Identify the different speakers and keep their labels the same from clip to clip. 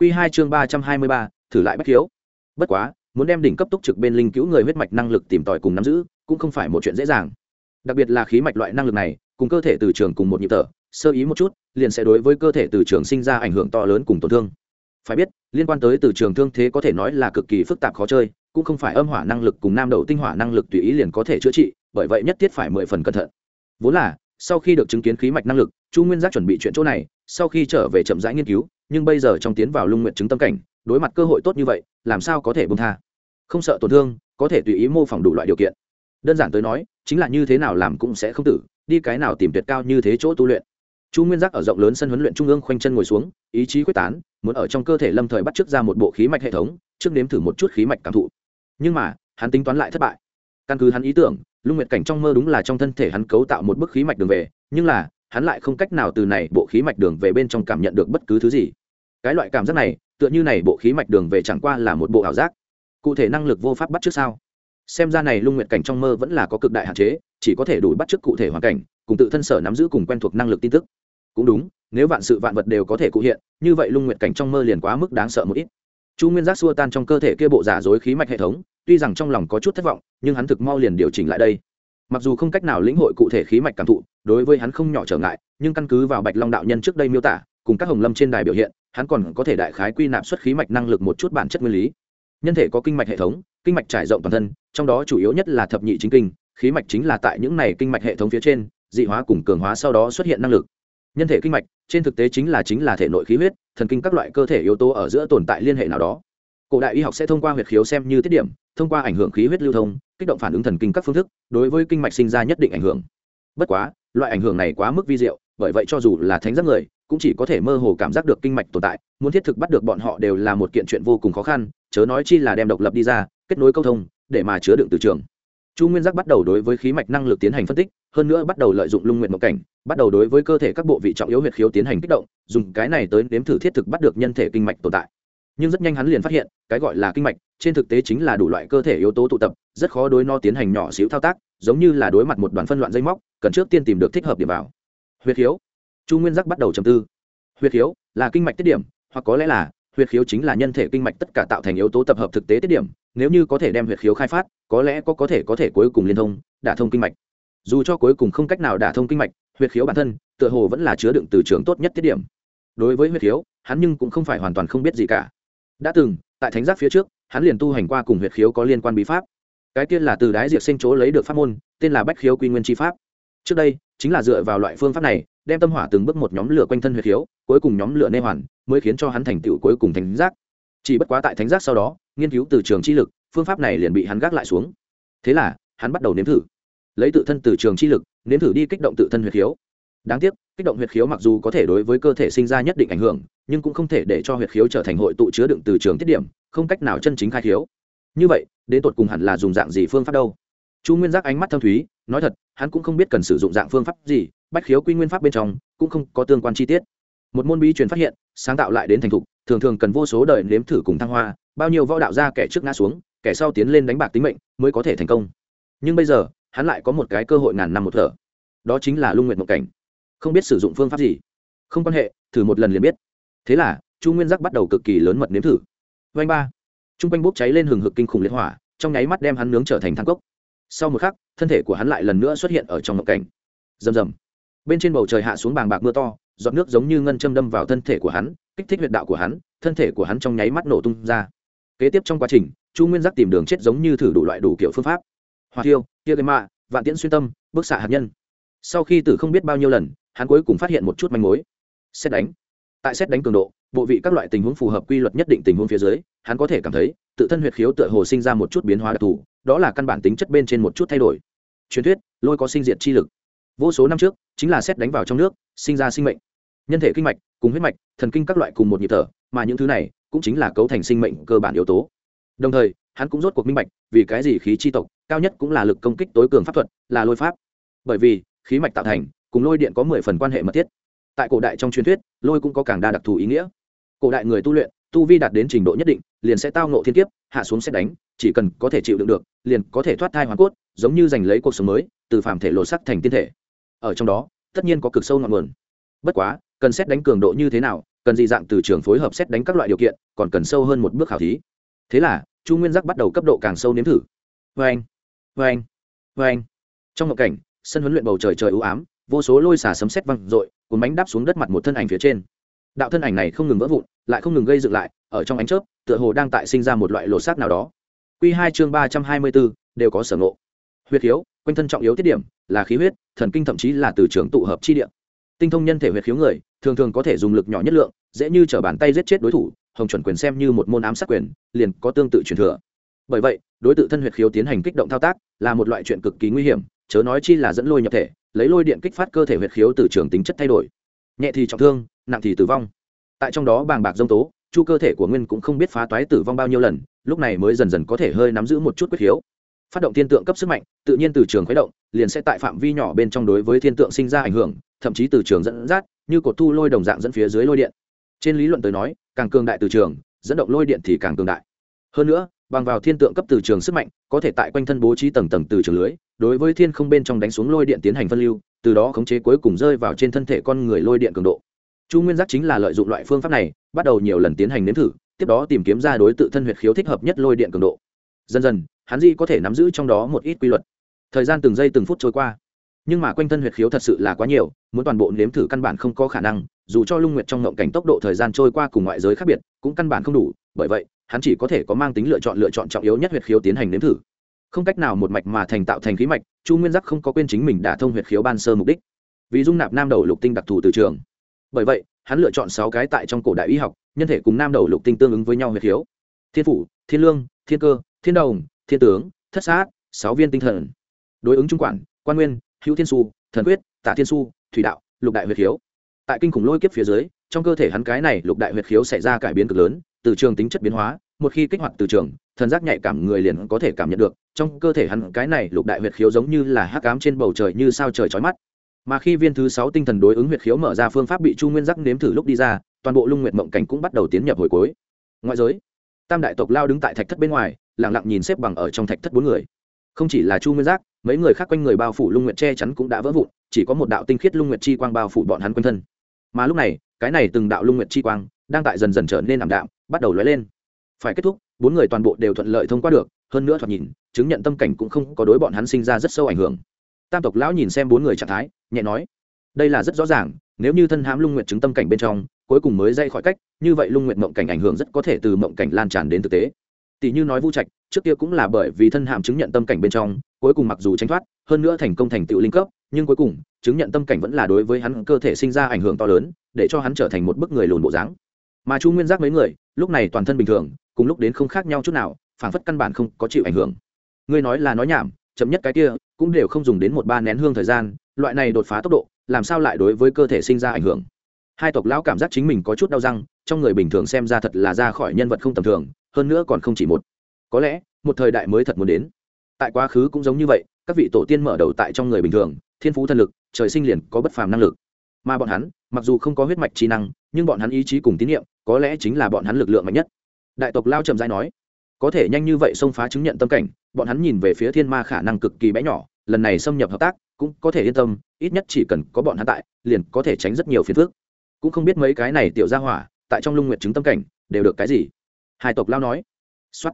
Speaker 1: Quy 2 chương 323, thử lại bách thiếu. Bất quá, muốn đem đỉnh cấp tốc trực bên linh cứu người huyết mạch năng lực tìm tòi cùng nắm giữ, cũng không phải một chuyện dễ dàng. Đặc biệt là khí mạch loại năng lực này, cùng cơ thể từ trường cùng một nhịp thở, sơ ý một chút, liền sẽ đối với cơ thể từ trường sinh ra ảnh hưởng to lớn cùng tổn thương. Phải biết, liên quan tới từ trường thương thế có thể nói là cực kỳ phức tạp khó chơi, cũng không phải âm hỏa năng lực cùng nam đầu tinh hỏa năng lực tùy ý liền có thể chữa trị, bởi vậy nhất thiết phải mười phần cẩn thận. Vốn là, sau khi được chứng kiến khí mạch năng lực, Chu Nguyên Giác chuẩn bị chuyện chỗ này, sau khi trở về chậm rãi nghiên cứu, nhưng bây giờ trong tiến vào lung nguyện chứng tâm cảnh, đối mặt cơ hội tốt như vậy, làm sao có thể bông tha? Không sợ tổn thương, có thể tùy ý mô phỏng đủ loại điều kiện. Đơn giản tới nói, chính là như thế nào làm cũng sẽ không tử, đi cái nào tìm tuyệt cao như thế chỗ tu luyện. Chu nguyên giác ở rộng lớn sân huấn luyện trung ương khoanh chân ngồi xuống, ý chí quyết tán, muốn ở trong cơ thể lâm thời bắt trước ra một bộ khí mạch hệ thống, trước nếm thử một chút khí mạch cảm thụ. Nhưng mà, hắn tính toán lại thất bại. Căn cứ hắn ý tưởng, lung nguyệt cảnh trong mơ đúng là trong thân thể hắn cấu tạo một bức khí mạch đường về, nhưng là, hắn lại không cách nào từ này bộ khí mạch đường về bên trong cảm nhận được bất cứ thứ gì cái loại cảm giác này, tựa như này bộ khí mạch đường về chẳng qua là một bộ ảo giác. Cụ thể năng lực vô pháp bắt trước sao? Xem ra này lung nguyện cảnh trong mơ vẫn là có cực đại hạn chế, chỉ có thể đủ bắt trước cụ thể hoàn cảnh, cùng tự thân sở nắm giữ cùng quen thuộc năng lực tin tức. Cũng đúng, nếu vạn sự vạn vật đều có thể cụ hiện, như vậy lung nguyện cảnh trong mơ liền quá mức đáng sợ một ít. Chu nguyên giác xua tan trong cơ thể kia bộ giả dối khí mạch hệ thống, tuy rằng trong lòng có chút thất vọng, nhưng hắn thực mau liền điều chỉnh lại đây. Mặc dù không cách nào lĩnh hội cụ thể khí mạch cảm thụ, đối với hắn không nhỏ trở ngại, nhưng căn cứ vào bạch long đạo nhân trước đây miêu tả cùng các hồng lâm trên đài biểu hiện, hắn còn có thể đại khái quy nạp xuất khí mạch năng lực một chút bản chất nguyên lý. Nhân thể có kinh mạch hệ thống, kinh mạch trải rộng toàn thân, trong đó chủ yếu nhất là thập nhị chính kinh, khí mạch chính là tại những này kinh mạch hệ thống phía trên, dị hóa cùng cường hóa sau đó xuất hiện năng lực. Nhân thể kinh mạch, trên thực tế chính là chính là thể nội khí huyết, thần kinh các loại cơ thể yếu tố ở giữa tồn tại liên hệ nào đó. Cổ đại y học sẽ thông qua huyệt khiếu xem như tiết điểm, thông qua ảnh hưởng khí huyết lưu thông, kích động phản ứng thần kinh các phương thức, đối với kinh mạch sinh ra nhất định ảnh hưởng. Bất quá, loại ảnh hưởng này quá mức vi diệu, bởi vậy cho dù là thánh giác người cũng chỉ có thể mơ hồ cảm giác được kinh mạch tồn tại, muốn thiết thực bắt được bọn họ đều là một kiện chuyện vô cùng khó khăn, chớ nói chi là đem độc lập đi ra, kết nối câu thông, để mà chứa đựng từ trường. Chu nguyên giác bắt đầu đối với khí mạch năng lực tiến hành phân tích, hơn nữa bắt đầu lợi dụng lung nguyện mộng cảnh, bắt đầu đối với cơ thể các bộ vị trọng yếu huyệt khiếu tiến hành kích động, dùng cái này tới nếm thử thiết thực bắt được nhân thể kinh mạch tồn tại. Nhưng rất nhanh hắn liền phát hiện, cái gọi là kinh mạch, trên thực tế chính là đủ loại cơ thể yếu tố tụ tập, rất khó đối no tiến hành nhỏ xíu thao tác, giống như là đối mặt một đoàn phân loạn dây móc, cần trước tiên tìm được thích hợp điểm vào. Huyệt khiếu chu nguyên giác bắt đầu trầm tư. Huyệt khiếu là kinh mạch tiết điểm, hoặc có lẽ là, huyệt khiếu chính là nhân thể kinh mạch tất cả tạo thành yếu tố tập hợp thực tế tiết điểm, nếu như có thể đem huyệt khiếu khai phát, có lẽ có có thể có thể cuối cùng liên thông, đả thông kinh mạch. Dù cho cuối cùng không cách nào đả thông kinh mạch, huyệt khiếu bản thân, tựa hồ vẫn là chứa đựng từ trường tốt nhất tiết điểm. Đối với huyệt khiếu, hắn nhưng cũng không phải hoàn toàn không biết gì cả. Đã từng, tại thánh giác phía trước, hắn liền tu hành qua cùng huyệt khiếu có liên quan bí pháp. Cái tiên là từ đái diệt sinh chỗ lấy được pháp môn, tên là bách khiếu quy nguyên tri pháp trước đây, chính là dựa vào loại phương pháp này, đem tâm hỏa từng bước một nhóm lửa quanh thân huyệt khiếu, cuối cùng nhóm lửa nê hoàn, mới khiến cho hắn thành tựu cuối cùng thánh giác. Chỉ bất quá tại thánh giác sau đó, nghiên cứu từ trường chi lực, phương pháp này liền bị hắn gác lại xuống. Thế là, hắn bắt đầu nếm thử. Lấy tự thân từ trường chi lực, nếm thử đi kích động tự thân huyệt khiếu. Đáng tiếc, kích động huyệt khiếu mặc dù có thể đối với cơ thể sinh ra nhất định ảnh hưởng, nhưng cũng không thể để cho huyệt khiếu trở thành hội tụ chứa đựng từ trường tiết điểm, không cách nào chân chính khai khiếu. Như vậy, đến tột cùng hẳn là dùng dạng gì phương pháp đâu? Chu nguyên giác ánh mắt thâm thúy, nói thật, hắn cũng không biết cần sử dụng dạng phương pháp gì, bách khiếu quy nguyên pháp bên trong cũng không có tương quan chi tiết. Một môn bí truyền phát hiện, sáng tạo lại đến thành thục, thường thường cần vô số đời nếm thử cùng thăng hoa, bao nhiêu võ đạo ra kẻ trước ngã xuống, kẻ sau tiến lên đánh bạc tính mệnh mới có thể thành công. Nhưng bây giờ, hắn lại có một cái cơ hội ngàn năm một thở. Đó chính là lung nguyện một cảnh. Không biết sử dụng phương pháp gì. Không quan hệ, thử một lần liền biết. Thế là, chu nguyên giác bắt đầu cực kỳ lớn mật nếm thử. Vanh ba. T r u n g quanh bốc cháy lên hừng hực kinh khủng liệt hỏa, trong nháy mắt đem hắn nướng trở thành thang cốc sau một khắc thân thể của hắn lại lần nữa xuất hiện ở trong ngộng cảnh. Rầm rầm. Bên trên bầu trời hạ xuống bàng bạc mưa to giọt nước giống như ngân châm đâm vào thân thể của hắn kích thích huyệt đạo của hắn thân thể của hắn trong nháy mắt nổ tung ra. Kế tiếp trong quá trình chu nguyên giác tìm đường chết giống như thử đủ loại đủ kiểu phương pháp. Hoa tiêu, tia gây mạ vạn tiễn xuyên tâm bức xạ hạt nhân. Sau khi tử không biết bao nhiêu lần hắn cuối cùng phát hiện một chút manh mối. Xét đánh. Tại xét đánh cường độ bộ vị các loại tình huống phù hợp quy luật nhất định tình huống phía dưới hắn có thể cảm thấy tự thân huyệt khiếu tựa hồ sinh ra một chút biến hóa đặc thù đó là căn bản tính chất bên trên một chút thay đổi. Truyền thuyết, lôi có sinh diệt chi lực. Vô số năm trước, chính là xét đánh vào trong nước, sinh ra sinh mệnh. Nhân thể kinh mạch, cùng huyết mạch, thần kinh các loại cùng một nhịp thở, mà những thứ này cũng chính là cấu thành sinh mệnh cơ bản yếu tố. Đồng thời, hắn cũng rốt cuộc minh bạch, vì cái gì khí chi tộc, cao nhất cũng là lực công kích tối cường pháp thuật, là lôi pháp. Bởi vì, khí mạch tạo thành, cùng lôi điện có mười phần quan hệ mật thiết. Tại cổ đại trong truyền thuyết, lôi cũng có càng đa đặc thù ý nghĩa. Cổ đại người tu luyện, tu vi đạt đến trình độ nhất định, liền sẽ tao nộ thiên kiếp, hạ xuống xét đánh chỉ cần có thể chịu đựng được, liền có thể thoát thai hoàn cốt, giống như giành lấy cuộc sống mới, từ phàm thể lột sắc thành tiên thể. Ở trong đó, tất nhiên có cực sâu ngọn nguồn. Bất quá, cần xét đánh cường độ như thế nào, cần dị dạng từ trường phối hợp xét đánh các loại điều kiện, còn cần sâu hơn một bước khảo thí. Thế là, chu nguyên giác bắt đầu cấp độ càng sâu nếm thử. Vê anh vê anh vê anh trong một cảnh, sân huấn luyện bầu trời trời ưu ám, vô số lôi xả sấm sét văng r ộ i cuốn bánh đáp xuống đất mặt một thân ảnh phía trên. Đạo thân ảnh này không ngừng vỡ vụn, lại không ngừng gây dựng lại, ở trong ánh chớp, tựa hồ đang tại sinh ra một loại lột xác nào đó. Q2 chương ba trăm hai mươi bốn đều có sở ngộ. Huyết khiếu, quanh thân trọng yếu tiết điểm là khí huyết, thần kinh thậm chí là từ trường tụ hợp chi địa. tinh thông nhân thể huyết khiếu người, thường thường có thể dùng lực nhỏ nhất lượng, dễ như trở bàn tay giết chết đối thủ, hồng chuẩn quyền xem như một môn ám sát quyền, liền có tương tự truyền thừa. Bởi vậy, đối tự thân huyệt khiếu tiến hành kích động thao tác là một loại chuyện cực kỳ nguy hiểm, chớ nói chi là dẫn lôi nhập thể, lấy lôi điện kích phát cơ thể huyệt khiếu từ trường tính chất thay đổi. Nhẹ thì trọng thương, nặng thì tử vong. Tại trong đó bàng bạc dông tố chu cơ thể của nguyên cũng không biết phá toái tử vong bao nhiêu lần, lúc này mới dần dần có thể hơi nắm giữ một chút quyết hiếu phát động thiên tượng cấp sức mạnh, tự nhiên từ trường khuấy động, liền sẽ tại phạm vi nhỏ bên trong đối với thiên tượng sinh ra ảnh hưởng, thậm chí từ trường dẫn dắt, như cột thu lôi đồng dạng dẫn phía dưới lôi điện. Trên lý luận tới nói, càng cường đại từ trường, dẫn động lôi điện thì càng cường đại. Hơn nữa, bằng vào thiên tượng cấp từ trường sức mạnh, có thể tại quanh thân bố trí tầng tầng từ trường lưới, đối với thiên không bên trong đánh xuống lôi điện tiến hành phân lưu, từ đó khống chế cuối cùng rơi vào trên thân thể con người lôi điện cường độ chu nguyên giác chính là lợi dụng loại phương pháp này, bắt đầu nhiều lần tiến hành nếm thử, tiếp đó tìm kiếm ra đối tự thân huyệt khiếu thích hợp nhất lôi điện cường độ. Dần dần, hắn di có thể nắm giữ trong đó một ít quy luật. Thời gian từng giây từng phút trôi qua. Nhưng mà quanh thân huyệt khiếu thật sự là quá nhiều, muốn toàn bộ nếm thử căn bản không có khả năng, dù cho lung nguyệt trong ngộng cảnh tốc độ thời gian trôi qua cùng ngoại giới khác biệt, cũng căn bản không đủ, bởi vậy, hắn chỉ có thể có mang tính lựa chọn lựa chọn trọng yếu nhất huyệt khiếu tiến hành nếm thử. Không cách nào một mạch mà thành tạo thành khí mạch, chu nguyên giác không có quên chính mình đã thông huyệt khiếu ban sơ mục đích. Vì dung nạp nam đầu lục tinh đặc thù từ trường bởi vậy, hắn lựa chọn sáu cái tại trong cổ đại y học, nhân thể cùng nam đầu lục tinh tương ứng với nhau huyệt khiếu. Thiên phủ, thiên lương, thiên cơ, thiên đồng, thiên tướng, thất sát, sáu viên tinh thần. Đối ứng trung quản, quan nguyên, hữu thiên su, thần quyết tạ thiên su, thủy đạo, lục đại huyệt khiếu. Tại kinh khủng lôi kiếp phía dưới, trong cơ thể hắn cái này lục đại huyệt khiếu xảy ra cải biến cực lớn, từ trường tính chất biến hóa, một khi kích hoạt từ trường, thần giác nhạy cảm người liền có thể cảm nhận được, trong cơ thể hắn cái này lục đại huyệt khiếu giống như là hắc ám trên bầu trời như sao trời chói mắt mà khi viên thứ sáu tinh thần đối ứng huyệt khiếu mở ra phương pháp bị chu nguyên giác nếm thử lúc đi ra, toàn bộ lung nguyệt mộng cảnh cũng bắt đầu tiến nhập hồi cuối. Ngoại giới, tam đại tộc lao đứng tại thạch thất bên ngoài lẳng lặng nhìn xếp bằng ở trong thạch thất bốn người. Không chỉ là chu nguyên giác, mấy người khác quanh người bao phủ lung nguyệt che chắn cũng đã vỡ vụn, chỉ có một đạo tinh khiết lung nguyệt chi quang bao phủ bọn hắn quanh thân. Mà lúc này, cái này từng đạo lung nguyệt chi quang đang tại dần dần trở nên ảm đạm, bắt đầu lóe lên. Phải kết thúc, bốn người toàn bộ đều thuận lợi thông qua được, hơn nữa thoạt nhìn, chứng nhận tâm cảnh cũng không có đối bọn hắn sinh ra rất sâu ảnh hưởng tam tộc lão nhìn xem bốn người trạng thái, nhẹ nói, đây là rất rõ ràng, nếu như thân hãm lung nguyện chứng tâm cảnh bên trong, cuối cùng mới dây khỏi cách, như vậy lung nguyện mộng cảnh ảnh hưởng rất có thể từ mộng cảnh lan tràn đến thực tế. Tỷ như nói vu trạch, trước kia cũng là bởi vì thân hàm chứng nhận tâm cảnh bên trong, cuối cùng mặc dù tránh thoát, hơn nữa thành công thành tựu linh cấp, nhưng cuối cùng, chứng nhận tâm cảnh vẫn là đối với hắn cơ thể sinh ra ảnh hưởng to lớn, để cho hắn trở thành một bức người lùn bộ dáng. Mà chu nguyên giác mấy người, lúc này toàn thân bình thường, cùng lúc đến không khác nhau chút nào, phảng phất căn bản không có chịu ảnh hưởng. Ngươi nói là nói nhảm, chậm nhất cái kia cũng đều không dùng đến một ba nén hương thời gian, loại này đột phá tốc độ, làm sao lại đối với cơ thể sinh ra ảnh hưởng? Hai tộc lão cảm giác chính mình có chút đau răng, trong người bình thường xem ra thật là ra khỏi nhân vật không tầm thường, hơn nữa còn không chỉ một. Có lẽ, một thời đại mới thật muốn đến. Tại quá khứ cũng giống như vậy, các vị tổ tiên mở đầu tại trong người bình thường, thiên phú thân lực, trời sinh liền có bất phàm năng lực. Mà bọn hắn, mặc dù không có huyết mạch trí năng, nhưng bọn hắn ý chí cùng tín nhiệm có lẽ chính là bọn hắn lực lượng mạnh nhất. Đại tộc lao trầm dai nói, có thể nhanh như vậy xông phá chứng nhận tâm cảnh. Bọn hắn nhìn về phía thiên ma khả năng cực kỳ bé nhỏ lần này xâm nhập hợp tác, cũng có thể yên tâm, ít nhất chỉ cần có bọn hắn tại, liền có thể tránh rất nhiều phiền phức. Cũng không biết mấy cái này tiểu ra hỏa, tại trong lung nguyện chứng tâm cảnh, đều được cái gì. Hai tộc lao nói. Xuất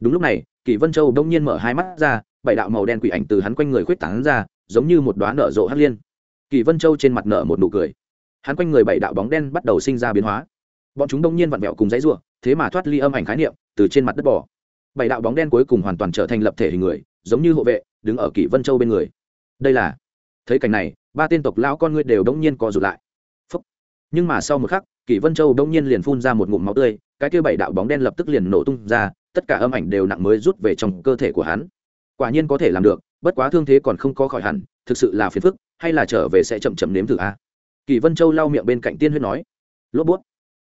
Speaker 1: đúng lúc này kỷ vân châu đông nhiên mở hai mắt ra, bảy đạo màu đen quỷ ảnh từ hắn quanh người khuyết tảng ra, giống như một đoá nở rộ hắc liên. Kỷ vân châu trên mặt nở một nụ cười. Hắn quanh người bảy đạo bóng đen bắt đầu sinh ra biến hóa. Bọn chúng đông nhiên vặn vẹo cùng dãy ruộng thế mà thoát ly âm ảnh khái niệm, từ trên mặt đất bỏ bảy đạo bóng đen cuối cùng hoàn toàn trở thành lập thể hình người, giống như hộ vệ đứng ở kỷ vân châu bên người. Đây là, thấy cảnh này, ba tên tộc lão con ngươi đều đông nhiên co rụt lại. Phúc. nhưng mà sau một khắc, kỷ vân châu đông nhiên liền phun ra một ngụm máu tươi, cái kia bảy đạo bóng đen lập tức liền nổ tung ra, tất cả âm ảnh đều nặng mới rút về trong cơ thể của hắn. Quả nhiên có thể làm được, bất quá thương thế còn không có khỏi hẳn, thực sự là phiền phức, hay là trở về sẽ chậm chậm nếm thử a. Kỳ vân châu lau miệng bên cạnh tiên huyết nói. Lốp bút.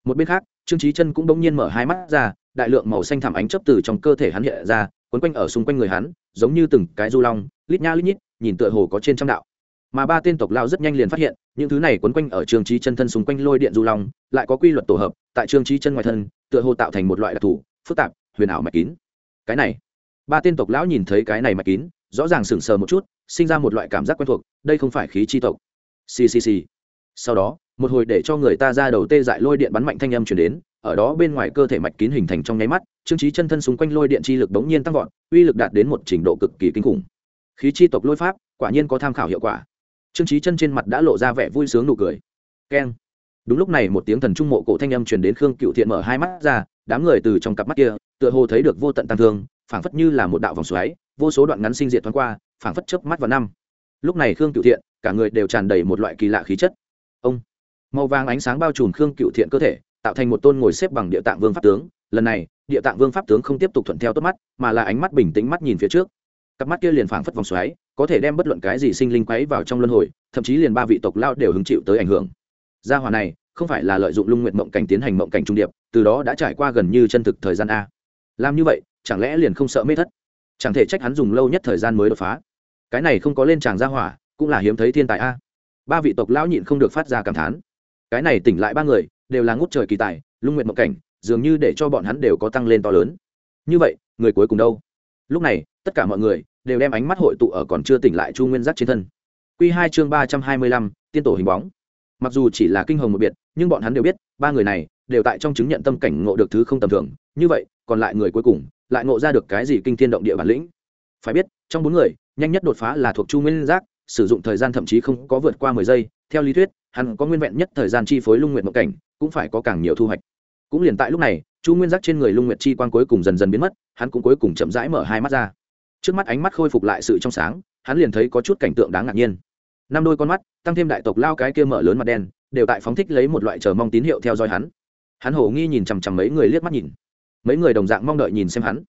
Speaker 1: Một bên khác, trương trí chân cũng bỗng nhiên mở hai mắt ra, đại lượng màu xanh thảm ánh chấp từ trong cơ thể hắn hiện ra, quấn quanh ở xung quanh người hắn giống như từng cái du long, lít nha lít nhít, nhìn tựa hồ có trên trăm đạo. Mà ba tên tộc lao rất nhanh liền phát hiện, những thứ này quấn quanh ở trường trí chân thân xung quanh lôi điện du long, lại có quy luật tổ hợp, tại trường trí chân ngoài thân, tựa hồ tạo thành một loại đặc thù, phức tạp, huyền ảo mạch kín. Cái này, ba tên tộc lão nhìn thấy cái này mạch kín, rõ ràng sững sờ một chút, sinh ra một loại cảm giác quen thuộc, đây không phải khí chi tộc. Ccc sau đó, một hồi để cho người ta ra đầu tê dại lôi điện bắn mạnh thanh âm chuyển đến ở đó bên ngoài cơ thể mạch kín hình thành trong nháy mắt, trương trí chân thân xung quanh lôi điện chi lực bỗng nhiên tăng vọt, uy lực đạt đến một trình độ cực kỳ kinh khủng. Khí chi tộc lôi pháp, quả nhiên có tham khảo hiệu quả. Trương trí chân trên mặt đã lộ ra vẻ vui sướng nụ cười. Keng. Đúng lúc này một tiếng thần trung mộ cổ thanh âm truyền đến khương cựu thiện mở hai mắt ra, đám người từ trong cặp mắt kia, tựa hồ thấy được vô tận tăng thương, phảng phất như là một đạo vòng xoáy, vô số đoạn ngắn sinh diệt thoáng qua, phảng phất chớp mắt vào năm. Lúc này khương cựu thiện, cả người đều tràn đầy một loại kỳ lạ khí chất. Ông. Màu vàng ánh sáng bao trùm khương cựu thiện cơ thể tạo thành một tôn ngồi xếp bằng địa tạng vương pháp tướng. Lần này, địa tạng vương pháp tướng không tiếp tục thuận theo tốt mắt, mà là ánh mắt bình tĩnh mắt nhìn phía trước. Cặp mắt kia liền phảng phất vòng xoáy, có thể đem bất luận cái gì sinh linh quấy vào trong luân hồi, thậm chí liền ba vị tộc lao đều hứng chịu tới ảnh hưởng. Gia hòa này, không phải là lợi dụng lung nguyện mộng cảnh tiến hành mộng cảnh trung điệp, từ đó đã trải qua gần như chân thực thời gian a. Làm như vậy, chẳng lẽ liền không sợ mê thất? Chẳng thể trách hắn dùng lâu nhất thời gian mới đột phá. Cái này không có lên tràng gia hỏa, cũng là hiếm thấy thiên tài a. Ba vị tộc lão nhịn không được phát ra cảm thán. Cái này tỉnh lại ba người đều là ngút trời kỳ tài, lung nguyện mộng cảnh, dường như để cho bọn hắn đều có tăng lên to lớn. Như vậy, người cuối cùng đâu? Lúc này, tất cả mọi người đều đem ánh mắt hội tụ ở còn chưa tỉnh lại chu nguyên giác trên thân. Q hai chương ba trăm hai mươi lăm, tiên tổ hình bóng. Mặc dù chỉ là kinh hồng một biệt, nhưng bọn hắn đều biết, ba người này đều tại trong chứng nhận tâm cảnh ngộ được thứ không tầm thường. Như vậy, còn lại người cuối cùng lại ngộ ra được cái gì kinh thiên động địa bản lĩnh? Phải biết, trong bốn người, nhanh nhất đột phá là thuộc chu nguyên giác, sử dụng thời gian thậm chí không có vượt qua mười giây. Theo lý thuyết hắn có nguyên vẹn nhất thời gian chi phối lung nguyện mộng cảnh, cũng phải có càng nhiều thu hoạch. Cũng liền tại lúc này, chu nguyên giác trên người lung nguyệt chi quan cuối cùng dần dần biến mất, hắn cũng cuối cùng chậm rãi mở hai mắt ra. Trước mắt ánh mắt khôi phục lại sự trong sáng, hắn liền thấy có chút cảnh tượng đáng ngạc nhiên. Năm đôi con mắt, tăng thêm đại tộc lao cái kia mở lớn mặt đen, đều tại phóng thích lấy một loại chờ mong tín hiệu theo dõi hắn. Hắn hổ nghi nhìn chằm chằm mấy người liếc mắt nhìn. Mấy người đồng dạng mong đợi nhìn xem hắn.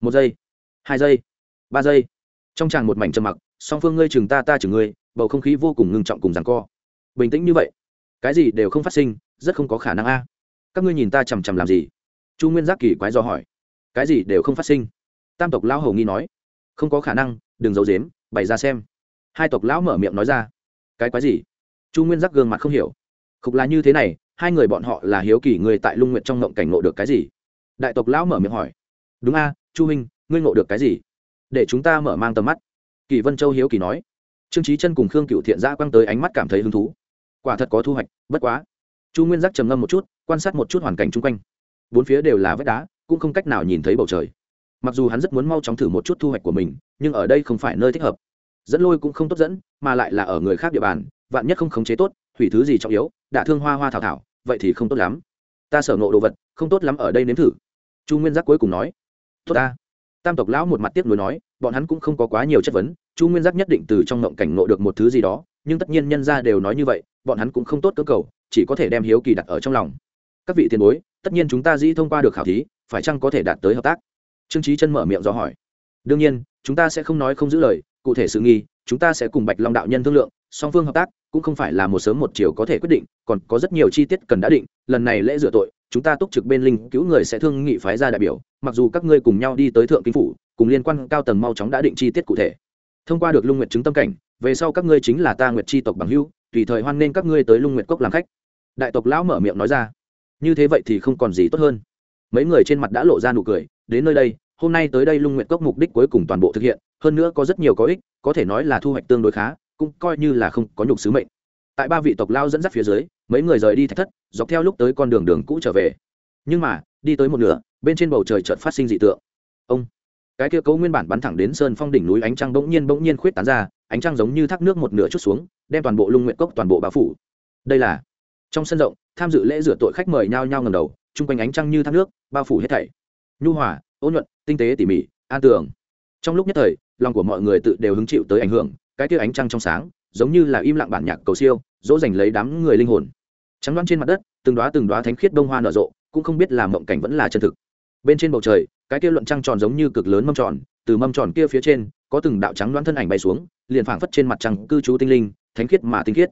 Speaker 1: Một giây, hai giây, ba giây. Trong tràng một mảnh trầm mặc, song phương ngươi chừng ta ta chừng ngươi. Bầu không khí vô cùng ngưng trọng cùng rằng co bình tĩnh như vậy. Cái gì đều không phát sinh, rất không có khả năng a. Các ngươi nhìn ta chằm chằm làm gì? Chu nguyên giác kỳ quái do hỏi. Cái gì đều không phát sinh. Tam tộc lão hầu nghi nói. Không có khả năng, đừng giấu dếm bày ra xem. Hai tộc lão mở miệng nói ra. Cái quái gì? Chu nguyên giác gương mặt không hiểu. Khục là như thế này, hai người bọn họ là hiếu kỳ người tại lung nguyện trong ngộng cảnh ngộ được cái gì? Đại tộc lão mở miệng hỏi. Đúng a, chu huynh, ngươi ngộ được cái gì? Để chúng ta mở mang tầm mắt. Kỳ vân châu hiếu kỳ nói. Trương trí chân cùng khương cựu thiện gia quăng tới ánh mắt cảm thấy hứng thú quả thật có thu hoạch, bất quá. Chu nguyên giác trầm ngâm một chút, quan sát một chút hoàn cảnh chung quanh. Bốn phía đều là vách đá, cũng không cách nào nhìn thấy bầu trời. Mặc dù hắn rất muốn mau chóng thử một chút thu hoạch của mình, nhưng ở đây không phải nơi thích hợp. Dẫn lôi cũng không tốt dẫn, mà lại là ở người khác địa bàn, vạn nhất không khống chế tốt hủy thứ gì trọng yếu, đả thương hoa hoa thảo thảo, vậy thì không tốt lắm. Ta sở ngộ đồ vật, không tốt lắm ở đây nếm thử. Chu nguyên giác cuối cùng nói. Tốt ta. Tam tộc lão một mặt tiếc nuối nói, bọn hắn cũng không có quá nhiều chất vấn, chu nguyên giác nhất định từ trong ngộng cảnh ngộ được một thứ gì đó nhưng tất nhiên nhân ra đều nói như vậy, bọn hắn cũng không tốt cơ cầu, chỉ có thể đem hiếu kỳ đặt ở trong lòng. Các vị tiền bối, tất nhiên chúng ta dĩ thông qua được khảo thí, phải chăng có thể đạt tới hợp tác? Trương trí chân mở miệng do hỏi. Đương nhiên, chúng ta sẽ không nói không giữ lời, cụ thể sự nghi, chúng ta sẽ cùng bạch long đạo nhân thương lượng, song phương hợp tác cũng không phải là một sớm một chiều có thể quyết định, còn có rất nhiều chi tiết cần đã định, lần này lễ rửa tội, chúng ta túc trực bên linh cứu người sẽ thương nghị phái ra đại biểu, mặc dù các ngươi cùng nhau đi tới thượng kinh phủ, cùng liên quan cao tầng mau chóng đã định chi tiết cụ thể thông qua được lung nguyệt chứng tâm cảnh, về sau các ngươi chính là ta nguyệt chi tộc bằng hưu tùy thời hoan nên các ngươi tới lung nguyệt cốc làm khách. Đại tộc lão mở miệng nói ra. Như thế vậy thì không còn gì tốt hơn. Mấy người trên mặt đã lộ ra nụ cười, đến nơi đây, hôm nay tới đây lung Nguyệt cốc mục đích cuối cùng toàn bộ thực hiện, hơn nữa có rất nhiều có ích, có thể nói là thu hoạch tương đối khá, cũng coi như là không có nhục sứ mệnh. Tại ba vị tộc lao dẫn dắt phía dưới, mấy người rời đi thạch thất, dọc theo lúc tới con đường đường cũ trở về. Nhưng mà, đi tới một nửa, bên trên bầu trời chợt phát sinh dị tượng. Ông! Cái kia cấu nguyên bản bắn thẳng đến sơn phong đỉnh núi ánh trăng bỗng nhiên bỗng nhiên khuyết tán ra, ánh trăng giống như thác nước một nửa chút xuống, đem toàn bộ lung nguyện cốc toàn bộ bao phủ. Đây là, trong sân rộng, tham dự lễ rửa tội khách mời nhao nhao ngầm đầu, chung quanh ánh trăng như thác nước, bao phủ hết thảy. Nhu hòa ôn nhuận, tinh tế tỉ mỉ, an tường. Trong lúc nhất thời, lòng của mọi người tự đều hứng chịu tới ảnh hưởng, cái kia ánh trăng trong sáng, giống như là im lặng bản nhạc cầu siêu, dỗ dành lấy đám người linh hồn. Trắng đoán trên mặt đất, từng đoá từng đoá thánh khiết đông hoa nở rộ, cũng không biết là mộng cảnh vẫn là chân thực. Bên trên bầu trời cái kia luận trăng tròn giống như cực lớn mâm tròn, từ mâm tròn kia phía trên, có từng đạo trắng đoán thân ảnh bay xuống, liền phảng phất trên mặt trăng cư trú tinh linh, thánh khiết mà tinh khiết.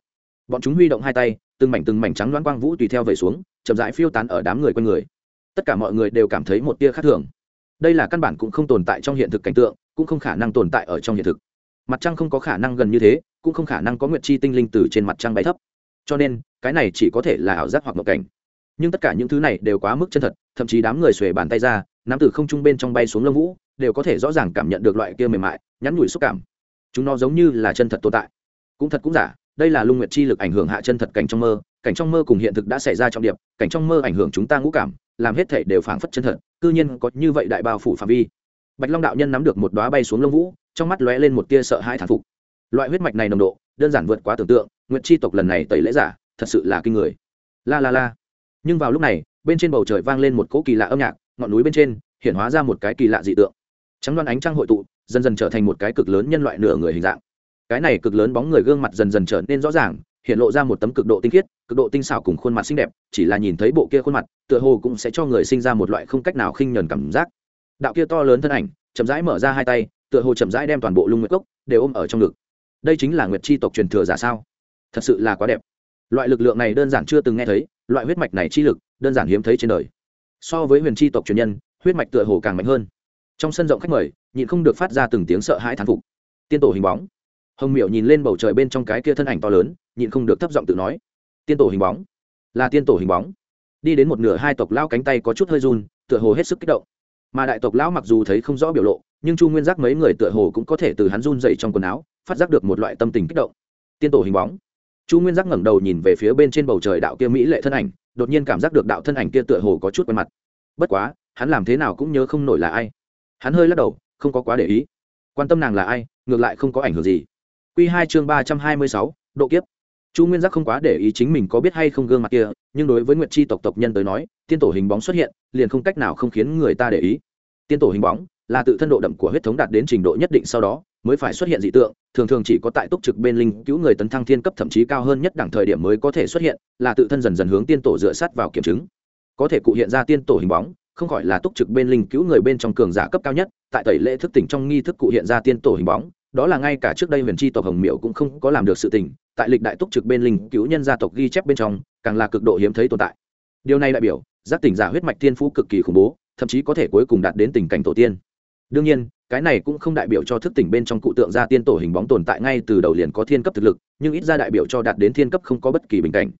Speaker 1: Bọn chúng huy động hai tay, từng mảnh từng mảnh trắng đoán quang vũ tùy theo về xuống, chậm rãi phiêu tán ở đám người quanh người. Tất cả mọi người đều cảm thấy một tia khác thường. Đây là căn bản cũng không tồn tại trong hiện thực cảnh tượng, cũng không khả năng tồn tại ở trong hiện thực. Mặt trăng không có khả năng gần như thế, cũng không khả năng có nguyệt chi tinh linh từ trên mặt trăng bay thấp. Cho nên, cái này chỉ có thể là ảo giác hoặc mộng cảnh. Nhưng tất cả những thứ này đều quá mức chân thật, thậm chí đám người xuề bàn tay ra nắm từ không trung bên trong bay xuống lông vũ, đều có thể rõ ràng cảm nhận được loại kia mềm mại, nhắn nhủi xúc cảm. Chúng nó giống như là chân thật tồn tại. Cũng thật cũng giả, đây là lung nguyệt chi lực ảnh hưởng hạ chân thật cảnh trong mơ, cảnh trong mơ cùng hiện thực đã xảy ra trong điệp cảnh trong mơ ảnh hưởng chúng ta ngũ cảm, làm hết thể đều phảng phất chân thật, cư nhiên có như vậy đại bao phủ phạm vi. Bạch long đạo nhân nắm được một đóa bay xuống lông vũ, trong mắt lóe lên một tia sợ hãi thản phục. Loại huyết mạch này nồng độ, đơn giản vượt quá tưởng tượng, nguyệt chi tộc lần này tẩy lễ giả, thật sự là kinh người. La la la. Nhưng vào lúc này, bên trên bầu trời vang lên một cỗ kỳ lạ âm nhạc ngọn núi bên trên, hiện hóa ra một cái kỳ lạ dị tượng. Trắng đoan ánh trăng hội tụ, dần dần trở thành một cái cực lớn nhân loại nửa người hình dạng. Cái này cực lớn bóng người gương mặt dần dần trở nên rõ ràng, hiện lộ ra một tấm cực độ tinh khiết, cực độ tinh xảo cùng khuôn mặt xinh đẹp, chỉ là nhìn thấy bộ kia khuôn mặt, tựa hồ cũng sẽ cho người sinh ra một loại không cách nào khinh nhờn cảm giác. Đạo kia to lớn thân ảnh, chậm rãi mở ra hai tay, tựa hồ chậm rãi đem toàn bộ lung nguyệt cốc đều ôm ở trong ngực. Đây chính là nguyệt chi tộc truyền thừa giả sao? Thật sự là quá đẹp. Loại lực lượng này đơn giản chưa từng nghe thấy, loại huyết mạch này chi lực, đơn giản hiếm thấy trên đời so với huyền chi tộc truyền nhân, huyết mạch tựa hồ càng mạnh hơn. Trong sân rộng khách mời, nhịn không được phát ra từng tiếng sợ hãi thán phục. Tiên tổ hình bóng. Hồng miệu nhìn lên bầu trời bên trong cái kia thân ảnh to lớn, nhịn không được thấp giọng tự nói. Tiên tổ hình bóng. Là tiên tổ hình bóng. Đi đến một nửa hai tộc lao cánh tay có chút hơi run, tựa hồ hết sức kích động. Mà đại tộc lão mặc dù thấy không rõ biểu lộ, nhưng chu nguyên giác mấy người tựa hồ cũng có thể từ hắn run dậy trong quần áo, phát giác được một loại tâm tình kích động. Tiên tổ hình bóng. Chu nguyên giác ngẩng đầu nhìn về phía bên trên bầu trời đạo kia mỹ lệ thân ảnh đột nhiên cảm giác được đạo thân ảnh kia tựa hồ có chút quen mặt. Bất quá, hắn làm thế nào cũng nhớ không nổi là ai. Hắn hơi lắc đầu, không có quá để ý. Quan tâm nàng là ai, ngược lại không có ảnh hưởng gì. Q hai chương ba trăm hai mươi sáu, độ kiếp. Chu nguyên giác không quá để ý chính mình có biết hay không gương mặt kia, nhưng đối với nguyệt chi tộc tộc nhân tới nói, tiên tổ hình bóng xuất hiện, liền không cách nào không khiến người ta để ý. Tiên tổ hình bóng là tự thân độ đậm của huyết thống đạt đến trình độ nhất định sau đó mới phải xuất hiện dị tượng, thường thường chỉ có tại túc trực bên linh cứu người tấn thăng thiên cấp thậm chí cao hơn nhất đẳng thời điểm mới có thể xuất hiện, là tự thân dần dần hướng tiên tổ dựa sát vào kiểm chứng. Có thể cụ hiện ra tiên tổ hình bóng, không khỏi là túc trực bên linh cứu người bên trong cường giả cấp cao nhất, tại tẩy lễ thức tỉnh trong nghi thức cụ hiện ra tiên tổ hình bóng, đó là ngay cả trước đây huyền chi tộc hồng miệu cũng không có làm được sự tình, tại lịch đại túc trực bên linh cứu nhân gia tộc ghi chép bên trong, càng là cực độ hiếm thấy tồn tại. Điều này đại biểu, giác tỉnh giả huyết mạch tiên phú cực kỳ khủng bố, thậm chí có thể cuối cùng đạt đến tình cảnh tổ tiên. Đương nhiên cái này cũng không đại biểu cho thức tỉnh bên trong cụ tượng gia tiên tổ hình bóng tồn tại ngay từ đầu liền có thiên cấp thực lực, nhưng ít ra đại biểu cho đạt đến thiên cấp không có bất kỳ bình cảnh.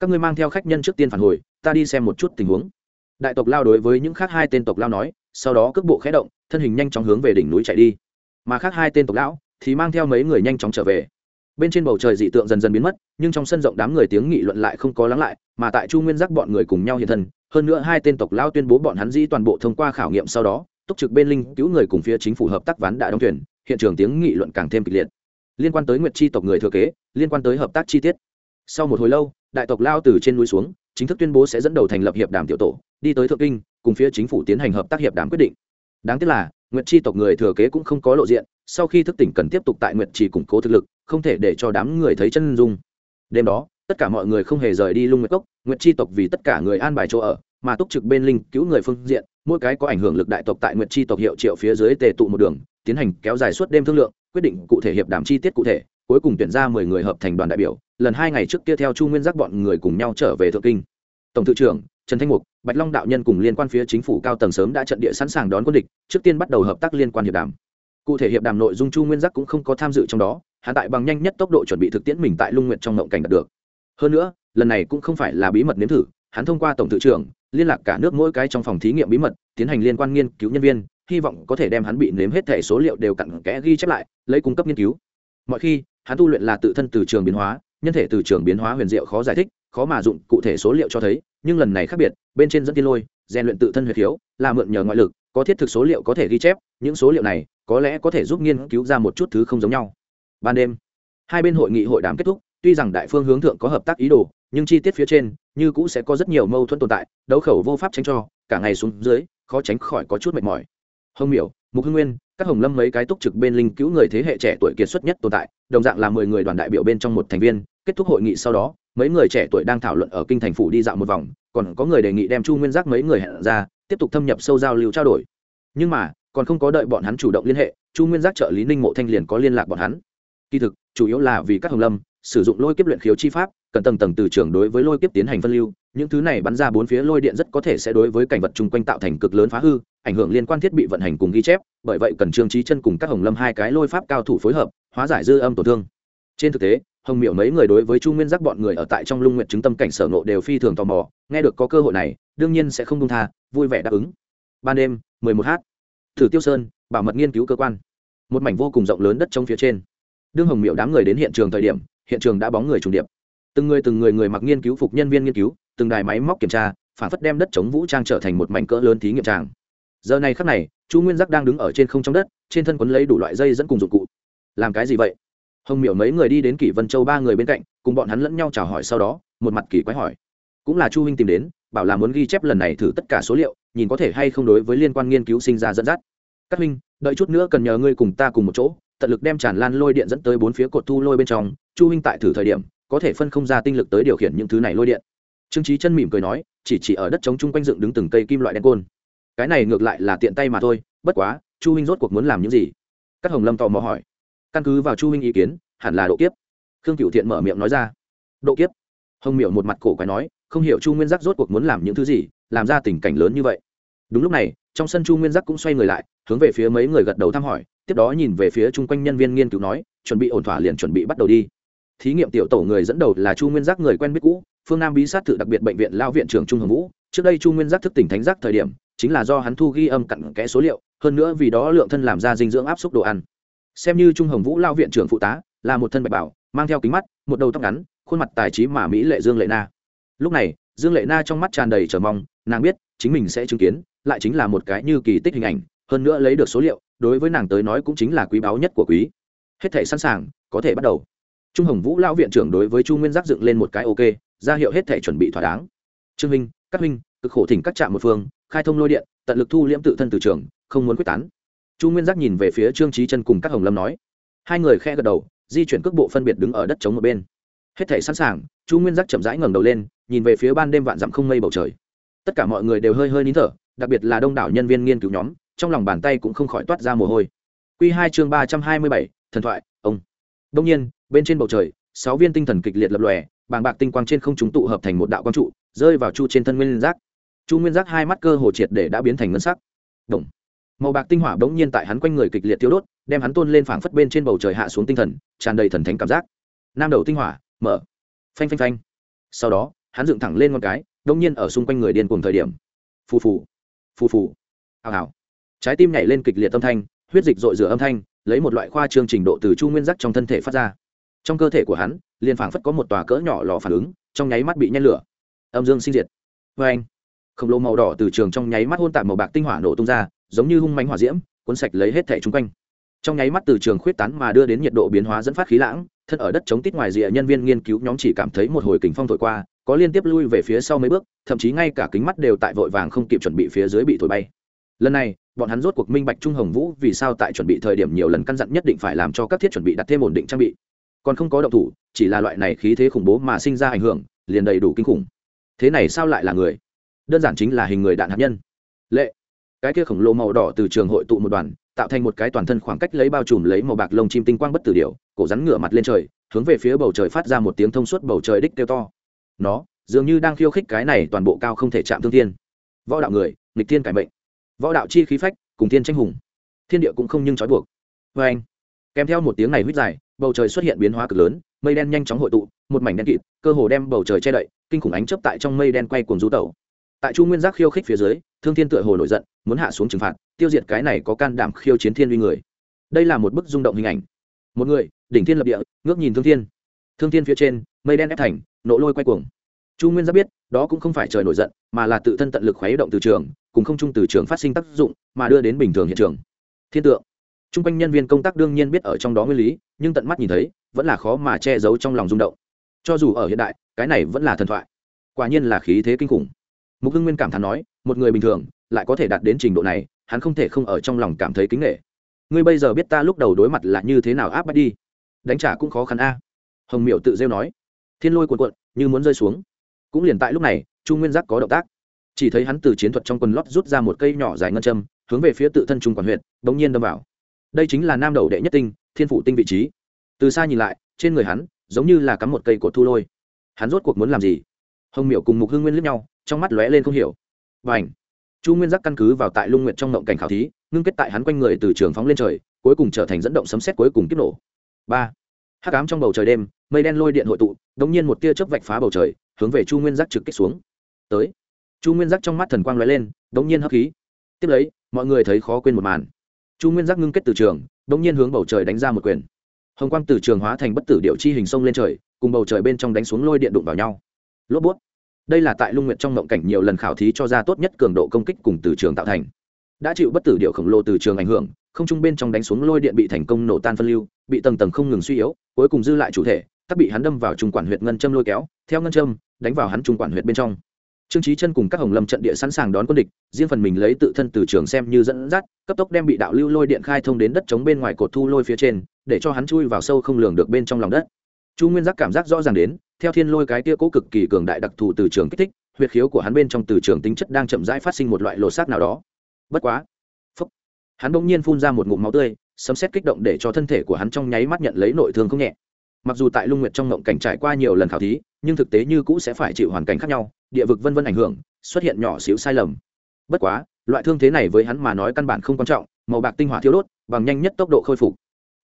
Speaker 1: Các ngươi mang theo khách nhân trước tiên phản hồi, ta đi xem một chút tình huống. Đại tộc lao đối với những khác hai tên tộc lao nói, sau đó cước bộ khé động, thân hình nhanh chóng hướng về đỉnh núi chạy đi. Mà khác hai tên tộc lão thì mang theo mấy người nhanh chóng trở về. Bên trên bầu trời dị tượng dần dần biến mất, nhưng trong sân rộng đám người tiếng nghị luận lại không có lắng lại, mà tại chu nguyên giác bọn người cùng nhau hiện thân, hơn nữa hai tên tộc lao tuyên bố bọn hắn dĩ toàn bộ thông qua khảo nghiệm sau đó túc trực bên linh cứu người cùng phía chính phủ hợp tác ván đã đóng thuyền, hiện trường tiếng nghị luận càng thêm kịch liệt. Liên quan tới nguyệt chi tộc người thừa kế, liên quan tới hợp tác chi tiết. Sau một hồi lâu, đại tộc lao từ trên núi xuống, chính thức tuyên bố sẽ dẫn đầu thành lập hiệp đàm tiểu tổ, đi tới thượng kinh, cùng phía chính phủ tiến hành hợp tác hiệp đàm quyết định. Đáng tiếc là, nguyệt chi tộc người thừa kế cũng không có lộ diện, sau khi thức tỉnh cần tiếp tục tại nguyệt trì củng cố thực lực, không thể để cho đám người thấy chân dung. Đêm đó, tất cả mọi người không hề rời đi lung nguyệt cốc, nguyệt chi tộc vì tất cả người an bài chỗ ở, mà túc trực bên linh cứu người phương diện mỗi cái có ảnh hưởng lực đại tộc tại nguyệt chi tộc hiệu triệu phía dưới tề tụ một đường, tiến hành kéo dài suốt đêm thương lượng, quyết định cụ thể hiệp đàm chi tiết cụ thể, cuối cùng tuyển ra mười người hợp thành đoàn đại biểu, lần hai ngày trước kia theo chu nguyên giác bọn người cùng nhau trở về thượng kinh. Tổng thư trưởng, trần thanh mục, bạch long đạo nhân cùng liên quan phía chính phủ cao tầng sớm đã trận địa sẵn sàng đón quân địch, trước tiên bắt đầu hợp tác liên quan hiệp đàm. Cụ thể hiệp đàm nội dung chu nguyên giác cũng không có tham dự trong đó hạ tại bằng nhanh nhất tốc độ chuẩn bị thực tiễn mình tại lung nguyện trong ngộng cảnh đạt được. Hơn nữa, lần này cũng không phải là bí mật nếm thử, hắn thông qua tổng thư trưởng liên lạc cả nước mỗi cái trong phòng thí nghiệm bí mật, tiến hành liên quan nghiên cứu nhân viên, hy vọng có thể đem hắn bị nếm hết thẻ số liệu đều cặn kẽ ghi chép lại, lấy cung cấp nghiên cứu. Mọi khi, hắn tu luyện là tự thân từ trường biến hóa, nhân thể từ trường biến hóa huyền diệu khó giải thích, khó mà dụng cụ thể số liệu cho thấy, nhưng lần này khác biệt, bên trên dẫn tiên lôi, rèn luyện tự thân huyệt thiếu, là mượn nhờ ngoại lực, có thiết thực số liệu có thể ghi chép, những số liệu này có lẽ có thể giúp nghiên cứu ra một chút thứ không giống nhau. Ban đêm, hai bên hội nghị hội đàm kết thúc tuy rằng đại phương hướng thượng có hợp tác ý đồ, nhưng chi tiết phía trên, như cũ sẽ có rất nhiều mâu thuẫn tồn tại, đấu khẩu vô pháp tránh cho, cả ngày xuống dưới, khó tránh khỏi có chút mệt mỏi. Hồng miểu, mục hưng nguyên, các hồng lâm mấy cái túc trực bên linh cứu người thế hệ trẻ tuổi kiệt xuất nhất tồn tại, đồng dạng là mười người đoàn đại biểu bên trong một thành viên, kết thúc hội nghị sau đó, mấy người trẻ tuổi đang thảo luận ở kinh thành phủ đi dạo một vòng, còn có người đề nghị đem chu nguyên giác mấy người hẹn ra, tiếp tục thâm nhập sâu giao lưu trao đổi. Nhưng mà, còn không có đợi bọn hắn chủ động liên hệ, chu nguyên giác trợ lý ninh mộ thanh liền có liên lạc bọn hắn. Kỳ thực, chủ yếu là vì các hồng lâm sử dụng lôi kiếp luyện khiếu chi pháp, cần tầng tầng từ trường đối với lôi kiếp tiến hành phân lưu. Những thứ này bắn ra bốn phía lôi điện rất có thể sẽ đối với cảnh vật chung quanh tạo thành cực lớn phá hư, ảnh hưởng liên quan thiết bị vận hành cùng ghi chép. Bởi vậy cần trương trí chân cùng các hồng lâm hai cái lôi pháp cao thủ phối hợp, hóa giải dư âm tổn thương. Trên thực tế, hồng miểu mấy người đối với chu nguyên giác bọn người ở tại trong lung nguyện chứng tâm cảnh sở ngộ đều phi thường tò mò, nghe được có cơ hội này, đương nhiên sẽ không công tha, vui vẻ đáp ứng. Ban đêm, mười một h thử tiêu sơn, bảo mật nghiên cứu cơ quan. Một mảnh vô cùng rộng lớn đất trong phía trên. Đương hồng miểu đám người đến hiện trường thời điểm hiện trường đã bóng người trùng điệp. Từng người từng người người mặc nghiên cứu phục nhân viên nghiên cứu, từng đài máy móc kiểm tra, phản phất đem đất chống vũ trang trở thành một mảnh cỡ lớn thí nghiệm tràng. Giờ này khắc này, chu nguyên giác đang đứng ở trên không trong đất, trên thân quấn lấy đủ loại dây dẫn cùng dụng cụ. Làm cái gì vậy? Hồng miểu mấy người đi đến kỷ vân châu ba người bên cạnh, cùng bọn hắn lẫn nhau chào hỏi sau đó, một mặt kỳ quái hỏi. Cũng là chu huynh tìm đến, bảo là muốn ghi chép lần này thử tất cả số liệu, nhìn có thể hay không đối với liên quan nghiên cứu sinh ra dẫn dắt các Minh, đợi chút nữa cần nhờ ngươi cùng ta cùng một chỗ tận lực đem tràn lan lôi điện dẫn tới bốn phía cột thu lôi bên trong chu huynh tại thử thời điểm có thể phân không ra tinh lực tới điều khiển những thứ này lôi điện. Trương trí chân mỉm cười nói chỉ chỉ ở đất trống chung quanh dựng đứng từng cây kim loại đen côn. Cái này ngược lại là tiện tay mà thôi bất quá chu huynh rốt cuộc muốn làm những gì? Các hồng lâm tò mò hỏi. Căn cứ vào chu huynh ý kiến hẳn là độ kiếp. Khương cựu thiện mở miệng nói ra. Độ kiếp? Hồng miệu một mặt cổ quái nói không hiểu chu nguyên giác rốt cuộc muốn làm những thứ gì làm ra tình cảnh lớn như vậy. Đúng lúc này trong sân chu nguyên giác cũng xoay người lại hướng về phía mấy người gật đầu thăm hỏi, tiếp đó nhìn về phía chung quanh nhân viên nghiên cứu nói, chuẩn bị ổn thỏa liền chuẩn bị bắt đầu đi. Thí nghiệm tiểu tổ người dẫn đầu là chu nguyên giác người quen biết cũ, phương nam bí sát tự đặc biệt bệnh viện lao viện trưởng trung hồng vũ. Trước đây chu nguyên giác thức tỉnh thánh giác thời điểm, chính là do hắn thu ghi âm cặn kẽ số liệu, hơn nữa vì đó lượng thân làm ra dinh dưỡng áp suất đồ ăn. Xem như trung hồng vũ lao viện trưởng phụ tá, là một thân bạch bảo, mang theo kính mắt, một đầu tóc ngắn, khuôn mặt tài trí mà mỹ lệ dương lệ na. Lúc này, dương lệ na trong mắt tràn đầy chờ mong, nàng biết, chính mình sẽ chứng kiến, lại chính là một cái như kỳ tích hình ảnh hơn nữa lấy được số liệu, đối với nàng tới nói cũng chính là quý báu nhất của quý. Hết thể sẵn sàng, có thể bắt đầu. Trung hồng vũ lão viện trưởng đối với chu nguyên giác dựng lên một cái ok, ra hiệu hết thể chuẩn bị thỏa đáng. Trương minh các minh, cực khổ thỉnh các trạm một phương, khai thông lôi điện, tận lực thu liễm tự thân từ trường, không muốn quyết tán. Chu nguyên giác nhìn về phía trương trí chân cùng các hồng lâm nói. Hai người khe gật đầu, di chuyển cước bộ phân biệt đứng ở đất chống một bên. Hết thể sẵn sàng, chu nguyên giác chậm rãi ngẩng đầu lên, nhìn về phía ban đêm vạn dặm không mây bầu trời. Tất cả mọi người đều hơi hơi nín thở, đặc biệt là đông đảo nhân viên nghiên cứu nhóm trong lòng bàn tay cũng không khỏi toát ra mồ hôi. Q hai chương ba trăm hai mươi bảy, thần thoại, ông. Đông nhiên, bên trên bầu trời, sáu viên tinh thần kịch liệt lập lòe, bàng bạc tinh quang trên không chúng tụ hợp thành một đạo quang trụ, rơi vào chu trên thân nguyên giác. Chu nguyên giác hai mắt cơ hồ triệt để đã biến thành ngân sắc. Động. màu bạc tinh hỏa bỗng nhiên tại hắn quanh người kịch liệt tiêu đốt, đem hắn tôn lên phảng phất bên trên bầu trời hạ xuống tinh thần, tràn đầy thần thánh cảm giác. Nam đầu tinh hỏa, mở. Phanh phanh phanh. Sau đó, hắn dựng thẳng lên ngón cái đông nhiên ở xung quanh người điên cùng thời điểm. Phù phù. Phù phù. Hào hào trái tim nhảy lên kịch liệt âm thanh, huyết dịch dội rửa âm thanh, lấy một loại khoa trương trình độ từ chu nguyên giác trong thân thể phát ra. Trong cơ thể của hắn, liền phảng phất có một tòa cỡ nhỏ lò phản ứng, trong nháy mắt bị nhen lửa. Âm dương sinh diệt. Vê anh khổng lồ màu đỏ từ trường trong nháy mắt hôn tạp màu bạc tinh hỏa nổ tung ra, giống như hung mánh hỏa diễm, cuốn sạch lấy hết thẻ chung quanh. Trong nháy mắt từ trường khuyết tán mà đưa đến nhiệt độ biến hóa dẫn phát khí lãng, thân ở đất chống tít ngoài rìa nhân viên nghiên cứu nhóm chỉ cảm thấy một hồi kính phong thổi qua, có liên tiếp lui về phía sau mấy bước, thậm chí ngay cả kính mắt đều tại vội vàng không kịp chuẩn bị phía dưới bị thổi bay lần này, bọn hắn rốt cuộc minh bạch trung hồng vũ vì sao tại chuẩn bị thời điểm nhiều lần căn dặn nhất định phải làm cho các thiết chuẩn bị đặt thêm ổn định trang bị. Còn không có động thủ, chỉ là loại này khí thế khủng bố mà sinh ra ảnh hưởng, liền đầy đủ kinh khủng. Thế này sao lại là người? Đơn giản chính là hình người đạn hạt nhân. Lệ. Cái kia khổng lồ màu đỏ từ trường hội tụ một đoàn, tạo thành một cái toàn thân khoảng cách lấy bao trùm lấy màu bạc lông chim tinh quang bất tử điều cổ rắn ngửa mặt lên trời, hướng về phía bầu trời phát ra một tiếng thông suốt bầu trời đích kêu to. Nó, dường như đang khiêu khích cái này toàn bộ cao không thể chạm thương thiên. Võ đạo người, nghịch thiên cải mệnh võ đạo chi khí phách, cùng thiên tranh hùng. Thiên địa cũng không nhưng trói buộc. Vê anh, kèm theo một tiếng này huyết dài, bầu trời xuất hiện biến hóa cực lớn, mây đen nhanh chóng hội tụ, một mảnh đen kịt, cơ hồ đem bầu trời che đậy, kinh khủng ánh chớp tại trong mây đen quay cuồng rú tẩu. Tại chu nguyên giác khiêu khích phía dưới, thương thiên tựa hồ nổi giận, muốn hạ xuống trừng phạt, tiêu diệt cái này có can đảm khiêu chiến thiên uy người. Đây là một bức rung động hình ảnh. Một người, đỉnh thiên lập địa, ngước nhìn thương thiên. Thương thiên phía trên, mây đen ép thành nỗ lôi quay cuồng. Chu nguyên giác biết, đó cũng không phải trời nổi giận, mà là tự thân tận lực khuấy động từ trường cùng không trung từ trường phát sinh tác dụng, mà đưa đến bình thường hiện trường. Thiên tượng. T r u n g quanh nhân viên công tác đương nhiên biết ở trong đó nguyên lý, nhưng tận mắt nhìn thấy, vẫn là khó mà che giấu trong lòng rung động. Cho dù ở hiện đại, cái này vẫn là thần thoại. Quả nhiên là khí thế kinh khủng. Mục hưng nguyên cảm thán nói, một người bình thường, lại có thể đạt đến trình độ này, hắn không thể không ở trong lòng cảm thấy kính nghệ ngươi bây giờ biết ta lúc đầu đối mặt là như thế nào áp bắt đi. Đánh trả cũng khó khăn a. Hồng miệu tự rêu nói. Thiên lôi cuộn cuộn, như muốn rơi xuống. Cũng liền tại lúc này, chu nguyên giác có động tác chỉ thấy hắn từ chiến thuật trong quần lót rút ra một cây nhỏ dài ngân châm, hướng về phía tự thân trung quản huyện bỗng nhiên đâm vào. Đây chính là nam đầu đệ nhất tinh, thiên phủ tinh vị trí. Từ xa nhìn lại, trên người hắn, giống như là cắm một cây cột thu lôi. Hắn rốt cuộc muốn làm gì? Hồng Miểu cùng mục hương nguyên lướt nhau, trong mắt lóe lên không hiểu. Và ảnh chu nguyên giác căn cứ vào tại lung nguyện trong ngộng cảnh khảo thí, ngưng kết tại hắn quanh người từ trường phóng lên trời, cuối cùng trở thành dẫn động sấm xét cuối cùng kích nổ. Ba! Hắc ám trong bầu trời đêm, mây đen lôi điện hội tụ đ ỗ n g nhiên một tia chớp vạch phá bầu trời, hướng về chu nguyên giác trực kích xuống. Tới! Chu nguyên giác trong mắt thần quang l ó e lên đ ố n g nhiên hấp khí. Tiếp lấy, mọi người thấy khó quên một màn. Chu nguyên giác ngưng kết từ trường đ ố n g nhiên hướng bầu trời đánh ra một quyền. Hồng quang từ trường hóa thành bất tử điệu chi hình sông lên trời, cùng bầu trời bên trong đánh xuống lôi điện đụng vào nhau. Lốp bút. Đây là tại lung nguyện trong mộng cảnh nhiều lần khảo thí cho ra tốt nhất cường độ công kích cùng từ trường tạo thành. Đã chịu bất tử điệu khổng lồ từ trường ảnh hưởng, không trung bên trong đánh xuống lôi điện bị thành công nổ tan phân lưu, bị tầng tầng không ngừng suy yếu, cuối cùng dư lại chủ thể, tắc bị hắn đâm vào trung quản huyệt ngân châm lôi kéo, theo ngân châm, đánh vào hắn trung quản huyệt bên trong trương trí chân cùng các hồng lâm trận địa sẵn sàng đón quân địch, riêng phần mình lấy tự thân từ trường xem như dẫn dắt, cấp tốc đem bị đạo lưu lôi điện khai thông đến đất chống bên ngoài cột thu lôi phía trên, để cho hắn chui vào sâu không lường được bên trong lòng đất. Chu nguyên giác cảm giác rõ ràng đến, theo thiên lôi cái tia cố cực kỳ cường đại đặc thù từ trường kích thích, huyệt khiếu của hắn bên trong từ trường tính chất đang chậm rãi phát sinh một loại lột xác nào đó. Bất quá, phúc, hắn bỗng nhiên phun ra một ngụm máu tươi, sấm xét kích động để cho thân thể của hắn trong nháy mắt nhận lấy nội thương không nhẹ. Mặc dù tại lung nguyệt trong ngộng cảnh trải qua nhiều lần khảo thí, nhưng thực tế như cũ sẽ phải chịu hoàn cảnh khác nhau địa vực vân vân ảnh hưởng, xuất hiện nhỏ xíu sai lầm. Bất quá, loại thương thế này với hắn mà nói căn bản không quan trọng, màu bạc tinh hỏa thiếu đốt, bằng nhanh nhất tốc độ khôi phục.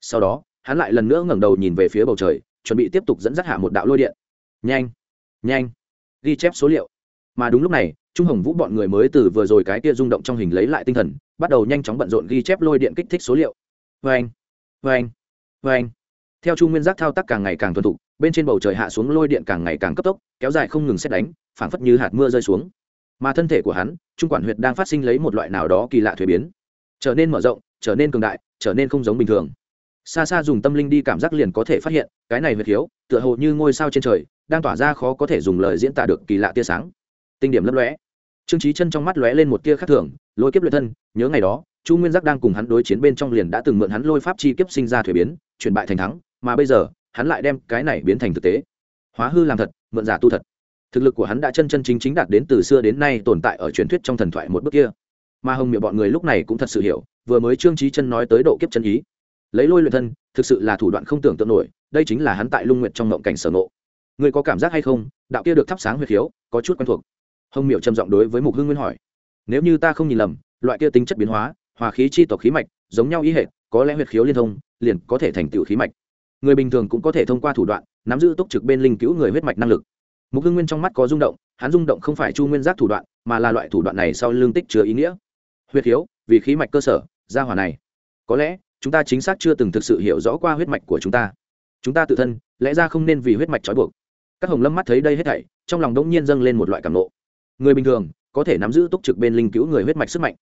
Speaker 1: Sau đó, hắn lại lần nữa ngẩng đầu nhìn về phía bầu trời, chuẩn bị tiếp tục dẫn dắt hạ một đạo lôi điện. Nhanh! Nhanh! Ghi chép số liệu. Mà đúng lúc này, trung hồng vũ bọn người mới từ vừa rồi cái kia rung động trong hình lấy lại tinh thần, bắt đầu nhanh chóng bận rộn ghi chép lôi điện kích thích số liệu. Vê anh vê anh vê anh theo chu nguyên giác thao tác càng ngày càng thuần thục, bên trên bầu trời hạ xuống lôi điện càng ngày càng cấp tốc, kéo dài không ngừng xét đánh phảng phất như hạt mưa rơi xuống. Mà thân thể của hắn, trung quản huyệt đang phát sinh lấy một loại nào đó kỳ lạ thuế biến. Trở nên mở rộng, trở nên cường đại, trở nên không giống bình thường. Xa xa dùng tâm linh đi cảm giác liền có thể phát hiện, cái này huyệt hiếu tựa hồ như ngôi sao trên trời, đang tỏa ra khó có thể dùng lời diễn tả được kỳ lạ tia sáng. Tinh điểm lấp lóe. Trương trí chân trong mắt lóe lên một tia khác thường, lôi kiếp luyện thân, nhớ ngày đó, chu nguyên giác đang cùng hắn đối chiến bên trong liền đã từng mượn hắn lôi pháp chi kiếp sinh ra thuế biến, chuyển bại thành thắng, mà bây giờ, hắn lại đem cái này biến thành thực tế. Hóa hư làm thật, mượn giả tu thật thực lực của hắn đã chân chân chính chính đạt đến từ xưa đến nay tồn tại ở truyền thuyết trong thần thoại một bước kia. Mà hồng miệng bọn người lúc này cũng thật sự hiểu, vừa mới trương trí chân nói tới độ kiếp chân ý. Lấy lôi luyện thân, thực sự là thủ đoạn không tưởng tượng nổi, đây chính là hắn tại lung nguyện trong ngộng cảnh sở ngộ. người có cảm giác hay không? Đạo kia được thắp sáng huyệt khiếu, có chút quen thuộc. Hồng miệu trầm giọng đối với mục hưng nguyên hỏi. Nếu như ta không nhìn lầm, loại kia tính chất biến hóa, hòa khí chi tộc khí mạch, giống nhau ý hệ có lẽ huyệt khiếu liên thông, liền có thể thành tựu khí mạch. Người bình thường cũng có thể thông qua thủ đoạn, nắm giữ túc trực bên linh cứu người huyết mạch năng lực mục hưng nguyên trong mắt có rung động, hắn rung động không phải chu nguyên giác thủ đoạn, mà là loại thủ đoạn này sau lương tích chứa ý nghĩa. Huyết hiếu, vì khí mạch cơ sở gia hỏa này. Có lẽ, chúng ta chính xác chưa từng thực sự hiểu rõ qua huyết mạch của chúng ta. Chúng ta tự thân, lẽ ra không nên vì huyết mạch trói buộc. Các hồng lâm mắt thấy đây hết thảy, trong lòng đống nhiên dâng lên một loại cảm nộ người bình thường, có thể nắm giữ túc trực bên linh cứu người huyết mạch sức mạnh.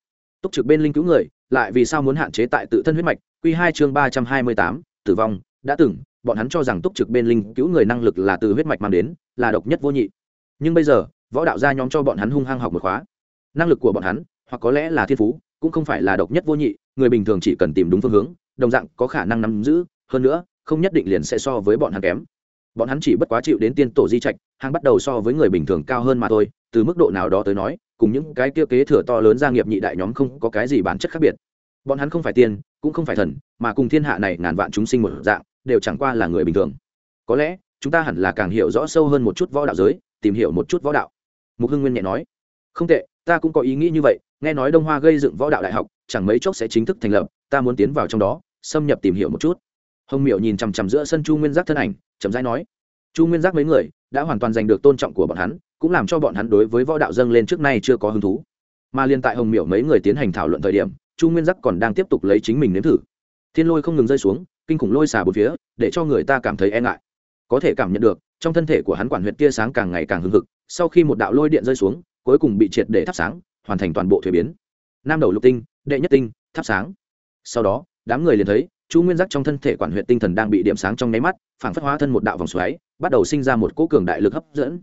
Speaker 1: Túc trực bên linh cứu người, lại vì sao muốn hạn chế tại tự thân huyết mạch? Q hai chương ba trăm hai mươi tám, tử vong, đã từng, bọn hắn cho rằng túc trực bên linh cứu người năng lực là từ huyết mạch mang đến là độc nhất vô nhị. Nhưng bây giờ, võ đạo gia nhóm cho bọn hắn hung hăng học một khóa. Năng lực của bọn hắn, hoặc có lẽ là thiên phú, cũng không phải là độc nhất vô nhị, người bình thường chỉ cần tìm đúng phương hướng, đồng dạng có khả năng nắm giữ, hơn nữa, không nhất định liền sẽ so với bọn hắn kém. Bọn hắn chỉ bất quá chịu đến tiên tổ di trạch, hàng bắt đầu so với người bình thường cao hơn mà thôi, từ mức độ nào đó tới nói, cùng những cái kia kế thừa to lớn gia nghiệp nhị đại nhóm không có cái gì bản chất khác biệt. Bọn hắn không phải tiên, cũng không phải thần, mà cùng thiên hạ này ngàn vạn chúng sinh một dạng, đều chẳng qua là người bình thường. Có lẽ chúng ta hẳn là càng hiểu rõ sâu hơn một chút võ đạo giới, tìm hiểu một chút võ đạo. Mục hưng nguyên nhẹ nói. Không tệ, ta cũng có ý nghĩ như vậy, nghe nói đông hoa gây dựng võ đạo đại học, chẳng mấy chốc sẽ chính thức thành lập, ta muốn tiến vào trong đó, xâm nhập tìm hiểu một chút. Hồng miệu nhìn chằm chằm giữa sân chu nguyên giác thân ảnh, chậm rãi nói. Chu nguyên giác mấy người đã hoàn toàn giành được tôn trọng của bọn hắn, cũng làm cho bọn hắn đối với võ đạo dâng lên trước nay chưa có hứng thú. Mà liên tại hồng miệu mấy người tiến hành thảo luận thời điểm, chu nguyên giác còn đang tiếp tục lấy chính mình nếm thử. Thiên lôi không ngừng rơi xuống, kinh khủng lôi xả bốn phía, để cho người ta cảm thấy e ngại có thể cảm nhận được, trong thân thể của hắn quản huyện tia sáng càng ngày càng hưng hực, sau khi một đạo lôi điện rơi xuống, cuối cùng bị triệt để thắp sáng, hoàn thành toàn bộ thuế biến. Nam đầu lục tinh, đệ nhất tinh, thắp sáng. Sau đó, đám người liền thấy, chu nguyên giác trong thân thể quản huyện tinh thần đang bị điểm sáng trong nháy mắt phản phất hóa thân một đạo vòng xoáy, bắt đầu sinh ra một cỗ cường đại lực hấp dẫn.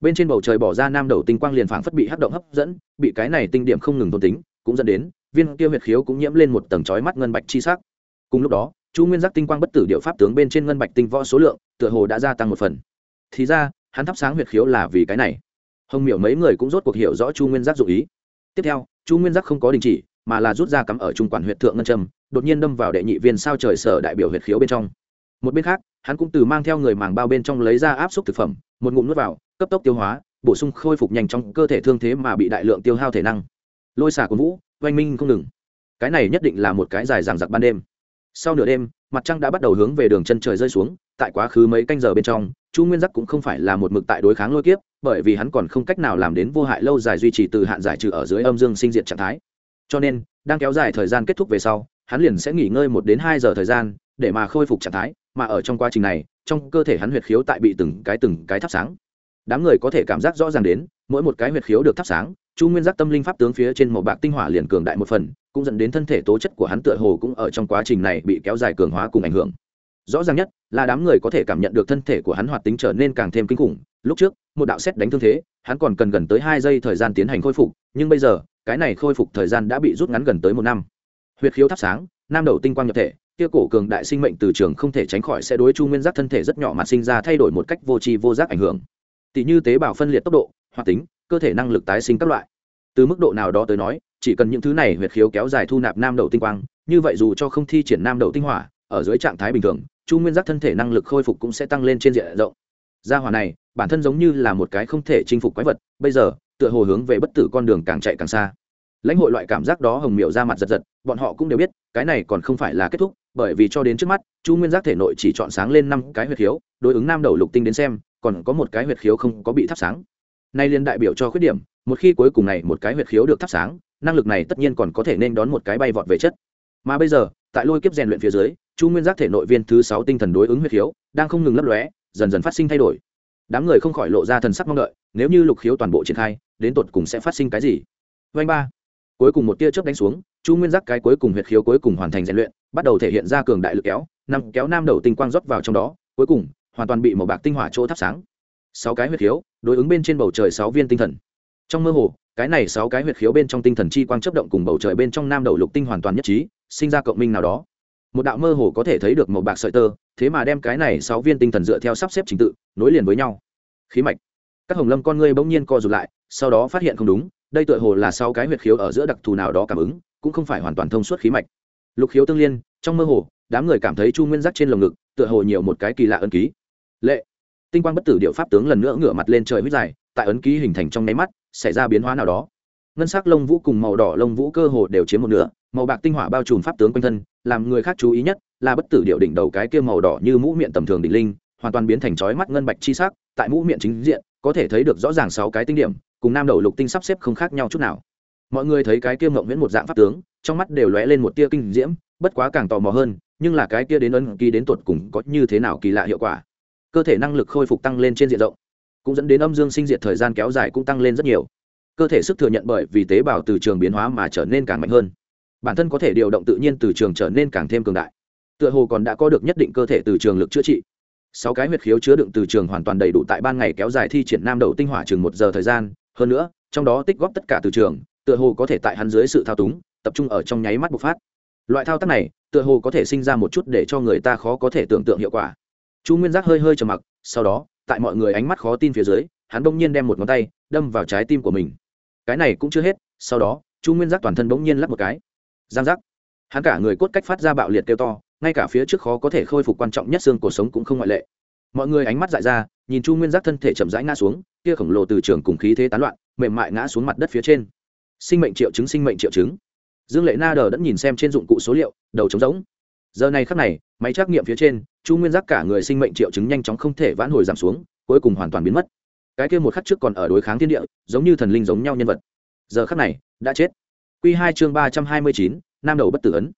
Speaker 1: Bên trên bầu trời bỏ ra nam đầu tinh quang liền phản phất bị hấp động hấp dẫn, bị cái này tinh điểm không ngừng thôn tính, cũng dẫn đến, viên tiêu huyệt khiếu cũng nhiễm lên một tầng chói mắt ngân bạch chi sắc. Cùng lúc đó, chu nguyên giác tinh quang bất tử điệu pháp tướng bên trên ngân bạch tinh võ số lượng tựa hồ đã gia tăng một phần. Thì ra, hắn thắp sáng huyệt khiếu là vì cái này. Hồng miểu mấy người cũng rốt cuộc hiểu rõ chu nguyên giác dụ ý. Tiếp theo, chu nguyên giác không có đình chỉ, mà là rút ra cắm ở trung quản huyện thượng ngân trâm đột nhiên đâm vào đệ nhị viên sao trời sở đại biểu huyệt khiếu bên trong. Một bên khác, hắn cũng từ mang theo người màng bao bên trong lấy ra áp suất thực phẩm, một ngụm nuốt vào, cấp tốc tiêu hóa, bổ sung khôi phục nhanh trong cơ thể thương thế mà bị đại lượng tiêu hao thể năng. Lôi xả của vũ, oanh minh không ngừng. Cái này nhất định là một cái dài ràng giặc ban đêm. Sau nửa đêm mặt trăng đã bắt đầu hướng về đường chân trời rơi xuống, tại quá khứ mấy canh giờ bên trong, chu nguyên giác cũng không phải là một mực tại đối kháng lôi kiếp, bởi vì hắn còn không cách nào làm đến vô hại lâu dài duy trì từ hạn giải trừ ở dưới âm dương sinh diệt trạng thái. Cho nên, đang kéo dài thời gian kết thúc về sau, hắn liền sẽ nghỉ ngơi một đến hai giờ thời gian, để mà khôi phục trạng thái, mà ở trong quá trình này, trong cơ thể hắn huyệt khiếu tại bị từng cái từng cái thắp sáng. Đám người có thể cảm giác rõ ràng đến, mỗi một cái huyệt khiếu được thắp sáng, chu nguyên giác tâm linh pháp tướng phía trên màu bạc tinh hỏa liền cường đại một phần cũng dẫn đến thân thể tố chất của hắn tựa hồ cũng ở trong quá trình này bị kéo dài cường hóa cùng ảnh hưởng. Rõ ràng nhất là đám người có thể cảm nhận được thân thể của hắn hoạt tính trở nên càng thêm kinh khủng. Lúc trước, một đạo xét đánh thương thế, hắn còn cần gần tới hai giây thời gian tiến hành khôi phục, nhưng bây giờ, cái này khôi phục thời gian đã bị rút ngắn gần tới một năm. Huyệt khiếu thắp sáng, nam đầu tinh quang nhập thể, kia cổ cường đại sinh mệnh từ trường không thể tránh khỏi sẽ đối chu nguyên giác thân thể rất nhỏ mà sinh ra thay đổi một cách vô tri vô giác ảnh hưởng. Tỷ như tế bào phân liệt tốc độ, hoạt tính, cơ thể năng lực tái sinh các loại. Từ mức độ nào đó tới nói chỉ cần những thứ này huyệt khiếu kéo dài thu nạp nam đầu tinh quang, như vậy dù cho không thi triển nam đầu tinh hỏa, ở dưới trạng thái bình thường, chu nguyên giác thân thể năng lực khôi phục cũng sẽ tăng lên trên diện rộng. Gia hỏa này, bản thân giống như là một cái không thể chinh phục quái vật, bây giờ, tựa hồ hướng về bất tử con đường càng chạy càng xa. Lãnh hội loại cảm giác đó hồng miệu ra mặt giật giật, bọn họ cũng đều biết, cái này còn không phải là kết thúc, bởi vì cho đến trước mắt, chu nguyên giác thể nội chỉ chọn sáng lên năm cái huyệt khiếu, đối ứng nam đầu lục tinh đến xem, còn có một cái huyệt khiếu không có bị thắp sáng. Nay liên đại biểu cho khuyết điểm, một khi cuối cùng này một cái huyệt khiếu được thắp sáng năng lực này tất nhiên còn có thể nên đón một cái bay vọt về chất. Mà bây giờ, tại lôi kiếp rèn luyện phía dưới, chu nguyên giác thể nội viên thứ sáu tinh thần đối ứng huyệt khiếu, đang không ngừng lấp lóe, dần dần phát sinh thay đổi. Đám người không khỏi lộ ra thần sắc mong đợi, nếu như lục khiếu toàn bộ triển khai, đến tột cùng sẽ phát sinh cái gì? Vanh ba. Cuối cùng một tia chớp đánh xuống, chu nguyên giác cái cuối cùng huyệt khiếu cuối cùng hoàn thành rèn luyện, bắt đầu thể hiện ra cường đại lực kéo nằm kéo nam đầu tinh quang rót vào trong đó, cuối cùng, hoàn toàn bị màu bạc tinh hỏa chỗ thắp sáng. Sáu cái huyệt khiếu, đối ứng bên trên bầu trời sáu viên tinh thần. Trong mơ hồ cái này sáu cái huyệt khiếu bên trong tinh thần chi quang chấp động cùng bầu trời bên trong nam đầu lục tinh hoàn toàn nhất trí, sinh ra cộng minh nào đó. Một đạo mơ hồ có thể thấy được màu bạc sợi tơ, thế mà đem cái này sáu viên tinh thần dựa theo sắp xếp trình tự, nối liền với nhau. Khí mạch. Các hồng lâm con ngươi bỗng nhiên co rụt lại, sau đó phát hiện không đúng, đây tựa hồ là sáu cái huyệt khiếu ở giữa đặc thù nào đó cảm ứng, cũng không phải hoàn toàn thông suốt khí mạch. Lục khiếu tương liên, trong mơ hồ, đám người cảm thấy chu nguyên giác trên lồng ngực, tựa hồ nhiều một cái kỳ lạ ân ký. Lệ. Tinh quang bất tử điệu pháp tướng lần nữa ngửa mặt lên trời huyết dài, tại ấn ký hình thành trong nháy mắt xảy ra biến hóa nào đó. Ngân sắc lông vũ cùng màu đỏ lông vũ cơ hồ đều chiếm một nửa, màu bạc tinh hỏa bao trùm pháp tướng quanh thân, làm người khác chú ý nhất là bất tử điệu đỉnh đầu cái kia màu đỏ như mũ miệng tầm thường đỉnh linh, hoàn toàn biến thành chói mắt ngân bạch chi sắc, tại mũ miệng chính diện, có thể thấy được rõ ràng sáu cái tinh điểm, cùng nam đầu lục tinh sắp xếp không khác nhau chút nào. Mọi người thấy cái kia ngậm viễn một dạng pháp tướng, trong mắt đều lóe lên một tia kinh diễm, bất quá càng tò mò hơn, nhưng là cái kia đến ấn ký đến tuột cùng có như thế nào kỳ lạ hiệu quả. Cơ thể năng lực khôi phục tăng lên trên diện rộng cũng dẫn đến âm dương sinh diệt thời gian kéo dài cũng tăng lên rất nhiều. Cơ thể sức thừa nhận bởi vì tế bào từ trường biến hóa mà trở nên càng mạnh hơn. Bản thân có thể điều động tự nhiên từ trường trở nên càng thêm cường đại. Tựa hồ còn đã có được nhất định cơ thể từ trường lực chữa trị. Sáu cái huyệt khiếu chứa đựng từ trường hoàn toàn đầy đủ tại ban ngày kéo dài thi triển nam đầu tinh hỏa chừng một giờ thời gian. Hơn nữa, trong đó tích góp tất cả từ trường, tựa hồ có thể tại hắn dưới sự thao túng, tập trung ở trong nháy mắt bộc phát. Loại thao tác này, tựa hồ có thể sinh ra một chút để cho người ta khó có thể tưởng tượng hiệu quả. Chu nguyên giác hơi hơi trầm mặc, sau đó tại mọi người ánh mắt khó tin phía dưới, hắn bỗng nhiên đem một ngón tay đâm vào trái tim của mình. Cái này cũng chưa hết, sau đó, chu nguyên giác toàn thân bỗng nhiên lắp một cái. Giang giác. Hắn cả người cốt cách phát ra bạo liệt kêu to, ngay cả phía trước khó có thể khôi phục quan trọng nhất xương cuộc sống cũng không ngoại lệ. Mọi người ánh mắt dại ra, nhìn chu nguyên giác thân thể chậm rãi ngã xuống, kia khổng lồ từ trường cùng khí thế tán loạn, mềm mại ngã xuống mặt đất phía trên. Sinh mệnh triệu chứng, sinh mệnh triệu chứng. Dương lệ na đờ đã nhìn xem trên dụng cụ số liệu, đầu trống rỗng giờ này khắc này, máy trắc nghiệm phía trên, chu nguyên giác cả người sinh mệnh triệu chứng nhanh chóng không thể vãn hồi giảm xuống, cuối cùng hoàn toàn biến mất. Cái kia một khắc trước còn ở đối kháng thiên địa, giống như thần linh giống nhau nhân vật. Giờ khắc này, đã chết. Q hai chương ba trăm hai mươi chín, nam đầu bất tử ấn.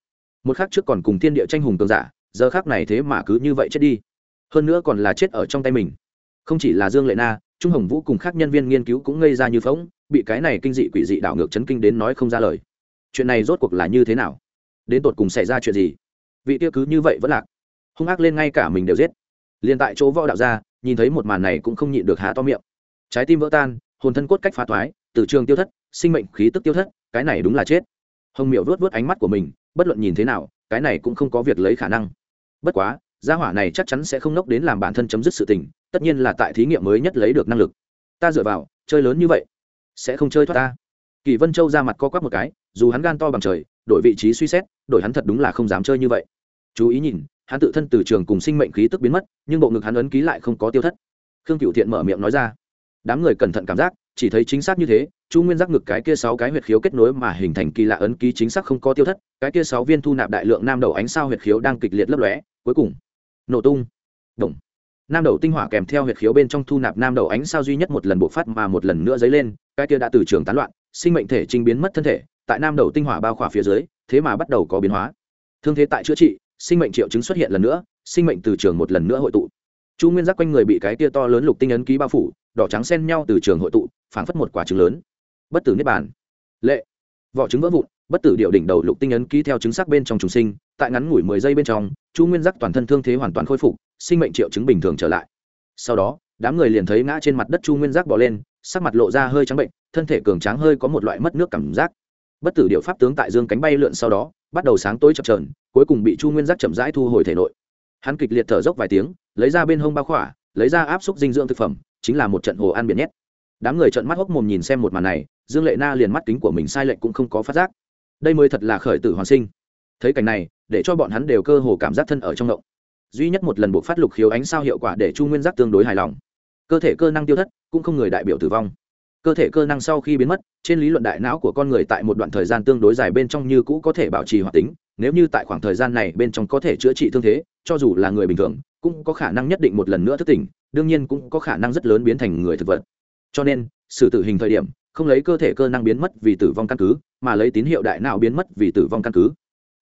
Speaker 1: Một khắc trước còn cùng thiên địa tranh hùng cường giả, giờ khắc này thế mà cứ như vậy chết đi. Hơn nữa còn là chết ở trong tay mình. Không chỉ là dương lệ na, trung hồng vũ cùng các nhân viên nghiên cứu cũng ngây ra như phóng bị cái này kinh dị quỷ dị đảo ngược chấn kinh đến nói không ra lời. Chuyện này rốt cuộc là như thế nào? Đến tột cùng xảy ra chuyện gì? Vị tiêu cứ như vậy vẫn lạc. Hung ác lên ngay cả mình đều giết. Liền tại chỗ võ đạo ra, nhìn thấy một màn này cũng không nhịn được há to miệng. Trái tim vỡ tan, hồn thân cốt cách phá toái từ trường tiêu thất, sinh mệnh khí tức tiêu thất, cái này đúng là chết. Hồng miệu vớt vớt ánh mắt của mình, bất luận nhìn thế nào, cái này cũng không có việc lấy khả năng. Bất quá, gia hỏa này chắc chắn sẽ không nốc đến làm bản thân chấm dứt sự tình, tất nhiên là tại thí nghiệm mới nhất lấy được năng lực. Ta dựa vào, chơi lớn như vậy, sẽ không chơi thoát ta. Kỳ vân châu ra mặt co quắp một cái, dù hắn gan to bằng trời, đổi vị trí suy xét, đổi hắn thật đúng là không dám chơi như vậy chú ý nhìn, hắn tự thân từ trường cùng sinh mệnh khí tức biến mất, nhưng bộ ngực hắn ấn ký lại không có tiêu thất. Khương cựu thiện mở miệng nói ra. Đám người cẩn thận cảm giác, chỉ thấy chính xác như thế, chu nguyên giác ngực cái kia sáu cái huyệt khiếu kết nối mà hình thành kỳ lạ ấn ký chính xác không có tiêu thất, cái kia sáu viên thu nạp đại lượng nam đầu ánh sao huyệt khiếu đang kịch liệt lấp lóe, cuối cùng, nổ tung. Đồng nam đầu tinh hỏa kèm theo huyệt khiếu bên trong thu nạp nam đầu ánh sao duy nhất một lần bộc phát mà một lần nữa dấy lên, cái kia đã từ trường tán loạn, sinh mệnh thể trình biến mất thân thể, tại nam đầu tinh hỏa bao khỏa phía dưới, thế mà bắt đầu có biến hóa. Thương thế tại chữa trị sinh mệnh triệu chứng xuất hiện lần nữa, sinh mệnh từ trường một lần nữa hội tụ. Chu nguyên giác quanh người bị cái tia to lớn lục tinh ấn ký bao phủ, đỏ trắng xen nhau từ trường hội tụ, phảng phất một quả trứng lớn. Bất tử niết bàn. Lệ. Vỏ trứng vỡ vụn, bất tử điệu đỉnh đầu lục tinh ấn ký theo chứng sắc bên trong trùng sinh, tại ngắn ngủi mười giây bên trong, chu nguyên giác toàn thân thương thế hoàn toàn khôi phục, sinh mệnh triệu chứng bình thường trở lại. Sau đó, đám người liền thấy ngã trên mặt đất chu nguyên giác bỏ lên, sắc mặt lộ ra hơi trắng bệnh, thân thể cường tráng hơi có một loại mất nước cảm giác. Bất tử điệu pháp tướng tại dương cánh bay lượn sau đó bắt đầu sáng tối chập trờn cuối cùng bị chu nguyên giác chậm rãi thu hồi thể nội. Hắn kịch liệt thở dốc vài tiếng, lấy ra bên hông bao khỏa, lấy ra áp suất dinh dưỡng thực phẩm, chính là một trận hồ ăn biển nhét. Đám người trợn mắt hốc mồm nhìn xem một màn này, dương lệ na liền mắt kính của mình sai lệch cũng không có phát giác. Đây mới thật là khởi tử hoàn sinh. Thấy cảnh này, để cho bọn hắn đều cơ hồ cảm giác thân ở trong động duy nhất một lần buộc phát lục khiếu ánh sao hiệu quả để chu nguyên giác tương đối hài lòng. Cơ thể cơ năng tiêu thất, cũng không người đại biểu tử vong cơ thể cơ năng sau khi biến mất, trên lý luận đại não của con người tại một đoạn thời gian tương đối dài bên trong như cũ có thể bảo trì hoạt tính, nếu như tại khoảng thời gian này bên trong có thể chữa trị thương thế, cho dù là người bình thường, cũng có khả năng nhất định một lần nữa thức tỉnh, đương nhiên cũng có khả năng rất lớn biến thành người thực vật. Cho nên, sự tử hình thời điểm, không lấy cơ thể cơ năng biến mất vì tử vong căn cứ, mà lấy tín hiệu đại não biến mất vì tử vong căn cứ.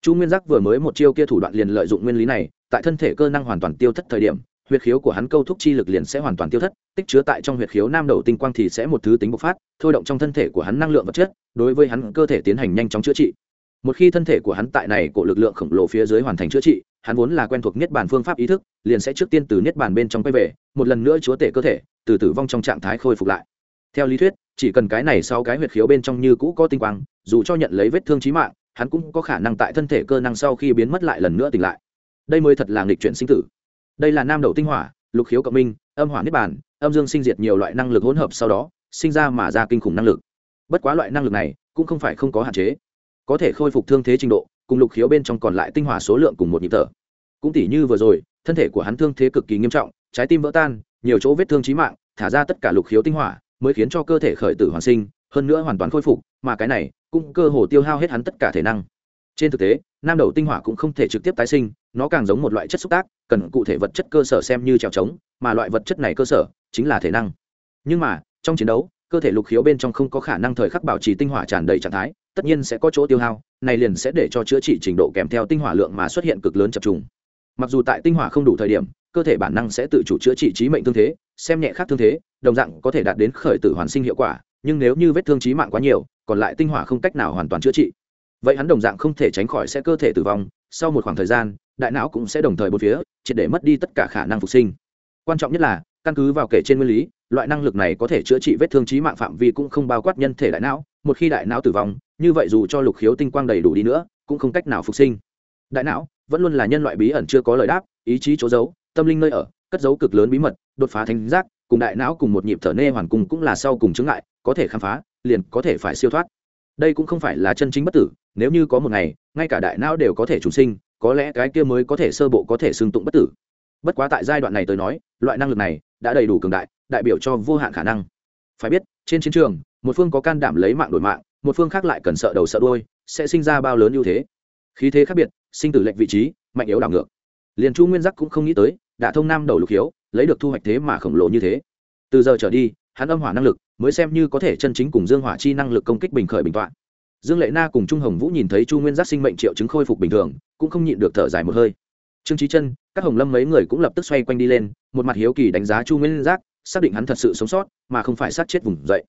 Speaker 1: Chu nguyên giác vừa mới một chiêu kia thủ đoạn liền lợi dụng nguyên lý này, tại thân thể cơ năng hoàn toàn tiêu thất thời điểm huyệt khiếu của hắn câu thúc chi lực liền sẽ hoàn toàn tiêu thất, tích chứa tại trong huyệt khiếu nam đầu tinh quang thì sẽ một thứ tính bộc phát, thôi động trong thân thể của hắn năng lượng vật chất, đối với hắn cơ thể tiến hành nhanh chóng chữa trị. Một khi thân thể của hắn tại này của lực lượng khổng lồ phía dưới hoàn thành chữa trị, hắn vốn là quen thuộc niết bàn phương pháp ý thức, liền sẽ trước tiên từ niết bàn bên trong quay về, một lần nữa chúa tể cơ thể, từ tử vong trong trạng thái khôi phục lại. Theo lý thuyết, chỉ cần cái này sau cái huyệt khiếu bên trong như cũ có tinh quang, dù cho nhận lấy vết thương chí mạng, hắn cũng có khả năng tại thân thể cơ năng sau khi biến mất lại lần nữa tỉnh lại. Đây mới thật là nghịch chuyển sinh tử đây là nam đầu tinh hỏa, lục khiếu cộng minh, âm hỏa niết bàn, âm dương sinh diệt nhiều loại năng lực hỗn hợp sau đó, sinh ra mà ra kinh khủng năng lực. Bất quá loại năng lực này cũng không phải không có hạn chế. Có thể khôi phục thương thế trình độ, cùng lục khiếu bên trong còn lại tinh hỏa số lượng cùng một nhịp thở. Cũng tỷ như vừa rồi, thân thể của hắn thương thế cực kỳ nghiêm trọng, trái tim vỡ tan, nhiều chỗ vết thương chí mạng, thả ra tất cả lục khiếu tinh hỏa, mới khiến cho cơ thể khởi tử hoàn sinh, hơn nữa hoàn toàn khôi phục, mà cái này cũng cơ hồ tiêu hao hết hắn tất cả thể năng trên thực tế, nam đầu tinh hỏa cũng không thể trực tiếp tái sinh, nó càng giống một loại chất xúc tác, cần cụ thể vật chất cơ sở xem như trèo trống, mà loại vật chất này cơ sở chính là thể năng. Nhưng mà, trong chiến đấu, cơ thể lục khiếu bên trong không có khả năng thời khắc bảo trì tinh hỏa tràn đầy trạng thái, tất nhiên sẽ có chỗ tiêu hao, này liền sẽ để cho chữa trị trình độ kèm theo tinh hỏa lượng mà xuất hiện cực lớn chập trùng. Mặc dù tại tinh hỏa không đủ thời điểm, cơ thể bản năng sẽ tự chủ chữa trị trí mệnh thương thế, xem nhẹ khác thương thế, đồng dạng có thể đạt đến khởi tử hoàn sinh hiệu quả, nhưng nếu như vết thương trí mạng quá nhiều, còn lại tinh hỏa không cách nào hoàn toàn chữa trị vậy hắn đồng dạng không thể tránh khỏi sẽ cơ thể tử vong, sau một khoảng thời gian, đại não cũng sẽ đồng thời bốn phía, triệt để mất đi tất cả khả năng phục sinh. Quan trọng nhất là, căn cứ vào kể trên nguyên lý, loại năng lực này có thể chữa trị vết thương trí mạng phạm vi cũng không bao quát nhân thể đại não, một khi đại não tử vong, như vậy dù cho lục khiếu tinh quang đầy đủ đi nữa, cũng không cách nào phục sinh. Đại não vẫn luôn là nhân loại bí ẩn chưa có lời đáp, ý chí chỗ giấu, tâm linh nơi ở, cất giấu cực lớn bí mật, đột phá thánh giác, cùng đại não cùng một nhịp thở nê hoàn cùng cũng là sau cùng chứng ngại, có thể khám phá, liền có thể phải siêu thoát đây cũng không phải là chân chính bất tử, nếu như có một ngày, ngay cả đại não đều có thể trùng sinh, có lẽ cái kia mới có thể sơ bộ có thể xưng tụng bất tử. Bất quá tại giai đoạn này tới nói, loại năng lực này đã đầy đủ cường đại đại biểu cho vô hạn khả năng. Phải biết, trên chiến trường, một phương có can đảm lấy mạng đổi mạng, một phương khác lại cần sợ đầu sợ đôi sẽ sinh ra bao lớn ưu thế. Khí thế khác biệt, sinh tử lệnh vị trí, mạnh yếu đảo ngược. Liền chu nguyên giác cũng không nghĩ tới đã thông nam đầu lục hiếu, lấy được thu hoạch thế mà khổng lồ như thế. Từ giờ trở đi, hắn âm hỏa năng lực mới xem như có thể chân chính cùng dương hỏa chi năng lực công kích bình khởi bình tọa dương lệ na cùng trung hồng vũ nhìn thấy chu nguyên giác sinh mệnh triệu chứng khôi phục bình thường, cũng không nhịn được thở dài một hơi. Trương trí chân, các hồng lâm mấy người cũng lập tức xoay quanh đi lên, một mặt hiếu kỳ đánh giá chu nguyên giác, xác định hắn thật sự sống sót, mà không phải sát chết vùng dậy.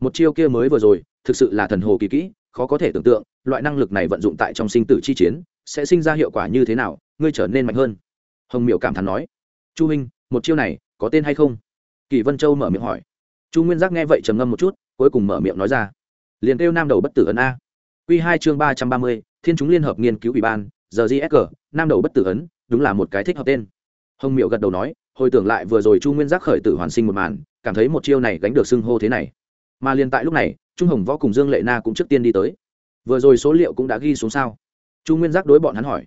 Speaker 1: Một chiêu kia mới vừa rồi, thực sự là thần hồ kỳ kỹ, khó có thể tưởng tượng, loại năng lực này vận dụng tại trong sinh tử chi chiến, sẽ sinh ra hiệu quả như thế nào, ngươi trở nên mạnh hơn. Hồng Miểu cảm thán nói, chu huynh, một chiêu này có tên hay không? Kỳ vân châu mở miệng hỏi chu nguyên giác nghe vậy trầm ngâm một chút, cuối cùng mở miệng nói ra. Liền kêu nam đầu bất tử ấn a. Q hai chương ba trăm ba mươi, thiên chúng liên hợp nghiên cứu ủy ban, giờ gsg nam đầu bất tử ấn đúng là một cái thích hợp tên. Hồng miệu gật đầu nói, hồi tưởng lại vừa rồi chu nguyên giác khởi tử hoàn sinh một màn, cảm thấy một chiêu này gánh được xưng hô thế này. Mà liền tại lúc này, trung hồng võ cùng dương lệ na cũng trước tiên đi tới. Vừa rồi số liệu cũng đã ghi xuống sao? Chu nguyên giác đối bọn hắn hỏi.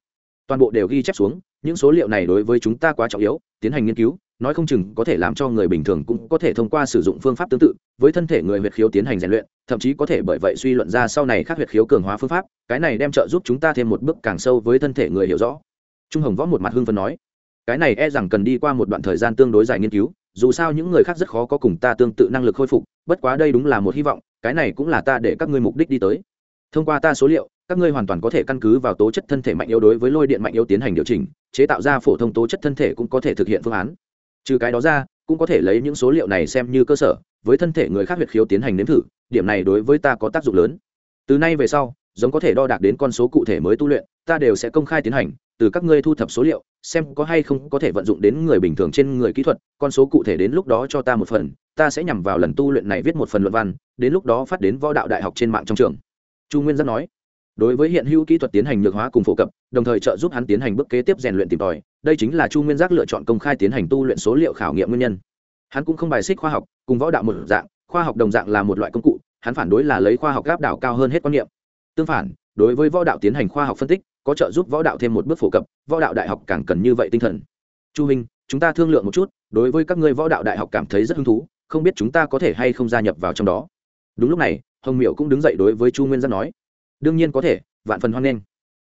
Speaker 1: Toàn bộ đều ghi chép xuống, những số liệu này đối với chúng ta quá trọng yếu, tiến hành nghiên cứu nói không chừng có thể làm cho người bình thường cũng có thể thông qua sử dụng phương pháp tương tự, với thân thể người huyệt khiếu tiến hành rèn luyện, thậm chí có thể bởi vậy suy luận ra sau này khác huyệt khiếu cường hóa phương pháp, cái này đem trợ giúp chúng ta thêm một bước càng sâu với thân thể người hiểu rõ. Trung hồng võ một mặt hưng phấn nói, cái này e rằng cần đi qua một đoạn thời gian tương đối dài nghiên cứu, dù sao những người khác rất khó có cùng ta tương tự năng lực khôi phục, bất quá đây đúng là một hy vọng, cái này cũng là ta để các ngươi mục đích đi tới. Thông qua ta số liệu, các ngươi hoàn toàn có thể căn cứ vào tố chất thân thể mạnh yếu đối với lôi điện mạnh yếu tiến hành điều chỉnh, chế tạo ra phổ thông tố chất thân thể cũng có thể thực hiện phương án trừ cái đó ra, cũng có thể lấy những số liệu này xem như cơ sở, với thân thể người khác huyệt khiếu tiến hành nếm thử, điểm này đối với ta có tác dụng lớn. Từ nay về sau, giống có thể đo đạc đến con số cụ thể mới tu luyện, ta đều sẽ công khai tiến hành, từ các ngươi thu thập số liệu, xem có hay không có thể vận dụng đến người bình thường trên người kỹ thuật, con số cụ thể đến lúc đó cho ta một phần, ta sẽ nhằm vào lần tu luyện này viết một phần luận văn, đến lúc đó phát đến võ đạo đại học trên mạng trong trường. Chu nguyên dân nói đối với hiện hữu kỹ thuật tiến hành nhược hóa cùng phổ cập, đồng thời trợ giúp hắn tiến hành bước kế tiếp rèn luyện tìm tòi. Đây chính là chu nguyên giác lựa chọn công khai tiến hành tu luyện số liệu khảo nghiệm nguyên nhân. Hắn cũng không bài xích khoa học, cùng võ đạo một dạng, khoa học đồng dạng là một loại công cụ, hắn phản đối là lấy khoa học gáp đảo cao hơn hết quan niệm. Tương phản, đối với võ đạo tiến hành khoa học phân tích, có trợ giúp võ đạo thêm một bước phổ cập, võ đạo đại học càng cần như vậy tinh thần. Chu minh, chúng ta thương lượng một chút, đối với các ngươi võ đạo đại học cảm thấy rất hứng thú, không biết chúng ta có thể hay không gia nhập vào trong đó. Đúng lúc này, hồng miệu cũng đứng dậy đối với chu nguyên giác nói đương nhiên có thể, vạn phần hoan nghênh.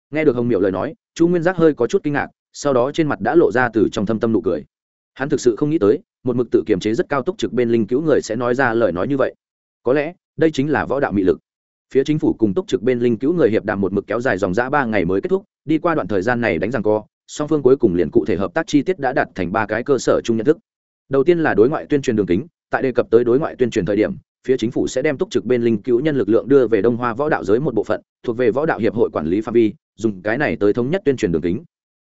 Speaker 1: Nghe được hồng miệu lời nói, chu nguyên giác hơi có chút kinh ngạc, sau đó trên mặt đã lộ ra từ trong thâm tâm nụ cười. Hắn thực sự không nghĩ tới, một mực tự kiềm chế rất cao túc trực bên linh cứu người sẽ nói ra lời nói như vậy. Có lẽ, đây chính là võ đạo mị lực. Phía chính phủ cùng túc trực bên linh cứu người hiệp đàm một mực kéo dài dòng dã ba ngày mới kết thúc, đi qua đoạn thời gian này đánh rằng co, song phương cuối cùng liền cụ thể hợp tác chi tiết đã đạt thành ba cái cơ sở chung nhận thức. Đầu tiên là đối ngoại tuyên truyền đường kính, tại đề cập tới đối ngoại tuyên truyền thời điểm phía chính phủ sẽ đem túc trực bên linh cứu nhân lực lượng đưa về đông hoa võ đạo giới một bộ phận, thuộc về võ đạo hiệp hội quản lý phạm vi, dùng cái này tới thống nhất tuyên truyền đường kính.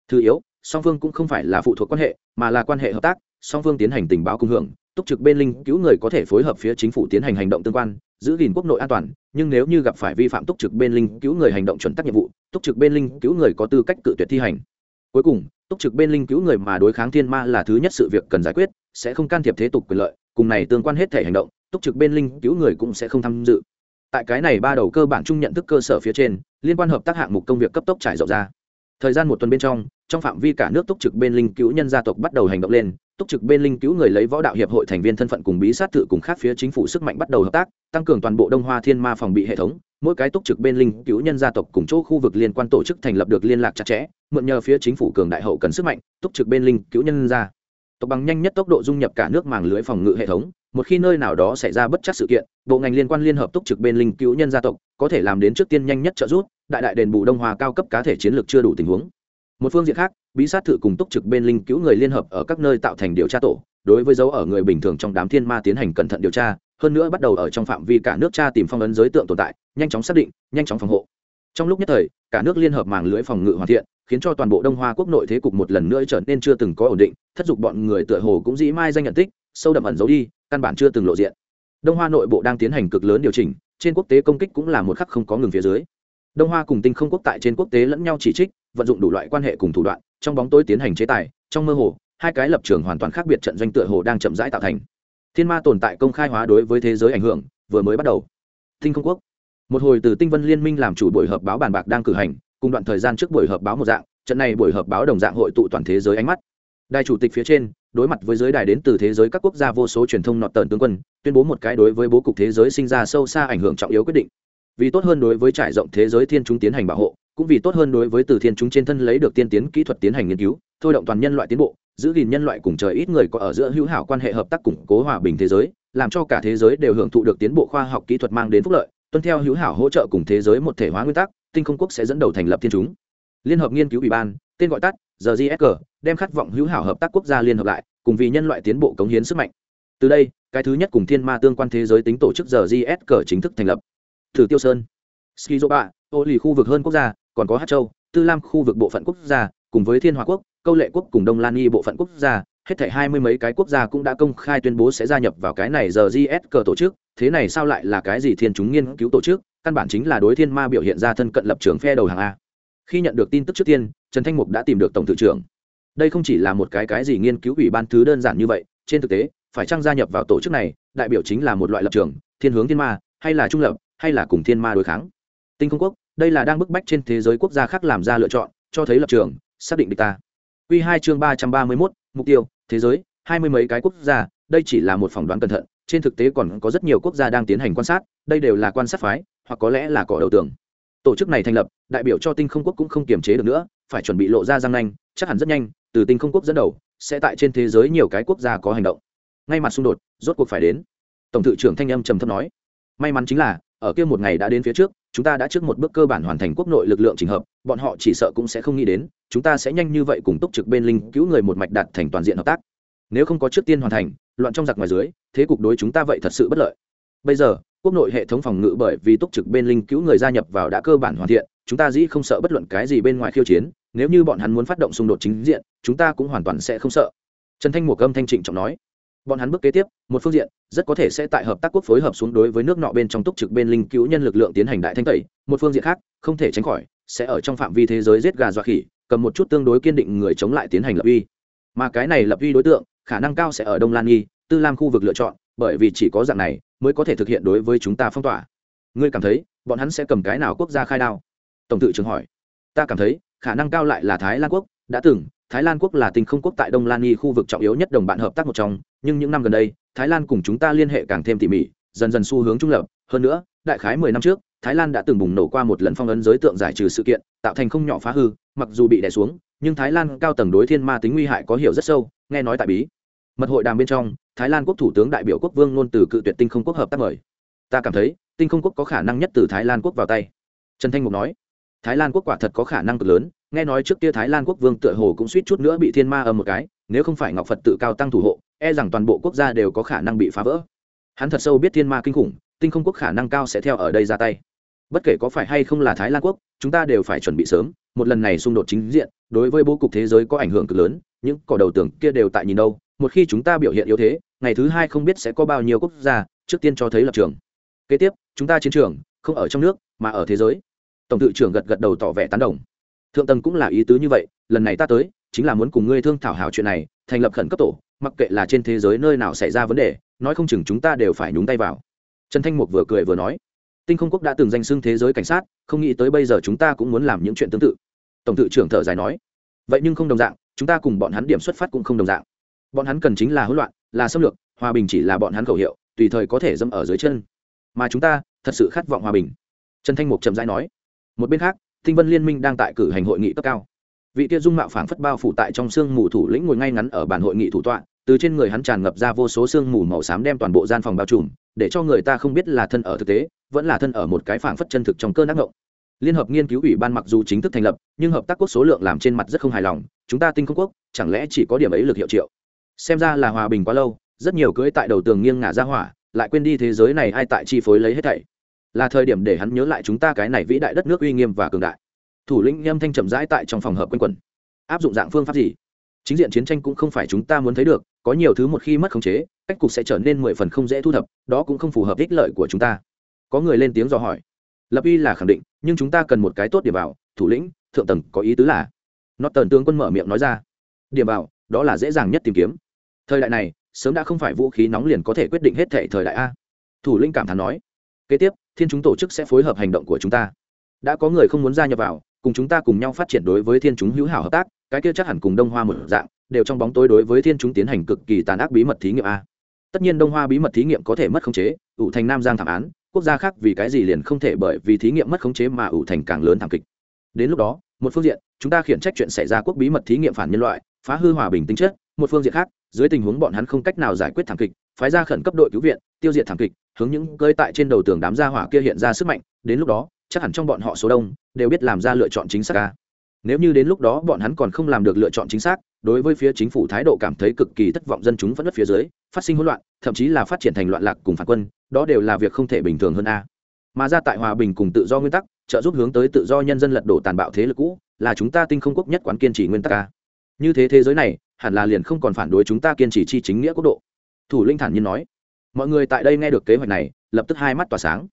Speaker 1: Thứ yếu, song phương cũng không phải là phụ thuộc quan hệ, mà là quan hệ hợp tác, song phương tiến hành tình báo cung hưởng, túc trực bên linh cứu người có thể phối hợp phía chính phủ tiến hành hành động tương quan, giữ gìn quốc nội an toàn, nhưng nếu như gặp phải vi phạm túc trực bên linh cứu người hành động chuẩn tắc nhiệm vụ, túc trực bên linh cứu người có tư cách cự tuyệt thi hành. Cuối cùng, túc trực bên linh cứu người mà đối kháng thiên ma là thứ nhất sự việc cần giải quyết, sẽ không can thiệp thế tục quyền lợi, cùng này tương quan hết thể hành động túc trực bên linh cứu người cũng sẽ không tham dự. Tại cái này ba đầu cơ bản chung nhận thức cơ sở phía trên, liên quan hợp tác hạng mục công việc cấp tốc trải rộng ra. Thời gian một tuần bên trong trong phạm vi cả nước túc trực bên linh cứu nhân gia tộc bắt đầu hành động lên, túc trực bên linh cứu người lấy võ đạo hiệp hội thành viên thân phận cùng bí sát tự cùng khác phía chính phủ sức mạnh bắt đầu hợp tác, tăng cường toàn bộ đông hoa thiên ma phòng bị hệ thống, mỗi cái túc trực bên linh cứu nhân gia tộc cùng chỗ khu vực liên quan tổ chức thành lập được liên lạc chặt chẽ, mượn nhờ phía chính phủ cường đại hậu cần sức mạnh, túc trực bên linh cứu nhân gia. Tộc bằng nhanh nhất tốc độ dung nhập cả nước màng lưới phòng ngự hệ thống một khi nơi nào đó xảy ra bất chắc sự kiện, bộ ngành liên quan liên hợp túc trực bên linh cứu nhân gia tộc, có thể làm đến trước tiên nhanh nhất trợ giúp, đại đại đền bù đông hòa cao cấp cá thể chiến lược chưa đủ tình huống. Một phương diện khác, bí sát thự cùng túc trực bên linh cứu người liên hợp ở các nơi tạo thành điều tra tổ, đối với dấu ở người bình thường trong đám thiên ma tiến hành cẩn thận điều tra, hơn nữa bắt đầu ở trong phạm vi cả nước tra tìm phong ấn giới tượng tồn tại, nhanh chóng xác định, nhanh chóng phòng hộ. Trong lúc nhất thời, cả nước liên hợp mạng lưới phòng ngự hoàn thiện, khiến cho toàn bộ đông hoa quốc nội thế cục một lần nữa trở nên chưa từng có ổn định, thất dục bọn người tựa hồ cũng dĩ mai danh nhận tích, sâu đậm ẩn giấu đi căn bản chưa từng lộ diện. Đông hoa nội bộ đang tiến hành cực lớn điều chỉnh, trên quốc tế công kích cũng là một khắc không có ngừng phía dưới. Đông hoa cùng tinh không quốc tại trên quốc tế lẫn nhau chỉ trích, vận dụng đủ loại quan hệ cùng thủ đoạn, trong bóng tối tiến hành chế tài, trong mơ hồ, hai cái lập trường hoàn toàn khác biệt trận doanh tựa hồ đang chậm rãi tạo thành. Thiên ma tồn tại công khai hóa đối với thế giới ảnh hưởng, vừa mới bắt đầu. Tinh không quốc. Một hồi từ tinh vân liên minh làm chủ buổi họp báo bàn bạc đang cử hành, cùng đoạn thời gian trước buổi họp báo một dạng, trận này buổi họp báo đồng dạng hội tụ toàn thế giới ánh mắt đài chủ tịch phía trên, đối mặt với giới đài đến từ thế giới các quốc gia vô số truyền thông nọt tờn tướng quân, tuyên bố một cái đối với bố cục thế giới sinh ra sâu xa ảnh hưởng trọng yếu quyết định. Vì tốt hơn đối với trải rộng thế giới thiên chúng tiến hành bảo hộ, cũng vì tốt hơn đối với từ thiên chúng trên thân lấy được tiên tiến kỹ thuật tiến hành nghiên cứu, thôi động toàn nhân loại tiến bộ, giữ gìn nhân loại cùng trời ít người có ở giữa hữu hảo quan hệ hợp tác củng cố hòa bình thế giới, làm cho cả thế giới đều hưởng thụ được tiến bộ khoa học kỹ thuật mang đến phúc lợi, tuân theo hữu hảo hỗ trợ cùng thế giới một thể hóa nguyên tắc, tinh không quốc sẽ dẫn đầu thành lập thiên chúng. Liên hợp nghiên cứu ủy ban tên gọi tắt, giờ gsg đem khát vọng hữu hảo hợp tác quốc gia liên hợp lại, cùng vì nhân loại tiến bộ cống hiến sức mạnh. Từ đây, cái thứ nhất cùng thiên ma tương quan thế giới tính tổ chức giờ gsg chính thức thành lập. Thử tiêu sơn, skizoba, ô lì khu vực hơn quốc gia, còn có hát châu, tư lam khu vực bộ phận quốc gia, cùng với thiên hòa quốc, câu lệ quốc cùng đông lan y bộ phận quốc gia, hết thảy hai mươi mấy cái quốc gia cũng đã công khai tuyên bố sẽ gia nhập vào cái này giờ gs cờ tổ chức, thế này sao lại là cái gì thiên chúng nghiên cứu tổ chức, căn bản chính là đối thiên ma biểu hiện ra thân cận lập trường phe đầu hàng a khi nhận được tin tức trước tiên, trần thanh mục đã tìm được tổng thủ trưởng. Đây không chỉ là một cái cái gì nghiên cứu ủy ban thứ đơn giản như vậy, trên thực tế, phải chăng gia nhập vào tổ chức này, đại biểu chính là một loại lập trường, thiên hướng thiên ma, hay là trung lập, hay là cùng thiên ma đối kháng? Tinh không quốc, đây là đang bức bách trên thế giới quốc gia khác làm ra lựa chọn, cho thấy lập trường, xác định địch ta. Quy hai chương ba trăm ba mươi mốt, mục tiêu, thế giới, hai mươi mấy cái quốc gia, đây chỉ là một phỏng đoán cẩn thận, trên thực tế còn có rất nhiều quốc gia đang tiến hành quan sát, đây đều là quan sát phái, hoặc có lẽ là cỏ đầu tường tổ chức này thành lập, đại biểu cho tinh không quốc cũng không kiềm chế được nữa, phải chuẩn bị lộ ra răng nhanh chắc hẳn rất nhanh, từ tinh không quốc dẫn đầu, sẽ tại trên thế giới nhiều cái quốc gia có hành động. Ngay mặt xung đột, rốt cuộc phải đến. Tổng thự trưởng thanh âm trầm thấp nói, may mắn chính là, ở kia một ngày đã đến phía trước, chúng ta đã trước một bước cơ bản hoàn thành quốc nội lực lượng trình hợp, bọn họ chỉ sợ cũng sẽ không nghĩ đến, chúng ta sẽ nhanh như vậy cùng túc trực bên linh cứu người một mạch đạt thành toàn diện hợp tác. Nếu không có trước tiên hoàn thành, loạn trong giặc ngoài dưới, thế cục đối chúng ta vậy thật sự bất lợi bây giờ, quốc nội hệ thống phòng ngự bởi vì túc trực bên linh cứu người gia nhập vào đã cơ bản hoàn thiện, chúng ta dĩ không sợ bất luận cái gì bên ngoài khiêu chiến, nếu như bọn hắn muốn phát động xung đột chính diện, chúng ta cũng hoàn toàn sẽ không sợ. Trần thanh mùa cơm thanh trịnh trọng nói. Bọn hắn bước kế tiếp, một phương diện, rất có thể sẽ tại hợp tác quốc phối hợp xuống đối với nước nọ bên trong túc trực bên linh cứu nhân lực lượng tiến hành đại thanh tẩy, một phương diện khác, không thể tránh khỏi, sẽ ở trong phạm vi thế giới giết gà dọa khỉ, cầm một chút tương đối kiên định người chống lại tiến hành lập uy. Mà cái này lập uy đối tượng, khả năng cao sẽ ở đông lan nghi, tư lam khu vực lựa chọn, bởi vì chỉ có dạng này mới có thể thực hiện đối với chúng ta phong tỏa. Ngươi cảm thấy, bọn hắn sẽ cầm cái nào quốc gia khai đao? Tổng tự trưởng hỏi. Ta cảm thấy, khả năng cao lại là thái lan quốc. Đã từng, thái lan quốc là tình không quốc tại đông lan nghi khu vực trọng yếu nhất đồng bạn hợp tác một trong. Nhưng những năm gần đây, thái lan cùng chúng ta liên hệ càng thêm tỉ mỉ, dần dần xu hướng trung lập. Hơn nữa, đại khái mười năm trước, thái lan đã từng bùng nổ qua một lần phong ấn giới tượng giải trừ sự kiện, tạo thành không nhỏ phá hư, mặc dù bị đè xuống, nhưng thái lan cao tầng đối thiên ma tính nguy hại có hiểu rất sâu, nghe nói tại bí mật hội đàm bên trong, thái lan quốc thủ tướng đại biểu quốc vương luôn từ cự tuyệt tinh không quốc hợp tác mời. Ta cảm thấy, tinh không quốc có khả năng nhất từ thái lan quốc vào tay. Trần thanh mục nói, thái lan quốc quả thật có khả năng cực lớn, nghe nói trước kia thái lan quốc vương tựa hồ cũng suýt chút nữa bị thiên ma âm một cái, nếu không phải ngọc phật tự cao tăng thủ hộ e rằng toàn bộ quốc gia đều có khả năng bị phá vỡ. Hắn thật sâu biết thiên ma kinh khủng, tinh không quốc khả năng cao sẽ theo ở đây ra tay. Bất kể có phải hay không là thái lan quốc, chúng ta đều phải chuẩn bị sớm, một lần này xung đột chính diện, đối với bố cục thế giới có ảnh hưởng cực lớn, những cỏ đầu tưởng kia đều tại nhìn đâu một khi chúng ta biểu hiện yếu thế, ngày thứ hai không biết sẽ có bao nhiêu quốc gia trước tiên cho thấy lập trường. Kế tiếp, chúng ta chiến trường, không ở trong nước, mà ở thế giới. Tổng tự trưởng gật gật đầu tỏ vẻ tán đồng. Thượng tầng cũng là ý tứ như vậy, lần này ta tới, chính là muốn cùng ngươi thương thảo hào chuyện này, thành lập khẩn cấp tổ, mặc kệ là trên thế giới nơi nào xảy ra vấn đề, nói không chừng chúng ta đều phải nhúng tay vào. Trần thanh mục vừa cười vừa nói, tinh không quốc đã từng danh xưng thế giới cảnh sát, không nghĩ tới bây giờ chúng ta cũng muốn làm những chuyện tương tự. Tổng tự trưởng thở dài nói, vậy nhưng không đồng dạng, chúng ta cùng bọn hắn điểm xuất phát cũng không đồng dạng bọn hắn cần chính là hỗn loạn, là xâm lược, hòa bình chỉ là bọn hắn khẩu hiệu, tùy thời có thể dâm ở dưới chân. Mà chúng ta, thật sự khát vọng hòa bình. Trần thanh mục chậm rãi nói. Một bên khác, tinh vân liên minh đang tại cử hành hội nghị cấp cao. Vị kia dung mạo phảng phất bao phủ tại trong sương mù thủ lĩnh ngồi ngay ngắn ở bàn hội nghị thủ tọa, từ trên người hắn tràn ngập ra vô số sương mù màu xám đem toàn bộ gian phòng bao trùm, để cho người ta không biết là thân ở thực tế, vẫn là thân ở một cái phảng phất chân thực trong cơn ác ngộng liên hợp nghiên cứu ủy ban mặc dù chính thức thành lập, nhưng hợp tác quốc số lượng làm trên mặt rất không hài lòng, chúng ta tinh không quốc, chẳng lẽ chỉ có điểm ấy lực hiệu triệu? Xem ra là hòa bình quá lâu, rất nhiều cưỡi tại đầu tường nghiêng ngả ra hỏa, lại quên đi thế giới này ai tại chi phối lấy hết thảy. Là thời điểm để hắn nhớ lại chúng ta cái này vĩ đại đất nước uy nghiêm và cường đại. Thủ lĩnh âm thanh chậm rãi tại trong phòng hợp quanh quẩn. Áp dụng dạng phương pháp gì? Chính diện chiến tranh cũng không phải chúng ta muốn thấy được, có nhiều thứ một khi mất khống chế, cách cục sẽ trở nên mười phần không dễ thu thập, đó cũng không phù hợp ích lợi của chúng ta. Có người lên tiếng dò hỏi. Lập uy là khẳng định, nhưng chúng ta cần một cái tốt điểm vào, thủ lĩnh, thượng tầng có ý tứ là. Nó tần tướng quân mở miệng nói ra. Điểm vào đó là dễ dàng nhất tìm kiếm. Thời đại này, sớm đã không phải vũ khí nóng liền có thể quyết định hết thể thời đại a. Thủ lĩnh cảm thán nói. Kế tiếp, thiên chúng tổ chức sẽ phối hợp hành động của chúng ta. Đã có người không muốn gia nhập vào, cùng chúng ta cùng nhau phát triển đối với thiên chúng hữu hảo hợp tác, cái kia chắc hẳn cùng đông hoa một dạng, đều trong bóng tối đối với thiên chúng tiến hành cực kỳ tàn ác bí mật thí nghiệm a. Tất nhiên đông hoa bí mật thí nghiệm có thể mất khống chế, ủ thành nam giang thảm án, quốc gia khác vì cái gì liền không thể bởi vì thí nghiệm mất khống chế mà ủ thành càng lớn thảm kịch. Đến lúc đó một phương diện, chúng ta khiển trách chuyện xảy ra quốc bí mật thí nghiệm phản nhân loại, phá hư hòa bình tính chất, một phương diện khác, dưới tình huống bọn hắn không cách nào giải quyết thảm kịch, phái ra khẩn cấp đội cứu viện, tiêu diệt thảm kịch, hướng những cơi tại trên đầu tường đám gia hỏa kia hiện ra sức mạnh, đến lúc đó, chắc hẳn trong bọn họ số đông, đều biết làm ra lựa chọn chính xác ca nếu như đến lúc đó bọn hắn còn không làm được lựa chọn chính xác, đối với phía chính phủ thái độ cảm thấy cực kỳ thất vọng dân chúng vẫn đất phía dưới, phát sinh hỗn loạn, thậm chí là phát triển thành loạn lạc cùng phản quân, đó đều là việc không thể bình thường hơn a mà ra tại hòa bình cùng tự do nguyên tắc, trợ giúp hướng tới tự do nhân dân lật đổ tàn bạo thế lực cũ, là chúng ta tinh không quốc nhất quán kiên trì nguyên tắc ca như thế thế giới này, hẳn là liền không còn phản đối chúng ta kiên trì chi chính nghĩa quốc độ. Thủ linh thản nhiên nói. Mọi người tại đây nghe được kế hoạch này, lập tức hai mắt tỏa sáng.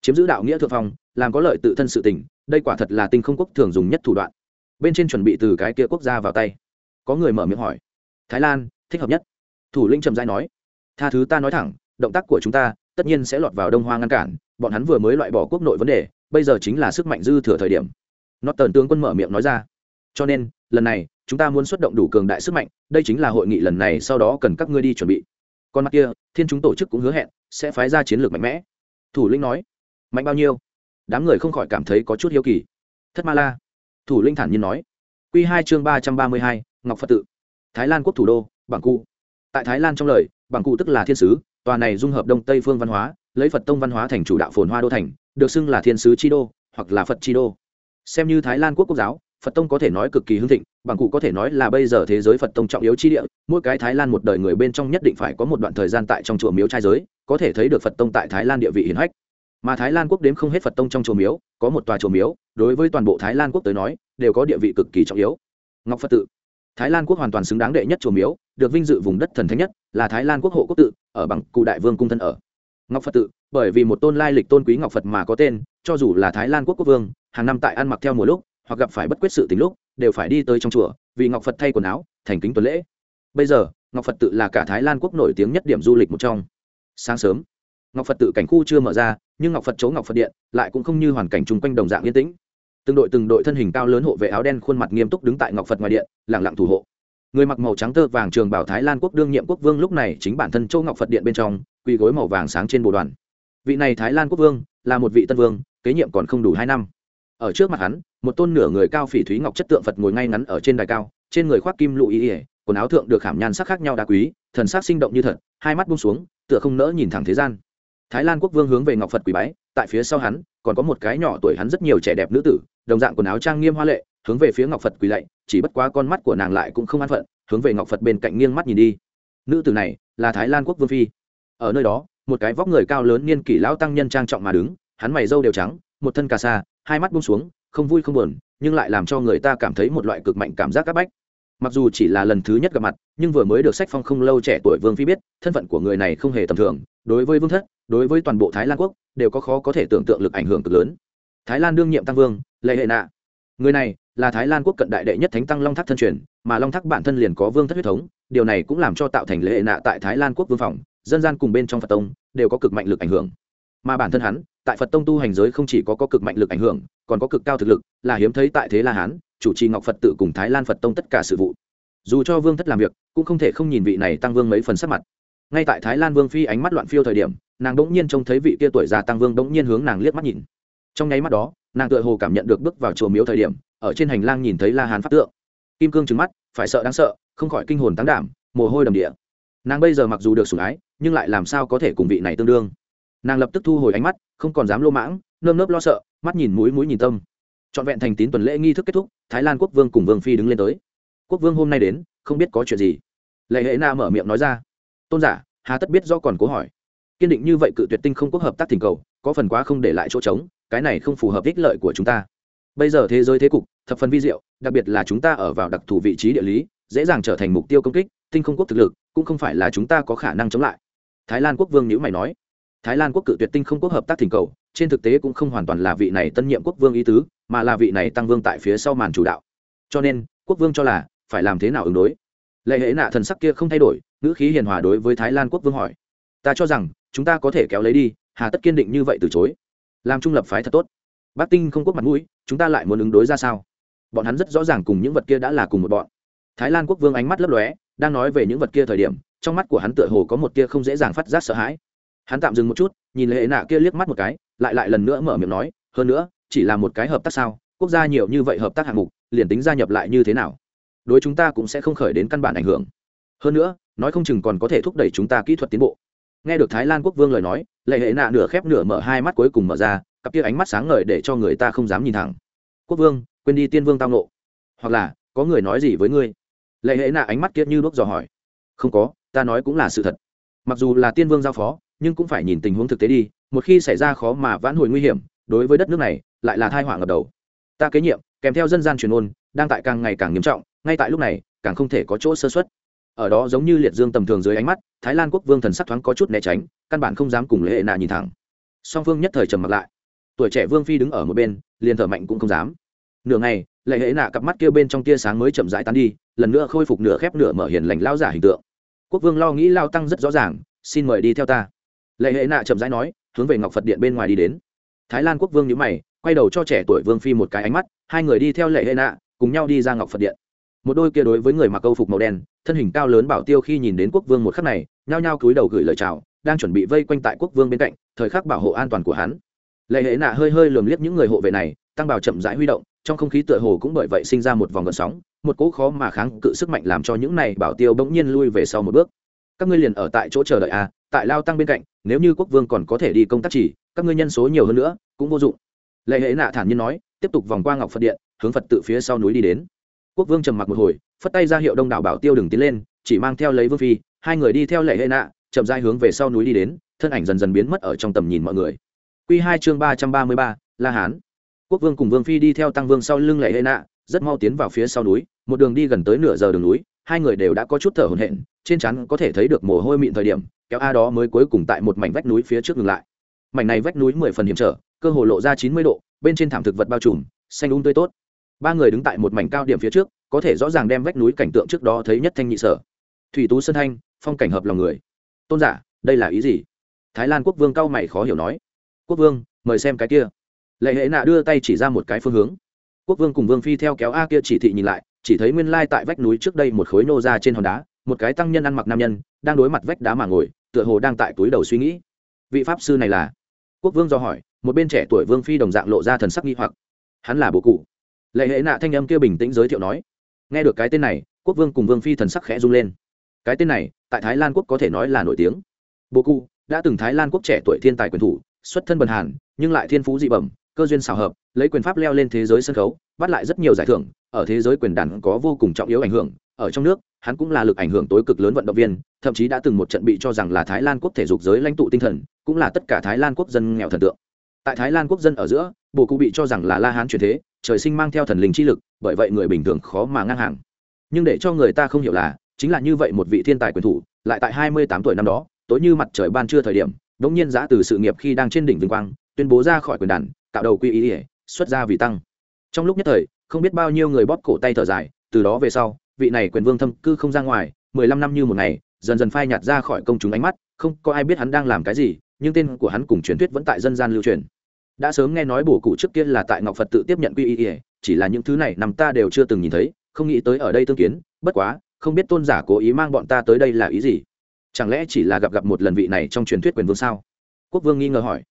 Speaker 1: Chiếm giữ đạo nghĩa thượng phong, làm có lợi tự thân sự tỉnh đây quả thật là tinh không quốc thường dùng nhất thủ đoạn. Bên trên chuẩn bị từ cái kia quốc gia vào tay. Có người mở miệng hỏi. Thái lan, thích hợp nhất. Thủ linh trầm giai nói. Tha thứ ta nói thẳng, động tác của chúng ta tất nhiên sẽ lọt vào đông hoa ngăn cản, bọn hắn vừa mới loại bỏ quốc nội vấn đề, bây giờ chính là sức mạnh dư thừa thời điểm. Nó tần tướng quân mở miệng nói ra. Cho nên, lần này, chúng ta muốn xuất động đủ cường đại sức mạnh, đây chính là hội nghị lần này sau đó cần các ngươi đi chuẩn bị. Còn mặt kia, thiên chúng tổ chức cũng hứa hẹn sẽ phái ra chiến lược mạnh mẽ. Thủ lĩnh nói, mạnh bao nhiêu? Đám người không khỏi cảm thấy có chút hiếu kỳ. Thất ma la. Thủ linh thản nhiên nói q hai chương ba trăm ba mươi hai, ngọc phật tự. Thái lan quốc thủ đô, bảng cụ. Tại thái lan trong lời, bảng cụ tức là thiên sứ tòa này dung hợp đông tây phương văn hóa, lấy phật tông văn hóa thành chủ đạo phồn hoa đô thành, được xưng là thiên sứ chi đô, hoặc là phật chi đô. Xem như thái lan quốc quốc giáo, phật tông có thể nói cực kỳ hưng thịnh, bằng cụ có thể nói là bây giờ thế giới phật tông trọng yếu chi địa, mỗi cái thái lan một đời người bên trong nhất định phải có một đoạn thời gian tại trong chùa miếu trai giới, có thể thấy được phật tông tại thái lan địa vị hiển hách. Mà thái lan quốc đếm không hết phật tông trong chùa miếu, có một tòa chùa miếu, đối với toàn bộ thái lan quốc tới nói, đều có địa vị cực kỳ trọng yếu. Ngọc phật tự thái lan quốc hoàn toàn xứng đáng đệ nhất chùa miếu, được vinh dự vùng đất thần thánh nhất, là thái lan quốc hộ quốc tự, ở bằng cụ đại vương cung thân ở. Ngọc phật tự, bởi vì một tôn lai lịch tôn quý ngọc phật mà có tên, cho dù là thái lan quốc quốc vương, hàng năm tại ăn mặc theo mùa lúc, hoặc gặp phải bất quyết sự tính lúc, đều phải đi tới trong chùa, vì ngọc phật thay quần áo, thành kính tuần lễ. Bây giờ, ngọc phật tự là cả thái lan quốc nổi tiếng nhất điểm du lịch một trong. Sáng sớm, ngọc phật tự cảnh khu chưa mở ra, nhưng ngọc phật chỗ ngọc phật điện lại cũng không như hoàn cảnh chung quanh đồng dạng yên tĩnh từng đội từng đội thân hình cao lớn hộ vệ áo đen khuôn mặt nghiêm túc đứng tại ngọc phật ngoài điện lẳng lặng thủ hộ. Người mặc màu trắng tơ vàng trường bảo thái lan quốc đương nhiệm quốc vương lúc này chính bản thân châu ngọc phật điện bên trong, quỳ gối màu vàng sáng trên bồ đoàn. Vị này thái lan quốc vương là một vị tân vương, kế nhiệm còn không đủ hai năm. Ở trước mặt hắn, một tôn nửa người cao phỉ thúy ngọc chất tượng phật ngồi ngay ngắn ở trên đài cao, trên người khoác kim lụ ý ỉa quần áo thượng được khảm nhan sắc khác nhau đá quý, thần sắc sinh động như thật, hai mắt bung xuống, tựa không nỡ nhìn thẳng thế gian. Thái lan quốc vương hướng về ngọc phật quỳ bái, tại phía sau hắn, còn có một cái nhỏ tuổi hắn rất nhiều trẻ đẹp nữ tử đồng dạng quần áo trang nghiêm hoa lệ, hướng về phía ngọc phật quỳ lạy, chỉ bất quá con mắt của nàng lại cũng không an phận, hướng về ngọc phật bên cạnh nghiêng mắt nhìn đi. Nữ tử này là thái lan quốc vương phi. Ở nơi đó, một cái vóc người cao lớn niên kỷ lão tăng nhân trang trọng mà đứng, hắn mày râu đều trắng, một thân cà sa, hai mắt bung xuống, không vui không buồn, nhưng lại làm cho người ta cảm thấy một loại cực mạnh cảm giác áp bách. Mặc dù chỉ là lần thứ nhất gặp mặt, nhưng vừa mới được sách phong không lâu trẻ tuổi vương phi biết, thân phận của người này không hề tầm thường, đối với vương thất, đối với toàn bộ thái lan quốc, đều có khó có thể tưởng tượng lực ảnh hưởng cực lớn. Thái lan đương nhiệm tăng vương lệ hệ nạ. Người này là thái lan quốc cận đại đệ nhất thánh tăng long thác thân truyền mà long thác bản thân liền có vương thất huyết thống điều này cũng làm cho tạo thành lệ hệ nạ tại thái lan quốc vương phòng dân gian cùng bên trong phật tông đều có cực mạnh lực ảnh hưởng. Mà bản thân hắn tại phật tông tu hành giới không chỉ có, có cực mạnh lực ảnh hưởng còn có cực cao thực lực là hiếm thấy tại thế la hán chủ trì ngọc phật tự cùng thái lan phật tông tất cả sự vụ. Dù cho vương thất làm việc cũng không thể không nhìn vị này tăng vương mấy phần sắc mặt. Ngay tại thái lan vương phi ánh mắt loạn phiêu thời điểm nàng đ ỗ n g nhiên trông thấy vị kia tuổi già tăng vương đ ỗ n g nhiên hướng nàng liếc mắt nhìn. Trong nháy mắt đó nàng tựa hồ cảm nhận được bước vào chùa miếu thời điểm, ở trên hành lang nhìn thấy la hán pháp tượng. Kim cương trứng mắt, phải sợ đáng sợ, không khỏi kinh hồn tán đảm, mồ hôi đầm địa. Nàng bây giờ mặc dù được sủng ái, nhưng lại làm sao có thể cùng vị này tương đương? Nàng lập tức thu hồi ánh mắt, không còn dám lô mãng, nơm nớp lo sợ, mắt nhìn mũi mũi nhìn tâm. Trọn vẹn thành tín tuần lễ nghi thức kết thúc, thái lan quốc vương cùng vương phi đứng lên tới. Quốc vương hôm nay đến, không biết có chuyện gì. Lệ hệ na mở miệng nói ra. Tôn giả, hà tất biết do còn cố hỏi. Kiên định như vậy cự tuyệt tinh không quốc hợp tác thỉnh cầu, có phần quá không để lại chỗ trống cái này không phù hợp ích lợi của chúng ta. Bây giờ thế giới thế cục, thập phần vi diệu, đặc biệt là chúng ta ở vào đặc thù vị trí địa lý, dễ dàng trở thành mục tiêu công kích, tinh không quốc thực lực, cũng không phải là chúng ta có khả năng chống lại. Thái lan quốc vương nhữ mày nói. Thái lan quốc cự tuyệt tinh không quốc hợp tác thỉnh cầu, trên thực tế cũng không hoàn toàn là vị này tân nhiệm quốc vương ý tứ, mà là vị này tăng vương tại phía sau màn chủ đạo. Cho nên, quốc vương cho là, phải làm thế nào ứng đối? Lệ hệ nạ thần sắc kia không thay đổi, ngữ khí hiền hòa đối với thái lan quốc vương hỏi. Ta cho rằng, chúng ta có thể kéo lấy đi, hà tất kiên định như vậy từ chối làm trung lập phái thật tốt. Bắc tinh không quốc mặt mũi, chúng ta lại muốn ứng đối ra sao? Bọn hắn rất rõ ràng cùng những vật kia đã là cùng một bọn. Thái lan quốc vương ánh mắt lấp lóe, đang nói về những vật kia thời điểm, trong mắt của hắn tựa hồ có một tia không dễ dàng phát giác sợ hãi. Hắn tạm dừng một chút, nhìn lệ nạ kia liếc mắt một cái, lại lại lần nữa mở miệng nói, hơn nữa, chỉ là một cái hợp tác sao? Quốc gia nhiều như vậy hợp tác hạng mục, liền tính gia nhập lại như thế nào, đối chúng ta cũng sẽ không khởi đến căn bản ảnh hưởng. Hơn nữa, nói không chừng còn có thể thúc đẩy chúng ta kỹ thuật tiến bộ. Nghe được thái lan quốc vương lời nói lệ hệ nạ nửa khép nửa mở hai mắt cuối cùng mở ra, cặp kia ánh mắt sáng ngời để cho người ta không dám nhìn thẳng. Quốc vương, quên đi tiên vương tao nộ. Hoặc là, có người nói gì với ngươi? Lệ hệ nạ ánh mắt kia như đốt dò hỏi. Không có, ta nói cũng là sự thật. Mặc dù là tiên vương giao phó, nhưng cũng phải nhìn tình huống thực tế đi, một khi xảy ra khó mà vãn hồi nguy hiểm, đối với đất nước này, lại là thai họa ngập đầu. Ta kế nhiệm, kèm theo dân gian truyền ôn, đang tại càng ngày càng nghiêm trọng, ngay tại lúc này, càng không thể có chỗ sơ xuất ở đó giống như liệt dương tầm thường dưới ánh mắt, thái lan quốc vương thần sắc thoáng có chút né tránh, căn bản không dám cùng lệ nạ nhìn thẳng. Song phương nhất thời trầm mặc lại. Tuổi trẻ vương phi đứng ở một bên, liền thở mạnh cũng không dám. Nửa ngày, lệ hệ nạ cặp mắt kia bên trong tia sáng mới chậm rãi tán đi, lần nữa khôi phục nửa khép nửa mở hiền lành lao giả hình tượng. Quốc vương lo nghĩ lao tăng rất rõ ràng, xin mời đi theo ta. Lệ hệ nạ chậm rãi nói, hướng về ngọc phật điện bên ngoài đi đến. Thái lan quốc vương nhữ mày, quay đầu cho trẻ tuổi vương phi một cái ánh mắt, hai người đi theo lệ hệ nạ, cùng nhau đi ra ngọc phật điện một đôi kia đối với người mặc câu phục màu đen, thân hình cao lớn bảo tiêu khi nhìn đến quốc vương một khắc này, nhao nhao cúi đầu gửi lời chào, đang chuẩn bị vây quanh tại quốc vương bên cạnh, thời khắc bảo hộ an toàn của hắn. Lệ hệ nạ hơi hơi lườm liếc những người hộ vệ này, tăng bảo chậm rãi huy động, trong không khí tựa hồ cũng bởi vậy sinh ra một vòng gợn sóng, một cỗ khó mà kháng cự sức mạnh làm cho những này bảo tiêu bỗng nhiên lui về sau một bước. Các ngươi liền ở tại chỗ chờ đợi à tại lao tăng bên cạnh, nếu như quốc vương còn có thể đi công tác chỉ, các ngươi nhân số nhiều hơn nữa, cũng vô dụng. Lệ hệ nạ thản nhiên nói, tiếp tục vòng qua ngọc phật điện, hướng phật tự phía sau núi đi đến quốc vương trầm mặc một hồi, phất tay ra hiệu đông đảo bảo tiêu đừng tiến lên, chỉ mang theo lấy vương phi, hai người đi theo lệ hệ nạ, chậm dai hướng về sau núi đi đến, thân ảnh dần dần biến mất ở trong tầm nhìn mọi người. Q hai chương ba trăm ba mươi ba, la hán. Quốc vương cùng vương phi đi theo tăng vương sau lưng lệ hệ nạ, rất mau tiến vào phía sau núi, một đường đi gần tới nửa giờ đường núi, hai người đều đã có chút thở hổn hển, trên chắn có thể thấy được mồ hôi mịn thời điểm, kéo a đó mới cuối cùng tại một mảnh vách núi phía trước ngừng lại. Mảnh này vách núi mười phần hiểm trở, cơ hồ lộ ra chín mươi độ, bên trên thảm thực vật bao trùm, xanh ung um tươi tốt ba người đứng tại một mảnh cao điểm phía trước, có thể rõ ràng đem vách núi cảnh tượng trước đó thấy nhất thanh nhị sở. Thủy tú sơn thanh, phong cảnh hợp lòng người. Tôn giả, đây là ý gì? Thái lan quốc vương cao mày khó hiểu nói. Quốc vương, mời xem cái kia. Lệ hệ nạ đưa tay chỉ ra một cái phương hướng. Quốc vương cùng vương phi theo kéo a kia chỉ thị nhìn lại, chỉ thấy nguyên lai tại vách núi trước đây một khối nô ra trên hòn đá, một cái tăng nhân ăn mặc nam nhân, đang đối mặt vách đá mà ngồi, tựa hồ đang tại túi đầu suy nghĩ. Vị pháp sư này là? Quốc vương do hỏi, một bên trẻ tuổi vương phi đồng dạng lộ ra thần sắc nghi hoặc. Hắn là bố cụ lệ hệ nạ thanh âm kia bình tĩnh giới thiệu nói. Nghe được cái tên này, quốc vương cùng vương phi thần sắc khẽ rung lên. Cái tên này, tại thái lan quốc có thể nói là nổi tiếng. Bô cụ đã từng thái lan quốc trẻ tuổi thiên tài quyền thủ, xuất thân bần hàn, nhưng lại thiên phú dị bẩm, cơ duyên xảo hợp, lấy quyền pháp leo lên thế giới sân khấu, bắt lại rất nhiều giải thưởng, ở thế giới quyền đàn có vô cùng trọng yếu ảnh hưởng, ở trong nước, hắn cũng là lực ảnh hưởng tối cực lớn vận động viên, thậm chí đã từng một trận bị cho rằng là thái lan quốc thể dục giới lãnh tụ tinh thần, cũng là tất cả thái lan quốc dân nghèo thần tượng tại thái lan quốc dân ở giữa, bồ cụ bị cho rằng là la hán truyền thế, trời sinh mang theo thần linh chi lực, bởi vậy người bình thường khó mà ngang hàng. Nhưng để cho người ta không hiểu là, chính là như vậy một vị thiên tài quyền thủ, lại tại hai mươi tám tuổi năm đó, tối như mặt trời ban trưa thời điểm, đống nhiên giã từ sự nghiệp khi đang trên đỉnh vinh quang, tuyên bố ra khỏi quyền đàn, cạo đầu quy ý ỉa xuất ra vì tăng. Trong lúc nhất thời, không biết bao nhiêu người bóp cổ tay thở dài, từ đó về sau, vị này quyền vương thâm cư không ra ngoài, mười lăm năm như một ngày, dần dần phai nhạt ra khỏi công chúng ánh mắt, không có ai biết hắn đang làm cái gì, nhưng tên của hắn cùng truyền thuyết vẫn tại dân gian lưu truyền đã sớm nghe nói bổ cụ trước kia là tại ngọc phật tự tiếp nhận quy y ỉa chỉ là những thứ này nằm ta đều chưa từng nhìn thấy, không nghĩ tới ở đây tương kiến, bất quá, không biết tôn giả cố ý mang bọn ta tới đây là ý gì? Chẳng lẽ chỉ là gặp gặp một lần vị này trong truyền thuyết quyền vương sao? Quốc vương nghi ngờ hỏi.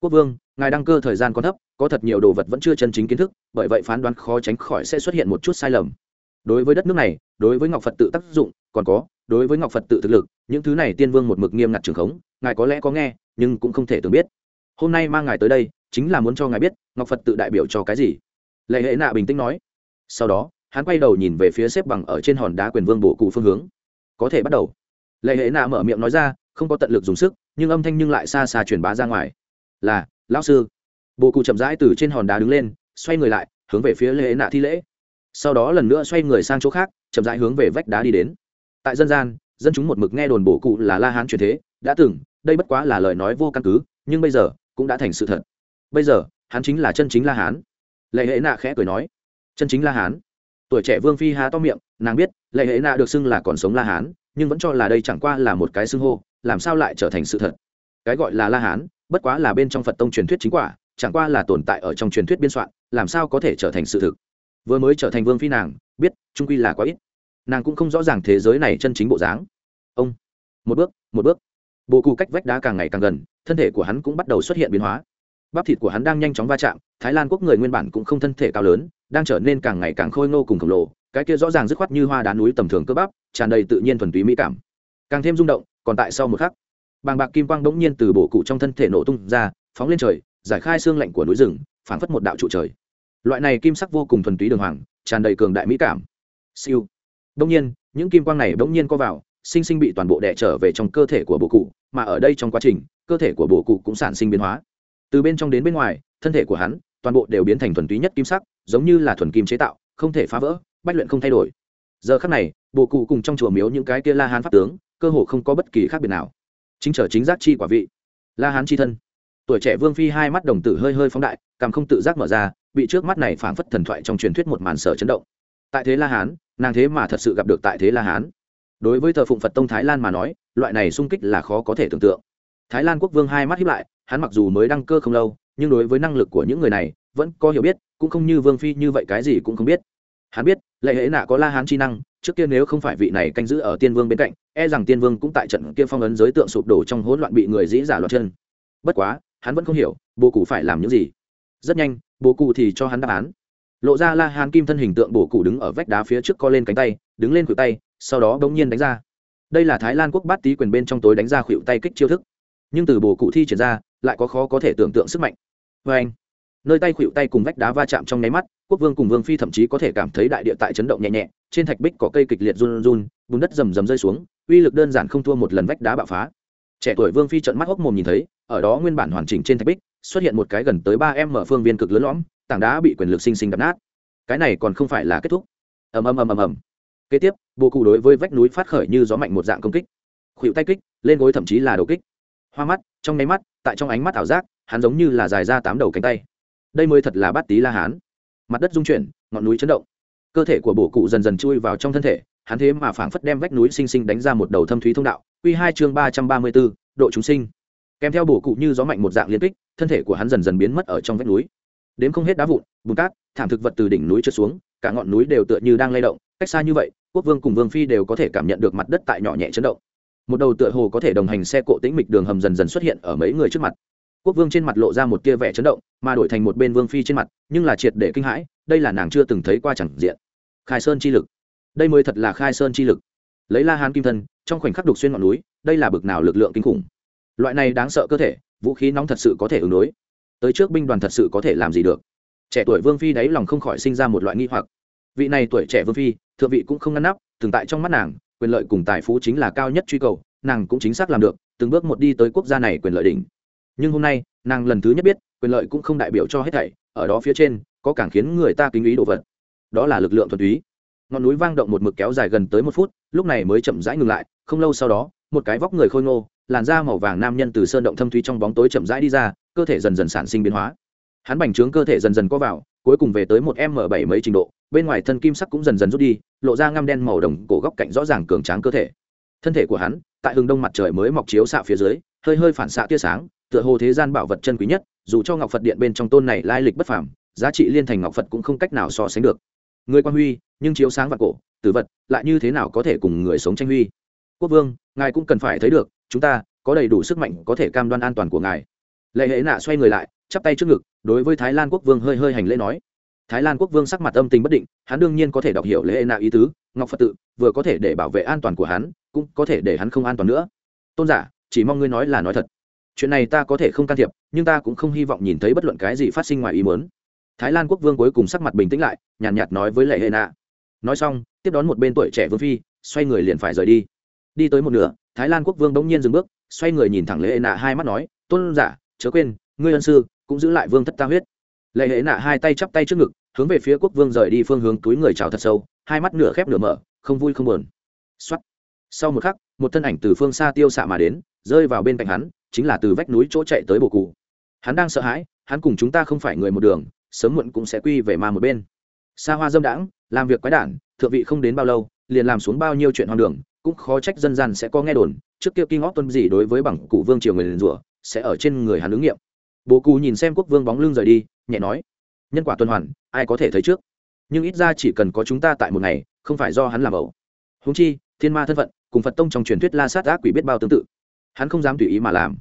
Speaker 1: Quốc vương, ngài đăng cơ thời gian còn thấp, có thật nhiều đồ vật vẫn chưa chân chính kiến thức, bởi vậy phán đoán khó tránh khỏi sẽ xuất hiện một chút sai lầm. Đối với đất nước này, đối với ngọc phật tự tác dụng còn có, đối với ngọc phật tự thực lực, những thứ này tiên vương một mực nghiêm ngặt trường khống, ngài có lẽ có nghe, nhưng cũng không thể tưởng biết. Hôm nay mang ngài tới đây chính là muốn cho ngài biết, ngọc phật tự đại biểu cho cái gì? Lệ hệ nạ bình tĩnh nói. Sau đó, hắn quay đầu nhìn về phía xếp bằng ở trên hòn đá quyền vương bộ cụ phương hướng. Có thể bắt đầu. Lệ hệ nạ mở miệng nói ra, không có tận lực dùng sức, nhưng âm thanh nhưng lại xa xa truyền bá ra ngoài. Là, lão sư. Bộ cụ chậm rãi từ trên hòn đá đứng lên, xoay người lại, hướng về phía lệ hệ nạ thi lễ. Sau đó lần nữa xoay người sang chỗ khác, chậm rãi hướng về vách đá đi đến. Tại dân gian, dân chúng một mực nghe đồn bổ cụ là la hán truyền thế, đã từng, đây bất quá là lời nói vô căn cứ, nhưng bây giờ, cũng đã thành sự thật bây giờ, hắn chính là chân chính la hán. Lệ hệ nạ khẽ cười nói, chân chính la hán? Tuổi trẻ vương phi há to miệng, nàng biết, lệ hệ nạ được xưng là còn sống la hán, nhưng vẫn cho là đây chẳng qua là một cái xưng hô, làm sao lại trở thành sự thật? Cái gọi là la hán, bất quá là bên trong phật tông truyền thuyết chính quả, chẳng qua là tồn tại ở trong truyền thuyết biên soạn, làm sao có thể trở thành sự thực? Vừa mới trở thành vương phi nàng, biết, trung quy là quá ít. Nàng cũng không rõ ràng thế giới này chân chính bộ dáng. Ông, một bước một bước. Bộ cụ cách vách đá càng ngày càng gần, thân thể của hắn cũng bắt đầu xuất hiện biến hóa bắp thịt của hắn đang nhanh chóng va chạm, thái lan quốc người nguyên bản cũng không thân thể cao lớn, đang trở nên càng ngày càng khôi ngô cùng khổng lồ, cái kia rõ ràng dứt khoát như hoa đá núi tầm thường cơ bắp, tràn đầy tự nhiên thuần túy mỹ cảm. Càng thêm rung động, còn tại sau một khắc, bàng bạc kim quang bỗng nhiên từ bổ cụ trong thân thể nổ tung ra, phóng lên trời, giải khai xương lạnh của núi rừng, phảng phất một đạo trụ trời. Loại này kim sắc vô cùng thuần túy đường hoàng, tràn đầy cường đại mỹ cảm. Siêu. Bỗng nhiên, những kim quang này bỗng nhiên co vào, sinh sinh bị toàn bộ đẻ trở về trong cơ thể của bổ cụ, mà ở đây trong quá trình, cơ thể của bổ cụ cũng sản sinh biến hóa từ bên trong đến bên ngoài, thân thể của hắn, toàn bộ đều biến thành thuần túy nhất kim sắc, giống như là thuần kim chế tạo, không thể phá vỡ, bách luyện không thay đổi. Giờ khắc này bổ cụ cùng trong chùa miếu những cái kia la hán pháp tướng, cơ hồ không có bất kỳ khác biệt nào. Chính trở chính giác chi quả vị. La hán chi thân. Tuổi trẻ vương phi hai mắt đồng tử hơi hơi phóng đại, cảm không tự giác mở ra, bị trước mắt này phảng phất thần thoại trong truyền thuyết một màn sở chấn động. Tại thế la hán, nàng thế mà thật sự gặp được tại thế la hán. Đối với thờ phụng phật tông thái lan mà nói, loại này sung kích là khó có thể tưởng tượng thái lan quốc vương hai mắt hiếp lại, hắn mặc dù mới đăng cơ không lâu, nhưng đối với năng lực của những người này, vẫn có hiểu biết, cũng không như vương phi như vậy cái gì cũng không biết. Hắn biết, lệ hễ nạ có la hán chi năng, trước kia nếu không phải vị này canh giữ ở tiên vương bên cạnh e rằng tiên vương cũng tại trận kia phong ấn giới tượng sụp đổ trong hỗn loạn bị người dĩ giả loạt chân. Bất quá, hắn vẫn không hiểu bồ cụ phải làm những gì. Rất nhanh bồ cụ thì cho hắn đáp án. Lộ ra la hán kim thân hình tượng bồ cụ đứng ở vách đá phía trước co lên cánh tay, đứng lên khuỷu tay, sau đó bỗng nhiên đánh ra. Đây là thái lan quốc bát tý quyền bên trong tối đánh ra khuỷu tay kích chiêu thức nhưng từ bồ cụ thi triển ra, lại có khó có thể tưởng tượng sức mạnh. Vê anh, nơi tay khuỵu tay cùng vách đá va chạm trong nháy mắt, quốc vương cùng vương phi thậm chí có thể cảm thấy đại địa tại chấn động nhẹ nhẹ, trên thạch bích có cây kịch liệt run run, bùn đất rầm rầm rơi xuống, uy lực đơn giản không thua một lần vách đá bạo phá. Trẻ tuổi vương phi trợn mắt hốc mồm nhìn thấy, ở đó nguyên bản hoàn chỉnh trên thạch bích, xuất hiện một cái gần tới ba em mở phương viên cực lớn lõm, tảng đá bị quyền lực sinh sinh đập nát. Cái này còn không phải là kết thúc. Ầm ầm ầm ầm ầm. Kế tiếp bộ cụ đối với vách núi phát khởi như gió mạnh một dạng công kích. Khuỵu tay kích, lên gối thậm chí là đầu kích hoa mắt, trong nháy mắt, tại trong ánh mắt ảo giác, hắn giống như là dài ra tám đầu cánh tay. Đây mới thật là bát tí la hán. Mặt đất rung chuyển, ngọn núi chấn động. Cơ thể của bổ cụ dần dần chui vào trong thân thể, hắn thế mà phảng phất đem vách núi sinh sinh đánh ra một đầu thâm thúy thông đạo. Q hai chương ba trăm ba mươi b ố độ chúng sinh. Kèm theo bổ cụ như gió mạnh một dạng liên kích, thân thể của hắn dần dần biến mất ở trong vách núi. Đếm không hết đá vụn, bùn cát, thảm thực vật từ đỉnh núi trượt xuống, cả ngọn núi đều tựa như đang lay động. Cách xa như vậy, quốc vương cùng vương phi đều có thể cảm nhận được mặt đất tại nhỏ nhẹ chấn động một đầu tựa hồ có thể đồng hành xe cộ tĩnh mịch đường hầm dần dần xuất hiện ở mấy người trước mặt. Quốc vương trên mặt lộ ra một tia vẻ chấn động, mà đổi thành một bên vương phi trên mặt, nhưng là triệt để kinh hãi, đây là nàng chưa từng thấy qua chẳng diện. Khai sơn chi lực. Đây mới thật là khai sơn chi lực. Lấy la hán kim thân, trong khoảnh khắc đục xuyên ngọn núi, đây là bực nào lực lượng kinh khủng. Loại này đáng sợ cơ thể, vũ khí nóng thật sự có thể ứng đối. Tới trước binh đoàn thật sự có thể làm gì được. Trẻ tuổi vương phi đáy lòng không khỏi sinh ra một loại nghi hoặc. Vị này tuổi trẻ vương phi, thượng vị cũng không ngăn nắp thường tại trong mắt nàng quyền lợi cùng tài phú chính là cao nhất truy cầu, nàng cũng chính xác làm được, từng bước một đi tới quốc gia này quyền lợi đỉnh. Nhưng hôm nay, nàng lần thứ nhất biết, quyền lợi cũng không đại biểu cho hết thảy, ở đó phía trên, có càng khiến người ta kính ý đồ vật. Đó là lực lượng thuần túy. Ngọn núi vang động một mực kéo dài gần tới một phút, lúc này mới chậm rãi ngừng lại, không lâu sau đó, một cái vóc người khôi ngô, làn da màu vàng nam nhân từ sơn động thâm thúy trong bóng tối chậm rãi đi ra, cơ thể dần dần sản sinh biến hóa. Hắn bành trướng cơ thể dần dần có vào, cuối cùng về tới một m bảy mấy trình độ bên ngoài thân kim sắc cũng dần dần rút đi, lộ ra ngăm đen màu đồng cổ góc cạnh rõ ràng cường tráng cơ thể. Thân thể của hắn, tại hừng đông mặt trời mới mọc chiếu xạ phía dưới, hơi hơi phản xạ tia sáng, tựa hồ thế gian bảo vật chân quý nhất, dù cho ngọc phật điện bên trong tôn này lai lịch bất phàm, giá trị liên thành ngọc phật cũng không cách nào so sánh được. Người quan huy, nhưng chiếu sáng và cổ, tử vật, lại như thế nào có thể cùng người sống tranh huy? Quốc vương, ngài cũng cần phải thấy được, chúng ta, có đầy đủ sức mạnh có thể cam đoan an toàn của ngài. Lệ hệ nạ xoay người lại, chắp tay trước ngực, đối với thái lan quốc vương hơi hơi hành lễ nói thái lan quốc vương sắc mặt âm tình bất định hắn đương nhiên có thể đọc hiểu lễ hệ nạ ý tứ ngọc phật tự vừa có thể để bảo vệ an toàn của hắn cũng có thể để hắn không an toàn nữa. Tôn giả chỉ mong ngươi nói là nói thật. Chuyện này ta có thể không can thiệp nhưng ta cũng không hy vọng nhìn thấy bất luận cái gì phát sinh ngoài ý muốn. Thái lan quốc vương cuối cùng sắc mặt bình tĩnh lại nhàn nhạt, nhạt nói với lệ hệ nạ nói xong tiếp đón một bên tuổi trẻ vương phi xoay người liền phải rời đi. Đi tới một nửa thái lan quốc vương bỗng nhiên dừng bước xoay người nhìn thẳng lệ hệ nạ hai mắt nói tôn giả chớ quên ngươi ân sư cũng giữ lại vương thất ta huyết lệ hệ nạ hai tay chắp tay trước ngực, hướng về phía quốc vương rời đi phương hướng túi người chào thật sâu, hai mắt nửa khép nửa mở, không vui không buồn. Xuất sau một khắc, một thân ảnh từ phương xa tiêu xạ mà đến, rơi vào bên cạnh hắn, chính là từ vách núi chỗ chạy tới bồ cụ hắn đang sợ hãi, hắn cùng chúng ta không phải người một đường, sớm muộn cũng sẽ quy về ma một bên. Xa hoa dâm đãng, làm việc quái đản, thượng vị không đến bao lâu, liền làm xuống bao nhiêu chuyện hoang đường, cũng khó trách dân gian sẽ có nghe đồn, trước kia kinh óc tuân gì đối với bằng cụ vương triều người liền rủa, sẽ ở trên người hắn ứng nghiệm bố cù nhìn xem quốc vương bóng lưng rời đi, nhẹ nói, nhân quả tuần hoàn, ai có thể thấy trước? Nhưng ít ra chỉ cần có chúng ta tại một ngày, không phải do hắn làm ẩu. Húng chi, thiên ma thân phận, cùng phật tông trong truyền thuyết la sát ác quỷ biết bao tương tự. Hắn không dám tùy ý mà làm.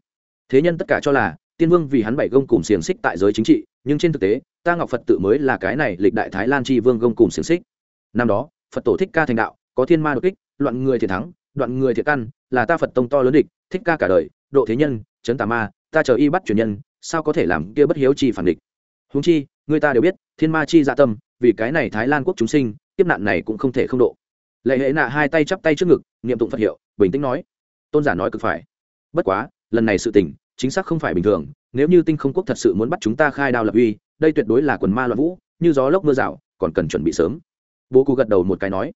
Speaker 1: Thế nhân tất cả cho là, tiên vương vì hắn bảy gông cùng xiềng xích tại giới chính trị, nhưng trên thực tế, ta ngọc phật tự mới là cái này lịch đại thái lan chi vương gông cùng xiềng xích. Năm đó, phật tổ thích ca thành đạo, có thiên ma đột kích, loạn người thiệt thắng, đoạn người thiệt căn, là ta phật tông to lớn địch, thích ca cả đời, độ thế nhân, chấn tà ma ta chờ y bắt truyền nhân, sao có thể làm kia bất hiếu chi phản địch? Húng chi, người ta đều biết, thiên ma chi dạ tâm, vì cái này thái lan quốc chúng sinh tiếp nạn này cũng không thể không độ. Lệ hệ nạ hai tay chắp tay trước ngực, niệm tụng phật hiệu, bình tĩnh nói, tôn giả nói cực phải. Bất quá, lần này sự tình, chính xác không phải bình thường, nếu như tinh không quốc thật sự muốn bắt chúng ta khai đao lập uy, đây tuyệt đối là quần ma loạn vũ, như gió lốc mưa rào, còn cần chuẩn bị sớm. Bố cụ gật đầu một cái nói,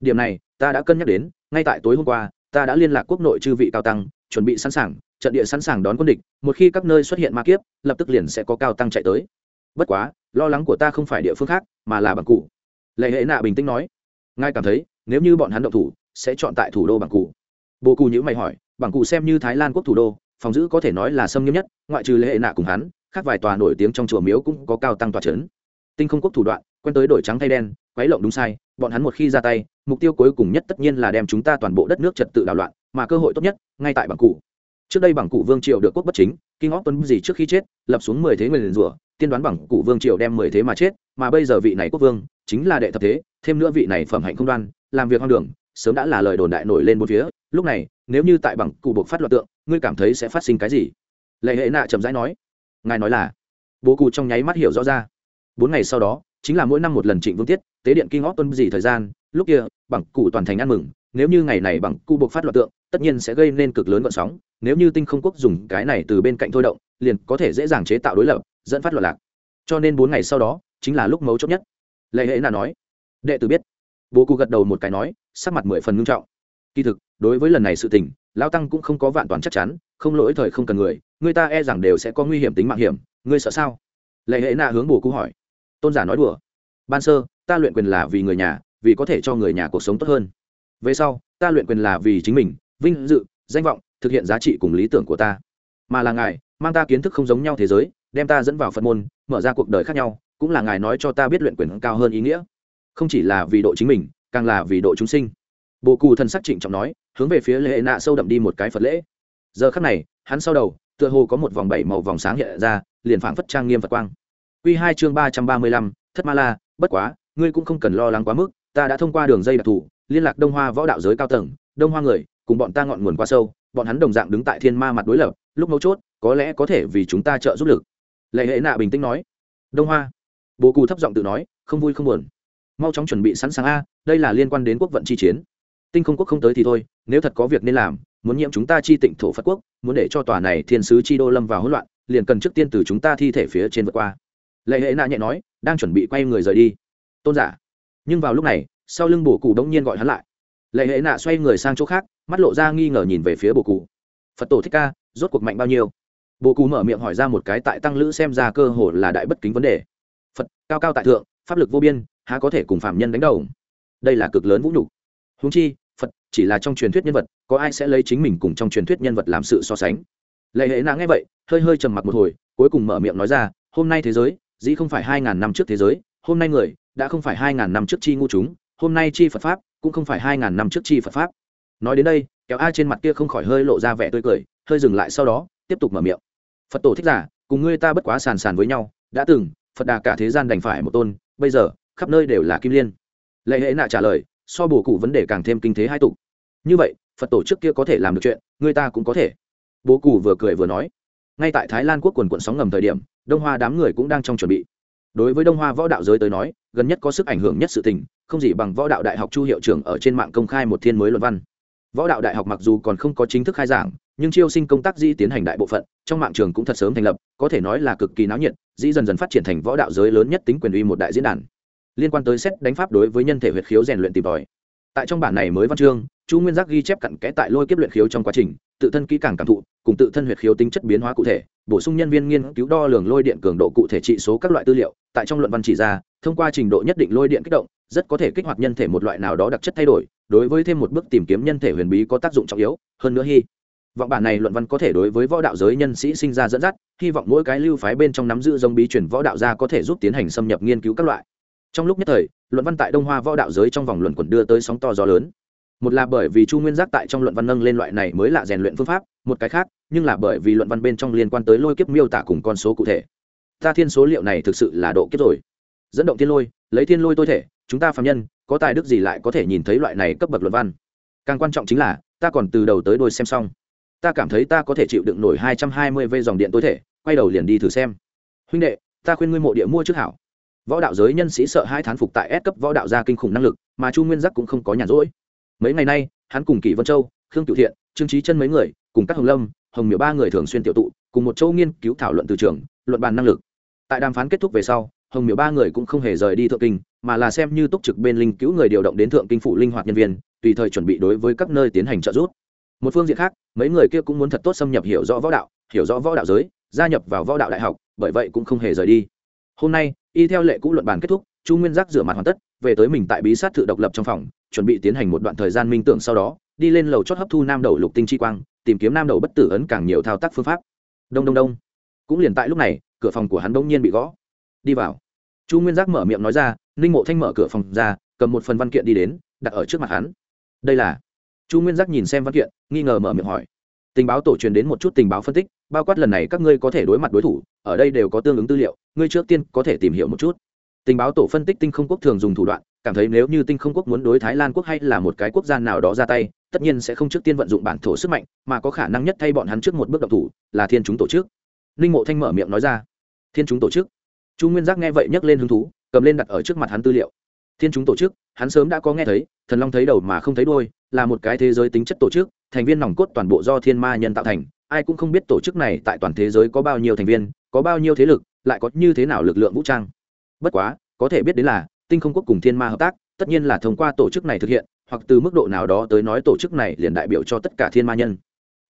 Speaker 1: điểm này, ta đã cân nhắc đến, ngay tại tối hôm qua, ta đã liên lạc quốc nội chư vị cao tăng, chuẩn bị sẵn sàng trận địa sẵn sàng đón quân địch, một khi các nơi xuất hiện ma kiếp, lập tức liền sẽ có cao tăng chạy tới. Bất quá, lo lắng của ta không phải địa phương khác, mà là bằng cụ. Lệ hệ nạ bình tĩnh nói, ngài cảm thấy, nếu như bọn hắn động thủ, sẽ chọn tại thủ đô bằng cụ. Bồ cù nhữ mày hỏi bằng cụ xem như thái lan quốc thủ đô, phòng giữ có thể nói là xâm nghiêm nhất, ngoại trừ lệ hệ nạ cùng hắn, khác vài tòa nổi tiếng trong chùa miếu cũng có cao tăng tòa c h ấ n tinh không quốc thủ đoạn, quen tới đổi trắng thay đen, quấy lộng đúng sai, bọn hắn một khi ra tay, mục tiêu cuối cùng nhất tất nhiên là đem chúng ta toàn bộ đất nước trật tự đảo loạn, mà cơ hội tốt nhất, ngay tại bằng cụ trước đây bằng cụ vương triều được quốc bất chính kinh óc tuấn gì trước khi chết, lập xuống mười thế người liền rủa, tiên đoán bằng cụ vương triều đem mười thế mà chết, mà bây giờ vị này quốc vương chính là đệ thập thế, thêm nữa vị này phẩm hạnh không đoan, làm việc hoang đường, sớm đã là lời đồn đại nổi lên một phía, lúc này, nếu như tại bằng cụ buộc phát loạt tượng, ngươi cảm thấy sẽ phát sinh cái gì? Lệ hệ nạ chậm rãi nói, ngài nói là, bố cụ trong nháy mắt hiểu rõ ra. Bốn ngày sau đó, chính là mỗi năm một lần trịnh vương tiết, tế điện kinh óc tuân gì thời gian, lúc kia, bằng cụ toàn thành ăn mừng nếu như ngày này bằng cu buộc phát loạt tượng, tất nhiên sẽ gây nên cực lớn vận sóng. Nếu như tinh không quốc dùng cái này từ bên cạnh thôi động, liền có thể dễ dàng chế tạo đối lập, dẫn phát loạt lạc. Cho nên bốn ngày sau đó, chính là lúc mấu chốt nhất. Lệ hệ là nói. Đệ tử biết. Bố cụ gật đầu một cái nói, sắc mặt mười phần ngưng trọng. Kỳ thực, đối với lần này sự tình lao tăng cũng không có vạn toàn chắc chắn, không lỗi thời không cần người người ta e rằng đều sẽ có nguy hiểm tính mạng hiểm. Ngươi sợ sao? Lệ hệ nạ hướng bồ cụ hỏi. Tôn giả nói đùa. Ban sơ, ta luyện quyền là vì người nhà, vì có thể cho người nhà cuộc sống tốt hơn về sau, ta luyện quyền là vì chính mình, vinh dự, danh vọng, thực hiện giá trị cùng lý tưởng của ta. Mà là ngài, mang ta kiến thức không giống nhau thế giới, đem ta dẫn vào phật môn, mở ra cuộc đời khác nhau, cũng là ngài nói cho ta biết luyện quyền cao hơn ý nghĩa. Không chỉ là vì độ chính mình, càng là vì độ chúng sinh. Bồ cù thần sắc trịnh trọng nói, hướng về phía lệ nạ sâu đậm đi một cái phật lễ. Giờ khắc này, hắn sau đầu, tựa hồ có một vòng bảy màu vòng sáng hiện ra, liền phảng phất trang nghiêm phật quang. Q hai chương ba trăm ba mươi lăm, thất ma la, bất quá, ngươi cũng không cần lo lắng quá mức, ta đã thông qua đường dây đặc thù liên lạc đông hoa võ đạo giới cao tầng, đông hoa người, cùng bọn ta ngọn nguồn quá sâu, bọn hắn đồng dạng đứng tại thiên ma mặt đối lập, lúc mấu chốt, có lẽ có thể vì chúng ta trợ giúp lực. Lệ hệ nạ bình tĩnh nói. Đông hoa. Bố cù thấp giọng tự nói, không vui không buồn. Mau chóng chuẩn bị sẵn sàng a, đây là liên quan đến quốc vận chi chiến. Tinh không quốc không tới thì thôi, nếu thật có việc nên làm, muốn nhiễm chúng ta chi tịnh thổ phật quốc, muốn để cho tòa này thiên sứ chi đô lâm vào hỗn loạn, liền cần trước tiên từ chúng ta thi thể phía trên vượt qua. Lệ hệ nạ nhẹ nói, đang chuẩn bị quay người rời đi. Tôn giả. Nhưng vào lúc này sau lưng bổ cụ đống nhiên gọi hắn lại. Lệ hệ nạ xoay người sang chỗ khác, mắt lộ ra nghi ngờ nhìn về phía bổ cụ. Phật tổ thích ca, rốt cuộc mạnh bao nhiêu? Bổ cụ mở miệng hỏi ra một cái tại tăng lữ xem ra cơ hồ là đại bất kính vấn đề. Phật, cao cao tại thượng, pháp lực vô biên, há có thể cùng phạm nhân đánh đầu đây là cực lớn vũ nhục. Húng chi, phật, chỉ là trong truyền thuyết nhân vật, có ai sẽ lấy chính mình cùng trong truyền thuyết nhân vật làm sự so sánh? Lệ hệ nạ nghe vậy, hơi hơi trầm mặc một hồi, cuối cùng mở miệng nói ra, hôm nay thế giới, dĩ không phải hai ngàn năm trước thế giới, hôm nay người, đã không phải hai ngàn năm trước chi ngu chúng hôm nay chi phật pháp, cũng không phải hai ngàn năm trước chi phật pháp. Nói đến đây, kéo a trên mặt kia không khỏi hơi lộ ra vẻ tươi cười, hơi dừng lại sau đó, tiếp tục mở miệng. Phật tổ thích giả, cùng ngươi ta bất quá sàn sàn với nhau, đã từng, phật đà cả thế gian đành phải một tôn, bây giờ, khắp nơi đều là kim liên. Lệ hệ nạ trả lời, so bổ cụ vấn đề càng thêm kinh thế hai tục. Như vậy, phật tổ trước kia có thể làm được chuyện người ta cũng có thể. Bố cụ vừa cười vừa nói. Ngay tại thái lan quốc quần quận sóng ngầm thời điểm, đông hoa đám người cũng đang trong chuẩn bị. Đối với đông hoa võ đạo giới tới nói, gần nhất có sức ảnh hưởng nhất sự tình không gì bằng võ đạo đại học chu hiệu trưởng ở trên mạng công khai một thiên mới luận văn. Võ đạo đại học mặc dù còn không có chính thức khai giảng, nhưng chiêu sinh công tác di tiến hành đại bộ phận, trong mạng trường cũng thật sớm thành lập, có thể nói là cực kỳ náo nhiệt, dĩ dần dần phát triển thành võ đạo giới lớn nhất tính quyền uy một đại diễn đàn. Liên quan tới xét đánh pháp đối với nhân thể huyệt khiếu rèn luyện tìm tòi. Tại trong bản này mới văn chương, chu nguyên giác ghi chép cặn kẽ tại lôi kiếp luyện khiếu trong quá trình, tự thân kỹ càng cảm thụ, cùng tự thân huyệt khiếu tính chất biến hóa cụ thể, bổ sung nhân viên nghiên cứu đo lường lôi điện cường độ cụ thể trị số các loại tư liệu, tại trong luận văn chỉ ra thông qua trình độ nhất định lôi điện kích động, rất có thể kích hoạt nhân thể một loại nào đó đặc chất thay đổi, đối với thêm một bước tìm kiếm nhân thể huyền bí có tác dụng trọng yếu, hơn nữa hy vọng bản này luận văn có thể đối với võ đạo giới nhân sĩ sinh ra dẫn dắt, hy vọng mỗi cái lưu phái bên trong nắm giữ giống bí truyền võ đạo gia có thể giúp tiến hành xâm nhập nghiên cứu các loại. Trong lúc nhất thời, luận văn tại đông hoa võ đạo giới trong vòng luận quẩn đưa tới sóng to gió lớn. Một là bởi vì chu nguyên giác tại trong luận văn nâng lên loại này mới là rèn luyện phương pháp, một cái khác, nhưng là bởi vì luận văn bên trong liên quan tới lôi kiếp miêu tả cùng con số cụ thể. Ta thiên số liệu này thực sự là độ kiếp rồi dẫn động thiên lôi, lấy thiên lôi tôi thể, chúng ta phạm nhân, có tài đức gì lại có thể nhìn thấy loại này cấp bậc luận văn? Càng quan trọng chính là, ta còn từ đầu tới đôi xem xong. Ta cảm thấy ta có thể chịu đựng nổi hai trăm hai mươi v dòng điện tôi thể, quay đầu liền đi thử xem. Huynh đệ, ta khuyên ngươi mộ địa mua trước hảo. Võ đạo giới nhân sĩ sợ hai thán phục tại S cấp võ đạo gia kinh khủng năng lực, mà chu nguyên giác cũng không có nhàn rỗi. Mấy ngày nay, hắn cùng kỷ vân châu, khương cựu thiện, trương trí chân mấy người, cùng các hồng lâm, hồng miểu ba người thường xuyên tiểu tụ, cùng một châu nghiên cứu thảo luận từ trường, luận bàn năng lực. Tại đàm phán kết thúc về sau hồng miểu ba người cũng không hề rời đi thượng kinh, mà là xem như túc trực bên linh cứu người điều động đến thượng kinh phụ linh hoạt nhân viên, tùy thời chuẩn bị đối với các nơi tiến hành trợ giúp. Một phương diện khác, mấy người kia cũng muốn thật tốt xâm nhập hiểu rõ võ đạo, hiểu rõ võ đạo giới, gia nhập vào võ đạo đại học, bởi vậy cũng không hề rời đi. Hôm nay, y theo lệ cũ luận bàn kết thúc, chu nguyên giác rửa mặt hoàn tất, về tới mình tại bí sát thự độc lập trong phòng, chuẩn bị tiến hành một đoạn thời gian minh tưởng sau đó, đi lên lầu chót hấp thu nam đầu lục tinh chi quang, tìm kiếm nam đầu bất tử ấn càng nhiều thao tác phương pháp. Đông đông đông. Cũng liền tại lúc này, cửa phòng của hắn đông nhiên bị gõ đi vào. Chu nguyên giác mở miệng nói ra, ninh mộ thanh mở cửa phòng ra, cầm một phần văn kiện đi đến, đặt ở trước mặt hắn. Đây là? Chu nguyên giác nhìn xem văn kiện, nghi ngờ mở miệng hỏi. Tình báo tổ truyền đến một chút tình báo phân tích, bao quát lần này các ngươi có thể đối mặt đối thủ, ở đây đều có tương ứng tư liệu, ngươi trước tiên có thể tìm hiểu một chút. Tình báo tổ phân tích tinh không quốc thường dùng thủ đoạn, cảm thấy nếu như tinh không quốc muốn đối thái lan quốc hay là một cái quốc gia nào đó ra tay, tất nhiên sẽ không trước tiên vận dụng bản thổ sức mạnh, mà có khả năng nhất thay bọn hắn trước một bước độc thủ, là thiên chúng tổ chức. Ninh mộ thanh mở miệng nói ra. Thiên chúng tổ chức? Chu nguyên giác nghe vậy nhấc lên hứng thú, cầm lên đặt ở trước mặt hắn tư liệu. Thiên chúng tổ chức, hắn sớm đã có nghe thấy, thần long thấy đầu mà không thấy đôi là một cái thế giới tính chất tổ chức, thành viên nòng cốt toàn bộ do thiên ma nhân tạo thành, ai cũng không biết tổ chức này tại toàn thế giới có bao nhiêu thành viên, có bao nhiêu thế lực, lại có như thế nào lực lượng vũ trang. Bất quá, có thể biết đến là, tinh không quốc cùng thiên ma hợp tác, tất nhiên là thông qua tổ chức này thực hiện, hoặc từ mức độ nào đó tới nói tổ chức này liền đại biểu cho tất cả thiên ma nhân.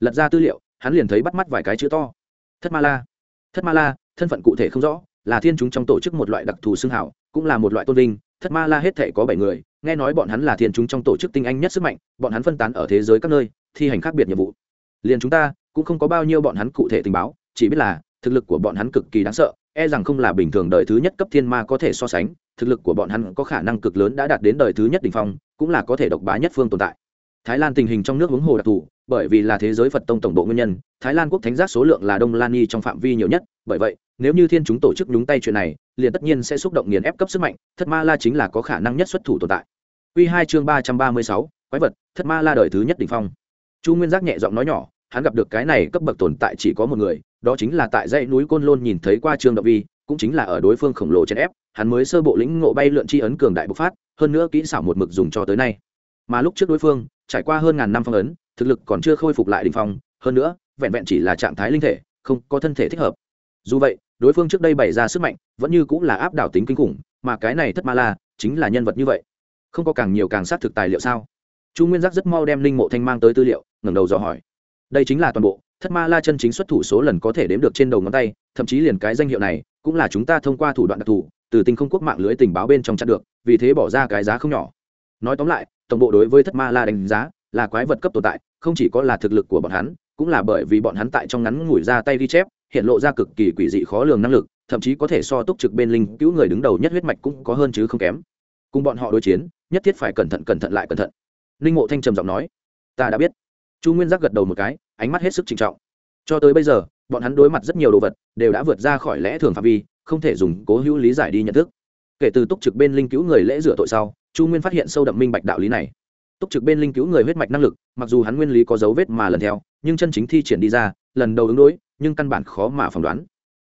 Speaker 1: Lật ra tư liệu, hắn liền thấy bắt mắt vài cái chữ to. Thất ma la. Thất ma la, thân phận cụ thể không rõ là thiên chúng trong tổ chức một loại đặc thù xưng hảo, cũng là một loại tôn vinh, thất ma la hết thể có bảy người, nghe nói bọn hắn là thiên chúng trong tổ chức tinh anh nhất sức mạnh, bọn hắn phân tán ở thế giới các nơi, thi hành khác biệt nhiệm vụ. Liền chúng ta, cũng không có bao nhiêu bọn hắn cụ thể tình báo, chỉ biết là, thực lực của bọn hắn cực kỳ đáng sợ e rằng không là bình thường đời thứ nhất cấp thiên ma có thể so sánh, thực lực của bọn hắn có khả năng cực lớn đã đạt đến đời thứ nhất đ ỉ n h phong, cũng là có thể độc bá nhất phương tồn tại. Thái lan tình hình trong nước huống hồ đặc thù bởi vì là thế giới phật tông tổng bộ nguyên nhân, thái lan quốc thánh giác số lượng là đông lan Nhi trong phạm vi nhiều nhất, bởi vậy, nếu như thiên chúng tổ chức nhúng tay chuyện này, liền tất nhiên sẽ xúc động nghiền ép cấp sức mạnh, thất ma la chính là có khả năng nhất xuất thủ tồn tại. Q hai chương ba trăm ba mươi sáu, quái vật, thất ma la đời thứ nhất đ ỉ n h phong. Chu nguyên giác nhẹ giọng nói nhỏ, hắn gặp được cái này cấp bậc tồn tại chỉ có một người, đó chính là tại dãy núi côn lôn nhìn thấy qua trương đạo vi, cũng chính là ở đối phương khổng lồ chèn ép, hắn mới sơ bộ lĩnh ngộ bay lượn chi ấn cường đại bộc phát, hơn nữa kỹ xảo một mực dùng cho tới nay. Mà lúc trước đối phương, trải qua hơn ngàn năm phong ấn thực lực còn chưa khôi phục lại đình phong, hơn nữa, vẹn vẹn chỉ là trạng thái linh thể, không có thân thể thích hợp. Dù vậy, đối phương trước đây bày ra sức mạnh, vẫn như cũng là áp đảo tính kinh khủng, mà cái này thất ma la, chính là nhân vật như vậy. Không có càng nhiều càng xác thực tài liệu sao? Chu nguyên giác rất mau đem linh mộ thanh mang tới tư liệu, ngẩng đầu dò hỏi. Đây chính là toàn bộ, thất ma la chân chính xuất thủ số lần có thể đếm được trên đầu ngón tay, thậm chí liền cái danh hiệu này, cũng là chúng ta thông qua thủ đoạn đặc thù, từ tinh không quốc mạng lưới tình báo bên trong chặn được, vì thế bỏ ra cái giá không nhỏ. Nói tóm lại, tổng bộ đối với thất ma la đánh giá là quái vật cấp tồn tại, không chỉ có là thực lực của bọn hắn, cũng là bởi vì bọn hắn tại trong ngắn ngủi ra tay ghi chép, hiện lộ ra cực kỳ quỷ dị khó lường năng lực, thậm chí có thể so túc trực bên linh cứu người đứng đầu nhất huyết mạch cũng có hơn chứ không kém. Cùng bọn họ đối chiến, nhất thiết phải cẩn thận cẩn thận lại cẩn thận. Linh mộ thanh trầm giọng nói, ta đã biết. Chu nguyên giác gật đầu một cái, ánh mắt hết sức trinh trọng. Cho tới bây giờ, bọn hắn đối mặt rất nhiều đồ vật, đều đã vượt ra khỏi lẽ thường phạm vi, không thể dùng cố hữu lý giải đi nhận thức. Kể từ túc trực bên linh cứu người lễ rửa tội sau, chu nguyên phát hiện sâu đậm minh bạch đạo lý này túc trực bên linh cứu người huyết mạch năng lực, mặc dù hắn nguyên lý có dấu vết mà lần theo, nhưng chân chính thi triển đi ra, lần đầu ứng đối, nhưng căn bản khó mà phỏng đoán.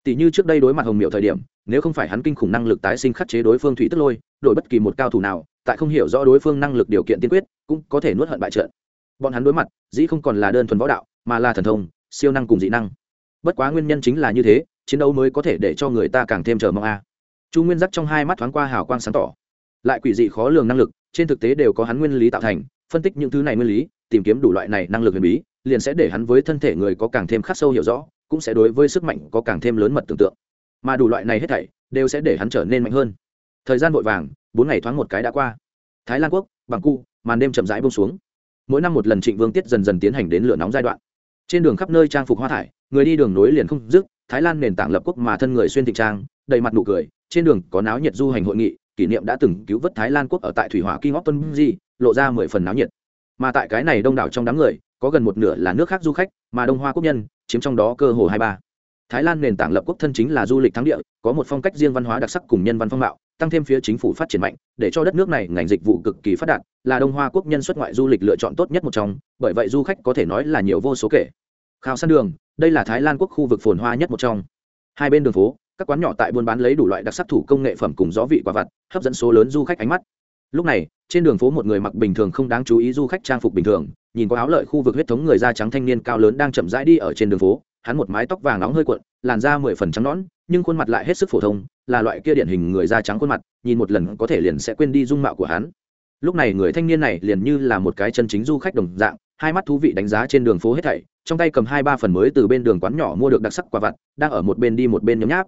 Speaker 1: Tỷ như trước đây đối mặt hồng miệu thời điểm, nếu không phải hắn kinh khủng năng lực tái sinh khắc chế đối phương thủy tức lôi, đổi bất kỳ một cao thủ nào, tại không hiểu rõ đối phương năng lực điều kiện tiên quyết, cũng có thể nuốt hận bại trận. Bọn hắn đối mặt, dĩ không còn là đơn thuần võ đạo, mà là thần thông, siêu năng cùng dị năng. Bất quá nguyên nhân chính là như thế, chiến đấu mới có thể để cho người ta càng thêm chờ mong a. Chu nguyên giác trong hai mắt thoáng qua hào quang sáng tỏ. Lại quỷ dị khó lường năng lực trên thực tế đều có hắn nguyên lý tạo thành, phân tích những thứ này nguyên lý, tìm kiếm đủ loại này năng lực huyền bí, liền sẽ để hắn với thân thể người có càng thêm khắc sâu hiểu rõ, cũng sẽ đối với sức mạnh có càng thêm lớn mật tưởng tượng. Mà đủ loại này hết thảy đều sẽ để hắn trở nên mạnh hơn. Thời gian vội vàng, bốn ngày thoáng một cái đã qua. Thái lan quốc bằng cu, màn đêm chậm rãi bông xuống. Mỗi năm một lần trịnh vương tiết dần dần tiến hành đến lửa nóng giai đoạn. Trên đường khắp nơi trang phục hoa thải, người đi đường nối liền không dứt, thái lan nền tảng lập quốc mà thân người xuyên thịnh trang, đầy mặt nụ cười, trên đường có náo nhiệt du hành hội nghị kỷ niệm đã từng cứu vớt thái lan quốc ở tại thủy hỏa kinh óc tuân di, lộ ra mười phần náo nhiệt. Mà tại cái này đông đảo trong đám người, có gần một nửa là nước khác du khách, mà đông hoa quốc nhân, chiếm trong đó cơ hồ hai ba. Thái lan nền tảng lập quốc thân chính là du lịch thắng địa, có một phong cách riêng văn hóa đặc sắc cùng nhân văn phong mạo, tăng thêm phía chính phủ phát triển mạnh, để cho đất nước này ngành dịch vụ cực kỳ phát đạt, là đông hoa quốc nhân xuất ngoại du lịch lựa chọn tốt nhất một trong, bởi vậy du khách có thể nói là nhiều vô số kể. Khao săn đường, đây là thái lan quốc khu vực phồn hoa nhất một trong. Hai bên đường phố các quán nhỏ tại buôn bán lấy đủ loại đặc sắc thủ công nghệ phẩm cùng gió vị quả vặt, hấp dẫn số lớn du khách ánh mắt. Lúc này, trên đường phố một người mặc bình thường không đáng chú ý du khách trang phục bình thường, nhìn có áo lợi khu vực huyết thống người da trắng thanh niên cao lớn đang chậm rãi đi ở trên đường phố, hắn một mái tóc vàng nóng hơi cuộn, làn da mười phần trắng nõn, nhưng khuôn mặt lại hết sức phổ thông, là loại kia điển hình người da trắng khuôn mặt, nhìn một lần có thể liền sẽ quên đi dung mạo của hắn. Lúc này người thanh niên này liền như là một cái chân chính du khách đồng dạng, hai mắt thú vị đánh giá trên đường phố hết thảy, trong tay cầm hai ba phần mới từ bên đường quán nhỏ mua được đặc sắc quả vặt, đang ở một bên đi một bên nhấm nháp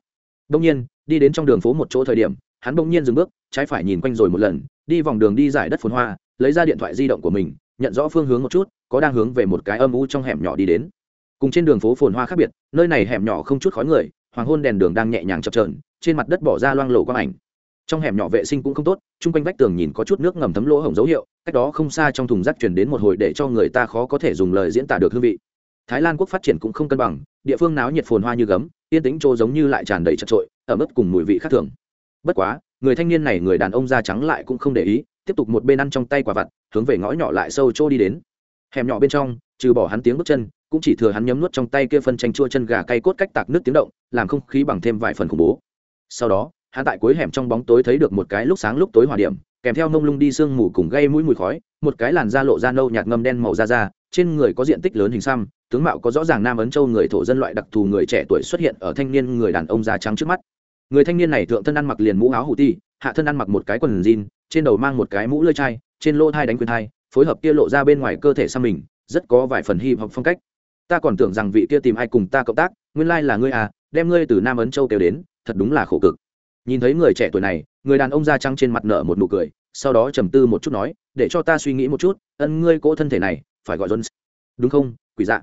Speaker 1: đông nhiên đi đến trong đường phố một chỗ thời điểm hắn bỗng nhiên dừng bước trái phải nhìn quanh rồi một lần đi vòng đường đi giải đất phồn hoa lấy ra điện thoại di động của mình nhận rõ phương hướng một chút có đang hướng về một cái âm u trong hẻm nhỏ đi đến. Cùng trên đường phố phồn hoa khác biệt nơi này hẻm nhỏ không chút khói người hoàng hôn đèn đường đang nhẹ nhàng chập chờn, trên mặt đất bỏ ra loang lổ quang ảnh. Trong hẻm nhỏ vệ sinh cũng không tốt chung quanh vách tường nhìn có chút nước ngầm thấm lỗ hổng dấu hiệu cách đó không xa trong thùng rác truyền đến một hồi để cho người ta khó có thể dùng lời diễn tả được hương vị. Thái lan quốc phát triển cũng không cân bằng địa phương náo nhiệt phồn hoa như gấm yên tĩnh chỗ giống như lại tràn đầy chật trội ở mức cùng mùi vị khác thường. Bất quá, người thanh niên này người đàn ông da trắng lại cũng không để ý, tiếp tục một bên ăn trong tay quả vặt, hướng về ngõ nhỏ lại sâu chỗ đi đến. Hẻm nhỏ bên trong, trừ bỏ hắn tiếng bước chân, cũng chỉ thừa hắn nhấm nuốt trong tay kia phân chanh chua chân gà cay cốt cách tạc nước tiếng động, làm không khí bằng thêm vài phần khủng bố. Sau đó, hắn tại cuối hẻm trong bóng tối thấy được một cái lúc sáng lúc tối hỏa điểm, kèm theo mông lung đi sương mù cùng gây mũi mùi khói, một cái làn da lộ da nâu nhạt ngâm đen màu da da trên người có diện tích lớn hình xăm, tướng mạo có rõ ràng nam ấn châu người thổ dân loại đặc thù người trẻ tuổi xuất hiện ở thanh niên người đàn ông da trắng trước mắt. Người thanh niên này thượng thân ăn mặc liền mũ áo hủ ti hạ thân ăn mặc một cái quần jean, trên đầu mang một cái mũ lơi chai, trên lỗ thai đánh quyền thai, phối hợp kia lộ ra bên ngoài cơ thể sang mình, rất có vài phần hy vọng phong cách. Ta còn tưởng rằng vị kia tìm ai cùng ta cộng tác, nguyên lai là ngươi à đem ngươi từ nam ấn châu kêu đến, thật đúng là khổ cực. Nhìn thấy người trẻ tuổi này, người đàn ông da trắng trên mặt nở một nụ cười, sau đó trầm tư một chút nói, để cho ta suy nghĩ một chút, ân ngươi cỗ thân thể này phải gọi jones. Đúng không, quỷ dạ?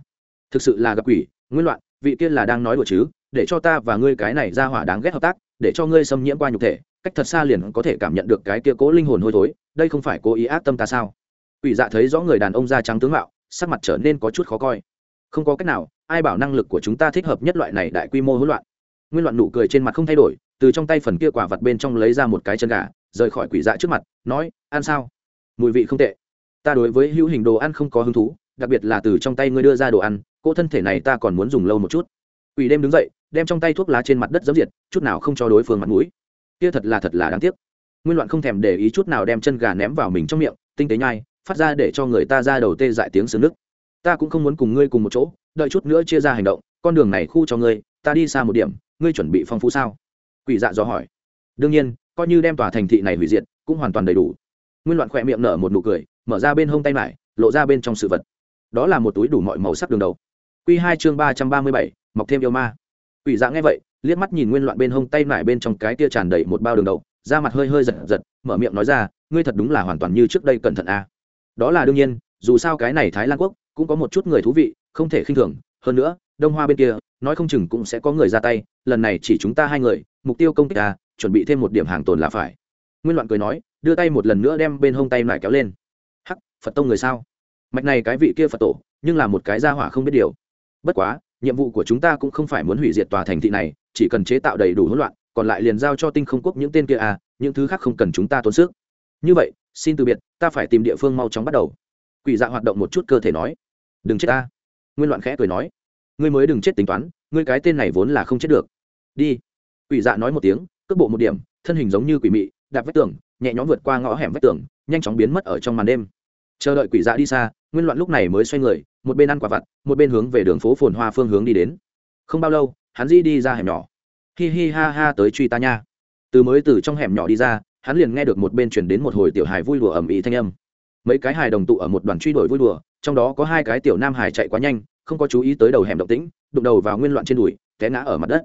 Speaker 1: Thực sự là gặp quỷ, nguyên loạn, vị kia là đang nói đùa chứ, để cho ta và ngươi cái này ra hỏa đáng ghét hợp tác, để cho ngươi xâm nhiễm qua nhục thể, cách thật xa liền có thể cảm nhận được cái kia cố linh hồn hôi thối, đây không phải cố ý ác tâm ta sao? Quỷ dạ thấy rõ người đàn ông da trắng tướng mạo, sắc mặt trở nên có chút khó coi. Không có cách nào, ai bảo năng lực của chúng ta thích hợp nhất loại này đại quy mô hỗn loạn? Nguyên loạn nụ cười trên mặt không thay đổi, từ trong tay phần kia quả vật bên trong lấy ra một cái chân gà, rời khỏi quỷ dạ trước mặt, nói, ăn sao? Mùi vị không tệ ta đối với hữu hình đồ ăn không có hứng thú, đặc biệt là từ trong tay ngươi đưa ra đồ ăn, cỗ thân thể này ta còn muốn dùng lâu một chút. Quỷ đêm đứng dậy, đem trong tay thuốc lá trên mặt đất dấm diệt, chút nào không cho đối phương mặt mũi. Kia thật là thật là đáng tiếc. Nguyên loạn không thèm để ý chút nào đem chân gà ném vào mình trong miệng, tinh tế nhai, phát ra để cho người ta ra đầu tê dại tiếng sướng nước. ta cũng không muốn cùng ngươi cùng một chỗ, đợi chút nữa chia ra hành động, con đường này khu cho ngươi, ta đi xa một điểm, ngươi chuẩn bị phong phú sao? Quỷ dạ dò hỏi. Đương nhiên, coi như đem tòa thành thị này hủy diệt, cũng hoàn toàn đầy đủ. Nguyên loạn khỏe miệng nở một nụ cười mở ra bên hông tay mải, lộ ra bên trong sự vật. Đó là một túi đủ mọi màu sắc đường đầu. Q hai chương ba trăm ba mươi bảy, mọc thêm yêu ma. Ủy dạ nghe vậy, liếc mắt nhìn nguyên loạn bên hông tay mải bên trong cái tia tràn đầy một bao đường đầu, da mặt hơi hơi giật giật, mở miệng nói ra, ngươi thật đúng là hoàn toàn như trước đây cẩn thận a. À. đó là đương nhiên, dù sao cái này thái lan quốc cũng có một chút người thú vị, không thể khinh thường. Hơn nữa, đông hoa bên kia, nói không chừng cũng sẽ có người ra tay, lần này chỉ chúng ta hai người, mục tiêu công kích ta, chuẩn bị thêm một điểm hàng tồn là phải. Nguyên loạn cười nói, đưa tay một lần nữa đem bên hông tay lại kéo lên phật tông người sao? Mạch này cái vị kia phật tổ, nhưng là một cái gia hỏa không biết điều. Bất quá, nhiệm vụ của chúng ta cũng không phải muốn hủy diệt tòa thành thị này, chỉ cần chế tạo đầy đủ hỗn loạn, còn lại liền giao cho tinh không quốc những tên kia à những thứ khác không cần chúng ta tốn sức. Như vậy, xin từ biệt, ta phải tìm địa phương mau chóng bắt đầu. Quỷ dạ hoạt động một chút cơ thể nói. Đừng chết ta. Nguyên loạn khẽ cười nói. Ngươi mới đừng chết tính toán, ngươi cái tên này vốn là không chết được. Đi. Quỷ dạ nói một tiếng, cước bộ một điểm, thân hình giống như quỷ mị, đạp vách tường, nhẹ nhõm vượt qua ngõ hẻm vách tường, nhanh chóng biến mất ở trong màn đêm chờ đợi quỷ dạ đi xa, nguyên loạn lúc này mới xoay người, một bên ăn quả vặt, một bên hướng về đường phố phồn hoa phương hướng đi đến. Không bao lâu, hắn di đi ra hẻm nhỏ. Hi hi ha ha tới truy ta nha. Từ mới từ trong hẻm nhỏ đi ra, hắn liền nghe được một bên chuyển đến một hồi tiểu hài vui đùa ầm ĩ thanh âm. Mấy cái hài đồng tụ ở một đoàn truy đuổi vui đùa, trong đó có hai cái tiểu nam hài chạy quá nhanh, không có chú ý tới đầu hẻm động tĩnh, đụng đầu vào nguyên loạn trên đùi, té ngã ở mặt đất.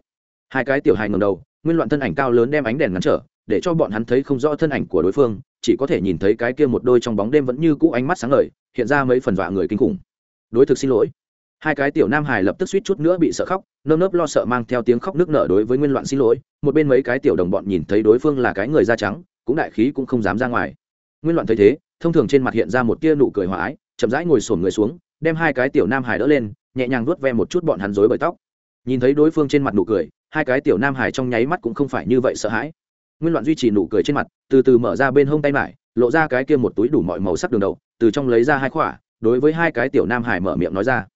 Speaker 1: Hai cái tiểu hài ngầm đầu, nguyên loạn thân ảnh cao lớn đem ánh đèn ngắn trở, để cho bọn hắn thấy không rõ thân ảnh của đối phương chỉ có thể nhìn thấy cái kia một đôi trong bóng đêm vẫn như cũ ánh mắt sáng ngời, hiện ra mấy phần dọa người kinh khủng. Đối thực xin lỗi. Hai cái tiểu nam hài lập tức suýt chút nữa bị sợ khóc, nơm nớp lo sợ mang theo tiếng khóc nước nở đối với nguyên loạn xin lỗi, một bên mấy cái tiểu đồng bọn nhìn thấy đối phương là cái người da trắng, cũng đại khí cũng không dám ra ngoài. Nguyên loạn thấy thế, thông thường trên mặt hiện ra một tia nụ cười hòa ái, chậm rãi ngồi sổm người xuống, đem hai cái tiểu nam hải đỡ lên, nhẹ nhàng vuốt ve một chút bọn hắn rối bởi tóc. Nhìn thấy đối phương trên mặt nụ cười, hai cái tiểu nam hải trong nháy mắt cũng không phải như vậy sợ hãi nguyên loạn duy trì nụ cười trên mặt, từ từ mở ra bên hông tay mải, lộ ra cái kia một túi đủ mọi màu sắc đường đầu từ trong lấy ra hai khỏa, đối với hai cái tiểu nam hải mở miệng nói ra.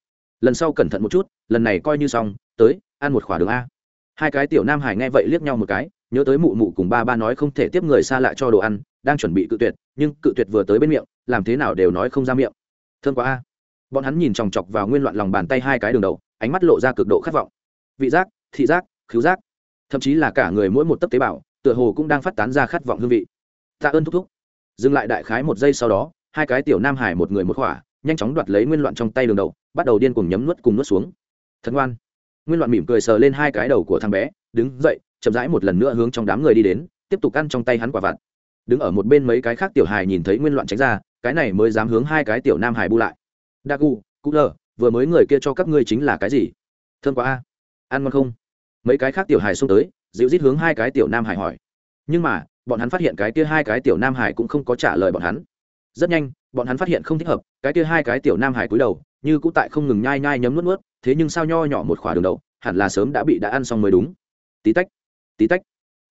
Speaker 1: Lần sau cẩn thận một chút, lần này coi như xong, tới, ăn một khỏa đường a. Hai cái tiểu nam hải nghe vậy liếc nhau một cái, nhớ tới mụ mụ cùng ba ba nói không thể tiếp người xa lạ cho đồ ăn, đang chuẩn bị cự tuyệt, nhưng cự tuyệt vừa tới bên miệng, làm thế nào đều nói không ra miệng. Thương quá a. Bọn hắn nhìn chòng chọc vào nguyên loạn lòng bàn tay hai cái đường đầu ánh mắt lộ ra cực độ khát vọng. Vị giác, thị giác, khứu giác. Thậm chí là cả người mỗi một tấc tế bào tựa hồ cũng đang phát tán ra khát vọng hương vị. Tạ ơn thúc thúc. Dừng lại đại khái một giây sau đó, hai cái tiểu nam hải một người một khỏa, nhanh chóng đoạt lấy nguyên loạn trong tay đường đầu, bắt đầu điên cùng nhấm nuốt cùng nuốt xuống. Thật ngoan. Nguyên loạn mỉm cười sờ lên hai cái đầu của thằng bé, đứng dậy, chậm rãi một lần nữa hướng trong đám người đi đến, tiếp tục ăn trong tay hắn quả vặt. Đứng ở một bên mấy cái khác tiểu hài nhìn thấy nguyên loạn tránh ra, cái này mới dám hướng hai cái tiểu nam hài bu lại. Đa gu cụ lờ, vừa mới người kia cho các ngươi chính là cái gì? Thương quá a. Ăn ngon không? Mấy cái khác tiểu hài xông tới dịu rít hướng hai cái tiểu nam hải hỏi. Nhưng mà, bọn hắn phát hiện cái kia hai cái tiểu nam hải cũng không có trả lời bọn hắn. Rất nhanh, bọn hắn phát hiện không thích hợp, cái kia hai cái tiểu nam hải cúi đầu, như cũng tại không ngừng nhai nhai nhấm nuốt nuốt, thế nhưng sao nho nhỏ một khỏa đường đầu, hẳn là sớm đã bị đã ăn xong mới đúng. Tí tách tí tách.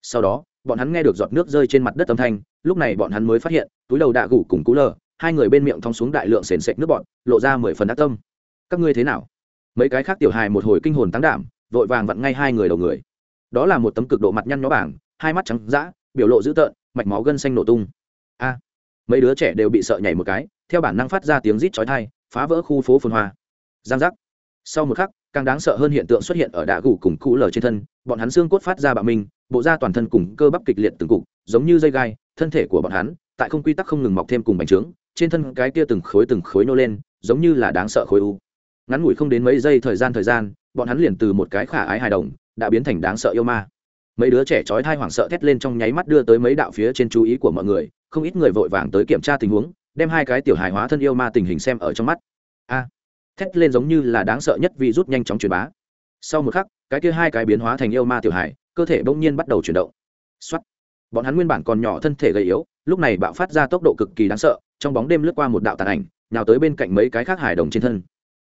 Speaker 1: Sau đó, bọn hắn nghe được giọt nước rơi trên mặt đất âm thanh, lúc này bọn hắn mới phát hiện, túi đầu đạ gủ cùng cú lờ, hai người bên miệng thong xuống đại lượng sền sệt nước bọn lộ ra mười phần ác tâm. Các ngươi thế nào? Mấy cái khác tiểu hài một hồi kinh hồn tăng đảm, vội vàng vặn ngay hai người đầu người đó là một tấm cực độ mặt nhăn nhó bảng, hai mắt trắng dã, biểu lộ dữ tợn, mạch máu gân xanh nổ tung. A, mấy đứa trẻ đều bị sợ nhảy một cái, theo bản năng phát ra tiếng rít chói tai, phá vỡ khu phố phồn hoa. Giang giác. Sau một khắc, càng đáng sợ hơn hiện tượng xuất hiện ở đạ gù cùng cụ lở trên thân, bọn hắn xương cốt phát ra bạo minh, bộ da toàn thân cùng cơ bắp kịch liệt từng cục, giống như dây gai, thân thể của bọn hắn, tại không quy tắc không ngừng mọc thêm cùng bành trướng, trên thân cái kia từng khối từng khối nô lên, giống như là đáng sợ khối u. Ngắn ngủi không đến mấy giây thời gian thời gian, bọn hắn liền từ một cái khả ái hài đồng đã biến thành đáng sợ yêu ma. Mấy đứa trẻ trói thai hoảng sợ thét lên trong nháy mắt đưa tới mấy đạo phía trên chú ý của mọi người, không ít người vội vàng tới kiểm tra tình huống, đem hai cái tiểu hài hóa thân yêu ma tình hình xem ở trong mắt. A, thét lên giống như là đáng sợ nhất vì rút nhanh chóng truyền bá. Sau một khắc, cái kia hai cái biến hóa thành yêu ma tiểu hài, cơ thể bỗng nhiên bắt đầu chuyển động. Xuất bọn hắn nguyên bản còn nhỏ thân thể gầy yếu, lúc này bạo phát ra tốc độ cực kỳ đáng sợ, trong bóng đêm lướt qua một đạo tàn ảnh nào tới bên cạnh mấy cái khác hài đồng trên thân.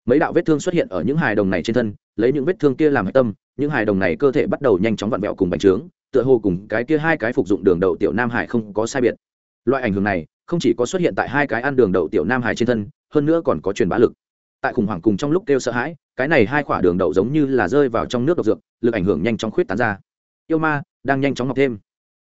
Speaker 1: Mấy đạo vết thương xuất hiện ở những hài đồng này trên thân, lấy những vết thương kia làm hạch tâm những hài đồng này cơ thể bắt đầu nhanh chóng vặn vẹo cùng bành trướng, tựa hồ cùng cái kia hai cái phục dụng đường đậu tiểu nam hải không có sai biệt. Loại ảnh hưởng này không chỉ có xuất hiện tại hai cái ăn đường đậu tiểu nam hải trên thân, hơn nữa còn có truyền bá lực. Tại khủng hoảng cùng trong lúc kêu sợ hãi, cái này hai quả đường đậu giống như là rơi vào trong nước độc dược, lực ảnh hưởng nhanh chóng khuyết tán ra. Yêu ma đang nhanh chóng ngọc thêm.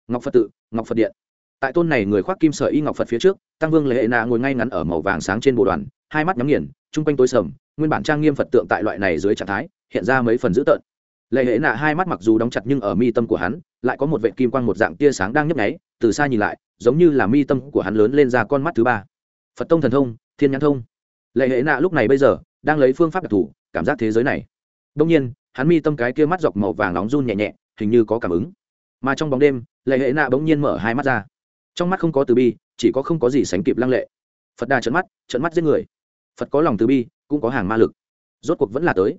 Speaker 1: Ngọc phật tự, ngọc phật điện. Tại tôn này người khoác kim sợi y ngọc phật phía trước, tăng vương lệ hệ nạ ngồi ngay ngắn ở màu vàng sáng trên bộ đoàn, hai mắt nhắm nghiền, chung quanh tối sầm, nguyên bản trang nghiêm phật tượng tại loại này dưới trạng thái, hiện ra mấy phần dữ tợn lệ hệ nạ hai mắt mặc dù đóng chặt nhưng ở mi tâm của hắn, lại có một vệ kim quang một dạng tia sáng đang nhấp nháy, từ xa nhìn lại, giống như là mi tâm của hắn lớn lên ra con mắt thứ ba. Phật tông thần thông, thiên nhãn thông. Lệ hệ nạ lúc này bây giờ, đang lấy phương pháp đặc thù, cảm giác thế giới này. Đông nhiên, hắn mi tâm cái kia mắt dọc màu vàng nóng run nhẹ nhẹ, hình như có cảm ứng. Mà trong bóng đêm, lệ hệ nạ bỗng nhiên mở hai mắt ra. Trong mắt không có từ bi, chỉ có không có gì sánh kịp lăng lệ. Phật đà trận mắt trận mắt giết người. Phật có lòng từ bi, cũng có hàng ma lực. Rốt cuộc vẫn là tới.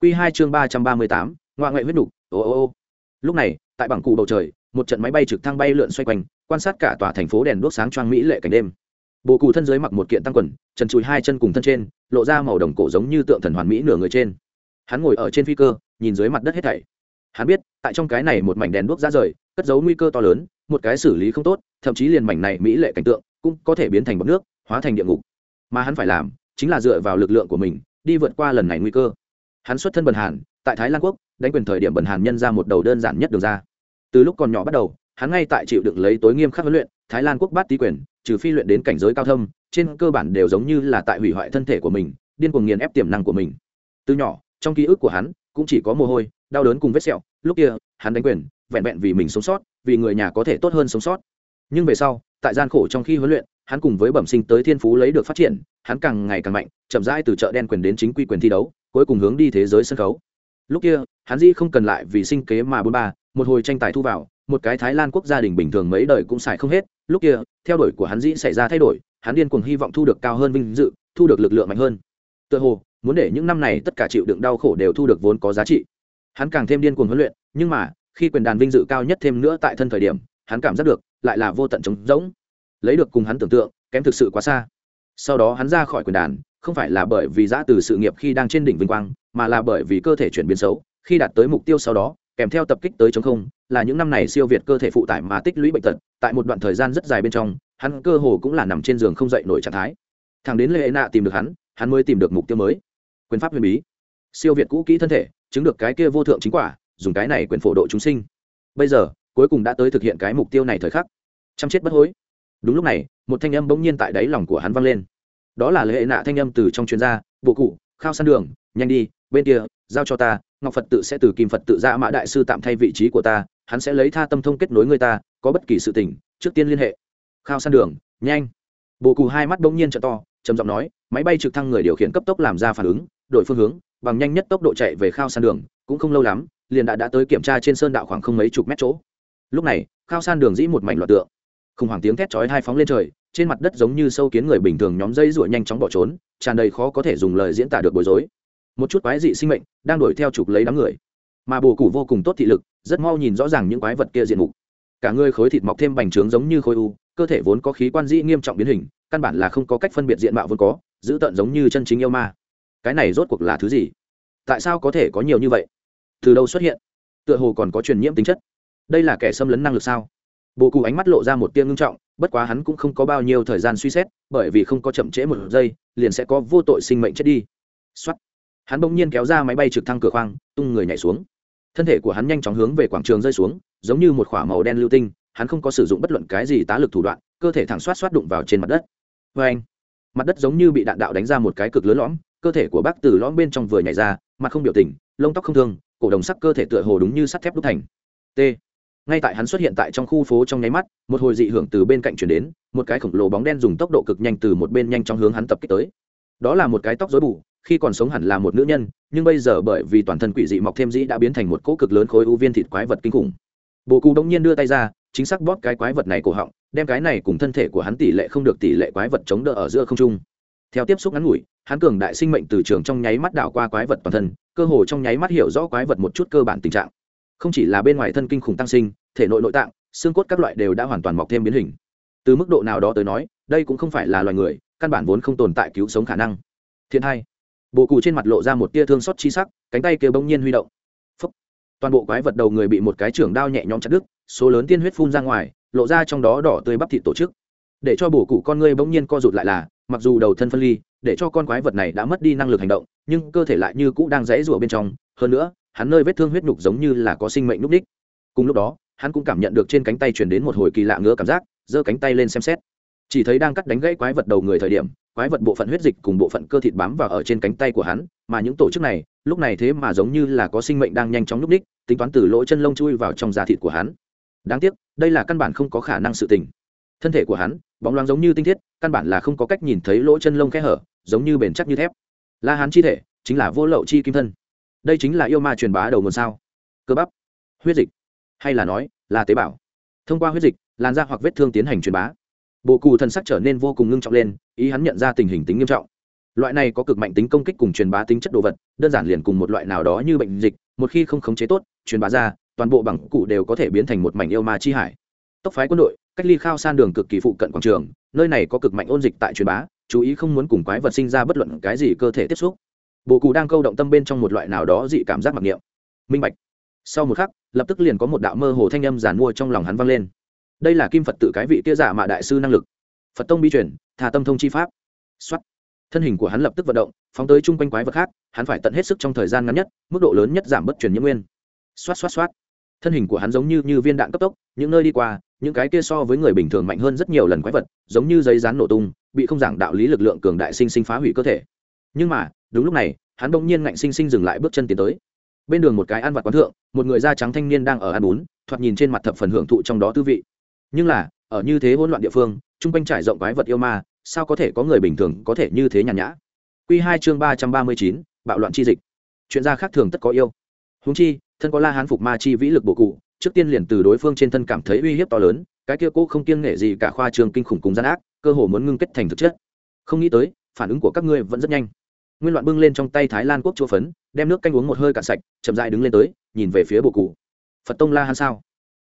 Speaker 1: Q hai chương ba trăm ba mươi tám ngoại ngoại huyết nục, ô ô ô. Lúc này, tại bảng cụ bầu trời, một trận máy bay trực thăng bay lượn xoay quanh, quan sát cả tòa thành phố đèn đuốc sáng choang mỹ lệ cảnh đêm. Bộ cụ thân dưới mặc một kiện tăng quần, trần chùi hai chân cùng thân trên, lộ ra màu đồng cổ giống như tượng thần hoàn mỹ nửa người trên. Hắn ngồi ở trên phi cơ, nhìn dưới mặt đất hết thảy. Hắn biết, tại trong cái này một mảnh đèn đuốc ra rời, cất giấu nguy cơ to lớn, một cái xử lý không tốt, thậm chí liền mảnh này mỹ lệ cảnh tượng, cũng có thể biến thành bọc nước, hóa thành địa ngục. Mà hắn phải làm, chính là dựa vào lực lượng của mình, đi vượt qua lần này nguy cơ. Hắn xuất thân bần hàn tại thái lan quốc, đánh quyền thời điểm bần hàn nhân ra một đầu đơn giản nhất đường ra. Từ lúc còn nhỏ bắt đầu, hắn ngay tại chịu đựng lấy tối nghiêm khắc huấn luyện, thái lan quốc bát tý quyền, trừ phi luyện đến cảnh giới cao thâm, trên cơ bản đều giống như là tại hủy hoại thân thể của mình, điên cuồng nghiền ép tiềm năng của mình. Từ nhỏ, trong ký ức của hắn, cũng chỉ có mồ hôi, đau đớn cùng vết sẹo, lúc kia, hắn đánh quyền, vẹn vẹn vì mình sống sót, vì người nhà có thể tốt hơn sống sót. Nhưng về sau, tại gian khổ trong khi huấn luyện, hắn cùng với bẩm sinh tới thiên phú lấy được phát triển, hắn càng ngày càng mạnh, chậm rãi từ chợ đen quyền đến chính quy quyền thi đấu, cuối cùng hướng đi thế giới sân khấu lúc kia, hắn dĩ không cần lại vì sinh kế mà bôn ba, một hồi tranh tài thu vào, một cái thái lan quốc gia đình bình thường mấy đời cũng xài không hết. Lúc kia, theo đuổi của hắn dĩ xảy ra thay đổi, hắn điên cuồng hy vọng thu được cao hơn vinh dự, thu được lực lượng mạnh hơn. Tựa hồ, muốn để những năm này tất cả chịu đựng đau khổ đều thu được vốn có giá trị. Hắn càng thêm điên cuồng huấn luyện, nhưng mà, khi quyền đàn vinh dự cao nhất thêm nữa tại thân thời điểm, hắn cảm giác được, lại là vô tận trống rỗng. Lấy được cùng hắn tưởng tượng, kém thực sự quá xa. Sau đó hắn ra khỏi quyền đàn không phải là bởi vì giã từ sự nghiệp khi đang trên đỉnh vinh quang, mà là bởi vì cơ thể chuyển biến xấu, khi đạt tới mục tiêu sau đó, kèm theo tập kích tới chống không, là những năm này siêu việt cơ thể phụ tải mà tích lũy bệnh tật, tại một đoạn thời gian rất dài bên trong, hắn cơ hồ cũng là nằm trên giường không dậy nổi trạng thái. Thằng đến lệ nạ tìm được hắn hắn mới tìm được mục tiêu mới. Quyền pháp huyền bí. Siêu việt cũ kỹ thân thể, chứng được cái kia vô thượng chính quả, dùng cái này quyền phổ độ chúng sinh. Bây giờ, cuối cùng đã tới thực hiện cái mục tiêu này thời khắc. Chăm chết bất hối. Đúng lúc này, một thanh âm bỗng nhiên tại đáy lòng của hắn vang lên đó là lệ nạ thanh âm từ trong chuyên gia, bộ cụ, khao san đường, nhanh đi, bên kia, giao cho ta, ngọc phật tự sẽ từ kim phật tự ra mã đại sư tạm thay vị trí của ta, hắn sẽ lấy tha tâm thông kết nối người ta, có bất kỳ sự tình, trước tiên liên hệ. Khao san đường, nhanh. Bộ cụ hai mắt bỗng nhiên trợ to, trầm giọng nói, máy bay trực thăng người điều khiển cấp tốc làm ra phản ứng, đổi phương hướng, bằng nhanh nhất tốc độ chạy về khao san đường, cũng không lâu lắm, liền đã đã tới kiểm tra trên sơn đạo khoảng không mấy chục mét chỗ. Lúc này, khao san đường dĩ một mảnh loạt tượng khủng hoảng tiếng thét chói hai phóng lên trời, trên mặt đất giống như sâu kiến người bình thường nhóm dây ruổi nhanh chóng bỏ trốn, tràn đầy khó có thể dùng lời diễn tả được bối rối. Một chút quái dị sinh mệnh đang đuổi theo chụp lấy đám người. Mà bồ củ vô cùng tốt thị lực, rất mau nhìn rõ ràng những quái vật kia diện mục. Cả người khối thịt mọc thêm bành trướng giống như khối u, cơ thể vốn có khí quan dĩ nghiêm trọng biến hình, căn bản là không có cách phân biệt diện mạo vốn có, giữ tận giống như chân chính yêu ma. Cái này rốt cuộc là thứ gì? Tại sao có thể có nhiều như vậy? Từ đâu xuất hiện? Tựa hồ còn có truyền nhiễm tính chất. Đây là kẻ xâm lấn năng lực sao? Bộ cụ ánh mắt lộ ra một tia ngưng trọng, bất quá hắn cũng không có bao nhiêu thời gian suy xét, bởi vì không có chậm trễ một giây, liền sẽ có vô tội sinh mệnh chết đi. Xuất hắn bỗng nhiên kéo ra máy bay trực thăng cửa khoang, tung người nhảy xuống. Thân thể của hắn nhanh chóng hướng về quảng trường rơi xuống, giống như một k h ỏ a màu đen lưu tinh, hắn không có sử dụng bất luận cái gì tá lực thủ đoạn, cơ thể thẳng xoát xoát đụng vào trên mặt đất. Vê anh mặt đất giống như bị đạn đạo đánh ra một cái cực lớn lõm, cơ thể của bác từ lõm bên trong vừa nhảy ra, mặt không biểu tình, lông tóc không thương, cổ đồng sắc cơ thể tựa hồ đúng như sắt thép đúc thành. T ngay tại hắn xuất hiện tại trong khu phố trong nháy mắt, một hồi dị hưởng từ bên cạnh chuyển đến, một cái khổng lồ bóng đen dùng tốc độ cực nhanh từ một bên nhanh trong hướng hắn tập kích tới. Đó là một cái tóc dối bù, khi còn sống hẳn là một nữ nhân, nhưng bây giờ bởi vì toàn thân quỷ dị mọc thêm dĩ đã biến thành một cỗ cực lớn khối u viên thịt quái vật kinh khủng. Bồ cù đông nhiên đưa tay ra, chính xác bóp cái quái vật này cổ họng, đem cái này cùng thân thể của hắn tỷ lệ không được tỷ lệ quái vật chống đỡ ở giữa không trung. Theo tiếp xúc ngắn ngủi, hắn cường đại sinh mệnh từ trường trong nháy mắt đảo qua quái vật toàn thân, cơ hồ trong nháy mắt hiểu rõ quái vật một chút cơ bản tình trạng không chỉ là bên ngoài thân kinh khủng tăng sinh, thể nội nội tạng, xương cốt các loại đều đã hoàn toàn mọc thêm biến hình. Từ mức độ nào đó tới nói, đây cũng không phải là loài người, căn bản vốn không tồn tại cứu sống khả năng. Thiên hai, bộ cụ trên mặt lộ ra một tia thương xót chi sắc, cánh tay kêu bỗng nhiên huy động. Phúc. toàn bộ quái vật đầu người bị một cái trưởng đao nhẹ nhõm chặt đứt, số lớn tiên huyết phun ra ngoài, lộ ra trong đó đỏ tươi bắp thịt tổ chức. Để cho bổ cụ con ngươi bỗng nhiên co rụt lại là, mặc dù đầu thân phân ly, để cho con quái vật này đã mất đi năng lực hành động, nhưng cơ thể lại như cũ đang rẽ rủa bên trong. Hơn nữa hắn nơi vết thương huyết nhục giống như là có sinh mệnh núp ních cùng lúc đó, hắn cũng cảm nhận được trên cánh tay truyền đến một hồi kỳ lạ ngứa cảm giác, giơ cánh tay lên xem xét. Chỉ thấy đang cắt đánh gãy quái vật đầu người thời điểm, quái vật bộ phận huyết dịch cùng bộ phận cơ thịt bám vào ở trên cánh tay của hắn, mà những tổ chức này, lúc này thế mà giống như là có sinh mệnh đang nhanh chóng núp ních tính toán từ lỗ chân lông chui vào trong da thịt của hắn. Đáng tiếc, đây là căn bản không có khả năng sự tình. Thân thể của hắn, bóng loáng giống như tinh thiết, căn bản là không có cách nhìn thấy lỗ chân lông khe hở, giống như bền chắc như thép. La hán chi thể, chính là vô lậu chi kim thân đây chính là yêu ma truyền bá đầu nguồn sao? Cơ bắp, huyết dịch, hay là nói là tế bào? Thông qua huyết dịch, làn da hoặc vết thương tiến hành truyền bá. Bộ cù thần sắc trở nên vô cùng ngưng trọng lên, ý hắn nhận ra tình hình tính nghiêm trọng. Loại này có cực mạnh tính công kích cùng truyền bá tính chất đồ vật, đơn giản liền cùng một loại nào đó như bệnh dịch, một khi không khống chế tốt, truyền bá ra, toàn bộ bằng cụ đều có thể biến thành một mảnh yêu ma chi hải. Tốc phái quân đội, cách ly khao san đường cực kỳ phụ cận quảng trường, nơi này có cực mạnh ôn dịch tại truyền bá, chú ý không muốn cùng quái vật sinh ra bất luận cái gì cơ thể tiếp xúc bộ cụ đang câu động tâm bên trong một loại nào đó dị cảm giác mặc niệm. Minh bạch. Sau một khắc lập tức liền có một đạo mơ hồ thanh âm giản mua trong lòng hắn vang lên. Đây là kim phật tự cái vị kia giả mạ đại sư năng lực. Phật tông bi chuyển thà tâm thông chi pháp. Xuất thân hình của hắn lập tức vận động phóng tới chung quanh quái vật khác hắn phải tận hết sức trong thời gian ngắn nhất mức độ lớn nhất giảm bất truyền nhiễm nguyên. Xoát xoát xoát. Thân hình của hắn giống như, như viên đạn cấp tốc những nơi đi qua những cái kia so với người bình thường mạnh hơn rất nhiều lần quái vật giống như giấy rán nổ tung bị không giảng đạo lý lực lượng cường đại sinh sinh phá hủy cơ thể. Nhưng mà đúng lúc này, hắn bỗng nhiên ngạnh sinh sinh dừng lại bước chân tiến tới. Bên đường một cái ăn vặt quán thượng, một người da trắng thanh niên đang ở ăn bún, thoạt nhìn trên mặt thập phần hưởng thụ trong đó tư vị. Nhưng là, ở như thế hỗn loạn địa phương, chung quanh trải rộng quái vật yêu ma, sao có thể có người bình thường có thể như thế nhàn nhã? Q hai chương ba trăm ba mươi chín, bạo loạn chi dịch. Chuyện gia khác thường tất có yêu. Húng chi, thân có la hán phục ma chi vĩ lực bổ cụ, trước tiên liền từ đối phương trên thân cảm thấy uy hiếp to lớn, cái kia cô không kiêng nghệ gì cả khoa trường kinh khủng cùng gian ác, cơ hồ muốn ngưng kết thành thực chất. Không nghĩ tới, phản ứng của các ngươi vẫn rất nhanh nguyên loạn bưng lên trong tay thái lan quốc chua phấn, đem nước canh uống một hơi cạn sạch, chậm dại đứng lên tới, nhìn về phía bồ cụ. Phật tông la hắn sao?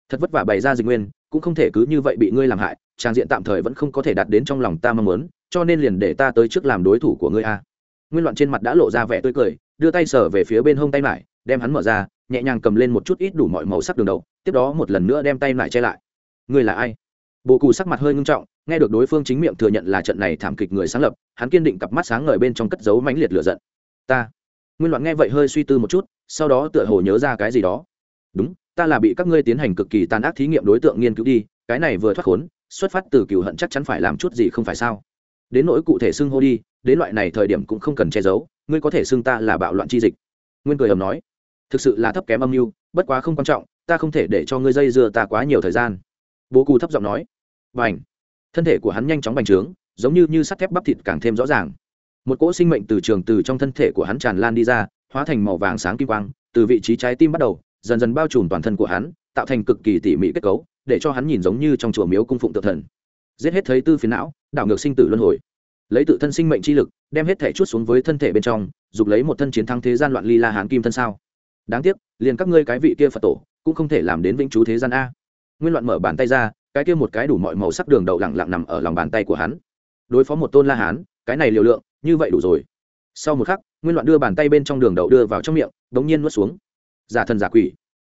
Speaker 1: Thật vất vả bày ra dịch nguyên, cũng không thể cứ như vậy bị ngươi làm hại, trang diện tạm thời vẫn không có thể đạt đến trong lòng ta mong muốn, cho nên liền để ta tới trước làm đối thủ của ngươi a. Nguyên loạn trên mặt đã lộ ra vẻ tươi cười, đưa tay sở về phía bên hông tay mải, đem hắn mở ra, nhẹ nhàng cầm lên một chút ít đủ mọi màu sắc đường đầu, tiếp đó một lần nữa đem tay lại che lại. Ngươi là ai? Bộ cù sắc mặt hơi ngưng trọng, nghe được đối phương chính miệng thừa nhận là trận này thảm kịch người sáng lập, hắn kiên định cặp mắt sáng ngời bên trong cất giấu mãnh liệt lửa giận. Ta. Nguyên loạn nghe vậy hơi suy tư một chút, sau đó tựa hồ nhớ ra cái gì đó. Đúng, ta là bị các ngươi tiến hành cực kỳ tàn ác thí nghiệm đối tượng nghiên cứu đi, cái này vừa thoát khốn, xuất phát từ cựu hận chắc chắn phải làm chút gì không phải sao? Đến nỗi cụ thể xưng hô đi, đến loại này thời điểm cũng không cần che giấu, ngươi có thể xưng ta là bạo loạn chi dịch. Nguyên cười ầm nói. Thực sự là thấp kém âm mưu, bất quá không quan trọng, ta không thể để cho ngươi dây dưa ta quá nhiều thời gian bố cù thấp giọng nói. Và ảnh thân thể của hắn nhanh chóng bành trướng, giống như như sắt thép bắp thịt càng thêm rõ ràng. Một cỗ sinh mệnh từ trường từ trong thân thể của hắn tràn lan đi ra, hóa thành màu vàng sáng kim quang, từ vị trí trái tim bắt đầu, dần dần bao trùm toàn thân của hắn, tạo thành cực kỳ tỉ mỉ kết cấu, để cho hắn nhìn giống như trong chùa miếu cung phụng tự thần. Giết hết thấy tư phiến não, đảo ngược sinh tử luân hồi. Lấy tự thân sinh mệnh chi lực, đem hết thể chút xuống với thân thể bên trong, dục lấy một thân chiến thắng thế gian loạn ly la hán kim thân sao. Đáng tiếc, liền các ngươi cái vị kia phật tổ, cũng không thể làm đến vĩnh chú thế gian a nguyên loạn mở bàn tay ra, cái kia một cái đủ mọi màu sắc đường đậu lẳng lặng nằm ở lòng bàn tay của hắn. Đối phó một tôn la hán, cái này liều lượng, như vậy đủ rồi. Sau một khắc, nguyên loạn đưa bàn tay bên trong đường đậu đưa vào trong miệng, bỗng nhiên nuốt xuống. Giả thần giả quỷ.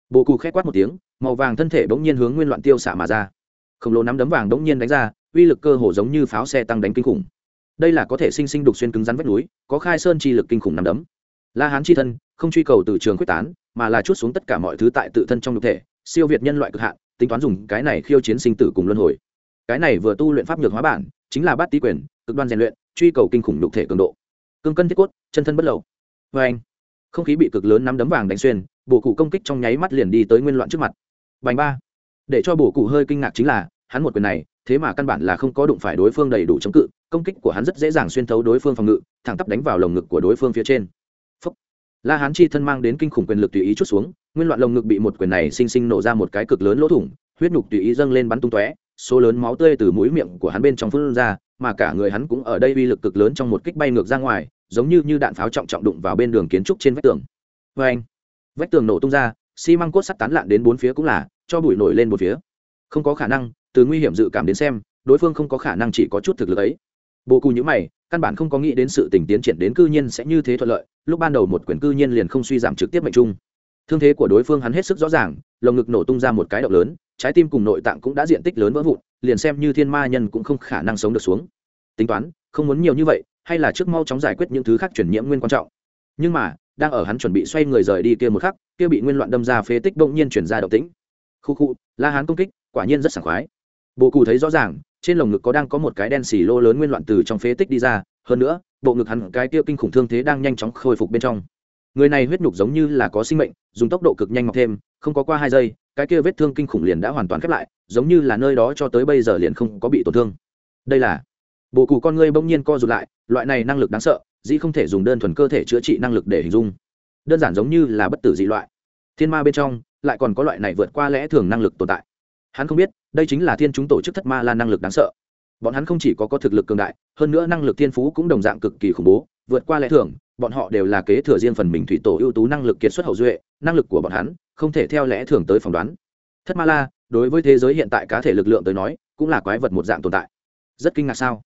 Speaker 1: Bồ cù khét quát một tiếng, màu vàng thân thể bỗng nhiên hướng nguyên loạn tiêu xả mà ra. Khổng lồ nắm đấm vàng đống nhiên đánh ra, uy lực cơ hồ giống như pháo xe tăng đánh kinh khủng. Đây là có thể sinh sinh đục xuyên cứng rắn vách núi, có khai sơn chi lực kinh khủng nắm đấm. La hán chi thân, không truy cầu từ trường quyết tán, mà là chút xuống tất cả mọi thứ tại tự thân trong nhục thể, siêu việt nhân loại cực hạn tính toán dùng cái này khiêu chiến sinh tử cùng luân hồi. Cái này vừa tu luyện pháp nhược hóa bản, chính là bát tý quyền, cực đoan rèn luyện, truy cầu kinh khủng đục thể cường độ. Cương cân thiết cốt, chân thân bất lậu. Vê anh, không khí bị cực lớn nắm đấm vàng đánh xuyên, bổ cụ công kích trong nháy mắt liền đi tới nguyên loạn trước mặt. Bành ba. Để cho bổ cụ hơi kinh ngạc chính là, hắn một quyền này, thế mà căn bản là không có đụng phải đối phương đầy đủ chống cự, công kích của hắn rất dễ dàng xuyên thấu đối phương phòng ngự, thẳng tắp đánh vào lồng ngực của đối phương phía trên la hán chi thân mang đến kinh khủng quyền lực tùy ý chút xuống, nguyên loạn lồng ngực bị một quyền này sinh sinh nổ ra một cái cực lớn lỗ thủng, huyết nhục tùy ý dâng lên bắn tung tóe, số lớn máu tươi từ mũi miệng của hắn bên trong phun ra, mà cả người hắn cũng ở đây uy lực cực lớn trong một kích bay ngược ra ngoài, giống như như đạn pháo trọng trọng đụng vào bên đường kiến trúc trên vách tường. Vê anh vách tường nổ tung ra, xi măng cốt sắt tán lạn đến bốn phía cũng là, cho bụi nổi lên một phía. Không có khả năng, từ nguy hiểm dự cảm đến xem, đối phương không có khả năng chỉ có chút thực lực ấy. Bộ cù nhữ mày căn bản không có nghĩ đến sự tình tiến triển đến cư nhiên sẽ như thế thuận lợi, lúc ban đầu một quyền cư nhiên liền không suy giảm trực tiếp mệnh trung. Thương thế của đối phương hắn hết sức rõ ràng, lồng ngực nổ tung ra một cái động lớn, trái tim cùng nội tạng cũng đã diện tích lớn vỡ vụn, liền xem như thiên ma nhân cũng không khả năng sống được xuống. Tính toán, không muốn nhiều như vậy, hay là trước mau chóng giải quyết những thứ khác chuyển nhiễm nguyên quan trọng. Nhưng mà, đang ở hắn chuẩn bị xoay người rời đi kia một khắc, kia bị nguyên loạn đâm ra phế tích bỗng nhiên chuyển ra động tĩnh. Khu khu, la hán công kích, quả nhiên rất sảng khoái. Bồ Cừ thấy rõ ràng trên lồng ngực có đang có một cái đen xì lô lớn nguyên loạn từ trong phế tích đi ra, hơn nữa, bộ ngực hắn, cái kia kinh khủng thương thế đang nhanh chóng khôi phục bên trong. Người này huyết nhục giống như là có sinh mệnh, dùng tốc độ cực nhanh mọc thêm, không có qua hai giây, cái kia vết thương kinh khủng liền đã hoàn toàn khép lại, giống như là nơi đó cho tới bây giờ liền không có bị tổn thương. Đây là, bộ cụ con ngươi bỗng nhiên co rụt lại, loại này năng lực đáng sợ, dĩ không thể dùng đơn thuần cơ thể chữa trị năng lực để hình dung. Đơn giản giống như là bất tử dị loại. Thiên ma bên trong, lại còn có loại này vượt qua lẽ thường năng lực tồn tại hắn không biết, đây chính là thiên chúng tổ chức thất ma lan năng lực đáng sợ. Bọn hắn không chỉ có có thực lực cường đại, hơn nữa năng lực thiên phú cũng đồng dạng cực kỳ khủng bố, vượt qua lẽ thường, bọn họ đều là kế thừa riêng phần mình thủy tổ ưu tú năng lực kiệt xuất hậu duệ, năng lực của bọn hắn không thể theo lẽ thường tới phỏng đoán. Thất ma la, đối với thế giới hiện tại cá thể lực lượng tới nói, cũng là quái vật một dạng tồn tại. Rất kinh ngạc sao?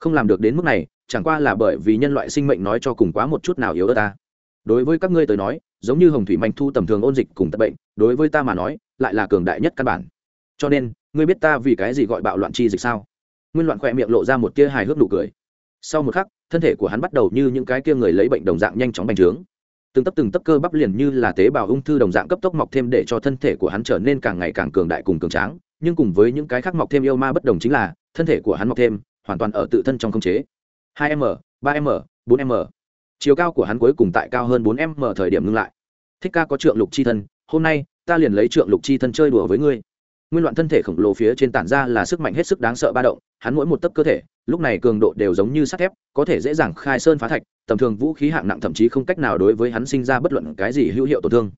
Speaker 1: Không làm được đến mức này, chẳng qua là bởi vì nhân loại sinh mệnh nói cho cùng quá một chút nào yếu ớt ta. Đối với các ngươi tới nói, giống như hồng thủy manh thu tầm thường ôn dịch cùng tật bệnh, đối với ta mà nói, lại là cường đại nhất căn bản cho nên, ngươi biết ta vì cái gì gọi bạo loạn chi dịch sao? Nguyên loạn khỏe miệng lộ ra một tia hài hước nụ cười. Sau một khắc, thân thể của hắn bắt đầu như những cái kia người lấy bệnh đồng dạng nhanh chóng bành trướng. Từng tấp từng tấp cơ bắp liền như là tế bào ung thư đồng dạng cấp tốc mọc thêm để cho thân thể của hắn trở nên càng ngày càng cường đại cùng cường tráng. Nhưng cùng với những cái khác mọc thêm yêu ma bất đồng chính là, thân thể của hắn mọc thêm, hoàn toàn ở tự thân trong không chế. 2 m 3 m 4 m. Chiều cao của hắn cuối cùng tại cao hơn 4 m thời điểm ngưng lại. Thích ca có trượng lục chi thân, hôm nay, ta liền lấy trượng lục chi thân chơi đùa với ngươi nguyên loạn thân thể khổng lồ phía trên tản ra là sức mạnh hết sức đáng sợ ba động, hắn mỗi một tấc cơ thể, lúc này cường độ đều giống như sắt thép, có thể dễ dàng khai sơn phá thạch, tầm thường vũ khí hạng nặng thậm chí không cách nào đối với hắn sinh ra bất luận cái gì hữu hiệu tổn thương.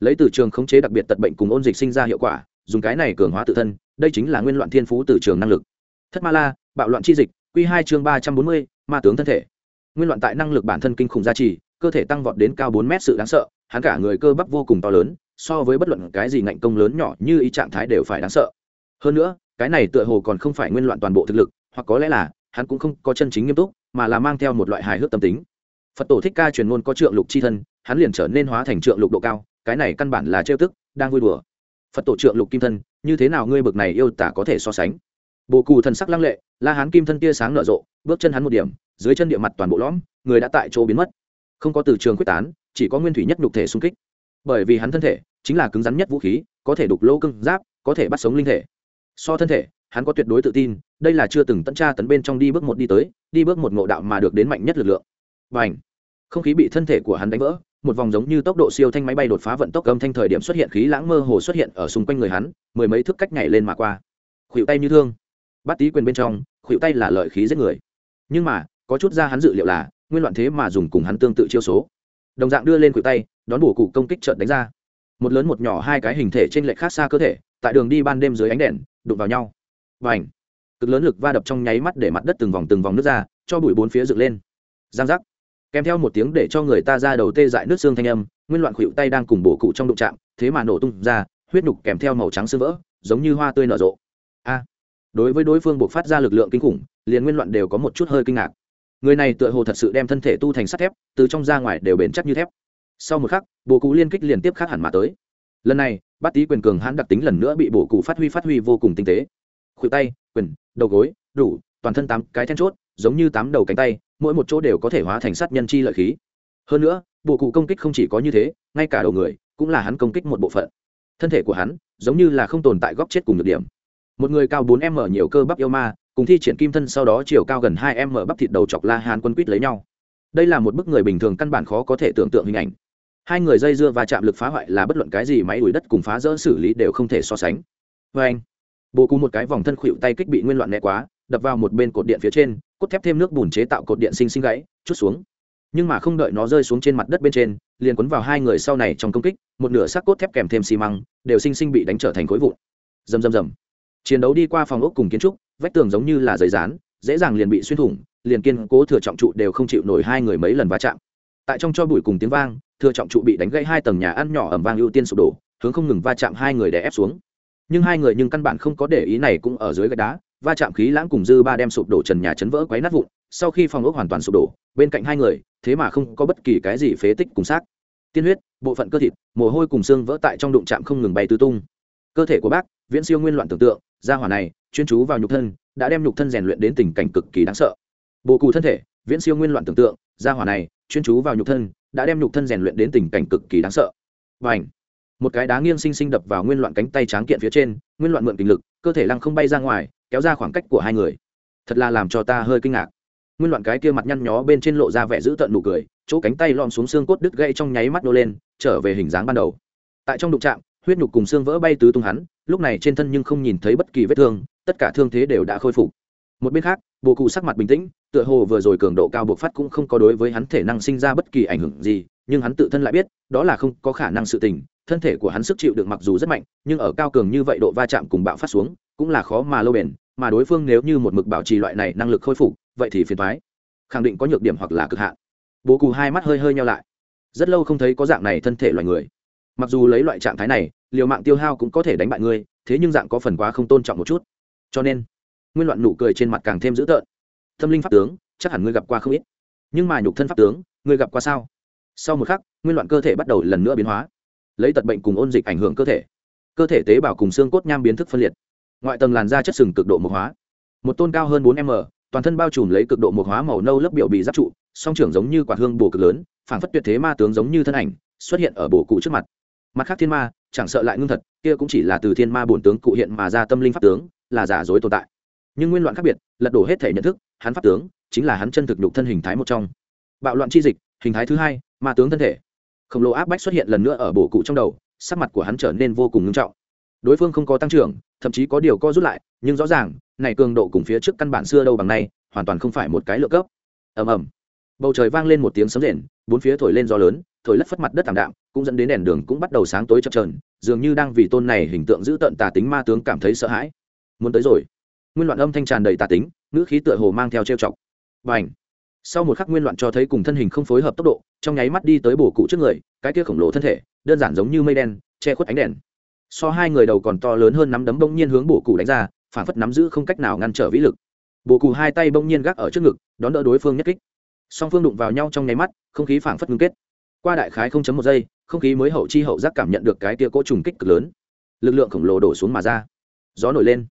Speaker 1: Lấy từ trường khống chế đặc biệt tật bệnh cùng ôn dịch sinh ra hiệu quả, dùng cái này cường hóa tự thân, đây chính là nguyên loạn thiên phú từ trường năng lực. Thất ma la, bạo loạn chi dịch q hai chương ba trăm bốn mươi, ma tướng thân thể. Nguyên loạn tại năng lực bản thân kinh khủng gia trì, cơ thể tăng vọt đến cao bốn mét sự đáng sợ, hắn cả người cơ bắp vô cùng to lớn so với bất luận cái gì ngạnh công lớn nhỏ như ý trạng thái đều phải đáng sợ. Hơn nữa, cái này tựa hồ còn không phải nguyên loạn toàn bộ thực lực, hoặc có lẽ là, hắn cũng không có chân chính nghiêm túc, mà là mang theo một loại hài hước tâm tính. Phật tổ thích ca truyền ngôn có trượng lục c h i thân, hắn liền trở nên hóa thành trượng lục độ cao, cái này căn bản là trêu tức, đang vui đùa. Phật tổ trượng lục kim thân, như thế nào ngươi bực này yêu tả có thể so sánh? Bồ cù thần sắc lăng lệ, la hán kim thân tia sáng nở rộ, bước chân hắn một điểm, dưới chân địa mặt toàn bộ lõm, người đã tại chỗ biến mất. Không có từ trường quyết tán, chỉ có nguyên thủy nhất nhục thể xung kích bởi vì hắn thân thể chính là cứng rắn nhất vũ khí, có thể đục lỗ cưng giáp, có thể bắt sống linh thể. So thân thể, hắn có tuyệt đối tự tin, đây là chưa từng tận tra tấn bên trong đi bước một đi tới, đi bước một ngộ đạo mà được đến mạnh nhất lực lượng. Và ảnh không khí bị thân thể của hắn đánh vỡ, một vòng giống như tốc độ siêu thanh máy bay đột phá vận tốc âm thanh thời điểm xuất hiện khí lãng mơ hồ xuất hiện ở xung quanh người hắn, mười mấy thước cách nhảy lên mà qua. Khuỵu tay như thương. Bắt tí quyền bên trong khuỵu tay là lợi khí giết người. Nhưng mà, có chút ra hắn dự liệu là, nguyên loạn thế mà dùng cùng hắn tương tự chiêu số đồng dạng đưa lên khuỷu tay, đón bổ cụ công kích trợt đánh ra. Một lớn một nhỏ hai cái hình thể trên lệch khác xa cơ thể, tại đường đi ban đêm dưới ánh đèn, đụng vào nhau. Và ảnh cực lớn lực va đập trong nháy mắt để mặt đất từng vòng từng vòng nước ra, cho bụi bốn phía dựng lên. Giang giác! Kèm theo một tiếng để cho người ta ra đầu tê dại nước xương thanh âm, nguyên loạn khuỵu tay đang cùng bổ cụ trong đụng chạm, thế mà nổ tung ra, huyết nhục kèm theo màu trắng sơ vỡ, giống như hoa tươi nở rộ. A! Đối với đối phương buộc phát ra lực lượng kinh khủng, liền nguyên loạn đều có một chút hơi kinh ngạc người này tựa hồ thật sự đem thân thể tu thành sắt thép, từ trong ra ngoài đều bền chắc như thép. Sau một khắc bồ cụ liên kích liên tiếp khác hẳn mà tới. Lần này bát tý quyền cường hãn đặc tính lần nữa bị bổ cụ phát huy phát huy vô cùng tinh tế. Khuỷu tay, quyền, đầu gối, đủ, toàn thân tám cái then chốt, giống như tám đầu cánh tay, mỗi một chỗ đều có thể hóa thành sát nhân chi lợi khí. Hơn nữa bộ cụ công kích không chỉ có như thế, ngay cả đầu người, cũng là hắn công kích một bộ phận. Thân thể của hắn, giống như là không tồn tại góc chết cùng được điểm. Một người cao bốn m nhiều cơ bắp yêu ma cùng thi triển kim thân sau đó chiều cao gần hai m bắp thịt đầu chọc la hàn quân quýt lấy nhau. Đây là một bức người bình thường căn bản khó có thể tưởng tượng hình ảnh. Hai người dây dưa và chạm lực phá hoại là bất luận cái gì máy đuổi đất cùng phá rỡ xử lý đều không thể so sánh. Vê anh bồ cù một cái vòng thân khuỵu tay kích bị nguyên loạn né quá, đập vào một bên cột điện phía trên, cốt thép thêm nước bùn chế tạo cột điện sinh sinh gãy, chút xuống. Nhưng mà không đợi nó rơi xuống trên mặt đất bên trên, liền quấn vào hai người sau này trong công kích, một nửa xác cốt thép kèm thêm xi măng, đều sinh sinh bị đánh trở thành khối vụn. Rầm rầm rầm. Chiến đấu đi qua phòng ốc cùng kiến trúc vách tường giống như là giấy rán dễ dàng liền bị xuyên thủng, liền kiên cố thừa trọng trụ đều không chịu nổi hai người mấy lần va chạm. Tại trong cho bụi cùng tiếng vang, thừa trọng trụ bị đánh gãy hai tầng nhà ăn nhỏ ẩm vang ưu tiên sụp đổ, hướng không ngừng va chạm hai người để ép xuống. Nhưng hai người nhưng căn bản không có để ý này cũng ở dưới gạch đá, va chạm khí lãng cùng dư ba đem sụp đổ trần nhà chấn vỡ quấy nát vụn, sau khi phòng ốc hoàn toàn sụp đổ, bên cạnh hai người, thế mà không có bất kỳ cái gì phế tích cùng xác. Tiên huyết, bộ phận cơ thịt, mồ hôi cùng xương vỡ tại trong đụng chạm không ngừng bay tứ tung. Cơ thể của bác viễn siêu nguyên loạn tưởng tượng, gia hỏa này, chuyên chú vào nhục thân, đã đem nhục thân rèn luyện đến tình cảnh cực kỳ đáng sợ. Bộ cù thân thể, viễn siêu nguyên loạn tưởng tượng, gia hỏa này, chuyên chú vào nhục thân, đã đem nhục thân rèn luyện đến tình cảnh cực kỳ đáng sợ. Và ảnh một cái đá nghiêng sinh sinh đập vào nguyên loạn cánh tay tráng kiện phía trên, nguyên loạn mượn kình lực, cơ thể lăng không bay ra ngoài, kéo ra khoảng cách của hai người. Thật là làm cho ta hơi kinh ngạc. Nguyên loạn cái kia mặt nhăn nhó bên trên lộ ra vẻ giữ tợn nụ cười, chỗ cánh tay lom xuống xương cốt đứt gãy trong nháy mắt nô lên, trở về hình dáng ban đầu. Tại trong đụng trạm huyết nhục cùng xương vỡ bay tứ tung hắn, lúc này trên thân nhưng không nhìn thấy bất kỳ vết thương, tất cả thương thế đều đã khôi phục. Một bên khác, bộ cụ sắc mặt bình tĩnh, tựa hồ vừa rồi cường độ cao bộc phát cũng không có đối với hắn thể năng sinh ra bất kỳ ảnh hưởng gì, nhưng hắn tự thân lại biết, đó là không có khả năng sự tình, thân thể của hắn sức chịu được mặc dù rất mạnh, nhưng ở cao cường như vậy độ va chạm cùng bạo phát xuống, cũng là khó mà lâu bền, mà đối phương nếu như một mực bảo trì loại này năng lực khôi phục, vậy thì phiền thoái khẳng định có nhược điểm hoặc là cực hạn. Bố cù hai mắt hơi hơi nhau lại. Rất lâu không thấy có dạng này thân thể loài người mặc dù lấy loại trạng thái này, liều mạng tiêu hao cũng có thể đánh bại ngươi, thế nhưng dạng có phần quá không tôn trọng một chút. Cho nên, nguyên loạn nụ cười trên mặt càng thêm dữ tợn. Tâm linh pháp tướng, chắc hẳn ngươi gặp qua không ít. Nhưng mà nhục thân pháp tướng, ngươi gặp qua sao? Sau một khắc, nguyên loạn cơ thể bắt đầu lần nữa biến hóa. Lấy tật bệnh cùng ôn dịch ảnh hưởng cơ thể. Cơ thể tế bào cùng xương cốt nham biến thức phân liệt. Ngoại tầng làn da chất sừng cực độ mộc hóa. Một tôn cao hơn bốn m, toàn thân bao trùm lấy cực độ mộc hóa màu nâu lớp biểu bị giáp trụ, song trưởng giống như quả hương bồ cực lớn, phảng phất tuyệt thế ma tướng giống như thân ảnh, xuất hiện ở bồ cụ trước mặt mặt khác thiên ma, chẳng sợ lại ngưng thật, kia cũng chỉ là từ thiên ma bổn tướng cụ hiện mà ra tâm linh pháp tướng, là giả dối tồn tại. Nhưng nguyên loạn khác biệt, lật đổ hết thể nhận thức, hắn pháp tướng, chính là hắn chân thực nhục thân hình thái một trong. Bạo loạn chi dịch, hình thái thứ hai, ma tướng thân thể. Khổng lồ áp bách xuất hiện lần nữa ở bổ cụ trong đầu, sắc mặt của hắn trở nên vô cùng ngưng trọng. Đối phương không có tăng trưởng, thậm chí có điều co rút lại, nhưng rõ ràng, này cường độ cùng phía trước căn bản xưa đâu bằng nay, hoàn toàn không phải một cái lượng cấp. Ầm ầm. Bầu trời vang lên một tiếng sấm rền, bốn phía thổi lên gió lớn, thổi lất phất mặt đất thảm đạm cũng dẫn đến đèn đường cũng bắt đầu sáng tối chập trờn dường như đang vì tôn này hình tượng giữ tận tà tính ma tướng cảm thấy sợ hãi. Muốn tới rồi. Nguyên loạn âm thanh tràn đầy tà tính, ngữ khí tựa hồ mang theo trêu chọc. Và ảnh sau một khắc nguyên loạn cho thấy cùng thân hình không phối hợp tốc độ, trong nháy mắt đi tới bổ cụ trước người, cái kia khổng lồ thân thể, đơn giản giống như mây đen, che khuất ánh đèn. So hai người đầu còn to lớn hơn nắm đấm bỗng nhiên hướng bổ cụ đánh ra, phản phất nắm giữ không cách nào ngăn trở vĩ lực. Bổ cụ hai tay bỗng nhiên gác ở trước ngực, đón đỡ đối phương nhất kích. Song phương đụng vào nhau trong nháy mắt, không khí phản phất ngưng kết. Qua đại khái không chấm một giây không khí mới hậu chi hậu giác cảm nhận được cái tia cỗ trùng kích cực lớn. Lực lượng khổng lồ đổ xuống mà ra. Gió nổi lên.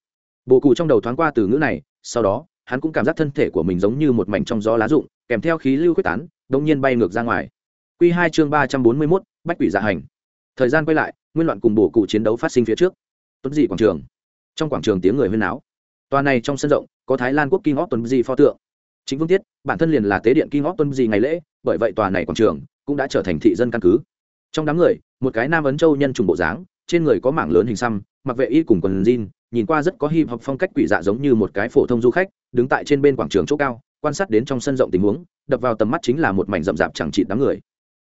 Speaker 1: Bồ cụ trong đầu thoáng qua từ ngữ này, sau đó, hắn cũng cảm giác thân thể của mình giống như một mảnh trong gió lá rụng, kèm theo khí lưu quyết tán đông nhiên bay ngược ra ngoài. Q hai chương ba trăm bốn mươi mốt, bách quỷ dạ hành. Thời gian quay lại, nguyên loạn cùng bồ cụ chiến đấu phát sinh phía trước. Tuấn dị quảng trường. Trong quảng trường tiếng người huyên náo. Tòa này trong sân rộng, có thái lan quốc kinh óc tuấn dị pho tượng. Chính vương tiết, bản thân liền là tế điện kinh óc tuấn dị ngày lễ, bởi vậy tòa này quảng trường cũng đã trở thành thị dân căn cứ trong đám người, một cái nam ấn châu nhân trùng bộ dáng, trên người có mảng lớn hình xăm, mặc vệ y cùng quần jean, nhìn qua rất có hip hop phong cách quỷ dạ giống như một cái phổ thông du khách, đứng tại trên bên quảng trường chỗ cao, quan sát đến trong sân rộng tình huống, đập vào tầm mắt chính là một mảnh rậm rạp chẳng trị đám người.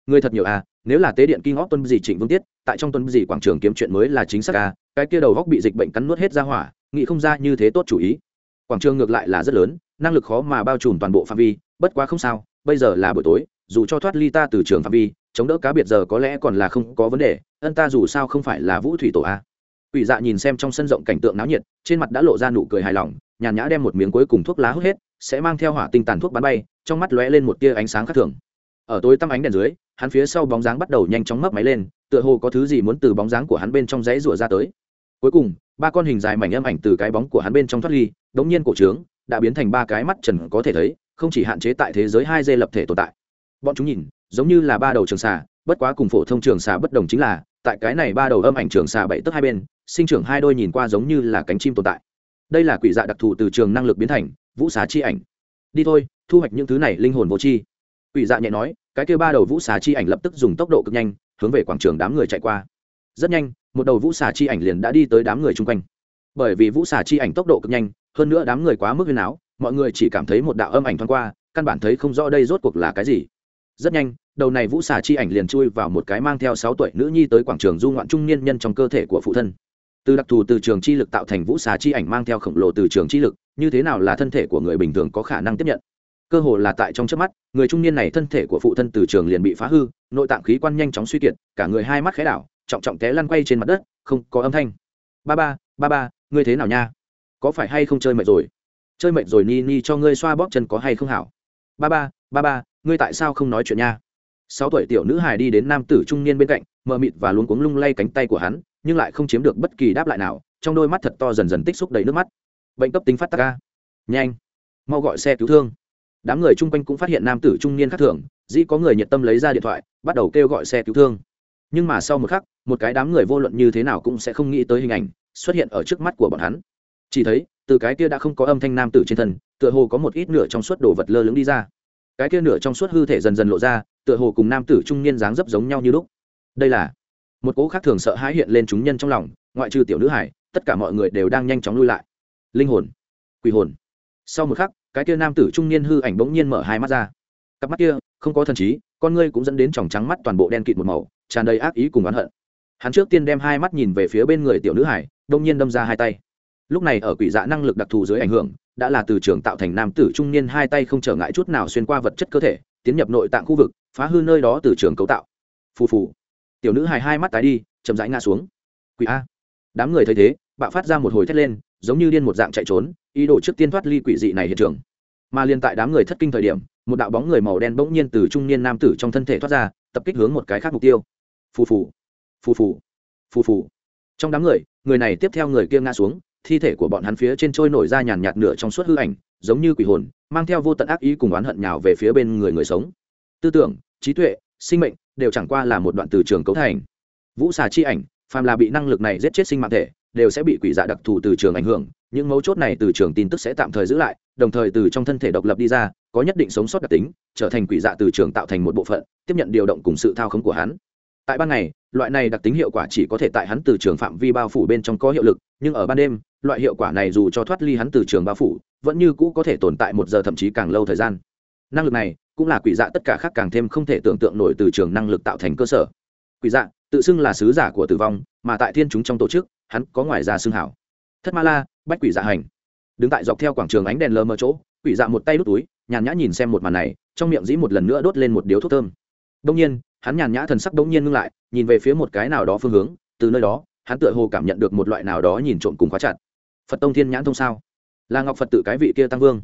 Speaker 1: Người thật nhiều à nếu là tế điện kinh óc tuân gì trịnh vương tiết, tại trong tuân gì quảng trường kiếm chuyện mới là chính xác à cái kia đầu góc bị dịch bệnh cắn nuốt hết ra hỏa, nghĩ không ra như thế tốt chủ ý. Quảng trường ngược lại là rất lớn, năng lực khó mà bao trùm toàn bộ phạm vi, bất quá không sao, bây giờ là buổi tối, dù cho thoát ly ta từ trường phạm vi chống đỡ cá biệt giờ có lẽ còn là không có vấn đề, ân ta dù sao không phải là vũ thủy tổ a. Quỷ dạ nhìn xem trong sân rộng cảnh tượng náo nhiệt, trên mặt đã lộ ra nụ cười hài lòng, nhàn nhã đem một miếng cuối cùng thuốc lá hút hết, sẽ mang theo hỏa tinh tàn thuốc bắn bay, trong mắt lóe lên một tia ánh sáng khác thường. Ở tối tăm ánh đèn dưới, hắn phía sau bóng dáng bắt đầu nhanh chóng mấp máy lên, tựa hồ có thứ gì muốn từ bóng dáng của hắn bên trong dãy rủa ra tới. Cuối cùng, ba con hình dài mảnh âm ảnh từ cái bóng của hắn bên trong thoát ly, đống nhiên cổ trướng, đã biến thành ba cái mắt trần có thể thấy, không chỉ hạn chế tại thế giới hai dê lập thể tồn tại. Bọn chúng nhìn giống như là ba đầu trường xà, bất quá cùng phổ thông trường xà bất đồng chính là, tại cái này ba đầu âm ảnh trường xà bảy tức hai bên, sinh trưởng hai đôi nhìn qua giống như là cánh chim tồn tại. Đây là quỷ dạ đặc thù từ trường năng lực biến thành, vũ xá chi ảnh. Đi thôi, thu hoạch những thứ này linh hồn vô chi quỷ dạ nhẹ nói, cái kêu ba đầu vũ xà chi ảnh lập tức dùng tốc độ cực nhanh, hướng về quảng trường đám người chạy qua. Rất nhanh, một đầu vũ xà chi ảnh liền đã đi tới đám người chung quanh. Bởi vì vũ xà chi ảnh tốc độ cực nhanh, hơn nữa đám người quá mức huyền áo, mọi người chỉ cảm thấy một đạo âm ảnh thoáng qua, căn bản thấy không rõ đây rốt cuộc là cái gì rất nhanh, đầu này vũ xà chi ảnh liền chui vào một cái mang theo sáu tuổi nữ nhi tới quảng trường du ngoạn trung niên nhân trong cơ thể của phụ thân. Từ đặc thù từ trường chi lực tạo thành vũ xà chi ảnh mang theo khổng lồ từ trường chi lực, như thế nào là thân thể của người bình thường có khả năng tiếp nhận? Cơ hồ là tại trong trước mắt, người trung niên này thân thể của phụ thân từ trường liền bị phá hư, nội tạng khí quan nhanh chóng suy kiệt, cả người hai mắt khẽ đảo, trọng trọng té lăn quay trên mặt đất, không có âm thanh. Ba ba ba ba, ngươi thế nào nha? Có phải hay không chơi mệt rồi? Chơi mệt rồi ni ni cho ngươi xoa bóp chân có hay không hảo? Ba ba ba ba ngươi tại sao không nói chuyện nha? Sáu tuổi tiểu nữ hài đi đến nam tử trung niên bên cạnh, mờ mịt và luống cuống lung lay cánh tay của hắn, nhưng lại không chiếm được bất kỳ đáp lại nào, trong đôi mắt thật to dần dần tích xúc đầy nước mắt. Bệnh cấp tính phát tắc ca nhanh. Mau gọi xe cứu thương. Đám người chung quanh cũng phát hiện nam tử trung niên khác thường, dĩ có người nhiệt tâm lấy ra điện thoại, bắt đầu kêu gọi xe cứu thương. Nhưng mà sau một khắc, một cái đám người vô luận như thế nào cũng sẽ không nghĩ tới hình ảnh xuất hiện ở trước mắt của bọn hắn. Chỉ thấy, từ cái kia đã không có âm thanh nam tử trên thân, tựa hồ có một ít nửa trong suốt đồ vật lơ lửng đi ra cái kia nửa trong suốt hư thể dần dần lộ ra, tựa hồ cùng nam tử trung niên dáng dấp giống nhau như lúc. Đây là một cố khác thường sợ hãi hiện lên chúng nhân trong lòng, ngoại trừ tiểu nữ hải, tất cả mọi người đều đang nhanh chóng lui lại. Linh hồn, quỷ hồn. Sau một khắc, cái kia nam tử trung niên hư ảnh bỗng nhiên mở hai mắt ra. Cặp mắt kia, không có thần trí, con ngươi cũng dẫn đến tròng trắng mắt toàn bộ đen kịt một màu, tràn đầy ác ý cùng oán hận. Hắn trước tiên đem hai mắt nhìn về phía bên người tiểu nữ hải, đông nhiên đâm ra hai tay. Lúc này ở quỷ dạ năng lực đặc thù dưới ảnh hưởng đã là từ trường tạo thành nam tử trung niên hai tay không trở ngại chút nào xuyên qua vật chất cơ thể, tiến nhập nội tạng khu vực, phá hư nơi đó từ trường cấu tạo. Phù phù. Tiểu nữ hài hai mắt tái đi, chậm rãi ngã xuống. Quỷ a. Đám người thấy thế, bạo phát ra một hồi thét lên, giống như điên một dạng chạy trốn, ý đồ trước tiên thoát ly quỷ dị này hiện trường. Mà liên tại đám người thất kinh thời điểm, một đạo bóng người màu đen bỗng nhiên từ trung niên nam tử trong thân thể thoát ra, tập kích hướng một cái khác mục tiêu. Phù phù. Phù phù. Phù phù. Trong đám người người này tiếp theo người kia ngã xuống thi thể của bọn hắn phía trên trôi nổi ra nhàn nhạt nửa trong suốt hư ảnh, giống như quỷ hồn, mang theo vô tận ác ý cùng oán hận nhào về phía bên người người sống. Tư tưởng, trí tuệ, sinh mệnh đều chẳng qua là một đoạn từ trường cấu thành. Vũ xà chi ảnh, phàm là bị năng lực này giết chết sinh mạng thể, đều sẽ bị quỷ dạ đặc thù từ trường ảnh hưởng, những mấu chốt này từ trường tin tức sẽ tạm thời giữ lại, đồng thời từ trong thân thể độc lập đi ra, có nhất định sống sót đặc tính, trở thành quỷ dạ từ trường tạo thành một bộ phận, tiếp nhận điều động cùng sự thao khống của hắn. Tại ban ngày, loại này đặc tính hiệu quả chỉ có thể tại hắn từ trường phạm vi bao phủ bên trong có hiệu lực, nhưng ở ban đêm loại hiệu quả này dù cho thoát ly hắn từ trường bao phủ, vẫn như cũ có thể tồn tại một giờ thậm chí càng lâu thời gian. Năng lực này cũng là quỷ dạ tất cả khác càng thêm không thể tưởng tượng nổi từ trường năng lực tạo thành cơ sở. Quỷ dạ tự xưng là sứ giả của tử vong, mà tại thiên chúng trong tổ chức, hắn có ngoài ra xưng hảo. Thất ma la, bách quỷ dạ hành. Đứng tại dọc theo quảng trường ánh đèn lờ mờ chỗ, quỷ dạ một tay đút túi, nhàn nhã nhìn xem một màn này, trong miệng dĩ một lần nữa đốt lên một điếu thuốc thơm. Đông nhiên, hắn nhàn nhã thần sắc đông nhiên ngưng lại, nhìn về phía một cái nào đó phương hướng, từ nơi đó, hắn tựa hồ cảm nhận được một loại nào đó nhìn trộm cùng khóa chặt phật tông thiên nhãn thông sao? Là ngọc phật tự cái vị kia tăng vương.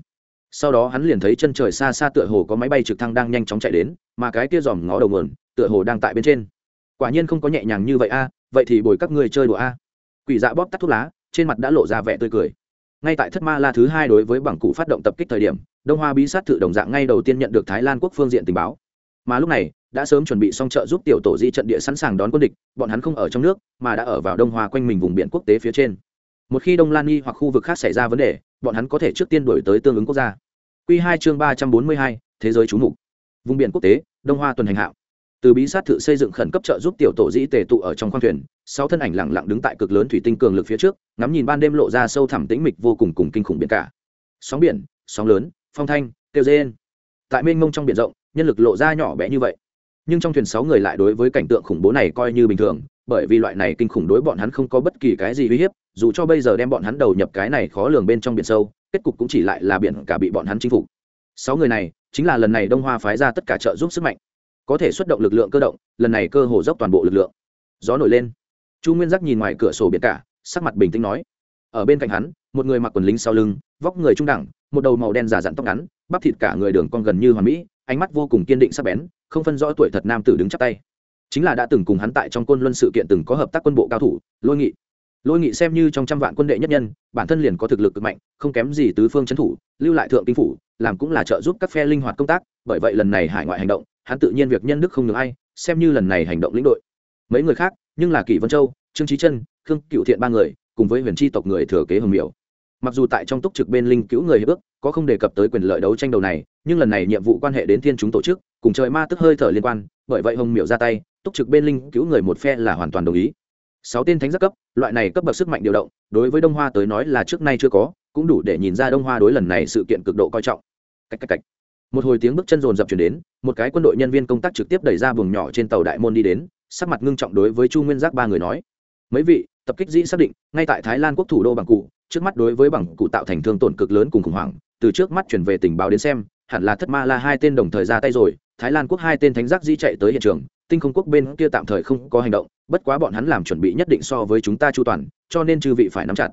Speaker 1: Sau đó hắn liền thấy chân trời xa xa tựa hồ có máy bay trực thăng đang nhanh chóng chạy đến, mà cái kia dòm ngó đầu mườn tựa hồ đang tại bên trên. Quả nhiên không có nhẹ nhàng như vậy a, vậy thì bồi các người chơi đùa a. Quỷ dạ bóp tắt thuốc lá, trên mặt đã lộ ra vẻ tươi cười. Ngay tại thất ma la thứ hai đối với bảng cụ phát động tập kích thời điểm, đông hoa bí sát thự đồng dạng ngay đầu tiên nhận được thái lan quốc phương diện tình báo. Mà lúc này, đã sớm chuẩn bị xong trợ giúp tiểu tổ di trận địa sẵn sàng đón quân địch, bọn hắn không ở trong nước, mà đã ở vào đông hoa quanh mình vùng biển quốc tế phía trên một khi đông lan Nhi hoặc khu vực khác xảy ra vấn đề, bọn hắn có thể trước tiên đổi tới tương ứng quốc gia. Q hai chương ba trăm bốn mươi hai, thế giới trú mục. Vùng biển quốc tế, đông hoa tuần hành hạo. Từ bí sát thự xây dựng khẩn cấp trợ giúp tiểu tổ dĩ tề tụ ở trong khoang thuyền, sáu thân ảnh lẳng lặng đứng tại cực lớn thủy tinh cường lực phía trước, ngắm nhìn ban đêm lộ ra sâu thẳm tĩnh mịch vô cùng cùng kinh khủng biển cả. Sóng biển, sóng lớn, phong thanh, kêu dên tại mênh mông trong biển rộng, nhân lực lộ ra nhỏ bé như vậy. Nhưng trong thuyền sáu người lại đối với cảnh tượng khủng bố này coi như bình thường, bởi vì loại này kinh khủng đối bọn hắn không có bất kỳ cái gì uy hiếp dù cho bây giờ đem bọn hắn đầu nhập cái này khó lường bên trong biển sâu, kết cục cũng chỉ lại là biển cả bị bọn hắn chinh phục. Sáu người này, chính là lần này đông hoa phái ra tất cả trợ giúp sức mạnh. Có thể xuất động lực lượng cơ động, lần này cơ hồ dốc toàn bộ lực lượng. Gió nổi lên. Chu nguyên giác nhìn ngoài cửa sổ biển cả, sắc mặt bình tĩnh nói. Ở bên cạnh hắn, một người mặc quần lính sau lưng, vóc người trung đẳng, một đầu màu đen giả dặn tóc ngắn, bắp thịt cả người đường con gần như hoàn mỹ, ánh mắt vô cùng kiên định sắc bén, không phân rõ tuổi thật nam tử đứng chắp tay. Chính là đã từng cùng hắn tại trong côn luân sự kiện từng có hợp tác quân bộ cao thủ, lôi nghị lôi nghị xem như trong trăm vạn quân đệ nhất nhân, bản thân liền có thực lực cực mạnh, không kém gì tứ phương trấn thủ, lưu lại thượng kinh phủ, làm cũng là trợ giúp các phe linh hoạt công tác, bởi vậy lần này hải ngoại hành động, hắn tự nhiên việc nhân đức không được ai, xem như lần này hành động lĩnh đội. Mấy người khác, nhưng là kỷ vân châu, trương trí chân khương cựu thiện ba người, cùng với huyền tri tộc người thừa kế hồng miểu. Mặc dù tại trong túc trực bên linh cứu người hiệp ước, có không đề cập tới quyền lợi đấu tranh đầu này, nhưng lần này nhiệm vụ quan hệ đến thiên chúng tổ chức, cùng trời ma tức hơi thở liên quan, bởi vậy hồng miểu ra tay, túc trực bên linh cứu người một phe là hoàn toàn đồng ý sáu tên thánh giác cấp, loại này cấp bậc sức mạnh điều động, đối với đông hoa tới nói là trước nay chưa có, cũng đủ để nhìn ra đông hoa đối lần này sự kiện cực độ coi trọng. Cách cách cách. Một hồi tiếng bước chân rồn rập chuyển đến, một cái quân đội nhân viên công tác trực tiếp đẩy ra buồng nhỏ trên tàu đại môn đi đến, sắc mặt ngưng trọng đối với chu nguyên giác ba người nói. Mấy vị, tập kích dĩ xác định, ngay tại thái lan quốc thủ đô bằng cụ, trước mắt đối với bằng cụ tạo thành thương tổn cực lớn cùng khủng hoảng, từ trước mắt chuyển về tình báo đến xem, hẳn là thất ma là hai tên đồng thời ra tay rồi, thái lan quốc hai tên thánh giác di chạy tới hiện trường tinh không quốc bên kia tạm thời không có hành động, bất quá bọn hắn làm chuẩn bị nhất định so với chúng ta chu toàn, cho nên chư vị phải nắm chặt.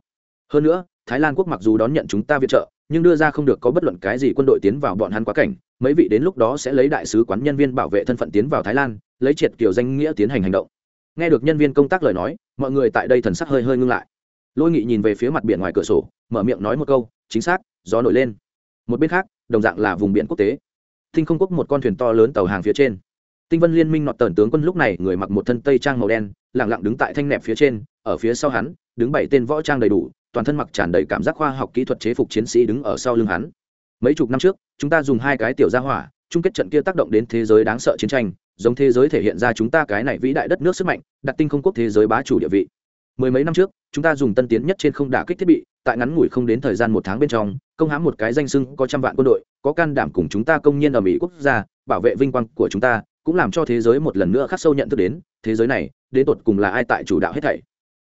Speaker 1: Hơn nữa, thái lan quốc mặc dù đón nhận chúng ta viện trợ, nhưng đưa ra không được có bất luận cái gì quân đội tiến vào bọn hắn quá cảnh, mấy vị đến lúc đó sẽ lấy đại sứ quán nhân viên bảo vệ thân phận tiến vào thái lan, lấy triệt kiểu danh nghĩa tiến hành hành động. Nghe được nhân viên công tác lời nói, mọi người tại đây thần sắc hơi hơi ngưng lại. Lôi nghị nhìn về phía mặt biển ngoài cửa sổ, mở miệng nói một câu, chính xác, gió nổi lên. Một bên khác, đồng dạng là vùng biển quốc tế. Thinh không quốc một con thuyền to lớn tàu hàng phía trên tinh vân liên minh nọt tần tướng quân lúc này người mặc một thân tây trang màu đen lẳng lặng đứng tại thanh nẹp phía trên, ở phía sau hắn, đứng bảy tên võ trang đầy đủ, toàn thân mặc tràn đầy cảm giác khoa học kỹ thuật chế phục chiến sĩ đứng ở sau lưng hắn. Mấy chục năm trước, chúng ta dùng hai cái tiểu gia hỏa, chung kết trận kia tác động đến thế giới đáng sợ chiến tranh, giống thế giới thể hiện ra chúng ta cái này vĩ đại đất nước sức mạnh, đặt tinh không quốc thế giới bá chủ địa vị. Mười mấy năm trước, chúng ta dùng tân tiến nhất trên không đả kích thiết bị, tại ngắn ngủi không đến thời gian một tháng bên trong, công hãm một cái danh sưng có trăm vạn quân đội, có can đảm cùng chúng ta công nhân ở mỹ quốc gia, bảo vệ vinh quang của chúng ta cũng làm cho thế giới một lần nữa khắc sâu nhận thức đến, thế giới này, đến tột cùng là ai tại chủ đạo hết thảy.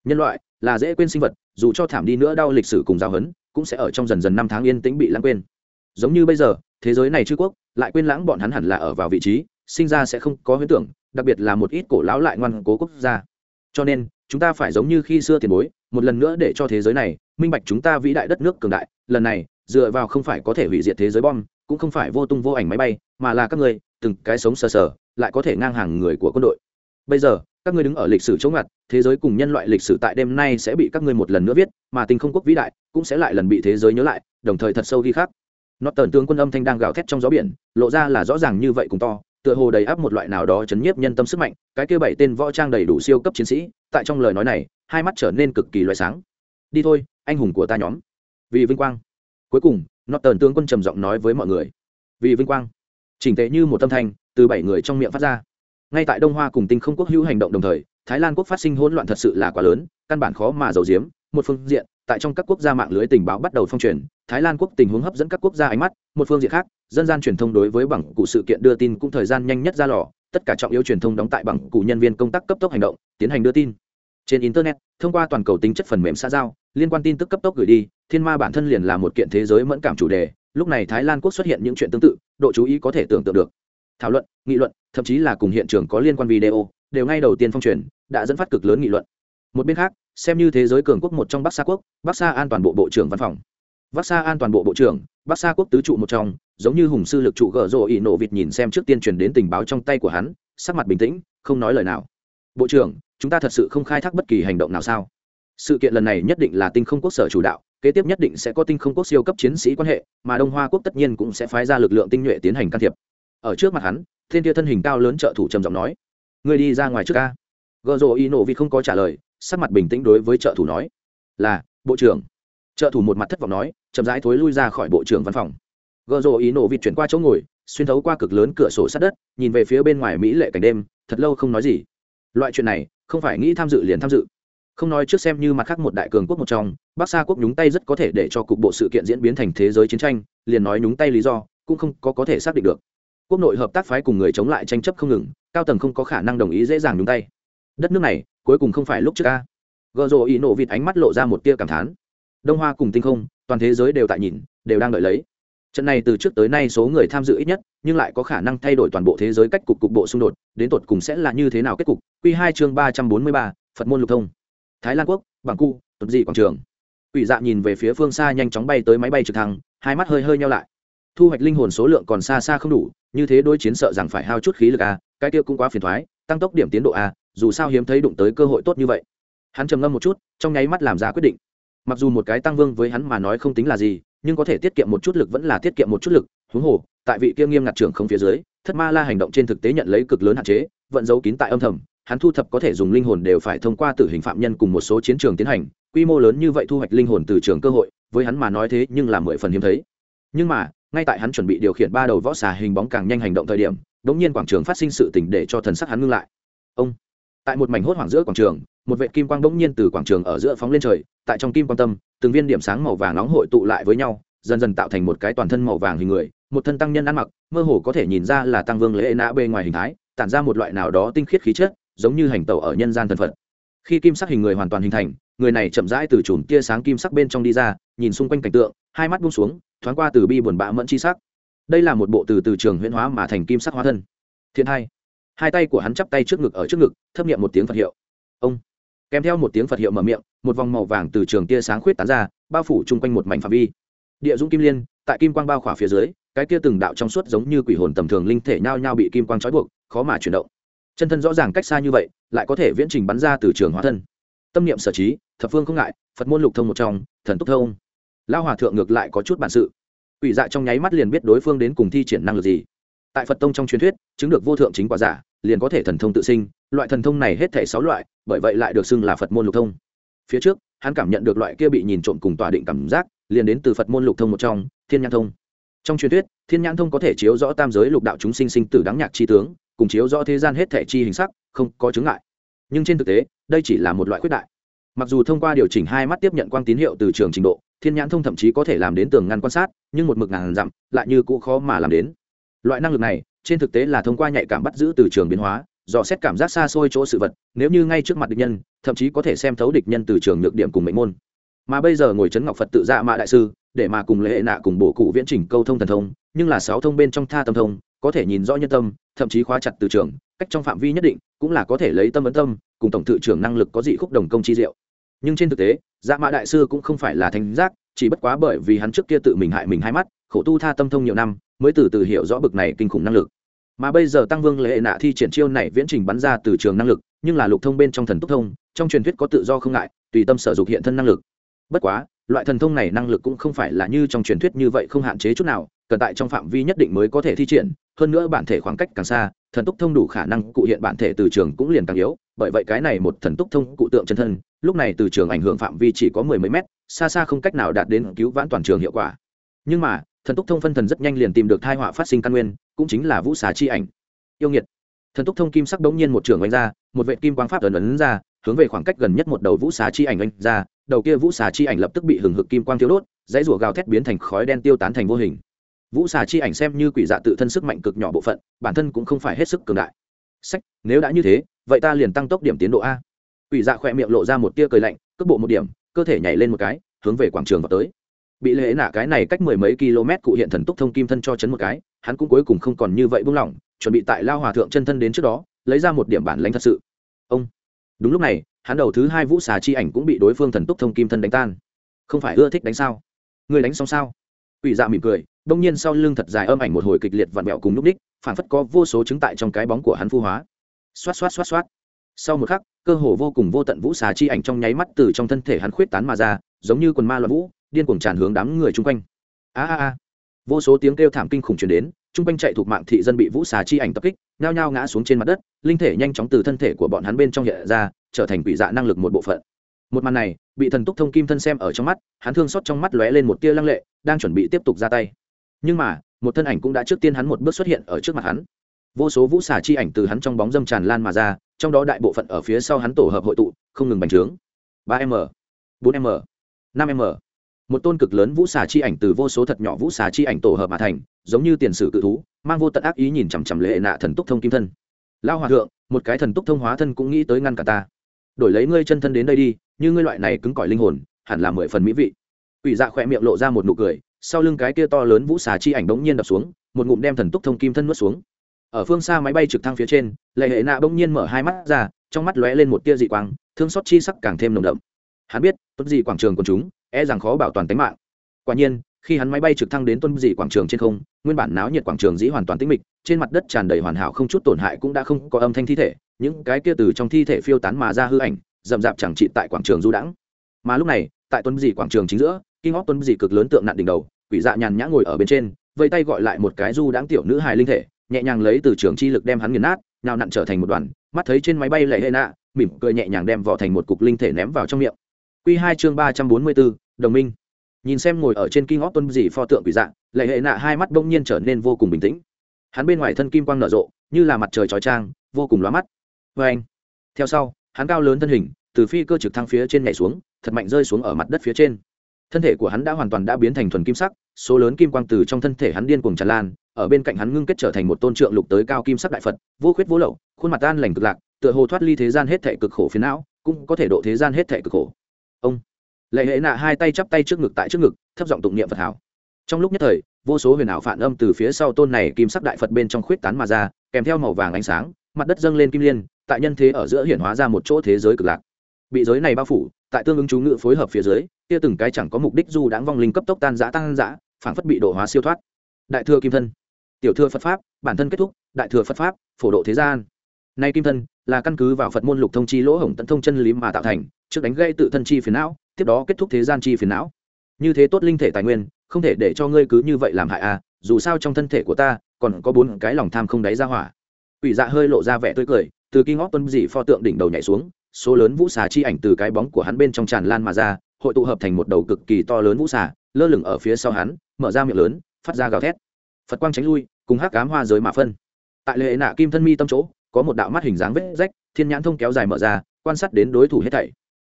Speaker 1: Nhân loại, là dễ quên sinh vật, dù cho thảm đi nữa đau lịch sử cùng giáo hấn cũng sẽ ở trong dần dần năm tháng yên tĩnh bị lãng quên. Giống như bây giờ, thế giới này chư quốc, lại quên lãng bọn hắn hẳn là ở vào vị trí, sinh ra sẽ không có huyễn tưởng, đặc biệt là một ít cổ lão lại ngoan cố quốc gia. Cho nên, chúng ta phải giống như khi xưa tiền bối, một lần nữa để cho thế giới này, minh bạch chúng ta vĩ đại đất nước cường đại, lần này, dựa vào không phải có thể hủy diệt thế giới bom, cũng không phải vô tung vô ảnh máy bay, mà là các người từng cái sống sờ sờ lại có thể ngang hàng người của quân đội. Bây giờ, các ngươi đứng ở lịch sử chống ngặt, thế giới cùng nhân loại lịch sử tại đêm nay sẽ bị các ngươi một lần nữa viết, mà tình không quốc vĩ đại cũng sẽ lại lần bị thế giới nhớ lại, đồng thời thật sâu ghi khắc. Nó tần tướng quân âm thanh đang gào thét trong gió biển, lộ ra là rõ ràng như vậy cùng to, tựa hồ đầy áp một loại nào đó chấn nhiếp nhân tâm sức mạnh, cái kia bảy tên võ trang đầy đủ siêu cấp chiến sĩ, tại trong lời nói này, hai mắt trở nên cực kỳ loại sáng. Đi thôi, anh hùng của ta nhóm. Vì vinh quang. Cuối cùng nó tần tướng quân trầm giọng nói với mọi người. Vì vinh quang. Chỉnh tệ như một tâm thanh từ bảy người trong miệng phát ra. Ngay tại đông hoa cùng tinh không quốc hữu hành động đồng thời, thái lan quốc phát sinh hỗn loạn thật sự là quá lớn, căn bản khó mà giấu giếm. Một phương diện, tại trong các quốc gia mạng lưới tình báo bắt đầu phong truyền, thái lan quốc tình huống hấp dẫn các quốc gia ánh mắt. Một phương diện khác, dân gian truyền thông đối với bằng cụ sự kiện đưa tin cũng thời gian nhanh nhất ra lò, tất cả trọng yếu truyền thông đóng tại bằng cụ nhân viên công tác cấp tốc hành động, tiến hành đưa tin. Trên internet, thông qua toàn cầu tính chất phần mềm xã giao, liên quan tin tức cấp tốc gửi đi, thiên ma bản thân liền là một kiện thế giới mẫn cảm chủ đề. Lúc này thái lan quốc xuất hiện những chuyện tương tự, độ chú ý có thể tưởng tượng được thảo luận, nghị luận, thậm chí là cùng hiện trường có liên quan video, đều ngay đầu tiên phong truyền, đã dẫn phát cực lớn nghị luận. Một bên khác, xem như thế giới cường quốc một trong bắc sa quốc, bắc sa an toàn bộ bộ trưởng văn phòng. Bắc sa an toàn bộ bộ trưởng, bắc sa quốc tứ trụ một trong, giống như hùng sư lực trụ gở rộ ỵ nổ vịt nhìn xem trước tiên truyền đến tình báo trong tay của hắn, sắc mặt bình tĩnh, không nói lời nào. Bộ trưởng, chúng ta thật sự không khai thác bất kỳ hành động nào sao? Sự kiện lần này nhất định là tinh không quốc sở chủ đạo, kế tiếp nhất định sẽ có tinh không quốc siêu cấp chiến sĩ quan hệ, mà đông hoa quốc tất nhiên cũng sẽ phái ra lực lượng tinh nhuệ tiến hành can thiệp ở trước mặt hắn, thiên Tia thân hình cao lớn trợ thủ trầm giọng nói người đi ra ngoài trước ca. Gợ rộ y nổ vì không có trả lời, sắc mặt bình tĩnh đối với trợ thủ nói, là, bộ trưởng. Trợ thủ một mặt thất vọng nói, chậm rãi thối lui ra khỏi bộ trưởng văn phòng. Gợ rộ ý nổ vịt chuyển qua chỗ ngồi, xuyên thấu qua cực lớn cửa sổ sát đất, nhìn về phía bên ngoài mỹ lệ cảnh đêm, thật lâu không nói gì. Loại chuyện này, không phải nghĩ tham dự liền tham dự. Không nói trước xem như mặt khác một đại cường quốc một trong, bắc sa quốc nhúng tay rất có thể để cho cục bộ sự kiện diễn biến thành thế giới chiến tranh, liền nói nhúng tay lý do, cũng không có có thể xác định được quốc nội hợp tác phái cùng người chống lại tranh chấp không ngừng, cao tầng không có khả năng đồng ý dễ dàng nhúng tay. Đất nước này, cuối cùng không phải lúc trước ca. Gợ rộ ý nổ vịt ánh mắt lộ ra một tia cảm thán. Đông hoa cùng tinh không, toàn thế giới đều tại nhìn, đều đang đợi lấy. Trận này từ trước tới nay số người tham dự ít nhất, nhưng lại có khả năng thay đổi toàn bộ thế giới cách cục cục bộ xung đột, đến tột cùng sẽ là như thế nào kết cục? Q hai chương ba trăm bốn mươi ba, phật môn lục thông. Thái lan quốc, bảng cu, tuần dị quảng trường. Quỷ dạ nhìn về phía phương xa nhanh chóng bay tới máy bay trực thăng, hai mắt hơi hơi nhau lại. Thu hoạch linh hồn số lượng còn xa xa không đủ như thế đôi chiến sợ rằng phải hao chút khí lực a cái kia cũng quá phiền thoái, tăng tốc điểm tiến độ a dù sao hiếm thấy đụng tới cơ hội tốt như vậy. Hắn trầm ngâm một chút, trong nháy mắt làm ra quyết định. Mặc dù một cái tăng vương với hắn mà nói không tính là gì, nhưng có thể tiết kiệm một chút lực vẫn là tiết kiệm một chút lực, huống hồ, tại vị kia nghiêm ngặt trưởng không phía dưới, thất ma la hành động trên thực tế nhận lấy cực lớn hạn chế, vận giấu kín tại âm thầm, hắn thu thập có thể dùng linh hồn đều phải thông qua tử hình phạm nhân cùng một số chiến trường tiến hành, quy mô lớn như vậy thu hoạch linh hồn từ trường cơ hội, với hắn mà nói thế nhưng là mười phần hiếm thấy. Nhưng mà ngay tại hắn chuẩn bị điều khiển ba đầu võ xà hình bóng càng nhanh hành động thời điểm đống nhiên quảng trường phát sinh sự tình để cho thần sắc hắn ngưng lại. Ông! Tại một mảnh hốt hoảng giữa quảng trường, một vệ kim quang đống nhiên từ quảng trường ở giữa phóng lên trời, tại trong kim quan tâm, từng viên điểm sáng màu vàng nóng hội tụ lại với nhau, dần dần tạo thành một cái toàn thân màu vàng hình người, một thân tăng nhân ăn mặc, mơ hồ có thể nhìn ra là tăng vương lễ nã bề ngoài hình thái, tản ra một loại nào đó tinh khiết khí chất, giống như hành tẩu ở nhân gian thần phật. Khi kim sắc hình người hoàn toàn hình thành, người này chậm rãi từ chùm tia sáng kim sắc bên trong đi ra, nhìn xung quanh cảnh tượng, hai mắt buông xuống thoáng qua từ bi buồn bã mẫn chi sắc. Đây là một bộ từ từ trường huyễn hóa mà thành kim sắc hóa thân. Thiện hai. Hai tay của hắn chắp tay trước ngực ở trước ngực, thấp nghiệm một tiếng phật hiệu. Ông. Kèm theo một tiếng phật hiệu mở miệng, một vòng màu vàng từ trường tia sáng khuyết tán ra, bao phủ chung quanh một mảnh phạm vi. Địa dũng kim liên, tại kim quang bao khỏa phía dưới, cái kia từng đạo trong suốt giống như quỷ hồn tầm thường linh thể nhao nhao bị kim quang trói buộc, khó mà chuyển động. Chân thân rõ ràng cách xa như vậy, lại có thể viễn trình bắn ra từ trường hóa thân. Tâm niệm sở trí, thập phương không ngại, phật môn lục thông một trong, thần túc thông lao hòa thượng ngược lại có chút bản sự. Ủy dạ trong nháy mắt liền biết đối phương đến cùng thi triển năng lực gì. Tại phật tông trong truyền thuyết, chứng được vô thượng chính quả giả, liền có thể thần thông tự sinh. Loại thần thông này hết thể sáu loại, bởi vậy lại được xưng là phật môn lục thông. Phía trước, hắn cảm nhận được loại kia bị nhìn trộm cùng tòa định cảm giác, liền đến từ phật môn lục thông một trong, thiên nhãn thông. Trong truyền thuyết, thiên nhãn thông có thể chiếu rõ tam giới lục đạo chúng sinh sinh tử đáng nhạc chi tướng, cùng chiếu rõ thế gian hết thể chi hình sắc, không có chứng ngại. Nhưng trên thực tế, đây chỉ là một loại khuyết đại. Mặc dù thông qua điều chỉnh hai mắt tiếp nhận quang tín hiệu từ trường trình độ thiên nhãn thông thậm chí có thể làm đến tường ngăn quan sát, nhưng một mực ngàn dặm, lại như cũ khó mà làm đến. Loại năng lực này, trên thực tế là thông qua nhạy cảm bắt giữ từ trường biến hóa, dò xét cảm giác xa xôi chỗ sự vật, nếu như ngay trước mặt địch nhân, thậm chí có thể xem thấu địch nhân từ trường nhược điểm cùng mệnh môn. Mà bây giờ ngồi chấn ngọc phật tự ra mạ đại sư, để mà cùng lễ nạ cùng bổ cụ viễn chỉnh câu thông thần thông, nhưng là sáu thông bên trong tha tâm thông, có thể nhìn rõ nhân tâm, thậm chí khóa chặt từ trường, cách trong phạm vi nhất định, cũng là có thể lấy tâm ấn tâm, cùng tổng thự trưởng năng lực có dị khúc đồng công chi diệu nhưng trên thực tế dạ mã đại sư cũng không phải là thánh giác, chỉ bất quá bởi vì hắn trước kia tự mình hại mình hai mắt, khổ tu tha tâm thông nhiều năm, mới từ từ hiểu rõ bực này kinh khủng năng lực. Mà bây giờ tăng vương lệ nạ thi triển chiêu này viễn trình bắn ra từ trường năng lực, nhưng là lục thông bên trong thần túc thông, trong truyền thuyết có tự do không ngại, tùy tâm sở dục hiện thân năng lực. Bất quá, loại thần thông này năng lực cũng không phải là như trong truyền thuyết như vậy không hạn chế chút nào, cần tại trong phạm vi nhất định mới có thể thi triển, hơn nữa bản thể khoảng cách càng xa, thần túc thông đủ khả năng cụ hiện bản thể từ trường cũng liền càng yếu bởi vậy cái này một thần túc thông cụ tượng chân thân, lúc này từ trường ảnh hưởng phạm vi chỉ có mười mấy mét, xa xa không cách nào đạt đến cứu vãn toàn trường hiệu quả. Nhưng mà, thần túc thông phân thần rất nhanh liền tìm được thai họa phát sinh căn nguyên, cũng chính là vũ xà chi ảnh. Yêu nghiệt. Thần túc thông kim sắc đống nhiên một trường oanh ra, một vệ kim quang pháp ấn ấn ra, hướng về khoảng cách gần nhất một đầu vũ xà chi ảnh oanh ra, đầu kia vũ xà chi ảnh lập tức bị hừng hực kim quang tiêu đốt, dãy rủa gào thét biến thành khói đen tiêu tán thành vô hình. Vũ xà chi ảnh xem như quỷ dạ tự thân sức mạnh cực nhỏ bộ phận, bản thân cũng không phải hết sức cường đại. Sách, nếu đã như thế vậy ta liền tăng tốc điểm tiến độ a. Quỷ dạ khỏe miệng lộ ra một tia cười lạnh, cước bộ một điểm, cơ thể nhảy lên một cái, hướng về quảng trường vào tới. Bị lễ nạ cái này cách mười mấy km cụ hiện thần túc thông kim thân cho chấn một cái, hắn cũng cuối cùng không còn như vậy buông lỏng, chuẩn bị tại lao hòa thượng chân thân đến trước đó, lấy ra một điểm bản lãnh thật sự. Ông. Đúng lúc này, hắn đầu thứ hai vũ xà chi ảnh cũng bị đối phương thần túc thông kim thân đánh tan. Không phải ưa thích đánh sao? Người đánh xong sao? Quỷ dạ mỉm cười, đông nhiên sau lưng thật dài âm ảnh một hồi kịch liệt vặn vẹo cùng núp đích, phản phất có vô số chứng tại trong cái bóng của hắn phu hóa xoát xoát xoát xoát. Sau một khắc, cơ hồ vô cùng vô tận vũ xà chi ảnh trong nháy mắt từ trong thân thể hắn khuyết tán mà ra, giống như quần ma loạn vũ, điên cuồng tràn hướng đám người chung quanh. A a a. Vô số tiếng kêu thảm kinh khủng truyền đến, chung quanh chạy thuộc mạng thị dân bị vũ xà chi ảnh tập kích, nhao nhao ngã xuống trên mặt đất, linh thể nhanh chóng từ thân thể của bọn hắn bên trong hiện ra, trở thành quỷ dạ năng lực một bộ phận. Một màn này, bị thần túc thông kim thân xem ở trong mắt, hắn thương xót trong mắt lóe lên một tia lăng lệ, đang chuẩn bị tiếp tục ra tay. Nhưng mà, một thân ảnh cũng đã trước tiên hắn một bước xuất hiện ở trước mặt hắn vô số vũ xà chi ảnh từ hắn trong bóng dâm tràn lan mà ra, trong đó đại bộ phận ở phía sau hắn tổ hợp hội tụ, không ngừng bành trướng. ba m, bốn m, năm m. Một tôn cực lớn vũ xà chi ảnh từ vô số thật nhỏ vũ xà chi ảnh tổ hợp mà thành, giống như tiền sử cự thú, mang vô tận ác ý nhìn chằm chằm lệ nạ thần túc thông kim thân. Lao hòa thượng, một cái thần túc thông hóa thân cũng nghĩ tới ngăn cả ta. Đổi lấy ngươi chân thân đến đây đi, như ngươi loại này cứng cỏi linh hồn, hẳn là mười phần mỹ vị. Ủy dạ khỏe miệng lộ ra một nụ cười, sau lưng cái kia to lớn vũ xà chi ảnh đống nhiên đập xuống, một ngụm đem thần túc thông kim thân nuốt xuống ở phương xa máy bay trực thăng phía trên, lệ hệ nạ bỗng nhiên mở hai mắt ra, trong mắt lóe lên một tia dị quang, thương xót chi sắc càng thêm nồng đậm. Hắn biết tuân dị quảng trường của chúng e rằng khó bảo toàn tính mạng. Quả nhiên, khi hắn máy bay trực thăng đến tuân dị quảng trường trên không, nguyên bản náo nhiệt quảng trường dĩ hoàn toàn tĩnh mịch, trên mặt đất tràn đầy hoàn hảo không chút tổn hại cũng đã không có âm thanh thi thể, những cái kia từ trong thi thể phiêu tán mà ra hư ảnh, rậm rạp chẳng trị tại quảng trường du đãng. Mà lúc này, tại tuân dị quảng trường chính giữa kinh óc tuân dị cực lớn tượng nặn đỉnh đầu, quỷ dạ nhàn nhã ngồi ở bên trên, vây tay gọi lại một cái du đãng tiểu nữ hài linh thể nhẹ nhàng lấy từ trường chi lực đem hắn nghiền nát nào nặn trở thành một đoàn mắt thấy trên máy bay lệ hệ nạ mỉm cười nhẹ nhàng đem vỏ thành một cục linh thể ném vào trong miệng. Q hai chương ba trăm bốn mươi bốn đồng minh. Nhìn xem ngồi ở trên kinh óc tuân dị pho tượng quỷ dạng, lệ hệ nạ hai mắt bỗng nhiên trở nên vô cùng bình tĩnh. Hắn bên ngoài thân kim quang nở rộ như là mặt trời trói trang vô cùng lóa mắt. Vê anh theo sau hắn cao lớn thân hình từ phi cơ trực thăng phía trên nhảy xuống thật mạnh rơi xuống ở mặt đất phía trên. Thân thể của hắn đã hoàn toàn đã biến thành thuần kim sắc số lớn kim quang từ trong thân thể hắn điên cuồng tràn lan ở bên cạnh hắn ngưng kết trở thành một tôn trượng lục tới cao kim sắc đại phật, vô khuyết vô lậu, khuôn mặt an lành cực lạc, tựa hồ thoát ly thế gian hết thể cực khổ phiến não, cũng có thể độ thế gian hết thể cực khổ. Ông. Lệ hệ nạ hai tay chắp tay trước ngực tại trước ngực, thấp giọng tụng niệm phật hảo. Trong lúc nhất thời, vô số huyền ảo phản âm từ phía sau tôn này kim sắc đại phật bên trong khuyết tán mà ra, kèm theo màu vàng ánh sáng, mặt đất dâng lên kim liên, tại nhân thế ở giữa hiển hóa ra một chỗ thế giới cực lạc. Bị giới này bao phủ, tại tương ứng chú ngự phối hợp phía dưới, kia từng cái chẳng có mục đích du đãng vong linh cấp tốc tan giã tăng giã phản phất bị độ hóa siêu thoát. Đại thừa kim thân tiểu thừa phật pháp, bản thân kết thúc, đại thừa phật pháp, phổ độ thế gian. Nay kim thân là căn cứ vào phật môn lục thông chi lỗ hổng tận thông chân lý mà tạo thành, trước đánh gây tự thân chi phiền não, tiếp đó kết thúc thế gian chi phiền não. Như thế tốt linh thể tài nguyên, không thể để cho ngươi cứ như vậy làm hại à dù sao trong thân thể của ta, còn có bốn cái lòng tham không đáy ra hỏa. Ủy dạ hơi lộ ra vẻ tươi cười, từ kinh ngót tuân dị pho tượng đỉnh đầu nhảy xuống, số lớn vũ xà chi ảnh từ cái bóng của hắn bên trong tràn lan mà ra, hội tụ hợp thành một đầu cực kỳ to lớn vũ xà, lơ lửng ở phía sau hắn, mở ra miệng lớn, phát ra gào thét phật quang tránh lui, cùng hắc cám hoa giới mà phân. Tại lệ nạ kim thân mi tâm chỗ, có một đạo mắt hình dáng vết rách, thiên nhãn thông kéo dài mở ra, quan sát đến đối thủ hết thảy.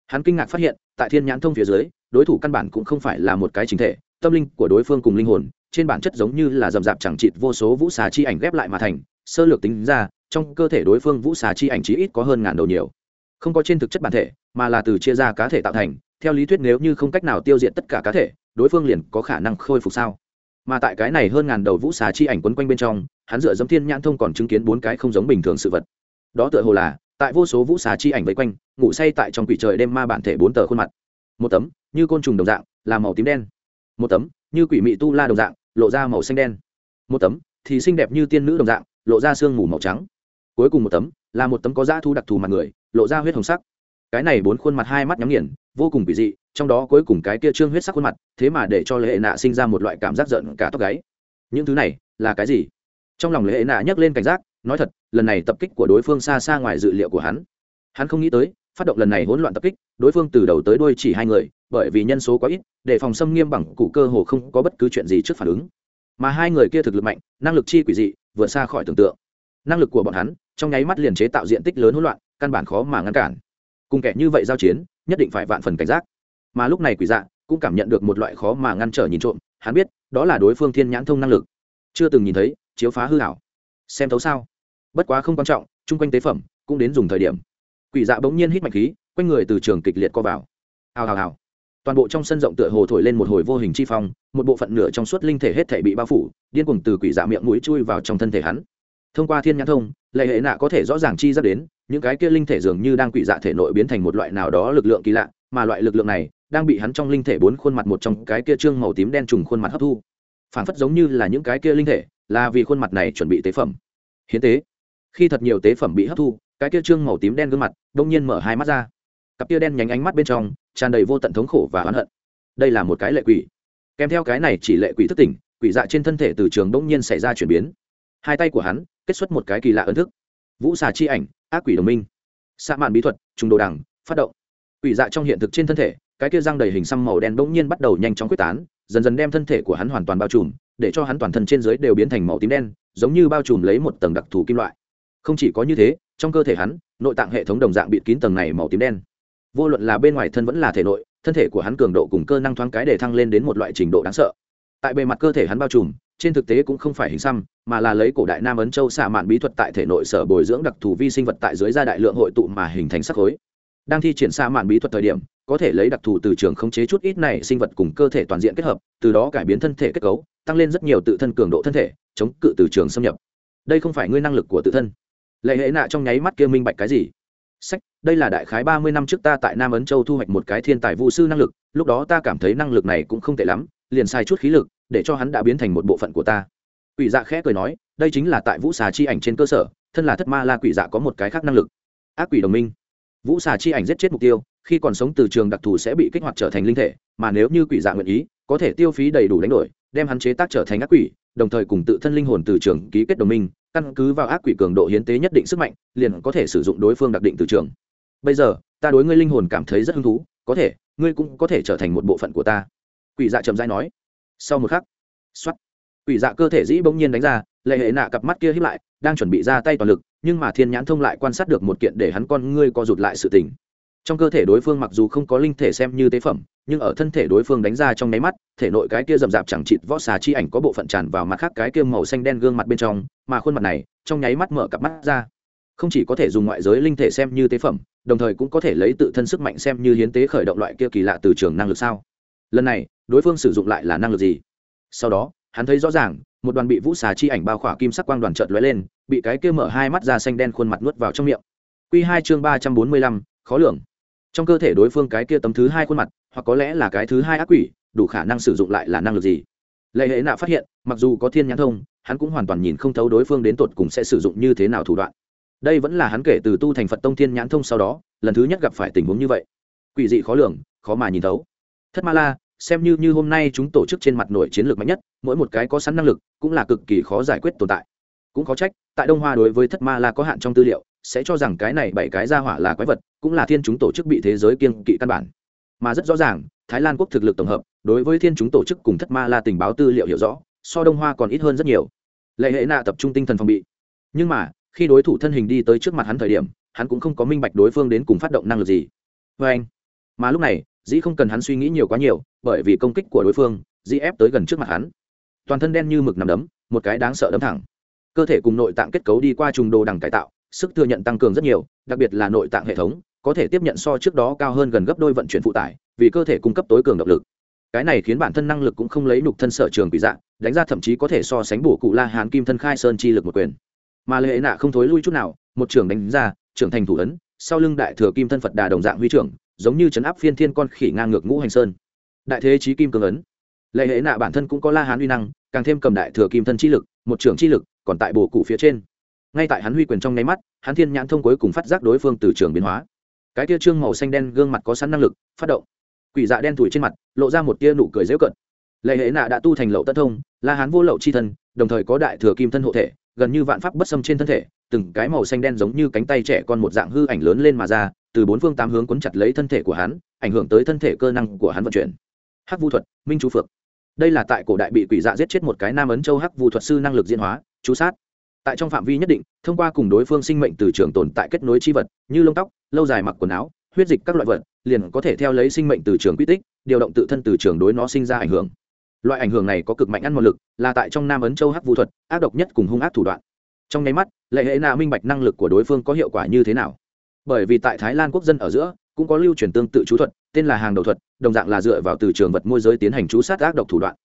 Speaker 1: Hắn kinh ngạc phát hiện, tại thiên nhãn thông phía dưới, đối thủ căn bản cũng không phải là một cái chính thể, tâm linh của đối phương cùng linh hồn, trên bản chất giống như là dầm dạp chẳng chịt vô số vũ xà chi ảnh ghép lại mà thành, sơ lược tính ra, trong cơ thể đối phương vũ xà chi ảnh chí ít có hơn ngàn đầu nhiều. Không có trên thực chất bản thể, mà là từ chia ra cá thể tạo thành, theo lý thuyết nếu như không cách nào tiêu diệt tất cả cá thể, đối phương liền có khả năng khôi phục sao? Mà tại cái này hơn ngàn đầu vũ xà chi ảnh quấn quanh bên trong, hắn dựa dẫm thiên nhãn thông còn chứng kiến bốn cái không giống bình thường sự vật. Đó tựa hồ là, tại vô số vũ xà chi ảnh vây quanh, ngủ say tại trong quỷ trời đêm ma bản thể bốn tờ khuôn mặt. Một tấm, như côn trùng đồng dạng, là màu tím đen. Một tấm, như quỷ mị tu la đồng dạng, lộ ra màu xanh đen. Một tấm, thì xinh đẹp như tiên nữ đồng dạng, lộ ra sương mù màu trắng. Cuối cùng một tấm, là một tấm có da thu đặc thù mặt người, lộ ra huyết hồng sắc. Cái này bốn khuôn mặt hai mắt nhắm nghiền vô cùng kỳ dị, trong đó cuối cùng cái kia trương huyết sắc khuôn mặt, thế mà để cho lệ nạ sinh ra một loại cảm giác giận cả tóc gáy. Những thứ này là cái gì? Trong lòng lệ nạ nhấc lên cảnh giác, nói thật, lần này tập kích của đối phương xa xa ngoài dự liệu của hắn. Hắn không nghĩ tới, phát động lần này hỗn loạn tập kích, đối phương từ đầu tới đuôi chỉ hai người, bởi vì nhân số quá ít, để phòng xâm nghiêm bằng cụ cơ hồ không có bất cứ chuyện gì trước phản ứng. Mà hai người kia thực lực mạnh, năng lực chi quỷ dị, vượt xa khỏi tưởng tượng. Năng lực của bọn hắn, trong nháy mắt liền chế tạo diện tích lớn hỗn loạn, căn bản khó mà ngăn cản. Cùng kẻ như vậy giao chiến nhất định phải vạn phần cảnh giác. Mà lúc này quỷ dạ cũng cảm nhận được một loại khó mà ngăn trở nhìn trộm, hắn biết đó là đối phương thiên nhãn thông năng lực. Chưa từng nhìn thấy, chiếu phá hư hảo xem thấu sao? Bất quá không quan trọng, chung quanh tế phẩm cũng đến dùng thời điểm. Quỷ dạ bỗng nhiên hít mạnh khí, quanh người từ trường kịch liệt co vào. Hào hào hào. Toàn bộ trong sân rộng tựa hồ thổi lên một hồi vô hình chi phong, một bộ phận nửa trong suốt linh thể hết thể bị bao phủ, điên cuồng từ quỷ dạ miệng mũi chui vào trong thân thể hắn. Thông qua thiên nhãn thông, lệ hệ nạ có thể rõ ràng chi dắt đến những cái kia linh thể dường như đang quỷ dạ thể nội biến thành một loại nào đó lực lượng kỳ lạ, mà loại lực lượng này đang bị hắn trong linh thể bốn khuôn mặt một trong cái kia trương màu tím đen trùng khuôn mặt hấp thu. Phản phất giống như là những cái kia linh thể, là vì khuôn mặt này chuẩn bị tế phẩm. Hiến tế. Khi thật nhiều tế phẩm bị hấp thu, cái kia trương màu tím đen gương mặt đông nhiên mở hai mắt ra. Cặp kia đen nhánh ánh mắt bên trong tràn đầy vô tận thống khổ và oán hận. Đây là một cái lệ quỷ. Kèm theo cái này chỉ lệ quỷ thức tỉnh, quỷ dạ trên thân thể từ trường đông nhiên xảy ra chuyển biến. Hai tay của hắn kết xuất một cái kỳ lạ ấn thức. Vũ xà chi ảnh ác quỷ đồng minh. Xạ mạn bí thuật, trùng đồ đằng, phát động. Quỷ dạ trong hiện thực trên thân thể, cái kia răng đầy hình xăm màu đen bỗng nhiên bắt đầu nhanh chóng quyết tán, dần dần đem thân thể của hắn hoàn toàn bao trùm, để cho hắn toàn thân trên dưới đều biến thành màu tím đen, giống như bao trùm lấy một tầng đặc thù kim loại. Không chỉ có như thế, trong cơ thể hắn, nội tạng hệ thống đồng dạng bịt kín tầng này màu tím đen. Vô luận là bên ngoài thân vẫn là thể nội, thân thể của hắn cường độ cùng cơ năng thoáng cái để thăng lên đến một loại trình độ đáng sợ. Tại bề mặt cơ thể hắn bao trùm trên thực tế cũng không phải hình xăm, mà là lấy cổ đại nam ấn châu xạ mạn bí thuật tại thể nội sở bồi dưỡng đặc thù vi sinh vật tại dưới gia đại lượng hội tụ mà hình thành sắc khối. Đang thi triển xạ mạn bí thuật thời điểm, có thể lấy đặc thù từ trường khống chế chút ít này sinh vật cùng cơ thể toàn diện kết hợp, từ đó cải biến thân thể kết cấu, tăng lên rất nhiều tự thân cường độ thân thể, chống cự từ trường xâm nhập. Đây không phải ngươi năng lực của tự thân. Lệ hệ nạ trong nháy mắt kia minh bạch cái gì? Sách, đây là đại khái ba mươi năm trước ta tại nam ấn châu thu hoạch một cái thiên tài vũ sư năng lực, lúc đó ta cảm thấy năng lực này cũng không tệ lắm, liền sai chút khí lực để cho hắn đã biến thành một bộ phận của ta. Quỷ dạ khẽ cười nói, đây chính là tại vũ xà chi ảnh trên cơ sở, thân là thất ma la quỷ dạ có một cái khác năng lực. Ác quỷ đồng minh. Vũ xà chi ảnh giết chết mục tiêu, khi còn sống từ trường đặc thù sẽ bị kích hoạt trở thành linh thể, mà nếu như quỷ dạ nguyện ý, có thể tiêu phí đầy đủ đánh đổi, đem hắn chế tác trở thành ác quỷ, đồng thời cùng tự thân linh hồn từ trường ký kết đồng minh, căn cứ vào ác quỷ cường độ hiến tế nhất định sức mạnh, liền có thể sử dụng đối phương đặc định từ trường. Bây giờ, ta đối ngươi linh hồn cảm thấy rất hứng thú, có thể, ngươi cũng có thể trở thành một bộ phận của ta. Quỷ dạ trầm dai nói sau một khắc x o á t quỷ dạ cơ thể dĩ bỗng nhiên đánh ra, lệ hệ nạ cặp mắt kia hiếp lại, đang chuẩn bị ra tay toàn lực, nhưng mà thiên nhãn thông lại quan sát được một kiện để hắn con ngươi co rụt lại sự tình. Trong cơ thể đối phương mặc dù không có linh thể xem như tế phẩm, nhưng ở thân thể đối phương đánh ra trong nháy mắt, thể nội cái kia rậm rạp chẳng chịt võ xà chi ảnh có bộ phận tràn vào mặt khác cái kia màu xanh đen gương mặt bên trong, mà khuôn mặt này, trong nháy mắt mở cặp mắt ra. Không chỉ có thể dùng ngoại giới linh thể xem như tế phẩm, đồng thời cũng có thể lấy tự thân sức mạnh xem như hiến tế khởi động loại kia kỳ lạ từ trường năng lực sao? Lần này đối phương sử dụng lại là năng lực gì sau đó hắn thấy rõ ràng một đoàn bị vũ xà chi ảnh bao khỏa kim sắc quang đoàn trợt lóe lên bị cái kia mở hai mắt ra xanh đen khuôn mặt nuốt vào trong miệng q hai chương ba trăm bốn mươi lăm, khó lường. trong cơ thể đối phương cái kia tấm thứ hai khuôn mặt hoặc có lẽ là cái thứ hai ác quỷ đủ khả năng sử dụng lại là năng lực gì lệ hệ nạ phát hiện mặc dù có thiên nhãn thông hắn cũng hoàn toàn nhìn không thấu đối phương đến tột cùng sẽ sử dụng như thế nào thủ đoạn đây vẫn là hắn kể từ tu thành phật tông thiên nhãn thông sau đó lần thứ nhất gặp phải tình huống như vậy quỷ dị khó lường, khó mà nhìn thấu thất ma la, xem như như hôm nay chúng tổ chức trên mặt nổi chiến lược mạnh nhất, mỗi một cái có sẵn năng lực, cũng là cực kỳ khó giải quyết tồn tại. Cũng có trách, tại đông hoa đối với thất ma la có hạn trong tư liệu, sẽ cho rằng cái này bảy cái ra hỏa là quái vật, cũng là thiên chúng tổ chức bị thế giới kiên kỵ căn bản. Mà rất rõ ràng, thái lan quốc thực lực tổng hợp, đối với thiên chúng tổ chức cùng thất ma la tình báo tư liệu hiểu rõ, so đông hoa còn ít hơn rất nhiều. Lệ hệ nạ tập trung tinh thần phòng bị. Nhưng mà, khi đối thủ thân hình đi tới trước mặt hắn thời điểm, hắn cũng không có minh bạch đối phương đến cùng phát động năng lực gì. Vê anh, mà lúc này dĩ không cần hắn suy nghĩ nhiều quá nhiều, bởi vì công kích của đối phương, dĩ ép tới gần trước mặt hắn. Toàn thân đen như mực nằm đấm, một cái đáng sợ đấm thẳng. Cơ thể cùng nội tạng kết cấu đi qua trùng đồ đằng cải tạo, sức thừa nhận tăng cường rất nhiều, đặc biệt là nội tạng hệ thống, có thể tiếp nhận so trước đó cao hơn gần gấp đôi vận chuyển phụ tải, vì cơ thể cung cấp tối cường động lực. Cái này khiến bản thân năng lực cũng không lấy nục thân sở trường bị dạng, đánh ra thậm chí có thể so sánh bổ cụ la hán kim thân khai sơn chi lực một quyền. Mà lệ nạ không thối lui chút nào, một trưởng đánh ra, trưởng thành thủ ấn, sau lưng đại thừa kim thân phật đà đồng dạng huy trưởng giống như chấn áp phiên thiên con khỉ ngang ngược ngũ hành sơn. Đại thế trí kim cường ấn. Lệ hệ nạ bản thân cũng có la hán uy năng, càng thêm cầm đại thừa kim thân chi lực, một trưởng chi lực còn tại bồ cụ phía trên. Ngay tại hắn huy quyền trong nháy mắt, hắn thiên nhãn thông cuối cùng phát giác đối phương từ trường biến hóa. Cái tia trương màu xanh đen gương mặt có sẵn năng lực, phát động. Quỷ dạ đen thủi trên mặt, lộ ra một tia nụ cười dễu cận lệ hệ nạ đã tu thành lậu tất thông, la hán vô lậu chi thân, đồng thời có đại thừa kim thân hộ thể, gần như vạn pháp bất xâm trên thân thể, từng cái màu xanh đen giống như cánh tay trẻ con một dạng hư ảnh lớn lên mà ra từ bốn phương tám hướng cuốn chặt lấy thân thể của hắn, ảnh hưởng tới thân thể cơ năng của hắn vận chuyển. Hắc vu thuật, minh chú phược đây là tại cổ đại bị quỷ dạ giết chết một cái nam ấn châu hắc vu thuật sư năng lực diễn hóa, chú sát. Tại trong phạm vi nhất định, thông qua cùng đối phương sinh mệnh từ trường tồn tại kết nối chi vật, như lông tóc, lâu dài mặc quần áo, huyết dịch các loại vật, liền có thể theo lấy sinh mệnh từ trường quy tích, điều động tự thân từ trường đối nó sinh ra ảnh hưởng. Loại ảnh hưởng này có cực mạnh ăn một lực, là tại trong nam ấn châu hắc vũ thuật, ác độc nhất cùng hung ác thủ đoạn. Trong nháy mắt, lệ hệ nạ minh bạch năng lực của đối phương có hiệu quả như thế nào? Bởi vì tại thái lan quốc dân ở giữa, cũng có lưu truyền tương tự chú thuật, tên là hàng đầu thuật, đồng dạng là dựa vào từ trường vật môi giới tiến hành chú sát ác độc thủ đoạn.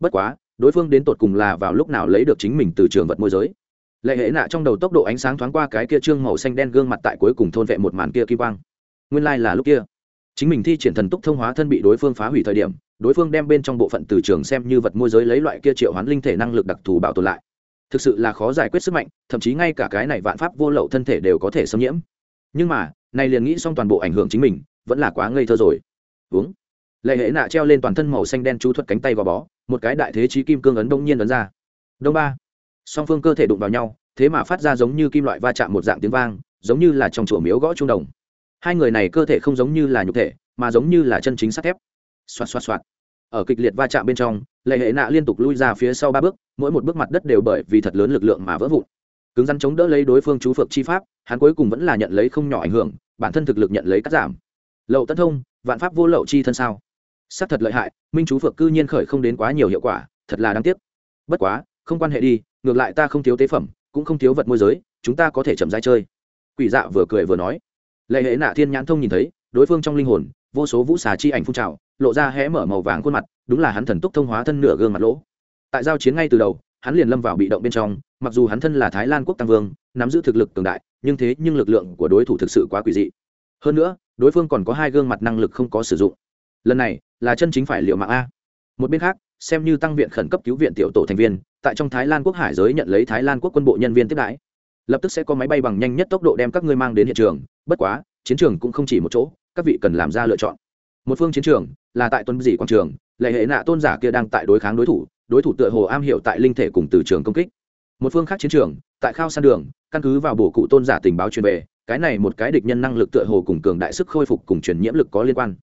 Speaker 1: Bất quá, đối phương đến tột cùng là vào lúc nào lấy được chính mình từ trường vật môi giới. Lệ hệ nạ trong đầu tốc độ ánh sáng thoáng qua cái kia trương màu xanh đen gương mặt tại cuối cùng thôn vệ một màn kia kim quang. Nguyên lai、like、là lúc kia. Chính mình thi triển thần túc thông hóa thân bị đối phương phá hủy thời điểm, đối phương đem bên trong bộ phận từ trường xem như vật môi giới lấy loại kia triệu hoán linh thể năng lực đặc thù bảo tồn lại. Thực sự là khó giải quyết sức mạnh, thậm chí ngay cả cái này vạn pháp vô lậu thân thể đều có thể xâm nhiễm nhưng mà này liền nghĩ xong toàn bộ ảnh hưởng chính mình, vẫn là quá ngây thơ rồi. Uống. Lệ hệ nạ treo lên toàn thân màu xanh đen chú thuật cánh tay gò bó, một cái đại thế trí kim cương ấn đông nhiên ấn ra. Đông ba. Song phương cơ thể đụng vào nhau, thế mà phát ra giống như kim loại va chạm một dạng tiếng vang, giống như là trong chùa miếu gõ trung đồng. Hai người này cơ thể không giống như là nhục thể, mà giống như là chân chính sắt thép. Xoạt xoạt xoạt. Ở kịch liệt va chạm bên trong, lệ hệ nạ liên tục lui ra phía sau ba bước, mỗi một bước mặt đất đều bởi vì thật lớn lực lượng mà vỡ vụn cứng rắn chống đỡ lấy đối phương chú phược chi pháp, hắn cuối cùng vẫn là nhận lấy không nhỏ ảnh hưởng, bản thân thực lực nhận lấy cắt giảm. Lậu tân thông, vạn pháp vô lậu chi thân sao? Sắc thật lợi hại, minh chú phược cư nhiên khởi không đến quá nhiều hiệu quả, thật là đáng tiếc. Bất quá, không quan hệ đi, ngược lại ta không thiếu tế phẩm, cũng không thiếu vật môi giới, chúng ta có thể chậm rãi chơi. Quỷ dạ vừa cười vừa nói. Lệ hệ nạ thiên nhãn thông nhìn thấy, đối phương trong linh hồn, vô số vũ xà chi ảnh phun trào, lộ ra hé mở màu vàng khuôn mặt, đúng là hắn thần túc thông hóa thân nửa gương mặt lỗ. Tại giao chiến ngay từ đầu hắn liền lâm vào bị động bên trong, mặc dù hắn thân là thái lan quốc tăng vương, nắm giữ thực lực cường đại, nhưng thế nhưng lực lượng của đối thủ thực sự quá quỷ dị. Hơn nữa, đối phương còn có hai gương mặt năng lực không có sử dụng. Lần này, là chân chính phải liệu mạng a. Một bên khác, xem như tăng viện khẩn cấp cứu viện tiểu tổ thành viên, tại trong thái lan quốc hải giới nhận lấy thái lan quốc quân bộ nhân viên tiếp đãi. Lập tức sẽ có máy bay bằng nhanh nhất tốc độ đem các ngươi mang đến hiện trường, bất quá, chiến trường cũng không chỉ một chỗ, các vị cần làm ra lựa chọn. Một phương chiến trường, là tại tuân dị quảng trường, lệ hệ nạ tôn giả kia đang tại đối kháng đối thủ đối thủ tựa hồ am hiểu tại linh thể cùng từ trường công kích. Một phương khác chiến trường, tại khao san đường, căn cứ vào bổ cụ tôn giả tình báo truyền về, cái này một cái địch nhân năng lực tựa hồ cùng cường đại sức khôi phục cùng truyền nhiễm lực có liên quan.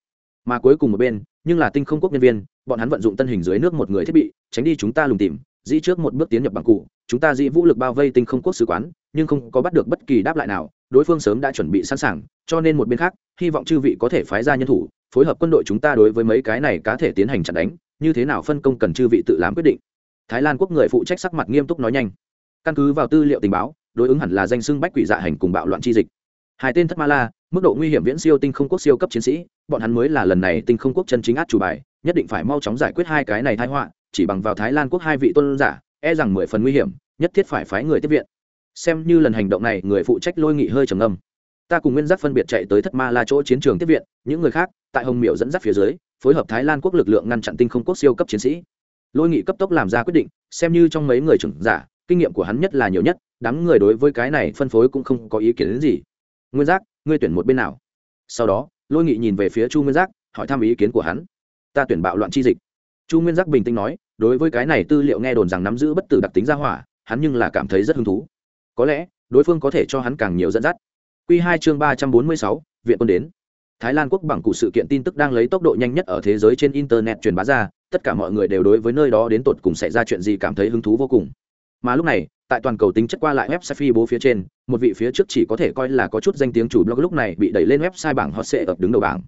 Speaker 1: Mà cuối cùng một bên, nhưng là tinh không quốc nhân viên, bọn hắn vận dụng tân hình dưới nước một người thiết bị, tránh đi chúng ta lùng tìm, dĩ trước một bước tiến nhập bằng cụ, chúng ta dĩ vũ lực bao vây tinh không quốc sứ quán, nhưng không có bắt được bất kỳ đáp lại nào, đối phương sớm đã chuẩn bị sẵn sàng, cho nên một bên khác, hy vọng chư vị có thể phái ra nhân thủ, phối hợp quân đội chúng ta đối với mấy cái này cá thể tiến hành chặn đánh như thế nào phân công cần chư vị tự làm quyết định. Thái lan quốc người phụ trách sắc mặt nghiêm túc nói nhanh. Căn cứ vào tư liệu tình báo, đối ứng hẳn là danh xưng bách quỷ dạ hành cùng bạo loạn chi dịch. Hai tên thất ma la, mức độ nguy hiểm viễn siêu tinh không quốc siêu cấp chiến sĩ, bọn hắn mới là lần này tinh không quốc chân chính át chủ bài, nhất định phải mau chóng giải quyết hai cái này thái họa, chỉ bằng vào thái lan quốc hai vị tôn giả e rằng mười phần nguy hiểm, nhất thiết phải phái người tiếp viện. Xem như lần hành động này, người phụ trách lôi nghị hơi trầm ngâm. Ta cùng nguyên giác phân biệt chạy tới thất ma la chỗ chiến trường tiếp viện, những người khác, tại hồng miệu dẫn dắt phía dưới phối hợp thái lan quốc lực lượng ngăn chặn tinh không quốc siêu cấp chiến sĩ. Lôi nghị cấp tốc làm ra quyết định, xem như trong mấy người trưởng giả, kinh nghiệm của hắn nhất là nhiều nhất, đám người đối với cái này phân phối cũng không có ý kiến đến gì. Nguyên giác, ngươi tuyển một bên nào? Sau đó, lôi nghị nhìn về phía chu nguyên giác, hỏi thăm ý kiến của hắn. Ta tuyển bạo loạn chi dịch. Chu nguyên giác bình tĩnh nói, đối với cái này tư liệu nghe đồn rằng nắm giữ bất tử đặc tính ra hỏa, hắn nhưng là cảm thấy rất hứng thú. Có lẽ, đối phương có thể cho hắn càng nhiều dẫn dắt. Q hai chương ba trăm bốn mươi sáu, viện quân đến thái lan quốc bằng cụ sự kiện tin tức đang lấy tốc độ nhanh nhất ở thế giới trên internet truyền bá ra, tất cả mọi người đều đối với nơi đó đến tột cùng xảy ra chuyện gì cảm thấy hứng thú vô cùng. Mà lúc này, tại toàn cầu tính chất qua lại website phi bố phía trên, một vị phía trước chỉ có thể coi là có chút danh tiếng chủ blog lúc này bị đẩy lên website bảng hot sẽ ập đứng đầu bảng.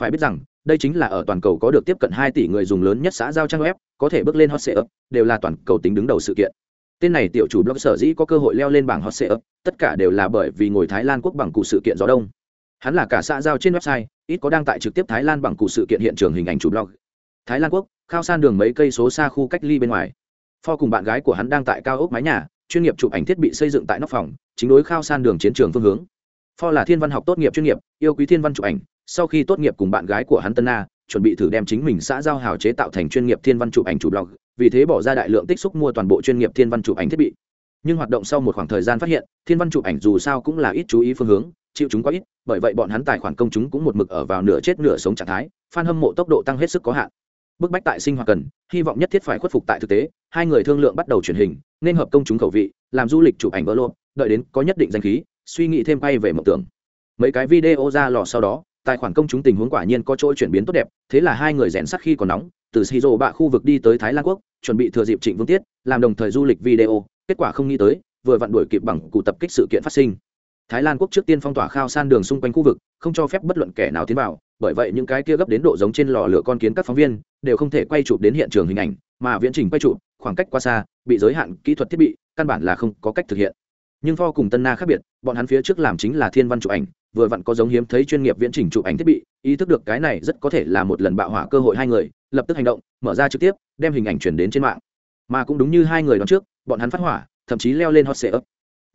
Speaker 1: Phải biết rằng, đây chính là ở toàn cầu có được tiếp cận hai tỷ người dùng lớn nhất xã giao trang web, có thể bước lên hot sẽ ập đều là toàn cầu tính đứng đầu sự kiện. Tên này tiểu chủ blog sở dĩ có cơ hội leo lên bảng hot sẽ ập tất cả đều là bởi vì ngồi thái lan quốc bằng cụ sự kiện gió đông hắn là cả xã giao trên website, ít có đang tại trực tiếp thái lan bằng cụ sự kiện hiện trường hình ảnh chủ blog thái lan quốc, khao san đường mấy cây số xa khu cách ly bên ngoài. Pho cùng bạn gái của hắn đang tại cao ốc mái nhà, chuyên nghiệp chụp ảnh thiết bị xây dựng tại nóc phòng, chính đối khao san đường chiến trường phương hướng. Pho là thiên văn học tốt nghiệp chuyên nghiệp, yêu quý thiên văn chụp ảnh. Sau khi tốt nghiệp cùng bạn gái của hắn tân na, chuẩn bị thử đem chính mình xã giao hào chế tạo thành chuyên nghiệp thiên văn chụp ảnh chụp blog vì thế bỏ ra đại lượng tích xúc mua toàn bộ chuyên nghiệp thiên văn chụp ảnh thiết bị. Nhưng hoạt động sau một khoảng thời gian phát hiện, thiên văn chụp ảnh dù sao cũng là ít chú ý phương hướng chịu chúng quá ít bởi vậy bọn hắn tài khoản công chúng cũng một mực ở vào nửa chết nửa sống trạng thái f hâm mộ tốc độ tăng hết sức có hạn. Bức bách tại sinh hoạt cần hy vọng nhất thiết phải khuất phục tại thực tế hai người thương lượng bắt đầu truyền hình nên hợp công chúng khẩu vị làm du lịch chụp ảnh vỡ luôn, đợi đến có nhất định danh khí suy nghĩ thêm quay về mộng tưởng. Mấy cái video ra lò sau đó tài khoản công chúng tình huống quả nhiên có chỗ chuyển biến tốt đẹp thế là hai người rèn sắt khi còn nóng từ xì bạ khu vực đi tới thái lan quốc chuẩn bị thừa dịp trịnh vương tiết làm đồng thời du lịch video kết quả không nghĩ tới vừa vặn đuổi kịp bằng cụ tập kích sự kiện phát sinh thái lan quốc trước tiên phong tỏa khao san đường xung quanh khu vực, không cho phép bất luận kẻ nào tiến vào, bởi vậy những cái kia gấp đến độ giống trên lò lửa con kiến các phóng viên, đều không thể quay chụp đến hiện trường hình ảnh, mà viễn trình quay chụp, khoảng cách quá xa, bị giới hạn kỹ thuật thiết bị, căn bản là không có cách thực hiện. Nhưng pho cùng tân na khác biệt, bọn hắn phía trước làm chính là thiên văn chụp ảnh, vừa vặn có giống hiếm thấy chuyên nghiệp viễn trình chụp ảnh thiết bị, ý thức được cái này rất có thể là một lần bạo hỏa cơ hội hai người, lập tức hành động, mở ra trực tiếp, đem hình ảnh chuyển đến trên mạng. Mà cũng đúng như hai người đón trước, bọn hắn phát hỏa, thậm chí leo lên hot sệ ấp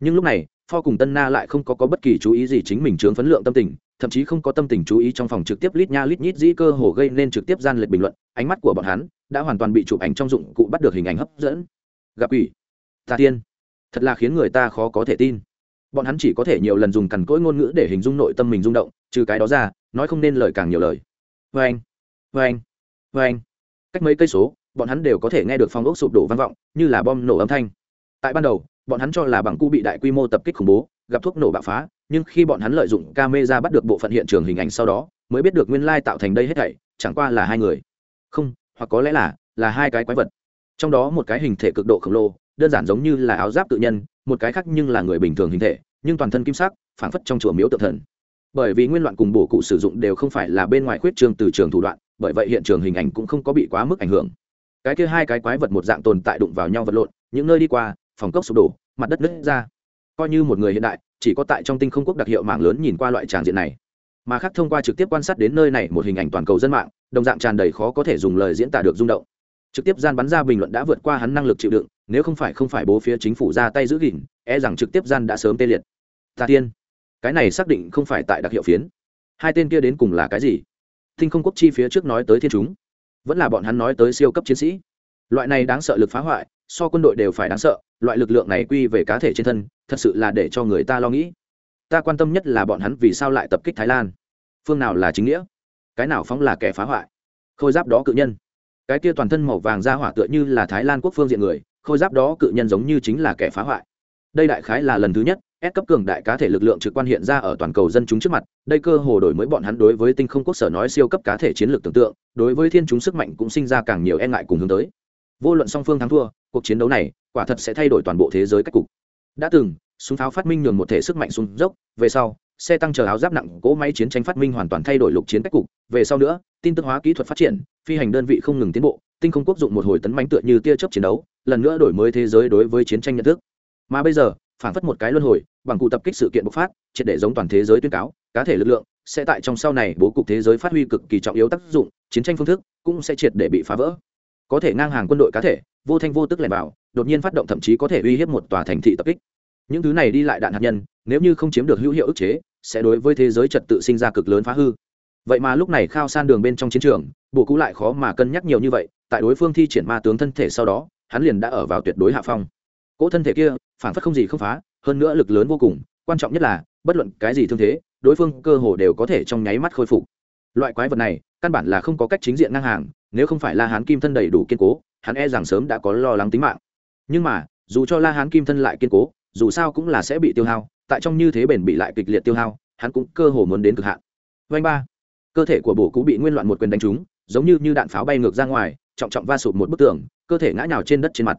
Speaker 1: nhưng lúc này pho cùng tân na lại không có, có bất kỳ chú ý gì chính mình chướng phấn lượng tâm tình thậm chí không có tâm tình chú ý trong phòng trực tiếp lít nha lít nhít dĩ cơ hồ gây nên trực tiếp gian lệch bình luận ánh mắt của bọn hắn đã hoàn toàn bị chụp ảnh trong dụng cụ bắt được hình ảnh hấp dẫn. Gặp ủy tà tiên. Thật là khiến người ta khó có thể tin. Bọn hắn chỉ có thể nhiều lần dùng cằn cỗi ngôn ngữ để hình dung nội tâm mình rung động trừ cái đó ra nói không nên lời càng nhiều lời. Vê anh. Vê anh. Vê anh. Cách mấy cây số bọn hắn đều có thể nghe được phong ốc sụp đổ vang vọng như là bom nổ âm thanh tại ban đầu, bọn hắn cho là bằng cu bị đại quy mô tập kích khủng bố, gặp thuốc nổ bạo phá, nhưng khi bọn hắn lợi dụng camera bắt được bộ phận hiện trường hình ảnh sau đó, mới biết được nguyên lai tạo thành đây hết thảy, chẳng qua là hai người. Không, hoặc có lẽ là là hai cái quái vật. Trong đó một cái hình thể cực độ khổng lồ, đơn giản giống như là áo giáp tự nhân, một cái khác nhưng là người bình thường hình thể, nhưng toàn thân kim sắc, phảng phất trong chùa miếu tự thần. Bởi vì nguyên loạn cùng bổ cụ sử dụng đều không phải là bên ngoài khuyết trường từ trường thủ đoạn, bởi vậy hiện trường hình ảnh cũng không có bị quá mức ảnh hưởng. Cái kia hai cái quái vật một dạng tồn tại đụng vào nhau vật lộn, những nơi đi qua phòng cốc sụp đổ, mặt đất nứt ra. Coi như một người hiện đại, chỉ có tại trong tinh không quốc đặc hiệu mạng lớn nhìn qua loại tràng diện này. Mà khác thông qua trực tiếp quan sát đến nơi này một hình ảnh toàn cầu dân mạng, đồng dạng tràn đầy khó có thể dùng lời diễn tả được rung động. Trực tiếp gian bắn ra bình luận đã vượt qua hắn năng lực chịu đựng, nếu không phải không phải bố phía chính phủ ra tay giữ gìn e rằng trực tiếp gian đã sớm tê liệt. Ta tiên, cái này xác định không phải tại đặc hiệu phiến. Hai tên kia đến cùng là cái gì? Tinh không quốc chi phía trước nói tới thiên chúng, vẫn là bọn hắn nói tới siêu cấp chiến sĩ. Loại này đáng sợ lực phá hoại so quân đội đều phải đáng sợ loại lực lượng này quy về cá thể trên thân thật sự là để cho người ta lo nghĩ. Ta quan tâm nhất là bọn hắn vì sao lại tập kích thái lan. Phương nào là chính nghĩa? Cái nào phóng là kẻ phá hoại? Khôi giáp đó cự nhân. Cái kia toàn thân màu vàng ra hỏa tựa như là thái lan quốc phương diện người khôi giáp đó cự nhân giống như chính là kẻ phá hoại. Đây đại khái là lần thứ nhất ép cấp cường đại cá thể lực lượng trực quan hiện ra ở toàn cầu dân chúng trước mặt, đây cơ hồ đổi mới bọn hắn đối với tinh không quốc sở nói siêu cấp cá thể chiến lược tưởng tượng, đối với thiên chúng sức mạnh cũng sinh ra càng nhiều e ngại cùng hướng tới. Vô luận song phương thắng thua, cuộc chiến đấu này quả thật sẽ thay đổi toàn bộ thế giới cách cục. Đã từng, súng pháo phát minh nhường một thể sức mạnh xuống dốc, về sau, xe tăng chờ áo giáp nặng, cỗ máy chiến tranh phát minh hoàn toàn thay đổi lục chiến cách cục, về sau nữa, tin tức hóa kỹ thuật phát triển, phi hành đơn vị không ngừng tiến bộ, tinh không quốc dụng một hồi tấn mãnh tựa như tia chớp chiến đấu, lần nữa đổi mới thế giới đối với chiến tranh nhận thức. Mà bây giờ, phản phất một cái luân hồi bằng cụ tập kích sự kiện bộc phát triệt để giống toàn thế giới tuyên cáo cá thể lực lượng sẽ tại trong sau này bố cục thế giới phát huy cực kỳ trọng yếu tác dụng chiến tranh phương thức cũng sẽ triệt để bị phá vỡ có thể ngang hàng quân đội cá thể, vô thanh vô tức lẻn vào, đột nhiên phát động thậm chí có thể uy hiếp một tòa thành thị tập kích. Những thứ này đi lại đạn hạt nhân, nếu như không chiếm được hữu hiệu ức chế, sẽ đối với thế giới trật tự sinh ra cực lớn phá hư. Vậy mà lúc này khao san đường bên trong chiến trường, bộ cũ lại khó mà cân nhắc nhiều như vậy, tại đối phương thi triển ma tướng thân thể sau đó, hắn liền đã ở vào tuyệt đối hạ phong. Cỗ thân thể kia, phản phất không gì không phá, hơn nữa lực lớn vô cùng, quan trọng nhất là, bất luận cái gì thương thế, đối phương cơ hồ đều có thể trong nháy mắt khôi phục. Loại quái vật này, căn bản là không có cách chính diện ngang hàng nếu không phải la hán kim thân đầy đủ kiên cố, hắn e rằng sớm đã có lo lắng tính mạng. Nhưng mà, dù cho la hán kim thân lại kiên cố, dù sao cũng là sẽ bị tiêu hao, tại trong như thế bền bị lại kịch liệt tiêu hao, hắn cũng cơ hồ muốn đến cực hạn. Vanh ba, cơ thể của bổ cú bị nguyên loạn một quyền đánh trúng, giống như như đạn pháo bay ngược ra ngoài, trọng trọng va sụp một bức tường, cơ thể ngã nhào trên đất trên mặt.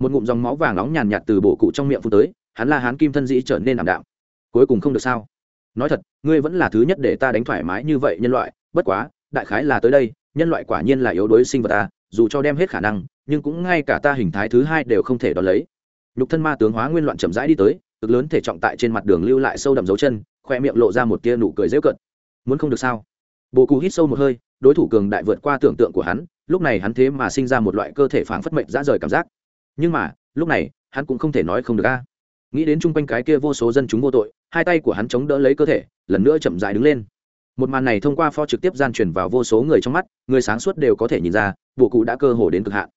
Speaker 1: Một ngụm dòng máu vàng nóng nhàn nhạt từ bổ cụ trong miệng phun tới, hắn la hán kim thân dĩ trở nên ảm đạm. Cuối cùng không được sao. Nói thật, ngươi vẫn là thứ nhất để ta đánh thoải mái như vậy nhân loại, bất quá, đại khái là tới đây nhân loại quả nhiên là yếu đuối sinh vật ta dù cho đem hết khả năng, nhưng cũng ngay cả ta hình thái thứ hai đều không thể đo lấy. Nhục thân ma tướng hóa nguyên loạn chậm rãi đi tới, cực lớn thể trọng tại trên mặt đường lưu lại sâu đậm dấu chân, khoe miệng lộ ra một tia nụ cười dễu cận muốn không được sao? Bồ cù hít sâu một hơi, đối thủ cường đại vượt qua tưởng tượng của hắn, lúc này hắn thế mà sinh ra một loại cơ thể phảng phất mệnh dã rời cảm giác. Nhưng mà, lúc này, hắn cũng không thể nói không được a. Nghĩ đến chung quanh cái kia vô số dân chúng vô tội, hai tay của hắn chống đỡ lấy cơ thể, lần nữa chậm dại đứng lên một màn này thông qua pho trực tiếp gian truyền vào vô số người trong mắt, người sáng suốt đều có thể nhìn ra, bộ cụ đã cơ hồ đến cực hạn.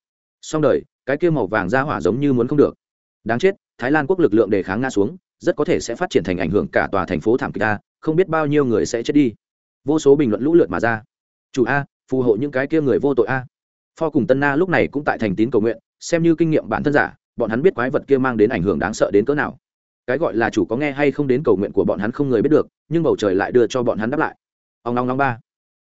Speaker 1: Song đời, cái kia màu vàng ra hỏa giống như muốn không được. Đáng chết, thái lan quốc lực lượng đề kháng nga xuống, rất có thể sẽ phát triển thành ảnh hưởng cả tòa thành phố thảm kịch a, không biết bao nhiêu người sẽ chết đi. Vô số bình luận lũ lượt mà ra. Chủ a, phù hộ những cái kia người vô tội a. Pho cùng tân na lúc này cũng tại thành tín cầu nguyện, xem như kinh nghiệm bản thân giả, bọn hắn biết quái vật kia mang đến ảnh hưởng đáng sợ đến cỡ nào. Cái gọi là chủ có nghe hay không đến cầu nguyện của bọn hắn không người biết được, nhưng bầu trời lại đưa cho bọn hắn đáp lại ông long long ba.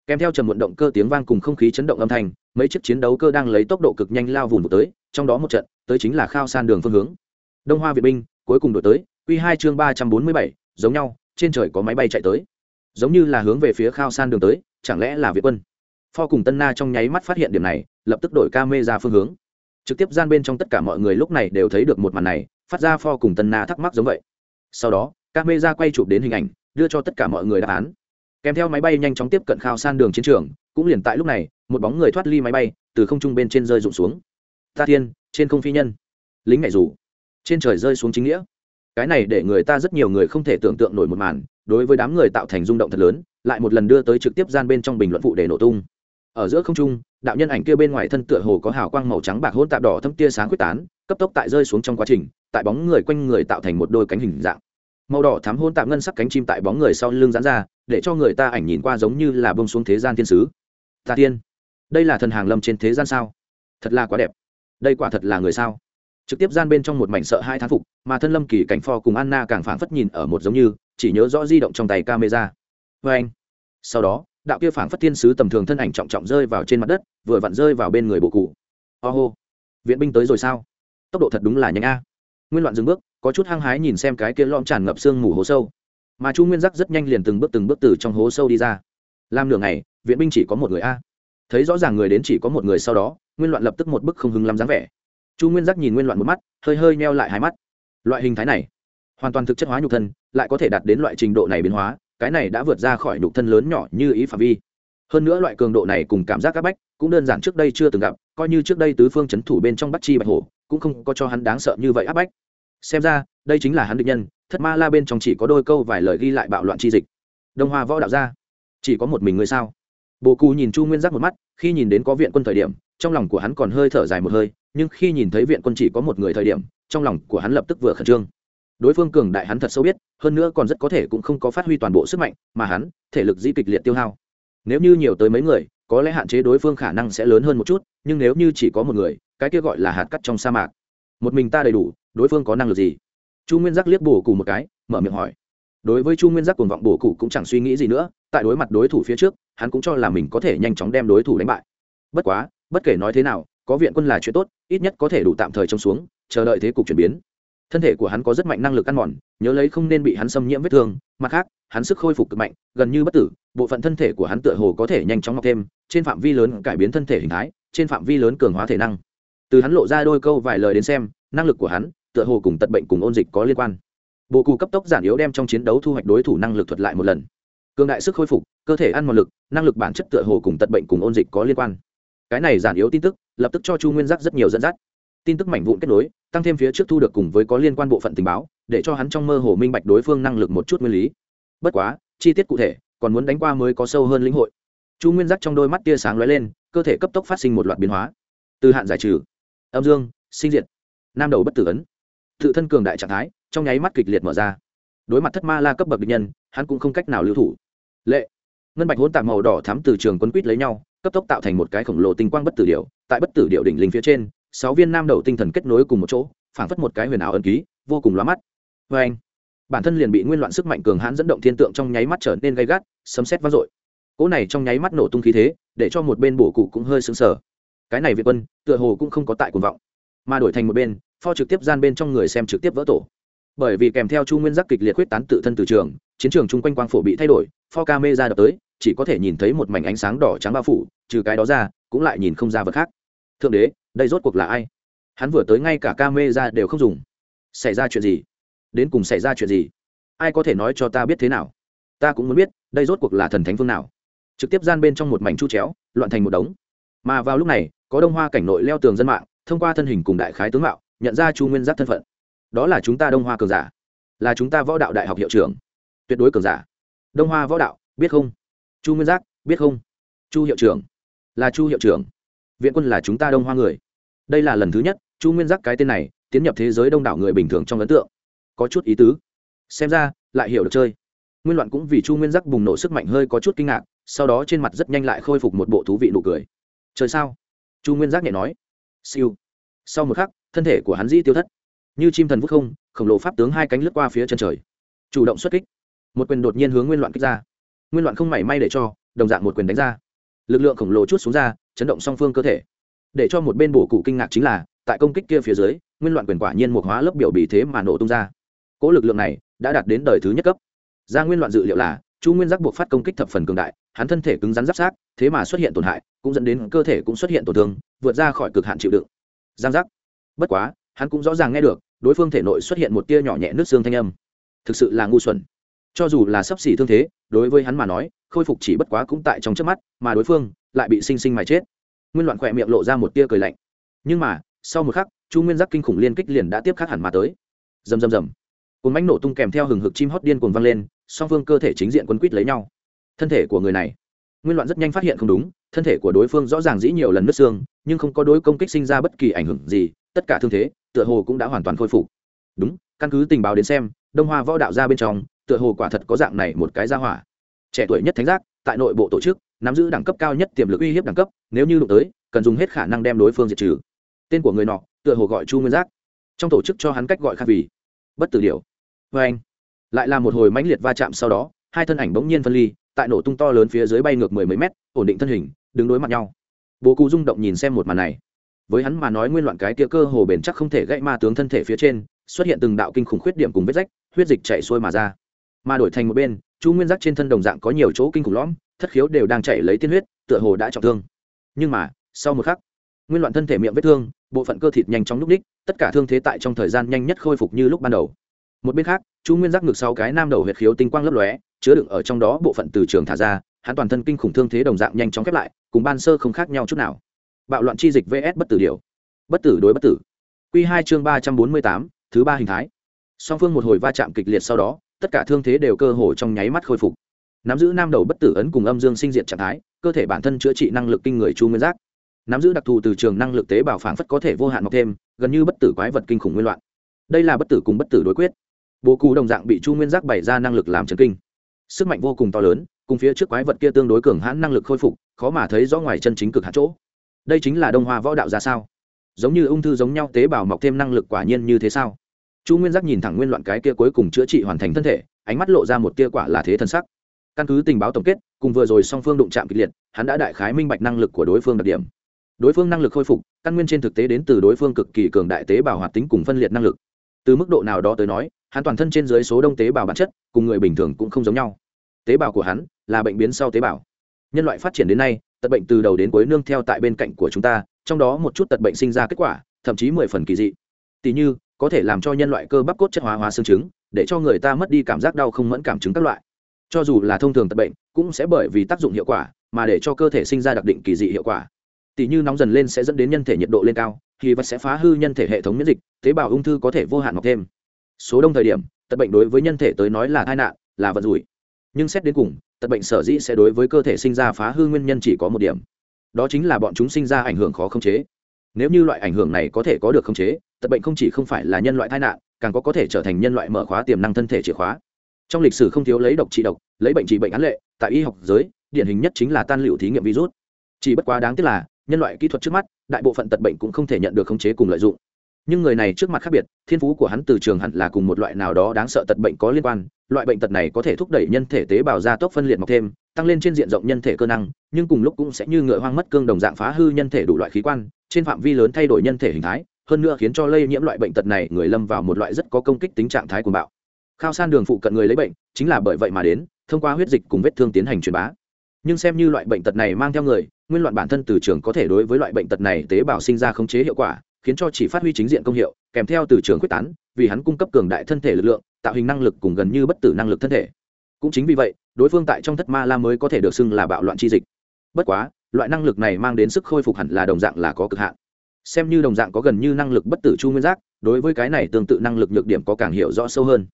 Speaker 1: Kèm theo trầm muộn động cơ tiếng vang cùng không khí chấn động âm thanh, mấy chiếc chiến đấu cơ đang lấy tốc độ cực nhanh lao vùng tới, trong đó một trận, tới chính là khao san đường phương hướng. Đông hoa việt binh, cuối cùng đổi tới q hai chương ba trăm bốn mươi bảy, giống nhau, trên trời có máy bay chạy tới. Giống như là hướng về phía khao san đường tới, chẳng lẽ là việt quân? Pho cùng tân na trong nháy mắt phát hiện điểm này, lập tức đổi ca mê ra phương hướng. Trực tiếp gian bên trong tất cả mọi người lúc này đều thấy được một màn này, phát ra pho cùng tân na thắc mắc giống vậy. Sau đó ca mê ra quay chụp đến hình ảnh, đưa cho tất cả mọi người đáp án kèm theo máy bay nhanh chóng tiếp cận khao san đường chiến trường, cũng liền tại lúc này, một bóng người thoát ly máy bay, từ không trung bên trên rơi rụng xuống. Ta thiên, trên không phi nhân. Lính nhảy rủ trên trời rơi xuống chính nghĩa. Cái này để người ta rất nhiều người không thể tưởng tượng nổi một màn, đối với đám người tạo thành rung động thật lớn, lại một lần đưa tới trực tiếp gian bên trong bình luận phụ để nổ tung. Ở giữa không trung, đạo nhân ảnh kia bên ngoài thân tựa hồ có hào quang màu trắng bạc hôn tạp đỏ thâm tia sáng quyết tán, cấp tốc tại rơi xuống trong quá trình, tại bóng người quanh người tạo thành một đôi cánh hình dạng. Màu đỏ thám hôn tạp ngân sắc cánh chim tại bóng người sau lưng dán ra để cho người ta ảnh nhìn qua giống như là bông xuống thế gian thiên sứ. Ta tiên đây là thần hàng lâm trên thế gian sao? Thật là quá đẹp. Đây quả thật là người sao? Trực tiếp gian bên trong một mảnh sợ hai thán phục mà thân lâm kỳ cảnh pho cùng anna càng phảng phất nhìn ở một giống như chỉ nhớ rõ di động trong tay camera. Vê anh. Sau đó đạo kia phảng phất thiên sứ tầm thường thân ảnh trọng trọng rơi vào trên mặt đất vừa vặn rơi vào bên người bộ cụ. Oho, viện binh tới rồi sao? Tốc độ thật đúng là nhanh a. Nguyên loạn dừng bước có chút hăng hái nhìn xem cái kia lom tràn ngập sương mù hố sâu mà chu nguyên giác rất nhanh liền từng bước từng bước từ trong hố sâu đi ra làm nửa ngày viện binh chỉ có một người a thấy rõ ràng người đến chỉ có một người sau đó nguyên loạn lập tức một bức không hứng lắm dáng vẻ chu nguyên giác nhìn nguyên loạn một mắt hơi hơi neo lại hai mắt loại hình thái này hoàn toàn thực chất hóa nhục thân lại có thể đạt đến loại trình độ này biến hóa cái này đã vượt ra khỏi nhục thân lớn nhỏ như ý phạm vi hơn nữa loại cường độ này cùng cảm giác các bách cũng đơn giản trước đây chưa từng gặp coi như trước đây tứ phương c h ấ n thủ bên trong bắt chi bạch hổ cũng không có cho hắn đáng sợ như vậy áp bách xem ra đây chính là hắn định nhân, thất ma la bên trong chỉ có đôi câu vài lời ghi lại bạo loạn chi dịch. Đông hoa võ đạo gia, chỉ có một mình người sao? Bồ cù nhìn chu nguyên giác một mắt, khi nhìn đến có viện quân thời điểm, trong lòng của hắn còn hơi thở dài một hơi, nhưng khi nhìn thấy viện quân chỉ có một người thời điểm, trong lòng của hắn lập tức vừa khẩn trương. Đối phương cường đại hắn thật sâu biết, hơn nữa còn rất có thể cũng không có phát huy toàn bộ sức mạnh, mà hắn, thể lực di kịch liệt tiêu hao. Nếu như nhiều tới mấy người, có lẽ hạn chế đối phương khả năng sẽ lớn hơn một chút, nhưng nếu như chỉ có một người, cái kia gọi là hạt cắt trong sa mạc. Một mình ta đầy đủ, đối phương có năng lực gì? Chu nguyên giác liếc bổ cụ một cái, mở miệng hỏi. Đối với chu nguyên giác cuồng vọng bổ cụ cũng chẳng suy nghĩ gì nữa, tại đối mặt đối thủ phía trước, hắn cũng cho là mình có thể nhanh chóng đem đối thủ đánh bại. Bất quá, bất kể nói thế nào, có viện quân là chuyện tốt, ít nhất có thể đủ tạm thời trông xuống, chờ đợi thế cục chuyển biến. Thân thể của hắn có rất mạnh năng lực ăn mòn, nhớ lấy không nên bị hắn xâm nhiễm vết thương, mặt khác, hắn sức khôi phục cực mạnh, gần như bất tử, bộ phận thân thể của hắn tựa hồ có thể nhanh chóng mọc thêm, trên phạm vi lớn cải biến thân thể hình thái, trên phạm vi lớn cường hóa thể năng. Từ hắn lộ ra đôi câu vài lời đến xem, năng lực của hắn tựa hồ cùng tật bệnh cùng ôn dịch có liên quan. Bộ cụ cấp tốc giản yếu đem trong chiến đấu thu hoạch đối thủ năng lực thuật lại một lần. Cường đại sức khôi phục, cơ thể ăn mòn lực, năng lực bản chất tựa hồ cùng tật bệnh cùng ôn dịch có liên quan. Cái này giản yếu tin tức, lập tức cho chu nguyên giác rất nhiều dẫn dắt. Tin tức mảnh vụn kết nối, tăng thêm phía trước thu được cùng với có liên quan bộ phận tình báo, để cho hắn trong mơ hồ minh bạch đối phương năng lực một chút nguyên lý. Bất quá, chi tiết cụ thể, còn muốn đánh qua mới có sâu hơn lĩnh hội. Chu nguyên giác trong đôi mắt tia sáng lóe lên, cơ thể cấp tốc phát sinh một loạt biến hóa. Từ hạn giải trừ. Âm dương, sinh diệt. Nam đầu bất tử ấn tự thân cường đại trạng thái, trong nháy mắt kịch liệt mở ra. Đối mặt thất ma la cấp bậc địch nhân, hắn cũng không cách nào lưu thủ. Lệ. Ngân bạch hỗn tạp màu đỏ thắm từ trường quấn quýt lấy nhau, cấp tốc tạo thành một cái khổng lồ tinh quang bất tử điệu tại bất tử điệu đỉnh linh phía trên, sáu viên nam đầu tinh thần kết nối cùng một chỗ, phảng phất một cái huyền ảo ẩn ký, vô cùng lóa mắt. Vê anh bản thân liền bị nguyên loạn sức mạnh cường hãn dẫn động thiên tượng trong nháy mắt trở nên gay gắt, sấm xét vang dội. Cỗ này trong nháy mắt nổ tung khí thế, để cho một bên bổ cụ cũng hơi sững sờ. Cái này việt quân, tựa hồ cũng không có tại cuồng vọng, mà đổi thành một bên pho trực tiếp gian bên trong người xem trực tiếp vỡ tổ. Bởi vì kèm theo chu nguyên giác kịch liệt quyết tán tự thân từ trường, chiến trường chung quanh quang phổ bị thay đổi, pho ca mê ra đập tới, chỉ có thể nhìn thấy một mảnh ánh sáng đỏ trắng bao phủ, trừ cái đó ra, cũng lại nhìn không ra vật khác. Thượng đế, đây rốt cuộc là ai? Hắn vừa tới ngay cả ca mê ra đều không dùng. Xảy ra chuyện gì? Đến cùng xảy ra chuyện gì? Ai có thể nói cho ta biết thế nào? Ta cũng muốn biết, đây rốt cuộc là thần thánh phương nào? Trực tiếp gian bên trong một mảnh chu chéo, loạn thành một đống. Mà vào lúc này, có đông hoa cảnh nội leo tường dân mạng, thông qua thân hình cùng đại khái tướng mạo nhận ra chu nguyên giác thân phận đó là chúng ta đông hoa cường giả là chúng ta võ đạo đại học hiệu trưởng tuyệt đối cường giả đông hoa võ đạo biết không chu nguyên giác biết không chu hiệu trưởng là chu hiệu trưởng viện quân là chúng ta đông hoa người đây là lần thứ nhất chu nguyên giác cái tên này tiến nhập thế giới đông đảo người bình thường trong ấn tượng có chút ý tứ xem ra lại hiểu được chơi nguyên loạn cũng vì chu nguyên giác bùng nổ sức mạnh hơi có chút kinh ngạc sau đó trên mặt rất nhanh lại khôi phục một bộ thú vị nụ cười Trời sao chu nguyên giác nhẹ nói siêu sau một khắc, thân thể của hắn dĩ tiêu thất. Như chim thần vút không, khổng lồ pháp tướng hai cánh lướt qua phía chân trời. Chủ động xuất kích. Một quyền đột nhiên hướng nguyên loạn kích ra. Nguyên loạn không mảy may để cho, đồng dạng một quyền đánh ra. Lực lượng khổng lồ chút xuống ra, chấn động song phương cơ thể. Để cho một bên bổ cụ kinh ngạc chính là, tại công kích kia phía dưới, nguyên loạn quyền quả nhiên một hóa lớp biểu bị thế mà nổ tung ra. Cỗ lực lượng này đã đạt đến đời thứ nhất cấp. Ra nguyên loạn dự liệu là, chu nguyên giác buộc phát công kích thập phần cường đại, hắn thân thể cứng rắn giáp sát, thế mà xuất hiện tổn hại, cũng dẫn đến cơ thể cũng xuất hiện tổn thương, vượt ra khỏi cực hạn chịu đựng giang giác. Bất quá, hắn cũng rõ ràng nghe được, đối phương thể nội xuất hiện một tia nhỏ nhẹ nước xương thanh âm. Thực sự là ngu xuẩn. Cho dù là sấp xỉ thương thế, đối với hắn mà nói, khôi phục chỉ bất quá cũng tại trong trước mắt, mà đối phương lại bị sinh sinh mà chết. Nguyên loạn khỏe miệng lộ ra một tia cười lạnh. Nhưng mà, sau một khắc, chu nguyên giác kinh khủng liên kích liền đã tiếp khắc hẳn mà tới. Rầm rầm rầm. Cồn bánh nổ tung kèm theo hừng hực chim hót điên cuồng vang lên, song phương cơ thể chính diện quân quýt lấy nhau. Thân thể của người này, nguyên loạn rất nhanh phát hiện không đúng, thân thể của đối phương rõ ràng dĩ nhiều lần nứt xương nhưng không có đối công kích sinh ra bất kỳ ảnh hưởng gì, tất cả thương thế, tựa hồ cũng đã hoàn toàn khôi phục. Đúng, căn cứ tình báo đến xem, đông hoa võ đạo ra bên trong, tựa hồ quả thật có dạng này một cái gia hỏa. Trẻ tuổi nhất thánh giác, tại nội bộ tổ chức, nắm giữ đẳng cấp cao nhất tiềm lực uy hiếp đẳng cấp, nếu như đụng tới, cần dùng hết khả năng đem đối phương diệt trừ. Tên của người nọ, tựa hồ gọi chu nguyên giác. Trong tổ chức cho hắn cách gọi khác vì bất tử điều vê anh, lại là một hồi mãnh liệt va chạm sau đó, hai thân ảnh bỗng nhiên phân ly, tại nổ tung to lớn phía dưới bay ngược mười mấy mét, ổn định thân hình, đứng đối mặt nhau bố cụ rung động nhìn xem một màn này. Với hắn mà nói nguyên loạn cái tia cơ hồ bền chắc không thể gãy ma tướng thân thể phía trên, xuất hiện từng đạo kinh khủng khuyết điểm cùng vết rách, huyết dịch chạy xuôi mà ra. Mà đổi thành một bên, chu nguyên giác trên thân đồng dạng có nhiều chỗ kinh khủng lõm, thất khiếu đều đang chạy lấy tiên huyết, tựa hồ đã trọng thương. Nhưng mà, sau một khắc, nguyên loạn thân thể miệng vết thương, bộ phận cơ thịt nhanh chóng lúc đích tất cả thương thế tại trong thời gian nhanh nhất khôi phục như lúc ban đầu. Một bên khác, chu nguyên giác ngược sau cái nam đầu huyệt khiếu tinh quang lấp lóe, chứa đựng ở trong đó bộ phận từ trường thả ra hắn toàn thân kinh khủng thương thế đồng dạng nhanh chóng khép lại, cùng ban sơ không khác nhau chút nào. Bạo loạn chi dịch vs bất tử điều. Bất tử đối bất tử. Q hai chương ba trăm bốn mươi tám, thứ ba hình thái. Song phương một hồi va chạm kịch liệt sau đó, tất cả thương thế đều cơ hồ trong nháy mắt khôi phục. Nắm giữ nam đầu bất tử ấn cùng âm dương sinh diện trạng thái, cơ thể bản thân chữa trị năng lực kinh người chu nguyên giác. Nắm giữ đặc thù từ trường năng lực tế bào phản phất có thể vô hạn mọc thêm, gần như bất tử quái vật kinh khủng nguyên loạn. Đây là bất tử cùng bất tử đối quyết. Bố cù đồng dạng bị chu nguyên giác bày ra năng lực làm trần kinh. Sức mạnh vô cùng to lớn cùng phía trước quái vật kia tương đối cường hãn năng lực khôi phục, khó mà thấy rõ ngoài chân chính cực hạt chỗ. Đây chính là đông hoa võ đạo ra sao? Giống như ung thư giống nhau tế bào mọc thêm năng lực quả nhiên như thế sao? Chu nguyên giác nhìn thẳng nguyên loạn cái kia cuối cùng chữa trị hoàn thành thân thể, ánh mắt lộ ra một tia quả là thế thân sắc. Căn cứ tình báo tổng kết, cùng vừa rồi song phương đụng chạm kịch liệt, hắn đã đại khái minh bạch năng lực của đối phương đặc điểm. Đối phương năng lực khôi phục, căn nguyên trên thực tế đến từ đối phương cực kỳ cường đại tế bào hoạt tính cùng phân liệt năng lực. Từ mức độ nào đó tới nói, hắn toàn thân trên dưới số đông tế bào bản chất, cùng người bình thường cũng không giống nhau tế bào của hắn là bệnh biến sau tế bào. Nhân loại phát triển đến nay tật bệnh từ đầu đến cuối nương theo tại bên cạnh của chúng ta trong đó một chút tật bệnh sinh ra kết quả thậm chí mười phần kỳ dị. Tỉ như có thể làm cho nhân loại cơ bắp cốt chất hóa hóa xương chứng, để cho người ta mất đi cảm giác đau không mẫn cảm chứng các loại. Cho dù là thông thường tật bệnh cũng sẽ bởi vì tác dụng hiệu quả mà để cho cơ thể sinh ra đặc định kỳ dị hiệu quả. Tỉ như nóng dần lên sẽ dẫn đến nhân thể nhiệt độ lên cao thì vật sẽ phá hư nhân thể hệ thống miễn dịch tế bào ung thư có thể vô hạn mọc thêm. Số đông thời điểm tật bệnh đối với nhân thể tới nói là tai nạn là vận rủi nhưng xét đến cùng, tật bệnh sở dĩ sẽ đối với cơ thể sinh ra phá hư nguyên nhân chỉ có một điểm. Đó chính là bọn chúng sinh ra ảnh hưởng khó khống chế. Nếu như loại ảnh hưởng này có thể có được khống chế, tật bệnh không chỉ không phải là nhân loại tai nạn, càng có có thể trở thành nhân loại mở khóa tiềm năng thân thể chìa khóa. Trong lịch sử không thiếu lấy độc trị độc, lấy bệnh trị bệnh án lệ, tại y học giới, điển hình nhất chính là tan liệu thí nghiệm virus. Chỉ bất quá đáng tiếc là, nhân loại kỹ thuật trước mắt, đại bộ phận tật bệnh cũng không thể nhận được khống chế cùng lợi dụng nhưng người này trước mặt khác biệt, thiên phú của hắn từ trường hẳn là cùng một loại nào đó đáng sợ tật bệnh có liên quan. Loại bệnh tật này có thể thúc đẩy nhân thể tế bào gia tốc phân liệt mọc thêm, tăng lên trên diện rộng nhân thể cơ năng, nhưng cùng lúc cũng sẽ như ngựa hoang mất cương đồng dạng phá hư nhân thể đủ loại khí quan, trên phạm vi lớn thay đổi nhân thể hình thái, hơn nữa khiến cho lây nhiễm loại bệnh tật này người lâm vào một loại rất có công kích tính trạng thái cuồng bạo. Khao san đường phụ cận người lấy bệnh, chính là bởi vậy mà đến, thông qua huyết dịch cùng vết thương tiến hành truyền bá. Nhưng xem như loại bệnh tật này mang theo người, nguyên loạn bản thân từ trường có thể đối với loại bệnh tật này tế bào sinh ra khống chế hiệu quả khiến cho chỉ phát huy chính diện công hiệu, kèm theo từ trường quyết tán, vì hắn cung cấp cường đại thân thể lực lượng, tạo hình năng lực cùng gần như bất tử năng lực thân thể. Cũng chính vì vậy, đối phương tại trong thất ma la mới có thể được xưng là bạo loạn chi dịch. Bất quá, loại năng lực này mang đến sức khôi phục hẳn là đồng dạng là có cực hạn. Xem như đồng dạng có gần như năng lực bất tử chu nguyên giác, đối với cái này tương tự năng lực nhược điểm có càng hiểu rõ sâu hơn.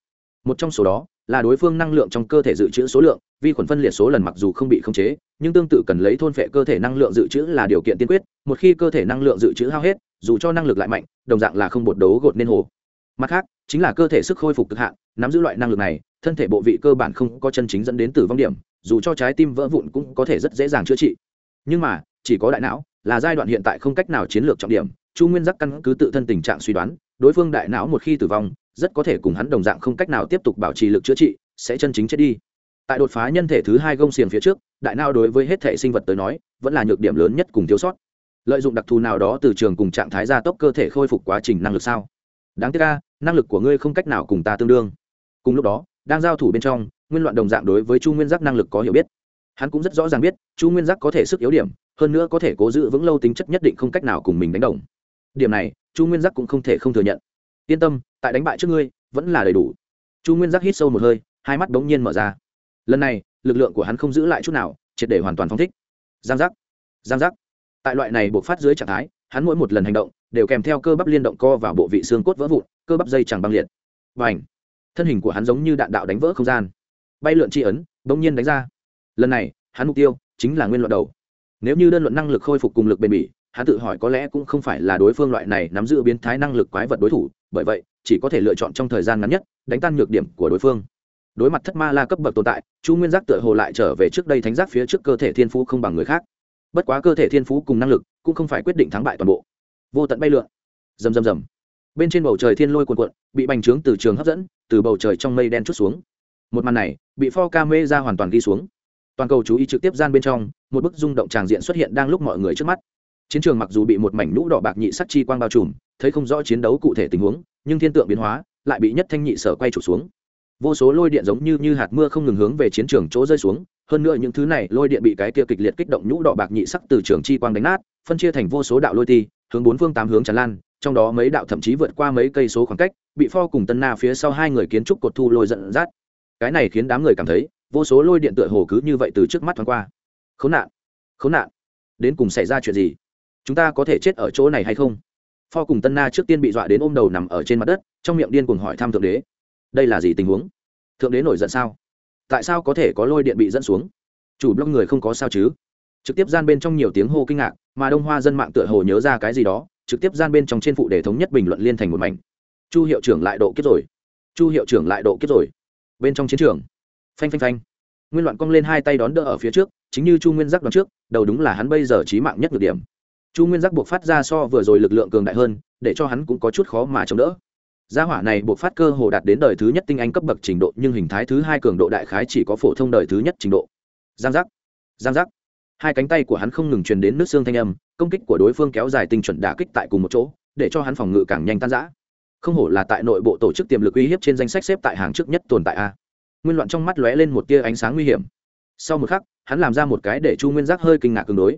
Speaker 1: Một trong số đó, là đối phương năng lượng trong cơ thể dự trữ số lượng, vi khuẩn phân liệt số lần mặc dù không bị khống chế, nhưng tương tự cần lấy thôn phệ cơ thể năng lượng dự trữ là điều kiện tiên quyết, một khi cơ thể năng lượng dự trữ hao hết dù cho năng lực lại mạnh, đồng dạng là không bột đấu gột nên hồ. Mặt khác, chính là cơ thể sức khôi phục cực hạn, nắm giữ loại năng lực này, thân thể bộ vị cơ bản không có chân chính dẫn đến tử vong điểm, dù cho trái tim vỡ vụn cũng có thể rất dễ dàng chữa trị. Nhưng mà, chỉ có đại não, là giai đoạn hiện tại không cách nào chiến lược trọng điểm, chu nguyên giác căn cứ tự thân tình trạng suy đoán, đối phương đại não một khi tử vong, rất có thể cùng hắn đồng dạng không cách nào tiếp tục bảo trì lực chữa trị, sẽ chân chính chết đi. Tại đột phá nhân thể thứ hai gông xiềng phía trước, đại não đối với hết thể sinh vật tới nói, vẫn là nhược điểm lớn nhất cùng thiếu sót lợi dụng đặc thù nào đó từ trường cùng trạng thái gia tốc cơ thể khôi phục quá trình năng lực sao? Đáng tiếc ca năng lực của ngươi không cách nào cùng ta tương đương. Cùng lúc đó, đang giao thủ bên trong, nguyên loạn đồng dạng đối với chu nguyên giác năng lực có hiểu biết. Hắn cũng rất rõ ràng biết, chu nguyên giác có thể sức yếu điểm, hơn nữa có thể cố giữ vững lâu tính chất nhất định không cách nào cùng mình đánh đồng. Điểm này, chu nguyên giác cũng không thể không thừa nhận. Yên tâm, tại đánh bại trước ngươi, vẫn là đầy đủ. Chu nguyên giác hít sâu một hơi, hai mắt bỗng nhiên mở ra. Lần này, lực lượng của hắn không giữ lại chút nào, triệt để hoàn toàn phong thích. Giang giác. Giang giác tại loại này buộc phát dưới trạng thái, hắn mỗi một lần hành động đều kèm theo cơ bắp liên động co vào bộ vị xương cốt vỡ vụn, cơ bắp dây chẳng băng liệt. Và ảnh thân hình của hắn giống như đạn đạo đánh vỡ không gian. Bay lượn tri ấn, bỗng nhiên đánh ra. Lần này, hắn mục tiêu chính là nguyên luận đầu. Nếu như đơn luận năng lực khôi phục cùng lực bền bỉ, hắn tự hỏi có lẽ cũng không phải là đối phương loại này nắm giữ biến thái năng lực quái vật đối thủ, bởi vậy, chỉ có thể lựa chọn trong thời gian ngắn nhất đánh tan nhược điểm của đối phương. Đối mặt thất ma la cấp bậc tồn tại, chu nguyên giác tựa hồ lại trở về trước đây thánh giác phía trước cơ thể thiên phú không bằng người khác bất quá cơ thể thiên phú cùng năng lực cũng không phải quyết định thắng bại toàn bộ. Vô tận bay lượn. Rầm rầm rầm. Bên trên bầu trời thiên lôi cuồn cuộn, bị bành trướng từ trường hấp dẫn, từ bầu trời trong mây đen chút xuống. Một màn này, bị pho ca mê ra hoàn toàn ghi xuống. Toàn cầu chú ý trực tiếp gian bên trong, một bức rung động tràng diện xuất hiện đang lúc mọi người trước mắt. Chiến trường mặc dù bị một mảnh lũ đỏ bạc nhị sắc chi quang bao trùm, thấy không rõ chiến đấu cụ thể tình huống, nhưng thiên tượng biến hóa lại bị nhất thanh nhị sở quay trục xuống. Vô số lôi điện giống như như hạt mưa không ngừng hướng về chiến trường chỗ rơi xuống hơn nữa những thứ này, lôi điện bị cái kia kịch liệt kích động nhũ đỏ bạc nhị sắc từ trường chi quang đánh nát, phân chia thành vô số đạo lôi ti hướng bốn phương tám hướng tràn lan, trong đó mấy đạo thậm chí vượt qua mấy cây số khoảng cách, bị pho cùng tân na phía sau hai người kiến trúc cột thu lôi giận dắt. Cái này khiến đám người cảm thấy, vô số lôi điện tựa hồ cứ như vậy từ trước mắt thoáng qua. Khốn nạn khốn nạn. Đến cùng xảy ra chuyện gì? Chúng ta có thể chết ở chỗ này hay không? Pho cùng tân na trước tiên bị dọa đến ôm đầu nằm ở trên mặt đất, trong miệng điên cuồng hỏi thăm thượng đế. Đây là gì tình huống? Thượng đế nổi giận sao? Tại sao có thể có lôi điện bị dẫn xuống? Chủ blog người không có sao chứ? Trực tiếp gian bên trong nhiều tiếng hô kinh ngạc, mà đông hoa dân mạng tựa hồ nhớ ra cái gì đó, trực tiếp gian bên trong trên phụ để thống nhất bình luận liên thành một mảnh. Chu hiệu trưởng lại độ kiếp rồi. Chu hiệu trưởng lại độ kiếp rồi. Bên trong chiến trường. Phanh phanh phanh. Nguyên loạn cong lên hai tay đón đỡ ở phía trước, chính như chu nguyên giác đón trước, đầu đúng là hắn bây giờ trí mạng nhất được điểm. Chu nguyên giác buộc phát ra so vừa rồi lực lượng cường đại hơn, để cho hắn cũng có chút khó mà chống đỡ gia hỏa này buộc phát cơ hồ đạt đến đời thứ nhất tinh anh cấp bậc trình độ, nhưng hình thái thứ hai cường độ đại khái chỉ có phổ thông đời thứ nhất trình độ. Giang giác giang giác. Hai cánh tay của hắn không ngừng truyền đến nước xương thanh âm, công kích của đối phương kéo dài tinh chuẩn đả kích tại cùng một chỗ, để cho hắn phòng ngự càng nhanh tan giã không hổ là tại nội bộ tổ chức tiềm lực uy hiếp trên danh sách xếp tại hàng trước nhất tồn tại a. Nguyên loạn trong mắt lóe lên một tia ánh sáng nguy hiểm. Sau một khắc, hắn làm ra một cái để chu nguyên giác hơi kinh ngạc cường đối.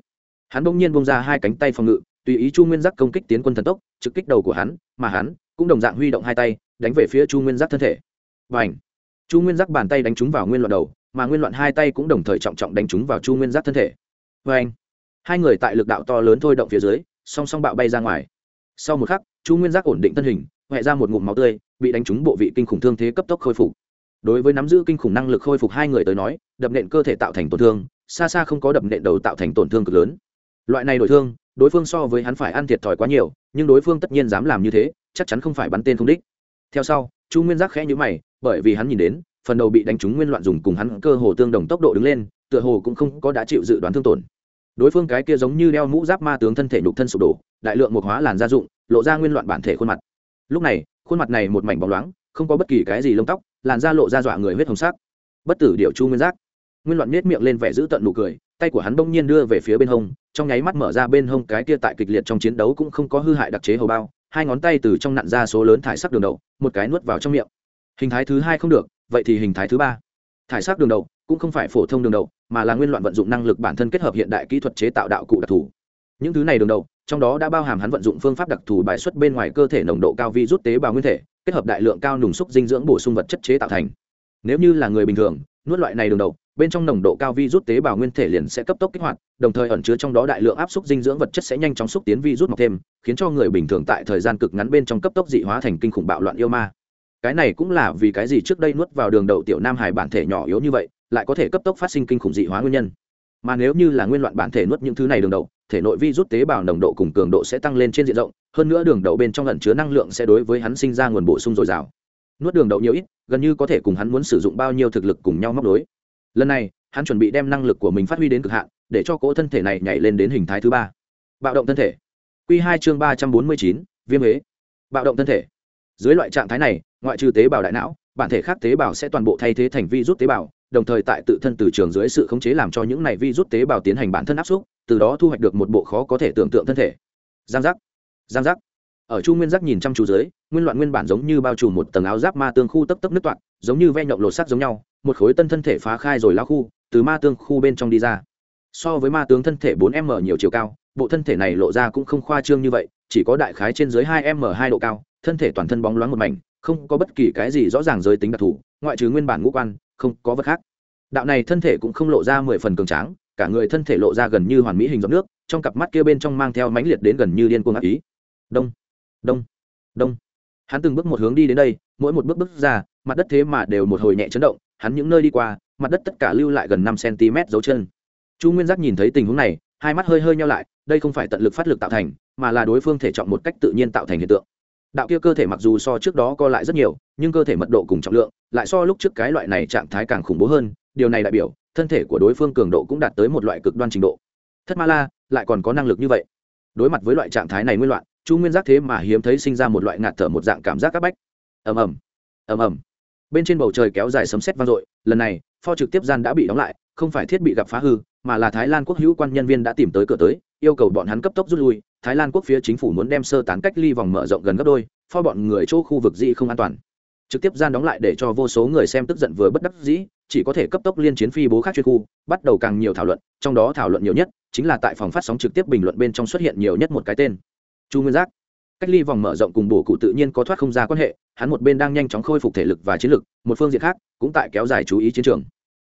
Speaker 1: Hắn bỗng nhiên bông ra hai cánh tay phòng ngự, tùy ý chu nguyên giác công kích tiến quân thần tốc, trực kích đầu của hắn, mà hắn cũng đồng dạng huy động hai tay, đánh về phía chu nguyên giác thân thể. Và ảnh chu nguyên giác bàn tay đánh trúng vào nguyên loạn đầu, mà nguyên loạn hai tay cũng đồng thời trọng trọng đánh trúng vào chu nguyên giác thân thể. Và ảnh hai người tại lực đạo to lớn thôi động phía dưới, song song bạo bay ra ngoài. Sau một khắc, chu nguyên giác ổn định thân hình huệ ra một ngụm máu tươi, bị đánh trúng bộ vị kinh khủng thương thế cấp tốc khôi phục. Đối với nắm giữ kinh khủng năng lực khôi phục hai người tới nói, đập nện cơ thể tạo thành tổn thương, xa xa không có đập nện đầu tạo thành tổn thương cực lớn. Loại này đổi thương, đối phương so với hắn phải ăn thiệt thòi quá nhiều, nhưng đối phương tất nhiên dám làm như thế chắc chắn không phải bắn tên không đích. Theo sau, chu nguyên giác khẽ nhữ mày, bởi vì hắn nhìn đến, phần đầu bị đánh trúng nguyên loạn dùng cùng hắn cơ hồ tương đồng tốc độ đứng lên, tựa hồ cũng không có đã chịu dự đoán thương tổn. Đối phương cái kia giống như đeo mũ giáp ma tướng thân thể nhục thân sụp đổ, đại lượng một hóa làn gia dụng, lộ ra nguyên loạn bản thể khuôn mặt. Lúc này, khuôn mặt này một mảnh bóng loáng, không có bất kỳ cái gì lông tóc, làn da lộ ra dọa người huyết hồng sắc. Bất tử điệu chu nguyên giác. Nguyên loạn nết miệng lên vẻ giữ tận nụ cười, tay của hắn bỗng nhiên đưa về phía bên hông, trong nháy mắt mở ra bên hông cái kia tại kịch liệt trong chiến đấu cũng không có hư hại đặc chế hầu bao hai ngón tay từ trong nặn ra số lớn thải sắc đường đậu một cái nuốt vào trong miệng. Hình thái thứ hai không được, vậy thì hình thái thứ ba. Thải sắc đường đậu cũng không phải phổ thông đường đậu mà là nguyên loạn vận dụng năng lực bản thân kết hợp hiện đại kỹ thuật chế tạo đạo cụ đặc thù. Những thứ này đường đậu trong đó đã bao hàm hắn vận dụng phương pháp đặc thù bài xuất bên ngoài cơ thể nồng độ cao vi rút tế bào nguyên thể, kết hợp đại lượng cao nùng xúc dinh dưỡng bổ sung vật chất chế tạo thành. Nếu như là người bình thường, nuốt loại này đường đậu bên trong nồng độ cao vi rút tế bào nguyên thể liền sẽ cấp tốc kích hoạt, đồng thời ẩn chứa trong đó đại lượng áp suất dinh dưỡng vật chất sẽ nhanh chóng xúc tiến vi rút mọc thêm, khiến cho người bình thường tại thời gian cực ngắn bên trong cấp tốc dị hóa thành kinh khủng bạo loạn yêu ma. Cái này cũng là vì cái gì trước đây nuốt vào đường đậu tiểu nam hải bản thể nhỏ yếu như vậy, lại có thể cấp tốc phát sinh kinh khủng dị hóa nguyên nhân. Mà nếu như là nguyên loạn bản thể nuốt những thứ này đường đậu, thể nội vi rút tế bào nồng độ cùng cường độ sẽ tăng lên trên diện rộng, hơn nữa đường đậu bên trong ẩn chứa năng lượng sẽ đối với hắn sinh ra nguồn bổ sung dồi dào. Nuốt đường đậu nhiều ít, gần như có thể cùng hắn muốn sử dụng bao nhiêu thực lực cùng nhau móc đối lần này, hắn chuẩn bị đem năng lực của mình phát huy đến cực hạn, để cho cỗ thân thể này nhảy lên đến hình thái thứ ba. Bạo động thân thể. Q hai chương ba trăm bốn mươi chín, viêm huế. Bạo động thân thể. Dưới loại trạng thái này, ngoại trừ tế bào đại não, bản thể khác tế bào sẽ toàn bộ thay thế thành vi rút tế bào, đồng thời tại tự thân từ trường dưới sự khống chế làm cho những này vi rút tế bào tiến hành bản thân áp xúc từ đó thu hoạch được một bộ khó có thể tưởng tượng thân thể. Giang giác. Giang giác. Ở chu nguyên giác nhìn chăm chú dưới, nguyên loạn nguyên bản giống như bao trùm một tầng áo giáp ma tương khu tấp tấp nước toạn giống như ve nhộng lột sắc giống nhau một khối tân thân thể phá khai rồi lao khu, từ ma tương khu bên trong đi ra. So với ma tướng thân thể 4m nhiều chiều cao, bộ thân thể này lộ ra cũng không khoa trương như vậy, chỉ có đại khái trên dưới 2m 2 độ cao, thân thể toàn thân bóng loáng một mảnh, không có bất kỳ cái gì rõ ràng giới tính đặc thù, ngoại trừ nguyên bản ngũ quan, không có vật khác. Đạo này thân thể cũng không lộ ra mười phần cường tráng, cả người thân thể lộ ra gần như hoàn mỹ hình giọt nước, trong cặp mắt kia bên trong mang theo mãnh liệt đến gần như điên cuồng ác ý. Đông đông đông. Hắn từng bước một hướng đi đến đây, mỗi một bước bước ra, mặt đất thế mà đều một hồi nhẹ chấn động hắn những nơi đi qua, mặt đất tất cả lưu lại gần năm cm dấu chân. Chu nguyên giác nhìn thấy tình huống này, hai mắt hơi hơi nhau lại, đây không phải tận lực phát lực tạo thành, mà là đối phương thể trọng một cách tự nhiên tạo thành hiện tượng. Đạo kia cơ thể mặc dù so trước đó co lại rất nhiều, nhưng cơ thể mật độ cùng trọng lượng lại so lúc trước cái loại này trạng thái càng khủng bố hơn, điều này đại biểu thân thể của đối phương cường độ cũng đạt tới một loại cực đoan trình độ. Thất ma la lại còn có năng lực như vậy. Đối mặt với loại trạng thái này nguyên loạn, chu nguyên giác thế mà hiếm thấy sinh ra một loại ngạt thở một dạng cảm giác c áp bách. Ầm ầm ầm ầm bên trên bầu trời kéo dài sấm sét vang dội, lần này, pho trực tiếp gian đã bị đóng lại, không phải thiết bị gặp phá hư, mà là thái lan quốc hữu quan nhân viên đã tìm tới cửa tới, yêu cầu bọn hắn cấp tốc rút lui, thái lan quốc phía chính phủ muốn đem sơ tán cách ly vòng mở rộng gần gấp đôi, pho bọn người chỗ khu vực dị không an toàn. Trực tiếp gian đóng lại để cho vô số người xem tức giận vừa bất đắc dĩ, chỉ có thể cấp tốc liên chiến phi bố khác chuyên khu, bắt đầu càng nhiều thảo luận, trong đó thảo luận nhiều nhất, chính là tại phòng phát sóng trực tiếp bình luận bên trong xuất hiện nhiều nhất một cái tên. Chu nguyên giác cách ly vòng mở rộng cùng bổ cụ tự nhiên có thoát không ra quan hệ, hắn một bên đang nhanh chóng khôi phục thể lực và chiến lực, một phương diện khác cũng tại kéo dài chú ý chiến trường.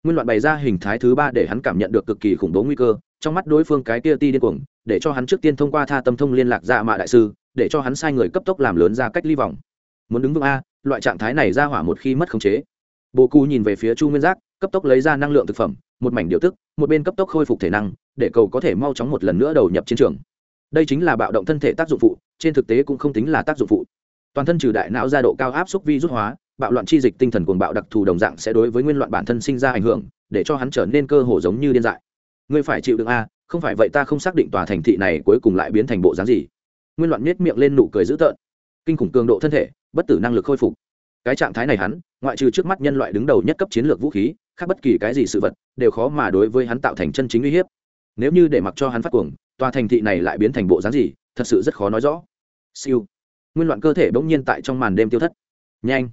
Speaker 1: Nguyên loạn bày ra hình thái thứ ba để hắn cảm nhận được cực kỳ khủng bố nguy cơ, trong mắt đối phương cái kia ti điên cuồng, để cho hắn trước tiên thông qua tha tâm thông liên lạc ra mạ đại sư, để cho hắn sai người cấp tốc làm lớn ra cách ly vòng. Muốn đứng vững a, loại trạng thái này ra hỏa một khi mất khống chế. Bồ cù nhìn về phía chu nguyên giác, cấp tốc lấy ra năng lượng thực phẩm, một mảnh điều tức, một bên cấp tốc khôi phục thể năng, để cầu có thể mau chóng một lần nữa đầu nhập chiến trường đây chính là bạo động thân thể tác dụng phụ, trên thực tế cũng không tính là tác dụng phụ. Toàn thân trừ đại não ra độ cao áp xúc vi rút hóa, bạo loạn chi dịch tinh thần cuồng bạo đặc thù đồng dạng sẽ đối với nguyên loạn bản thân sinh ra ảnh hưởng, để cho hắn trở nên cơ hồ giống như điên dại. Ngươi phải chịu đựng a, không phải vậy ta không xác định tòa thành thị này cuối cùng lại biến thành bộ dáng gì. Nguyên loạn nhếch miệng lên nụ cười dữ tợn. Kinh khủng cường độ thân thể, bất tử năng lực khôi phục. Cái trạng thái này hắn, ngoại trừ trước mắt nhân loại đứng đầu nhất cấp chiến lược vũ khí, khác bất kỳ cái gì sự vật, đều khó mà đối với hắn tạo thành chân chính uy hiếp. Nếu như để mặc cho hắn phát cuồng tòa thành thị này lại biến thành bộ dáng gì, thật sự rất khó nói rõ. Siêu. Nguyên loạn cơ thể bỗng nhiên tại trong màn đêm tiêu thất. Nhanh.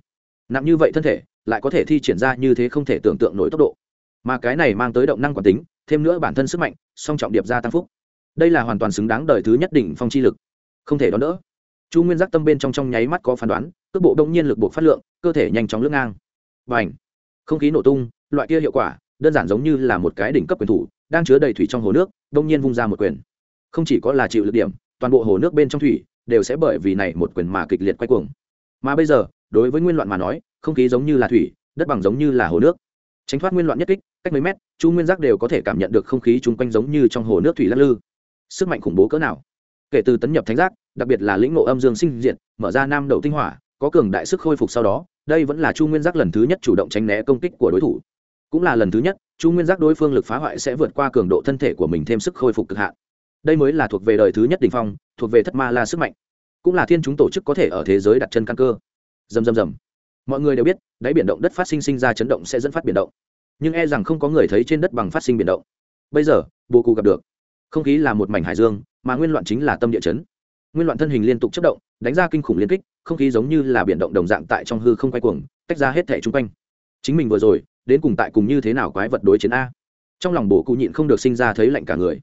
Speaker 1: Nặng như vậy thân thể, lại có thể thi triển ra như thế không thể tưởng tượng nổi tốc độ. Mà cái này mang tới động năng quản tính, thêm nữa bản thân sức mạnh, song trọng điệp gia tăng phúc. Đây là hoàn toàn xứng đáng đời thứ nhất đỉnh phong chi lực. Không thể đón đỡ. Chu nguyên giác tâm bên trong trong nháy mắt có phán đoán, cước bộ đông nhiên lực buộc phát lượng, cơ thể nhanh chóng lướt ngang. Và ảnh không khí nổ tung, loại kia hiệu quả, đơn giản giống như là một cái đỉnh cấp quyền thủ, đang chứa đầy thủy trong hồ nước đông nhiên vung ra một quyền không chỉ có là chịu lực điểm, toàn bộ hồ nước bên trong thủy đều sẽ bởi vì này một quyền mà kịch liệt quay cuồng. Mà bây giờ, đối với nguyên loạn mà nói, không khí giống như là thủy, đất bằng giống như là hồ nước. Tránh thoát nguyên loạn nhất kích, cách mấy mét, chu nguyên giác đều có thể cảm nhận được không khí chung quanh giống như trong hồ nước thủy lắc lư. Sức mạnh khủng bố cỡ nào. Kể từ tấn nhập thánh giác, đặc biệt là lĩnh ngộ âm dương sinh diệt, mở ra nam đậu tinh hỏa, có cường đại sức khôi phục sau đó, đây vẫn là chu nguyên giác lần thứ nhất chủ động tránh né công kích của đối thủ. Cũng là lần thứ nhất, chu nguyên giác đối phương lực phá hoại sẽ vượt qua cường độ thân thể của mình thêm sức khôi phục cực hạn đây mới là thuộc về đời thứ nhất đ ỉ n h phong, thuộc về thất ma la sức mạnh. Cũng là thiên chúng tổ chức có thể ở thế giới đặt chân căn cơ. Dầm dầm dầm mọi người đều biết, đáy biển động đất phát sinh sinh ra chấn động sẽ dẫn phát biển động. Nhưng e rằng không có người thấy trên đất bằng phát sinh biển động. Bây giờ bồ cù gặp được. Không khí là một mảnh hải dương, mà nguyên loạn chính là tâm địa chấn. Nguyên loạn thân hình liên tục chất động, đánh ra kinh khủng liên kích, không khí giống như là biển động đồng dạng tại trong hư không quay cuồng, tách ra hết thẻ chung quanh. Chính mình vừa rồi, đến cùng tại cùng như thế nào quái vật đối chiến a? Trong lòng bồ cụ nhịn không được sinh ra thấy lạnh cả người.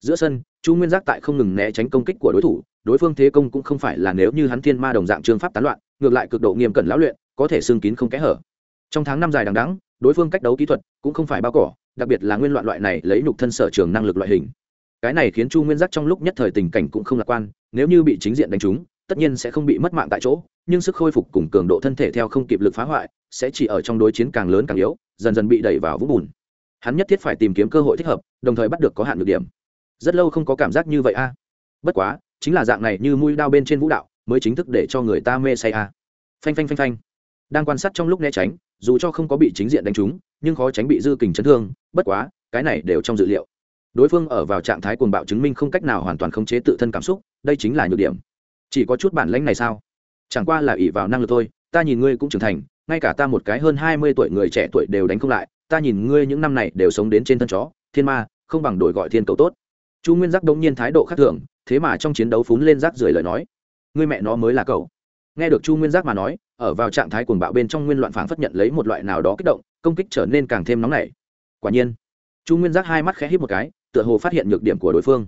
Speaker 1: Giữa sân chu nguyên giác tại không ngừng né tránh công kích của đối thủ, đối phương thế công cũng không phải là nếu như hắn thiên ma đồng dạng trương pháp tán loạn, ngược lại cực độ nghiêm cẩn lão luyện, có thể xương kín không kẽ hở. Trong tháng năm dài đằng đắng đối phương cách đấu kỹ thuật cũng không phải bao cỏ, đặc biệt là nguyên loạn loại này lấy nhục thân sở trường năng lực loại hình. Cái này khiến chu nguyên giác trong lúc nhất thời tình cảnh cũng không lạc quan, nếu như bị chính diện đánh trúng, tất nhiên sẽ không bị mất mạng tại chỗ, nhưng sức khôi phục cùng cường độ thân thể theo không kịp lực phá hoại, sẽ chỉ ở trong đối chiến càng lớn càng yếu, dần dần bị đẩy vào vũng bùn. Hắn nhất thiết phải tìm kiếm cơ hội thích hợp, đồng thời bắt được có hạn được điểm rất lâu không có cảm giác như vậy a. À. Bất quá, chính là dạng này như mũi đao bên trên vũ đạo, mới chính thức để cho người ta mê say a. À. Phanh phanh phanh phanh. Đang quan sát trong lúc né tránh, dù cho không có bị chính diện đánh trúng, nhưng khó tránh bị dư kình chấn thương, bất quá, cái này đều trong dự liệu. Đối phương ở vào trạng thái cuồng bạo chứng minh không cách nào hoàn toàn khống chế tự thân cảm xúc, đây chính là nhược điểm. Chỉ có chút bản lãnh này sao? Chẳng qua là ỷ vào năng lực thôi, ta nhìn ngươi cũng trưởng thành, ngay cả ta một cái hơn hai mươi tuổi người trẻ tuổi đều đánh không lại, ta nhìn ngươi những năm này đều sống đến trên thân chó, thiên ma, không bằng đổi gọi thiên cầu tốt chu nguyên giác đông nhiên thái độ khác thường, thế mà trong chiến đấu phún lên rác rưởi lời nói. Ngươi mẹ nó mới là cậu. Nghe được chu nguyên giác mà nói, ở vào trạng thái cuồng bạo bên trong nguyên loạn phảng phất nhận lấy một loại nào đó kích động, công kích trở nên càng thêm nóng nảy. Quả nhiên, chu nguyên giác hai mắt khẽ hít một cái, tựa hồ phát hiện nhược điểm của đối phương.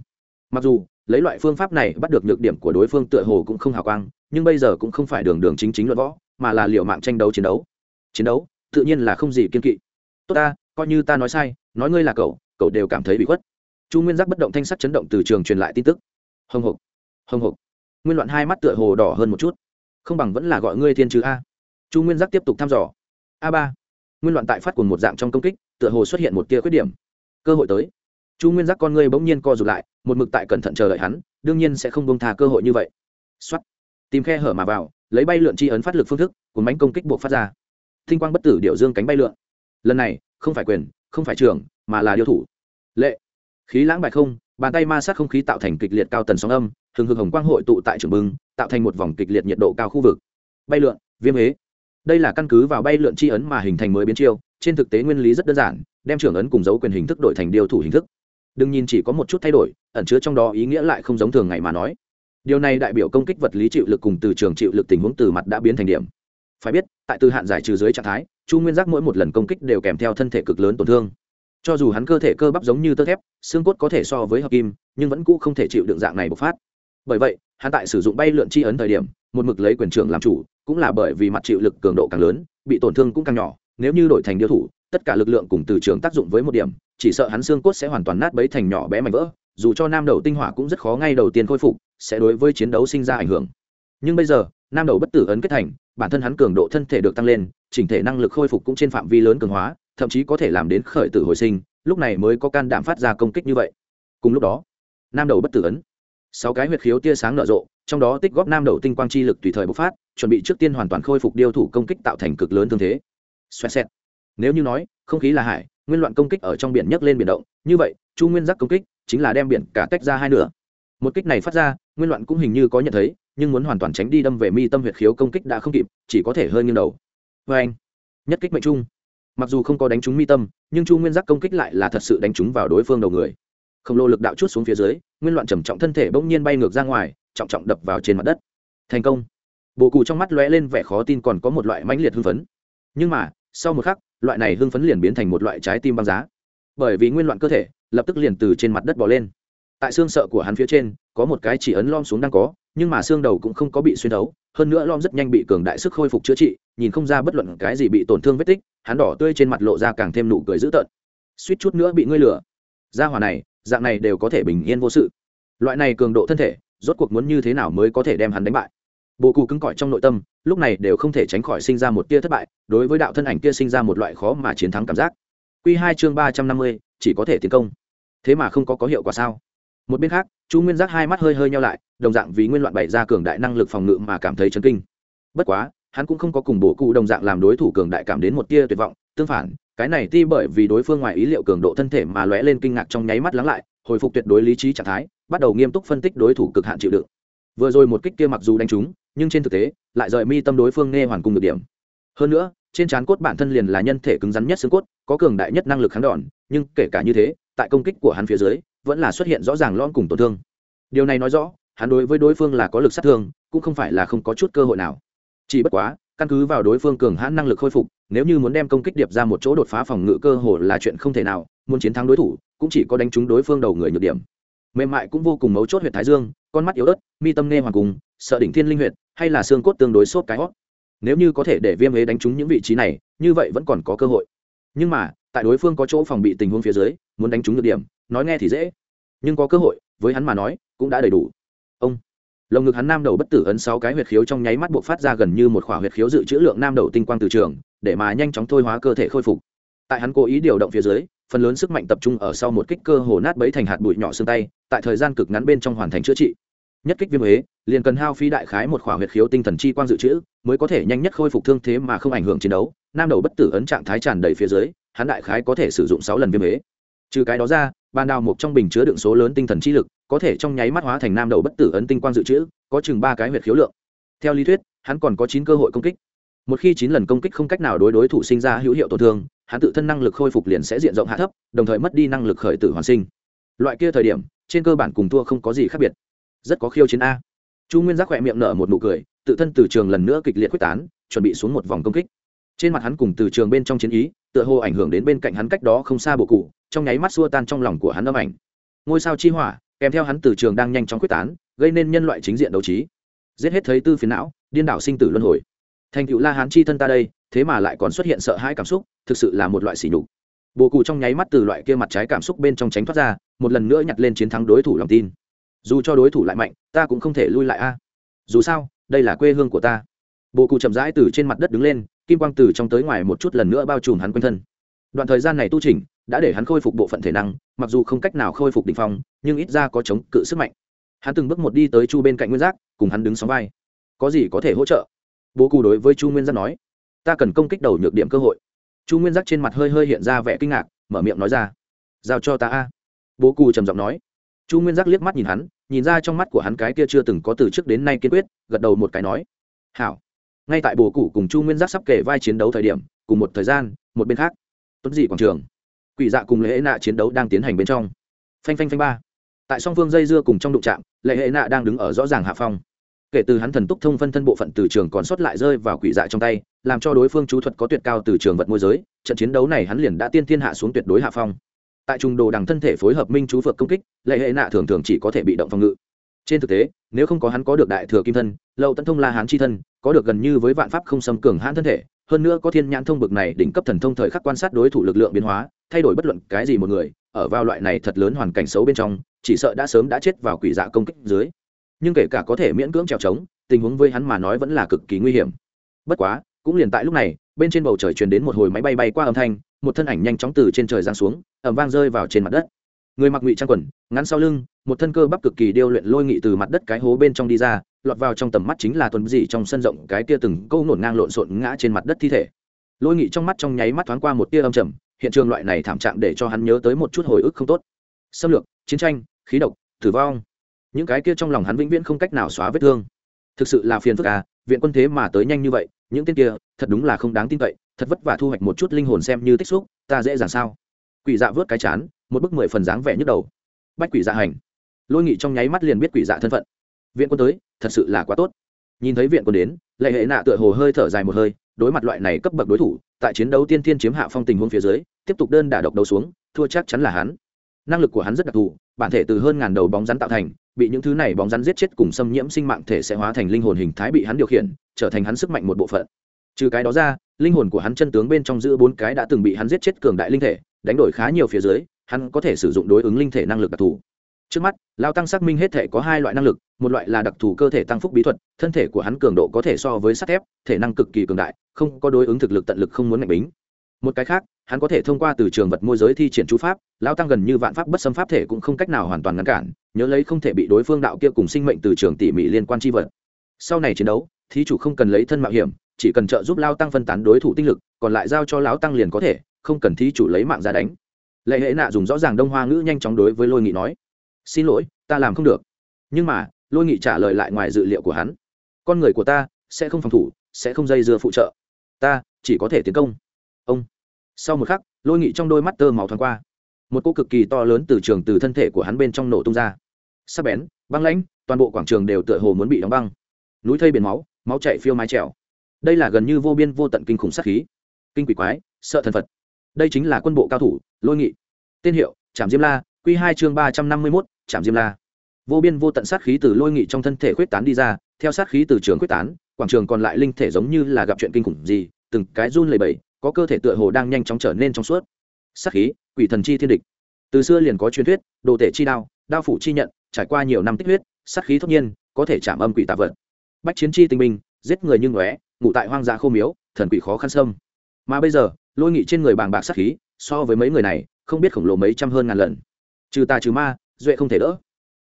Speaker 1: Mặc dù, lấy loại phương pháp này bắt được nhược điểm của đối phương tựa hồ cũng không hào quang, nhưng bây giờ cũng không phải đường đường chính chính luận võ, mà là liệu mạng tranh đấu chiến đấu. Chiến đấu, tự nhiên là không gì kiên kỵ. Tốt ta, coi như ta nói sai, nói ngươi là cậu cậu đều cảm thấy bị khuất chu nguyên giác bất động thanh sắc chấn động từ trường truyền lại tin tức. Hồng hộc hồng hộc. Nguyên loạn hai mắt tựa hồ đỏ hơn một chút. Không bằng vẫn là gọi ngươi thiên chứ a. Chu nguyên giác tiếp tục thăm dò. A ba. Nguyên loạn tại phát cùng một dạng trong công kích, tựa hồ xuất hiện một tia khuyết điểm. Cơ hội tới. Chu nguyên giác con ngươi bỗng nhiên co rụt lại, một mực tại cẩn thận chờ đợi hắn, đương nhiên sẽ không bông thà cơ hội như vậy. X tìm khe hở mà vào, lấy bay lượn chi ấn phát lực phương thức, cuốn bánh công kích buộc phát ra. Thinh quang bất tử điệu dương cánh bay lượn. Lần này, không phải quyền, không phải trường, mà là điêu thủ. Lệ khí lãng bại không, bàn tay ma sát không khí tạo thành kịch liệt cao tần sóng âm thường hực hồng quang hội tụ tại trường bưng, tạo thành một vòng kịch liệt nhiệt độ cao khu vực. Bay lượn, viêm hế đây là căn cứ vào bay lượn chi ấn mà hình thành mới biến chiêu, trên thực tế nguyên lý rất đơn giản, đem trưởng ấn cùng dấu quyền hình thức đổi thành điều thủ hình thức. Đừng nhìn chỉ có một chút thay đổi, ẩn chứa trong đó ý nghĩa lại không giống thường ngày mà nói. Điều này đại biểu công kích vật lý chịu lực cùng từ trường chịu lực tình huống từ mặt đã biến thành điểm. Phải biết, tại từ hạn giải trừ dưới trạng thái, chu nguyên giác mỗi một lần công kích đều kèm theo thân thể cực lớn tổn thương cho dù hắn cơ thể cơ bắp giống như tơ thép, xương cốt có thể so với hợp kim, nhưng vẫn cũ không thể chịu đựng dạng này bộc phát. Bởi vậy, hắn tại sử dụng bay lượn chi ấn thời điểm, một mực lấy quyền trưởng làm chủ, cũng là bởi vì mặt chịu lực cường độ càng lớn, bị tổn thương cũng càng nhỏ, nếu như đổi thành điêu thủ, tất cả lực lượng cùng từ trường tác dụng với một điểm, chỉ sợ hắn xương cốt sẽ hoàn toàn nát bấy thành nhỏ bé mảnh vỡ, dù cho nam đầu tinh hỏa cũng rất khó ngay đầu tiên khôi phục, sẽ đối với chiến đấu sinh ra ảnh hưởng. Nhưng bây giờ, nam đầu bất tử ấn kết thành, bản thân hắn cường độ thân thể được tăng lên, chỉnh thể năng lực khôi phục cũng trên phạm vi lớn cường hóa thậm chí có thể làm đến khởi tử hồi sinh, lúc này mới có can đảm phát ra công kích như vậy. Cùng lúc đó, nam đầu bất tử ấn. Sáu cái huyệt khiếu tia sáng nở rộ, trong đó tích góp nam đầu tinh quang chi lực tùy thời bộc phát, chuẩn bị trước tiên hoàn toàn khôi phục điêu thủ công kích tạo thành cực lớn thương thế. Xoẹt xẹt. Nếu như nói, không khí là hải, nguyên loạn công kích ở trong biển nhấc lên biển động, như vậy, chu nguyên giác công kích chính là đem biển cả tách ra hai nửa. Một kích này phát ra, nguyên loạn cũng hình như có nhận thấy, nhưng muốn hoàn toàn tránh đi đâm về mi tâm huyệt khiếu công kích đã không kịp, chỉ có thể hơi nghiêng đầu. Vê anh nhất kích mệnh trung mặc dù không có đánh trúng mi tâm, nhưng chu nguyên giác công kích lại là thật sự đánh trúng vào đối phương đầu người. Khổng lồ lực đạo chút xuống phía dưới, nguyên loạn trầm trọng thân thể bỗng nhiên bay ngược ra ngoài, trọng trọng đập vào trên mặt đất. Thành công. Bộ cụ trong mắt lóe lên vẻ khó tin còn có một loại mãnh liệt hưng phấn. Nhưng mà, sau một khắc, loại này hưng phấn liền biến thành một loại trái tim băng giá. Bởi vì nguyên loạn cơ thể, lập tức liền từ trên mặt đất bỏ lên. Tại xương sợ của hắn phía trên, có một cái chỉ ấn lom xuống đang có, nhưng mà xương đầu cũng không có bị xuyên thấu, hơn nữa lom rất nhanh bị cường đại sức khôi phục chữa trị nhìn không ra bất luận cái gì bị tổn thương vết tích, hắn đỏ tươi trên mặt lộ ra càng thêm nụ cười dữ tợn. Suýt chút nữa bị ngươi lửa ra hỏa này, dạng này đều có thể bình yên vô sự. Loại này cường độ thân thể, rốt cuộc muốn như thế nào mới có thể đem hắn đánh bại? Bộ cụ cứng cỏi trong nội tâm, lúc này đều không thể tránh khỏi sinh ra một tia thất bại, đối với đạo thân ảnh kia sinh ra một loại khó mà chiến thắng cảm giác. Q hai chương ba trăm năm mươi, chỉ có thể tiến công. Thế mà không có có hiệu quả sao? Một bên khác, chu nguyên giác hai mắt hơi hơi nhau lại, đồng dạng vì nguyên loạn bày ra cường đại năng lực phòng ngự mà cảm thấy chấn kinh. Bất quá hắn cũng không có cùng bổ cụ đồng dạng làm đối thủ cường đại cảm đến một tia tuyệt vọng, tương phản, cái này ti bởi vì đối phương ngoài ý liệu cường độ thân thể mà lóe lên kinh ngạc trong nháy mắt lắng lại, hồi phục tuyệt đối lý trí trạng thái, bắt đầu nghiêm túc phân tích đối thủ cực hạn chịu đựng. Vừa rồi một kích kia mặc dù đánh trúng, nhưng trên thực tế, lại rời mi tâm đối phương nghe hoàn cung được điểm. Hơn nữa, trên trán cốt bản thân liền là nhân thể cứng rắn nhất xương cốt, có cường đại nhất năng lực kháng đòn, nhưng kể cả như thế, tại công kích của hắn phía dưới, vẫn là xuất hiện rõ ràng lon cùng tổn thương. Điều này nói rõ, hắn đối với đối phương là có lực sát thương, cũng không phải là không có chút cơ hội nào chỉ bất quá, căn cứ vào đối phương cường hãn năng lực khôi phục, nếu như muốn đem công kích điệp ra một chỗ đột phá phòng ngự cơ hồ là chuyện không thể nào, muốn chiến thắng đối thủ, cũng chỉ có đánh trúng đối phương đầu người nhược điểm. Mềm mại cũng vô cùng mấu chốt huyện thái dương, con mắt yếu ớt, mi tâm nghe hoàng cùng, sợ đỉnh thiên linh huyệt, hay là xương cốt tương đối sốt cái hót. Nếu như có thể để viêm ế đánh trúng những vị trí này, như vậy vẫn còn có cơ hội. Nhưng mà, tại đối phương có chỗ phòng bị tình huống phía dưới, muốn đánh trúng được điểm, nói nghe thì dễ. Nhưng có cơ hội, với hắn mà nói, cũng đã đầy đủ. Ông lồng ngực hắn nam đầu bất tử ấn sáu cái huyệt khiếu trong nháy mắt buộc phát ra gần như một khỏa huyệt khiếu dự trữ lượng nam đầu tinh quang từ trường, để mà nhanh chóng thôi hóa cơ thể khôi phục. Tại hắn cố ý điều động phía dưới, phần lớn sức mạnh tập trung ở sau một kích cơ hồ nát bấy thành hạt bụi nhỏ xương tay, tại thời gian cực ngắn bên trong hoàn thành chữa trị. Nhất kích viêm huế, liền cần hao phí đại khái một khỏa huyệt khiếu tinh thần chi quang dự trữ, mới có thể nhanh nhất khôi phục thương thế mà không ảnh hưởng chiến đấu. Nam đầu bất tử ấn trạng thái tràn đầy phía dưới, hắn đại khái có thể sử dụng sáu lần viêm huế trừ cái đó ra ban đào một trong bình chứa đựng số lớn tinh thần chi lực, có thể trong nháy mắt hóa thành nam đầu bất tử ấn tinh quang dự trữ, có chừng ba cái huyệt khiếu lượng. Theo lý thuyết, hắn còn có chín cơ hội công kích. Một khi chín lần công kích không cách nào đối đối thủ sinh ra hữu hiệu tổn thương, hắn tự thân năng lực khôi phục liền sẽ diện rộng hạ thấp, đồng thời mất đi năng lực khởi tử hoàn sinh. Loại kia thời điểm, trên cơ bản cùng thua không có gì khác biệt. Rất có khiêu chiến a. Chu nguyên giác khỏe miệng nở một nụ cười, tự thân từ trường lần nữa kịch liệt quyết tán, chuẩn bị xuống một vòng công kích trên mặt hắn cùng từ trường bên trong chiến ý, tựa hồ ảnh hưởng đến bên cạnh hắn cách đó không xa bộ cụ, trong nháy mắt xua tan trong lòng của hắn âm ảnh. Ngôi sao chi hỏa, kèm theo hắn từ trường đang nhanh chóng quyết tán, gây nên nhân loại chính diện đấu trí. Giết hết thấy tư phiến não, điên đảo sinh tử luân hồi. Thành cựu la hán chi thân ta đây, thế mà lại còn xuất hiện sợ hãi cảm xúc, thực sự là một loại sỉ nhục. Bộ cụ trong nháy mắt từ loại kia mặt trái cảm xúc bên trong tránh thoát ra, một lần nữa nhặt lên chiến thắng đối thủ lòng tin. Dù cho đối thủ lại mạnh, ta cũng không thể lui lại a. Dù sao, đây là quê hương của ta bộ cụ chậm rãi từ trên mặt đất đứng lên, kim quang từ trong tới ngoài một chút lần nữa bao trùm hắn quanh thân. Đoạn thời gian này tu trình đã để hắn khôi phục bộ phận thể năng, mặc dù không cách nào khôi phục đ ỉ n h phong, nhưng ít ra có chống cự sức mạnh. Hắn từng bước một đi tới chu bên cạnh nguyên giác, cùng hắn đứng sóng vai. Có gì có thể hỗ trợ? Bố cù đối với chu nguyên giác nói. Ta cần công kích đầu nhược điểm cơ hội. Chu nguyên giác trên mặt hơi hơi hiện ra vẻ kinh ngạc, mở miệng nói ra. Giao cho ta a. Bố cù trầm giọng nói. Chu nguyên giác liếc mắt nhìn hắn, nhìn ra trong mắt của hắn cái kia chưa từng có từ trước đến nay kiên quyết, gật đầu một cái nói. Hảo ngay tại bồ cụ cùng chu nguyên giác sắp kể vai chiến đấu thời điểm, cùng một thời gian, một bên khác, tuấn dị quảng trường, quỷ dạ cùng lễ hệ nạ chiến đấu đang tiến hành bên trong. Phanh phanh phanh ba. Tại song phương dây dưa cùng trong đụng trạm lệ hệ nạ đang đứng ở rõ ràng hạ phong. Kể từ hắn thần túc thông phân thân bộ phận từ trường còn sót lại rơi vào quỷ dạ trong tay, làm cho đối phương chú thuật có tuyệt cao từ trường vật môi giới, trận chiến đấu này hắn liền đã tiên thiên hạ xuống tuyệt đối hạ phong. Tại trung đồ đằng thân thể phối hợp minh chú phược công kích, lệ hệ nạ thường thường chỉ có thể bị động phòng ngự trên thực tế, nếu không có hắn có được đại thừa kim thân, lậu tấn thông la hán chi thân, có được gần như với vạn pháp không xâm cường hãn thân thể, hơn nữa có thiên nhãn thông bực này đỉnh cấp thần thông thời khắc quan sát đối thủ lực lượng biến hóa, thay đổi bất luận cái gì một người, ở vào loại này thật lớn hoàn cảnh xấu bên trong, chỉ sợ đã sớm đã chết vào quỷ dạ công kích dưới. Nhưng kể cả có thể miễn cưỡng trèo trống, tình huống với hắn mà nói vẫn là cực kỳ nguy hiểm. Bất quá, cũng liền tại lúc này, bên trên bầu trời truyền đến một hồi máy bay bay qua âm thanh, một thân ảnh nhanh chóng từ trên trời giáng xuống ẩm vang rơi vào trên mặt đất người mặc ngụy trang quần, ngắn sau lưng, một thân cơ bắp cực kỳ điêu luyện lôi nghị từ mặt đất cái hố bên trong đi ra, lọt vào trong tầm mắt chính là tuần dị trong sân rộng cái kia từng câu nổn ngang lộn xộn ngã trên mặt đất thi thể. Lôi nghị trong mắt trong nháy mắt thoáng qua một tia âm trầm, hiện trường loại này thảm trạng để cho hắn nhớ tới một chút hồi ức không tốt. Xâm lược, chiến tranh, khí độc, tử vong. Những cái kia trong lòng hắn vĩnh viễn không cách nào xóa vết thương. Thực sự là phiền phức à viện quân thế mà tới nhanh như vậy, những tên kia, thật đúng là không đáng tin cậy, thật vất vả thu hoạch một chút linh hồn xem như tích xúc, ta dễ dàng sao? Quỷ dạ vớt cái chán một bức mười phần dáng vẻ nhức đầu. Bách quỷ dạ hành. Lôi nghị trong nháy mắt liền biết quỷ dạ thân phận. Viện quân tới, thật sự là quá tốt. Nhìn thấy viện quân đến, lệ hệ nạ tựa hồ hơi thở dài một hơi, đối mặt loại này cấp bậc đối thủ, tại chiến đấu tiên tiên chiếm hạ phong tình huống phía dưới, tiếp tục đơn đả độc đấu xuống, thua chắc chắn là hắn. Năng lực của hắn rất đặc thù, bản thể từ hơn ngàn đầu bóng rắn tạo thành, bị những thứ này bóng rắn giết chết cùng xâm nhiễm sinh mạng thể sẽ hóa thành linh hồn hình thái bị hắn điều khiển, trở thành hắn sức mạnh một bộ phận. Trừ cái đó ra, linh hồn của hắn chân tướng bên trong giữ bốn cái đã từng bị hắn giết chết cường đại linh thể, đánh đổi khá nhiều phía dưới hắn có thể sử dụng đối ứng linh thể năng lực đặc thù. Trước mắt, lao tăng xác minh hết thể có hai loại năng lực, một loại là đặc thù cơ thể tăng phúc bí thuật, thân thể của hắn cường độ có thể so với sắt thép, thể năng cực kỳ cường đại, không có đối ứng thực lực tận lực không muốn mạnh bính. Một cái khác, hắn có thể thông qua từ trường vật môi giới thi triển chú pháp, lao tăng gần như vạn pháp bất xâm pháp thể cũng không cách nào hoàn toàn ngăn cản, nhớ lấy không thể bị đối phương đạo kia cùng sinh mệnh từ trường tỉ mỉ liên quan tri vật. Sau này chiến đấu, thí chủ không cần lấy thân mạo hiểm, chỉ cần trợ giúp lao tăng phân tán đối thủ tinh lực, còn lại giao cho lão tăng liền có thể, không cần thí chủ lấy mạng ra đánh lệ hệ nạ dùng rõ ràng đông hoa ngữ nhanh chóng đối với lôi nghị nói, xin lỗi, ta làm không được. Nhưng mà, lôi nghị trả lời lại ngoài dự liệu của hắn, con người của ta sẽ không phòng thủ, sẽ không dây dưa phụ trợ. Ta chỉ có thể tiến công. Ông. Sau một khắc, lôi nghị trong đôi mắt tơ máu thoáng qua. Một cô cực kỳ to lớn từ trường từ thân thể của hắn bên trong nổ tung ra. Sắp bén, băng lãnh, toàn bộ quảng trường đều tựa hồ muốn bị đóng băng. Núi thây biển máu máu chạy phiêu mái trèo. Đây là gần như vô biên vô tận kinh khủng sát khí. Kinh quỷ quái, sợ thần phật đây chính là quân bộ cao thủ, lôi nghị. Tên hiệu trạm diêm la q hai chương ba trăm năm mươi mốt trạm diêm la. Vô biên vô tận sát khí từ lôi nghị trong thân thể khuyết tán đi ra, theo sát khí từ trường khuyết tán, quảng trường còn lại linh thể giống như là gặp chuyện kinh khủng gì, từng cái run lầy bẩy, có cơ thể tựa hồ đang nhanh chóng trở nên trong suốt. Sát khí, quỷ thần chi thiên địch. Từ xưa liền có truyền thuyết, đồ tể chi đao đao phủ chi nhận, trải qua nhiều năm tích huyết, sát khí tất nhiên, có thể chạm âm quỷ tạ vật. Bách chiến chi tinh minh giết người như ngóe, ngủ tại hoang dã khô miếu, thần quỷ khó khăn sâm. Mà bây giờ lôi nghị trên người bàng bạc sát khí, so với mấy người này, không biết khổng lồ mấy trăm hơn ngàn lần. Trừ tà trừ ma, duệ không thể đỡ.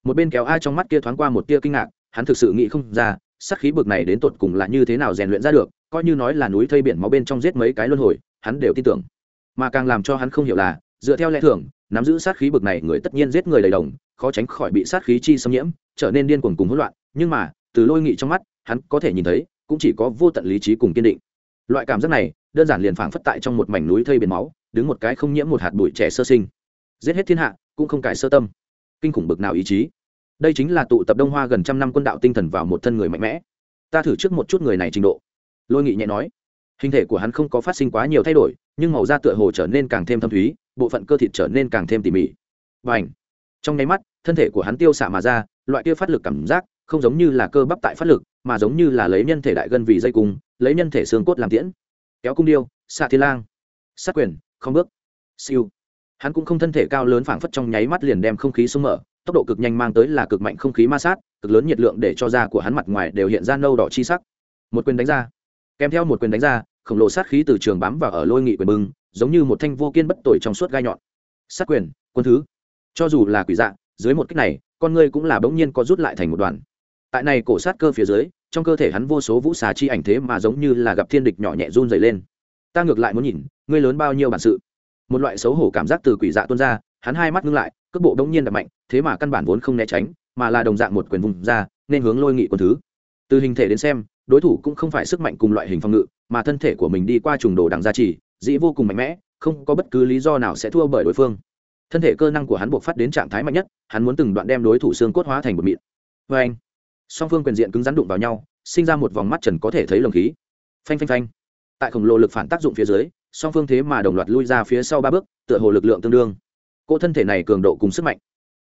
Speaker 1: Một bên kéo ai trong mắt kia thoáng qua một tia kinh ngạc, hắn thực sự nghĩ không ra, sát khí bực này đến tột cùng là như thế nào rèn luyện ra được, coi như nói là núi thây biển máu bên trong giết mấy cái luân hồi, hắn đều tin tưởng. Mà càng làm cho hắn không hiểu là, dựa theo lẽ thường, nắm giữ sát khí bực này người tất nhiên giết người đầy đồng, khó tránh khỏi bị sát khí chi xâm nhiễm, trở nên điên cuồng cùng hỗn loạn, nhưng mà, từ lôi nghị trong mắt, hắn có thể nhìn thấy, cũng chỉ có vô tận lý trí cùng kiên định loại cảm giác này, đơn giản liền phảng phất tại trong một mảnh núi thây biển máu, đứng một cái không nhiễm một hạt bụi trẻ sơ sinh. Giết hết thiên hạ, cũng không cải sơ tâm. Kinh khủng bực nào ý chí. Đây chính là tụ tập đông hoa gần trăm năm quân đạo tinh thần vào một thân người mạnh mẽ. Ta thử trước một chút người này trình độ. Lôi nghị nhẹ nói. Hình thể của hắn không có phát sinh quá nhiều thay đổi, nhưng màu da tựa hồ trở nên càng thêm thâm thúy, bộ phận cơ thịt trở nên càng thêm tỉ mỉ. Và ảnh trong nháy mắt, thân thể của hắn tiêu xạ mà ra, loại kia phát lực cảm giác, không giống như là cơ bắp tại phát lực, mà giống như là lấy nhân thể đại gân vì dây cung lấy nhân thể xương cốt làm tiễn, kéo cung điêu, xạ thiên lang, sát quyền, không bước, siêu. Hắn cũng không thân thể cao lớn phảng phất trong nháy mắt liền đem không khí xuống mở, tốc độ cực nhanh mang tới là cực mạnh không khí ma sát, cực lớn nhiệt lượng để cho da của hắn mặt ngoài đều hiện ra nâu đỏ chi sắc. Một quyền đánh ra, kèm theo một quyền đánh ra, khổng lồ sát khí từ trường bám vào ở lôi nghị quyền bưng, giống như một thanh vô kiên bất tội trong suốt gai nhọn. Sát quyền, quân thứ. Cho dù là quỷ dạng, dưới một cách này, con người cũng là bỗng nhiên có rút lại thành một đoàn. Tại này cổ sát cơ phía dưới trong cơ thể hắn vô số vũ xà chi ảnh thế mà giống như là gặp thiên địch nhỏ nhẹ run dày lên. Ta ngược lại muốn nhìn, ngươi lớn bao nhiêu bản sự. Một loại xấu hổ cảm giác từ quỷ dạ tuôn ra, hắn hai mắt ngưng lại, cước bộ đống nhiên đập mạnh, thế mà căn bản vốn không né tránh, mà là đồng dạng một quyền vùng ra, nên hướng lôi nghị quân thứ. Từ hình thể đến xem, đối thủ cũng không phải sức mạnh cùng loại hình phòng ngự, mà thân thể của mình đi qua trùng đồ đằng gia trì, dĩ vô cùng mạnh mẽ, không có bất cứ lý do nào sẽ thua bởi đối phương. Thân thể cơ năng của hắn buộc phát đến trạng thái mạnh nhất, hắn muốn từng đoạn đem đối thủ xương cốt hóa thành một mịn. Vê anh song phương quyền diện cứng rắn đụng vào nhau, sinh ra một vòng mắt trần có thể thấy lồng khí. Phanh phanh phanh. Tại khổng lồ lực phản tác dụng phía dưới, song phương thế mà đồng loạt lui ra phía sau ba bước, tựa hồ lực lượng tương đương. Cỗ thân thể này cường độ cùng sức mạnh.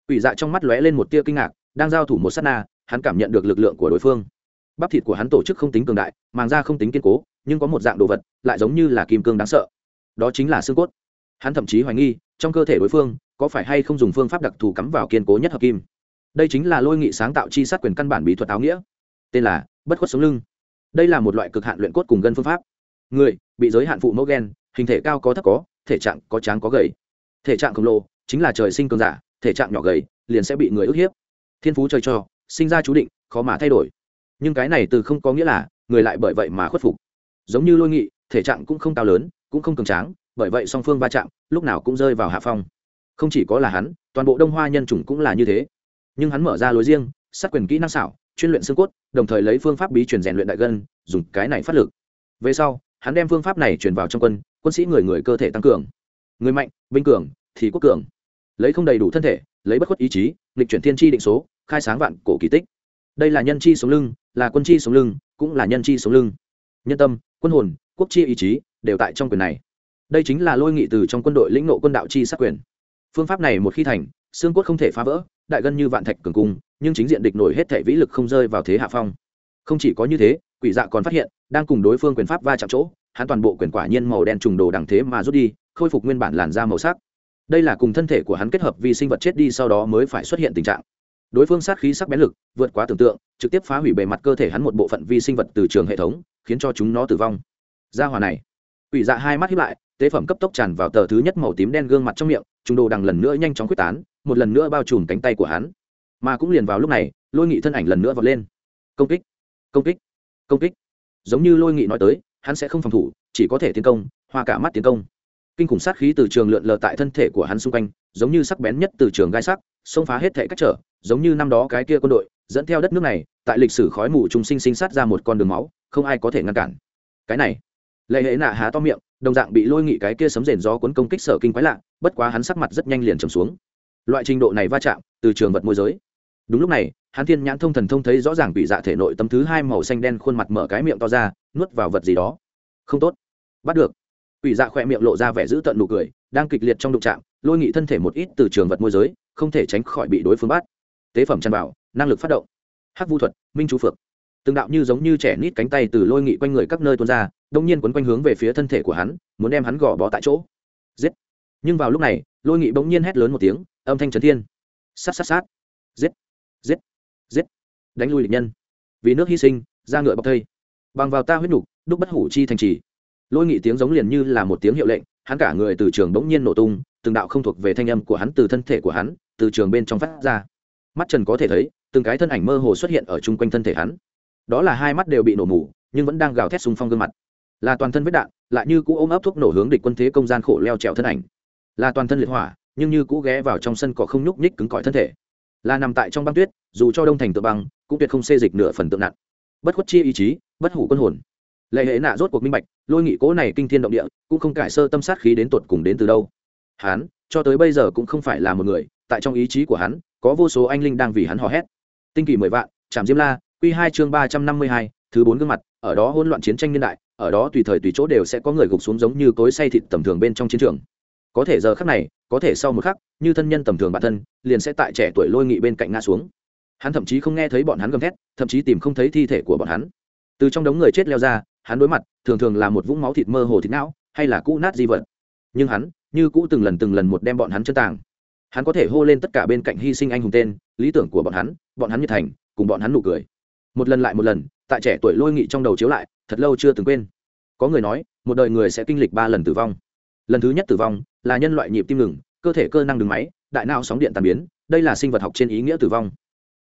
Speaker 1: Ủy dạ trong mắt lóe lên một tia kinh ngạc, đang giao thủ một s á t na, hắn cảm nhận được lực lượng của đối phương. Bắp thịt của hắn tổ chức không tính cường đại, màng da không tính kiên cố, nhưng có một dạng đồ vật, lại giống như là kim cương đáng sợ. Đó chính là xương cốt. Hắn thậm chí hoài nghi, trong cơ thể đối phương, có phải hay không dùng phương pháp đặc thù cắm vào kiên cố nhất hợp kim đây chính là lôi nghị sáng tạo chi sát quyền căn bản bí thuật áo nghĩa. Tên là bất khuất sống lưng. Đây là một loại cực hạn luyện cốt cùng gân phương pháp. Người, bị giới hạn phụ mẫu gen, hình thể cao có thấp có, thể trạng có tráng có gầy. Thể trạng khổng lồ, chính là trời sinh cường giả, thể trạng nhỏ gầy, liền sẽ bị người ức hiếp. Thiên phú trời cho, sinh ra chú định, khó mà thay đổi. Nhưng cái này từ không có nghĩa là, người lại bởi vậy mà khuất phục. Giống như lôi nghị, thể trạng cũng không cao lớn, cũng không cường tráng, bởi vậy song phương va chạm, lúc nào cũng rơi vào hạ phong. Không chỉ có là hắn, toàn bộ đông hoa nhân chủng cũng là như thế nhưng hắn mở ra lối riêng, sát quyền kỹ năng xảo, chuyên luyện xương cốt, đồng thời lấy phương pháp bí truyền rèn luyện đại gân, dùng cái này phát lực. Về sau, hắn đem phương pháp này truyền vào trong quân quân sĩ người người cơ thể tăng cường. Người mạnh, binh cường thì quốc cường. Lấy không đầy đủ thân thể, lấy bất khuất ý chí lịch chuyển thiên tri định số, khai sáng vạn cổ kỳ tích. Đây là nhân chi sống lưng, là quân chi sống lưng, cũng là nhân chi sống lưng. Nhân tâm, quân hồn, quốc chi ý chí đều tại trong quyền này. Đây chính là lôi nghị từ trong quân đội lĩnh nộ quân đạo chi sát quyền phương pháp này một khi thành, xương cốt không thể phá vỡ, đại gân như vạn thạch cường cung, nhưng chính diện địch nổi hết thể vĩ lực không rơi vào thế hạ phong. Không chỉ có như thế, quỷ dạ còn phát hiện, đang cùng đối phương quyền pháp va chạm chỗ, hắn toàn bộ quyền quả nhiên màu đen trùng đồ đằng thế mà rút đi, khôi phục nguyên bản làn da màu sắc. Đây là cùng thân thể của hắn kết hợp vì sinh vật chết đi sau đó mới phải xuất hiện tình trạng. Đối phương sát khí sắc bén lực, vượt quá tưởng tượng, trực tiếp phá hủy bề mặt cơ thể hắn một bộ phận vi sinh vật từ trường hệ thống, khiến cho chúng nó tử vong. Ra hòa này. Quỷ dạ hai mắt hiếp lại tế phẩm cấp tốc tràn vào tờ thứ nhất màu tím đen gương mặt trong miệng trung đồ đằng lần nữa nhanh chóng quyết tán, một lần nữa bao trùm cánh tay của hắn. Mà cũng liền vào lúc này, lôi nghị thân ảnh lần nữa vọt lên. Công kích công kích công kích. Giống như lôi nghị nói tới, hắn sẽ không phòng thủ, chỉ có thể tiến công, hoa cả mắt tiến công. Kinh khủng sát khí từ trường lượn lờ tại thân thể của hắn xung quanh, giống như sắc bén nhất từ trường gai sắc, xông phá hết thể cách trở, giống như năm đó cái kia quân đội, dẫn theo đất nước này, tại lịch sử khói mù trùng sinh sinh sát ra một con đường máu, không ai có thể ngăn cản. Cái này lệ hệ nạ há to miệng đồng dạng bị lôi nghị cái kia sấm rền gió cuốn công kích sở kinh quái lạ bất quá hắn sắc mặt rất nhanh liền trầm xuống loại trình độ này va chạm từ trường vật môi giới đúng lúc này hắn thiên nhãn thông thần thông thấy rõ ràng bị dạ thể nội tấm thứ hai màu xanh đen khuôn mặt mở cái miệng to ra nuốt vào vật gì đó không tốt bắt được Quỷ dạ khỏe miệng lộ ra vẻ giữ tận nụ cười, đang kịch liệt trong đụng chạm, lôi nghị thân thể một ít từ trường vật môi giới, không thể tránh khỏi bị đối phương bắt. Tế phẩm chăn vào, năng lực phát động. Hắc vu thuật, minh chú phược. Từng đạo như giống như trẻ nít cánh tay từ lôi nghị quanh người các nơi tuôn ra, đông nhiên quấn quanh hướng về phía thân thể của hắn, muốn đem hắn gò bó tại chỗ. Giết! Nhưng vào lúc này, lôi nghị bỗng nhiên hét lớn một tiếng, âm thanh chấn thiên. Sát sát sát! Giết! Giết! Giết! Đánh lui địch nhân. Vì nước hy sinh, ra ngựa bọc thây. Bằng vào ta huyết nục, đúc bất hủ chi thành trì lôi nghị tiếng giống liền như là một tiếng hiệu lệnh hắn cả người từ trường bỗng nhiên nổ tung từng đạo không thuộc về thanh âm của hắn từ thân thể của hắn từ trường bên trong phát ra mắt trần có thể thấy từng cái thân ảnh mơ hồ xuất hiện ở chung quanh thân thể hắn đó là hai mắt đều bị nổ mù nhưng vẫn đang gào thét xung phong gương mặt là toàn thân vết đạn, lại như cũ ôm ấp thuốc nổ hướng địch quân thế công gian khổ leo trèo thân ảnh. Là toàn thân liệt hỏa, nhưng như cũ ghé vào trong sân cỏ không nhúc nhích cứng cỏi thân thể. Là nằm tại trong băng tuyết, dù cho đông thành tượng băng, cũng tuyệt không xê dịch nửa phần tượng nặng. Bất khuất chi ý chí, bất hủ quân hồn. Lệ hệ nạ rốt cuộc minh bạch, lôi nghị cố này kinh thiên động địa, cũng không cải sơ tâm sát khí đến tột cùng đến từ đâu. Hắn, cho tới bây giờ cũng không phải là một người, tại trong ý chí của hắn, có vô số anh linh đang vì hắn hò hét. Tinh kỳ mười vạn trạm diêm la q hai chương ba trăm năm mươi hai, thứ bốn gương mặt, ở đó hỗn loạn chiến tranh niên đại ở đó tùy thời tùy chỗ đều sẽ có người gục xuống giống như cối say thịt tầm thường bên trong chiến trường. Có thể giờ khắc này, có thể sau một khắc, như thân nhân tầm thường bản thân, liền sẽ tại trẻ tuổi lôi nghị bên cạnh ngã xuống. Hắn thậm chí không nghe thấy bọn hắn gầm thét, thậm chí tìm không thấy thi thể của bọn hắn. Từ trong đống người chết leo ra, hắn đối mặt, thường thường là một vũng máu thịt mơ hồ thịt não, hay là cũ nát di vật. Nhưng hắn, như cũ từng lần từng lần một đem bọn hắn chân tàng. Hắn có thể hô lên tất cả bên cạnh hy sinh anh hùng tên, lý tưởng của bọn hắn bọn hắn nhiệt thành, cùng bọn hắn nụ cười. Một lần lại một lần, tại trẻ tuổi lôi nghị trong đầu chiếu lại thật lâu chưa từng quên. Có người nói, một đời người sẽ kinh lịch ba lần tử vong. Lần thứ nhất tử vong là nhân loại nhịp tim ngừng, cơ thể cơ năng đứng máy, đại não sóng điện tàn biến, đây là sinh vật học trên ý nghĩa tử vong.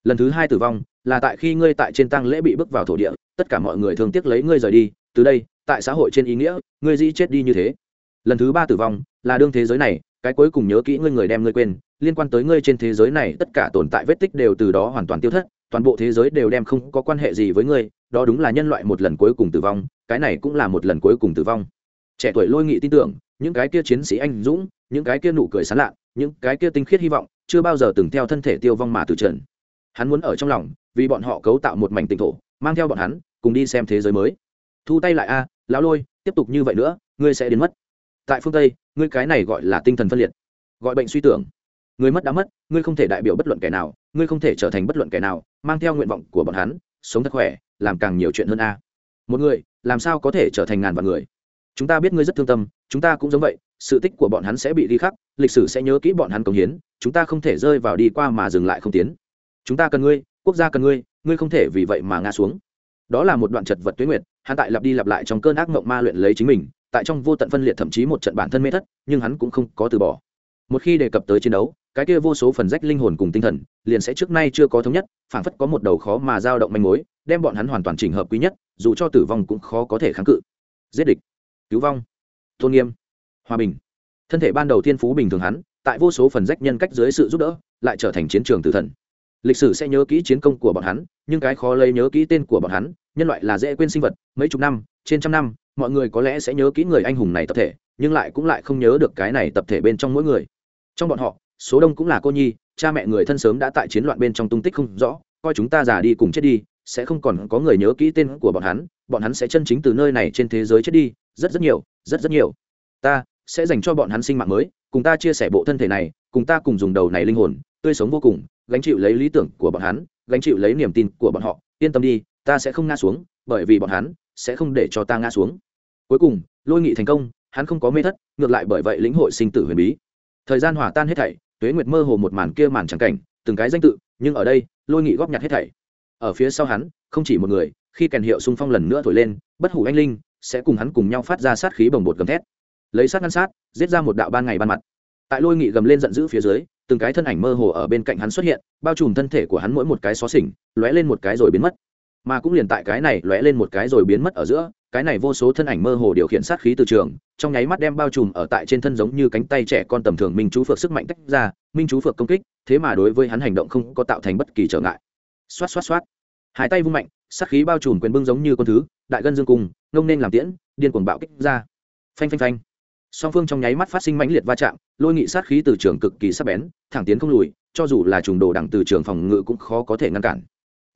Speaker 1: Lần thứ hai tử vong là tại khi ngươi tại trên tăng lễ bị bước vào thổ địa, tất cả mọi người thường tiếc lấy ngươi rời đi, từ đây, tại xã hội trên ý nghĩa, ngươi dĩ chết đi như thế. Lần thứ ba tử vong là đương thế giới này, cái cuối cùng nhớ kỹ ngươi người đem ngươi quên, liên quan tới ngươi trên thế giới này tất cả tồn tại vết tích đều từ đó hoàn toàn tiêu thất toàn bộ thế giới đều đem không có quan hệ gì với ngươi, đó đúng là nhân loại một lần cuối cùng tử vong, cái này cũng là một lần cuối cùng tử vong. Trẻ tuổi lôi nghị tin tưởng, những cái kia chiến sĩ anh dũng, những cái kia nụ cười sán lạ những cái kia tinh khiết hy vọng, chưa bao giờ từng theo thân thể tiêu vong mà từ trần. Hắn muốn ở trong lòng, vì bọn họ cấu tạo một mảnh tỉnh thổ, mang theo bọn hắn, cùng đi xem thế giới mới. Thu tay lại a, lão lôi, tiếp tục như vậy nữa, ngươi sẽ đến mất. Tại phương tây, ngươi cái này gọi là tinh thần phân liệt. Gọi bệnh suy tưởng. Ngươi mất đã mất, ngươi không thể đại biểu bất luận kẻ nào ngươi không thể trở thành bất luận kẻ nào, mang theo nguyện vọng của bọn hắn, sống thật khỏe, làm càng nhiều chuyện hơn a. Một người, làm sao có thể trở thành ngàn vạn người? Chúng ta biết ngươi rất thương tâm, chúng ta cũng giống vậy, sự tích của bọn hắn sẽ bị đi khắc, lịch sử sẽ nhớ kỹ bọn hắn công hiến, chúng ta không thể rơi vào đi qua mà dừng lại không tiến. Chúng ta cần ngươi, quốc gia cần ngươi ngươi không thể vì vậy mà ngã xuống. Đó là một đoạn chật vật tuyết nguyệt, hắn tại lặp đi lặp lại trong cơn ác mộng ma luyện lấy chính mình, tại trong vô tận phân liệt thậm chí một trận bản thân mê thất, nhưng hắn cũng không có từ bỏ. Một khi đề cập tới chiến đấu cái kia vô số phần rách linh hồn cùng tinh thần, liền sẽ trước nay chưa có thống nhất, phảng phất có một đầu khó mà dao động manh mối, đem bọn hắn hoàn toàn chỉnh hợp quý nhất, dù cho tử vong cũng khó có thể kháng cự. Giết địch, cứu vong, tôn nghiêm, hòa bình. Thân thể ban đầu thiên phú bình thường hắn, tại vô số phần rách nhân cách dưới sự giúp đỡ, lại trở thành chiến trường tử thần. Lịch sử sẽ nhớ kỹ chiến công của bọn hắn, nhưng cái khó lấy nhớ kỹ tên của bọn hắn, nhân loại là dễ quên sinh vật, mấy chục năm, trên trăm năm, mọi người có lẽ sẽ nhớ kỹ người anh hùng này tập thể, nhưng lại cũng lại không nhớ được cái này tập thể bên trong mỗi người. Trong bọn họ số đông cũng là cô nhi, cha mẹ người thân sớm đã tại chiến loạn bên trong tung tích không rõ, coi chúng ta già đi cùng chết đi, sẽ không còn có người nhớ kỹ tên của bọn hắn bọn hắn sẽ chân chính từ nơi này trên thế giới chết đi, rất rất nhiều, rất rất nhiều. Ta sẽ dành cho bọn hắn sinh mạng mới, cùng ta chia sẻ bộ thân thể này, cùng ta cùng dùng đầu này linh hồn, tươi sống vô cùng, gánh chịu lấy lý tưởng của bọn hắn, gánh chịu lấy niềm tin của bọn họ. Yên tâm đi, ta sẽ không ngã xuống, bởi vì bọn hắn sẽ không để cho ta ngã xuống. Cuối cùng, lôi nghị thành công, hắn không có mê thất, ngược lại bởi vậy lĩnh hội sinh tử huyền bí. Thời gian hòa tan hết thảy tuế nguyệt mơ hồ một màn kia màn trắng cảnh, từng cái danh tự, nhưng ở đây, lôi nghị góp nhặt hết thảy. Ở phía sau hắn, không chỉ một người, khi kèn hiệu xung phong lần nữa thổi lên, bất hủ anh linh sẽ cùng hắn cùng nhau phát ra sát khí bồng bột gầm thét. Lấy sát ngăn sát, giết ra một đạo ban ngày ban mặt. Tại lôi nghị gầm lên giận dữ phía dưới, từng cái thân ảnh mơ hồ ở bên cạnh hắn xuất hiện, bao trùm thân thể của hắn mỗi một cái xó xỉnh, lóe lên một cái rồi biến mất. Mà cũng liền tại cái này lóe lên một cái rồi biến mất ở giữa cái này vô số thân ảnh mơ hồ điều khiển sát khí từ trường, trong nháy mắt đem bao trùm ở tại trên thân giống như cánh tay trẻ con tầm thường minh chú phược sức mạnh tách ra, minh chú phược công kích, thế mà đối với hắn hành động không có tạo thành bất kỳ trở ngại. Xoát xoát xoát. Hai tay vung mạnh, sát khí bao trùm quyền bưng giống như con thứ, đại gân dương cung ngông nên làm tiễn, điên cuồng bạo kích ra. Phanh phanh phanh. Song phương trong nháy mắt phát sinh mãnh liệt va chạm, lôi nghị sát khí từ trường cực kỳ sắc bén, thẳng tiến không lùi, cho dù là trùng đồ đẳng từ trường phòng ngự cũng khó có thể ngăn cản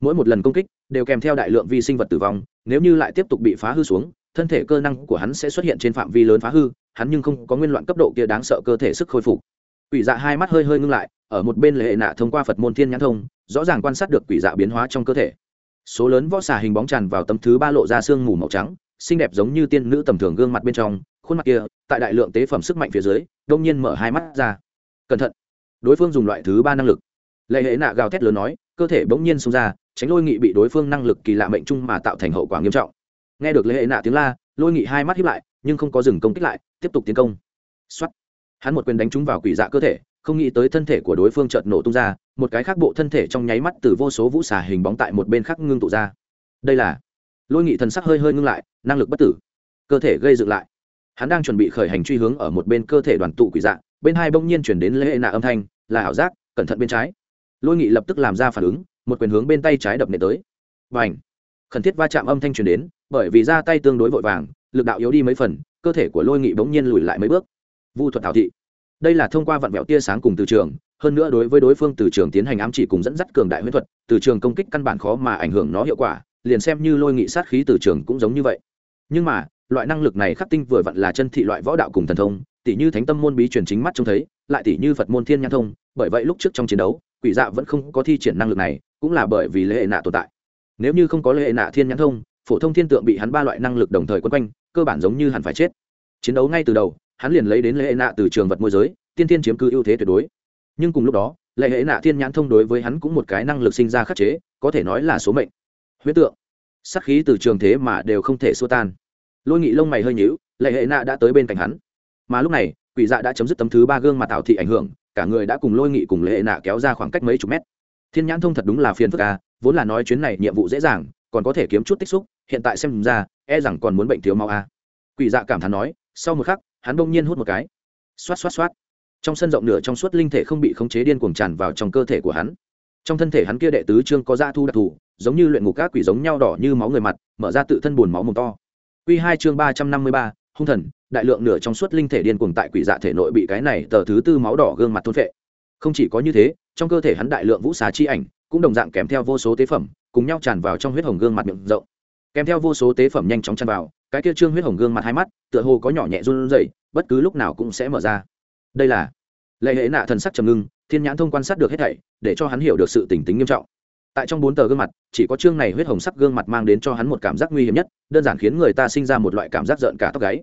Speaker 1: mỗi một lần công kích đều kèm theo đại lượng vi sinh vật tử vong, nếu như lại tiếp tục bị phá hư xuống, thân thể cơ năng của hắn sẽ xuất hiện trên phạm vi lớn phá hư, hắn nhưng không có nguyên loạn cấp độ kia đáng sợ cơ thể sức khôi phục. Quỷ dạ hai mắt hơi hơi ngưng lại, ở một bên lệ nạ thông qua phật môn thiên nhãn thông, rõ ràng quan sát được quỷ dạ biến hóa trong cơ thể. Số lớn võ xà hình bóng tràn vào tấm thứ ba lộ ra xương mù màu trắng, xinh đẹp giống như tiên nữ tầm thường gương mặt bên trong, khuôn mặt kia, tại đại lượng tế phẩm sức mạnh phía dưới, đông nhiên mở hai mắt ra. Cẩn thận! Đối phương dùng loại thứ ba năng lực lệ hệ nạ gào thét lớn nói, cơ thể bỗng nhiên xông ra, tránh lôi nghị bị đối phương năng lực kỳ lạ mệnh chung mà tạo thành hậu quả nghiêm trọng. Nghe được lệ hệ nạ tiếng la, lôi nghị hai mắt hiếp lại, nhưng không có dừng công kích lại, tiếp tục tiến công. Xuất hắn một quyền đánh trúng vào quỷ dạ cơ thể, không nghĩ tới thân thể của đối phương chợt nổ tung ra, một cái khác bộ thân thể trong nháy mắt từ vô số vũ xà hình bóng tại một bên khác ngưng tụ ra. Đây là lôi nghị thần sắc hơi hơi ngưng lại, năng lực bất tử. Cơ thể gây dựng lại. Hắn đang chuẩn bị khởi hành truy hướng ở một bên cơ thể đoàn tụ quỷ dạ bên hai bỗng nhiên chuyển đến lễ nạ âm thanh, là ảo giác, cẩn thận bên trái lôi nghị lập tức làm ra phản ứng, một quyền hướng bên tay trái đập nệ tới. Và ảnh khẩn thiết va chạm âm thanh truyền đến, bởi vì ra tay tương đối vội vàng, lực đạo yếu đi mấy phần, cơ thể của lôi nghị bỗng nhiên lùi lại mấy bước. Vu thuật thảo thị. Đây là thông qua vặn vẹo tia sáng cùng từ trường, hơn nữa đối với đối phương từ trường tiến hành ám chỉ cùng dẫn dắt cường đại huyễn thuật, từ trường công kích căn bản khó mà ảnh hưởng nó hiệu quả, liền xem như lôi nghị sát khí từ trường cũng giống như vậy. Nhưng mà, loại năng lực này khắc tinh vừa vặn là chân thị loại võ đạo cùng thần thông tỷ như thánh tâm môn bí truyền chính mắt trông thấy, lại tỷ như phật môn thiên nhãn thông, bởi vậy lúc trước trong chiến đấu quỷ dạ vẫn không có thi triển năng lực này, cũng là bởi vì lệ nạ tồn tại. Nếu như không có lệ nạ thiên nhãn thông, phổ thông thiên tượng bị hắn ba loại năng lực đồng thời quấn quanh, cơ bản giống như hẳn phải chết. Chiến đấu ngay từ đầu, hắn liền lấy đến lệ nạ từ trường vật môi giới, tiên tiên chiếm cứ ưu thế tuyệt đối. Nhưng cùng lúc đó, lệ hệ nạ thiên nhãn thông đối với hắn cũng một cái năng lực sinh ra khắc chế, có thể nói là số mệnh. Huyết tượng. Sắc khí từ trường thế mà đều không thể xua tan. Lôi nghị lông mày hơi nhíu, lệ hệ nạ đã tới bên cạnh hắn. Mà lúc này, quỷ dạ đã chấm dứt tấm thứ ba gương mà tạo thị ảnh hưởng cả người đã cùng lôi nghị cùng lệ nạ kéo ra khoảng cách mấy chục mét. Thiên nhãn thông thật đúng là phiền phức à vốn là nói chuyến này nhiệm vụ dễ dàng, còn có thể kiếm chút tích xúc, hiện tại xem ra e rằng còn muốn bệnh thiếu máu à. quỷ dạ cảm thán nói, sau một khắc, hắn bỗng nhiên hút một cái. Xoát xoát xoát. Trong sân rộng nửa trong suốt linh thể không bị khống chế điên cuồng tràn vào trong cơ thể của hắn. Trong thân thể hắn kia đệ tứ trương có da thu đặc thù, giống như luyện ngục các quỷ giống nhau đỏ như máu người mặt, mở ra tự thân buồn máu mồm to. Quy hai chương ba trăm năm mươi ba, hung thần đại lượng nửa trong suốt linh thể điên cuồng tại quỷ dạ thể nội bị cái này tờ thứ tư máu đỏ gương mặt thôn phệ. Không chỉ có như thế, trong cơ thể hắn đại lượng vũ xà chi ảnh cũng đồng dạng kèm theo vô số tế phẩm, cùng nhau tràn vào trong huyết hồng gương mặt miệng rộng. Kèm theo vô số tế phẩm nhanh chóng tràn vào, cái kia trương huyết hồng gương mặt hai mắt tựa hồ có nhỏ nhẹ run rẩy, bất cứ lúc nào cũng sẽ mở ra. Đây là lệ hệ nạ thần sắc trầm ngưng, thiên nhãn thông quan sát được hết thảy, để cho hắn hiểu được sự tỉnh tính nghiêm trọng. Tại trong bốn tờ gương mặt, chỉ có chương này huyết hồng sắc gương mặt mang đến cho hắn một cảm giác nguy hiểm nhất, đơn giản khiến người ta sinh ra một loại cảm giác rợn cả tóc gáy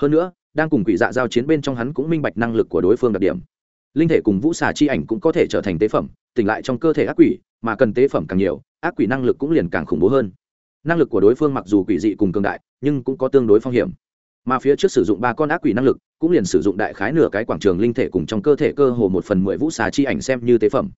Speaker 1: hơn nữa, đang cùng quỷ dạ giao chiến bên trong hắn cũng minh bạch năng lực của đối phương đặc điểm. Linh thể cùng vũ xà chi ảnh cũng có thể trở thành tế phẩm, tỉnh lại trong cơ thể ác quỷ, mà cần tế phẩm càng nhiều, ác quỷ năng lực cũng liền càng khủng bố hơn. Năng lực của đối phương mặc dù quỷ dị cùng cường đại, nhưng cũng có tương đối phong hiểm. Mà phía trước sử dụng ba con ác quỷ năng lực, cũng liền sử dụng đại khái nửa cái quảng trường linh thể cùng trong cơ thể cơ hồ một phần mười vũ xà chi ảnh xem như tế phẩm.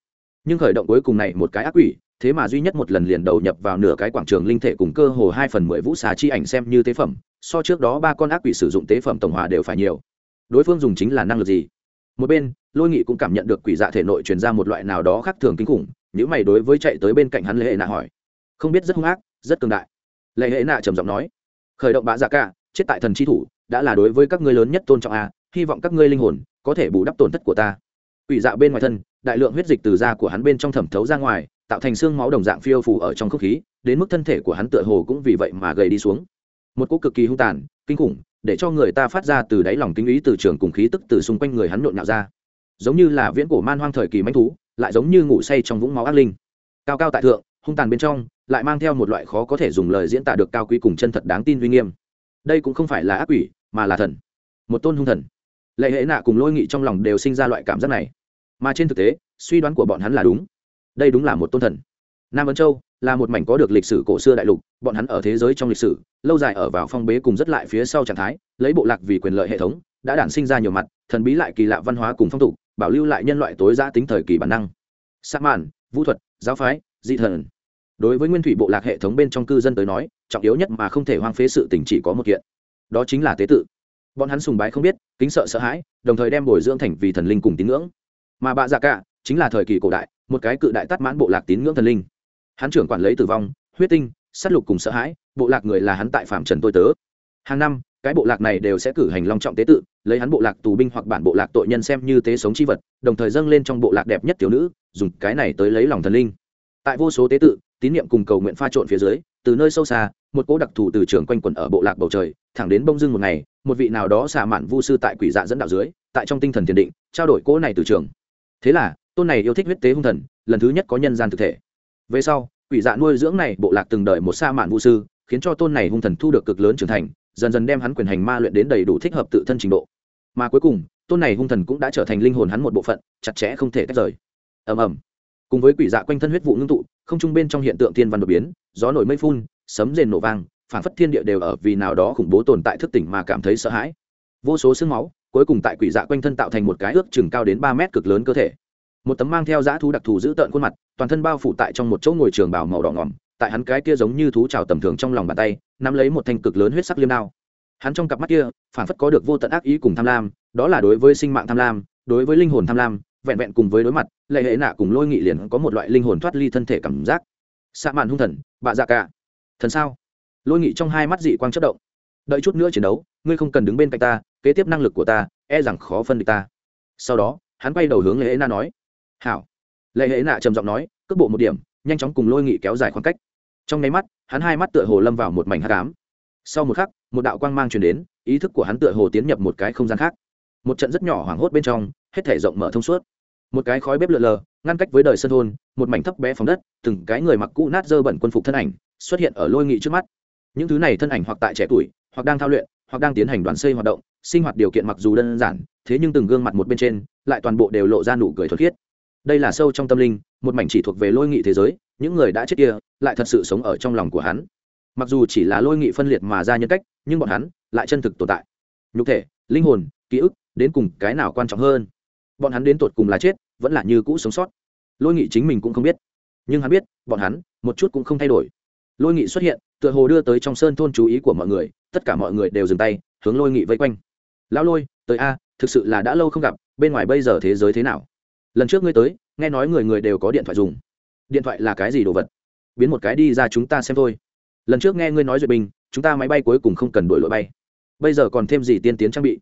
Speaker 1: Nhưng khởi động cuối cùng này một cái ác quỷ thế mà duy nhất một lần liền đầu nhập vào nửa cái quảng trường linh thể cùng cơ hồ hai phần mười vũ xà chi ảnh xem như tế phẩm, so trước đó ba con ác quỷ sử dụng tế phẩm tổng hòa đều phải nhiều. Đối phương dùng chính là năng lực gì? Một bên, lôi nghị cũng cảm nhận được quỷ dạ thể nội truyền ra một loại nào đó khác thường kinh khủng nếu mày đối với chạy tới bên cạnh hắn lệ hệ nạ hỏi. Không biết rất hung ác, rất cường đại. Lệ hệ nạ trầm giọng nói. Khởi động bạ dạ cả, chết tại thần chi thủ, đã là đối với các ngươi lớn nhất tôn trọng a, hy vọng các ngươi linh hồn có thể bù đắp tổn thất của ta. Quỷ dạ bên ngoài thân đại lượng huyết dịch từ da của hắn bên trong thẩm thấu ra ngoài, tạo thành xương máu đồng dạng phiêu phủ ở trong không khí, đến mức thân thể của hắn tựa hồ cũng vì vậy mà gầy đi xuống. Một cỗ cực kỳ hung tàn, kinh khủng, để cho người ta phát ra từ đáy lòng kinh ý từ trường cùng khí tức từ xung quanh người hắn nhộn nhạo ra. Giống như là viễn cổ man hoang thời kỳ manh thú, lại giống như ngủ say trong vũng máu ác linh. Cao cao tại thượng, hung tàn bên trong, lại mang theo một loại khó có thể dùng lời diễn tả được cao quý cùng chân thật đáng tin uy nghiêm. Đây cũng không phải là ác quỷ, mà là thần. Một tôn hung thần. Lệ hệ nạ cùng lôi nghị trong lòng đều sinh ra loại cảm giác này mà trên thực tế, suy đoán của bọn hắn là đúng. Đây đúng là một tôn thần. Nam ấn châu là một mảnh có được lịch sử cổ xưa đại lục, bọn hắn ở thế giới trong lịch sử, lâu dài ở vào phong bế cùng rất lại phía sau trạng thái, lấy bộ lạc vì quyền lợi hệ thống, đã đản sinh ra nhiều mặt, thần bí lại kỳ lạ văn hóa cùng phong tục, bảo lưu lại nhân loại tối giã tính thời kỳ bản năng. Sa màn, vũ thuật, giáo phái, dị thần. Đối với nguyên thủy bộ lạc hệ thống bên trong cư dân tới nói, trọng yếu nhất mà không thể hoang phế sự tình chỉ có một kiện. Đó chính là tế tự. Bọn hắn sùng bái không biết, kính sợ sợ hãi, đồng thời đem bồi dưỡng thành vì thần linh cùng tín ngưỡng mà bạ dạ cả chính là thời kỳ cổ đại, một cái cự đại tắt mãn bộ lạc tín ngưỡng thần linh. Hắn trưởng quản lấy tử vong, huyết tinh s á t lục cùng sợ hãi, bộ lạc người là hắn tại phạm trần tôi tớ. Hàng năm, cái bộ lạc này đều sẽ cử hành long trọng tế tự, lấy hắn bộ lạc tù binh hoặc bản bộ lạc tội nhân xem như tế sống c h i vật, đồng thời dâng lên trong bộ lạc đẹp nhất tiểu nữ, dùng cái này tới lấy lòng thần linh. Tại vô số tế tự, tín niệm cùng cầu nguyện pha trộn phía dưới, từ nơi sâu xa, một cỗ đặc thù từ trường quanh quẩn ở bộ lạc bầu trời, thẳng đến bông dưng một ngày, một vị nào đó xả mạn vu sư tại quỷ dạ dẫn đạo dưới, tại trong tinh thần thiền định, trao đổi cỗ này từ trường thế là, tôn này yêu thích huyết tế hung thần, lần thứ nhất có nhân gian thực thể. Về sau, quỷ dạ nuôi dưỡng này bộ lạc từng đợi một sa mạn vũ sư, khiến cho tôn này hung thần thu được cực lớn trưởng thành, dần dần đem hắn quyền hành ma luyện đến đầy đủ thích hợp tự thân trình độ. Mà cuối cùng, tôn này hung thần cũng đã trở thành linh hồn hắn một bộ phận, chặt chẽ không thể tách rời. Ầm ầm. Cùng với quỷ dạ quanh thân huyết vụ ngưng tụ, không trung bên trong hiện tượng thiên văn đột biến, gió nổi mây phun, sấm rền nổ vang phản phất thiên địa đều ở vì nào đó khủng bố tồn tại thức tỉnh mà cảm thấy sợ hãi. Vô số xương máu cuối cùng tại quỷ dạ quanh thân tạo thành một cái ước chừng cao đến ba mét cực lớn cơ thể. Một tấm mang theo dã thú đặc thù giữ tợn khuôn mặt, toàn thân bao phủ tại trong một chỗ ngồi trường bảo màu đỏ ngỏm, tại hắn cái kia giống như thú trào tầm thường trong lòng bàn tay, nắm lấy một thanh cực lớn huyết sắc liêm đao. Hắn trong cặp mắt kia, phản phất có được vô tận ác ý cùng tham lam, đó là đối với sinh mạng tham lam, đối với linh hồn tham lam, vẹn vẹn cùng với đối mặt, lệ hệ nạ cùng lôi nghị liền có một loại linh hồn thoát ly thân thể cảm giác. Sa mạn hung thần, bạ dạ cả. Thần sao? Lôi nghị trong hai mắt dị quang chất động. Đợi chút nữa chiến đấu, ngươi không cần đứng bên cạnh ta kế tiếp năng lực của ta e rằng khó phân địch ta. Sau đó, hắn quay đầu hướng lệ hệ na nói, hảo. Lệ hệ na trầm giọng nói, cước bộ một điểm, nhanh chóng cùng lôi nghị kéo dài khoảng cách. Trong nháy mắt, hắn hai mắt tựa hồ lâm vào một mảnh hát cám sau một khắc, một đạo quang mang truyền đến, ý thức của hắn tựa hồ tiến nhập một cái không gian khác. Một trận rất nhỏ hoảng hốt bên trong, hết thể rộng mở thông suốt. Một cái khói bếp lượn lờ, ngăn cách với đời sân thôn, một mảnh thấp bé phòng đất, từng cái người mặc cũ nát dơ bẩn quân phục thân ảnh, xuất hiện ở lôi nghị trước mắt. Những thứ này thân ảnh hoặc tại trẻ tuổi, hoặc đang thao luyện, hoặc đang tiến hành đoàn xây hoạt động sinh hoạt điều kiện mặc dù đơn giản, thế nhưng từng gương mặt một bên trên lại toàn bộ đều lộ ra nụ cười thuật khiết. Đây là sâu trong tâm linh, một mảnh chỉ thuộc về lôi nghị thế giới, những người đã chết kia lại thật sự sống ở trong lòng của hắn. Mặc dù chỉ là lôi nghị phân liệt mà ra nhân cách, nhưng bọn hắn lại chân thực tồn tại. Nhục thể, linh hồn, ký ức, đến cùng cái nào quan trọng hơn? Bọn hắn đến tột cùng là chết, vẫn là như cũ sống sót. Lôi nghị chính mình cũng không biết. Nhưng hắn biết, bọn hắn một chút cũng không thay đổi. Lôi nghị xuất hiện, tựa hồ đưa tới trong sơn thôn chú ý của mọi người, tất cả mọi người đều dừng tay, hướng lôi nghị vây quanh lão lôi, tới a, thực sự là đã lâu không gặp, bên ngoài bây giờ thế giới thế nào? Lần trước ngươi tới, nghe nói người người đều có điện thoại dùng. Điện thoại là cái gì đồ vật? Biến một cái đi ra chúng ta xem thôi. Lần trước nghe ngươi nói duyệt bình, chúng ta máy bay cuối cùng không cần đổi lội bay. Bây giờ còn thêm gì tiên tiến trang bị?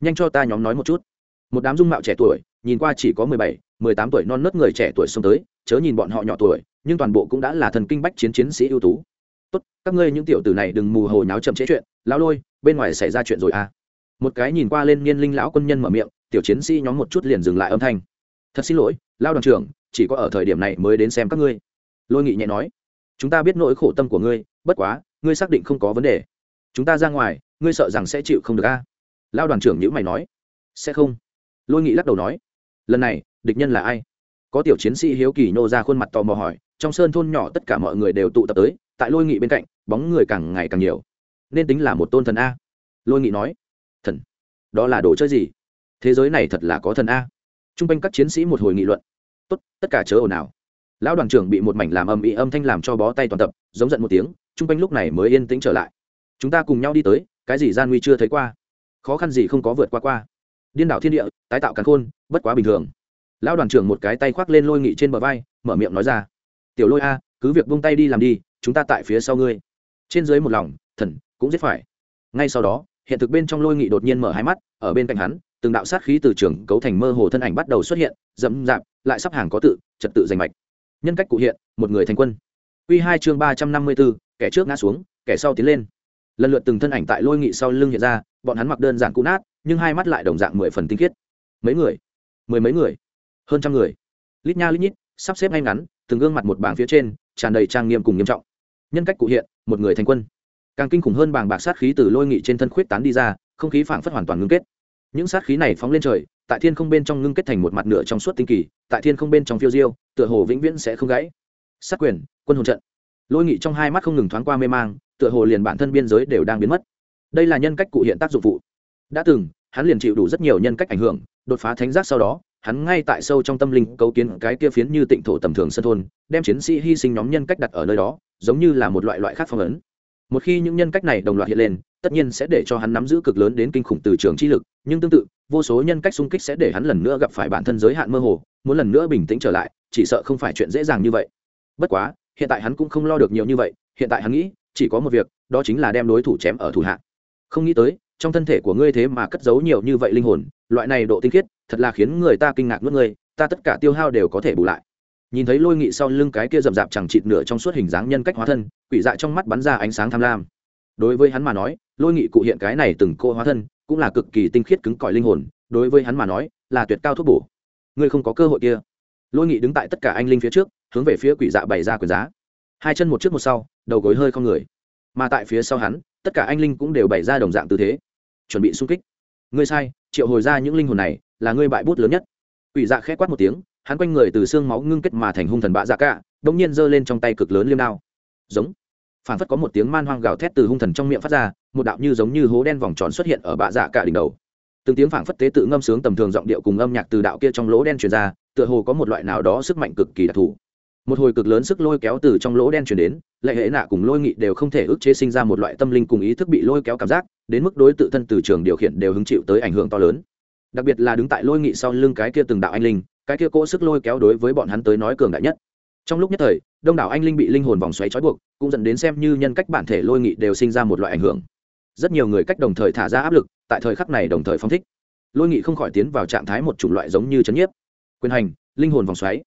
Speaker 1: Nhanh cho ta nhóm nói một chút. Một đám dung mạo trẻ tuổi, nhìn qua chỉ có mười bảy, mười tám tuổi non nớt người trẻ tuổi xông tới, chớ nhìn bọn họ nhỏ tuổi, nhưng toàn bộ cũng đã là thần kinh bách chiến chiến sĩ ưu tú. Tốt, các ngươi những tiểu tử này đừng mù hồ nháo chậm chế chuyện. Lão lôi, bên ngoài xảy ra chuyện rồi à? Một cái nhìn qua lên niên linh lão quân nhân mở miệng, tiểu chiến sĩ nhóm một chút liền dừng lại âm thanh. Thật xin lỗi lao đoàn trưởng, chỉ có ở thời điểm này mới đến xem các ngươi. Lôi nghị nhẹ nói, chúng ta biết nỗi khổ tâm của ngươi, bất quá, ngươi xác định không có vấn đề. Chúng ta ra ngoài, ngươi sợ rằng sẽ chịu không được a. À? lao đoàn trưởng nhữ mày nói, sẽ không. Lôi nghị lắc đầu nói, lần này, địch nhân là ai? Có tiểu chiến sĩ hiếu kỳ nô ra khuôn mặt tò mò hỏi, trong sơn thôn nhỏ tất cả mọi người đều tụ tập tới, tại lôi nghị bên cạnh, bóng người càng ngày càng nhiều. Nên tính là một tôn thần a. Lôi nghị nói thần. Đó là đồ chơi gì? Thế giới này thật là có thần a. T r u n g quanh các chiến sĩ một hồi nghị luận. Tốt, tất cả chớ ồn ào. Lão đoàn trưởng bị một mảnh làm âm ỉ âm thanh làm cho bó tay toàn tập, giống giận một tiếng t r u n g quanh lúc này mới yên tĩnh trở lại. Chúng ta cùng nhau đi tới, cái gì gian nguy chưa thấy qua? Khó khăn gì không có vượt qua qua. Điên đảo thiên địa, tái tạo càn khôn, bất quá bình thường. Lão đoàn trưởng một cái tay khoác lên lôi nghị trên bờ vai, mở miệng nói ra. Tiểu lôi a, cứ việc buông tay đi làm đi, chúng ta tại phía sau ngươi. Trên dưới một lòng, thần, cũng giết phải. Ngay sau đó hiện thực bên trong lôi nghị đột nhiên mở hai mắt, ở bên cạnh hắn, từng đạo sát khí từ trường cấu thành mơ hồ thân ảnh bắt đầu xuất hiện dẫm dạp lại sắp hàng có tự, trật tự giành mạch. Nhân cách cụ hiện, một người thành quân. Quy hai chương ba trăm năm mươi bốn kẻ trước ngã xuống, kẻ sau tiến lên. Lần lượt từng thân ảnh tại lôi nghị sau lưng hiện ra, bọn hắn mặc đơn giản cũ nát, nhưng hai mắt lại đồng dạng mười phần tinh khiết. Mấy người? Mười mấy người? Hơn trăm người. Lít nha lít nhít, sắp xếp ngay ngắn, từng gương mặt một bảng phía trên, tràn đầy trang nghiêm cùng nghiêm trọng. Nhân cách cụ hiện, một người thành quân càng kinh khủng hơn bàng bạc sát khí từ lôi nghị trên thân khuyết tán đi ra, không khí phảng phất hoàn toàn ngưng kết. Những sát khí này phóng lên trời, tại thiên không bên trong ngưng kết thành một mặt nửa trong suốt tinh kỳ, tại thiên không bên trong phiêu diêu, tựa hồ vĩnh viễn sẽ không gãy. Sát quyền, quân hồn trận. Lôi nghị trong hai mắt không ngừng thoáng qua mê mang, tựa hồ liền bản thân biên giới đều đang biến mất. Đây là nhân cách cụ hiện tác dụng phụ. Đã từng, hắn liền chịu đủ rất nhiều nhân cách ảnh hưởng, đột phá thánh giác sau đó, hắn ngay tại sâu trong tâm linh cấu kiến cái kia phiến như tịnh thổ tầm thường sân thôn, đem chiến sĩ hy sinh nhóm nhân cách đặt ở nơi đó, giống như là một loại loại khác phong ấn một khi những nhân cách này đồng loạt hiện lên, tất nhiên sẽ để cho hắn nắm giữ cực lớn đến kinh khủng từ trường chi lực, nhưng tương tự, vô số nhân cách xung kích sẽ để hắn lần nữa gặp phải bản thân giới hạn mơ hồ, muốn lần nữa bình tĩnh trở lại, chỉ sợ không phải chuyện dễ dàng như vậy. Bất quá, hiện tại hắn cũng không lo được nhiều như vậy, hiện tại hắn nghĩ, chỉ có một việc, đó chính là đem đối thủ chém ở thủ hạ. Không nghĩ tới, trong thân thể của ngươi thế mà cất giấu nhiều như vậy linh hồn, loại này độ tinh khiết, thật là khiến người ta kinh ngạc nuốt ngươi, ta tất cả tiêu hao đều có thể bù lại nhìn thấy lôi nghị sau lưng cái kia rậm rạp chẳng chịt nửa trong suốt hình dáng nhân cách hóa thân, quỷ dạ trong mắt bắn ra ánh sáng tham lam. Đối với hắn mà nói, lôi nghị cụ hiện cái này từng cô hóa thân, cũng là cực kỳ tinh khiết cứng cỏi linh hồn, đối với hắn mà nói, là tuyệt cao thuốc bổ. Ngươi không có cơ hội kia. Lôi nghị đứng tại tất cả anh linh phía trước, hướng về phía quỷ dạ bày ra quyền giá. Hai chân một trước một sau, đầu gối hơi không người. Mà tại phía sau hắn, tất cả anh linh cũng đều bày ra đồng dạng tư thế. Chuẩn bị sung kích. Ngươi sai, triệu hồi ra những linh hồn này, là ngươi bại bút lớn nhất. Quỷ dạ khẽ quát một tiếng hắn quanh người từ xương máu ngưng kết mà thành hung thần bạ dạ cả đông nhiên giơ lên trong tay cực lớn liêm đao. Giống. Phản phất có một tiếng man hoang gào thét từ hung thần trong miệng phát ra, một đạo như giống như hố đen vòng tròn xuất hiện ở bạ dạ cả đỉnh đầu. Từng tiếng phảng phất tế tự ngâm sướng tầm thường giọng điệu cùng âm nhạc từ đạo kia trong lỗ đen truyền ra, tựa hồ có một loại nào đó sức mạnh cực kỳ đặc thù. Một hồi cực lớn sức lôi kéo từ trong lỗ đen truyền đến, lệ hệ nạ cùng lôi nghị đều không thể ức chế sinh ra một loại tâm linh cùng ý thức bị lôi kéo cảm giác, đến mức đối tự thân từ trường điều khiển đều hứng chịu tới ảnh hưởng to lớn. Đặc biệt là đứng tại lôi nghị sau lưng cái kia từng đạo anh linh cái kia cỗ sức lôi kéo đối với bọn hắn tới nói cường đại nhất. Trong lúc nhất thời, đông đảo anh linh bị linh hồn vòng xoáy trói buộc, cũng dẫn đến xem như nhân cách bản thể lôi nghị đều sinh ra một loại ảnh hưởng. Rất nhiều người cách đồng thời thả ra áp lực, tại thời khắc này đồng thời phong thích. Lôi nghị không khỏi tiến vào trạng thái một chủng loại giống như chấn nhiếp. Quyền hành, linh hồn vòng xoáy.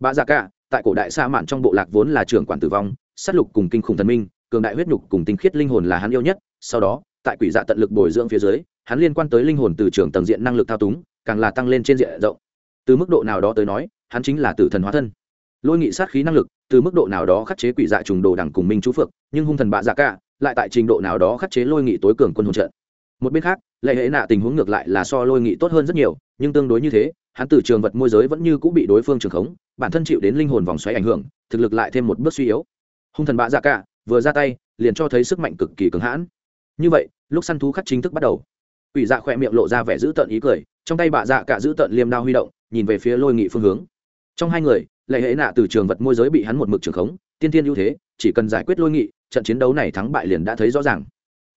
Speaker 1: Bà dạ cả, tại cổ đại sa mạn trong bộ lạc vốn là trưởng quản tử vong, sát lục cùng kinh khủng thần minh, cường đại huyết nhục cùng tinh khiết linh hồn là hắn yêu nhất. Sau đó, tại quỷ dạ tận lực bồi dưỡng phía dưới, hắn liên quan tới linh hồn từ trường tầng diện năng lực thao túng, càng là tăng lên trên diện rộng từ mức độ nào đó tới nói, hắn chính là tử thần hóa thân. Lôi nghị sát khí năng lực, từ mức độ nào đó khắc chế quỷ dạ trùng đồ đẳng cùng minh chú phượng, nhưng hung thần bạ dạ cả, lại tại trình độ nào đó khắc chế lôi nghị tối cường quân hồn trận. Một bên khác, lệ hệ nạ tình huống ngược lại là so lôi nghị tốt hơn rất nhiều, nhưng tương đối như thế, hắn từ trường vật môi giới vẫn như cũng bị đối phương trường khống, bản thân chịu đến linh hồn vòng xoáy ảnh hưởng, thực lực lại thêm một bước suy yếu. Hung thần bạ dạ cả, vừa ra tay, liền cho thấy sức mạnh cực kỳ cứng hãn. Như vậy, lúc săn thú khắc chính thức bắt đầu, quỷ dạ khỏe miệng lộ ra vẻ giữ tợn ý cười trong tay bạ dạ cả giữ tận liêm đao huy động, nhìn về phía lôi nghị phương hướng. Trong hai người, lệ hệ nạ từ trường vật môi giới bị hắn một mực trường khống, tiên tiên ưu thế, chỉ cần giải quyết lôi nghị, trận chiến đấu này thắng bại liền đã thấy rõ ràng.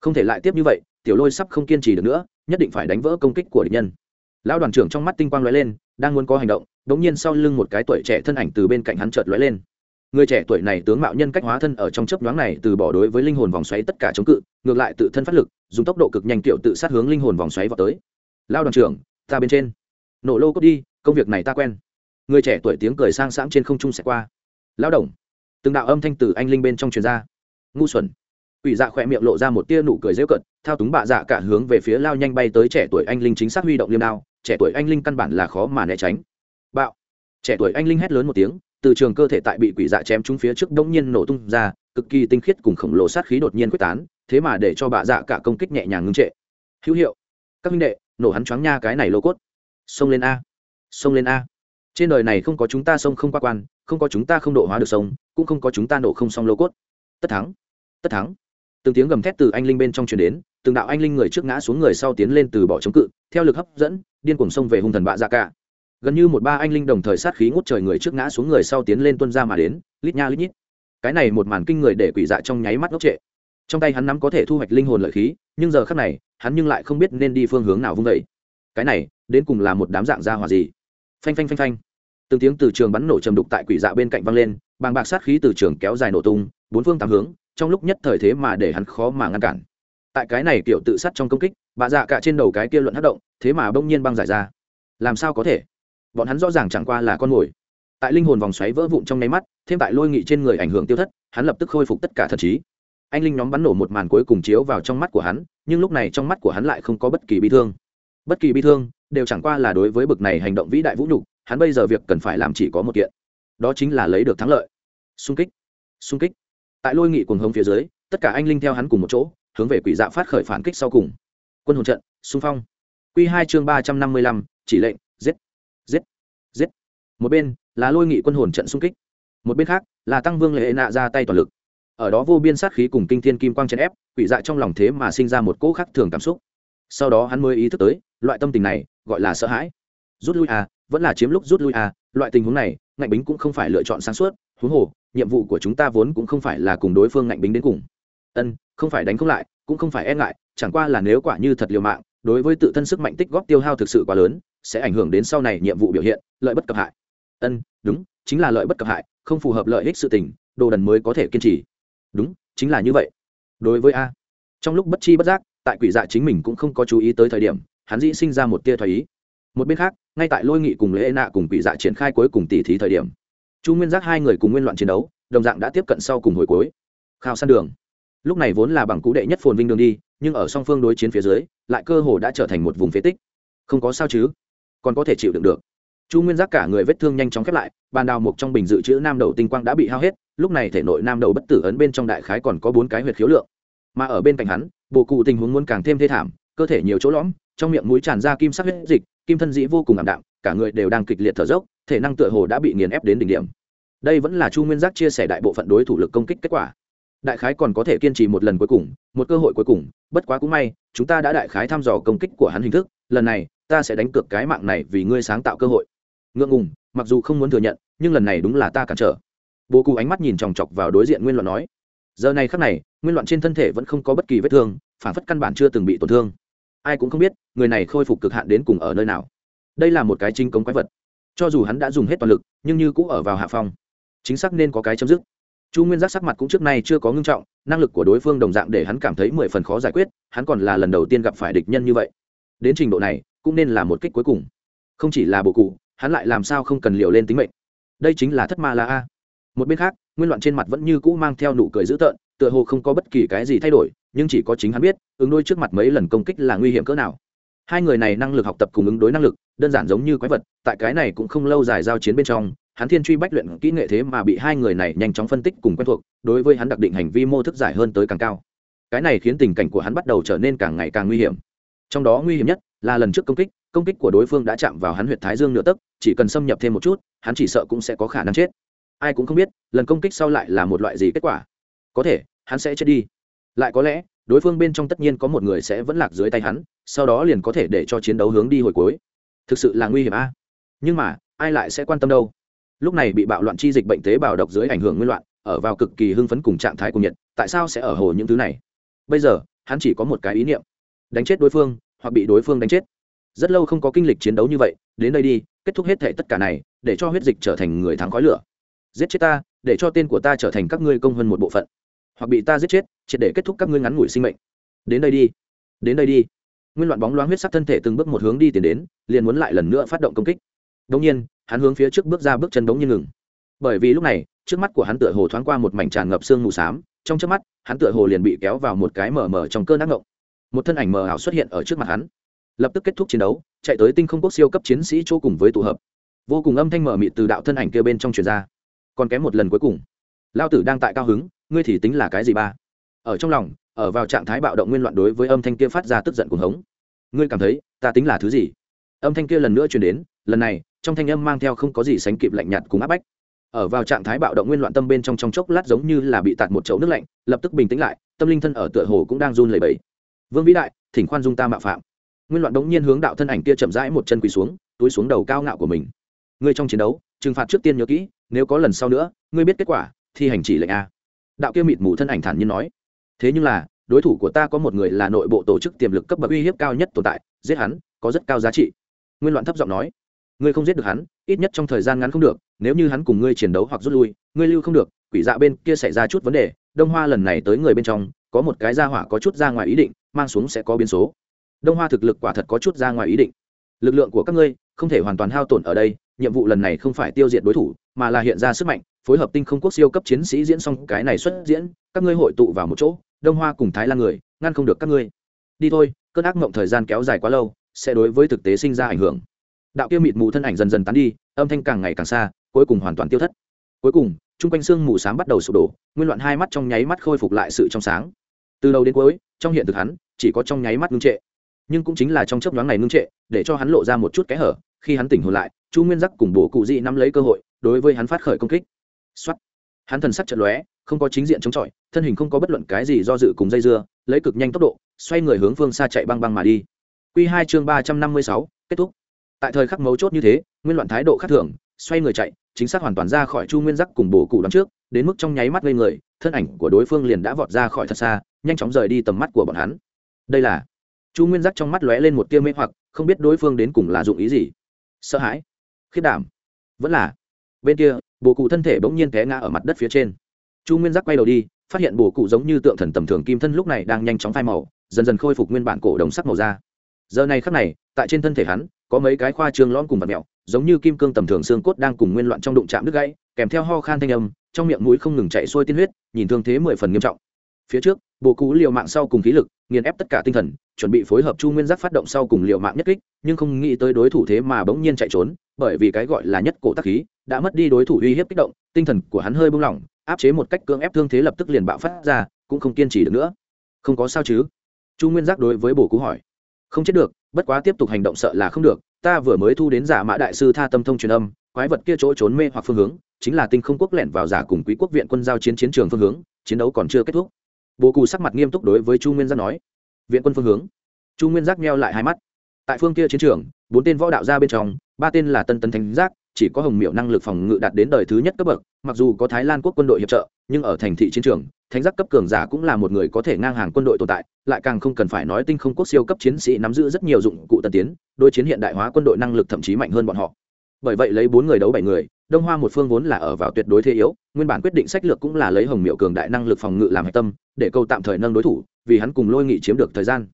Speaker 1: Không thể lại tiếp như vậy, tiểu lôi sắp không kiên trì được nữa, nhất định phải đánh vỡ công kích của địch nhân. Lão đoàn trưởng trong mắt tinh quang lóe lên, đang muốn có hành động đ ỗ n g nhiên sau lưng một cái tuổi trẻ thân ảnh từ bên cạnh hắn chợt lóe lên. Người trẻ tuổi này tướng mạo nhân cách hóa thân ở trong chấp nhoáng này từ bỏ đối với linh hồn vòng xoáy tất cả chống cự, ngược lại tự thân phát lực, dùng tốc độ cực nhanh kiểu tự sát hướng linh hồn vòng xoáy vào tới. Lao đoàn trưởng ta bên trên. Nổ lô cốt đi, công việc này ta quen. Người trẻ tuổi tiếng cười sang sáng trên không trung sẽ qua. Lão đồng. Từng đạo âm thanh từ anh linh bên trong truyền ra. Ngu xuẩn. Ủy dạ khỏe miệng lộ ra một tia nụ cười dễu cận thao túng bạ dạ cả hướng về phía lao nhanh bay tới trẻ tuổi anh linh chính xác huy động liêm đao, trẻ tuổi anh linh căn bản là khó mà né tránh. Bạo. Trẻ tuổi anh linh hét lớn một tiếng, từ trường cơ thể tại bị quỷ dạ chém trúng phía trước đông nhiên nổ tung ra, cực kỳ tinh khiết cùng khổng lồ sát khí đột nhiên quyết tán, thế mà để cho bạ dạ cả công kích nhẹ nhàng ngưng trệ. Hữu hiệu. Các minh đệ nổ hắn choáng nha cái này lô cốt. Xông lên a. Xông lên a. Trên đời này không có chúng ta sông không qua quan, không có chúng ta không độ hóa được sông cũng không có chúng ta nổ không xong lô cốt. Tất thắng. Tất thắng. Từng tiếng gầm thét từ anh linh bên trong truyền đến, từng đạo anh linh người trước ngã xuống người sau tiến lên từ bỏ chống cự, theo lực hấp dẫn, điên cuồng sông về hung thần bạ dạ cả. Gần như một ba anh linh đồng thời sát khí ngút trời người trước ngã xuống người sau tiến lên tuân ra mà đến, lít nha lít nhít. Cái này một màn kinh người để quỷ dạ trong nháy mắt ngốc trệ trong tay hắn nắm có thể thu hoạch linh hồn lợi khí, nhưng giờ khắc này, hắn nhưng lại không biết nên đi phương hướng nào vung vẩy cái này, đến cùng là một đám dạng gia hỏa gì? Phanh phanh phanh phanh. Từng tiếng từ trường bắn nổ trầm đục tại quỷ dạ bên cạnh văng lên, bàng bạc sát khí từ trường kéo dài nổ tung, bốn phương tám hướng, trong lúc nhất thời thế mà để hắn khó mà ngăn cản. Tại cái này kiểu tự sát trong công kích, bà dạ cả trên đầu cái kia luận hất động, thế mà bỗng nhiên băng giải ra. Làm sao có thể? Bọn hắn rõ ràng chẳng qua là con mồi. Tại linh hồn vòng xoáy vỡ vụn trong nháy mắt, thêm tại lôi nghị trên người ảnh hưởng tiêu thất, hắn lập tức khôi phục tất cả thần trí anh linh nhóm bắn nổ một màn cuối cùng chiếu vào trong mắt của hắn, nhưng lúc này trong mắt của hắn lại không có bất kỳ bi thương. Bất kỳ bi thương đều chẳng qua là đối với bực này hành động vĩ đại vũ nhục, hắn bây giờ việc cần phải làm chỉ có một kiện, đó chính là lấy được thắng lợi. Xung kích xung kích. Tại lôi nghị cuồng hống phía dưới, tất cả anh linh theo hắn cùng một chỗ, hướng về quỷ dạ phát khởi phản kích sau cùng. Quân hồn trận, xung phong. Q hai chương ba trăm năm mươi lăm, chỉ lệnh, giết giết giết. Một bên là lôi nghị quân hồn trận xung kích, một bên khác là tăng vương lệ nạ ra tay toàn lực ở đó vô biên sát khí cùng kinh thiên kim quang chèn ép, quỷ dạ trong lòng thế mà sinh ra một cỗ khác thường cảm xúc. Sau đó hắn mới ý thức tới, loại tâm tình này, gọi là sợ hãi. Rút lui à vẫn là chiếm lúc rút lui à loại tình huống này, ngạnh bính cũng không phải lựa chọn sáng suốt, huống hồ, nhiệm vụ của chúng ta vốn cũng không phải là cùng đối phương ngạnh bính đến cùng. Ân, không phải đánh không lại, cũng không phải e ngại, chẳng qua là nếu quả như thật liều mạng, đối với tự thân sức mạnh tích góp tiêu hao thực sự quá lớn, sẽ ảnh hưởng đến sau này nhiệm vụ biểu hiện, lợi bất cập hại. Ân, đúng, chính là lợi bất cập hại, không phù hợp lợi ích sự tình, đồ đần mới có thể kiên trì đúng, chính là như vậy. Đối với a. Trong lúc bất chi bất giác, tại quỷ dạ chính mình cũng không có chú ý tới thời điểm, hắn dĩ sinh ra một tia thoái ý. Một bên khác, ngay tại lôi nghị cùng lễ nạ cùng quỷ dạ triển khai cuối cùng tỉ thí thời điểm, chu nguyên giác hai người cùng nguyên loạn chiến đấu, đồng dạng đã tiếp cận sau cùng hồi cuối. Khao săn đường. Lúc này vốn là bằng cú đệ nhất phồn vinh đường đi, nhưng ở song phương đối chiến phía dưới, lại cơ hồ đã trở thành một vùng phế tích. Không có sao chứ? Còn có thể chịu đựng được. Chu nguyên giác cả người vết thương nhanh chóng khép lại, bàn đào mục trong bình dự trữ nam đầu tinh quang đã bị hao hết lúc này thể nội nam đầu bất tử ấn bên trong đại khái còn có bốn cái huyệt khiếu lượng. Mà ở bên cạnh hắn bộ cụ tình huống muốn càng thêm thê thảm, cơ thể nhiều chỗ lõm, trong miệng mũi tràn ra kim sắc huyết dịch, kim thân dĩ vô cùng ảm đạm, cả người đều đang kịch liệt thở dốc, thể năng tựa hồ đã bị nghiền ép đến đỉnh điểm. Đây vẫn là chu nguyên giác chia sẻ đại bộ phận đối thủ lực công kích kết quả. Đại khái còn có thể kiên trì một lần cuối cùng, một cơ hội cuối cùng, bất quá cũng may, chúng ta đã đại khái thăm dò công kích của hắn hình thức, lần này, ta sẽ đánh cược cái mạng này vì ngươi sáng tạo cơ hội. Ngượng ngùng, mặc dù không muốn thừa nhận, nhưng lần này đúng là ta cản trở bố cụ ánh mắt nhìn chòng chọc vào đối diện nguyên loạn nói, giờ này khắc này, nguyên loạn trên thân thể vẫn không có bất kỳ vết thương, phản phất căn bản chưa từng bị tổn thương. Ai cũng không biết, người này khôi phục cực hạn đến cùng ở nơi nào. Đây là một cái chính cống quái vật. Cho dù hắn đã dùng hết toàn lực, nhưng như cũng ở vào hạ phong. Chính xác nên có cái chấm dứt. Chu nguyên giác sắc mặt cũng trước nay chưa có ngưng trọng, năng lực của đối phương đồng dạng để hắn cảm thấy mười phần khó giải quyết, hắn còn là lần đầu tiên gặp phải địch nhân như vậy. Đến trình độ này, cũng nên là một kích cuối cùng. Không chỉ là bộ cụ, hắn lại làm sao không cần liều lên tính mệnh. Đây chính là thất ma la a một bên khác, nguyên loạn trên mặt vẫn như cũ mang theo nụ cười dữ tợn, tựa hồ không có bất kỳ cái gì thay đổi, nhưng chỉ có chính hắn biết, ứng đối trước mặt mấy lần công kích là nguy hiểm cỡ nào. Hai người này năng lực học tập cùng ứng đối năng lực, đơn giản giống như quái vật, tại cái này cũng không lâu dài giao chiến bên trong, hắn thiên truy bách luyện kỹ nghệ thế mà bị hai người này nhanh chóng phân tích cùng quen thuộc, đối với hắn đặc định hành vi mô thức giải hơn tới càng cao. Cái này khiến tình cảnh của hắn bắt đầu trở nên càng ngày càng nguy hiểm. Trong đó nguy hiểm nhất là lần trước công kích công kích của đối phương đã chạm vào hắn huyệt thái dương nửa tấc, chỉ cần xâm nhập thêm một chút, hắn chỉ sợ cũng sẽ có khả năng chết ai cũng không biết, lần công kích sau lại là một loại gì kết quả. Có thể, hắn sẽ chết đi. Lại có lẽ, đối phương bên trong tất nhiên có một người sẽ vẫn lạc dưới tay hắn, sau đó liền có thể để cho chiến đấu hướng đi hồi cuối. Thực sự là nguy hiểm a. Nhưng mà, ai lại sẽ quan tâm đâu? Lúc này bị bạo loạn chi dịch bệnh tế bào độc dưới ảnh hưởng nguyên loạn, ở vào cực kỳ hưng phấn cùng trạng thái của nhiệt, tại sao sẽ ở hồ những thứ này? Bây giờ, hắn chỉ có một cái ý niệm, đánh chết đối phương, hoặc bị đối phương đánh chết. Rất lâu không có kinh lịch chiến đấu như vậy, đến đây đi, kết thúc hết thể tất cả này, để cho huyết dịch trở thành người thắng khói lửa giết chết ta, để cho tên của ta trở thành các ngươi công hơn một bộ phận. Hoặc bị ta giết chết, triệt để kết thúc các ngươi ngắn ngủi sinh mệnh. Đến đây đi. Đến đây đi. Nguyên loạn bóng loáng huyết sắc thân thể từng bước một hướng đi tiến đến, liền muốn lại lần nữa phát động công kích. Đống nhiên, hắn hướng phía trước bước ra bước chân đống như ngừng. Bởi vì lúc này, trước mắt của hắn tựa hồ thoáng qua một mảnh tràn ngập sương mù xám, trong trước mắt, hắn tựa hồ liền bị kéo vào một cái mờ mờ trong cơn ác ngộng. Một thân ảnh mờ ảo xuất hiện ở trước mặt hắn. Lập tức kết thúc chiến đấu, chạy tới tinh không quốc siêu cấp chiến sĩ chỗ cùng với tụ hợp. Vô cùng âm thanh mờ mịt từ đạo thân ảnh kia bên trong truyền ra còn kém một lần cuối cùng. Lao tử đang tại cao hứng, ngươi thì tính là cái gì ba? Ở trong lòng, ở vào trạng thái bạo động nguyên loạn đối với âm thanh kia phát ra tức giận cuồng hống. Ngươi cảm thấy, ta tính là thứ gì? Âm thanh kia lần nữa truyền đến, lần này, trong thanh âm mang theo không có gì sánh kịp lạnh nhạt cùng áp bách. Ở vào trạng thái bạo động nguyên loạn tâm bên trong trong chốc lát giống như là bị tạt một chậu nước lạnh, lập tức bình tĩnh lại, tâm linh thân ở tựa hồ cũng đang run lẩy bẩy. Vương vĩ đại, thỉnh khoan dung ta mạo phạm. Nguyên loạn đống nhiên hướng đạo thân ảnh kia chậm rãi một chân quỳ xuống, túi xuống đầu cao ngạo của mình. Ngươi trong chiến đấu, trừng phạt trước tiên nhớ kỹ nếu có lần sau nữa, ngươi biết kết quả, thi hành chỉ lệnh a. Đạo kia mịt mù thân ảnh thản nhiên nói. Thế nhưng là, đối thủ của ta có một người là nội bộ tổ chức tiềm lực cấp bậc uy hiếp cao nhất tồn tại, giết hắn, có rất cao giá trị. Nguyên loạn thấp giọng nói. Ngươi không giết được hắn, ít nhất trong thời gian ngắn không được, nếu như hắn cùng ngươi chiến đấu hoặc rút lui, ngươi lưu không được, quỷ dạ bên kia xảy ra chút vấn đề, đông hoa lần này tới người bên trong, có một cái ra hỏa có chút ra ngoài ý định, mang xuống sẽ có biến số. Đông hoa thực lực quả thật có chút ra ngoài ý định. Lực lượng của các ngươi không thể hoàn toàn hao tổn ở đây, nhiệm vụ lần này không phải tiêu diệt đối thủ mà là hiện ra sức mạnh, phối hợp tinh không quốc siêu cấp chiến sĩ diễn xong cái này xuất diễn, các ngươi hội tụ vào một chỗ, đông hoa cùng thái lan người, ngăn không được các ngươi. Đi thôi, cơn ác mộng thời gian kéo dài quá lâu, sẽ đối với thực tế sinh ra ảnh hưởng. Đạo kia mịt mù thân ảnh dần dần tán đi, âm thanh càng ngày càng xa, cuối cùng hoàn toàn tiêu thất. Cuối cùng, chung quanh xương mù sáng bắt đầu sụp đổ, nguyên loạn hai mắt trong nháy mắt khôi phục lại sự trong sáng. Từ đầu đến cuối, trong hiện thực hắn, chỉ có trong nháy mắt ngưng trệ. Nhưng cũng chính là trong chớp nhoáng này ngưng trệ, để cho hắn lộ ra một chút kẽ hở khi hắn tỉnh hồn lại, chu nguyên giác cùng bổ cụ dị nắm lấy cơ hội, đối với hắn phát khởi công kích. Xuất hắn thần sắc trận lóe, không có chính diện chống chọi, thân hình không có bất luận cái gì do dự cùng dây dưa, lấy cực nhanh tốc độ, xoay người hướng phương xa chạy băng băng mà đi. Q hai chương ba trăm năm mươi sáu, kết thúc. Tại thời khắc mấu chốt như thế, nguyên loạn thái độ khác thường, xoay người chạy, chính xác hoàn toàn ra khỏi chu nguyên giác cùng bổ cụ đón trước, đến mức trong nháy mắt lên người, thân ảnh của đối phương liền đã vọt ra khỏi thật xa, nhanh chóng rời đi tầm mắt của bọn hắn. Đây là chu nguyên giác trong mắt lóe lên một tia mê hoặc, không biết đối phương đến cùng là dụng ý gì sợ hãi khiết đảm. Vẫn là, bên kia, bồ cụ thân thể bỗng nhiên té ngã ở mặt đất phía trên. Chu nguyên giác quay đầu đi, phát hiện bồ cụ giống như tượng thần tầm thường kim thân lúc này đang nhanh chóng phai màu, dần dần khôi phục nguyên bản cổ đồng sắc màu da. Giờ này khắc này, tại trên thân thể hắn, có mấy cái khoa trương lõm cùng vật mẹo giống như kim cương tầm thường xương cốt đang cùng nguyên loạn trong đụng chạm đứt gãy, kèm theo ho khan thanh âm, trong miệng mũi không ngừng chạy xuôi tiên huyết, nhìn thương thế mười phần nghiêm trọng. Phía trước, bồ cú liều mạng sau cùng khí lực, nghiền ép tất cả tinh thần chuẩn bị phối hợp chu nguyên giác phát động sau cùng liều mạng nhất kích, nhưng không nghĩ tới đối thủ thế mà bỗng nhiên chạy trốn, bởi vì cái gọi là nhất cổ tắc khí đã mất đi đối thủ uy hiếp kích động, tinh thần của hắn hơi buông lỏng, áp chế một cách cưỡng ép thương thế lập tức liền bạo phát ra, cũng không kiên trì được nữa. Không có sao chứ? Chu nguyên giác đối với bồ cú hỏi. Không chết được, bất quá tiếp tục hành động sợ là không được, ta vừa mới thu đến giả mã đại sư tha tâm thông truyền âm, quái vật kia chỗ trốn mê hoặc phương hướng, chính là tinh không quốc lẻn vào giả cùng quý quốc viện quân giao chiến chiến trường phương hướng, chiến đấu còn chưa kết thúc. Bồ cù sắc mặt nghiêm túc đối với chu nguyên giác nói viện quân phương hướng. Chu nguyên giác meo lại hai mắt. Tại phương kia chiến trường, bốn tên võ đạo ra bên trong, ba tên là tân tấn thánh giác, chỉ có hồng miệu năng lực phòng ngự đạt đến đời thứ nhất cấp bậc, mặc dù có thái lan quốc quân đội hiệp trợ, nhưng ở thành thị chiến trường, thánh giác cấp cường giả cũng là một người có thể ngang hàng quân đội tồn tại, lại càng không cần phải nói tinh không quốc siêu cấp chiến sĩ nắm giữ rất nhiều dụng cụ tân tiến đôi chiến hiện đại hóa quân đội năng lực thậm chí mạnh hơn bọn họ. Bởi vậy lấy bốn người đấu bảy người, đông hoa một phương vốn là ở vào tuyệt đối thế yếu, nguyên bản quyết định sách lược cũng là lấy hồng miệu cường đại năng lực phòng ngự làm hạch tâm, để câu tạm thời nâng đối thủ vì hắn cùng lôi nghị chiếm được thời gian.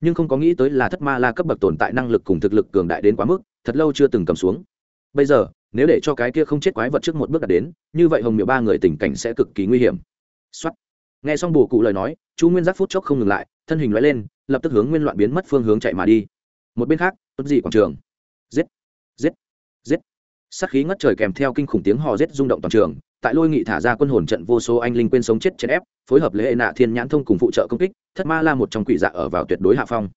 Speaker 1: Nhưng không có nghĩ tới là thất ma la cấp bậc tồn tại năng lực cùng thực lực cường đại đến quá mức, thật lâu chưa từng cầm xuống. Bây giờ, nếu để cho cái kia không chết quái vật trước một bước đạt đến, như vậy hồng miệu ba người tình cảnh sẽ cực kỳ nguy hiểm. Xuất nghe xong bù cụ lời nói, chú nguyên giác phút chốc không ngừng lại, thân hình loại lên, lập tức hướng nguyên loạn biến mất phương hướng chạy mà đi. Một bên khác tuấn gì quảng trường. Giết. Giết. Giết. Sát khí ngất trời kèm theo kinh khủng tiếng hò giết rung động toàn trường, tại lôi nghị thả ra quân hồn trận vô số anh linh quên sống chết chết ép phối hợp lễ nạ thiên nhãn thông cùng phụ trợ công kích, thất ma la một trong quỷ dạ ở vào tuyệt đối hạ phong.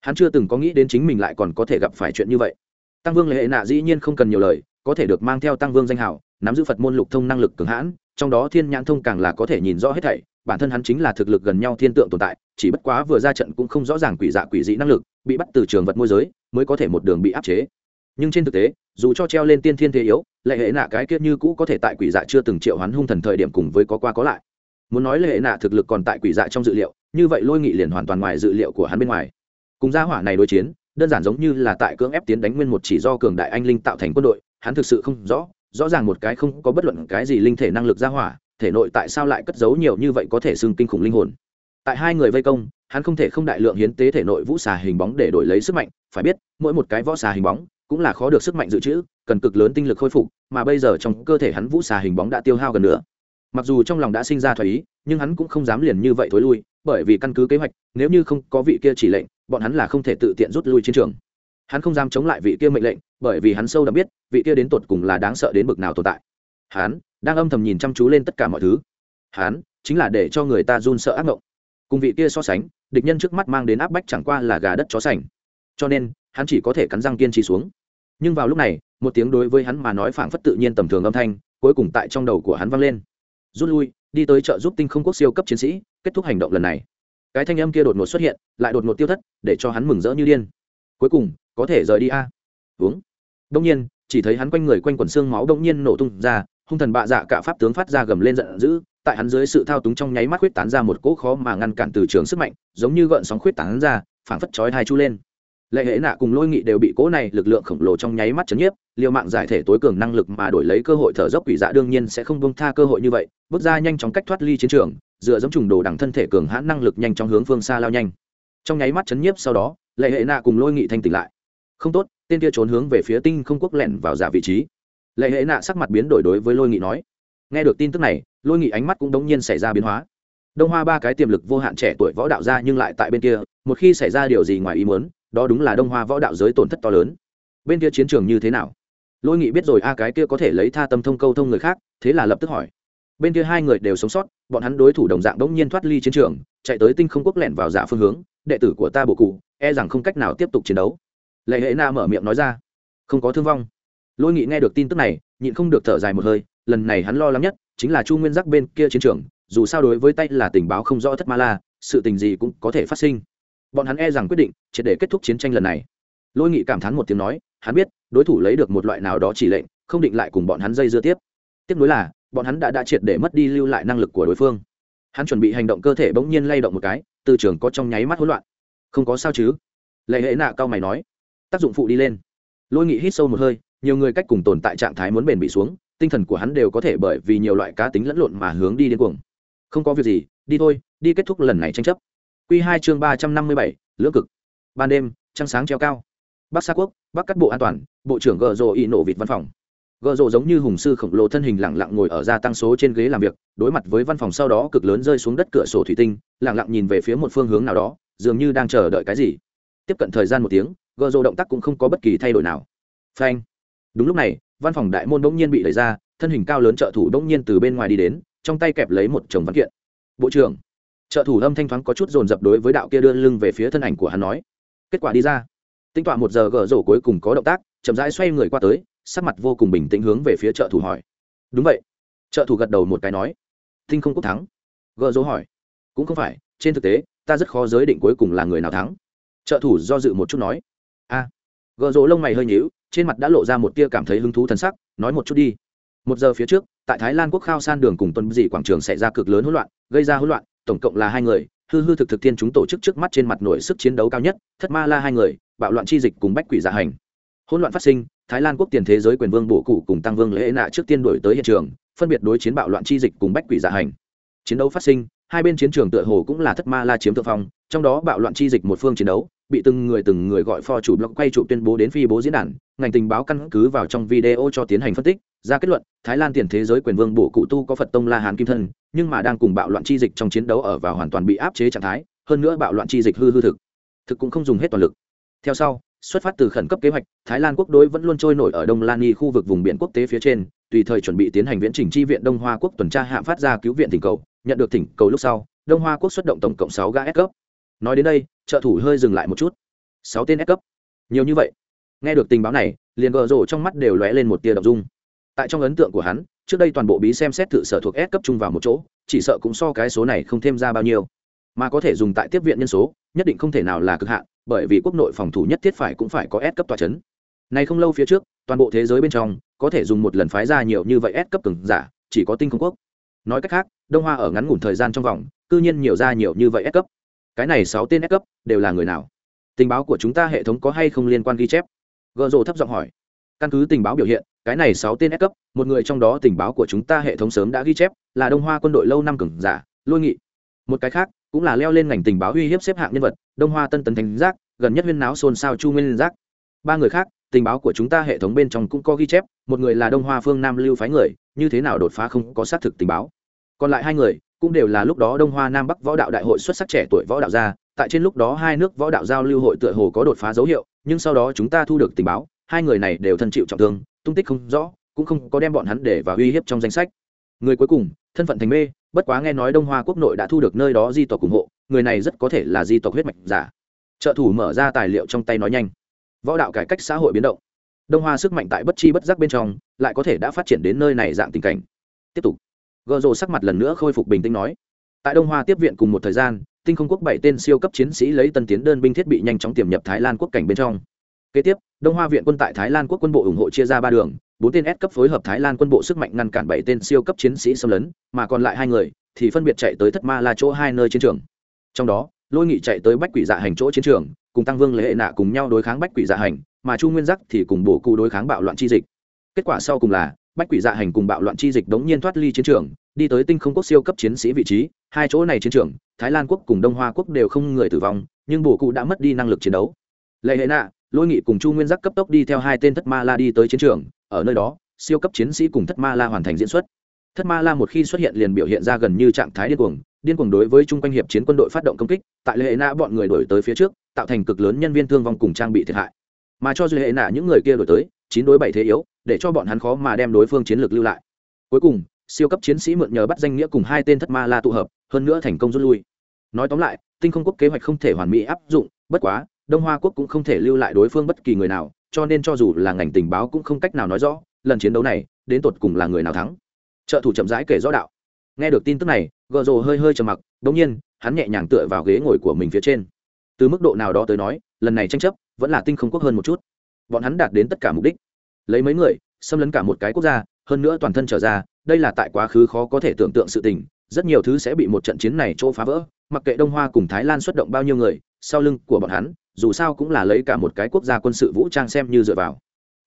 Speaker 1: Hắn chưa từng có nghĩ đến chính mình lại còn có thể gặp phải chuyện như vậy. Tăng vương lễ nạ dĩ nhiên không cần nhiều lời, có thể được mang theo tăng vương danh hào, nắm giữ phật môn lục thông năng lực cường hãn, trong đó thiên nhãn thông càng là có thể nhìn rõ hết thảy, bản thân hắn chính là thực lực gần nhau thiên tượng tồn tại, chỉ bất quá vừa ra trận cũng không rõ ràng quỷ dạ quỷ dị năng lực, bị bắt từ trường vật môi giới, mới có thể một đường bị áp chế. Nhưng trên thực tế, dù cho treo lên tiên thiên thế yếu lệ hệ nạ cái kiết như cũ có thể tại quỷ dạ chưa từng triệu hoán hung thần thời điểm cùng với có qua có lại muốn nói lệ nạ thực lực còn tại quỷ dạ trong dự liệu, như vậy lôi nghị liền hoàn toàn ngoài dự liệu của hắn bên ngoài. Cùng gia hỏa này đối chiến, đơn giản giống như là tại cưỡng ép tiến đánh nguyên một chỉ do cường đại anh linh tạo thành quân đội, hắn thực sự không rõ rõ ràng một cái không có bất luận cái gì linh thể năng lực gia hỏa, thể nội tại sao lại cất giấu nhiều như vậy có thể xưng kinh khủng linh hồn. Tại hai người vây công, hắn không thể không đại lượng hiến tế thể nội vũ xà hình bóng để đổi lấy sức mạnh, phải biết, mỗi một cái võ xà hình bóng cũng là khó được sức mạnh dự trữ, cần cực lớn tinh lực khôi phục, mà bây giờ trong cơ thể hắn vũ xà hình bóng đã tiêu hao gần nữa mặc dù trong lòng đã sinh ra thoái ý, nhưng hắn cũng không dám liền như vậy thối lui, bởi vì căn cứ kế hoạch, nếu như không có vị kia chỉ lệnh, bọn hắn là không thể tự tiện rút lui chiến trường. Hắn không dám chống lại vị kia mệnh lệnh, bởi vì hắn sâu đã biết, vị kia đến tột cùng là đáng sợ đến bực nào tồn tại. Hắn đang âm thầm nhìn chăm chú lên tất cả mọi thứ. Hắn chính là để cho người ta run sợ ác mộng. Cùng vị kia so sánh, địch nhân trước mắt mang đến áp bách chẳng qua là gà đất chó sành. Cho nên, hắn chỉ có thể cắn răng kiên trì xuống. Nhưng vào lúc này, một tiếng đối với hắn mà nói phảng phất tự nhiên tầm thường âm thanh, cuối cùng tại trong đầu của hắn vang lên rút lui, đi tới trợ giúp tinh không quốc siêu cấp chiến sĩ, kết thúc hành động lần này. Cái thanh âm kia đột ngột xuất hiện, lại đột ngột tiêu thất, để cho hắn mừng rỡ như điên. Cuối cùng, có thể rời đi a. Uống. Đông nhiên, chỉ thấy hắn quanh người quanh quần xương máu đông nhiên nổ tung ra, hung thần bạ dạ cả pháp tướng phát ra gầm lên giận dữ, tại hắn dưới sự thao túng trong nháy mắt khuyết tán ra một cỗ khó mà ngăn cản từ trường sức mạnh, giống như gợn sóng khuyết tán ra, phảng phất chói hai chu lên lệ hệ nạ cùng lôi nghị đều bị cỗ này lực lượng khổng lồ trong nháy mắt chấn nhiếp, liều mạng giải thể tối cường năng lực mà đổi lấy cơ hội thở dốc quỷ dạ đương nhiên sẽ không bông tha cơ hội như vậy, bước ra nhanh chóng cách thoát ly chiến trường, dựa giống trùng đồ đẳng thân thể cường hãn năng lực nhanh chóng hướng phương xa lao nhanh. Trong nháy mắt chấn nhiếp sau đó, lệ hệ nạ cùng lôi nghị thanh tỉnh lại. Không tốt, tên kia trốn hướng về phía tinh không quốc lẻn vào giả vị trí. Lệ hệ nạ sắc mặt biến đổi đối với lôi nghị nói. Nghe được tin tức này, lôi nghị ánh mắt cũng đống nhiên xảy ra biến hóa. Đông hoa ba cái tiềm lực vô hạn trẻ tuổi võ đạo ra nhưng lại tại bên kia, một khi xảy ra điều gì ngoài ý muốn đó đúng là đông hoa võ đạo giới tổn thất to lớn. Bên kia chiến trường như thế nào? Lôi nghị biết rồi, a, cái kia có thể lấy tha tâm thông câu thông người khác, thế là lập tức hỏi. Bên kia hai người đều sống sót, bọn hắn đối thủ đồng dạng đống nhiên thoát ly chiến trường, chạy tới tinh không quốc lẻn vào giả phương hướng, đệ tử của ta bộ cụ e rằng không cách nào tiếp tục chiến đấu. Lệ hệ na mở miệng nói ra. Không có thương vong. Lôi nghị nghe được tin tức này, nhịn không được thở dài một hơi, lần này hắn lo lắng nhất chính là chu nguyên giác bên kia chiến trường, dù sao đối với tay là tình báo không rõ thất ma la, sự tình gì cũng có thể phát sinh bọn hắn e rằng quyết định triệt để kết thúc chiến tranh lần này. Lôi nghị cảm thán một tiếng nói, hắn biết, đối thủ lấy được một loại nào đó chỉ lệnh, không định lại cùng bọn hắn dây dưa tiếp. Tiếp nối là, bọn hắn đã đã triệt để mất đi lưu lại năng lực của đối phương. Hắn chuẩn bị hành động cơ thể bỗng nhiên lay động một cái, từ trường có trong nháy mắt hỗn loạn. Không có sao chứ? Lệ hệ nạ cao mày nói. Tác dụng phụ đi lên. Lôi nghị hít sâu một hơi, nhiều người cách cùng tồn tại trạng thái muốn bền bị xuống, tinh thần của hắn đều có thể bởi vì nhiều loại cá tính lẫn lộn mà hướng đi điên cuồng. Không có việc gì, đi thôi, đi kết thúc lần này tranh chấp. Q2 chương ba trăm năm mươi bảy, lưỡng cực. Ban đêm, trăng sáng treo cao. Bắc sa quốc, bắc cắt bộ an toàn, bộ trưởng gờ rồ y nổ vịt văn phòng. Gờ rộ giống như hùng sư khổng lồ thân hình lẳng lặng ngồi ở gia tăng số trên ghế làm việc, đối mặt với văn phòng sau đó cực lớn rơi xuống đất cửa sổ thủy tinh lẳng lặng nhìn về phía một phương hướng nào đó, dường như đang chờ đợi cái gì. Tiếp cận thời gian một tiếng Gờ rộ động tác cũng không có bất kỳ thay đổi nào. Phanh. Đúng lúc này, văn phòng đại môn bỗng nhiên bị đẩy ra, thân hình cao lớn trợ thủ bỗng nhiên từ bên ngoài đi đến, trong tay kẹp lấy một chồng văn kiện. Bộ trưởng trợ thủ âm thanh thoáng có chút dồn dập đối với đạo kia đưa lưng về phía thân ảnh của hắn nói. Kết quả đi ra. Tính tọa một giờ gỡ rổ cuối cùng có động tác chậm rãi xoay người qua tới sắc mặt vô cùng bình tĩnh hướng về phía trợ thủ hỏi. Đúng vậy. Trợ thủ gật đầu một cái nói. Thinh không quốc thắng. Gỡ dỗ hỏi. Cũng không phải trên thực tế ta rất khó giới định cuối cùng là người nào thắng. Trợ thủ do dự một chút nói. A. À, gợ dỗ lông mày hơi nhíu trên mặt đã lộ ra một tia cảm thấy hứng thú thần sắc nói một chút đi. Một giờ phía trước tại thái lan quốc khao san đường cùng tuần dị quảng trường xảy ra cực lớn hỗn loạn gây ra hỗn loạn tổng cộng là hai người, hư hư thực thực thiên chúng tổ chức trước mắt trên mặt nổi sức chiến đấu cao nhất, thất ma la hai người, bạo loạn chi dịch cùng bách quỷ giả hành. Hỗn loạn phát sinh, thái lan quốc tiền thế giới quyền vương bổ cụ cùng tăng vương lễ nạ trước tiên đổi tới hiện trường, phân biệt đối chiến bạo loạn chi dịch cùng bách quỷ giả hành. Chiến đấu phát sinh, hai bên chiến trường tựa hồ cũng là thất ma la chiếm thượng phong, trong đó bạo loạn chi dịch một phương chiến đấu, bị từng người từng người gọi pho chủ blog quay trụ tuyên bố đến phi bố diễn đàn, ngành tình báo căn cứ vào trong video cho tiến hành phân tích ra kết luận, thái lan tiền thế giới quyền vương bổ cụ tu có phật tông la hán kim thân, nhưng mà đang cùng bạo loạn chi dịch trong chiến đấu ở vào hoàn toàn bị áp chế trạng thái, hơn nữa bạo loạn chi dịch hư hư thực. Thực cũng không dùng hết toàn lực. Theo sau, xuất phát từ khẩn cấp kế hoạch, thái lan quốc đối vẫn luôn trôi nổi ở đông lan nghi khu vực vùng biển quốc tế phía trên, tùy thời chuẩn bị tiến hành viễn trình chi viện đông hoa quốc tuần tra hạm phát ra cứu viện thỉnh cầu, nhận được thỉnh cầu lúc sau, đông hoa quốc xuất động tổng cộng sáu ga s cấp. Nói đến đây, trợ thủ hơi dừng lại một chút. Sáu tên s cấp. Nhiều như vậy. Nghe được tình báo này, liền gờ rổ trong mắt đều lóe lên một tia đ dung tại trong ấn tượng của hắn trước đây toàn bộ bí xem xét thử sở thuộc S cấp chung vào một chỗ chỉ sợ cũng so cái số này không thêm ra bao nhiêu mà có thể dùng tại tiếp viện nhân số nhất định không thể nào là cực hạn bởi vì quốc nội phòng thủ nhất thiết phải cũng phải có S cấp tòa chấn. Này không lâu phía trước, toàn bộ thế giới bên trong có thể dùng một lần phái ra nhiều như vậy S cấp cường giả, chỉ có Tinh Không Quốc. Nói cách khác, Đông Hoa ở ngắn ngủn thời gian trong vòng, cư nhiên nhiều ra nhiều như vậy S cấp. Cái này sáu tên S cấp đều là người nào? Tình báo của chúng ta hệ thống có hay không liên quan ghi chép? gợ Dụ thấp giọng hỏi. Căn cứ tình báo biểu hiện, cái này sáu tên S cấp, một người trong đó tình báo của chúng ta hệ thống sớm đã ghi chép, là Đông Hoa quân đội lâu năm cường giả, Lôi Nghị. Một cái khác, cũng là leo lên ngành tình báo uy hiếp xếp hạng nhân vật đông hoa tân tấn thánh giác gần nhất huyên náo xôn xao chu nguyên giác. Ba người khác tình báo của chúng ta hệ thống bên trong cũng có ghi chép một người là đông hoa phương nam lưu phái người như thế nào đột phá không có xác thực tình báo. Còn lại hai người cũng đều là lúc đó đông hoa nam bắc võ đạo đại hội xuất sắc trẻ tuổi võ đạo gia tại trên lúc đó hai nước võ đạo giao lưu hội tựa hồ có đột phá dấu hiệu nhưng sau đó chúng ta thu được tình báo hai người này đều thân chịu trọng thương, tung tích không rõ, cũng không có đem bọn hắn để vào uy hiếp trong danh sách. Người cuối cùng, thân phận thành mê, bất quá nghe nói đông hoa quốc nội đã thu được nơi đó di tộc ủng hộ, người này rất có thể là di tộc huyết mạch giả. Trợ thủ mở ra tài liệu trong tay nói nhanh. Võ đạo cải cách xã hội biến động. Đông hoa sức mạnh tại bất chi bất giác bên trong, lại có thể đã phát triển đến nơi này dạng tình cảnh. Tiếp tục. Gợ rồ sắc mặt lần nữa khôi phục bình tĩnh nói. Tại đông hoa tiếp viện cùng một thời gian, tinh không quốc bảy tên siêu cấp chiến sĩ lấy tân tiến đơn binh thiết bị nhanh chóng tiềm nhập thái lan quốc cảnh bên trong kế tiếp đông hoa viện quân tại thái lan quốc quân bộ ủng hộ chia ra ba đường bốn tên S cấp phối hợp Thái Lan quân bộ sức mạnh ngăn cản bảy tên siêu cấp chiến sĩ xâm lấn, mà còn lại hai người thì phân biệt chạy tới Thất Ma La chỗ hai nơi chiến trường. Trong đó, Lôi Nghị chạy tới Bách Quỷ Dạ Hành chỗ chiến trường, cùng Tăng Vương Lệ Hệ Nạ cùng nhau đối kháng Bách Quỷ Dạ Hành, mà Chu Nguyên Giác thì cùng bổ cụ đối kháng bạo loạn chi dịch. Kết quả sau cùng là Bách Quỷ Dạ Hành cùng bạo loạn chi dịch đống nhiên thoát ly chiến trường, đi tới Tinh Không Quốc siêu cấp chiến sĩ vị trí, hai chỗ này chiến trường, Thái Lan quốc cùng Đông Hoa quốc đều không người tử vong, nhưng bổ cụ đã mất đi năng lực chiến đấu. Lệ Hệ Nạ, Lôi Nghị cùng Chu Nguyên Giác cấp tốc đi theo hai tên Thất Ma La đi tới chiến trường, ở nơi đó, siêu cấp chiến sĩ cùng thất ma la hoàn thành diễn xuất. Thất ma la một khi xuất hiện liền biểu hiện ra gần như trạng thái điên cuồng điên cuồng đối với chung quanh hiệp chiến quân đội phát động công kích tại lệ nạ bọn người đổi tới phía trước tạo thành cực lớn nhân viên thương vong cùng trang bị thiệt hại. Mà cho dù hệ nạ những người kia đổi tới chín đối bảy thế yếu để cho bọn hắn khó mà đem đối phương chiến lược lưu lại. Cuối cùng siêu cấp chiến sĩ mượn nhờ bắt danh nghĩa cùng hai tên thất ma la tụ hợp hơn nữa thành công rút lui. Nói tóm lại tinh không quốc kế hoạch không thể hoàn mỹ áp dụng bất quá đông hoa quốc cũng không thể lưu lại đối phương bất kỳ người nào, cho nên cho dù là ngành tình báo cũng không cách nào nói rõ, lần chiến đấu này, đến tột cùng là người nào thắng. Trợ thủ chậm rãi kể rõ đạo. Nghe được tin tức này gợ rồ hơi hơi trầm mặc đ ỗ n g nhiên, hắn nhẹ nhàng tựa vào ghế ngồi của mình phía trên. Từ mức độ nào đó tới nói, lần này tranh chấp, vẫn là tinh không quốc hơn một chút. Bọn hắn đạt đến tất cả mục đích. Lấy mấy người, xâm lấn cả một cái quốc gia, hơn nữa toàn thân trở ra, đây là tại quá khứ khó có thể tưởng tượng sự tình rất nhiều thứ sẽ bị một trận chiến này chỗ phá vỡ, mặc kệ đông hoa cùng thái lan xuất động bao nhiêu người, sau lưng của bọn hắn, dù sao cũng là lấy cả một cái quốc gia quân sự vũ trang xem như dựa vào.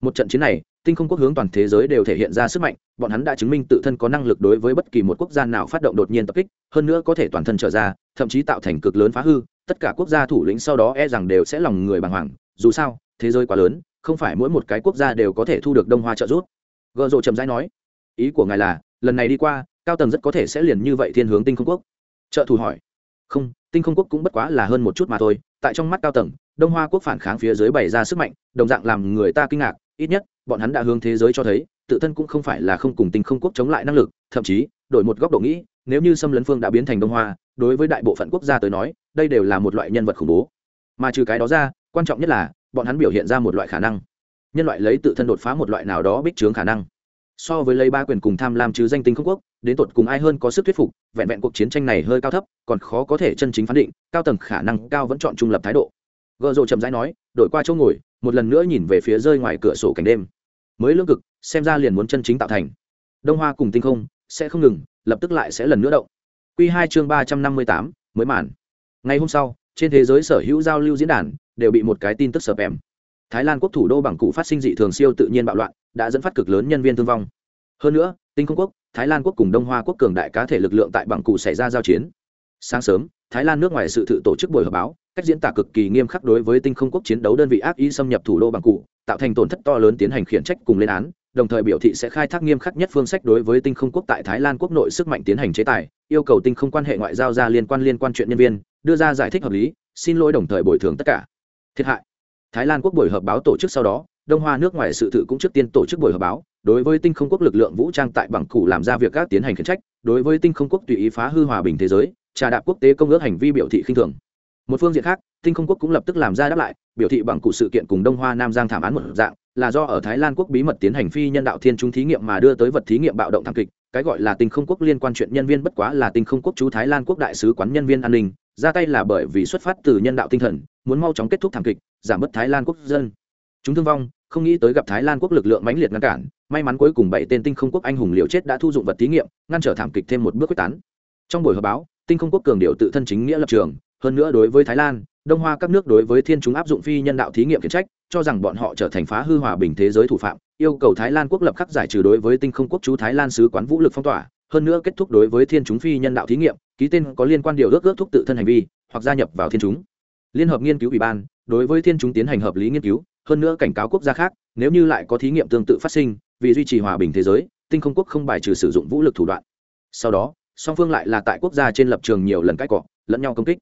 Speaker 1: Một trận chiến này, tinh không quốc hướng toàn thế giới đều thể hiện ra sức mạnh, bọn hắn đã chứng minh tự thân có năng lực đối với bất kỳ một quốc gia nào phát động đột nhiên tập kích, hơn nữa có thể toàn thân trở ra, thậm chí tạo thành cực lớn phá hư, tất cả quốc gia thủ lĩnh sau đó e rằng đều sẽ lòng người bàng hoàng, dù sao, thế giới quá lớn, không phải mỗi một cái quốc gia đều có thể thu được đông hoa trợ giúp. Gợ rộ trầm rãi nói, ý của ngài là, lần này đi qua cao tầng rất có thể sẽ liền như vậy thiên hướng tinh không quốc. Trợ thủ hỏi. Không, tinh không quốc cũng bất quá là hơn một chút mà thôi, tại trong mắt cao tầng, đông hoa quốc phản kháng phía dưới bày ra sức mạnh, đồng dạng làm người ta kinh ngạc, ít nhất, bọn hắn đã hướng thế giới cho thấy, tự thân cũng không phải là không cùng tinh không quốc chống lại năng lực, thậm chí, đổi một góc độ nghĩ, nếu như xâm lấn phương đã biến thành đông hoa, đối với đại bộ phận quốc gia tới nói, đây đều là một loại nhân vật khủng bố. Mà trừ cái đó ra, quan trọng nhất là, bọn hắn biểu hiện ra một loại khả năng. Nhân loại lấy tự thân đột phá một loại nào đó bích trướng khả năng so với lấy ba quyền cùng tham lam chứ danh tinh không quốc, đến tột cùng ai hơn có sức thuyết phục, vẹn vẹn cuộc chiến tranh này hơi cao thấp, còn khó có thể chân chính phán định, cao tầng khả năng cao vẫn chọn trung lập thái độ. Gợ rộ chậm rãi nói, đổi qua chỗ ngồi, một lần nữa nhìn về phía rơi ngoài cửa sổ cảnh đêm. Mới lương cực, xem ra liền muốn chân chính tạo thành. Đông hoa cùng tinh không, sẽ không ngừng, lập tức lại sẽ lần nữa động. Q hai chương ba trăm năm mươi tám, mới màn. Ngày hôm sau, trên thế giới sở hữu giao lưu diễn đàn, đều bị một cái tin tức sợp em thái lan quốc thủ đô bằng cụ phát sinh dị thường siêu tự nhiên bạo loạn, đã dẫn phát cực lớn nhân viên thương vong. Hơn nữa, tinh không quốc, thái lan quốc cùng đông hoa quốc cường đại cá thể lực lượng tại bằng cụ xảy ra giao chiến. Sáng sớm, thái lan nước ngoài sự tự tổ chức buổi họp báo, cách diễn tả cực kỳ nghiêm khắc đối với tinh không quốc chiến đấu đơn vị ác ý xâm nhập thủ đô bằng cụ, tạo thành tổn thất to lớn tiến hành khiển trách cùng lên án, đồng thời biểu thị sẽ khai thác nghiêm khắc nhất phương sách đối với tinh không quốc tại thái lan quốc nội sức mạnh tiến hành chế tài, yêu cầu tinh không quan hệ ngoại giao ra liên quan liên quan chuyện nhân viên, đưa ra giải thích hợp lý, xin lỗi đồng thời bồi thường tất cả. Thiệt hại thái lan quốc buổi họp báo tổ chức sau đó, đông hoa nước ngoài sự tự cũng trước tiên tổ chức buổi họp báo, đối với tinh không quốc lực lượng vũ trang tại bằng cụ làm ra việc các tiến hành khiển trách, đối với tinh không quốc tùy ý phá hư hòa bình thế giới, trà đạp quốc tế công ước hành vi biểu thị khinh thường. Một phương diện khác, tinh không quốc cũng lập tức làm ra đáp lại, biểu thị bằng cụ sự kiện cùng đông hoa nam giang thảm án một dạng, là do ở thái lan quốc bí mật tiến hành phi nhân đạo thiên trung thí nghiệm mà đưa tới vật thí nghiệm bạo động thảm kịch, cái gọi là tinh không quốc liên quan chuyện nhân viên bất quá là tinh không quốc chú thái lan quốc đại sứ quán nhân viên an ninh ra tay là bởi vì xuất phát từ nhân đạo tinh thần, muốn mau chóng kết thúc thảm kịch, giảm bớt thái lan quốc dân. Chúng thương vong, không nghĩ tới gặp thái lan quốc lực lượng mãnh liệt ngăn cản, may mắn cuối cùng bảy tên tinh không quốc anh hùng liều chết đã thu dụng vật thí nghiệm, ngăn trở thảm kịch thêm một bước quyết tán. Trong buổi họp báo, tinh không quốc cường điệu tự thân chính nghĩa lập trường, hơn nữa đối với thái lan, đông hoa các nước đối với thiên chúng áp dụng phi nhân đạo thí nghiệm khiển trách, cho rằng bọn họ trở thành phá hư hòa bình thế giới thủ phạm, yêu cầu thái lan quốc lập khắc giải trừ đối với tinh không quốc chú thái lan sứ quán vũ lực phong tỏa hơn nữa kết thúc đối với thiên chúng phi nhân đạo thí nghiệm, ký tên có liên quan điều ước ước thúc tự thân hành vi, hoặc gia nhập vào thiên chúng. Liên hợp nghiên cứu ủy ban, đối với thiên chúng tiến hành hợp lý nghiên cứu, hơn nữa cảnh cáo quốc gia khác, nếu như lại có thí nghiệm tương tự phát sinh, vì duy trì hòa bình thế giới, tinh không quốc không bài trừ sử dụng vũ lực thủ đoạn. Sau đó, song phương lại là tại quốc gia trên lập trường nhiều lần cãi cọ, lẫn nhau công kích.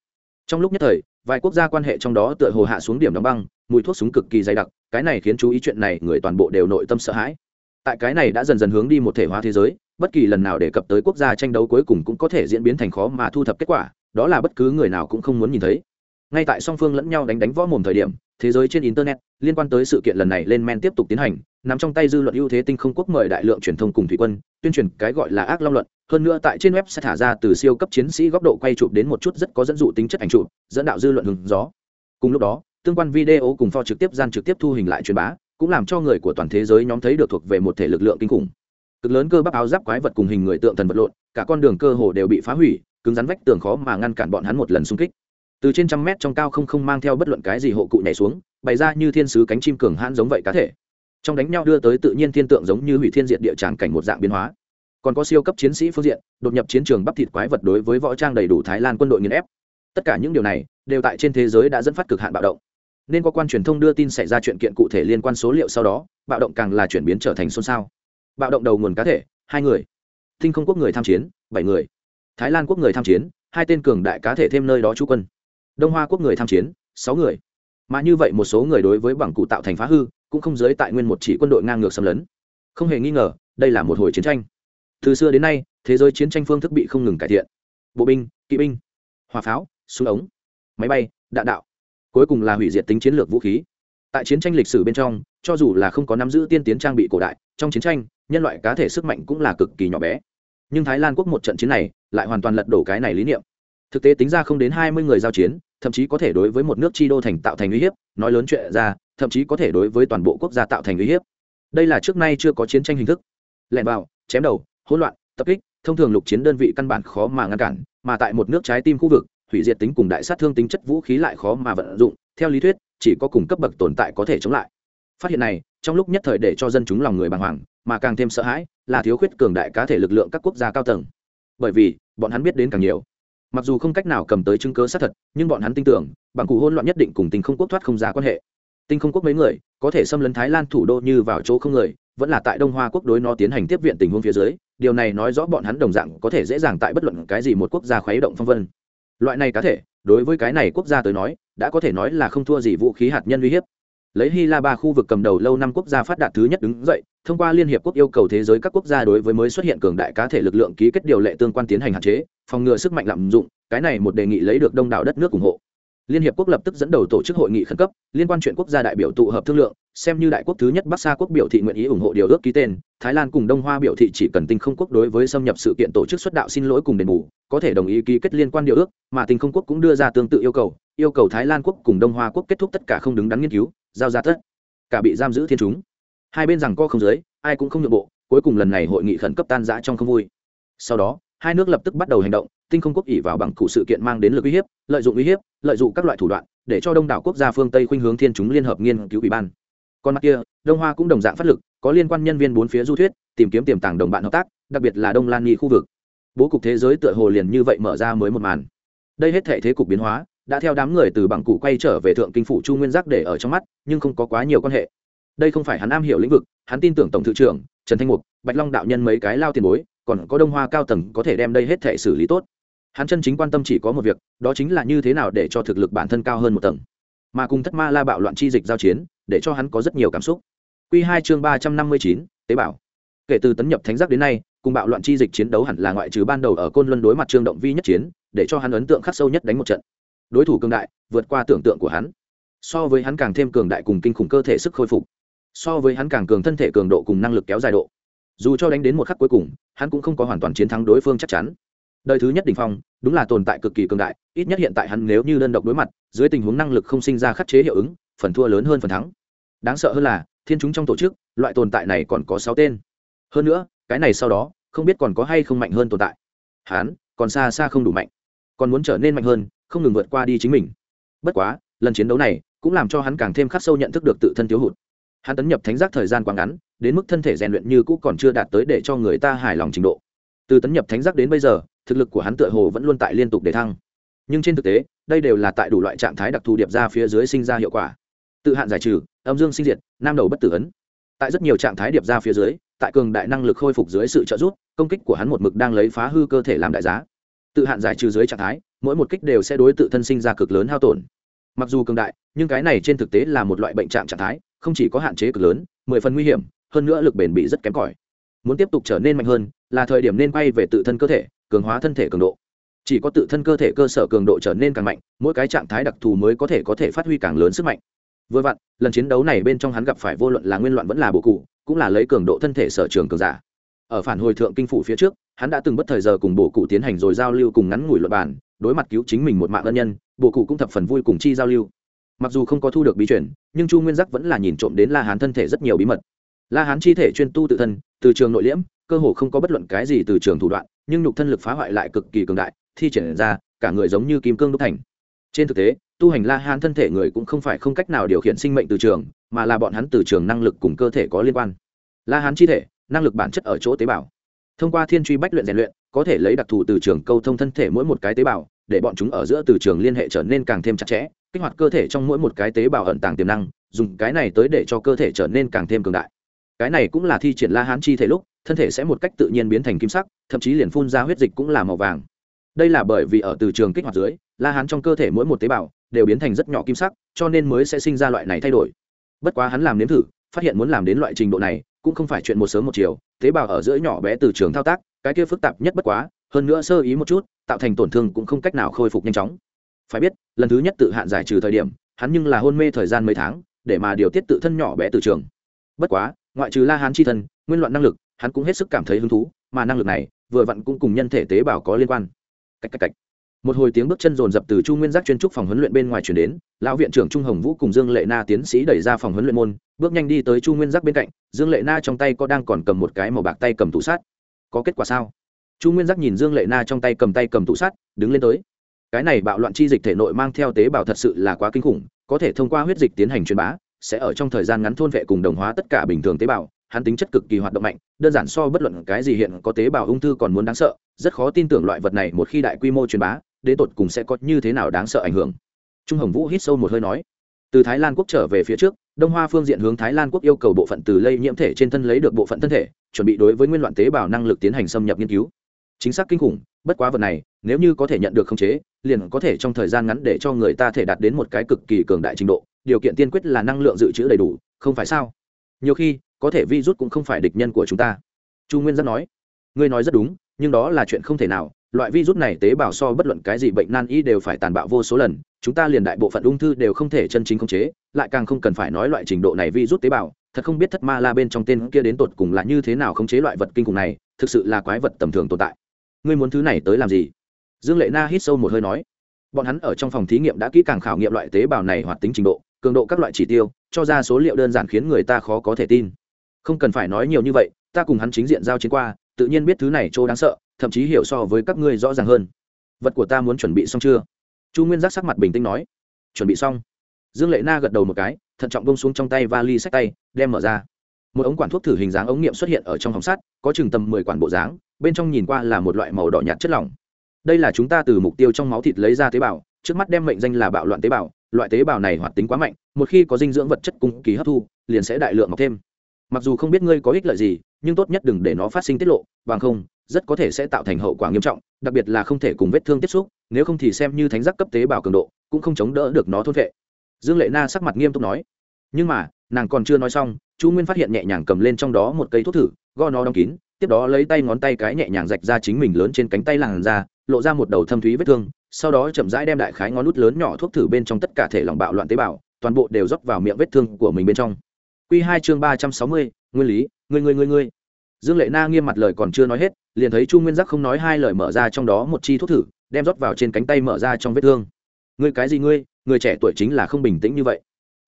Speaker 1: Trong lúc nhất thời, vài quốc gia quan hệ trong đó tựa hồ hạ xuống điểm đóng băng, mùi thuốc súng cực kỳ dày đặc, cái này khiến chú ý chuyện này người toàn bộ đều nội tâm sợ hãi. Tại cái này đã dần dần hướng đi một thể hóa thế giới bất kỳ lần nào đề cập tới quốc gia tranh đấu cuối cùng cũng có thể diễn biến thành khó mà thu thập kết quả, đó là bất cứ người nào cũng không muốn nhìn thấy. Ngay tại song phương lẫn nhau đánh đánh võ mồm thời điểm, thế giới trên internet liên quan tới sự kiện lần này lên men tiếp tục tiến hành, nằm trong tay dư luận ưu thế tinh không quốc mời đại lượng truyền thông cùng thủy quân, tuyên truyền cái gọi là ác long luận. Hơn nữa tại trên web sẽ thả ra từ siêu cấp chiến sĩ góc độ quay chụp đến một chút rất có dẫn dụ tính chất ảnh chụp, dẫn đạo dư luận hứng gió. Cùng lúc đó, tương quan video cùng pho trực tiếp gian trực tiếp thu hình lại truyền bá, cũng làm cho người của toàn thế giới nhóm thấy được thuộc về một thể lực lượng kinh khủng cực lớn cơ bắp áo giáp quái vật cùng hình người tượng thần vật lộn, cả con đường cơ hồ đều bị phá hủy, cứng rắn vách tường khó mà ngăn cản bọn hắn một lần xung kích. Từ trên trăm mét trong cao không không mang theo bất luận cái gì hộ cụ nhảy xuống, bày ra như thiên sứ cánh chim cường hãn giống vậy cá thể. Trong đánh nhau đưa tới tự nhiên thiên tượng giống như hủy thiên diện địa tràng cảnh một dạng biến hóa. Còn có siêu cấp chiến sĩ phương diện, đột nhập chiến trường bắp thịt quái vật đối với võ trang đầy đủ thái lan quân đội nghiền ép. Tất cả những điều này đều tại trên thế giới đã dẫn phát cực hạn bạo động. Nên có quan truyền thông đưa tin xảy ra chuyện kiện cụ thể liên quan số liệu sau đó, bạo động càng là chuyển biến trở thành xôn xao bạo động đầu nguồn cá thể, hai người. Thinh không quốc người tham chiến, bảy người. Thái lan quốc người tham chiến, hai tên cường đại cá thể thêm nơi đó trú quân. Đông hoa quốc người tham chiến, sáu người. Mà như vậy một số người đối với bảng cụ tạo thành phá hư, cũng không giới tại nguyên một chỉ quân đội ngang ngược xâm lấn. Không hề nghi ngờ, đây là một hồi chiến tranh. Từ xưa đến nay, thế giới chiến tranh phương thức bị không ngừng cải thiện. Bộ binh, kỵ binh, hỏa pháo, súng ống, máy bay, đạn đạo. Cuối cùng là hủy diệt tính chiến lược vũ khí tại chiến tranh lịch sử bên trong, cho dù là không có nắm giữ tiên tiến trang bị cổ đại, trong chiến tranh, nhân loại cá thể sức mạnh cũng là cực kỳ nhỏ bé. Nhưng thái lan quốc một trận chiến này, lại hoàn toàn lật đổ cái này lý niệm. Thực tế tính ra không đến hai mươi người giao chiến, thậm chí có thể đối với một nước chi đô thành tạo thành uy hiếp, nói lớn chuyện ra, thậm chí có thể đối với toàn bộ quốc gia tạo thành uy hiếp. Đây là trước nay chưa có chiến tranh hình thức. Lẻn vào, chém đầu, hỗn loạn, tập kích, thông thường lục chiến đơn vị căn bản khó mà ngăn cản, mà tại một nước trái tim khu vực, hủy diệt tính cùng đại sát thương tính chất vũ khí lại khó mà vận dụng, theo lý thuyết chỉ có cùng cấp bậc tồn tại có thể chống lại. Phát hiện này, trong lúc nhất thời để cho dân chúng lòng người bàng hoàng, mà càng thêm sợ hãi là thiếu khuyết cường đại cá thể lực lượng các quốc gia cao tầng. Bởi vì, bọn hắn biết đến càng nhiều. Mặc dù không cách nào cầm tới chứng cớ xác thật, nhưng bọn hắn tin tưởng, bằng cụ hôn loạn nhất định cùng tình không quốc thoát không ra quan hệ. Tinh không quốc mấy người, có thể xâm lấn thái lan thủ đô như vào chỗ không người, vẫn là tại đông hoa quốc đối nó tiến hành tiếp viện tình huống phía dưới, điều này nói rõ bọn hắn đồng dạng có thể dễ dàng tại bất luận cái gì một quốc gia khuấy động phong vân. Loại này cá thể đối với cái này quốc gia tới nói, đã có thể nói là không thua gì vũ khí hạt nhân uy hiếp. Lấy hy la ba khu vực cầm đầu lâu năm quốc gia phát đạt thứ nhất đứng dậy, thông qua liên hiệp quốc yêu cầu thế giới các quốc gia đối với mới xuất hiện cường đại cá thể lực lượng ký kết điều lệ tương quan tiến hành hạn chế, phòng ngừa sức mạnh lạm dụng, cái này một đề nghị lấy được đông đảo đất nước ủng hộ. Liên hiệp quốc lập tức dẫn đầu tổ chức hội nghị khẩn cấp, liên quan chuyện quốc gia đại biểu tụ hợp thương lượng xem như đại quốc thứ nhất bắc sa quốc biểu thị nguyện ý ủng hộ điều ước ký tên, thái lan cùng đông hoa biểu thị chỉ cần tinh không quốc đối với xâm nhập sự kiện tổ chức xuất đạo xin lỗi cùng đền bù, có thể đồng ý ký kết liên quan điều ước, mà tinh không quốc cũng đưa ra tương tự yêu cầu yêu cầu thái lan quốc cùng đông hoa quốc kết thúc tất cả không đứng đắn nghiên cứu, giao ra tất cả bị giam giữ thiên chúng. Hai bên rằng co không giới, ai cũng không nhượng bộ, cuối cùng lần này hội nghị khẩn cấp tan rã trong không vui. Sau đó, hai nước lập tức bắt đầu hành động, tinh không quốc ỉ vào bằng cụ sự kiện mang đến lực uy hiếp, lợi dụng uy hiếp, lợi dụng các loại thủ đoạn, để cho đông đảo quốc gia phương tây khuynh hướng thiên chúng liên hợp nghiên cứu ủy ban còn mặt kia, đông hoa cũng đồng dạng phát lực, có liên quan nhân viên bốn phía du thuyết, tìm kiếm tiềm tàng đồng bạn hợp tác, đặc biệt là đông lan nghị khu vực. Bố cục thế giới tựa hồ liền như vậy mở ra mới một màn. Đây hết thể thế cục biến hóa, đã theo đám người từ bằng cụ quay trở về thượng kinh phủ chu nguyên giác để ở trong mắt, nhưng không có quá nhiều quan hệ. Đây không phải hắn am hiểu lĩnh vực, hắn tin tưởng tổng thư trưởng, trần thanh mục, bạch long đạo nhân mấy cái lao tiền bối, còn có đông hoa cao tầng có thể đem đây hết thể xử lý tốt. Hắn chân chính quan tâm chỉ có một việc, đó chính là như thế nào để cho thực lực bản thân cao hơn một tầng. Mà cùng thất ma la bạo loạn chi dịch giao chiến để cho hắn có rất nhiều cảm xúc. Q2 chương ba trăm năm mươi chín, tế bào. Kể từ tấn nhập thánh giác đến nay, cùng bạo loạn chi dịch chiến đấu hẳn là ngoại trừ ban đầu ở côn luân đối mặt trương động vi nhất chiến, để cho hắn ấn tượng khắc sâu nhất đánh một trận. Đối thủ cường đại, vượt qua tưởng tượng của hắn. So với hắn càng thêm cường đại cùng kinh khủng cơ thể sức khôi phục. So với hắn càng cường thân thể cường độ cùng năng lực kéo dài độ. Dù cho đánh đến một khắc cuối cùng, hắn cũng không có hoàn toàn chiến thắng đối phương chắc chắn. Đời thứ nhất đỉnh phong, đúng là tồn tại cực kỳ cường đại, ít nhất hiện tại hắn nếu như đơn độc đối mặt, dưới tình huống năng lực không sinh ra khắc chế hiệu ứng phần thua lớn hơn phần thắng. Đáng sợ hơn là, thiên chúng trong tổ chức, loại tồn tại này còn có sáu tên. Hơn nữa, cái này sau đó, không biết còn có hay không mạnh hơn tồn tại. Hán, còn xa xa không đủ mạnh. Còn muốn trở nên mạnh hơn, không ngừng vượt qua đi chính mình. Bất quá, lần chiến đấu này cũng làm cho hắn càng thêm khắc sâu nhận thức được tự thân thiếu hụt. Hắn tấn nhập thánh giác thời gian quá ngắn, đến mức thân thể rèn luyện như cũ còn chưa đạt tới để cho người ta hài lòng trình độ. Từ tấn nhập thánh giác đến bây giờ, thực lực của hắn tựa hồ vẫn luôn tại liên tục để thăng. Nhưng trên thực tế, đây đều là tại đủ loại trạng thái đặc thù điệp ra phía dưới sinh ra hiệu quả tự hạn giải trừ, âm dương sinh diệt, nam đầu bất tử ấn. Tại rất nhiều trạng thái điệp ra phía dưới, tại cường đại năng lực khôi phục dưới sự trợ giúp, công kích của hắn một mực đang lấy phá hư cơ thể làm đại giá. Tự hạn giải trừ dưới trạng thái, mỗi một kích đều sẽ đối tự thân sinh ra cực lớn hao tổn. Mặc dù cường đại, nhưng cái này trên thực tế là một loại bệnh trạng trạng thái, không chỉ có hạn chế cực lớn, mười phần nguy hiểm, hơn nữa lực bền bị rất kém cỏi. Muốn tiếp tục trở nên mạnh hơn, là thời điểm nên quay về tự thân cơ thể, cường hóa thân thể cường độ. Chỉ có tự thân cơ thể cơ sở cường độ trở nên càng mạnh, mỗi cái trạng thái đặc thù mới có thể có thể phát huy càng lớn sức mạnh vừa vặn, lần chiến đấu này bên trong hắn gặp phải vô luận là nguyên loạn vẫn là bộ cụ, cũng là lấy cường độ thân thể sở trường cường giả. Ở phản hồi thượng kinh phủ phía trước, hắn đã từng bất thời giờ cùng bộ cụ tiến hành rồi giao lưu cùng ngắn ngủi luật bản đối mặt cứu chính mình một mạng ân nhân bộ cụ cũng thập phần vui cùng chi giao lưu. Mặc dù không có thu được bí chuyển nhưng chu nguyên giác vẫn là nhìn trộm đến la hán thân thể rất nhiều bí mật. La hán chi thể chuyên tu tự thân, từ trường nội liễm, cơ hồ không có bất luận cái gì từ trường thủ đoạn, nhưng nhục thân lực phá hoại lại cực kỳ cường đại, thi triển ra, cả người giống như kim cương đúc thành. Trên thực tế tu hành la hán thân thể người cũng không phải không cách nào điều khiển sinh mệnh từ trường, mà là bọn hắn từ trường năng lực cùng cơ thể có liên quan. La hán chi thể, năng lực bản chất ở chỗ tế bào. Thông qua thiên truy bách luyện rèn luyện, có thể lấy đặc thù từ trường câu thông thân thể mỗi một cái tế bào, để bọn chúng ở giữa từ trường liên hệ trở nên càng thêm chặt chẽ, kích hoạt cơ thể trong mỗi một cái tế bào ẩn tàng tiềm năng, dùng cái này tới để cho cơ thể trở nên càng thêm cường đại. Cái này cũng là thi triển la hán chi thể lúc, thân thể sẽ một cách tự nhiên biến thành kim sắc, thậm chí liền phun ra huyết dịch cũng là màu vàng. Đây là bởi vì ở từ trường kích hoạt dưới, la hán trong cơ thể mỗi một tế bào đều biến thành rất nhỏ kim sắc, cho nên mới sẽ sinh ra loại này thay đổi. Bất quá hắn làm nếm thử, phát hiện muốn làm đến loại trình độ này, cũng không phải chuyện một sớm một chiều, tế bào ở giữa nhỏ bé từ trường thao tác, cái kia phức tạp nhất bất quá, hơn nữa sơ ý một chút, tạo thành tổn thương cũng không cách nào khôi phục nhanh chóng. Phải biết, lần thứ nhất tự hạn giải trừ thời điểm, hắn nhưng là hôn mê thời gian mấy tháng, để mà điều tiết tự thân nhỏ bé từ trường. Bất quá, ngoại trừ la hán chi thân, nguyên loạn năng lực, hắn cũng hết sức cảm thấy hứng thú, mà năng lực này, vừa vặn cũng cùng nhân thể tế bào có liên quan. Cách cách cách một hồi tiếng bước chân rồn rập từ chu nguyên giác chuyên trúc phòng huấn luyện bên ngoài chuyển đến, lão viện trưởng trung hồng vũ cùng dương lệ na tiến sĩ đẩy ra phòng huấn luyện môn, bước nhanh đi tới chu nguyên giác bên cạnh, dương lệ na trong tay có đang còn cầm một cái màu bạc tay cầm tủ sát có kết quả sao? Chu nguyên giác nhìn dương lệ na trong tay cầm tay cầm tủ sát đứng lên tới. Cái này bạo loạn chi dịch thể nội mang theo tế bào thật sự là quá kinh khủng, có thể thông qua huyết dịch tiến hành truyền bá, sẽ ở trong thời gian ngắn thôn vệ cùng đồng hóa tất cả bình thường tế bào, hắn tính chất cực kỳ hoạt động mạnh, đơn giản so bất luận cái gì hiện có tế bào ung thư còn muốn đáng sợ, rất khó tin tưởng loại vật này một khi đại quy mô truyền bá đến tột cùng sẽ có như thế nào đáng sợ ảnh hưởng. Trung hồng vũ hít sâu một hơi nói, từ thái lan quốc trở về phía trước, đông hoa phương diện hướng thái lan quốc yêu cầu bộ phận từ lây nhiễm thể trên thân lấy được bộ phận thân thể, chuẩn bị đối với nguyên loạn tế bào năng lực tiến hành xâm nhập nghiên cứu. Chính xác kinh khủng, bất quá vật này, nếu như có thể nhận được khống chế, liền có thể trong thời gian ngắn để cho người ta thể đạt đến một cái cực kỳ cường đại trình độ, điều kiện tiên quyết là năng lượng dự trữ đầy đủ, không phải sao? Nhiều khi, có thể vi rút cũng không phải địch nhân của chúng ta. Chu nguyên giác nói, ngươi nói rất đúng, nhưng đó là chuyện không thể nào loại virus này tế bào so bất luận cái gì bệnh nan y đều phải tàn bạo vô số lần, chúng ta liền đại bộ phận ung thư đều không thể chân chính khống chế, lại càng không cần phải nói loại trình độ này virus tế bào, thật không biết thất ma la bên trong tên kia đến tột cùng là như thế nào khống chế loại vật kinh khủng này, thực sự là quái vật tầm thường tồn tại. Ngươi muốn thứ này tới làm gì? Dương lệ na hít sâu một hơi nói. Bọn hắn ở trong phòng thí nghiệm đã kỹ càng khảo nghiệm loại tế bào này hoạt tính trình độ, cường độ các loại chỉ tiêu, cho ra số liệu đơn giản khiến người ta khó có thể tin. Không cần phải nói nhiều như vậy, ta cùng hắn chính diện giao chiến qua, tự nhiên biết thứ này chỗ đáng sợ thậm chí hiểu so với các ngươi rõ ràng hơn. Vật của ta muốn chuẩn bị xong chưa? Chu nguyên giác sắc mặt bình tĩnh nói. Chuẩn bị xong. Dương lệ na gật đầu một cái, thận trọng bông xuống trong tay vali sách tay, đem mở ra. Một ống quản thuốc thử hình dáng ống nghiệm xuất hiện ở trong hòng sắt, có chừng tầm mười quản bộ dáng, bên trong nhìn qua là một loại màu đỏ nhạt chất lỏng. Đây là chúng ta từ mục tiêu trong máu thịt lấy ra tế bào, trước mắt đem mệnh danh là bạo loạn tế bào, loại tế bào này hoạt tính quá mạnh, một khi có dinh dưỡng vật chất cung kỳ hấp thu, liền sẽ đại lượng mọc thêm. Mặc dù không biết ngươi có ích lợi gì, nhưng tốt nhất đừng để nó phát sinh tiết lộ, bằng không rất có thể sẽ tạo thành hậu quả nghiêm trọng, đặc biệt là không thể cùng vết thương tiếp xúc, nếu không thì xem như thánh giác cấp tế bào cường độ, cũng không chống đỡ được nó thôn vệ. Dương lệ na sắc mặt nghiêm túc nói. Nhưng mà, nàng còn chưa nói xong, chu nguyên phát hiện nhẹ nhàng cầm lên trong đó một cây thuốc thử go nó đóng kín, tiếp đó lấy tay ngón tay cái nhẹ nhàng rạch ra chính mình lớn trên cánh tay làn ra lộ ra một đầu thâm thúy vết thương, sau đó chậm rãi đem đại khái ngón nút lớn nhỏ thuốc thử bên trong tất cả thể lòng bạo loạn tế bào, toàn bộ đều rót vào miệng vết thương của mình bên trong. Quy hai chương ba trăm sáu mươi, nguyên lý người người người người dương lệ na nghiêm mặt lời còn chưa nói hết, liền thấy chu nguyên giác không nói hai lời mở ra trong đó một chi thuốc thử, đem rót vào trên cánh tay mở ra trong vết thương. Ngươi cái gì ngươi? Người trẻ tuổi chính là không bình tĩnh như vậy.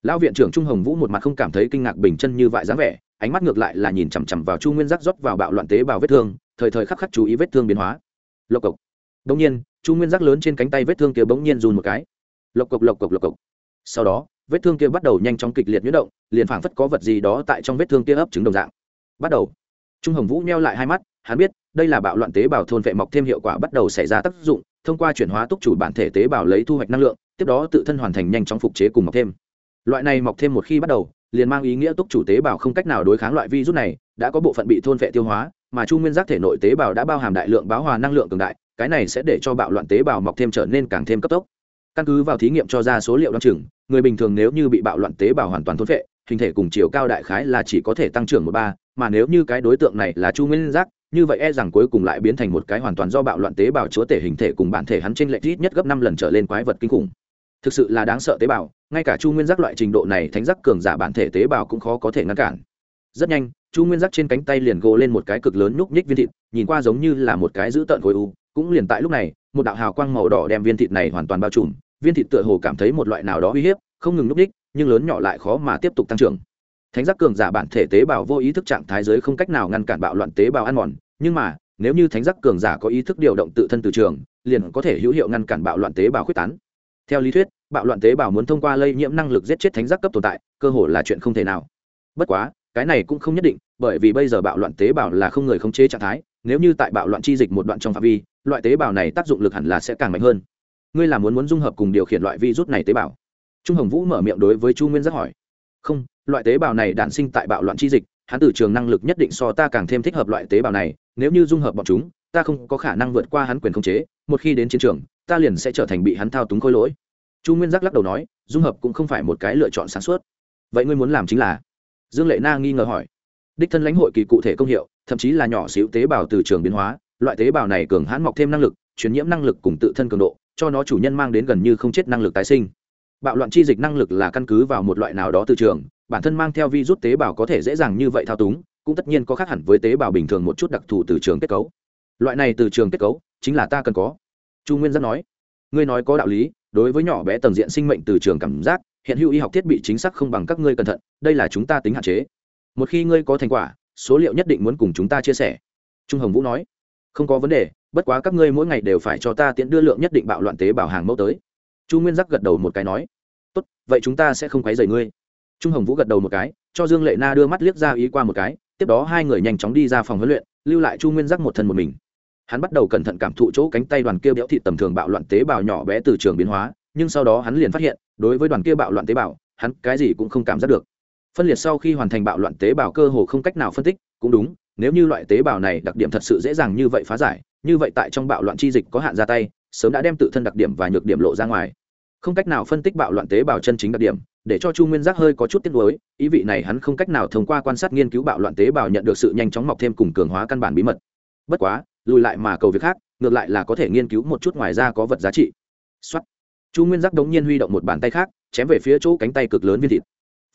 Speaker 1: Lão viện trưởng trung hồng vũ một mặt không cảm thấy kinh ngạc bình chân như vậy dáng vẻ, ánh mắt ngược lại là nhìn chằm chằm vào chu nguyên giác rót vào bạo loạn tế bào vết thương, thời thời khắc khắc chú ý vết thương biến hóa. Lộc cộc. Đông nhiên, chu nguyên giác lớn trên cánh tay vết thương kia bỗng nhiên dùn một cái. Lộc cộc lộc cộc lộc cộc. Sau đó, vết thương kia bắt đầu nhanh chóng kịch liệt nhuyễn động, liền phảng phất có vật gì đó tại trong vết thương kia ấp trứng đồng dạng. Bắt đầu trung hồng vũ neo lại hai mắt, hắn biết, đây là bạo loạn tế bào thôn vệ mọc thêm hiệu quả bắt đầu xảy ra tác dụng, thông qua chuyển hóa túc chủ bản thể tế bào lấy thu hoạch năng lượng, tiếp đó tự thân hoàn thành nhanh chóng phục chế cùng mọc thêm. Loại này mọc thêm một khi bắt đầu, liền mang ý nghĩa túc chủ tế bào không cách nào đối kháng loại virus này, đã có bộ phận bị thôn vệ tiêu hóa, mà chu nguyên giác thể nội tế bào đã bao hàm đại lượng báo hòa năng lượng cường đại, cái này sẽ để cho bạo loạn tế bào mọc thêm trở nên càng thêm cấp tốc. Căn cứ vào thí nghiệm cho ra số liệu đ o chừng, người bình thường nếu như bị bạo loạn tế bào hoàn toàn thôn vệ, hình thể cùng chiều cao đại khái là chỉ có thể tăng trưởng một ba mà nếu như cái đối tượng này là chu nguyên giác, như vậy e rằng cuối cùng lại biến thành một cái hoàn toàn do bạo loạn tế bào chúa tể hình thể cùng bản thể hắn trên lệch ít nhất gấp năm lần trở lên quái vật kinh khủng. Thực sự là đáng sợ tế bào, ngay cả chu nguyên giác loại trình độ này thánh giác cường giả bản thể tế bào cũng khó có thể ngăn cản. Rất nhanh, chu nguyên giác trên cánh tay liền gô lên một cái cực lớn nhúc nhích viên thịt, nhìn qua giống như là một cái dữ tợn khối u, cũng liền tại lúc này, một đạo hào quang màu đỏ đem viên thịt này hoàn toàn bao trùm. Viên thịt tựa hồ cảm thấy một loại nào đó uy hiếp, không ngừng nhúc nhích, nhưng lớn nhỏ lại khó mà tiếp tục tăng trưởng thánh giác cường giả bản thể tế bào vô ý thức trạng thái giới không cách nào ngăn cản bạo loạn tế bào ăn mòn. Nhưng mà, nếu như thánh giác cường giả có ý thức điều động tự thân từ trường, liền có thể hữu hiệu ngăn cản bạo loạn tế bào khuyết tán. Theo lý thuyết, bạo loạn tế bào muốn thông qua lây nhiễm năng lực giết chết thánh giác cấp tồn tại, cơ hồ là chuyện không thể nào. Bất quá, cái này cũng không nhất định, bởi vì bây giờ bạo loạn tế bào là không người khống chế trạng thái, nếu như tại bạo loạn chi dịch một đoạn trong phạm vi, loại tế bào này tác dụng lực hẳn là sẽ càng mạnh hơn. Ngươi là muốn muốn dung hợp cùng điều khiển loại virus này tế bào. Trung hồng vũ mở miệng đối với chu nguyên rất hỏi không, loại tế bào này đản sinh tại bạo loạn chi dịch, hắn từ trường năng lực nhất định so ta càng thêm thích hợp loại tế bào này, nếu như dung hợp bọn chúng, ta không có khả năng vượt qua hắn quyền khống chế, một khi đến chiến trường, ta liền sẽ trở thành bị hắn thao túng khôi lỗi. Chu nguyên giác lắc đầu nói, dung hợp cũng không phải một cái lựa chọn sáng suốt. Vậy ngươi muốn làm chính là? Dương lệ na nghi ngờ hỏi. Đích thân lãnh hội kỳ cụ thể công hiệu, thậm chí là nhỏ xíu tế bào từ trường biến hóa, loại tế bào này cường hãn mọc thêm năng lực, truyền nhiễm năng lực cùng tự thân cường độ, cho nó chủ nhân mang đến gần như không chết năng lực tái sinh bạo loạn chi dịch năng lực là căn cứ vào một loại nào đó từ trường, bản thân mang theo vi rút tế bào có thể dễ dàng như vậy thao túng, cũng tất nhiên có khác hẳn với tế bào bình thường một chút đặc thù từ trường kết cấu. Loại này từ trường kết cấu, chính là ta cần có. Chu nguyên giác nói, ngươi nói có đạo lý, đối với nhỏ bé tầng diện sinh mệnh từ trường cảm giác, hiện hữu y học thiết bị chính xác không bằng các ngươi cẩn thận, đây là chúng ta tính hạn chế. Một khi ngươi có thành quả, số liệu nhất định muốn cùng chúng ta chia sẻ. Trung hồng vũ nói, không có vấn đề, bất quá các ngươi mỗi ngày đều phải cho ta tiễn đưa lượng nhất định bạo loạn tế bào hàng mẫu tới chu nguyên giác gật đầu một cái nói, tốt, vậy chúng ta sẽ không quấy rầy ngươi. Trung hồng vũ gật đầu một cái, cho dương lệ na đưa mắt liếc ra ý qua một cái, tiếp đó hai người nhanh chóng đi ra phòng huấn luyện, lưu lại chu nguyên giác một thân một mình. Hắn bắt đầu cẩn thận cảm thụ chỗ cánh tay đoàn kia béo thị tầm thường bạo loạn tế bào nhỏ bé từ trường biến hóa, nhưng sau đó hắn liền phát hiện, đối với đoàn kia bạo loạn tế bào, hắn cái gì cũng không cảm giác được. Phân liệt sau khi hoàn thành bạo loạn tế bào cơ hồ không cách nào phân tích, cũng đúng, nếu như loại tế bào này đặc điểm thật sự dễ dàng như vậy phá giải, như vậy tại trong bạo loạn chi dịch có hạn ra tay sớm đã đem tự thân đặc điểm và nhược điểm lộ ra ngoài. Không cách nào phân tích bạo loạn tế bào chân chính đặc điểm, để cho chu nguyên giác hơi có chút tiếc nuối, ý vị này hắn không cách nào thông qua quan sát nghiên cứu bạo loạn tế bào nhận được sự nhanh chóng mọc thêm cùng cường hóa căn bản bí mật. Bất quá, lùi lại mà cầu việc khác, ngược lại là có thể nghiên cứu một chút ngoài ra có vật giá trị. Xuất chu nguyên giác đống nhiên huy động một bàn tay khác, chém về phía chỗ cánh tay cực lớn viên thịt.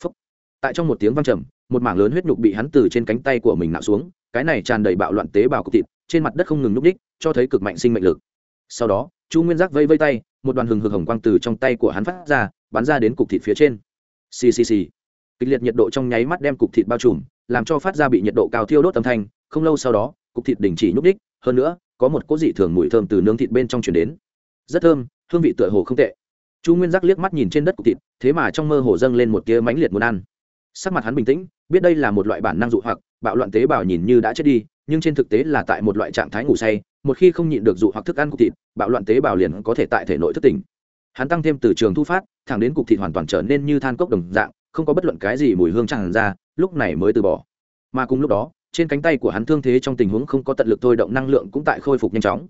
Speaker 1: Phúc. tại trong một tiếng văng trầm, một mảng lớn huyết nhục bị hắn từ trên cánh tay của mình nạo xuống, cái này tràn đầy bạo loạn tế bào cục thịt, trên mặt đất không ngừng núp đích cho thấy cực mạnh sinh mệnh lực sau đó, chu nguyên giác vây vây tay, một đoàn hừng hực hồng quang từ trong tay của hắn phát ra, bắn ra đến cục thịt phía trên. Ccc kịch liệt nhiệt độ trong nháy mắt đem cục thịt bao trùm, làm cho phát ra bị nhiệt độ cao thiêu đốt âm thanh. Không lâu sau đó, cục thịt đình chỉ nhúc đích hơn nữa, có một cỗ dị thường mùi thơm từ nướng thịt bên trong chuyển đến. Rất thơm, hương vị tựa hồ không tệ. Chu nguyên giác liếc mắt nhìn trên đất cục thịt, thế mà trong mơ hồ dâng lên một tia mãnh liệt muốn ăn. Sắc mặt hắn bình tĩnh, biết đây là một loại bản năng dụ hoặc, bạo loạn tế bào nhìn như đã chết đi, nhưng trên thực tế là tại một loại trạng thái ngủ say một khi không nhịn được dụ hoặc thức ăn cục thịt, bạo loạn tế bào liền có thể tại thể nội thức tỉnh hắn tăng thêm từ trường thu phát, thẳng đến cục thịt hoàn toàn trở nên như than cốc đồng dạng, không có bất luận cái gì mùi hương tràn ra, lúc này mới từ bỏ. Mà cùng lúc đó, trên cánh tay của hắn thương thế trong tình huống không có tận lực thôi động năng lượng cũng tại khôi phục nhanh chóng.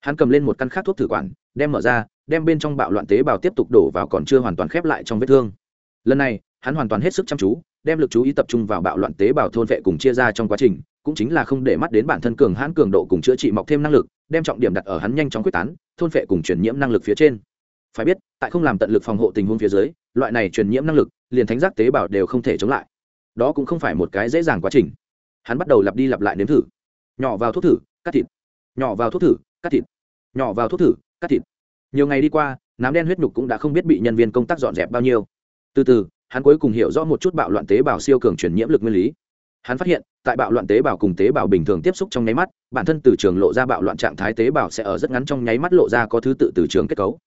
Speaker 1: Hắn cầm lên một căn khác thuốc thử quản, đem mở ra, đem bên trong bạo loạn tế bào tiếp tục đổ vào còn chưa hoàn toàn khép lại trong vết thương. Lần này, hắn hoàn toàn hết sức chăm chú đem lực chú ý tập trung vào bạo loạn tế bào thôn vệ cùng chia ra trong quá trình, cũng chính là không để mắt đến bản thân cường hãn cường độ cùng chữa trị mọc thêm năng lực, đem trọng điểm đặt ở hắn nhanh chóng quyết tán, thôn vệ cùng truyền nhiễm năng lực phía trên. Phải biết, tại không làm tận lực phòng hộ tình huống phía dưới, loại này truyền nhiễm năng lực, liền thánh giác tế bào đều không thể chống lại. Đó cũng không phải một cái dễ dàng quá trình. Hắn bắt đầu lặp đi lặp lại nếm thử. Nhỏ vào thuốc thử, cắt thịt. Nhỏ vào thuốc thử, cắt thịt. Nhỏ vào thuốc thử, cắt thịt. Nhiều ngày đi qua, nám đen huyết nhục cũng đã không biết bị nhân viên công tác dọn dẹp bao nhiêu. Từ từ hắn cuối cùng hiểu rõ một chút bạo loạn tế bào siêu cường truyền nhiễm lực nguyên lý. Hắn phát hiện, tại bạo loạn tế bào cùng tế bào bình thường tiếp xúc trong nháy mắt, bản thân từ trường lộ ra bạo loạn trạng thái tế bào sẽ ở rất ngắn trong nháy mắt lộ ra có thứ tự từ trường kết cấu.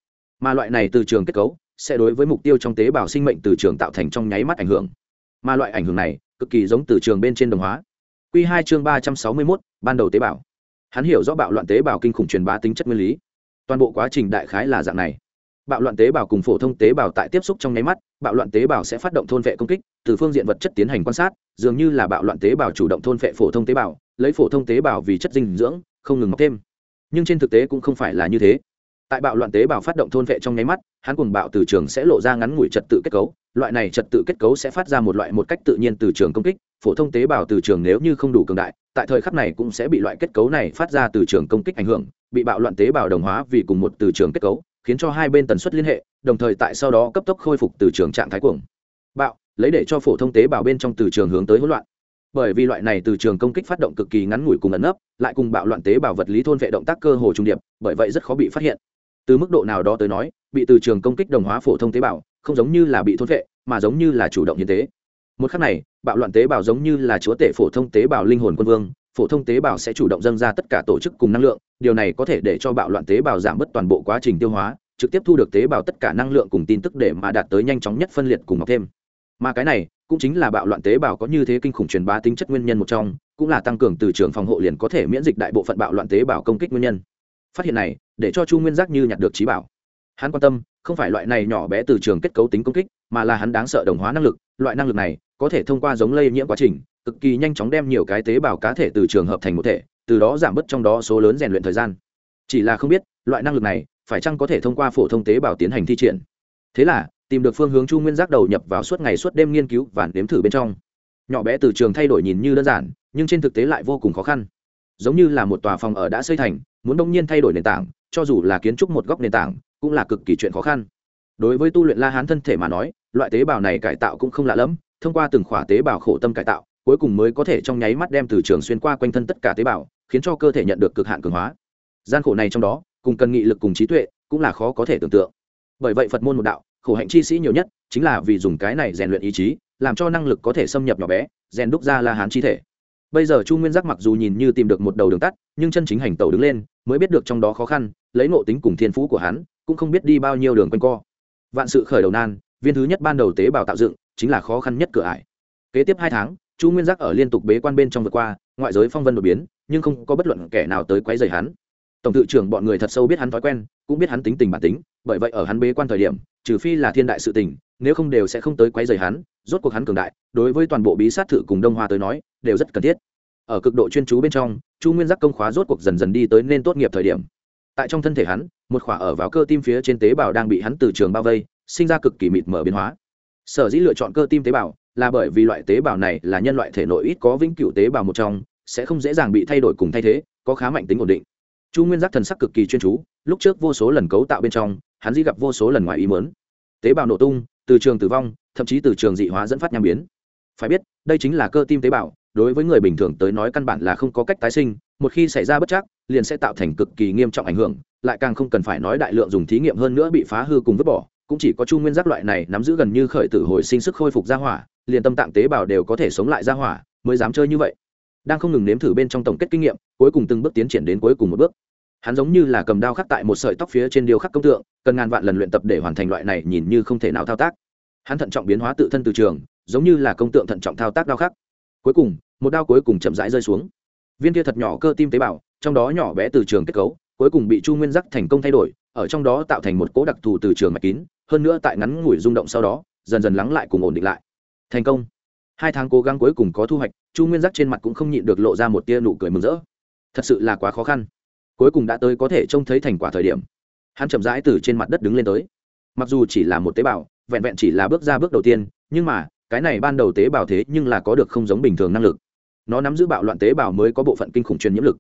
Speaker 1: Mà loại này từ trường kết cấu sẽ đối với mục tiêu trong tế bào sinh mệnh từ trường tạo thành trong nháy mắt ảnh hưởng. Mà loại ảnh hưởng này cực kỳ giống từ trường bên trên đồng hóa. Q hai chương ba trăm sáu mươi mốt, ban đầu tế bào. Hắn hiểu rõ bạo loạn tế bào kinh khủng truyền bá tính chất nguyên lý. Toàn bộ quá trình đại khái là dạng này bạo loạn tế bào cùng phổ thông tế bào tại tiếp xúc trong nháy mắt, bạo loạn tế bào sẽ phát động thôn vệ công kích, từ phương diện vật chất tiến hành quan sát, dường như là bạo loạn tế bào chủ động thôn vệ phổ thông tế bào, lấy phổ thông tế bào vì chất dinh dưỡng, không ngừng mọc thêm. Nhưng trên thực tế cũng không phải là như thế. Tại bạo loạn tế bào phát động thôn vệ trong nháy mắt, hắn cùng bạo từ trường sẽ lộ ra ngắn ngủi trật tự kết cấu, loại này trật tự kết cấu sẽ phát ra một loại một cách tự nhiên từ trường công kích, phổ thông tế bào từ trường nếu như không đủ cường đại, tại thời khắc này cũng sẽ bị loại kết cấu này phát ra từ trường công kích ảnh hưởng, bị bạo loạn tế bào đồng hóa vì cùng một từ trường kết cấu khiến cho hai bên tần suất liên hệ, đồng thời tại sau đó cấp tốc khôi phục từ trường trạng thái cuồng. Bạo, lấy để cho phổ thông tế bào bên trong từ trường hướng tới hỗn loạn. Bởi vì loại này từ trường công kích phát động cực kỳ ngắn ngủi cùng ẩn nấp, lại cùng bạo loạn tế bào vật lý thôn vệ động tác cơ hồ trung điệp, bởi vậy rất khó bị phát hiện. Từ mức độ nào đó tới nói, bị từ trường công kích đồng hóa phổ thông tế bào, không giống như là bị thôn vệ, mà giống như là chủ động như thế. một khắc này, bạo loạn tế bào giống như là chúa tể phổ thông tế bào linh hồn quân vương phổ thông tế bào sẽ chủ động dâng ra tất cả tổ chức cùng năng lượng, điều này có thể để cho bạo loạn tế bào giảm bớt toàn bộ quá trình tiêu hóa, trực tiếp thu được tế bào tất cả năng lượng cùng tin tức để mà đạt tới nhanh chóng nhất phân liệt cùng mọc thêm. Mà cái này, cũng chính là bạo loạn tế bào có như thế kinh khủng truyền bá tính chất nguyên nhân một trong, cũng là tăng cường từ trường phòng hộ liền có thể miễn dịch đại bộ phận bạo loạn tế bào công kích nguyên nhân. Phát hiện này, để cho chu nguyên giác như nhặt được trí bảo. Hắn quan tâm, không phải loại này nhỏ bé từ trường kết cấu tính công kích, mà là hắn đáng sợ đồng hóa năng lực, loại năng lực này có thể thông qua giống lây nhiễm quá trình cực kỳ nhanh chóng đem nhiều cái tế bào cá thể từ trường hợp thành một thể, từ đó giảm bớt trong đó số lớn rèn luyện thời gian. Chỉ là không biết, loại năng lực này phải chăng có thể thông qua phổ thông tế bào tiến hành thi triển. Thế là, tìm được phương hướng chu nguyên giác đầu nhập vào suốt ngày suốt đêm nghiên cứu và nếm thử bên trong. Nhỏ bé từ trường thay đổi nhìn như đơn giản, nhưng trên thực tế lại vô cùng khó khăn. Giống như là một tòa phòng ở đã xây thành, muốn đông nhiên thay đổi nền tảng, cho dù là kiến trúc một góc nền tảng, cũng là cực kỳ chuyện khó khăn. Đối với tu luyện la hán thân thể mà nói, loại tế bào này cải tạo cũng không lạ lẫm, thông qua từng khỏa tế bào khổ tâm cải tạo cuối cùng mới có thể trong nháy mắt đem từ trường xuyên qua quanh thân tất cả tế bào, khiến cho cơ thể nhận được cực hạn cường hóa. Gian khổ này trong đó, cùng cần nghị lực cùng trí tuệ cũng là khó có thể tưởng tượng. Bởi vậy phật môn một đạo, khổ hạnh chi sĩ nhiều nhất, chính là vì dùng cái này rèn luyện ý chí, làm cho năng lực có thể xâm nhập nhỏ bé, rèn đúc ra la hán chi thể. Bây giờ chu nguyên giác mặc dù nhìn như tìm được một đầu đường tắt, nhưng chân chính hành tẩu đứng lên, mới biết được trong đó khó khăn, lấy ngộ tính cùng thiên phú của hắn, cũng không biết đi bao nhiêu đường quanh co. Vạn sự khởi đầu nan, viên thứ nhất ban đầu tế bào tạo dựng, chính là khó khăn nhất cửa ải. Kế tiếp hai tháng chu nguyên giác ở liên tục bế quan bên trong vượt qua, ngoại giới phong vân đột biến, nhưng không có bất luận kẻ nào tới quấy rầy hắn. Tổng tự trưởng bọn người thật sâu biết hắn thói quen, cũng biết hắn tính tình bản tính, bởi vậy ở hắn bế quan thời điểm, trừ phi là thiên đại sự tình, nếu không đều sẽ không tới quấy rầy hắn, rốt cuộc hắn cường đại, đối với toàn bộ bí sát thự cùng đông hoa tới nói, đều rất cần thiết. Ở cực độ chuyên chú bên trong, chu nguyên giác công khóa rốt cuộc dần dần đi tới nên tốt nghiệp thời điểm. Tại trong thân thể hắn, một khỏa ở vào cơ tim phía trên tế bào đang bị hắn từ trường bao vây, sinh ra cực kỳ mịt mở biến hóa. Sở dĩ lựa chọn cơ tim tế bào là bởi vì loại tế bào này là nhân loại thể nội ít có vĩnh cửu tế bào một trong, sẽ không dễ dàng bị thay đổi cùng thay thế, có khá mạnh tính ổn định. Chu nguyên giác thần sắc cực kỳ chuyên chú, lúc trước vô số lần cấu tạo bên trong, hắn dĩ gặp vô số lần ngoài ý mớn tế bào nổ tung, từ trường tử vong, thậm chí từ trường dị hóa dẫn phát nham biến. Phải biết, đây chính là cơ tim tế bào, đối với người bình thường tới nói căn bản là không có cách tái sinh, một khi xảy ra bất chắc, liền sẽ tạo thành cực kỳ nghiêm trọng ảnh hưởng, lại càng không cần phải nói đại lượng dùng thí nghiệm hơn nữa bị phá hư cùng vứt bỏ cũng chỉ có chu nguyên giác loại này nắm giữ gần như khởi tử hồi sinh sức khôi phục ra hỏa, liền tâm tạng tế bào đều có thể sống lại ra hỏa, mới dám chơi như vậy. Đang không ngừng nếm thử bên trong tổng kết kinh nghiệm, cuối cùng từng bước tiến triển đến cuối cùng một bước. Hắn giống như là cầm đao khắc tại một sợi tóc phía trên điêu khắc công tượng, cần ngàn vạn lần luyện tập để hoàn thành loại này nhìn như không thể nào thao tác. Hắn thận trọng biến hóa tự thân từ trường, giống như là công tượng thận trọng thao tác đao khắc. Cuối cùng, một đao cuối cùng chậm rãi rơi xuống. Viên kia thật nhỏ cơ tim tế bào, trong đó nhỏ bé từ trường kết cấu, cuối cùng bị chu nguyên giác thành công thay đổi, ở trong đó tạo thành một cố đặc thù từ trường mạch kín hơn nữa tại ngắn ngủi rung động sau đó, dần dần lắng lại cùng ổn định lại. Thành công. Hai tháng cố gắng cuối cùng có thu hoạch, chu nguyên giác trên mặt cũng không nhịn được lộ ra một tia nụ cười mừng rỡ. Thật sự là quá khó khăn. Cuối cùng đã tới có thể trông thấy thành quả thời điểm. Hắn chậm rãi từ trên mặt đất đứng lên tới. Mặc dù chỉ là một tế bào, vẹn vẹn chỉ là bước ra bước đầu tiên, nhưng mà, cái này ban đầu tế bào thế nhưng là có được không giống bình thường năng lực. Nó nắm giữ bạo loạn tế bào mới có bộ phận kinh khủng truyền nhiễm lực.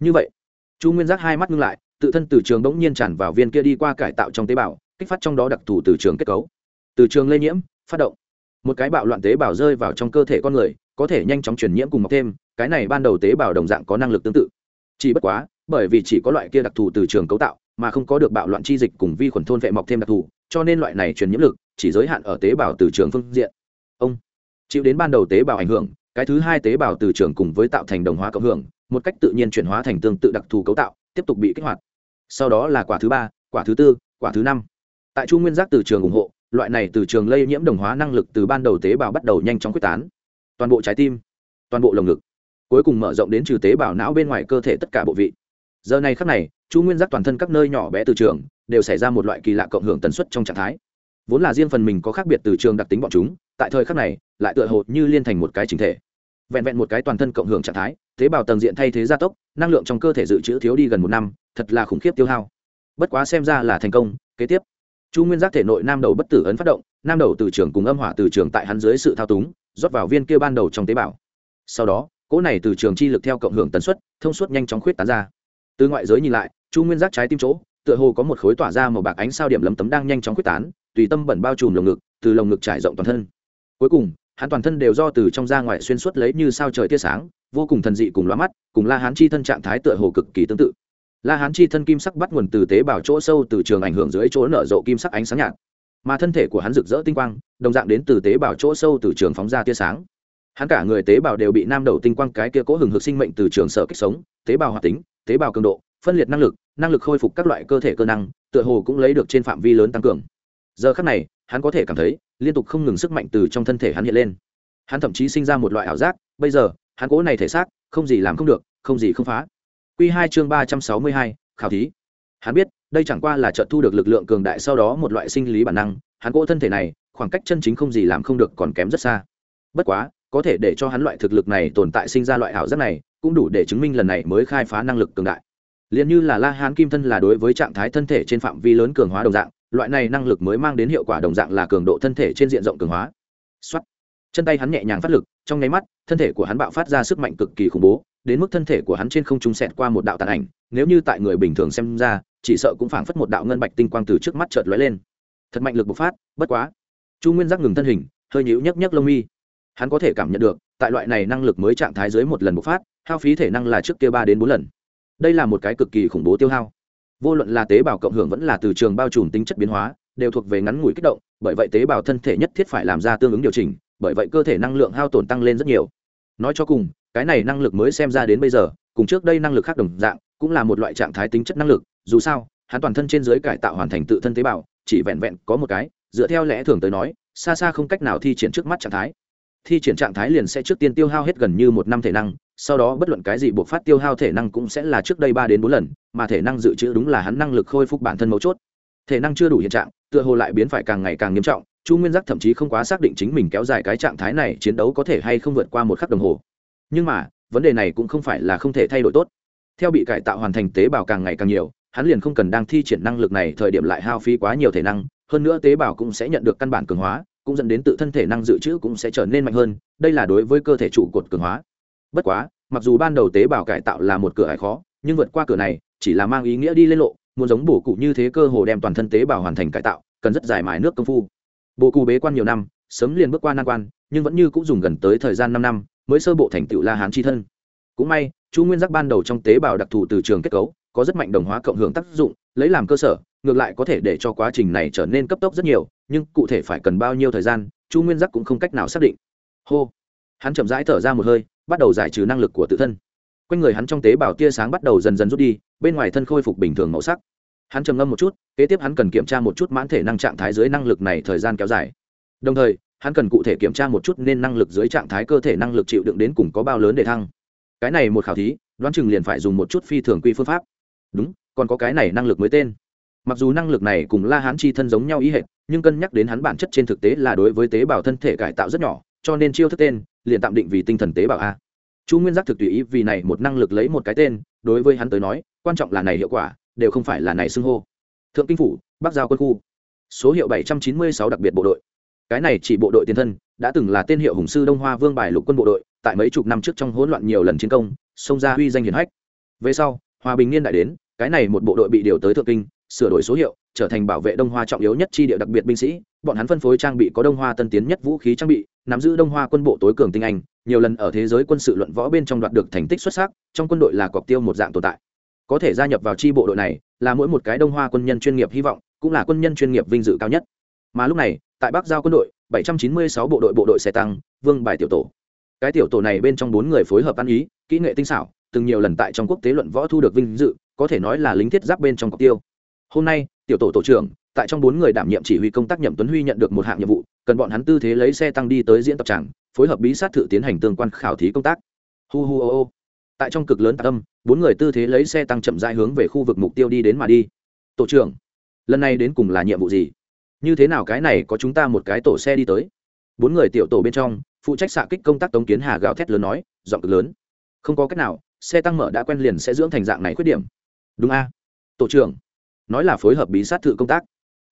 Speaker 1: Như vậy, chu nguyên giác hai mắt ngưng lại, tự thân từ trường bỗng nhiên tràn vào viên kia đi qua cải tạo trong tế bào kích phát trong đó đặc thù từ trường kết cấu, từ trường lây nhiễm, phát động. Một cái bạo loạn tế bào rơi vào trong cơ thể con người, có thể nhanh chóng truyền nhiễm cùng mọc thêm, cái này ban đầu tế bào đồng dạng có năng lực tương tự. Chỉ bất quá, bởi vì chỉ có loại kia đặc thù từ trường cấu tạo, mà không có được bạo loạn chi dịch cùng vi khuẩn thôn vệ mọc thêm đặc thù, cho nên loại này truyền nhiễm lực, chỉ giới hạn ở tế bào từ trường phương diện. Ông, chịu đến ban đầu tế bào ảnh hưởng, cái thứ hai tế bào từ trường cùng với tạo thành đồng hóa cộng hưởng, một cách tự nhiên chuyển hóa thành tương tự đặc thù cấu tạo, tiếp tục bị kích hoạt. Sau đó là quả thứ ba, quả thứ tư, quả thứ năm tại chu nguyên giác từ trường ủng hộ, loại này từ trường lây nhiễm đồng hóa năng lực từ ban đầu tế bào bắt đầu nhanh chóng quyết tán. Toàn bộ trái tim, toàn bộ lồng ngực, cuối cùng mở rộng đến trừ tế bào não bên ngoài cơ thể tất cả bộ vị. Giờ này khắc này, chu nguyên giác toàn thân các nơi nhỏ bé từ trường đều xảy ra một loại kỳ lạ cộng hưởng tần suất trong trạng thái. Vốn là riêng phần mình có khác biệt từ trường đặc tính bọn chúng, tại thời khắc này, lại tựa hồ như liên thành một cái chính thể. Vẹn vẹn một cái toàn thân cộng hưởng trạng thái, tế bào tầng diện thay thế gia tốc, năng lượng trong cơ thể dự trữ thiếu đi gần một năm, thật là khủng khiếp tiêu hao. Bất quá xem ra là thành công, kế tiếp chu nguyên giác thể nội nam đầu bất tử ấn phát động, nam đầu từ trường cùng âm hỏa từ trường tại hắn dưới sự thao túng, rót vào viên kia ban đầu trong tế bào. Sau đó, cỗ này từ trường chi lực theo cộng hưởng tần suất, thông suốt nhanh chóng khuyết tán ra. Từ ngoại giới nhìn lại, chu nguyên giác trái tim chỗ, tựa hồ có một khối tỏa ra màu bạc ánh sao điểm lấm tấm đang nhanh chóng khuyết tán, tùy tâm bẩn bao trùm lồng ngực, từ lồng ngực trải rộng toàn thân. Cuối cùng, hắn toàn thân đều do từ trong ra ngoài xuyên suốt lấy như sao trời tia sáng, vô cùng thần dị cùng loa mắt, cùng la hán chi thân trạng thái tựa hồ cực kỳ tương tự la hán chi thân kim sắc bắt nguồn từ tế bào chỗ sâu từ trường ảnh hưởng dưới chỗ nở rộ kim sắc ánh sáng nhạt. Mà thân thể của hắn rực rỡ tinh quang, đồng dạng đến từ tế bào chỗ sâu từ trường phóng ra tia sáng. Hắn cả người tế bào đều bị nam đầu tinh quang cái kia cố hừng hực sinh mệnh từ trường sở kích sống, tế bào hoạt tính, tế bào cường độ, phân liệt năng lực năng lực khôi phục các loại cơ thể cơ năng, tựa hồ cũng lấy được trên phạm vi lớn tăng cường. Giờ khắc này, hắn có thể cảm thấy, liên tục không ngừng sức mạnh từ trong thân thể hắn hiện lên. Hắn thậm chí sinh ra một loại ảo giác, bây giờ, hắn cố này thể xác, không gì làm không được, không gì không phá. Quy hai chương ba trăm sáu mươi hai, khảo thí. Hắn biết, đây chẳng qua là chợt thu được lực lượng cường đại sau đó một loại sinh lý bản năng. Hắn cỗ thân thể này, khoảng cách chân chính không gì làm không được còn kém rất xa. Bất quá, có thể để cho hắn loại thực lực này tồn tại sinh ra loại ảo giác này, cũng đủ để chứng minh lần này mới khai phá năng lực cường đại. Liền như là la hán kim thân là đối với trạng thái thân thể trên phạm vi lớn cường hóa đồng dạng, loại này năng lực mới mang đến hiệu quả đồng dạng là cường độ thân thể trên diện rộng cường hóa. Soát. chân tay hắn nhẹ nhàng phát lực, trong nháy mắt, thân thể của hắn bạo phát ra sức mạnh cực kỳ khủng bố đến mức thân thể của hắn trên không trung xẹt qua một đạo tàn ảnh, nếu như tại người bình thường xem ra, chỉ sợ cũng phảng phất một đạo ngân bạch tinh quang từ trước mắt chợt lóe lên. Thật mạnh lực bộc phát, bất quá. Chu nguyên giác ngừng thân hình, hơi nhíu nhấc nhấc lông mi. Hắn có thể cảm nhận được, tại loại này năng lực mới trạng thái dưới một lần bộc phát, hao phí thể năng là trước kia ba đến bốn lần. Đây là một cái cực kỳ khủng bố tiêu hao. Vô luận là tế bào cộng hưởng vẫn là từ trường bao trùm tính chất biến hóa, đều thuộc về ngắn ngủi kích động, bởi vậy tế bào thân thể nhất thiết phải làm ra tương ứng điều chỉnh, bởi vậy cơ thể năng lượng hao tổn tăng lên rất nhiều. Nói cho cùng cái này năng lực mới xem ra đến bây giờ, cùng trước đây năng lực khác đồng dạng, cũng là một loại trạng thái tính chất năng lực, dù sao, hắn toàn thân trên dưới cải tạo hoàn thành tự thân tế bào, chỉ vẹn vẹn có một cái, dựa theo lẽ thường tới nói, xa xa không cách nào thi triển trước mắt trạng thái. Thi triển trạng thái liền sẽ trước tiên tiêu hao hết gần như một năm thể năng, sau đó bất luận cái gì buộc phát tiêu hao thể năng cũng sẽ là trước đây ba đến bốn lần, mà thể năng dự trữ đúng là hắn năng lực khôi phục bản thân mấu chốt. Thể năng chưa đủ hiện trạng, tựa hồ lại biến phải càng ngày càng nghiêm trọng, chu nguyên giác thậm chí không quá xác định chính mình kéo dài cái trạng thái này chiến đấu có thể hay không vượt qua một khắc đồng hồ nhưng mà, vấn đề này cũng không phải là không thể thay đổi tốt. Theo bị cải tạo hoàn thành tế bào càng ngày càng nhiều, hắn liền không cần đang thi triển năng lực này thời điểm lại hao phí quá nhiều thể năng. Hơn nữa tế bào cũng sẽ nhận được căn bản cường hóa, cũng dẫn đến tự thân thể năng dự trữ cũng sẽ trở nên mạnh hơn. Đây là đối với cơ thể trụ cột cường hóa. Bất quá, mặc dù ban đầu tế bào cải tạo là một cửa hải khó, nhưng vượt qua cửa này, chỉ là mang ý nghĩa đi lên lộ. Muốn giống bổ cụ như thế cơ hồ đem toàn thân tế bào hoàn thành cải tạo, cần rất dài mài nước công phu. Bộ cụ bế quan nhiều năm, sớm liền bước qua nan quan, nhưng vẫn như cũng dùng gần tới thời gian năm năm mới sơ bộ thành tựu la hán chi thân. Cũng may, chu nguyên giác ban đầu trong tế bào đặc thù từ trường kết cấu, có rất mạnh đồng hóa cộng hưởng tác dụng, lấy làm cơ sở, ngược lại có thể để cho quá trình này trở nên cấp tốc rất nhiều, nhưng cụ thể phải cần bao nhiêu thời gian, chu nguyên giác cũng không cách nào xác định. Hô! Hắn chậm rãi thở ra một hơi, bắt đầu giải trừ năng lực của tự thân. Quanh người hắn trong tế bào tia sáng bắt đầu dần dần rút đi, bên ngoài thân khôi phục bình thường màu sắc. Hắn trầm ngâm một chút, kế tiếp hắn cần kiểm tra một chút mãn thể năng trạng thái dưới năng lực này thời gian kéo dài. Đồng thời hắn cần cụ thể kiểm tra một chút nên năng lực dưới trạng thái cơ thể năng lực chịu đựng đến cùng có bao lớn để thăng. Cái này một khảo thí, đoán chừng liền phải dùng một chút phi thường quy phương pháp. Đúng, còn có cái này năng lực mới tên. Mặc dù năng lực này cùng la hán chi thân giống nhau ý hệ nhưng cân nhắc đến hắn bản chất trên thực tế là đối với tế bào thân thể cải tạo rất nhỏ, cho nên chiêu thức tên, liền tạm định vì tinh thần tế bào a. Chu nguyên giác thực tùy ý vì này một năng lực lấy một cái tên, đối với hắn tới nói, quan trọng là này hiệu quả, đều không phải là này xưng hô. Thượng kinh phủ, bắc giao quân khu. Số hiệu bảy trăm chín mươi sáu đặc biệt bộ đội cái này chỉ bộ đội tiền thân, đã từng là tên hiệu hùng sư đông hoa vương bài lục quân bộ đội, tại mấy chục năm trước trong hỗn loạn nhiều lần chiến công, xông ra huy danh hiển hách. Về sau, hòa bình niên đại đến, cái này một bộ đội bị điều tới thượng kinh, sửa đổi số hiệu, trở thành bảo vệ đông hoa trọng yếu nhất chi địa đặc biệt binh sĩ. Bọn hắn phân phối trang bị có đông hoa tân tiến nhất vũ khí trang bị, nắm giữ đông hoa quân bộ tối cường tinh anh, nhiều lần ở thế giới quân sự luận võ bên trong đoạt được thành tích xuất sắc, trong quân đội là cọc tiêu một dạng tồn tại. Có thể gia nhập vào chi bộ đội này, là mỗi một cái đông hoa quân nhân chuyên nghiệp hy vọng, cũng là quân nhân chuyên nghiệp vinh dự cao nhất mà lúc này, tại bắc giao quân đội 796 bộ đội bộ đội xe tăng, vương bài tiểu tổ. Cái tiểu tổ này bên trong bốn người phối hợp ăn ý, kỹ nghệ tinh xảo, từng nhiều lần tại trong quốc tế luận võ thu được vinh dự, có thể nói là lính thiết giáp bên trong cọc tiêu. Hôm nay, tiểu tổ tổ trưởng, tại trong bốn người đảm nhiệm chỉ huy công tác nhậm tuấn huy nhận được một hạng nhiệm vụ, cần bọn hắn tư thế lấy xe tăng đi tới diễn tập tràng, phối hợp bí sát thử tiến hành tương quan khảo thí công tác. Hu hu ô ô. Tại trong cực lớn tạc tâm bốn người tư thế lấy xe tăng chậm rãi hướng về khu vực mục tiêu đi đến mà đi. Tổ trưởng, lần này đến cùng là nhiệm vụ gì? Như thế nào cái này có chúng ta một cái tổ xe đi tới? Bốn người tiểu tổ bên trong, phụ trách xạ kích công tác tống kiến hà gào thét lớn nói, giọng cực lớn. Không có cách nào, xe tăng mở đã quen liền sẽ dưỡng thành dạng này khuyết điểm. Đúng a. Tổ trưởng, nói là phối hợp bí sát thự công tác.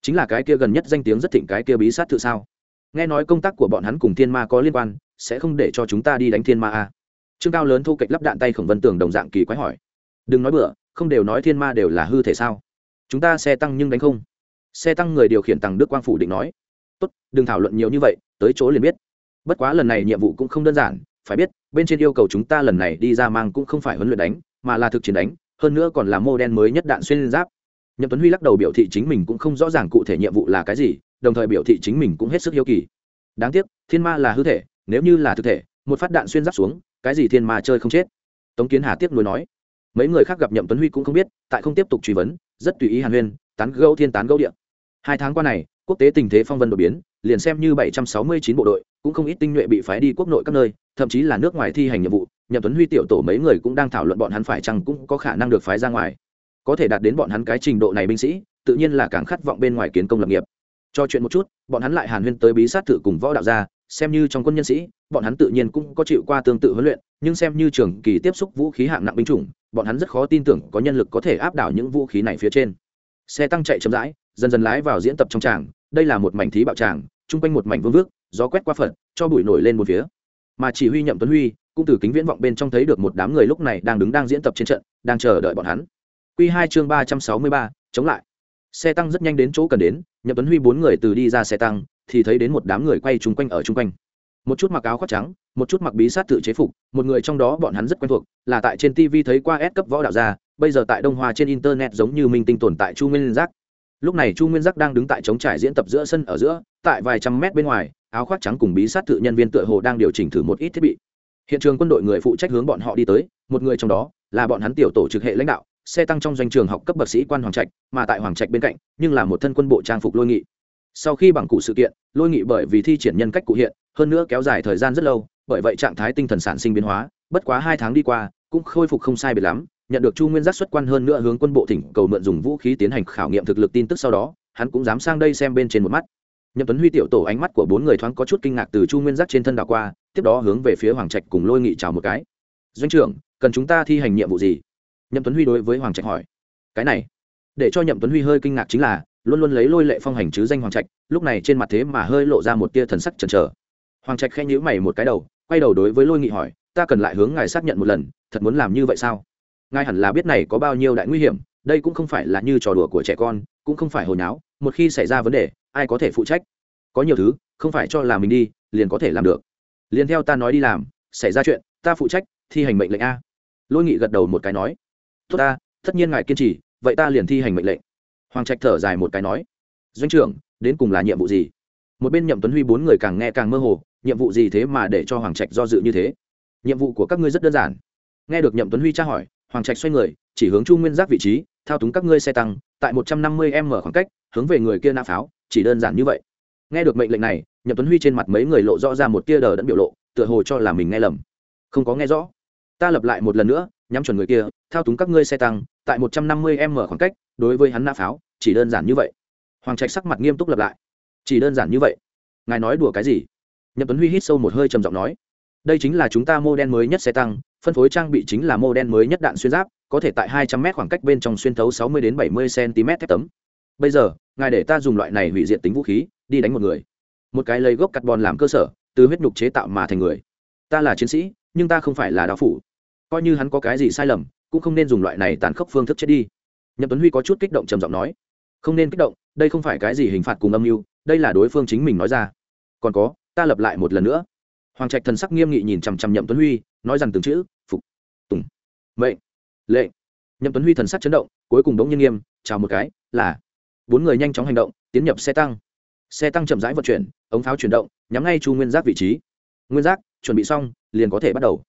Speaker 1: Chính là cái kia gần nhất danh tiếng rất thịnh cái kia bí sát thự sao? Nghe nói công tác của bọn hắn cùng thiên ma có liên quan, sẽ không để cho chúng ta đi đánh thiên ma a. Trương cao lớn thu kịch lắp đạn tay khổng vân tường đồng dạng kỳ quái hỏi. Đừng nói bựa không đều nói thiên ma đều là hư thể sao? Chúng ta xe tăng nhưng đánh không xe tăng người điều khiển tàng đức quang phủ định nói, tốt, đừng thảo luận nhiều như vậy, tới chỗ liền biết. Bất quá lần này nhiệm vụ cũng không đơn giản, phải biết, bên trên yêu cầu chúng ta lần này đi ra mang cũng không phải huấn luyện đánh, mà là thực chiến đánh, hơn nữa còn là mô đen mới nhất đạn xuyên giáp. Nhậm tuấn huy lắc đầu biểu thị chính mình cũng không rõ ràng cụ thể nhiệm vụ là cái gì, đồng thời biểu thị chính mình cũng hết sức hiếu kỳ. Đáng tiếc, thiên ma là hư thể, nếu như là thực thể, một phát đạn xuyên giáp xuống, cái gì thiên ma chơi không chết? Tống kiến hà tiếp nối nói. Mấy người khác gặp nhậm tuấn huy cũng không biết, tại không tiếp tục truy vấn, rất tùy ý hàn huyên, tán gẫu thiên tán gẫu điện hai tháng qua này, quốc tế tình thế phong vân đột biến, liền xem như bảy trăm sáu mươi chín bộ đội, cũng không ít tinh nhuệ bị phái đi quốc nội các nơi, thậm chí là nước ngoài thi hành nhiệm vụ, nhậm tuấn huy tiểu tổ mấy người cũng đang thảo luận bọn hắn phải chăng cũng có khả năng được phái ra ngoài. Có thể đạt đến bọn hắn cái trình độ này binh sĩ, tự nhiên là càng khát vọng bên ngoài kiến công lập nghiệp. Cho chuyện một chút, bọn hắn lại hàn huyên tới bí sát thử cùng võ đạo gia, xem như trong quân nhân sĩ, bọn hắn tự nhiên cũng có chịu qua tương tự huấn luyện, nhưng xem như trường kỳ tiếp xúc vũ khí hạng nặng binh chủng, bọn hắn rất khó tin tưởng có nhân lực có thể áp đảo những vũ khí này phía trên. Xe tăng chạy chậm rãi dần dần lái vào diễn tập trong tràng. Đây là một mảnh thí bạo tràng, chung quanh một mảnh vương vước, gió quét qua phật, cho bụi nổi lên một phía. Mà chỉ huy nhậm tuấn huy, cũng từ kính viễn vọng bên trong thấy được một đám người lúc này đang đứng đang diễn tập trên trận, đang chờ đợi bọn hắn. Q hai chương ba trăm sáu mươi ba, chống lại. Xe tăng rất nhanh đến chỗ cần đến, nhậm tuấn huy bốn người từ đi ra xe tăng, thì thấy đến một đám người quay chung quanh ở chung quanh. Một chút mặc áo khoác trắng, một chút mặc bí sát tự chế phục, một người trong đó bọn hắn rất quen thuộc, là tại trên tv thấy qua S cấp võ đạo gia, bây giờ tại đông hoa trên internet giống như minh tinh tồn tại chu nguyên giác lúc này chu nguyên giác đang đứng tại chống trải diễn tập giữa sân ở giữa, tại vài trăm mét bên ngoài, áo khoác trắng cùng bí sát tự nhân viên tựa hồ đang điều chỉnh thử một ít thiết bị. Hiện trường quân đội người phụ trách hướng bọn họ đi tới, một người trong đó là bọn hắn tiểu tổ trực hệ lãnh đạo, xe tăng trong doanh trường học cấp bậc sĩ quan hoàng trạch, mà tại hoàng trạch bên cạnh, nhưng là một thân quân bộ trang phục lôi nghị. Sau khi bằng cụ sự kiện, lôi nghị bởi vì thi triển nhân cách cụ hiện, hơn nữa kéo dài thời gian rất lâu, bởi vậy trạng thái tinh thần sản sinh biến hóa, bất quá hai tháng đi qua, cũng khôi phục không sai biệt lắm nhận được chu nguyên giác xuất quan hơn nữa hướng quân bộ thỉnh cầu mượn dùng vũ khí tiến hành khảo nghiệm thực lực tin tức sau đó, hắn cũng dám sang đây xem bên trên một mắt. Nhậm tuấn huy tiểu tổ ánh mắt của bốn người thoáng có chút kinh ngạc từ chu nguyên giác trên thân đảo qua, tiếp đó hướng về phía hoàng trạch cùng lôi nghị chào một cái. Doanh trưởng, cần chúng ta thi hành nhiệm vụ gì? Nhậm tuấn huy đối với hoàng trạch hỏi. Cái này. Để cho nhậm tuấn huy hơi kinh ngạc chính là, luôn luôn lấy lôi lệ phong hành chứ danh hoàng trạch, lúc này trên mặt thế mà hơi lộ ra một tia thần sắc chần chờ. Hoàng trạch khen nhữ mày một cái đầu, quay đầu đối với lôi nghị hỏi, ta cần lại hướng ngài xác nhận một lần, thật muốn làm như vậy sao? Ngài hẳn là biết này có bao nhiêu đại nguy hiểm, đây cũng không phải là như trò đùa của trẻ con, cũng không phải hồi nháo, một khi xảy ra vấn đề, ai có thể phụ trách? Có nhiều thứ, không phải cho là mình đi, liền có thể làm được. Liền theo ta nói đi làm, xảy ra chuyện, ta phụ trách, thi hành mệnh lệnh a. Lôi nghị gật đầu một cái nói. Tốt ta, tất nhiên ngài kiên trì, vậy ta liền thi hành mệnh lệnh. Hoàng trạch thở dài một cái nói. Doanh trưởng, đến cùng là nhiệm vụ gì? Một bên nhậm tuấn huy bốn người càng nghe càng mơ hồ, nhiệm vụ gì thế mà để cho hoàng trạch do dự như thế? Nhiệm vụ của các ngươi rất đơn giản. Nghe được nhậm tuấn huy tra hỏi hoàng trạch xoay người, chỉ hướng chu nguyên giác vị trí, thao túng các ngươi xe tăng, tại một trăm năm mươi m khoảng cách, hướng về người kia nã pháo, chỉ đơn giản như vậy. Nghe được mệnh lệnh này, nhậm tuấn huy trên mặt mấy người lộ rõ ra một tia đờ đẫn biểu lộ, tựa hồ cho là mình nghe lầm. Không có nghe rõ. Ta lập lại một lần nữa, nhắm chuẩn người kia, thao túng các ngươi xe tăng, tại một trăm năm mươi m khoảng cách, đối với hắn nã pháo, chỉ đơn giản như vậy. Hoàng trạch sắc mặt nghiêm túc lập lại. Chỉ đơn giản như vậy? Ngài nói đùa cái gì? Nhậm tuấn huy hít sâu một hơi trầm giọng nói. Đây chính là chúng ta mô đen mới nhất xe tăng phân phối trang bị chính là mô đen mới nhất đạn xuyên giáp, có thể tại hai trăm m khoảng cách bên trong xuyên thấu sáu mươi đến bảy mươi cm thép tấm. Bây giờ, ngài để ta dùng loại này hủy diệt tính vũ khí, đi đánh một người. Một cái lấy gốc carbon làm cơ sở, từ huyết nhục chế tạo mà thành người. Ta là chiến sĩ, nhưng ta không phải là đạo phủ. Coi như hắn có cái gì sai lầm, cũng không nên dùng loại này tàn khốc phương thức chết đi. Nhậm tuấn huy có chút kích động trầm giọng nói. Không nên kích động, đây không phải cái gì hình phạt cùng âm mưu, đây là đối phương chính mình nói ra. Còn có, ta lập lại một lần nữa hoàng trạch thần sắc nghiêm nghị nhìn chằm chằm nhậm tuấn huy, nói rằng từng chữ, phục, tùng, mệnh lệ nhậm tuấn huy thần sắc chấn động, cuối cùng đống nhiên nghiêm, chào một cái, là, bốn người nhanh chóng hành động, tiến nhập xe tăng. Xe tăng chậm rãi vận chuyển, ống pháo chuyển động, nhắm ngay chu nguyên giác vị trí. Nguyên giác, chuẩn bị xong, liền có thể bắt đầu.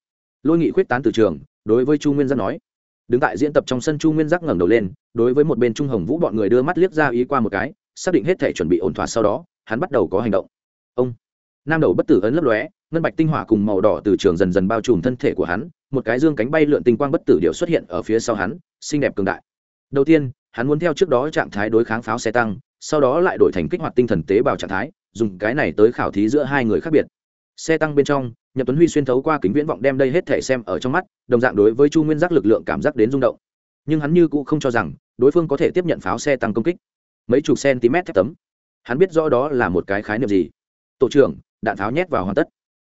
Speaker 1: Lôi nghị khuyết tán từ trường, đối với chu nguyên giác nói. Đứng tại diễn tập trong sân chu nguyên giác ngẩng đầu lên, đối với một bên trung hồng vũ bọn người đưa mắt liếc ra ý qua một cái, xác định hết thể chuẩn bị ổn thỏa sau đó, hắn bắt đầu có hành động. Ông, nam đầu bất tử ấn lấp lóe ngân bạch tinh hỏa cùng màu đỏ từ trường dần dần bao trùm thân thể của hắn, một cái dương cánh bay lượn tinh quang bất tử điệu xuất hiện ở phía sau hắn, xinh đẹp cường đại. Đầu tiên, hắn muốn theo trước đó trạng thái đối kháng pháo xe tăng, sau đó lại đổi thành kích hoạt tinh thần tế bào trạng thái, dùng cái này tới khảo thí giữa hai người khác biệt. Xe tăng bên trong, nhậm tuấn huy xuyên thấu qua kính viễn vọng đem đây hết thể xem ở trong mắt, đồng dạng đối với chu nguyên giác lực lượng cảm giác đến rung động. Nhưng hắn như cũ không cho rằng, đối phương có thể tiếp nhận pháo xe tăng công kích. Mấy chục cm thép tấm. Hắn biết rõ đó là một cái khái niệm gì. Tổ trưởng, đạn pháo nhét vào hoàn tất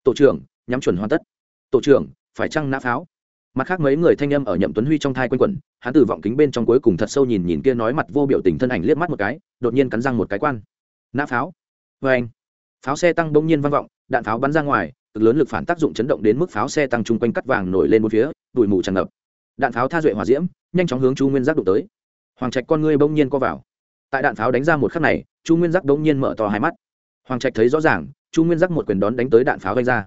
Speaker 1: tổ trưởng, nhắm chuẩn hoàn tất. Tổ trưởng, phải chăng nã pháo? Mặt khác mấy người thanh âm ở nhậm tuấn huy trong thai quanh quẩn, hắn từ vọng kính bên trong cuối cùng thật sâu nhìn nhìn kia nói mặt vô biểu tình thân ảnh liếc mắt một cái, đột nhiên cắn răng một cái quan. Nã pháo? Vê anh. Pháo xe tăng bỗng nhiên vang vọng, đạn pháo bắn ra ngoài, cực lớn lực phản tác dụng chấn động đến mức pháo xe tăng chung quanh cắt vàng nổi lên một phía đùi mù tràn ngập. Đạn pháo tha duệ hòa diễm, nhanh chóng hướng chu nguyên giác đụng tới. Hoàng trạch con ngươi bỗng nhiên co vào. Tại đạn pháo đánh ra một khắc này, chu nguyên giác bỗng nhiên mở to hai mắt. Hoàng trạch thấy rõ ràng chu nguyên giác một quyền đón đánh tới đạn pháo đánh ra.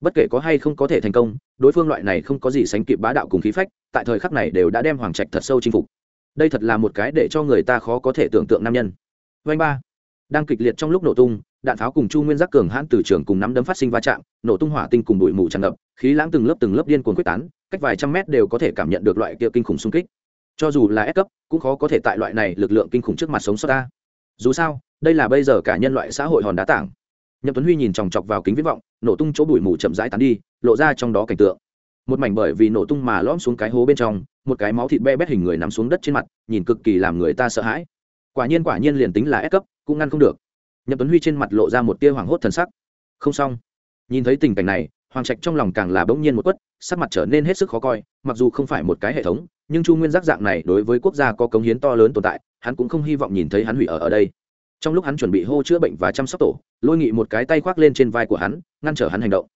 Speaker 1: Bất kể có hay không có thể thành công, đối phương loại này không có gì sánh kịp bá đạo cùng khí phách, tại thời khắc này đều đã đem hoàng trạch thật sâu chinh phục. Đây thật là một cái để cho người ta khó có thể tưởng tượng nam nhân. Vanh ba. Đang kịch liệt trong lúc nổ tung, đạn pháo cùng chu nguyên giác cường hãn từ trường cùng nắm đấm phát sinh va chạm, nổ tung hỏa tinh cùng bụi mù tràn ngập, khí lãng từng lớp từng lớp điên cuồng quyết tán, cách vài trăm mét đều có thể cảm nhận được loại kia kinh khủng xung kích. Cho dù là S cấp, cũng khó có thể tại loại này lực lượng kinh khủng trước mặt sống sót ta. Dù sao, đây là bây giờ cả nhân loại xã hội hòn đá tảng nhậm tuấn huy nhìn chòng chọc vào kính viễn vọng, nổ tung chỗ bụi mù chậm rãi tán đi, lộ ra trong đó cảnh tượng. Một mảnh bởi vì nổ tung mà lõm xuống cái hố bên trong, một cái máu thịt be bét hình người nằm xuống đất trên mặt, nhìn cực kỳ làm người ta sợ hãi. Quả nhiên quả nhiên liền tính là ép cấp, cũng ngăn không được. Nhậm tuấn huy trên mặt lộ ra một tia hoảng hốt thần sắc. Không xong. Nhìn thấy tình cảnh này, hoàng trạch trong lòng càng là bỗng nhiên một quất, sắc mặt trở nên hết sức khó coi, mặc dù không phải một cái hệ thống, nhưng chu nguyên giác dạng này đối với quốc gia có cống hiến to lớn tồn tại, hắn cũng không hy vọng nhìn thấy hắn hủy ở ở đây trong lúc hắn chuẩn bị hô chữa bệnh và chăm sóc tổ, lôi nghị một cái tay khoác lên trên vai của hắn, ngăn trở hắn hành động.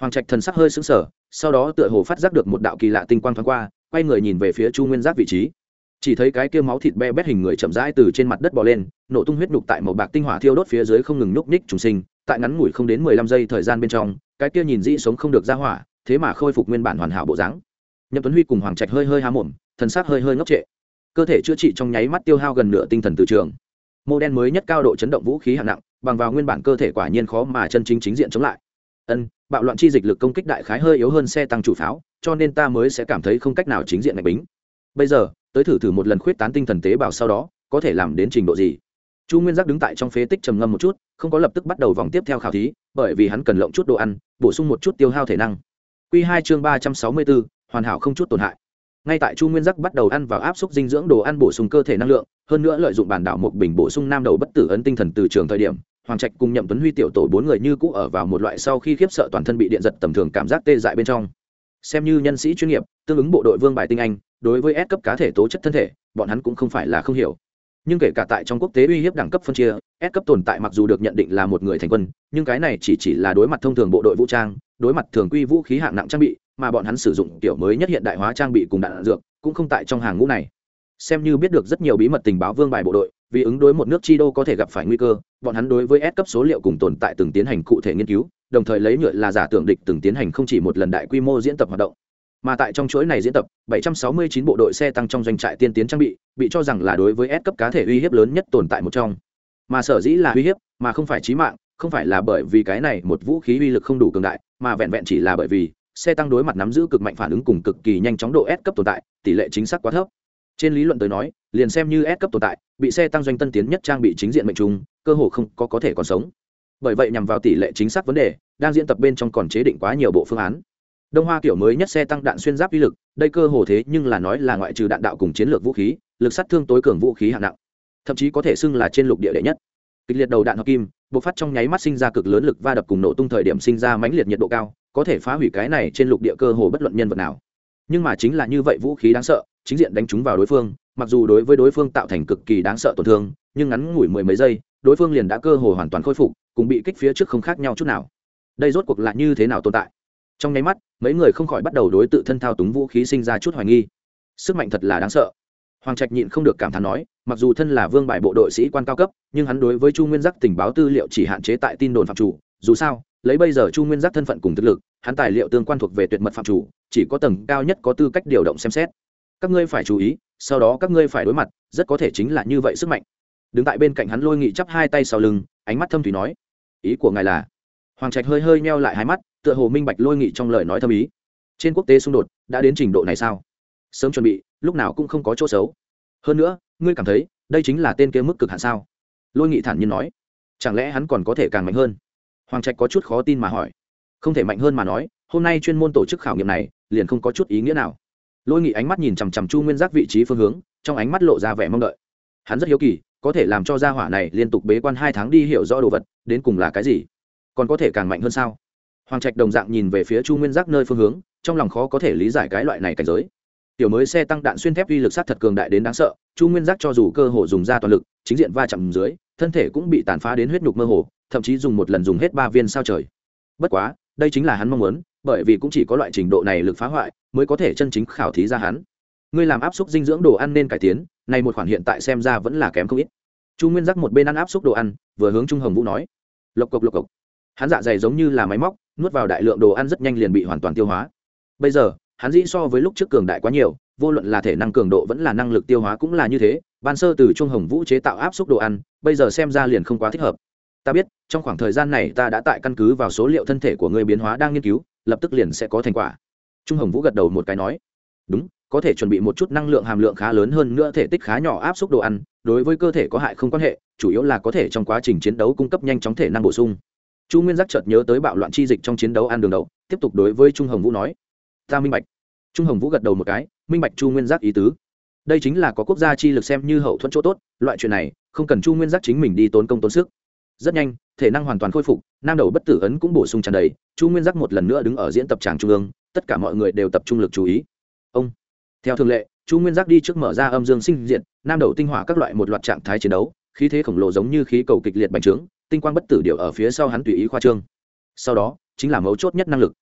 Speaker 1: Hoàng trạch thần sắc hơi xứng sờ, sau đó tựa hồ phát giác được một đạo kỳ lạ tinh quang thoáng qua, quay người nhìn về phía chu nguyên giác vị trí. Chỉ thấy cái kia máu thịt be bét hình người chậm rãi từ trên mặt đất bò lên, nổ tung huyết nhục tại màu bạc tinh hỏa thiêu đốt phía dưới không ngừng nhúc ních trùng sinh, tại ngắn ngủi không đến mười lăm giây thời gian bên trong, cái kia nhìn dĩ sống không được ra hỏa, thế mà khôi phục nguyên bản hoàn hảo bộ dáng. Nhậm tuấn huy cùng hoàng trạch hơi hơi há mồm, thần sắc hơi hơi ngốc trệ. Cơ thể chữa trị trong nháy mắt tiêu hao gần nửa tinh thần từ trường mô đen mới nhất cao độ chấn động vũ khí hạng nặng, bằng vào nguyên bản cơ thể quả nhiên khó mà chân chính chính diện chống lại. Ân, bạo loạn chi dịch lực công kích đại khái hơi yếu hơn xe tăng chủ pháo, cho nên ta mới sẽ cảm thấy không cách nào chính diện ngạch bính. Bây giờ, tới thử thử một lần khuyết tán tinh thần tế bào sau đó, có thể làm đến trình độ gì? Chu nguyên giác đứng tại trong phế tích trầm ngâm một chút, không có lập tức bắt đầu vòng tiếp theo khảo thí, bởi vì hắn cần lộng chút đồ ăn, bổ sung một chút tiêu hao thể năng. Q hai chương ba trăm sáu mươi bốn, hoàn hảo không chút tổn hại ngay tại chu nguyên giác bắt đầu ăn vào áp suất dinh dưỡng đồ ăn bổ sung cơ thể năng lượng, hơn nữa lợi dụng bản đảo một bình bổ sung nam đầu bất tử ấn tinh thần từ trường thời điểm, hoàng trạch cùng nhậm tuấn huy tiểu tổ bốn người như cũ ở vào một loại sau khi khiếp sợ toàn thân bị điện giật tầm thường cảm giác tê dại bên trong. Xem như nhân sĩ chuyên nghiệp, tương ứng bộ đội vương bài tinh anh, đối với S cấp cá thể tố chất thân thể, bọn hắn cũng không phải là không hiểu. Nhưng kể cả tại trong quốc tế uy hiếp đẳng cấp phân chia, S cấp tồn tại mặc dù được nhận định là một người thành quân, nhưng cái này chỉ chỉ là đối mặt thông thường bộ đội vũ trang, đối mặt thường quy vũ khí hạng nặng trang bị mà bọn hắn sử dụng kiểu mới nhất hiện đại hóa trang bị cùng đạn dược, cũng không tại trong hàng ngũ này. Xem như biết được rất nhiều bí mật tình báo vương bài bộ đội, vì ứng đối một nước chi đô có thể gặp phải nguy cơ, bọn hắn đối với S cấp số liệu cùng tồn tại từng tiến hành cụ thể nghiên cứu, đồng thời lấy nhựa là giả tưởng địch từng tiến hành không chỉ một lần đại quy mô diễn tập hoạt động. Mà tại trong chuỗi này diễn tập 769 bộ đội xe tăng trong doanh trại tiên tiến trang bị bị cho rằng là đối với S cấp cá thể uy hiếp lớn nhất tồn tại một trong. Mà sở dĩ là uy hiếp, mà không phải chí mạng, không phải là bởi vì cái này một vũ khí uy lực không đủ cường đại, mà vẹn vẹn chỉ là bởi vì xe tăng đối mặt nắm giữ cực mạnh phản ứng cùng cực kỳ nhanh chóng độ S cấp tồn tại, tỷ lệ chính xác quá thấp. Trên lý luận tới nói, liền xem như S cấp tồn tại, bị xe tăng doanh tân tiến nhất trang bị chính diện mệnh trung, cơ hồ không có có thể còn sống. Bởi vậy nhằm vào tỷ lệ chính xác vấn đề, đang diễn tập bên trong còn chế định quá nhiều bộ phương án. Đông hoa kiểu mới nhất xe tăng đạn xuyên giáp uy lực, đây cơ hồ thế nhưng là nói là ngoại trừ đạn đạo cùng chiến lược vũ khí, lực sát thương tối cường vũ khí hạng nặng. Thậm chí có thể xưng là trên lục địa đệ nhất. Kịch liệt đầu đạn hợp kim, bộc phát trong nháy mắt sinh ra cực lớn lực va đập cùng nổ tung thời điểm sinh ra mãnh liệt nhiệt độ cao có thể phá hủy cái này trên lục địa cơ hồ bất luận nhân vật nào. Nhưng mà chính là như vậy vũ khí đáng sợ, chính diện đánh trúng vào đối phương, mặc dù đối với đối phương tạo thành cực kỳ đáng sợ tổn thương, nhưng ngắn ngủi mười mấy giây, đối phương liền đã cơ hồ hoàn toàn khôi phục, cùng bị kích phía trước không khác nhau chút nào. Đây rốt cuộc là như thế nào tồn tại? Trong nháy mắt, mấy người không khỏi bắt đầu đối tự thân thao túng vũ khí sinh ra chút hoài nghi. Sức mạnh thật là đáng sợ. Hoàng trạch nhịn không được cảm thán nói, mặc dù thân là vương bài bộ đội sĩ quan cao cấp, nhưng hắn đối với chu nguyên giác tình báo tư liệu chỉ hạn chế tại tin đồn phạm chủ, dù sao lấy bây giờ chu nguyên giác thân phận cùng thực lực, hắn tài liệu tương quan thuộc về tuyệt mật phạm chủ, chỉ có tầng cao nhất có tư cách điều động xem xét. Các ngươi phải chú ý, sau đó các ngươi phải đối mặt, rất có thể chính là như vậy sức mạnh. Đứng tại bên cạnh hắn lôi nghị chắp hai tay sau lưng, ánh mắt thâm thủy nói, ý của ngài là? Hoàng trạch hơi hơi meo lại hai mắt, tựa hồ minh bạch lôi nghị trong lời nói thâm ý. Trên quốc tế xung đột đã đến trình độ này sao? Sớm chuẩn bị, lúc nào cũng không có chỗ xấu. Hơn nữa, ngươi cảm thấy đây chính là tên kia mức cực hạn sao? Lôi nghị thản nhiên nói, chẳng lẽ hắn còn có thể càng mạnh hơn? Hoàng trạch có chút khó tin mà hỏi. Không thể mạnh hơn mà nói, hôm nay chuyên môn tổ chức khảo nghiệm này, liền không có chút ý nghĩa nào. Lôi nghị ánh mắt nhìn chằm chằm chu nguyên giác vị trí phương hướng, trong ánh mắt lộ ra vẻ mong đợi. Hắn rất hiếu kỳ, có thể làm cho gia hỏa này liên tục bế quan hai tháng đi hiểu rõ đồ vật, đến cùng là cái gì? Còn có thể càng mạnh hơn sao? Hoàng trạch đồng dạng nhìn về phía chu nguyên giác nơi phương hướng, trong lòng khó có thể lý giải cái loại này cảnh giới. Tiểu mới xe tăng đạn xuyên thép uy lực sát thật cường đại đến đáng sợ, chu nguyên giác cho dù cơ hồ dùng ra toàn lực, chính diện va chạm dưới, thân thể cũng bị tàn phá đến huyết nhục mơ hồ thậm chí dùng một lần dùng hết ba viên sao trời. Bất quá, đây chính là hắn mong muốn, bởi vì cũng chỉ có loại trình độ này lực phá hoại mới có thể chân chính khảo thí ra hắn. Ngươi làm áp suất dinh dưỡng đồ ăn nên cải tiến, này một khoản hiện tại xem ra vẫn là kém không ít. Chu nguyên giác một bên ăn áp suất đồ ăn, vừa hướng trung hồng vũ nói. Lộc cộc lộc cộc. Hắn dạ dày giống như là máy móc, nuốt vào đại lượng đồ ăn rất nhanh liền bị hoàn toàn tiêu hóa. Bây giờ, hắn dĩ so với lúc trước cường đại quá nhiều, vô luận là thể năng cường độ vẫn là năng lực tiêu hóa cũng là như thế. Ban sơ từ trung hồng vũ chế tạo áp suất đồ ăn, bây giờ xem ra liền không quá thích hợp ta biết, trong khoảng thời gian này ta đã tại căn cứ vào số liệu thân thể của người biến hóa đang nghiên cứu, lập tức liền sẽ có thành quả. Trung hồng vũ gật đầu một cái nói. Đúng, có thể chuẩn bị một chút năng lượng hàm lượng khá lớn hơn nữa thể tích khá nhỏ áp suất đồ ăn, đối với cơ thể có hại không quan hệ, chủ yếu là có thể trong quá trình chiến đấu cung cấp nhanh chóng thể năng bổ sung. Chu nguyên giác chợt nhớ tới bạo loạn chi dịch trong chiến đấu ăn đường đậu, tiếp tục đối với trung hồng vũ nói. Ta minh bạch. Trung hồng vũ gật đầu một cái, minh bạch chu nguyên giác ý tứ. Đây chính là có quốc gia chi lực xem như hậu thuẫn chỗ tốt, loại chuyện này, không cần chu nguyên giác chính mình đi tốn công tốn sức rất nhanh, thể năng hoàn toàn khôi phục, nam đầu bất tử ấn cũng bổ sung tràn đầy, chu nguyên giác một lần nữa đứng ở diễn tập tràng trung ương, tất cả mọi người đều tập trung lực chú ý. Ông, theo thường lệ, chu nguyên giác đi trước mở ra âm dương sinh diện nam đầu tinh hỏa các loại một loạt trạng thái chiến đấu, khí thế khổng lồ giống như khí cầu kịch liệt bành trướng, tinh quang bất tử điệu ở phía sau hắn tùy ý khoa trương. Sau đó, chính là mấu chốt nhất năng lực.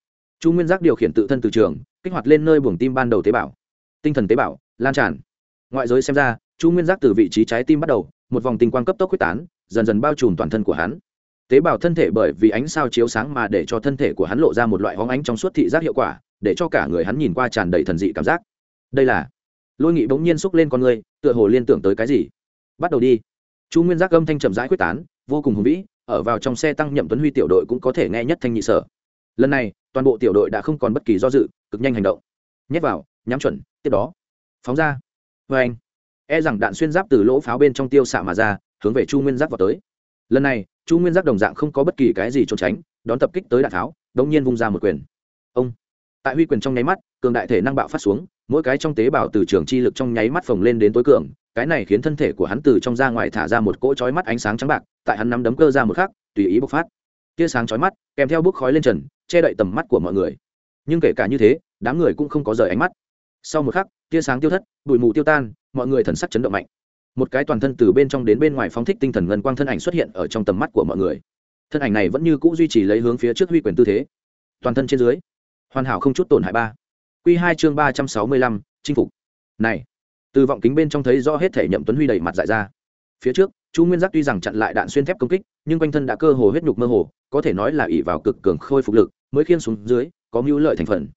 Speaker 1: Chu nguyên giác điều khiển tự thân từ trường, kích hoạt lên nơi buồng tim ban đầu tế bào. Tinh thần tế bào, lan tràn. Ngoại giới xem ra, chu nguyên giác từ vị trí trái tim bắt đầu một vòng tinh quang cấp tốc quyết tán, dần dần bao trùm toàn thân của hắn. Tế bào thân thể bởi vì ánh sao chiếu sáng mà để cho thân thể của hắn lộ ra một loại hóng ánh trong suốt thị giác hiệu quả, để cho cả người hắn nhìn qua tràn đầy thần dị cảm giác. Đây là lôi nghị bỗng nhiên xúc lên con người tựa hồ liên tưởng tới cái gì? Bắt đầu đi. Chu nguyên giác âm thanh chậm rãi quyết tán, vô cùng hùng vĩ, ở vào trong xe tăng nhậm tuấn huy tiểu đội cũng có thể nghe nhất thanh nhị sở. Lần này, toàn bộ tiểu đội đã không còn bất kỳ do dự, cực nhanh hành động. Nhét vào, nhắm chuẩn, tiếp đó. Phóng ra. Vê anh e rằng đạn xuyên giáp từ lỗ pháo bên trong tiêu xạ mà ra, hướng về chu nguyên giác vào tới. Lần này, chu nguyên giác đồng dạng không có bất kỳ cái gì trốn tránh, đón tập kích tới đạn pháo đống nhiên vung ra một quyền. Ông! Tại huy quyền trong nháy mắt, cường đại thể năng bạo phát xuống, mỗi cái trong tế bào từ trường chi lực trong nháy mắt phồng lên đến tối cường, cái này khiến thân thể của hắn từ trong ra ngoài thả ra một cỗ chói mắt ánh sáng trắng bạc, tại hắn nắm đấm cơ ra một khắc, tùy ý bộc phát. Tia sáng chói mắt, kèm theo bốc khói lên trần, che đậy tầm mắt của mọi người. Nhưng kể cả như thế, đám người cũng không có rời ánh mắt. Sau một khắc, tia sáng tiêu thất, bụi mù tiêu tan mọi người thần sắc chấn động mạnh. Một cái toàn thân từ bên trong đến bên ngoài phóng thích tinh thần ngân quang thân ảnh xuất hiện ở trong tầm mắt của mọi người. Thân ảnh này vẫn như c ũ duy trì lấy hướng phía trước huy quyền tư thế. Toàn thân trên dưới, hoàn hảo không chút tổn hại ba. Q hai chương ba trăm sáu mươi lăm, chinh phục. Này, từ vọng kính bên trong thấy rõ hết thể nhậm tuấn huy đầy mặt dại ra. Phía trước, chu nguyên giác tuy rằng chặn lại đạn xuyên thép công kích, nhưng quanh thân đã cơ hồ huyết nhục mơ hồ, có thể nói là ỉ vào cực cường khôi phục lực, mới khiên xuống dưới, có mưu lợi thành phần.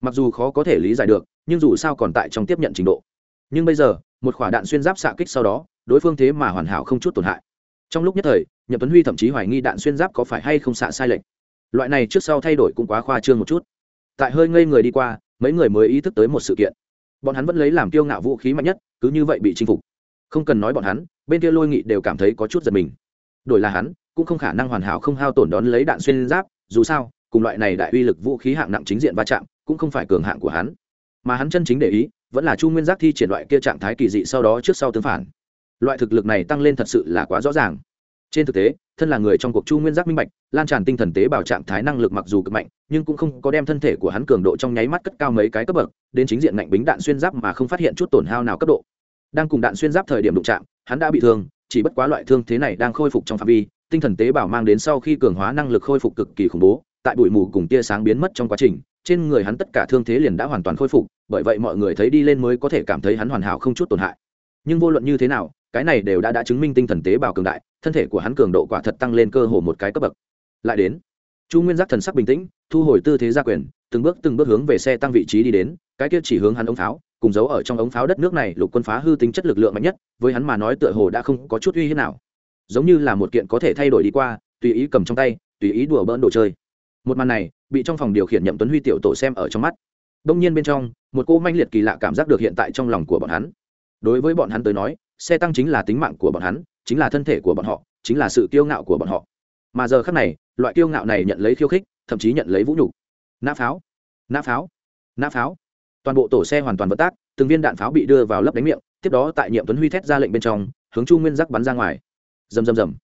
Speaker 1: Mặc dù khó có thể lý giải được, nhưng dù sao còn tại trong tiếp nhận trình độ nhưng bây giờ, một quả đạn xuyên giáp xạ kích sau đó, đối phương thế mà hoàn hảo không chút tổn hại. Trong lúc nhất thời, nhậm tuấn huy thậm chí hoài nghi đạn xuyên giáp có phải hay không xạ sai lệch. Loại này trước sau thay đổi cũng quá khoa trương một chút. Tại hơi ngây người đi qua, mấy người mới ý thức tới một sự kiện. Bọn hắn vẫn lấy làm kiêu ngạo vũ khí mạnh nhất, cứ như vậy bị chinh phục. Không cần nói bọn hắn, bên kia lôi nghị đều cảm thấy có chút giật mình. Đổi là hắn, cũng không khả năng hoàn hảo không hao tổn đón lấy đạn xuyên giáp, dù sao, cùng loại này đại uy lực vũ khí hạng nặng chính diện va chạm, cũng không phải cường hạng của hắn. Mà hắn chân chính để ý vẫn là chu nguyên giác thi triển loại kia trạng thái kỳ dị sau đó trước sau tương phản. Loại thực lực này tăng lên thật sự là quá rõ ràng. Trên thực tế, thân là người trong cuộc chu nguyên giác minh bạch, lan tràn tinh thần tế bào trạng thái năng lực mặc dù cực mạnh, nhưng cũng không có đem thân thể của hắn cường độ trong nháy mắt cất cao mấy cái cấp bậc, đến chính diện ngạnh bính đạn xuyên giáp mà không phát hiện chút tổn hao nào cấp độ. Đang cùng đạn xuyên giáp thời điểm đụng chạm, hắn đã bị thương, chỉ bất quá loại thương thế này đang khôi phục trong phạm vi, tinh thần tế bào mang đến sau khi cường hóa năng lực khôi phục cực kỳ khủng bố, tại bụi mù cùng tia sáng biến mất trong quá trình trên người hắn tất cả thương thế liền đã hoàn toàn khôi phục, bởi vậy mọi người thấy đi lên mới có thể cảm thấy hắn hoàn hảo không chút tổn hại. Nhưng vô luận như thế nào, cái này đều đã đã chứng minh tinh thần tế bào cường đại, thân thể của hắn cường độ quả thật tăng lên cơ hồ một cái cấp bậc. Lại đến, chu nguyên giác thần sắc bình tĩnh, thu hồi tư thế gia quyền, từng bước từng bước hướng về xe tăng vị trí đi đến, cái kia chỉ hướng hắn ống pháo, cùng giấu ở trong ống pháo đất nước này, lục quân phá hư tính chất lực lượng mạnh nhất, với hắn mà nói tựa hồ đã không có chút uy hiếp nào. Giống như là một kiện có thể thay đổi đi qua, tùy ý cầm trong tay, tùy ý đùa bỡn đồ chơi. Một màn này bị trong phòng điều khiển nhậm tuấn huy tiểu tổ xem ở trong mắt. Đông nhiên bên trong, một cô manh liệt kỳ lạ cảm giác được hiện tại trong lòng của bọn hắn. Đối với bọn hắn tới nói, xe tăng chính là tính mạng của bọn hắn, chính là thân thể của bọn họ, chính là sự kiêu ngạo của bọn họ. Mà giờ khác này, loại kiêu ngạo này nhận lấy khiêu khích, thậm chí nhận lấy vũ nhục. Nã pháo nã pháo nã pháo. Toàn bộ tổ xe hoàn toàn vận tác, từng viên đạn pháo bị đưa vào lấp đánh miệng, tiếp đó tại nhiệm tuấn huy thét ra lệnh bên trong, hướng chu nguyên giác bắn ra ngoài. Rầm rầm rầm.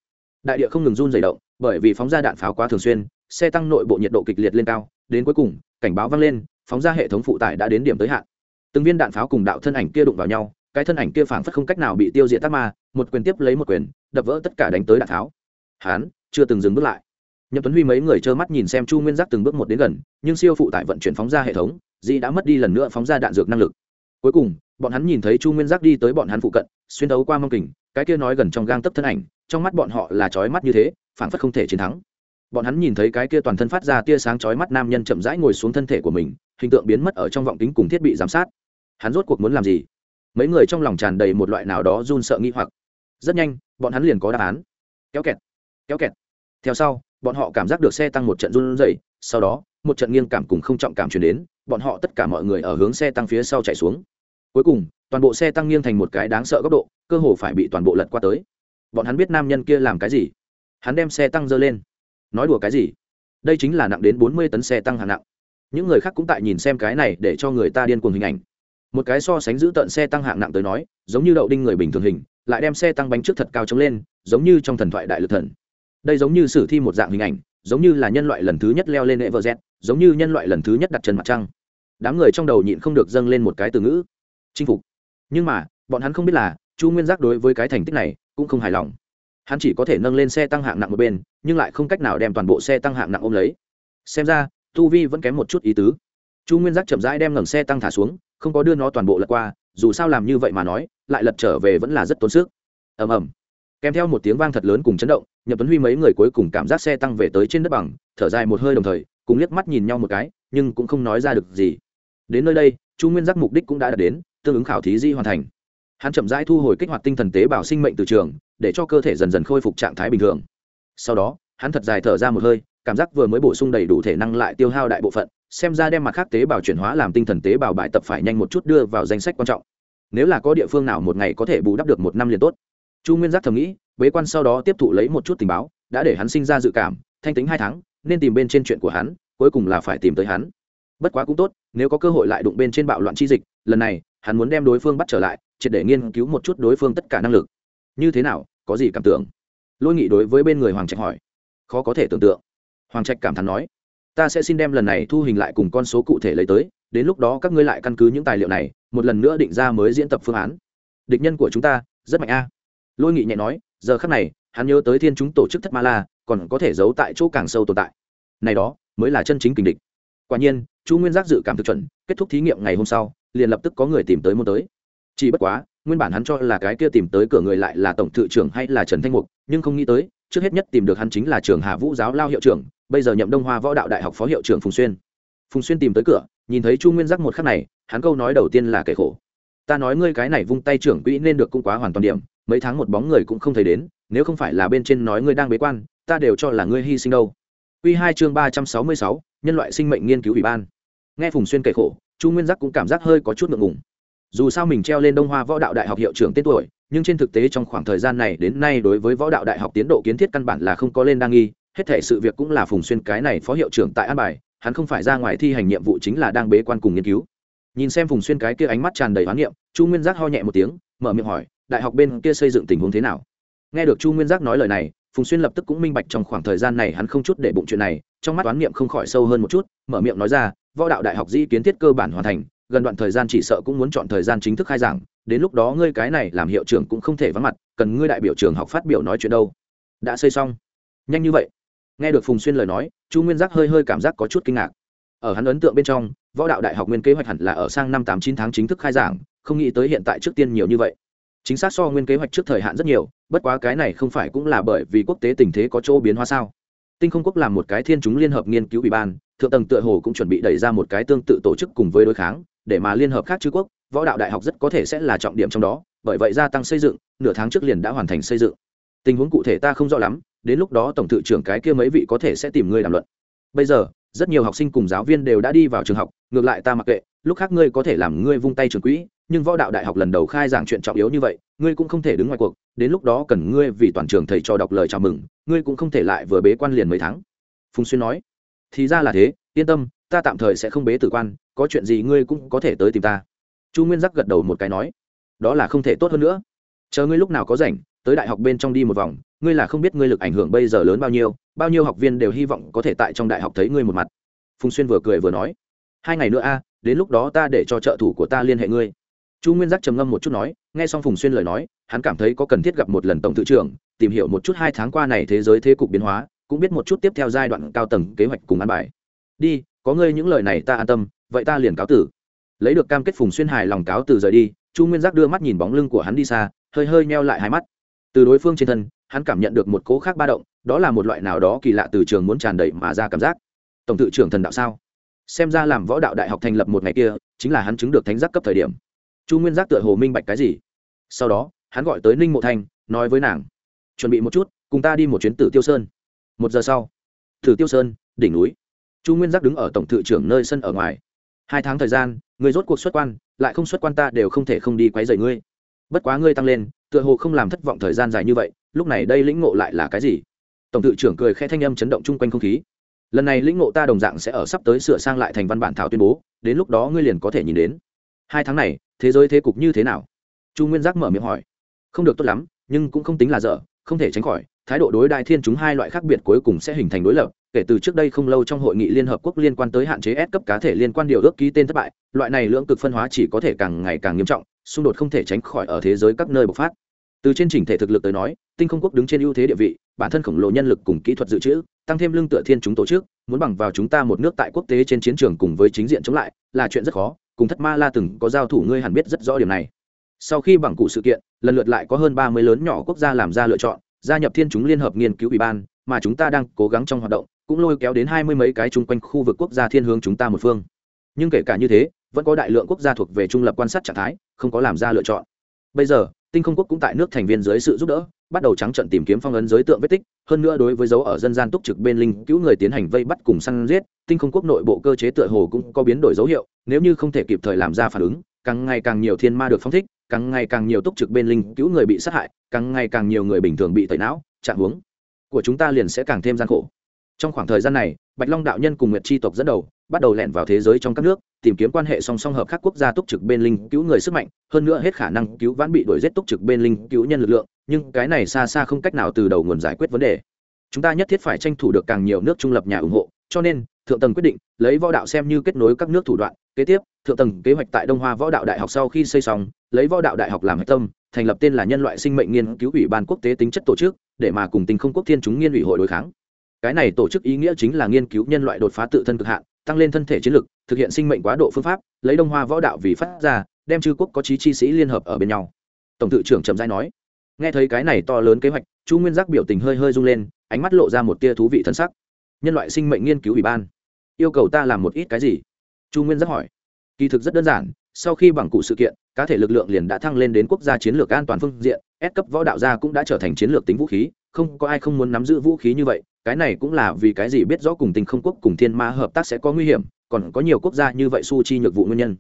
Speaker 1: Đại địa không ngừng run dày động, bởi vì phóng ra đạn pháo quá thường xuyên xe tăng nội bộ nhiệt độ kịch liệt lên cao, đến cuối cùng, cảnh báo vang lên, phóng ra hệ thống phụ tải đã đến điểm tới hạn. Từng viên đạn pháo cùng đạo thân ảnh kia đụng vào nhau, cái thân ảnh kia phảng phất không cách nào bị tiêu diệt tắc ma, một quyền tiếp lấy một quyền, đập vỡ tất cả đánh tới đạn pháo. Hán, chưa từng dừng bước lại. Nhậm tuấn huy mấy người trơ mắt nhìn xem chu nguyên giác từng bước một đến gần, nhưng siêu phụ tải vận chuyển phóng ra hệ thống, dĩ đã mất đi lần nữa phóng ra đạn dược năng lực. Cuối cùng, bọn hắn nhìn thấy chu nguyên giác đi tới bọn hắn phụ cận, xuyên đấu qua mông kình, cái kia nói gần trong gang tấp thân ảnh, trong mắt bọn họ là trói mắt như thế, phảng phất không thể chiến thắng bọn hắn nhìn thấy cái kia toàn thân phát ra tia sáng chói mắt nam nhân chậm rãi ngồi xuống thân thể của mình, hình tượng biến mất ở trong vọng kính cùng thiết bị giám sát. Hắn rốt cuộc muốn làm gì? Mấy người trong lòng tràn đầy một loại nào đó run sợ nghi hoặc. Rất nhanh, bọn hắn liền có đáp án. Kéo kẹt kéo kẹt. Theo sau, bọn họ cảm giác được xe tăng một trận run rẩy, sau đó, một trận nghiêng cảm cùng không trọng cảm chuyển đến, bọn họ tất cả mọi người ở hướng xe tăng phía sau chạy xuống. Cuối cùng, toàn bộ xe tăng nghiêng thành một cái đáng sợ góc độ, cơ hồ phải bị toàn bộ lật qua tới. Bọn hắn biết nam nhân kia làm cái gì. Hắn đem xe tăng dơ lên nói đùa cái gì? Đây chính là nặng đến bốn mươi tấn xe tăng hạng nặng. Những người khác cũng tại nhìn xem cái này để cho người ta điên cuồng hình ảnh. Một cái so sánh giữ tận xe tăng hạng nặng tới nói, giống như đậu đinh người bình thường hình, lại đem xe tăng bánh trước thật cao chống lên, giống như trong thần thoại đại lực thần. Đây giống như sử thi một dạng hình ảnh, giống như là nhân loại lần thứ nhất leo lên everest, giống như nhân loại lần thứ nhất đặt chân mặt trăng. Đám người trong đầu nhịn không được dâng lên một cái từ ngữ, chinh phục. Nhưng mà, bọn hắn không biết là, chu nguyên giác đối với cái thành tích này cũng không hài lòng hắn chỉ có thể nâng lên xe tăng hạng nặng một bên, nhưng lại không cách nào đem toàn bộ xe tăng hạng nặng ôm lấy. Xem ra, tu vi vẫn kém một chút ý tứ. Chu nguyên giác chậm rãi đem ngẩng xe tăng thả xuống, không có đưa nó toàn bộ lật qua, dù sao làm như vậy mà nói, lại lật trở về vẫn là rất tốn sức. Ầm ầm. Kèm theo một tiếng vang thật lớn cùng chấn động, nhậm tuấn huy mấy người cuối cùng cảm giác xe tăng về tới trên đất bằng, thở dài một hơi đồng thời, cùng liếc mắt nhìn nhau một cái, nhưng cũng không nói ra được gì. Đến nơi đây, chu nguyên giác mục đích cũng đã đạt đến, tương ứng khảo thí di hoàn thành hắn chậm rãi thu hồi kích hoạt tinh thần tế bào sinh mệnh từ trường, để cho cơ thể dần dần khôi phục trạng thái bình thường. Sau đó, hắn thật dài thở ra một hơi, cảm giác vừa mới bổ sung đầy đủ thể năng lại tiêu hao đại bộ phận, xem ra đem mặt khác tế bào chuyển hóa làm tinh thần tế bào bài tập phải nhanh một chút đưa vào danh sách quan trọng. Nếu là có địa phương nào một ngày có thể bù đắp được một năm liền tốt. Chu nguyên giác thầm nghĩ, bế quan sau đó tiếp thụ lấy một chút tình báo, đã để hắn sinh ra dự cảm, thanh tính hai tháng, nên tìm bên trên chuyện của hắn, cuối cùng là phải tìm tới hắn. Bất quá cũng tốt, nếu có cơ hội lại đụng bên trên bạo loạn chi dịch, lần này, hắn muốn đem đối phương bắt trở lại triệt để nghiên cứu một chút đối phương tất cả năng lực. Như thế nào, có gì cảm tưởng? Lôi nghị đối với bên người hoàng trạch hỏi. Khó có thể tưởng tượng. Hoàng trạch cảm thán nói, ta sẽ xin đem lần này thu hình lại cùng con số cụ thể lấy tới, đến lúc đó các ngươi lại căn cứ những tài liệu này, một lần nữa định ra mới diễn tập phương án. Địch nhân của chúng ta, rất mạnh a. Lôi nghị nhẹ nói, giờ khắc này, hắn nhớ tới thiên chúng tổ chức thất ma la, còn có thể giấu tại chỗ càng sâu tồn tại. Này đó, mới là chân chính kình địch. Quả nhiên, chu nguyên giác dự cảm thực chuẩn, kết thúc thí nghiệm ngày hôm sau, liền lập tức có người tìm tới môn tới chỉ bất quá, nguyên bản hắn cho là cái kia tìm tới cửa người lại là tổng thự trưởng hay là trần thanh mục, nhưng không nghĩ tới, trước hết nhất tìm được hắn chính là trường hà vũ giáo lao hiệu trưởng, bây giờ nhậm đông hoa võ đạo đại học phó hiệu trưởng phùng xuyên. Phùng xuyên tìm tới cửa, nhìn thấy chu nguyên giác một khắc này, hắn câu nói đầu tiên là kể khổ. Ta nói ngươi cái này vung tay trưởng quỹ nên được cũng quá hoàn toàn điểm, mấy tháng một bóng người cũng không thấy đến, nếu không phải là bên trên nói ngươi đang bế quan, ta đều cho là ngươi hy sinh đâu. Quy hai chương ba trăm sáu mươi sáu, nhân loại sinh mệnh nghiên cứu ủy ban. Nghe phùng xuyên kể khổ, chu nguyên giác cũng cảm giác hơi có chút ngượng ngùng dù sao mình treo lên đông hoa võ đạo đại học hiệu trưởng tên tuổi, nhưng trên thực tế trong khoảng thời gian này đến nay đối với võ đạo đại học tiến độ kiến thiết căn bản là không có lên đa nghi, hết thể sự việc cũng là phùng xuyên cái này phó hiệu trưởng tại an bài, hắn không phải ra ngoài thi hành nhiệm vụ chính là đang bế quan cùng nghiên cứu. Nhìn xem phùng xuyên cái kia ánh mắt tràn đầy hoán niệm, chu nguyên giác ho nhẹ một tiếng, mở miệng hỏi, đại học bên kia xây dựng tình huống thế nào? Nghe được chu nguyên giác nói lời này, phùng xuyên lập tức cũng minh bạch trong khoảng thời gian này hắn không chút để bụng chuyện này, trong mắt toán niệm không khỏi sâu hơn một chút, mở miệng nói ra, võ đạo đại học di kiến thiết cơ bản hoàn thành gần đoạn thời gian chỉ sợ cũng muốn chọn thời gian chính thức khai giảng, đến lúc đó ngươi cái này làm hiệu trưởng cũng không thể vắng mặt, cần ngươi đại biểu trường học phát biểu nói chuyện đâu. Đã xây xong. Nhanh như vậy. Nghe được phùng xuyên lời nói, chu nguyên giác hơi hơi cảm giác có chút kinh ngạc. Ở hắn ấn tượng bên trong, võ đạo đại học nguyên kế hoạch hẳn là ở sang năm tám chín tháng chính thức khai giảng, không nghĩ tới hiện tại trước tiên nhiều như vậy. Chính xác so nguyên kế hoạch trước thời hạn rất nhiều, bất quá cái này không phải cũng là bởi vì quốc tế tình thế có chỗ biến hóa sao? Tinh không quốc làm một cái thiên chúng liên hợp nghiên cứu ủy ban, thượng tầng tựa hồ cũng chuẩn bị đẩy ra một cái tương tự tổ chức cùng với đối kháng để mà liên hợp khác chư quốc, võ đạo đại học rất có thể sẽ là trọng điểm trong đó, bởi vậy gia tăng xây dựng, nửa tháng trước liền đã hoàn thành xây dựng. Tình huống cụ thể ta không rõ lắm, đến lúc đó tổng thự trưởng cái kia mấy vị có thể sẽ tìm ngươi đàm luận. Bây giờ, rất nhiều học sinh cùng giáo viên đều đã đi vào trường học, ngược lại ta mặc kệ, lúc khác ngươi có thể làm ngươi vung tay trường quỹ, nhưng võ đạo đại học lần đầu khai giảng chuyện trọng yếu như vậy, ngươi cũng không thể đứng ngoài cuộc, đến lúc đó cần ngươi vì toàn trường thầy cho đọc lời chào mừng, ngươi cũng không thể lại vừa bế quan liền mấy tháng. Phùng xuyên nói. Thì ra là thế, yên tâm, ta tạm thời sẽ không bế tử quan có chuyện gì ngươi cũng có thể tới tìm ta. Chu nguyên giác gật đầu một cái nói, đó là không thể tốt hơn nữa. Chờ ngươi lúc nào có rảnh, tới đại học bên trong đi một vòng, ngươi là không biết ngươi lực ảnh hưởng bây giờ lớn bao nhiêu bao nhiêu học viên đều hy vọng có thể tại trong đại học thấy ngươi một mặt. Phùng xuyên vừa cười vừa nói, hai ngày nữa a, đến lúc đó ta để cho trợ thủ của ta liên hệ ngươi. Chu nguyên giác trầm ngâm một chút nói, nghe xong phùng xuyên lời nói, hắn cảm thấy có cần thiết gặp một lần tổng thự trưởng, tìm hiểu một chút hai tháng qua này thế giới thế cục biến hóa, cũng biết một chút tiếp theo giai đoạn cao tầng kế hoạch cùng ăn bài. Đi, có ngươi những lời này ta an tâm vậy ta liền cáo tử. Lấy được cam kết phùng xuyên hài lòng cáo từ rời đi, chu nguyên giác đưa mắt nhìn bóng lưng của hắn đi xa, hơi hơi meo lại hai mắt. Từ đối phương trên thân, hắn cảm nhận được một cố khác ba động, đó là một loại nào đó kỳ lạ từ trường muốn tràn đầy mà ra cảm giác. Tổng tự trưởng thần đạo sao? Xem ra làm võ đạo đại học thành lập một ngày kia, chính là hắn chứng được thánh giác cấp thời điểm. Chu nguyên giác tựa hồ minh bạch cái gì? Sau đó, hắn gọi tới ninh mộ thanh, nói với nàng, chuẩn bị một chút, cùng ta đi một chuyến tử tiêu sơn. Một giờ sau, tử tiêu sơn, đỉnh núi. Chu nguyên giác đứng ở tổng thự trưởng nơi sân ở ngoài hai tháng thời gian, người rốt cuộc xuất quan, lại không xuất quan ta đều không thể không đi quấy rầy ngươi. Bất quá ngươi tăng lên, tựa hồ không làm thất vọng thời gian dài như vậy, lúc này đây lĩnh ngộ lại là cái gì? Tổng thự trưởng cười khẽ thanh âm chấn động chung quanh không khí. Lần này lĩnh ngộ ta đồng dạng sẽ ở sắp tới sửa sang lại thành văn bản thảo tuyên bố, đến lúc đó ngươi liền có thể nhìn đến. Hai tháng này, thế giới thế cục như thế nào? Chu nguyên giác mở miệng hỏi. Không được tốt lắm, nhưng cũng không tính là dở, không thể tránh khỏi, thái độ đối đại thiên chúng hai loại khác biệt cuối cùng sẽ hình thành đối lập kể từ trước đây không lâu trong hội nghị liên hợp quốc liên quan tới hạn chế S cấp cá thể liên quan điều ước ký tên thất bại, loại này lưỡng cực phân hóa chỉ có thể càng ngày càng nghiêm trọng, xung đột không thể tránh khỏi ở thế giới các nơi bộc phát. Từ trên chỉnh thể thực lực tới nói, tinh không quốc đứng trên ưu thế địa vị, bản thân khổng lồ nhân lực cùng kỹ thuật dự trữ, tăng thêm lương tựa thiên chúng tổ chức, muốn bằng vào chúng ta một nước tại quốc tế trên chiến trường cùng với chính diện chống lại, là chuyện rất khó, cùng thất ma la từng có giao thủ ngươi hẳn biết rất rõ điểm này. Sau khi bằng cụ sự kiện, lần lượt lại có hơn ba mươi lớn nhỏ quốc gia làm ra lựa chọn, gia nhập thiên chúng liên hợp nghiên cứu ủy ban, mà chúng ta đang cố gắng trong hoạt động, cũng lôi kéo đến hai mươi mấy cái chung quanh khu vực quốc gia thiên hướng chúng ta một phương. Nhưng kể cả như thế, vẫn có đại lượng quốc gia thuộc về trung lập quan sát trạng thái, không có làm ra lựa chọn. Bây giờ, tinh không quốc cũng tại nước thành viên dưới sự giúp đỡ, bắt đầu trắng trận tìm kiếm phong ấn giới tượng vết tích, hơn nữa đối với dấu ở dân gian túc trực bên linh cứu người tiến hành vây bắt cùng săn giết, tinh không quốc nội bộ cơ chế tựa hồ cũng có biến đổi dấu hiệu, nếu như không thể kịp thời làm ra phản ứng, càng ngày càng nhiều thiên ma được phong thích, càng ngày càng nhiều túc trực bên linh cứu người bị sát hại, càng ngày càng nhiều người bình thường bị tẩy não, trạng huống của chúng ta liền sẽ càng thêm gian khổ trong khoảng thời gian này, bạch long đạo nhân cùng nguyệt tri tộc dẫn đầu, bắt đầu lẻn vào thế giới trong các nước, tìm kiếm quan hệ song song hợp các quốc gia túc trực bên linh cứu người sức mạnh, hơn nữa hết khả năng cứu vãn bị đuổi giết túc trực bên linh cứu nhân lực lượng, nhưng cái này xa xa không cách nào từ đầu nguồn giải quyết vấn đề. Chúng ta nhất thiết phải tranh thủ được càng nhiều nước trung lập nhà ủng hộ, cho nên, thượng tầng quyết định, lấy võ đạo xem như kết nối các nước thủ đoạn. Kế tiếp, thượng tầng kế hoạch tại đông hoa võ đạo đại học sau khi xây xong, lấy võ đạo đại học làm hạch tâm, thành lập tên là nhân loại sinh mệnh nghiên cứu ủy ban quốc tế tính chất tổ chức, để mà cùng tình không quốc thiên chúng nghiên ủy hội đối kháng cái này tổ chức ý nghĩa chính là nghiên cứu nhân loại đột phá tự thân cực hạn, tăng lên thân thể chiến lực, thực hiện sinh mệnh quá độ phương pháp, lấy đông hoa võ đạo vì phát ra, đem chư quốc có trí chi sĩ liên hợp ở bên nhau. Tổng tự trưởng trầm giai nói. Nghe thấy cái này to lớn kế hoạch, chu nguyên giác biểu tình hơi hơi rung lên, ánh mắt lộ ra một tia thú vị thân sắc. Nhân loại sinh mệnh nghiên cứu ủy ban. Yêu cầu ta làm một ít cái gì? Chu nguyên giác hỏi. Kỳ thực rất đơn giản, sau khi bằng cụ sự kiện, cá thể lực lượng liền đã thăng lên đến quốc gia chiến lược an toàn phương diện, S cấp võ đạo gia cũng đã trở thành chiến lược tính vũ khí, không có ai không muốn nắm giữ vũ khí như vậy cái này cũng là vì cái gì biết rõ cùng tình không quốc cùng thiên ma hợp tác sẽ có nguy hiểm, còn có nhiều quốc gia như vậy su chi nhược vụ nguyên nhân.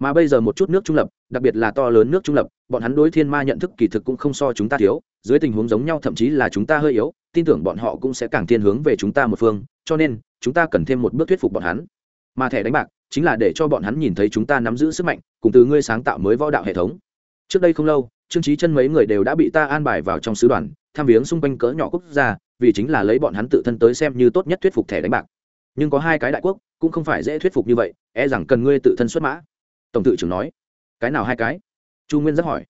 Speaker 1: Mà bây giờ một chút nước trung lập, đặc biệt là to lớn nước trung lập, bọn hắn đối thiên ma nhận thức kỳ thực cũng không so chúng ta thiếu, dưới tình huống giống nhau thậm chí là chúng ta hơi yếu, tin tưởng bọn họ cũng sẽ càng thiên hướng về chúng ta một phương, cho nên, chúng ta cần thêm một bước thuyết phục bọn hắn. Mà thẻ đánh bạc, chính là để cho bọn hắn nhìn thấy chúng ta nắm giữ sức mạnh, cùng từ ngươi sáng tạo mới võ đạo hệ thống. Trước đây không lâu, trương trí chân mấy người đều đã bị ta an bài vào trong sứ đoàn, tham viếng xung quanh cỡ nhỏ quốc gia vì chính là lấy bọn hắn tự thân tới xem như tốt nhất thuyết phục thẻ đánh bạc. Nhưng có hai cái đại quốc, cũng không phải dễ thuyết phục như vậy e rằng cần ngươi tự thân xuất mã. Tổng tự trưởng nói. Cái nào hai cái? Chu nguyên giác hỏi.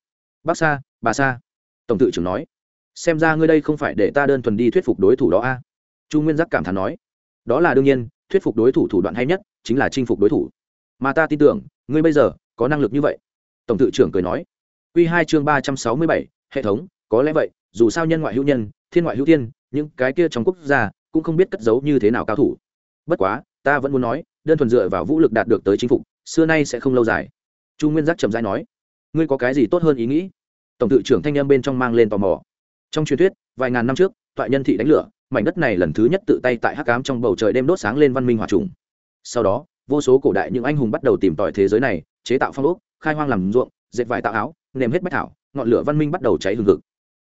Speaker 1: Bác sa, bà sa. Tổng tự trưởng nói. Xem ra ngươi đây không phải để ta đơn thuần đi thuyết phục đối thủ đó a. Chu nguyên giác cảm thán nói. Đó là đương nhiên, thuyết phục đối thủ thủ đoạn hay nhất, chính là chinh phục đối thủ. Mà ta tin tưởng, ngươi bây giờ có năng lực như vậy. Tổng tự trưởng cười nói. Q hai chương ba trăm sáu mươi bảy, hệ thống, có lẽ vậy, dù sao nhân ngoại hữu nhân, thiên ngoại hữu thiên những cái kia trong quốc gia cũng không biết cất giấu như thế nào cao thủ. Bất quá, ta vẫn muốn nói, đơn thuần dựa vào vũ lực đạt được tới chính phục, xưa nay sẽ không lâu dài. Chu nguyên giác trầm dai nói, ngươi có cái gì tốt hơn ý nghĩ? Tổng tự trưởng thanh em bên trong mang lên tò mò. Trong truyền thuyết, vài ngàn năm trước, thoại nhân thị đánh lửa, mảnh đất này lần thứ nhất tự tay tại hắc cám trong bầu trời đêm đốt sáng lên văn minh hòa trùng. Sau đó, vô số cổ đại những anh hùng bắt đầu tìm tòi thế giới này, chế tạo phong ốc, khai hoang làm ruộng, dệt vải tạo áo nềm hết bách thảo, ngọn lửa văn minh bắt đầu cháy hừng hực.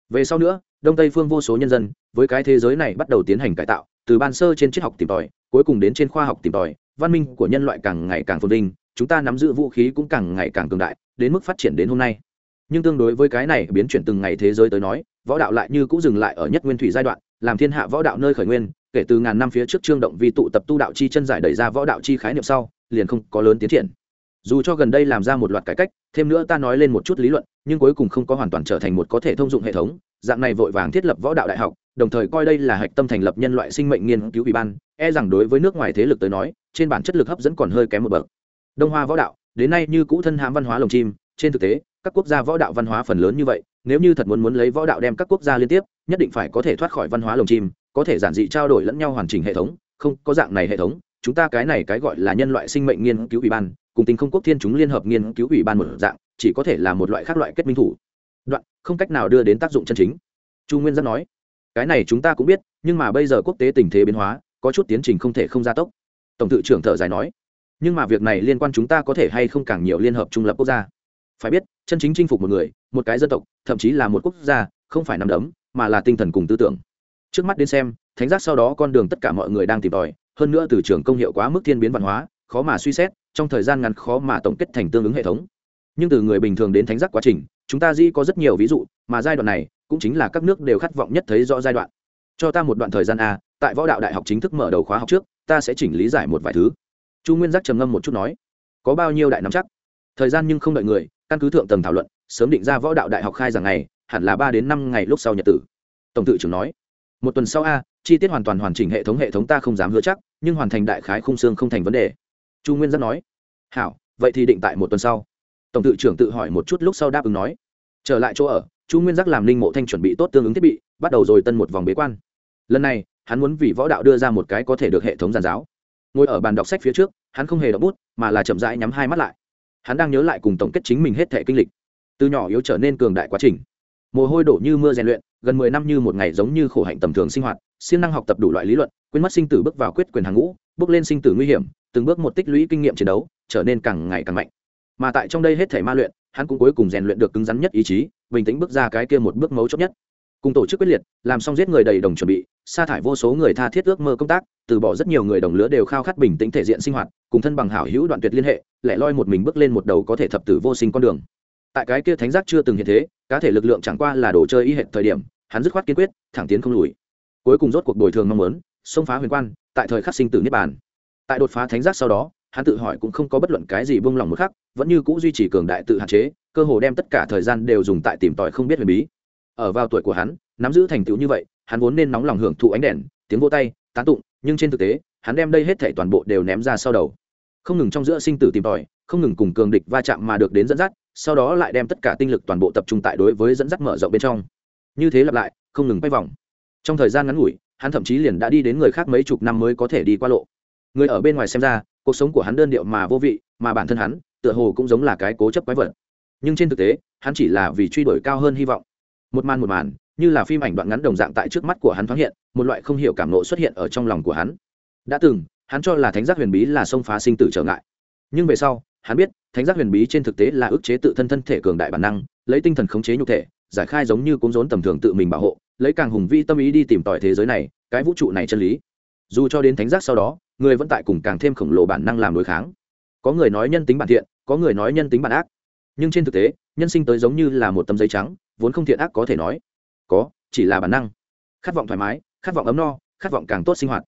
Speaker 1: Về sau nữa, đông tây phương vô số nhân dân với cái thế giới này bắt đầu tiến hành cải tạo, từ ban sơ trên triết học tìm tòi, cuối cùng đến trên khoa học tìm tòi, văn minh của nhân loại càng ngày càng phồn vinh, chúng ta nắm giữ vũ khí cũng càng ngày càng cường đại, đến mức phát triển đến hôm nay. Nhưng tương đối với cái này biến chuyển từng ngày thế giới tới nói, võ đạo lại như cũng dừng lại ở nhất nguyên thủy giai đoạn, làm thiên hạ võ đạo nơi khởi nguyên, kể từ ngàn năm phía trước trương động vi tụ tập tu đạo chi chân giải đẩy ra võ đạo chi khái niệm sau, liền không có lớn tiến triển. Dù cho gần đây làm ra một loạt cải cách, thêm nữa ta nói lên một chút lý luận, nhưng cuối cùng không có hoàn toàn trở thành một có thể thông dụng hệ thống, dạng này vội vàng thiết lập võ đạo đại học đồng thời coi đây là hạch tâm thành lập nhân loại sinh mệnh nghiên cứu ủy ban e rằng đối với nước ngoài thế lực tới nói, trên bản chất lực hấp dẫn còn hơi kém một bậc. Đông hoa võ đạo, đến nay như cũ thân hãm văn hóa lồng chim, trên thực tế, các quốc gia võ đạo văn hóa phần lớn như vậy, nếu như thật muốn muốn lấy võ đạo đem các quốc gia liên tiếp, nhất định phải có thể thoát khỏi văn hóa lồng chim, có thể giản dị trao đổi lẫn nhau hoàn chỉnh hệ thống, không, có dạng này hệ thống, chúng ta cái này cái gọi là nhân loại sinh mệnh nghiên cứu ủy ban, cùng tình không quốc thiên chúng liên hợp nghiên cứu ủy ban một dạng, chỉ có thể là một loại khác loại kết minh thủ. Đoạn, không cách nào đưa đến tác dụng chân chính. Chu nguyên giác nói cái này chúng ta cũng biết, nhưng mà bây giờ quốc tế tình thế biến hóa, có chút tiến trình không thể không gia tốc. Tổng tự trưởng thở dài nói. Nhưng mà việc này liên quan chúng ta có thể hay không càng nhiều liên hợp trung lập quốc gia? Phải biết, chân chính chinh phục một người, một cái dân tộc, thậm chí là một quốc gia, không phải nằm đấm, mà là tinh thần cùng tư tưởng. Trước mắt đến xem, thánh giác sau đó con đường tất cả mọi người đang tìm tòi, hơn nữa từ trường công hiệu quá mức thiên biến văn hóa, khó mà suy xét, trong thời gian ngắn khó mà tổng kết thành tương ứng hệ thống. Nhưng từ người bình thường đến thánh giác quá trình, chúng ta di có rất nhiều ví dụ, mà giai đoạn này cũng chính là các nước đều khát vọng nhất thấy rõ giai đoạn. Cho ta một đoạn thời gian a, tại võ đạo đại học chính thức mở đầu khóa học trước, ta sẽ chỉnh lý giải một vài thứ. Chu nguyên giác trầm ngâm một chút nói, có bao nhiêu đại nắm chắc? Thời gian nhưng không đợi người, căn cứ thượng tầng thảo luận, sớm định ra võ đạo đại học khai giảng ngày, hẳn là ba đến năm ngày lúc sau nhật tử. Tổng tự trưởng nói, một tuần sau a, chi tiết hoàn toàn hoàn chỉnh hệ thống hệ thống ta không dám hứa chắc, nhưng hoàn thành đại khái khung xương không thành vấn đề. Chu nguyên giác nói, hảo, vậy thì định tại một tuần sau. Tổng tự trưởng tự hỏi một chút lúc sau đáp ứng nói, trở lại chỗ ở chu nguyên giác làm linh mộ thanh chuẩn bị tốt tương ứng thiết bị, bắt đầu rồi tân một vòng bế quan. Lần này, hắn muốn vì võ đạo đưa ra một cái có thể được hệ thống giàn giáo. Ngồi ở bàn đọc sách phía trước, hắn không hề đọc bút, mà là chậm rãi nhắm hai mắt lại. Hắn đang nhớ lại cùng tổng kết chính mình hết thể kinh lịch. Từ nhỏ yếu trở nên cường đại quá trình. Mồ hôi đổ như mưa rèn luyện, gần mười năm như một ngày giống như khổ hạnh tầm thường sinh hoạt, siêng năng học tập đủ loại lý luận, quên mất sinh tử bước vào quyết quyền hàng ngũ, bước lên sinh tử nguy hiểm, từng bước một tích lũy kinh nghiệm chiến đấu, trở nên càng ngày càng mạnh. Mà tại trong đây hết thể ma luyện hắn cũng cuối cùng rèn luyện được cứng rắn nhất ý chí, bình tĩnh bước ra cái kia một bước mấu chốt nhất. Cùng tổ chức quyết liệt, làm xong giết người đầy đồng chuẩn bị, sa thải vô số người tha thiết ước mơ công tác, từ bỏ rất nhiều người đồng lứa đều khao khát bình tĩnh thể diện sinh hoạt, cùng thân bằng hảo hữu đoạn tuyệt liên hệ lại loi một mình bước lên một đầu có thể thập tử vô sinh con đường. Tại cái kia thánh giác chưa từng hiện thế, cá thể lực lượng chẳng qua là đồ chơi y hệ thời điểm, hắn dứt khoát kiên quyết, thẳng tiến không lùi. Cuối cùng rốt cuộc bồi thường mong muốn, xông phá huyền quan, tại thời khắc sinh tử niết bàn. Tại đột phá thánh giác sau đó hắn tự hỏi cũng không có bất luận cái gì buông lỏng một khắc, vẫn như cũ duy trì cường đại tự hạn chế, cơ hồ đem tất cả thời gian đều dùng tại tìm tòi không biết huyền bí. Ở vào tuổi của hắn, nắm giữ thành tựu như vậy, hắn vốn nên nóng lòng hưởng thụ ánh đèn, tiếng vô tay, tán tụng, nhưng trên thực tế, hắn đem đây hết thảy toàn bộ đều ném ra sau đầu. Không ngừng trong giữa sinh tử tìm tòi, không ngừng cùng cường địch va chạm mà được đến dẫn dắt, sau đó lại đem tất cả tinh lực toàn bộ tập trung tại đối với dẫn dắt mở rộng bên trong. Như thế lặp lại, không ngừng bay vòng. Trong thời gian ngắn ngủi, hắn thậm chí liền đã đi đến người khác mấy chục năm mới có thể đi qua lộ. Người ở bên ngoài xem ra cuộc sống của hắn đơn điệu mà vô vị, mà bản thân hắn, tựa hồ cũng giống là cái cố chấp quái vật. Nhưng trên thực tế, hắn chỉ là vì truy đuổi cao hơn hy vọng. Một màn một màn, như là phim ảnh đoạn ngắn đồng dạng tại trước mắt của hắn thoáng hiện, một loại không hiểu cảm nộ xuất hiện ở trong lòng của hắn. Đã từng, hắn cho là thánh giác huyền bí là xông phá sinh tử trở ngại. Nhưng về sau, hắn biết, thánh giác huyền bí trên thực tế là ức chế tự thân thân thể cường đại bản năng, lấy tinh thần khống chế nhục thể, giải khai giống như cuốn rốn tầm thường tự mình bảo hộ, lấy càng hùng vi tâm ý đi tìm tòi thế giới này, cái vũ trụ này chân lý. Dù cho đến thánh giác sau đó người vẫn tại cùng càng thêm khổng lồ bản năng làm đối kháng. Có người nói nhân tính bản thiện, có người nói nhân tính bản ác. Nhưng trên thực tế, nhân sinh tới giống như là một tấm giấy trắng, vốn không thiện ác có thể nói. Có, chỉ là bản năng. Khát vọng thoải mái, khát vọng ấm no, khát vọng càng tốt sinh hoạt.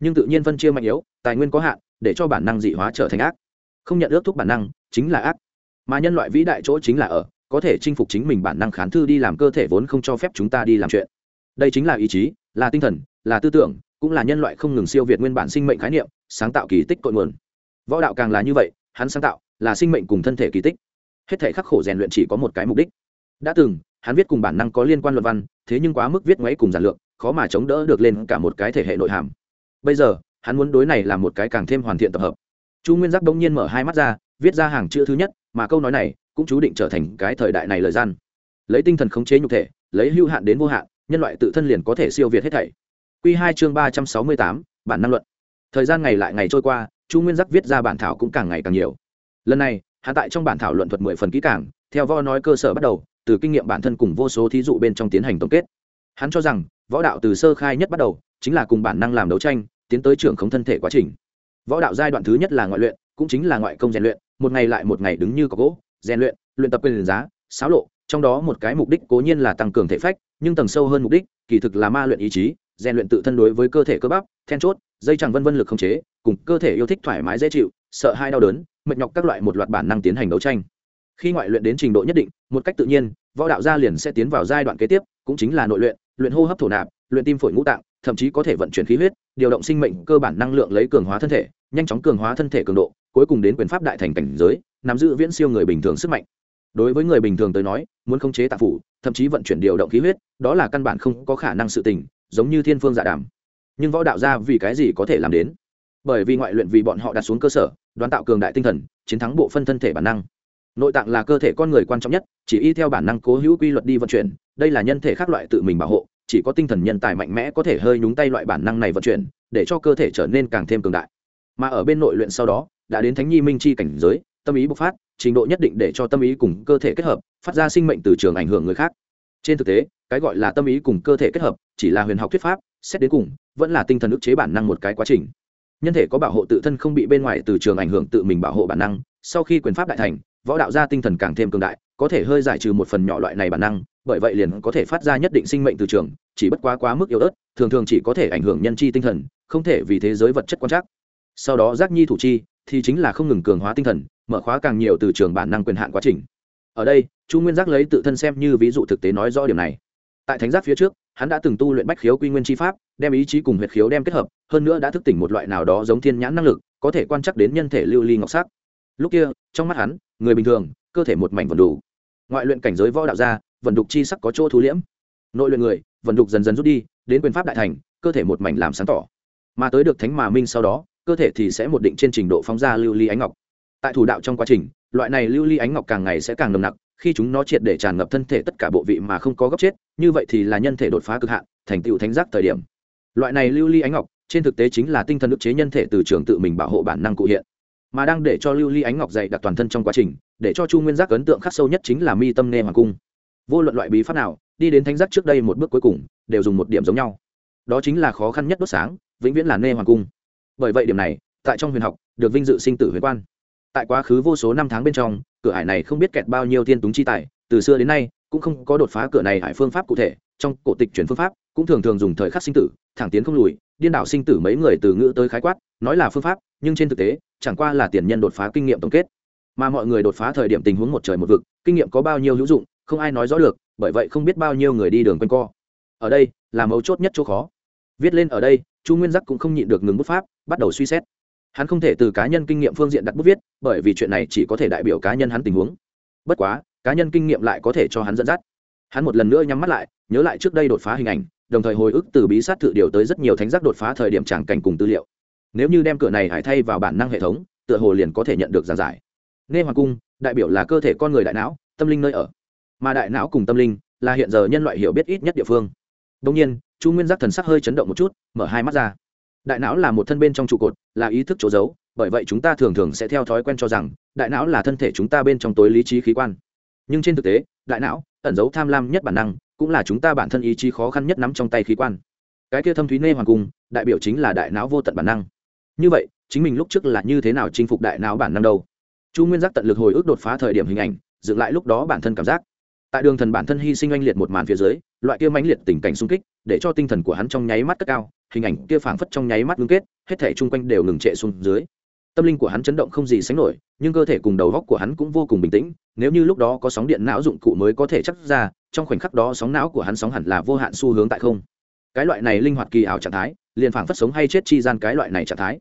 Speaker 1: Nhưng tự nhiên phân chia mạnh yếu, tài nguyên có hạn, để cho bản năng dị hóa trở thành ác. Không nhận ước thúc bản năng, chính là ác. Mà nhân loại vĩ đại chỗ chính là ở, có thể chinh phục chính mình bản năng khán thư đi làm cơ thể vốn không cho phép chúng ta đi làm chuyện. Đây chính là ý chí, là tinh thần, là tư tưởng cũng là nhân loại không ngừng siêu việt nguyên bản sinh mệnh khái niệm, sáng tạo kỳ tích cội nguồn. Võ đạo càng là như vậy, hắn sáng tạo là sinh mệnh cùng thân thể kỳ tích. Hết thể khắc khổ rèn luyện chỉ có một cái mục đích. Đã từng, hắn viết cùng bản năng có liên quan luận văn, thế nhưng quá mức viết ngoáy cùng giản lược, khó mà chống đỡ được lên cả một cái thể hệ nội hàm. Bây giờ, hắn muốn đối này là một cái càng thêm hoàn thiện tập hợp. Chu nguyên giác đông nhiên mở hai mắt ra, viết ra hàng chữ thứ nhất, mà câu nói này cũng chú định trở thành cái thời đại này lời gian. Lấy tinh thần khống chế nhục thể, lấy hưu hạn đến vô hạn, nhân loại tự thân liền có thể siêu việt hết thảy. Q2 chương ba trăm sáu mươi tám, bản năng luận. Thời gian ngày lại ngày trôi qua, chu nguyên giác viết ra bản thảo cũng càng ngày càng nhiều. Lần này, hắn tại trong bản thảo luận thuật mười phần kỹ càng, theo võ nói cơ sở bắt đầu, từ kinh nghiệm bản thân cùng vô số thí dụ bên trong tiến hành tổng kết. Hắn cho rằng, võ đạo từ sơ khai nhất bắt đầu, chính là cùng bản năng làm đấu tranh, tiến tới trưởng không thân thể quá trình. Võ đạo giai đoạn thứ nhất là ngoại luyện, cũng chính là ngoại công rèn luyện, một ngày lại một ngày đứng như có gỗ, rèn luyện luyện tập quyền giá, xáo lộ, trong đó một cái mục đích cố nhiên là tăng cường thể phách, nhưng tầng sâu hơn mục đích, kỳ thực là ma luyện ý chí rèn luyện tự thân đối với cơ thể cơ bắp, then chốt, dây chẳng vân vân lực không chế, cùng cơ thể yêu thích thoải mái dễ chịu, sợ hai đau đớn, mệt nhọc các loại một loạt bản năng tiến hành đấu tranh. Khi ngoại luyện đến trình độ nhất định, một cách tự nhiên, võ đạo gia liền sẽ tiến vào giai đoạn kế tiếp, cũng chính là nội luyện luyện hô hấp thổ nạp, luyện tim phổi ngũ tạng, thậm chí có thể vận chuyển khí huyết, điều động sinh mệnh cơ bản năng lượng lấy cường hóa thân thể, nhanh chóng cường hóa thân thể cường độ, cuối cùng đến quyền pháp đại thành cảnh giới, nắm giữ viễn siêu người bình thường sức mạnh. Đối với người bình thường tới nói, muốn khống chế tạp phủ, thậm chí vận chuyển điều động khí huyết, đó là căn bản không có khả năng sự tình giống như thiên phương dạ đàm. Nhưng võ đạo gia vì cái gì có thể làm đến? Bởi vì ngoại luyện vì bọn họ đặt xuống cơ sở, đoán tạo cường đại tinh thần, chiến thắng bộ phân thân thể bản năng. Nội tạng là cơ thể con người quan trọng nhất, chỉ y theo bản năng cố hữu quy luật đi vận chuyển, đây là nhân thể khác loại tự mình bảo hộ, chỉ có tinh thần nhân tài mạnh mẽ có thể hơi nhúng tay loại bản năng này vận chuyển, để cho cơ thể trở nên càng thêm cường đại. Mà ở bên nội luyện sau đó, đã đến thánh nhi minh chi cảnh giới, tâm ý bộc phát, trình độ nhất định để cho tâm ý cùng cơ thể kết hợp, phát ra sinh mệnh từ trường ảnh hưởng người khác trên thực tế, cái gọi là tâm ý cùng cơ thể kết hợp, chỉ là huyền học thuyết pháp, xét đến cùng, vẫn là tinh thần ức chế bản năng một cái quá trình. Nhân thể có bảo hộ tự thân không bị bên ngoài từ trường ảnh hưởng tự mình bảo hộ bản năng, sau khi quyền pháp đại thành, võ đạo gia tinh thần càng thêm cường đại, có thể hơi giải trừ một phần nhỏ loại này bản năng, bởi vậy liền có thể phát ra nhất định sinh mệnh từ trường, chỉ bất quá quá mức yếu ớt, thường thường chỉ có thể ảnh hưởng nhân chi tinh thần, không thể vì thế giới vật chất quan trắc. Sau đó giác nhi thủ chi, thì chính là không ngừng cường hóa tinh thần, mở khóa càng nhiều từ trường bản năng quyền hạn quá trình ở đây, chu nguyên giác lấy tự thân xem như ví dụ thực tế nói rõ điểm này. Tại thánh giác phía trước, hắn đã từng tu luyện bách khiếu quy nguyên chi pháp, đem ý chí cùng huyệt khiếu đem kết hợp, hơn nữa đã thức tỉnh một loại nào đó giống thiên nhãn năng lực, có thể quan trắc đến nhân thể lưu ly ngọc sắc. Lúc kia, trong mắt hắn, người bình thường, cơ thể một mảnh vần đủ. Ngoại luyện cảnh giới võ đạo gia vần đục chi sắc có chỗ thú liễm. Nội luyện người vần đục dần dần rút đi, đến quyền pháp đại thành, cơ thể một mảnh làm sáng tỏ. Mà tới được thánh mà minh sau đó, cơ thể thì sẽ một định trên trình độ phóng ra lưu ly ánh ngọc tại thủ đạo trong quá trình, loại này lưu ly ánh ngọc càng ngày sẽ càng nồng nặc, khi chúng nó triệt để tràn ngập thân thể tất cả bộ vị mà không có góc chết, như vậy thì là nhân thể đột phá cực hạn, thành tựu thánh giác thời điểm. Loại này lưu ly ánh ngọc, trên thực tế chính là tinh thần ức chế nhân thể từ trường tự mình bảo hộ bản năng cụ hiện. Mà đang để cho lưu ly ánh ngọc dày đặc toàn thân trong quá trình, để cho chu nguyên giác ấn tượng khắc sâu nhất chính là mi tâm nê hoàng cung. Vô luận loại bí pháp nào, đi đến thánh giác trước đây một bước cuối cùng, đều dùng một điểm giống nhau. Đó chính là khó khăn nhất đốt sáng, vĩnh viễn là nê hoàng cung. Bởi vậy điểm này, tại trong huyền học, được vinh dự sinh tử huyền quan tại quá khứ vô số năm tháng bên trong, cửa hải này không biết kẹt bao nhiêu thiên túng chi tài, từ xưa đến nay, cũng không có đột phá cửa này hải phương pháp cụ thể, trong cổ tịch chuyển phương pháp, cũng thường thường dùng thời khắc sinh tử, thẳng tiến không lùi, điên đảo sinh tử mấy người từ ngữ tới khái quát, nói là phương pháp, nhưng trên thực tế, chẳng qua là tiền nhân đột phá kinh nghiệm tổng kết. Mà mọi người đột phá thời điểm tình huống một trời một vực, kinh nghiệm có bao nhiêu hữu dụng, không ai nói rõ được, bởi vậy không biết bao nhiêu người đi đường quanh co. Ở đây, là mấu chốt nhất chỗ khó. Viết lên ở đây, chu nguyên giác cũng không nhịn được ngừng bút pháp, bắt đầu suy xét hắn không thể từ cá nhân kinh nghiệm phương diện đặt bút viết, bởi vì chuyện này chỉ có thể đại biểu cá nhân hắn tình huống. Bất quá, cá nhân kinh nghiệm lại có thể cho hắn dẫn dắt. Hắn một lần nữa nhắm mắt lại, nhớ lại trước đây đột phá hình ảnh, đồng thời hồi ức từ bí sát tự điều tới rất nhiều thánh giác đột phá thời điểm tràng cảnh cùng tư liệu. Nếu như đem cửa này hải thay vào bản năng hệ thống, tựa hồ liền có thể nhận được giàn giải. Nghe hoàng cung, đại biểu là cơ thể con người đại não, tâm linh nơi ở. Mà đại não cùng tâm linh là hiện giờ nhân loại hiểu biết ít nhất địa phương. Đông nhiên, chu nguyên giác thần sắc hơi chấn động một chút, mở hai mắt ra đại não là một thân bên trong trụ cột, là ý thức chỗ giấu, bởi vậy chúng ta thường thường sẽ theo thói quen cho rằng, đại não là thân thể chúng ta bên trong tối lý trí khí quan. Nhưng trên thực tế, đại não, ẩn giấu tham lam nhất bản năng, cũng là chúng ta bản thân ý chí khó khăn nhất nắm trong tay khí quan. Cái kia thâm thúy nê hoàng cung, đại biểu chính là đại não vô tận bản năng. Như vậy, chính mình lúc trước là như thế nào chinh phục đại não bản năng đâu? Chu nguyên giác tận lực hồi ức đột phá thời điểm hình ảnh, dựng lại lúc đó bản thân cảm giác. Tại đường thần bản thân hy sinh oanh liệt một màn phía dưới loại kia mãnh liệt tình cảnh sung kích, để cho tinh thần của hắn trong nháy mắt cất cao, hình ảnh kia phảng phất trong nháy mắt ngưng kết, hết thể chung quanh đều ngừng trệ xuống dưới. Tâm linh của hắn chấn động không gì sánh nổi, nhưng cơ thể cùng đầu góc của hắn cũng vô cùng bình tĩnh, nếu như lúc đó có sóng điện não dụng cụ mới có thể chắc ra, trong khoảnh khắc đó sóng não của hắn sóng hẳn là vô hạn xu hướng tại không. Cái loại này linh hoạt kỳ ảo trạng thái, liền phảng phất sống hay chết chi gian cái loại này trạng thái.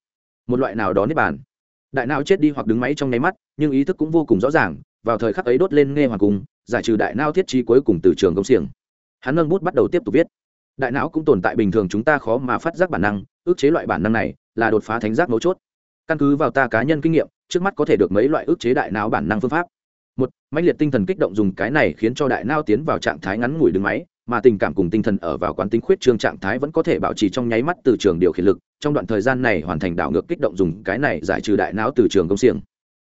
Speaker 1: Một loại nào đó nếp bàn. Đại não chết đi hoặc đứng máy trong nháy mắt, nhưng ý thức cũng vô cùng rõ ràng, vào thời khắc ấy đốt lên nghe hoàng cung, giải trừ đại não thiết trí cuối cùng từ trường công xiềng hắn nâng bút bắt đầu tiếp tục viết. Đại não cũng tồn tại bình thường chúng ta khó mà phát giác bản năng, ước chế loại bản năng này là đột phá thánh giác mấu chốt. Căn cứ vào ta cá nhân kinh nghiệm, trước mắt có thể được mấy loại ước chế đại não bản năng phương pháp. Một, mãnh liệt tinh thần kích động dùng cái này khiến cho đại não tiến vào trạng thái ngắn ngủi đứng máy, mà tình cảm cùng tinh thần ở vào quán tính khuyết trương trạng thái vẫn có thể bảo trì trong nháy mắt từ trường điều khiển lực, trong đoạn thời gian này hoàn thành đảo ngược kích động dùng cái này giải trừ đại não từ trường công xiềng.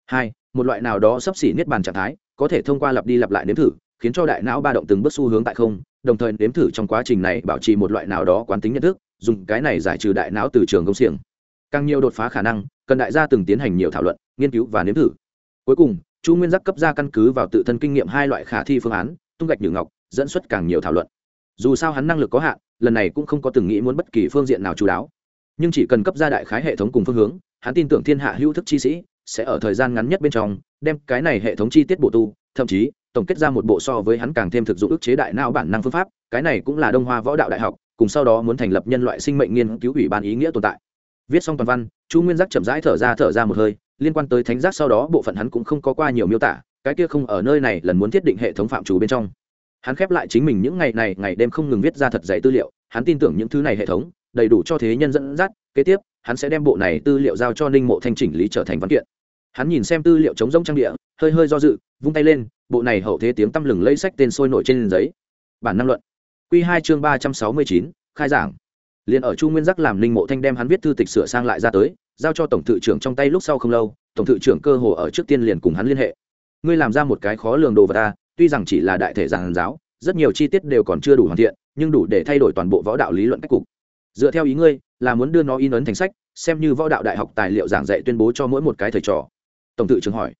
Speaker 1: Hai, một loại nào đó sắp xỉ niết bàn trạng thái, có thể thông qua lặp đi lặp lại nếm thử khiến cho đại não ba động từng bước xu hướng tại không, đồng thời nếm thử trong quá trình này bảo trì một loại nào đó quán tính nhận thức, dùng cái này giải trừ đại não từ trường công xiềng. Càng nhiều đột phá khả năng, cần đại gia từng tiến hành nhiều thảo luận, nghiên cứu và nếm thử. Cuối cùng, chu nguyên giác cấp ra căn cứ vào tự thân kinh nghiệm hai loại khả thi phương án, tung gạch nhử ngọc, dẫn xuất càng nhiều thảo luận. Dù sao hắn năng lực có hạn, lần này cũng không có từng nghĩ muốn bất kỳ phương diện nào chú đáo. Nhưng chỉ cần cấp ra đại khái hệ thống cùng phương hướng, hắn tin tưởng thiên hạ hữu thức chi sĩ sẽ ở thời gian ngắn nhất bên trong, đem cái này hệ thống chi tiết bổ tu, thậm chí tổng kết ra một bộ so với hắn càng thêm thực dụng ức chế đại não bản năng phương pháp, cái này cũng là đông hoa võ đạo đại học, cùng sau đó muốn thành lập nhân loại sinh mệnh nghiên cứu ủy ban ý nghĩa tồn tại. Viết xong toàn văn, chu nguyên giác chậm rãi thở ra thở ra một hơi, liên quan tới thánh giác sau đó bộ phận hắn cũng không có qua nhiều miêu tả, cái kia không ở nơi này lần muốn thiết định hệ thống phạm chủ bên trong. Hắn khép lại chính mình những ngày này, ngày đêm không ngừng viết ra thật dày tư liệu, hắn tin tưởng những thứ này hệ thống, đầy đủ cho thế nhân dẫn dắt, kế tiếp, hắn sẽ đem bộ này tư liệu giao cho ninh mộ thanh chỉnh lý trở thành văn kiện. Hắn nhìn xem tư liệu chống rông trang địa, hơi hơi do dự, vung tay lên bộ này hậu thế tiếng tăm lừng lấy sách tên sôi nổi trên giấy. Bản năng luận. Q hai chương ba trăm sáu mươi chín, khai giảng. Liền ở chu nguyên giác làm ninh mộ thanh đem hắn viết thư tịch sửa sang lại ra tới, giao cho tổng thự trưởng trong tay lúc sau không lâu, tổng thự trưởng cơ hồ ở trước tiên liền cùng hắn liên hệ. Ngươi làm ra một cái khó lường đồ vật ta tuy rằng chỉ là đại thể giảng giáo, rất nhiều chi tiết đều còn chưa đủ hoàn thiện, nhưng đủ để thay đổi toàn bộ võ đạo lý luận cách cục. Dựa theo ý ngươi, là muốn đưa nó in ấn thành sách, xem như võ đạo đại học tài liệu giảng dạy tuyên bố cho mỗi một cái thầy trò. Tổng tự trưởng hỏi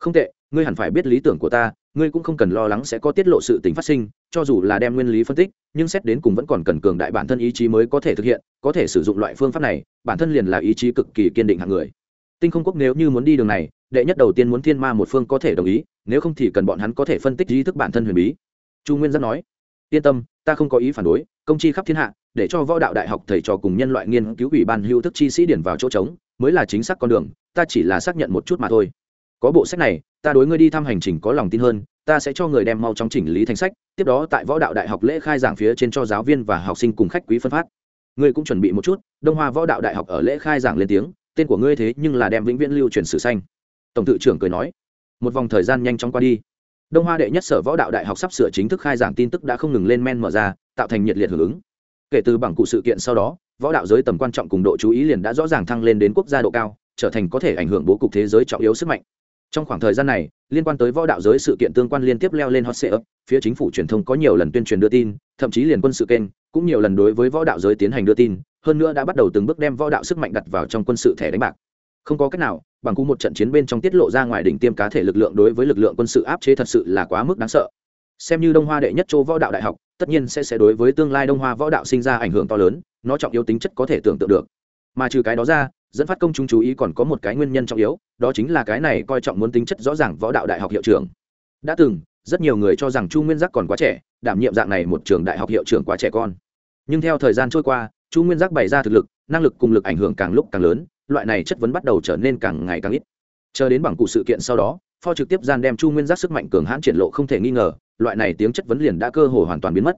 Speaker 1: không tệ, ngươi hẳn phải biết lý tưởng của ta, ngươi cũng không cần lo lắng sẽ có tiết lộ sự tình phát sinh, cho dù là đem nguyên lý phân tích, nhưng xét đến cùng vẫn còn cần cường đại bản thân ý chí mới có thể thực hiện, có thể sử dụng loại phương pháp này, bản thân liền là ý chí cực kỳ kiên định hạng người. Tinh không quốc nếu như muốn đi đường này, đệ nhất đầu tiên muốn thiên ma một phương có thể đồng ý, nếu không thì cần bọn hắn có thể phân tích ý thức bản thân huyền bí. Chu nguyên giác nói, yên tâm, ta không có ý phản đối, công chi khắp thiên hạ, để cho võ đạo đại học thầy trò cùng nhân loại nghiên cứu ủy ban hữu thức chi sĩ điển vào chỗ trống, mới là chính xác con đường, ta chỉ là xác nhận một chút mà thôi có bộ sách này, ta đối ngươi đi thăm hành trình có lòng tin hơn, ta sẽ cho người đem mau chóng chỉnh lý thành sách, tiếp đó tại võ đạo đại học lễ khai giảng phía trên cho giáo viên và học sinh cùng khách quý phân phát. Ngươi cũng chuẩn bị một chút, đông hoa võ đạo đại học ở lễ khai giảng lên tiếng, tên của ngươi thế nhưng là đem vĩnh viễn lưu truyền sử xanh. Tổng tự trưởng cười nói, một vòng thời gian nhanh chóng qua đi. Đông hoa đệ nhất sở võ đạo đại học sắp sửa chính thức khai giảng tin tức đã không ngừng lên men mở ra, tạo thành nhiệt liệt hưởng ứng. Kể từ bảng cụ sự kiện sau đó, võ đạo giới tầm quan trọng cùng độ chú ý liền đã rõ ràng thăng lên đến quốc gia độ cao, trở thành có thể ảnh hưởng bố cục thế giới trọng yếu sức mạnh trong khoảng thời gian này, liên quan tới võ đạo giới sự kiện tương quan liên tiếp leo lên hot sale phía chính phủ truyền thông có nhiều lần tuyên truyền đưa tin, thậm chí liền quân sự kênh cũng nhiều lần đối với võ đạo giới tiến hành đưa tin, hơn nữa đã bắt đầu từng bước đem võ đạo sức mạnh đặt vào trong quân sự thẻ đánh bạc. Không có cách nào, bằng cú một trận chiến bên trong tiết lộ ra ngoài đỉnh tiêm cá thể lực lượng đối với lực lượng quân sự áp chế thật sự là quá mức đáng sợ. Xem như đông hoa đệ nhất châu võ đạo đại học, tất nhiên sẽ sẽ đối với tương lai đông hoa võ đạo sinh ra ảnh hưởng to lớn, nó trọng yếu tính chất có thể tưởng tượng được mà trừ cái đó ra, dẫn phát công chúng chú ý còn có một cái nguyên nhân trọng yếu, đó chính là cái này coi trọng muốn tính chất rõ ràng võ đạo đại học hiệu trưởng. Đã từng, rất nhiều người cho rằng chu nguyên giác còn quá trẻ, đảm nhiệm dạng này một trường đại học hiệu trưởng quá trẻ con. Nhưng theo thời gian trôi qua, chu nguyên giác bày ra thực lực, năng lực cùng lực ảnh hưởng càng lúc càng lớn, loại này chất vấn bắt đầu trở nên càng ngày càng ít. Chờ đến bằng cụ sự kiện sau đó, pho trực tiếp gian đem chu nguyên giác sức mạnh cường hãn triển lộ không thể nghi ngờ, loại này tiếng chất vấn liền đã cơ hồ hoàn toàn biến mất.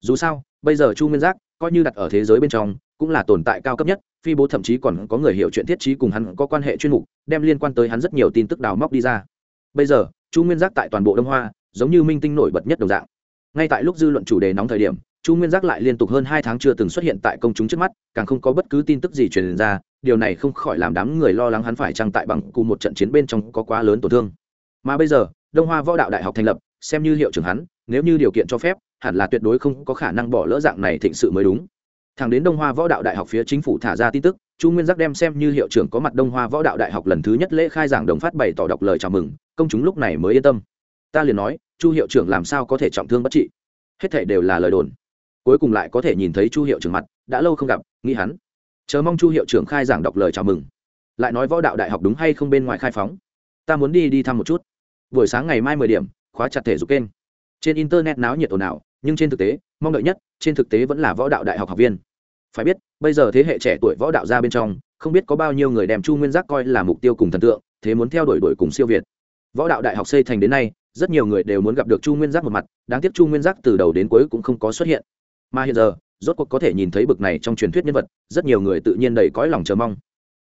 Speaker 1: Dù sao, bây giờ chu nguyên giác coi như đặt ở thế giới bên trong cũng là tồn tại cao cấp nhất, phi bố thậm chí còn có người hiểu chuyện thiết trí cùng hắn có quan hệ chuyên mục, đem liên quan tới hắn rất nhiều tin tức đào móc đi ra. Bây giờ, chu nguyên giác tại toàn bộ đông hoa, giống như minh tinh nổi bật nhất đồng dạng. Ngay tại lúc dư luận chủ đề nóng thời điểm, chu nguyên giác lại liên tục hơn hai tháng chưa từng xuất hiện tại công chúng trước mắt, càng không có bất cứ tin tức gì truyền ra, điều này không khỏi làm đám người lo lắng hắn phải trăng tại bằng cùng một trận chiến bên trong có quá lớn tổn thương. Mà bây giờ, đông hoa võ đạo đại học thành lập, xem như hiệu trưởng hắn, nếu như điều kiện cho phép, hẳn là tuyệt đối không có khả năng bỏ lỡ dạng này thịnh sự mới đúng thẳng đến đông hoa võ đạo đại học phía chính phủ thả ra tin tức, chu nguyên giác đem xem như hiệu trưởng có mặt đông hoa võ đạo đại học lần thứ nhất lễ khai giảng đồng phát bày tỏ đọc lời chào mừng, công chúng lúc này mới yên tâm. Ta liền nói, chu hiệu trưởng làm sao có thể trọng thương bất trị? Hết thể đều là lời đồn. Cuối cùng lại có thể nhìn thấy chu hiệu trưởng mặt, đã lâu không gặp, nghĩ hắn. Chờ mong chu hiệu trưởng khai giảng đọc lời chào mừng. Lại nói võ đạo đại học đúng hay không bên ngoài khai phóng? Ta muốn đi đi thăm một chút. Buổi sáng ngày mai mười điểm, khóa chặt thể dục kênh. Trên internet náo nhiệt ồn ào nhưng trên thực tế, mong đợi nhất, trên thực tế vẫn là võ đạo đại học học viên. Phải biết, bây giờ thế hệ trẻ tuổi võ đạo ra bên trong, không biết có bao nhiêu người đem chu nguyên giác coi là mục tiêu cùng thần tượng, thế muốn theo đuổi đuổi cùng siêu việt. Võ đạo đại học xây thành đến nay, rất nhiều người đều muốn gặp được chu nguyên giác một mặt, đáng tiếc chu nguyên giác từ đầu đến cuối cũng không có xuất hiện. Mà hiện giờ, rốt cuộc có thể nhìn thấy bực này trong truyền thuyết nhân vật, rất nhiều người tự nhiên đầy cõi lòng chờ mong.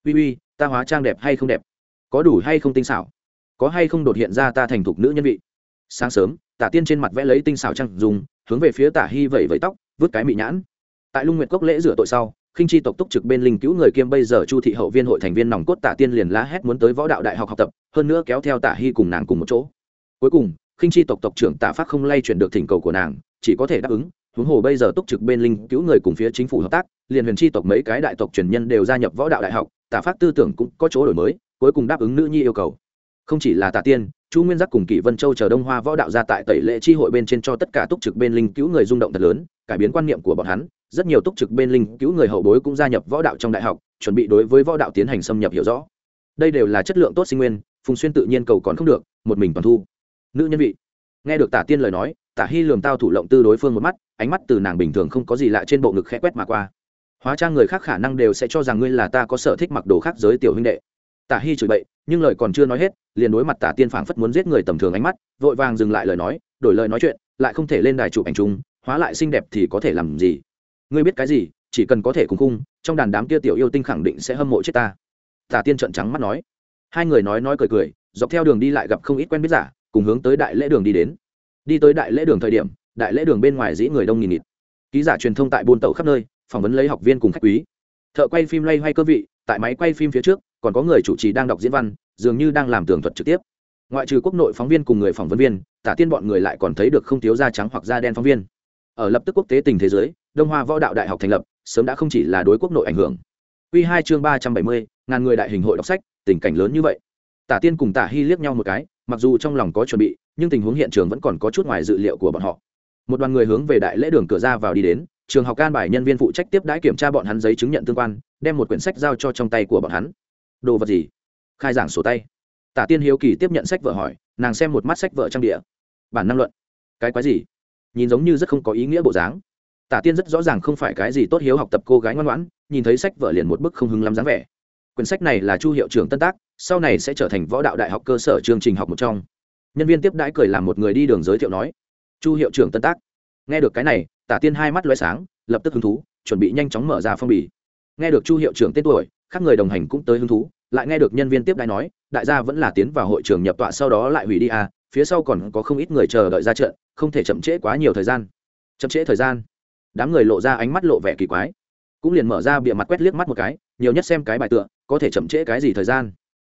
Speaker 1: Uy uy, ta hóa trang đẹp hay không đẹp? Có đủ hay không tinh xảo? Có hay không đột hiện ra ta thành thục nữ nhân vị? Sáng sớm, tả tiên trên mặt vẽ lấy tinh xảo trăng dùng hướng về phía tả hy vẩy vẩy tóc, vứt cái mị nhãn. Tại lung nguyệt cốc lễ rửa tội sau, khinh chi tộc túc trực bên linh cứu người kiêm bây giờ chu thị hậu viên hội thành viên nòng cốt tả tiên liền lá hét muốn tới võ đạo đại học học tập, hơn nữa kéo theo tả hy cùng nàng cùng một chỗ. Cuối cùng, khinh chi tộc tộc trưởng tả phát không lay chuyển được thỉnh cầu của nàng, chỉ có thể đáp ứng, huống hồ bây giờ túc trực bên linh cứu người cùng phía chính phủ hợp tác, liền huyền chi tộc mấy cái đại tộc truyền nhân đều gia nhập võ đạo đại học, tả phát tư tưởng cũng có chỗ đổi mới, cuối cùng đáp ứng nữ nhi yêu cầu. Không chỉ là tả tiên chu nguyên giác cùng kỷ vân châu chờ đông hoa võ đạo ra tại tẩy lễ tri hội bên trên cho tất cả túc trực bên linh cứu người rung động thật lớn, cải biến quan niệm của bọn hắn, rất nhiều túc trực bên linh cứu người hậu bối cũng gia nhập võ đạo trong đại học, chuẩn bị đối với võ đạo tiến hành xâm nhập hiểu rõ. Đây đều là chất lượng tốt sinh nguyên, phùng xuyên tự nhiên cầu còn không được, một mình toàn thu. Nữ nhân vị. Nghe được tả tiên lời nói, tả hy lường tao thủ lộng tư đối phương một mắt, ánh mắt từ nàng bình thường không có gì lạ trên bộ ngực khẽ quét mà qua. Hóa trang người khác khả năng đều sẽ cho rằng ngươi là ta có sở thích mặc đồ khác giới tiểu huynh đệ. Tả hy chửi bậy, nhưng lời còn chưa nói hết liền đối mặt tả tiên phảng phất muốn giết người tầm thường ánh mắt, vội vàng dừng lại lời nói, đổi lời nói chuyện, lại không thể lên đài chụp ảnh chung, hóa lại xinh đẹp thì có thể làm gì? Ngươi biết cái gì, chỉ cần có thể cùng cung trong đàn đám kia tiểu yêu tinh khẳng định sẽ hâm mộ chết ta. Tả tiên trợn trắng mắt nói. Hai người nói nói cười cười, dọc theo đường đi lại gặp không ít quen biết giả, cùng hướng tới đại lễ đường đi đến. Đi tới đại lễ đường thời điểm, đại lễ đường bên ngoài dĩ người đông nghìn nghịt. Ký giả truyền thông tại buôn tàu khắp nơi, phỏng vấn lấy học viên cùng khách quý. Thợ quay phim loay hoay cơ vị, tại máy quay phim phía trước, còn có người chủ trì đang đọc diễn văn dường như đang làm tường thuật trực tiếp. Ngoại trừ quốc nội phóng viên cùng người phỏng vấn viên, tả tiên bọn người lại còn thấy được không thiếu da trắng hoặc da đen phóng viên. Ở lập tức quốc tế tình thế giới, đông hoa võ đạo đại học thành lập, sớm đã không chỉ là đối quốc nội ảnh hưởng. Quy hai chương ba trăm bảy mươi, ngàn người đại hình hội đọc sách, tình cảnh lớn như vậy. Tả tiên cùng tả hy liếc nhau một cái, mặc dù trong lòng có chuẩn bị, nhưng tình huống hiện trường vẫn còn có chút ngoài dự liệu của bọn họ. Một đoàn người hướng về đại lễ đường cửa ra vào đi đến, trường học can bài nhân viên phụ trách tiếp đãi kiểm tra bọn hắn giấy chứng nhận tương quan, đem một quyển sách giao cho trong tay của bọn hắn. Đồ vật gì? Khai giảng sổ tay. Tả tiên hiếu kỳ tiếp nhận sách vợ hỏi, nàng xem một mắt sách vợ trang địa bản năng luận, cái quái gì? Nhìn giống như rất không có ý nghĩa bộ dáng. Tả tiên rất rõ ràng không phải cái gì tốt hiếu học tập cô gái ngoan ngoãn, nhìn thấy sách vợ liền một bức không hứng lắm dáng vẻ. Quyển sách này là chu hiệu trưởng tân tác, sau này sẽ trở thành võ đạo đại học cơ sở chương trình học một trong. Nhân viên tiếp đãi cười làm một người đi đường giới thiệu nói, chu hiệu trưởng tân tác. Nghe được cái này, tả tiên hai mắt loay sáng, lập tức hứng thú, chuẩn bị nhanh chóng mở ra phong bì. Nghe được chu hiệu trưởng tên tuổi các người đồng hành cũng tới hứng thú lại nghe được nhân viên tiếp đãi nói, đại gia vẫn là tiến vào hội trường nhập tọa sau đó lại hủy đi à phía sau còn có không ít người chờ đợi ra trận, không thể chậm trễ quá nhiều thời gian. Chậm trễ thời gian? Đám người lộ ra ánh mắt lộ vẻ kỳ quái. Cũng liền mở ra bịa mặt quét liếc mắt một cái, nhiều nhất xem cái bài tựa, có thể chậm trễ cái gì thời gian?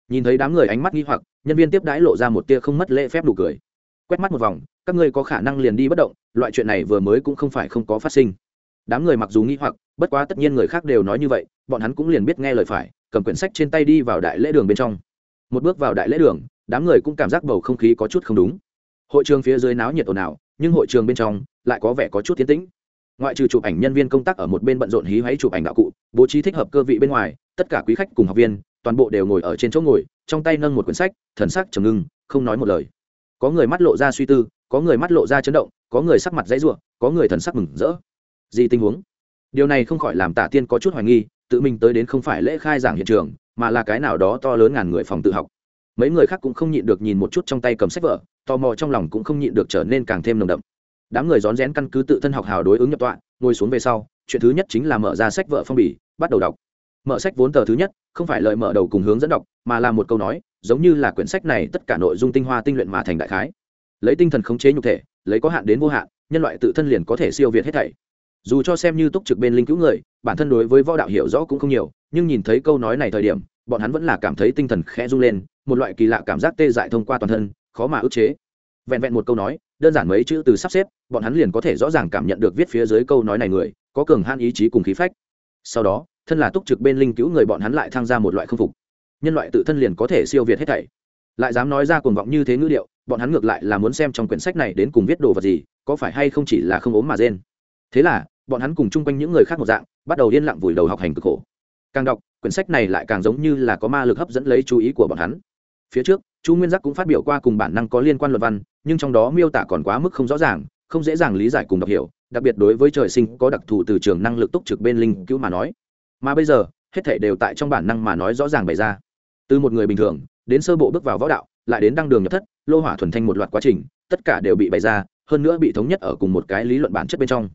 Speaker 1: Nhìn thấy đám người ánh mắt nghi hoặc, nhân viên tiếp đãi lộ ra một tia không mất lễ phép đủ cười. Quét mắt một vòng, các ngươi có khả năng liền đi bất động, loại chuyện này vừa mới cũng không phải không có phát sinh. Đám người mặc dù nghi hoặc, bất quá tất nhiên người khác đều nói như vậy, bọn hắn cũng liền biết nghe lời phải cầm quyển sách trên tay đi vào đại lễ đường bên trong. Một bước vào đại lễ đường, đám người cũng cảm giác bầu không khí có chút không đúng. Hội trường phía dưới náo nhiệt ồn ào, nhưng hội trường bên trong lại có vẻ có chút tiến tĩnh. Ngoại trừ chụp ảnh nhân viên công tác ở một bên bận rộn hí hoáy chụp ảnh đạo cụ, bố trí thích hợp cơ vị bên ngoài, tất cả quý khách cùng học viên, toàn bộ đều ngồi ở trên chỗ ngồi, trong tay nâng một quyển sách, thần sắc trầm ngưng, không nói một lời. Có người mắt lộ ra suy tư, có người mắt lộ ra chấn động, có người sắc mặt dãy ruộng có người thần sắc mừng rỡ. Gì tình huống? Điều này không khỏi làm tả tiên có chút hoài nghi tự mình tới đến không phải lễ khai giảng hiện trường, mà là cái nào đó to lớn ngàn người phòng tự học. Mấy người khác cũng không nhịn được nhìn một chút trong tay cầm sách vở, tò mò trong lòng cũng không nhịn được trở nên càng thêm nồng đậm. Đám người rón rén căn cứ tự thân học hào đối ứng nhập tọa, ngồi xuống về sau, chuyện thứ nhất chính là mở ra sách vở phong bì, bắt đầu đọc. Mở sách vốn tờ thứ nhất, không phải lời mở đầu cùng hướng dẫn đọc, mà là một câu nói, giống như là quyển sách này tất cả nội dung tinh hoa tinh luyện mà thành đại khái. Lấy tinh thần khống chế nhục thể, lấy có hạn đến vô hạn, nhân loại tự thân liền có thể siêu việt hết thảy dù cho xem như túc trực bên linh cứu người, bản thân đối với võ đạo hiểu rõ cũng không nhiều, nhưng nhìn thấy câu nói này thời điểm, bọn hắn vẫn là cảm thấy tinh thần khẽ rung lên, một loại kỳ lạ cảm giác tê dại thông qua toàn thân, khó mà ức chế. Vẹn vẹn một câu nói, đơn giản mấy chữ từ sắp xếp, bọn hắn liền có thể rõ ràng cảm nhận được viết phía dưới câu nói này người, có cường han ý chí cùng khí phách. Sau đó, thân là túc trực bên linh cứu người bọn hắn lại tham gia một loại k phục. Nhân loại tự thân liền có thể siêu việt hết thảy. Lại dám nói ra cuồng vọng như thế ngữ điệu, bọn hắn ngược lại là muốn xem trong quyển sách này đến cùng viết đồ vật gì, có phải hay không chỉ là không ốm mà rên. Thế là bọn hắn cùng chung quanh những người khác một dạng, bắt đầu yên lặng vùi đầu học hành cực khổ. Càng đọc, quyển sách này lại càng giống như là có ma lực hấp dẫn lấy chú ý của bọn hắn. Phía trước, chu nguyên giác cũng phát biểu qua cùng bản năng có liên quan luật văn, nhưng trong đó miêu tả còn quá mức không rõ ràng, không dễ dàng lý giải cùng đọc hiểu, đặc biệt đối với trời sinh có đặc thù từ trường năng lực túc trực bên linh cứu mà nói. Mà bây giờ, hết thể đều tại trong bản năng mà nói rõ ràng bày ra. Từ một người bình thường, đến sơ bộ bước vào võ đạo, lại đến đăng đường nhập thất, lô hỏa thuần thanh một loạt quá trình, tất cả đều bị bày ra, hơn nữa bị thống nhất ở cùng một cái lý luận bản chất bên trong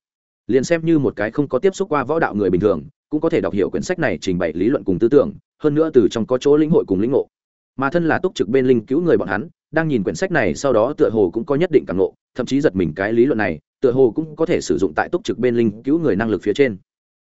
Speaker 1: liền xem như một cái không có tiếp xúc qua võ đạo người bình thường, cũng có thể đọc hiểu quyển sách này trình bày lý luận cùng tư tưởng, hơn nữa từ trong có chỗ lĩnh hội cùng lĩnh ngộ. Mà thân là túc trực bên linh cứu người bọn hắn, đang nhìn quyển sách này sau đó tựa hồ cũng có nhất định cảm ngộ, thậm chí giật mình cái lý luận này, tựa hồ cũng có thể sử dụng tại túc trực bên linh cứu người năng lực phía trên.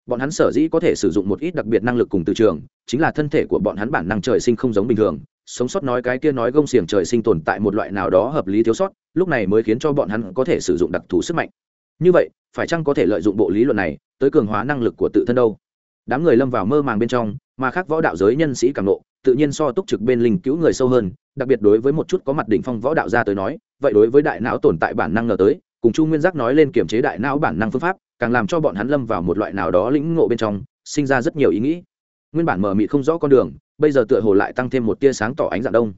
Speaker 1: Bọn hắn sở dĩ có thể sử dụng một ít đặc biệt năng lực cùng từ trường, chính là thân thể của bọn hắn bản năng trời sinh không giống bình thường, sống sót nói cái kia nói gông xiềng trời sinh tồn tại một loại nào đó hợp lý thiếu sót, lúc này mới khiến cho bọn hắn có thể sử dụng đặc thù sức mạnh như vậy, phải chăng có thể lợi dụng bộ lý luận này tới cường hóa năng lực của tự thân đâu? Đám người lâm vào mơ màng bên trong, mà khác võ đạo giới nhân sĩ càng nộ, tự nhiên so túc trực bên linh cứu người sâu hơn, đặc biệt đối với một chút có mặt đỉnh phong võ đạo ra tới nói, vậy đối với đại não tồn tại bản năng ngờ tới, cùng chu nguyên giác nói lên kiểm chế đại não bản năng phương pháp, càng làm cho bọn hắn lâm vào một loại nào đó lĩnh ngộ bên trong, sinh ra rất nhiều ý nghĩ. Nguyên bản mờ mịt không rõ con đường, bây giờ tựa hồ lại tăng thêm một tia sáng tỏ ánh dạng đông.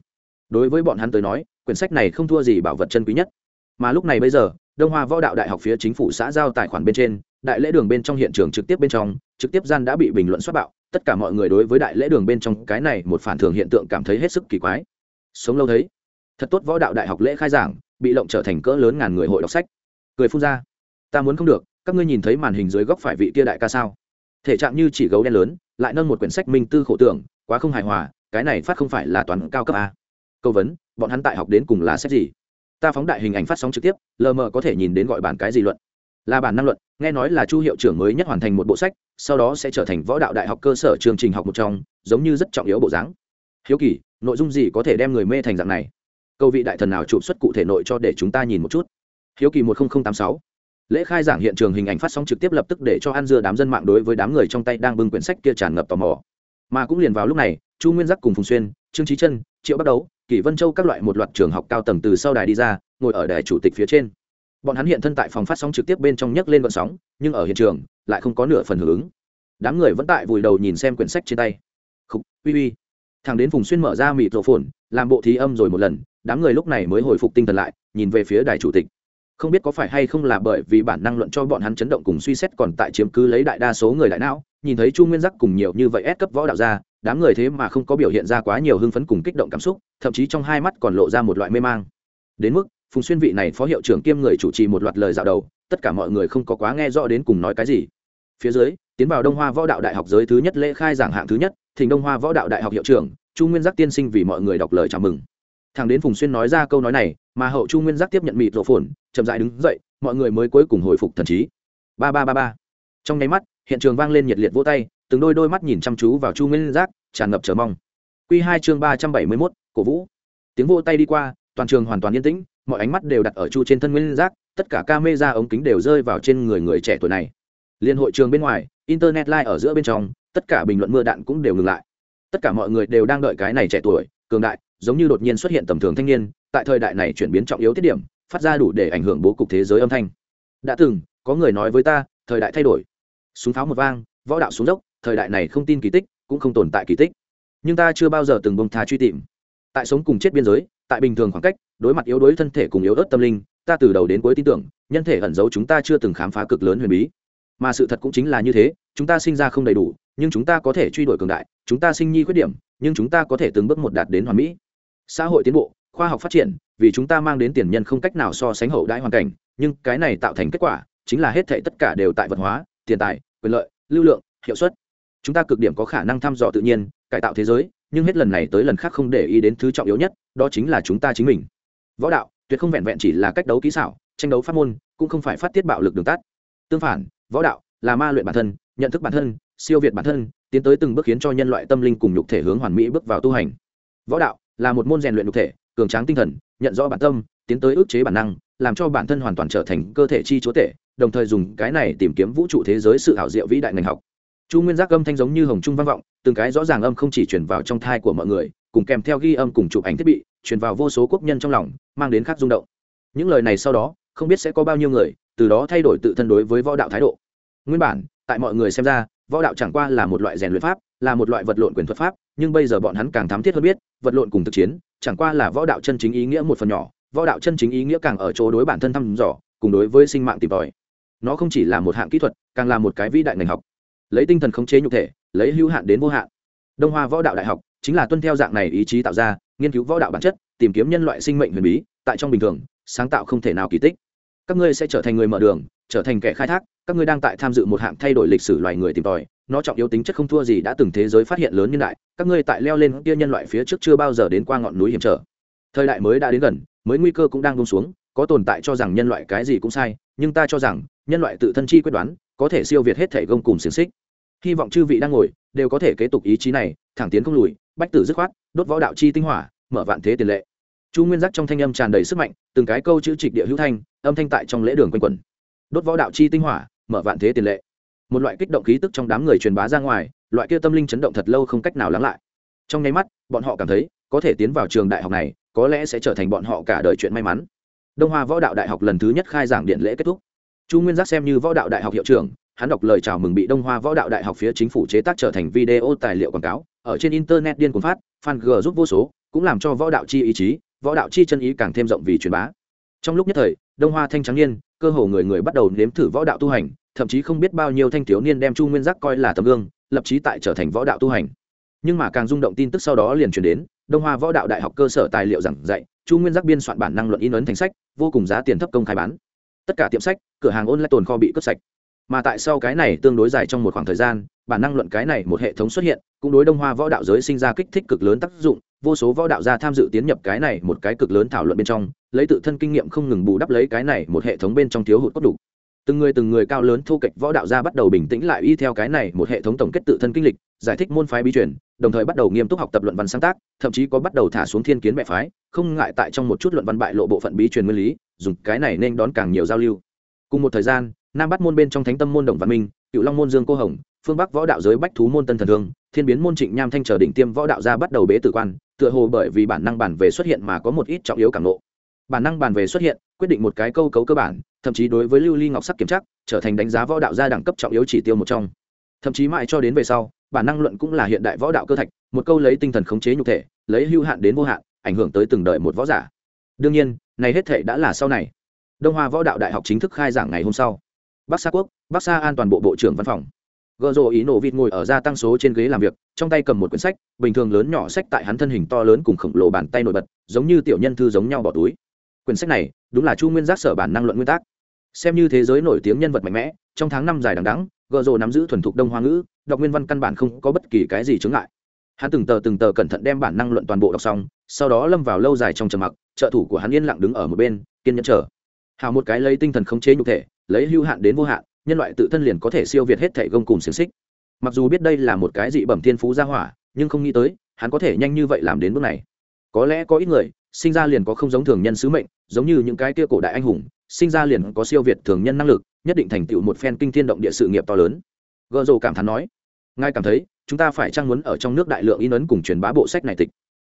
Speaker 1: Đối với bọn hắn tới nói, quyển sách này không thua gì bảo vật chân quý nhất. Mà lúc này bây giờ đông hoa võ đạo đại học phía chính phủ xã giao tài khoản bên trên, đại lễ đường bên trong hiện trường trực tiếp bên trong, trực tiếp gian đã bị bình luận xuất bạo. Tất cả mọi người đối với đại lễ đường bên trong cái này một phản thường hiện tượng cảm thấy hết sức kỳ quái. Sống lâu thấy, thật tốt võ đạo đại học lễ khai giảng, bị lộng trở thành cỡ lớn ngàn người hội đọc sách. Cười phun ra, ta muốn không được, các ngươi nhìn thấy màn hình dưới góc phải vị kia đại ca sao? Thể trạng như chỉ gấu đen lớn, lại nâng một quyển sách minh tư khổ tưởng, quá không hài hòa, cái này phát không phải là toán cao cấp a. Câu vấn, bọn hắn tại học đến cùng là sách gì? Ta phóng đại hình ảnh phát sóng trực tiếp, lờ mờ có thể nhìn đến gọi bản cái gì luận. Là bản năng luận, nghe nói là chu hiệu trưởng mới nhất hoàn thành một bộ sách, sau đó sẽ trở thành võ đạo đại học cơ sở chương trình học một trong, giống như rất trọng yếu bộ dáng. Hiếu kỳ, nội dung gì có thể đem người mê thành dạng này? Câu vị đại thần nào chụp xuất cụ thể nội cho để chúng ta nhìn một chút. Hiếu kỳ một nghìn tám sáu. Lễ khai giảng hiện trường hình ảnh phát sóng trực tiếp lập tức để cho ăn dưa đám dân mạng đối với đám người trong tay đang bưng quyển sách kia tràn ngập tò mò. Mà cũng liền vào lúc này, chu nguyên giác cùng phùng xuyên, trương trí chân, triệu bắt đấu kỷ vân châu các loại một loạt trường học cao tầng từ sau đài đi ra, ngồi ở đài chủ tịch phía trên. Bọn hắn hiện thân tại phòng phát sóng trực tiếp bên trong nhấc lên vận sóng, nhưng ở hiện trường, lại không có nửa phần hưởng ứng. Đám người vẫn tại vùi đầu nhìn xem quyển sách trên tay. Khúc uy uy. Thằng đến phùng xuyên mở ra mịt rổ phồn làm bộ thí âm rồi một lần, đám người lúc này mới hồi phục tinh thần lại, nhìn về phía đài chủ tịch không biết có phải hay không là bởi vì bản năng luận cho bọn hắn chấn động cùng suy xét còn tại chiếm cứ lấy đại đa số người đại não, nhìn thấy chu nguyên giác cùng nhiều như vậy ép cấp võ đạo ra đám người thế mà không có biểu hiện ra quá nhiều hưng phấn cùng kích động cảm xúc, thậm chí trong hai mắt còn lộ ra một loại mê mang. Đến mức, phùng xuyên vị này phó hiệu trưởng kiêm người chủ trì một loạt lời dạo đầu, tất cả mọi người không có quá nghe rõ đến cùng nói cái gì. Phía dưới, tiến vào đông hoa võ đạo đại học giới thứ nhất lễ khai giảng hạng thứ nhất thỉnh đông hoa võ đạo đại học hiệu trưởng, chu nguyên giác tiên sinh vì mọi người đọc lời chào mừng. Thằng đến phùng xuyên nói ra câu nói này mà hậu chu nguyên giác tiếp nhận mịt rộ phồn, chậm dại đứng dậy, mọi người mới cuối cùng hồi phục thần trí. Ba ba ba ba. Trong nháy mắt, hiện trường vang lên nhiệt liệt vỗ tay, từng đôi đôi mắt nhìn chăm chú vào chu nguyên giác, tràn ngập chờ mong. Q hai chương ba trăm bảy mươi mốt, cổ vũ. Tiếng vỗ tay đi qua, toàn trường hoàn toàn yên tĩnh, mọi ánh mắt đều đặt ở chu trên thân nguyên giác, tất cả ca mê ra ống kính đều rơi vào trên người người trẻ tuổi này. Liên hội trường bên ngoài, internet live ở giữa bên trong, tất cả bình luận mưa đạn cũng đều ngừng lại. Tất cả mọi người đều đang đợi cái này trẻ tuổi cường đại, giống như đột nhiên xuất hiện tầm thường thanh niên, tại thời đại này chuyển biến trọng yếu tiết điểm, phát ra đủ để ảnh hưởng bố cục thế giới âm thanh. Đã từng, có người nói với ta, thời đại thay đổi. Súng pháo một vang, võ đạo xuống dốc, thời đại này không tin kỳ tích, cũng không tồn tại kỳ tích. Nhưng ta chưa bao giờ từng bông tha truy tìm. Tại sống cùng chết biên giới, tại bình thường khoảng cách, đối mặt yếu đuối thân thể cùng yếu ớt tâm linh, ta từ đầu đến cuối tin tưởng, nhân thể ẩn giấu chúng ta chưa từng khám phá cực lớn huyền bí. Mà sự thật cũng chính là như thế, chúng ta sinh ra không đầy đủ nhưng chúng ta có thể truy đuổi cường đại, chúng ta sinh nhi khuyết điểm, nhưng chúng ta có thể từng bước một đạt đến hoàn mỹ. Xã hội tiến bộ, khoa học phát triển, vì chúng ta mang đến tiền nhân không cách nào so sánh hậu đãi hoàn cảnh, nhưng cái này tạo thành kết quả chính là hết thệ tất cả đều tại vật hóa, tiền tài, quyền lợi, lưu lượng, hiệu suất. Chúng ta cực điểm có khả năng thăm dò tự nhiên, cải tạo thế giới, nhưng hết lần này tới lần khác không để ý đến thứ trọng yếu nhất, đó chính là chúng ta chính mình. Võ đạo tuyệt không vẹn vẹn chỉ là cách đấu kỹ xảo, tranh đấu pháp môn, cũng không phải phát tiết bạo lực đường tắt. Tương phản, võ đạo là ma luyện bản thân nhận thức bản thân, siêu việt bản thân, tiến tới từng bước khiến cho nhân loại tâm linh cùng nhục thể hướng hoàn mỹ bước vào tu hành. Võ đạo là một môn rèn luyện nhục thể, cường tráng tinh thần, nhận rõ bản tâm, tiến tới ức chế bản năng, làm cho bản thân hoàn toàn trở thành cơ thể chi chúa tể, đồng thời dùng cái này tìm kiếm vũ trụ thế giới sự hảo diệu vĩ đại ngành học. Chu nguyên giác âm thanh giống như hồng trung vang vọng, từng cái rõ ràng âm không chỉ truyền vào trong thai của mọi người, cùng kèm theo ghi âm cùng chụp ảnh thiết bị, truyền vào vô số quốc nhân trong lòng, mang đến khác rung động. Những lời này sau đó, không biết sẽ có bao nhiêu người, từ đó thay đổi tự thân đối với võ đạo thái độ. Nguyên bản tại mọi người xem ra, võ đạo chẳng qua là một loại rèn luyện pháp, là một loại vật lộn quyền thuật pháp, nhưng bây giờ bọn hắn càng thám thiết hơn biết, vật lộn cùng thực chiến, chẳng qua là võ đạo chân chính ý nghĩa một phần nhỏ, võ đạo chân chính ý nghĩa càng ở chỗ đối bản thân thăm dò, cùng đối với sinh mạng tìm tòi. Nó không chỉ là một hạng kỹ thuật, càng là một cái vĩ đại ngành học. Lấy tinh thần khống chế nhục thể, lấy hữu hạn đến vô hạn. Đông hoa võ đạo đại học chính là tuân theo dạng này ý chí tạo ra, nghiên cứu võ đạo bản chất, tìm kiếm nhân loại sinh mệnh huyền bí, tại trong bình thường, sáng tạo không thể nào kỳ tích. Các ngươi sẽ trở thành người mở đường trở thành kẻ khai thác, các ngươi đang tại tham dự một hạng thay đổi lịch sử loài người tìm tòi, nó trọng yếu tính chất không thua gì đã từng thế giới phát hiện lớn nhân đại, các ngươi tại leo lên kia nhân loại phía trước chưa bao giờ đến qua ngọn núi hiểm trở. Thời đại mới đã đến gần, mới nguy cơ cũng đang bông xuống, có tồn tại cho rằng nhân loại cái gì cũng sai, nhưng ta cho rằng, nhân loại tự thân chi quyết đoán, có thể siêu việt hết thể gông cùng xiềng xích. Hy vọng chư vị đang ngồi, đều có thể kế tục ý chí này, thẳng tiến không lùi, bách tử dứt khoát, đốt võ đạo chi tinh hỏa, mở vạn thế tiền lệ. Chu nguyên giác trong thanh âm tràn đầy sức mạnh, từng cái câu chữ trịch địa hữu thanh, âm thanh tại trong lễ đường quanh quẩn đốt võ đạo chi tinh hỏa, mở vạn thế tiền lệ. Một loại kích động khí tức trong đám người truyền bá ra ngoài, loại kia tâm linh chấn động thật lâu không cách nào lắng lại. Trong nháy mắt, bọn họ cảm thấy, có thể tiến vào trường đại học này, có lẽ sẽ trở thành bọn họ cả đời chuyện may mắn. Đông hoa võ đạo đại học lần thứ nhất khai giảng điện lễ kết thúc. Chu nguyên giác xem như võ đạo đại học hiệu trưởng, hắn đọc lời chào mừng bị đông hoa võ đạo đại học phía chính phủ chế tác trở thành video tài liệu quảng cáo, ở trên internet điên cuồng phát, fan g giúp vô số, cũng làm cho võ đạo chi ý chí, võ đạo chi chân ý càng thêm rộng vì truyền bá. Trong lúc nhất thời, đông hoa thanh trắng niên cơ hồ người người bắt đầu nếm thử võ đạo tu hành, thậm chí không biết bao nhiêu thanh thiếu niên đem chu nguyên giác coi là tấm gương, lập chí tại trở thành võ đạo tu hành. Nhưng mà càng rung động tin tức sau đó liền truyền đến, đông hoa võ đạo đại học cơ sở tài liệu giảng dạy, chu nguyên giác biên soạn bản năng luận in ấn thành sách, vô cùng giá tiền thấp công khai bán. Tất cả tiệm sách, cửa hàng ôn lại tồn kho bị cướp sạch. Mà tại sau cái này tương đối dài trong một khoảng thời gian, bản năng luận cái này một hệ thống xuất hiện, cũng đối đông hoa võ đạo giới sinh ra kích thích cực lớn tác dụng vô số võ đạo gia tham dự tiến nhập cái này một cái cực lớn thảo luận bên trong, lấy tự thân kinh nghiệm không ngừng bù đắp lấy cái này một hệ thống bên trong thiếu hụt cốt đủ. Từng người từng người cao lớn thu kịch võ đạo gia bắt đầu bình tĩnh lại y theo cái này một hệ thống tổng kết tự thân kinh lịch, giải thích môn phái bí truyền, đồng thời bắt đầu nghiêm túc học tập luận văn sáng tác, thậm chí có bắt đầu thả xuống thiên kiến mẹ phái, không ngại tại trong một chút luận văn bại lộ bộ phận bí truyền nguyên lý, dùng cái này nên đón càng nhiều giao lưu. Cùng một thời gian, nam bắt môn bên trong thánh tâm môn đồng văn minh, cựu long môn dương cô hồng, phương bắc võ đạo giới bách thú môn tân thần thương, thiên biến môn trịnh nham thanh trở đỉnh tiêm võ đạo gia bắt đầu bế tử quan tựa hồ bởi vì bản năng bản về xuất hiện mà có một ít trọng yếu cảm nộ. Bản năng bản về xuất hiện quyết định một cái câu cấu cơ bản thậm chí đối với lưu ly ngọc sắc kiểm chắc, trở thành đánh giá võ đạo gia đẳng cấp trọng yếu chỉ tiêu một trong. Thậm chí mãi cho đến về sau bản năng luận cũng là hiện đại võ đạo cơ thạch một câu lấy tinh thần khống chế nhục thể lấy hưu hạn đến vô hạn ảnh hưởng tới từng đời một võ giả. Đương nhiên này hết thể đã là sau này. Đông hoa võ đạo đại học chính thức khai giảng ngày hôm sau. Bắc sa quốc bắc sa an toàn bộ bộ trưởng văn phòng gợ rồ ý nổ vịt ngồi ở gia tăng số trên ghế làm việc, trong tay cầm một quyển sách, bình thường lớn nhỏ sách tại hắn thân hình to lớn cùng khổng lồ bàn tay nổi bật, giống như tiểu nhân thư giống nhau bỏ túi. Quyển sách này, đúng là chu nguyên giác sở bản năng luận nguyên tắc. Xem như thế giới nổi tiếng nhân vật mạnh mẽ, trong tháng năm dài đằng đắng gợ rồ nắm giữ thuần thục đông hoa ngữ, đọc nguyên văn căn bản không có bất kỳ cái gì chướng ngại. Hắn từng tờ từng tờ cẩn thận đem bản năng luận toàn bộ đọc xong, sau đó lâm vào lâu dài trong trầm mặc, trợ thủ của hắn yên lặng đứng ở một bên, kiên nhẫn chờ. Hào một cái lấy tinh thần khống chế nhục thể, lấy hưu hạn đến vô hạn nhân loại tự thân liền có thể siêu việt hết thể gông cùng xiềng xích. Mặc dù biết đây là một cái dị bẩm thiên phú gia hỏa, nhưng không nghĩ tới, hắn có thể nhanh như vậy làm đến bước này. Có lẽ có ít người, sinh ra liền có không giống thường nhân sứ mệnh, giống như những cái kia cổ đại anh hùng, sinh ra liền có siêu việt thường nhân năng lực, nhất định thành tựu một phen kinh thiên động địa sự nghiệp to lớn. Gợ rồ cảm thán nói, ngài cảm thấy, chúng ta phải trang muốn ở trong nước đại lượng in ấn cùng truyền bá bộ sách này tịch?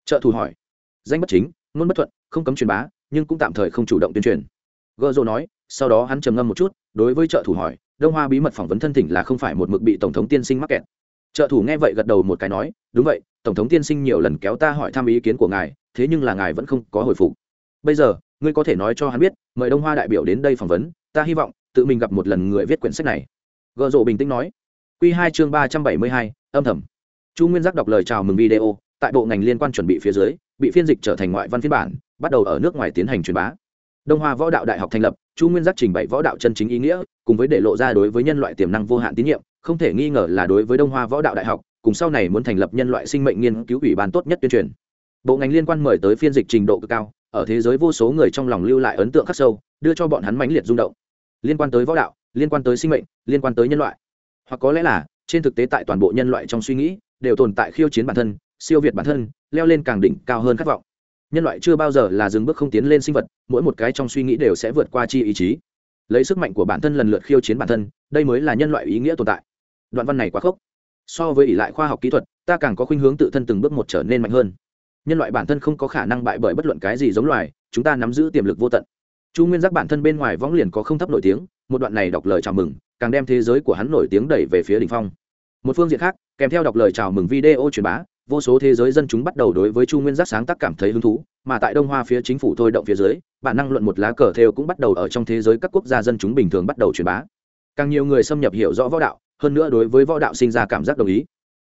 Speaker 1: Trợ thủ hỏi, danh bất chính, ngôn bất thuận, không cấm truyền bá, nhưng cũng tạm thời không chủ động tuyên truyền. Gợ rồ nói, sau đó hắn trầm ngâm một chút, đối với trợ thủ hỏi đông hoa bí mật phỏng vấn thân thỉnh là không phải một mực bị tổng thống tiên sinh mắc kẹt. Trợ thủ nghe vậy gật đầu một cái nói, đúng vậy, tổng thống tiên sinh nhiều lần kéo ta hỏi thăm ý kiến của ngài, thế nhưng là ngài vẫn không có hồi phục. Bây giờ, ngươi có thể nói cho hắn biết, mời đông hoa đại biểu đến đây phỏng vấn, ta hy vọng tự mình gặp một lần người viết quyển sách này. Gợ rộ bình tĩnh nói. Q hai chương ba trăm bảy mươi hai, âm thầm. Chu nguyên giác đọc lời chào mừng video, tại bộ ngành liên quan chuẩn bị phía dưới, bị phiên dịch trở thành ngoại văn phiên bản, bắt đầu ở nước ngoài tiến hành truyền bá đông hoa võ đạo đại học thành lập, chu nguyên giác trình bày võ đạo chân chính ý nghĩa, cùng với để lộ ra đối với nhân loại tiềm năng vô hạn tín nhiệm, không thể nghi ngờ là đối với đông hoa võ đạo đại học, cùng sau này muốn thành lập nhân loại sinh mệnh nghiên cứu ủy ban tốt nhất tuyên truyền. Bộ ngành liên quan mời tới phiên dịch trình độ cực cao, ở thế giới vô số người trong lòng lưu lại ấn tượng khắc sâu, đưa cho bọn hắn mãnh liệt rung động. Liên quan tới võ đạo, liên quan tới sinh mệnh, liên quan tới nhân loại. Hoặc có lẽ là, trên thực tế tại toàn bộ nhân loại trong suy nghĩ, đều tồn tại khiêu chiến bản thân, siêu việt bản thân, leo lên càng đỉnh cao hơn khát vọng nhân loại chưa bao giờ là dừng bước không tiến lên sinh vật, mỗi một cái trong suy nghĩ đều sẽ vượt qua chi ý chí. Lấy sức mạnh của bản thân lần lượt khiêu chiến bản thân, đây mới là nhân loại ý nghĩa tồn tại. Đoạn văn này quá khốc. So với ỷ lại khoa học kỹ thuật, ta càng có khuynh hướng tự thân từng bước một trở nên mạnh hơn. Nhân loại bản thân không có khả năng bại bởi bất luận cái gì giống loài, chúng ta nắm giữ tiềm lực vô tận. Chu nguyên giác bản thân bên ngoài võng liền có không thấp nổi tiếng, một đoạn này đọc lời chào mừng, càng đem thế giới của hắn nổi tiếng đẩy về phía đ ỉ n h phong. Một phương diện khác, kèm theo đọc lời chào mừng video truyền bá vô số thế giới dân chúng bắt đầu đối với chu nguyên giác sáng tác cảm thấy hứng thú, mà tại đông hoa phía chính phủ thôi động phía dưới, bản năng luận một lá cờ theo cũng bắt đầu ở trong thế giới các quốc gia dân chúng bình thường bắt đầu truyền bá. Càng nhiều người xâm nhập hiểu rõ võ đạo, hơn nữa đối với võ đạo sinh ra cảm giác đồng ý.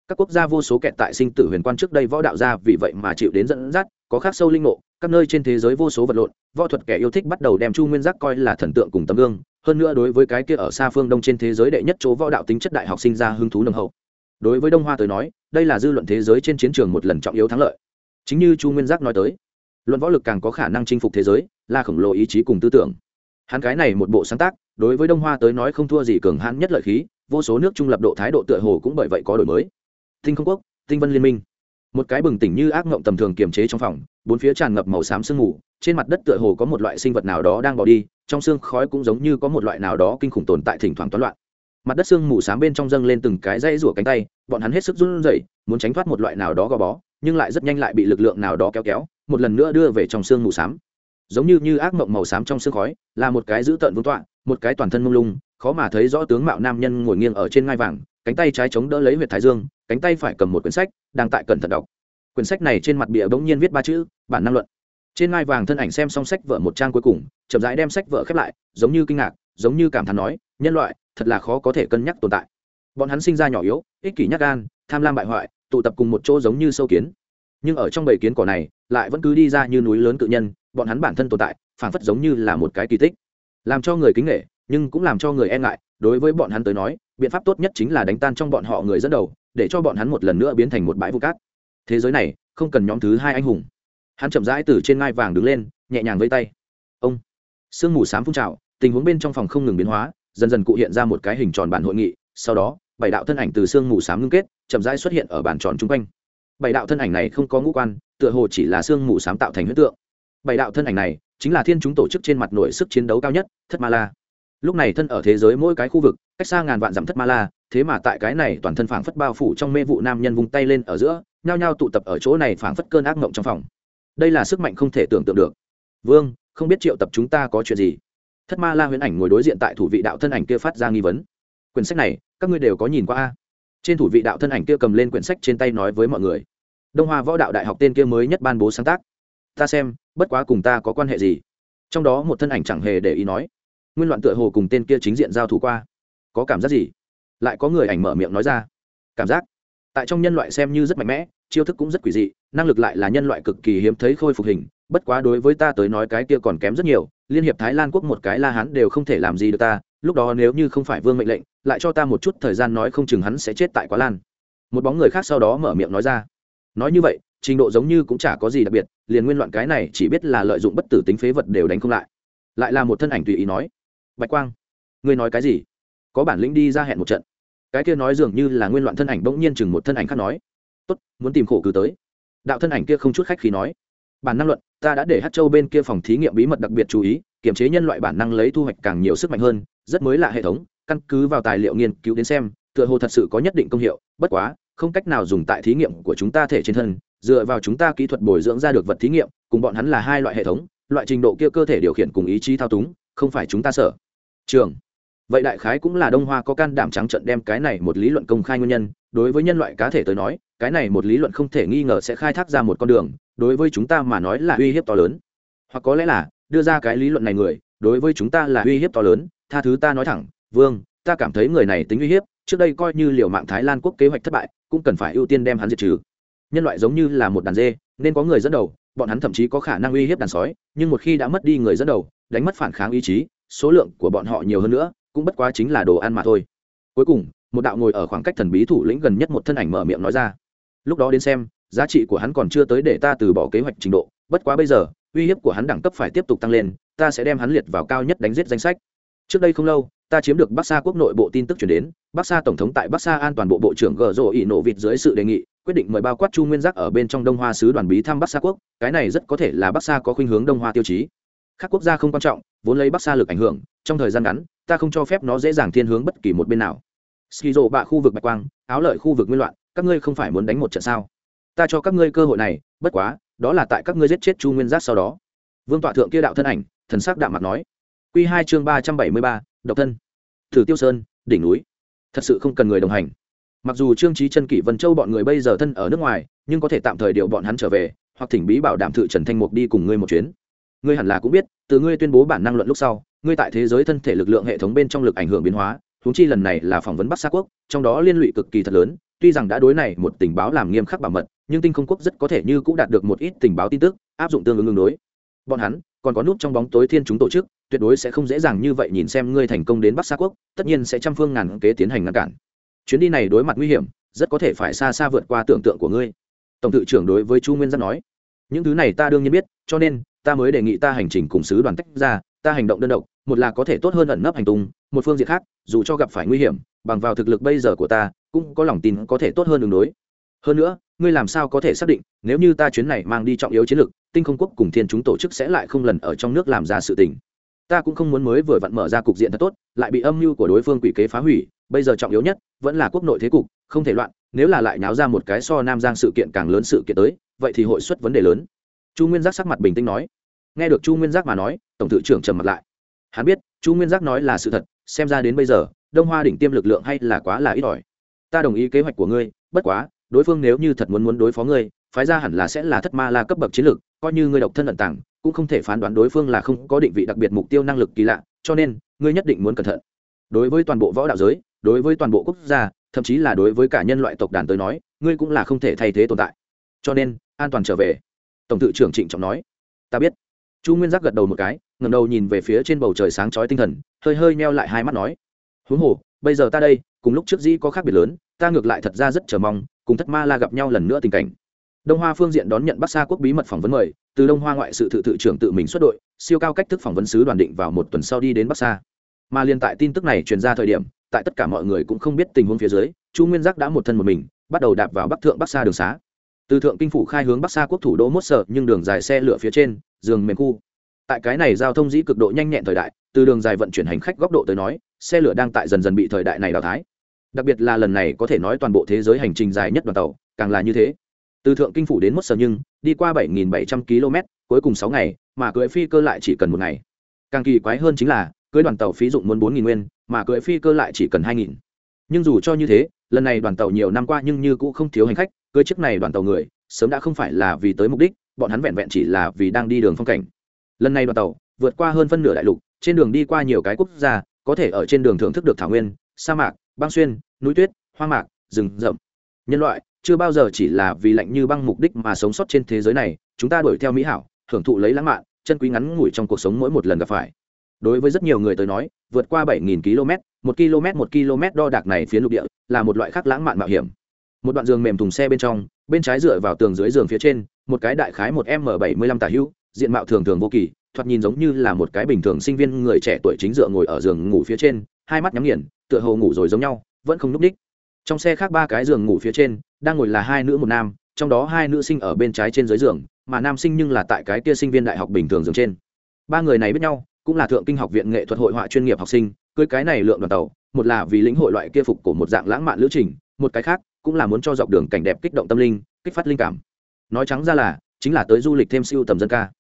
Speaker 1: Các quốc gia vô số kẹt tại sinh tử huyền quan trước đây võ đạo ra vì vậy mà chịu đến dẫn dắt, có khác sâu linh mộ các nơi trên thế giới vô số vật lộn, võ thuật kẻ yêu thích bắt đầu đem chu nguyên giác coi là thần tượng cùng tấm gương, hơn nữa đối với cái kia ở xa phương đông trên thế giới đệ nhất chỗ võ đạo tính chất đại học sinh ra hứng thú nồng hậu. Đối với đông hoa tới nói đây là dư luận thế giới trên chiến trường một lần trọng yếu thắng lợi. Chính như chu nguyên giác nói tới, luận võ lực càng có khả năng chinh phục thế giới, là khổng lồ ý chí cùng tư tưởng. Hắn cái này một bộ sáng tác, đối với đông hoa tới nói không thua gì cường hãn nhất lợi khí, vô số nước trung lập độ thái độ tựa hồ cũng bởi vậy có đổi mới. Tinh không quốc, tinh vân liên minh. Một cái bừng tỉnh như ác mộng tầm thường kiềm chế trong phòng, bốn phía tràn ngập màu xám sương mù, trên mặt đất tựa hồ có một loại sinh vật nào đó đang bỏ đi, trong xương khói cũng giống như có một loại nào đó kinh khủng tồn tại thỉnh thoảng toán loạn mặt đất xương mù s á m bên trong dâng lên từng cái dây rủa cánh tay, bọn hắn hết sức run rẩy, muốn tránh thoát một loại nào đó gò bó, nhưng lại rất nhanh lại bị lực lượng nào đó kéo kéo, một lần nữa đưa về trong xương mù s á m. Giống như như ác mộng màu xám trong xương khói, là một cái dữ tợn vương tọa, một cái toàn thân mông lung, khó mà thấy rõ tướng mạo nam nhân ngồi nghiêng ở trên ngai vàng, cánh tay trái chống đỡ lấy huyệt thái dương, cánh tay phải cầm một quyển sách, đang tại cẩn thận đọc. Quyển sách này trên mặt bìa bỗng nhiên viết ba chữ, bản năng luận. Trên ngai vàng thân ảnh xem xong sách vợ một trang cuối cùng, chậm rãi đem sách vợ khép lại, giống như kinh ngạc, giống như cảm thán nói nhân loại thật là khó có thể cân nhắc tồn tại. Bọn hắn sinh ra nhỏ yếu, ích kỷ nhắc gan, tham lam bại hoại, tụ tập cùng một chỗ giống như sâu kiến. Nhưng ở trong bầy kiến cỏ này, lại vẫn cứ đi ra như núi lớn cự nhân, bọn hắn bản thân tồn tại, phảng phất giống như là một cái kỳ tích. Làm cho người kính nghệ nhưng cũng làm cho người e ngại, đối với bọn hắn tới nói, biện pháp tốt nhất chính là đánh tan trong bọn họ người dẫn đầu, để cho bọn hắn một lần nữa biến thành một bãi vô cát. Thế giới này, không cần nhóm thứ hai anh hùng. Hắn chậm rãi từ trên ngai vàng đứng lên, nhẹ nhàng vây tay. Ông, sương mù s á m phun trào, tình huống bên trong phòng không ngừng biến hóa dần dần cụ hiện ra một cái hình tròn bản hội nghị, sau đó, bảy đạo thân ảnh từ sương mù s á m ngưng kết, chậm rãi xuất hiện ở bản tròn chung quanh. Bảy đạo thân ảnh này không có ngũ quan, tựa hồ chỉ là sương mù s á m tạo thành huyết tượng. Bảy đạo thân ảnh này chính là thiên chúng tổ chức trên mặt nội sức chiến đấu cao nhất, thất ma la. Lúc này thân ở thế giới mỗi cái khu vực, cách xa ngàn vạn dặm thất ma la, thế mà tại cái này toàn thân phảng phất bao phủ trong mê vụ nam nhân vung tay lên ở giữa, nhao nhao tụ tập ở chỗ này phảng phất cơn ác mộng trong phòng. Đây là sức mạnh không thể tưởng tượng được. Vương, không biết triệu tập chúng ta có chuyện gì? Thất ma la huyễn ảnh ngồi đối diện tại thủ vị đạo thân ảnh kia phát ra nghi vấn. Quyển sách này, các ngươi đều có nhìn qua a? Trên thủ vị đạo thân ảnh kia cầm lên quyển sách trên tay nói với mọi người. Đông hoa võ đạo đại học tên kia mới nhất ban bố sáng tác. Ta xem, bất quá cùng ta có quan hệ gì? Trong đó một thân ảnh chẳng hề để ý nói. Nguyên loạn tựa hồ cùng tên kia chính diện giao thủ qua. Có cảm giác gì? Lại có người ảnh mở miệng nói ra. Cảm giác. Tại trong nhân loại xem như rất mạnh mẽ, chiêu thức cũng rất quỷ dị, năng lực lại là nhân loại cực kỳ hiếm thấy khôi phục hình. Bất quá đối với ta tới nói cái kia còn kém rất nhiều liên hiệp thái lan quốc một cái la hán đều không thể làm gì được ta, lúc đó nếu như không phải vương mệnh lệnh, lại cho ta một chút thời gian nói không chừng hắn sẽ chết tại quá lan. Một bóng người khác sau đó mở miệng nói ra. Nói như vậy, trình độ giống như cũng chả có gì đặc biệt, liền nguyên loạn cái này chỉ biết là lợi dụng bất tử tính phế vật đều đánh không lại. Lại là một thân ảnh tùy ý nói, bạch quang, ngươi nói cái gì? Có bản lĩnh đi ra hẹn một trận. Cái kia nói dường như là nguyên loạn thân ảnh bỗng nhiên chừng một thân ảnh khác nói, tốt, muốn tìm khổ cứ tới. Đạo thân ảnh kia không chút khách khi nói, bản năng luận ta đã để hát châu bên kia phòng thí nghiệm bí mật đặc biệt chú ý, kiểm chế nhân loại bản năng lấy thu hoạch càng nhiều sức mạnh hơn, rất mới lạ hệ thống, căn cứ vào tài liệu nghiên cứu đến xem, tựa hồ thật sự có nhất định công hiệu, bất quá, không cách nào dùng tại thí nghiệm của chúng ta thể trên thân, dựa vào chúng ta kỹ thuật bồi dưỡng ra được vật thí nghiệm, cùng bọn hắn là hai loại hệ thống, loại trình độ kia cơ thể điều khiển cùng ý chí thao túng, không phải chúng ta sợ. Trường. Vậy đại khái cũng là đông hoa có can đảm trắng trận đem cái này một lý luận công khai nguyên nhân, đối với nhân loại cá thể tới nói, cái này một lý luận không thể nghi ngờ sẽ khai thác ra một con đường đối với chúng ta mà nói là uy hiếp to lớn. Hoặc có lẽ là, đưa ra cái lý luận này người, đối với chúng ta là uy hiếp to lớn, tha thứ ta nói thẳng, vương, ta cảm thấy người này tính uy hiếp, trước đây coi như liều mạng thái lan quốc kế hoạch thất bại, cũng cần phải ưu tiên đem hắn diệt trừ. Nhân loại giống như là một đàn dê, nên có người dẫn đầu, bọn hắn thậm chí có khả năng uy hiếp đàn sói, nhưng một khi đã mất đi người dẫn đầu, đánh mất phản kháng ý chí, số lượng của bọn họ nhiều hơn nữa, cũng bất quá chính là đồ ăn mà thôi. Cuối cùng, một đạo ngồi ở khoảng cách thần bí thủ lĩnh gần nhất một thân ảnh mở miệng nói ra. Lúc đó đến xem giá trị của hắn còn chưa tới để ta từ bỏ kế hoạch trình độ, bất quá bây giờ, uy hiếp của hắn đẳng cấp phải tiếp tục tăng lên, ta sẽ đem hắn liệt vào cao nhất đánh giết danh sách. Trước đây không lâu, ta chiếm được bắc sa quốc nội bộ tin tức chuyển đến, bắc sa tổng thống tại bắc sa an toàn bộ bộ trưởng gờ rộ ỵ nổ vịt dưới sự đề nghị, quyết định mời bao quát chu nguyên giác ở bên trong đông hoa sứ đoàn bí thăm bắc sa quốc, cái này rất có thể là bắc sa có khuynh hướng đông hoa tiêu chí. Các quốc gia không quan trọng, vốn lấy bắc sa lực ảnh hưởng, trong thời gian ngắn, ta không cho phép nó dễ dàng thiên hướng bất kỳ một bên nào. Ski rộ bạ khu vực bạch quang, áo lợi khu vực nguyên loạn, các ngươi không phải muốn đánh một trận sao? Ta cho các ngươi cơ hội này, bất quá, đó là tại các ngươi giết chết chu nguyên giác sau đó. Vương tọa thượng kia đạo thân ảnh, thần sắc đạm mặt nói. Q hai chương ba trăm bảy mươi ba, độc thân. Thử tiêu sơn, đỉnh núi. Thật sự không cần người đồng hành. Mặc dù trương trí chân, kỷ vân châu bọn người bây giờ thân ở nước ngoài, nhưng có thể tạm thời điều bọn hắn trở về, hoặc thỉnh bí bảo đảm thự trần thanh mục đi cùng ngươi một chuyến. Ngươi hẳn là cũng biết, từ ngươi tuyên bố bản năng luận lúc sau, ngươi tại thế giới thân thể lực lượng hệ thống bên trong lực ảnh hưởng biến hóa, huống chi lần này là phỏng vấn bắc xa quốc, trong đó liên lụy cực kỳ thật lớn, tuy rằng đã đối này một tình báo làm nghiêm khắc bảo mật nhưng tinh không quốc rất có thể như cũng đạt được một ít tình báo tin tức, áp dụng tương ứng ứng đối. Bọn hắn còn có nút trong bóng tối thiên chúng tổ chức, tuyệt đối sẽ không dễ dàng như vậy nhìn xem ngươi thành công đến bắc xa quốc, tất nhiên sẽ trăm phương ngàn kế tiến hành ngăn cản. Chuyến đi này đối mặt nguy hiểm, rất có thể phải xa xa vượt qua tưởng tượng của ngươi. Tổng thự trưởng đối với chu nguyên giáp nói. Những thứ này ta đương nhiên biết, cho nên ta mới đề nghị ta hành trình cùng sứ đoàn tách ra, ta hành động đơn độc, một là có thể tốt hơn ẩn nấp hành tung, một phương diện khác, dù cho gặp phải nguy hiểm, bằng vào thực lực bây giờ của ta, cũng có lòng tin có thể tốt hơn đường đối. Hơn nữa ngươi làm sao có thể xác định, nếu như ta chuyến này mang đi trọng yếu chiến lược, tinh không quốc cùng thiên chúng tổ chức sẽ lại không lần ở trong nước làm ra sự tình. Ta cũng không muốn mới vừa vặn mở ra cục diện thật tốt, lại bị âm mưu của đối phương quỷ kế phá hủy, bây giờ trọng yếu nhất vẫn là quốc nội thế cục, không thể loạn, nếu là lại náo ra một cái so nam giang sự kiện càng lớn sự kiện tới, vậy thì hội xuất vấn đề lớn. Chu nguyên giác sắc mặt bình tĩnh nói. Nghe được chu nguyên giác mà nói, tổng thự trưởng trầm mặt lại. Hắn biết, chu nguyên giác nói là sự thật, xem ra đến bây giờ, đông hoa đỉnh tiêm lực lượng hay là quá là ít ỏi. Ta đồng ý kế hoạch của ngươi, bất quá đối phương nếu như thật muốn muốn đối phó ngươi, phái ra hẳn là sẽ là thất ma la cấp bậc chiến lược, coi như ngươi độc thân ẩn tàng, cũng không thể phán đoán đối phương là không có định vị đặc biệt mục tiêu năng lực kỳ lạ, cho nên, ngươi nhất định muốn cẩn thận. Đối với toàn bộ võ đạo giới, đối với toàn bộ quốc gia, thậm chí là đối với cả nhân loại tộc đàn tới nói, ngươi cũng là không thể thay thế tồn tại. Cho nên, an toàn trở về. Tổng tự trưởng trịnh trọng nói. Ta biết. Chu nguyên giác gật đầu một cái ngầm đầu nhìn về phía trên bầu trời sáng chói tinh thần, hơi hơi meo lại hai mắt nói. Huống hồ, bây giờ ta đây, cùng lúc trước dĩ có khác biệt lớn, ta ngược lại thật ra rất chờ mong cùng thất ma la gặp nhau lần nữa tình cảnh. Đông hoa phương diện đón nhận bắc sa quốc bí mật phỏng vấn mời, từ đông hoa ngoại sự tự tự trưởng tự mình xuất đội, siêu cao cách thức phỏng vấn sứ đoàn định vào một tuần sau đi đến bắc sa. Mà liên tại tin tức này truyền ra thời điểm, tại tất cả mọi người cũng không biết tình huống phía dưới, chu nguyên giác đã một thân một mình, bắt đầu đạp vào bắc thượng bắc sa đường xá. Từ thượng kinh phủ khai hướng bắc sa quốc thủ đô mốt sợ nhưng đường dài xe lửa phía trên, giường mềm khu. Tại cái này giao thông dĩ cực độ nhanh nhẹn thời đại, từ đường dài vận chuyển hành khách góc độ tới nói, xe lửa đang tại dần dần bị thời đại này đào thái đặc biệt là lần này có thể nói toàn bộ thế giới hành trình dài nhất đoàn tàu, càng là như thế. Từ thượng kinh phủ đến mốt sở nhưng, đi qua 7.700 km, cuối cùng sáu ngày, mà cưỡi phi cơ lại chỉ cần một ngày. Càng kỳ quái hơn chính là, cưỡi đoàn tàu phí dụng muốn 4.000 nguyên, mà cưỡi phi cơ lại chỉ cần 2.000 nhưng dù cho như thế, lần này đoàn tàu nhiều năm qua nhưng như cũng không thiếu hành khách, cưỡi chiếc này đoàn tàu người, sớm đã không phải là vì tới mục đích, bọn hắn vẹn vẹn chỉ là vì đang đi đường phong cảnh. Lần này đoàn tàu, vượt qua hơn phân nửa đại lục, trên đường đi qua nhiều cái quốc gia, có thể ở trên đường thưởng thức được thảo nguyên, sa mạc băng xuyên, núi tuyết, hoang mạc, rừng rậm. Nhân loại chưa bao giờ chỉ là vì lạnh như băng mục đích mà sống sót trên thế giới này, chúng ta đuổi theo mỹ hảo, hưởng thụ lấy lãng mạn, chân quý ngắn ngủi trong cuộc sống mỗi một lần gặp phải. Đối với rất nhiều người tới nói, vượt qua 7.000 km, một km một km đo đạc này phía lục địa là một loại khác lãng mạn mạo hiểm. Một đoạn giường mềm thùng xe bên trong, bên trái dựa vào tường dưới giường phía trên, một cái đại khái một m bảy mươi lăm tả hữu, diện mạo thường thường vô kỳ, thoạt nhìn giống như là một cái bình thường sinh viên người trẻ tuổi chính dựa ngồi ở giường ngủ phía trên hai mắt nhắm nghiền, tựa hồ ngủ rồi giống nhau, vẫn không n ú c đích. Trong xe khác ba cái giường ngủ phía trên, đang ngồi là hai nữ một nam, trong đó hai nữ sinh ở bên trái trên dưới giường, mà nam sinh nhưng là tại cái kia sinh viên đại học bình thường giường trên. Ba người này biết nhau, cũng là thượng kinh học viện nghệ thuật hội họa chuyên nghiệp học sinh, cưới cái này lượng đoàn tàu, một là vì lĩnh hội loại kia phục của một dạng lãng mạn lữ trình, một cái khác cũng là muốn cho dọc đường cảnh đẹp kích động tâm linh, kích phát linh cảm. Nói trắng ra là, chính là tới du lịch thêm siêu tầm dân ca.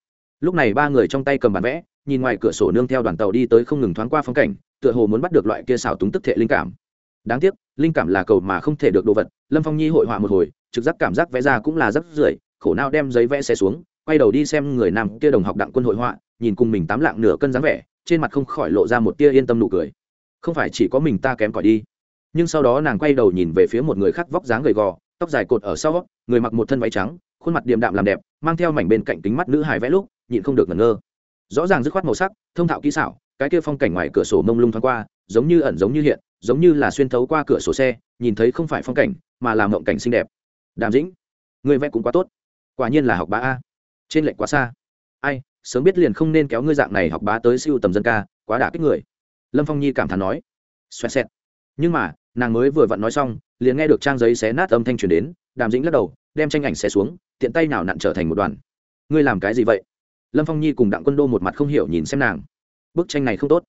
Speaker 1: Lúc này ba người trong tay cầm bản vẽ, nhìn ngoài cửa sổ nương theo đoàn tàu đi tới không ngừng thoáng qua phong cảnh tựa hồ muốn bắt được loại kia xảo túng tức thệ linh cảm. Đáng tiếc, linh cảm là cầu mà không thể được đồ vật, lâm phong nhi hội họa một hồi, trực giác cảm giác vẽ ra cũng là rất rưởi, khổ não đem giấy vẽ xe xuống, quay đầu đi xem người nam kia đồng học đặng quân hội họa, nhìn cùng mình tám lạng nửa cân dáng vẻ, trên mặt không khỏi lộ ra một tia yên tâm nụ cười. Không phải chỉ có mình ta kém cỏi đi. Nhưng sau đó nàng quay đầu nhìn về phía một người khác vóc dáng gầy gò, tóc dài cột ở sau, người mặc một thân váy trắng, khuôn mặt điềm đạm làm đẹp, mang theo mảnh bên cạnh kính mắt nữ hài vẽ lúc, nhịn không được ngẩn ngơ. Rõ ràng dứt khoát màu sắc, thông thạo kỹ xảo cái kia phong cảnh ngoài cửa sổ mông lung thoáng qua, giống như ẩn giống như hiện, giống như là xuyên thấu qua cửa sổ xe, nhìn thấy không phải phong cảnh, mà là mộng cảnh xinh đẹp. Đàm dĩnh, người vẽ cũng quá tốt. Quả nhiên là học bá a. Trên lệnh quá xa. Ai, sớm biết liền không nên kéo ngươi dạng này học bá tới siêu tầm dân ca, quá đả kích người. Lâm phong nhi cảm thán nói. Xoẹt xẹt. Nhưng mà, nàng mới vừa vặn nói xong, liền nghe được trang giấy xé nát âm thanh truyền đến, đàm dĩnh lắc đầu, đem tranh ảnh xé xuống, tiện tay nào nặn trở thành một đoàn. Ngươi làm cái gì vậy? Lâm phong nhi cùng đặng quân đô một mặt không hiểu nhìn xem nàng bức tranh này không tốt.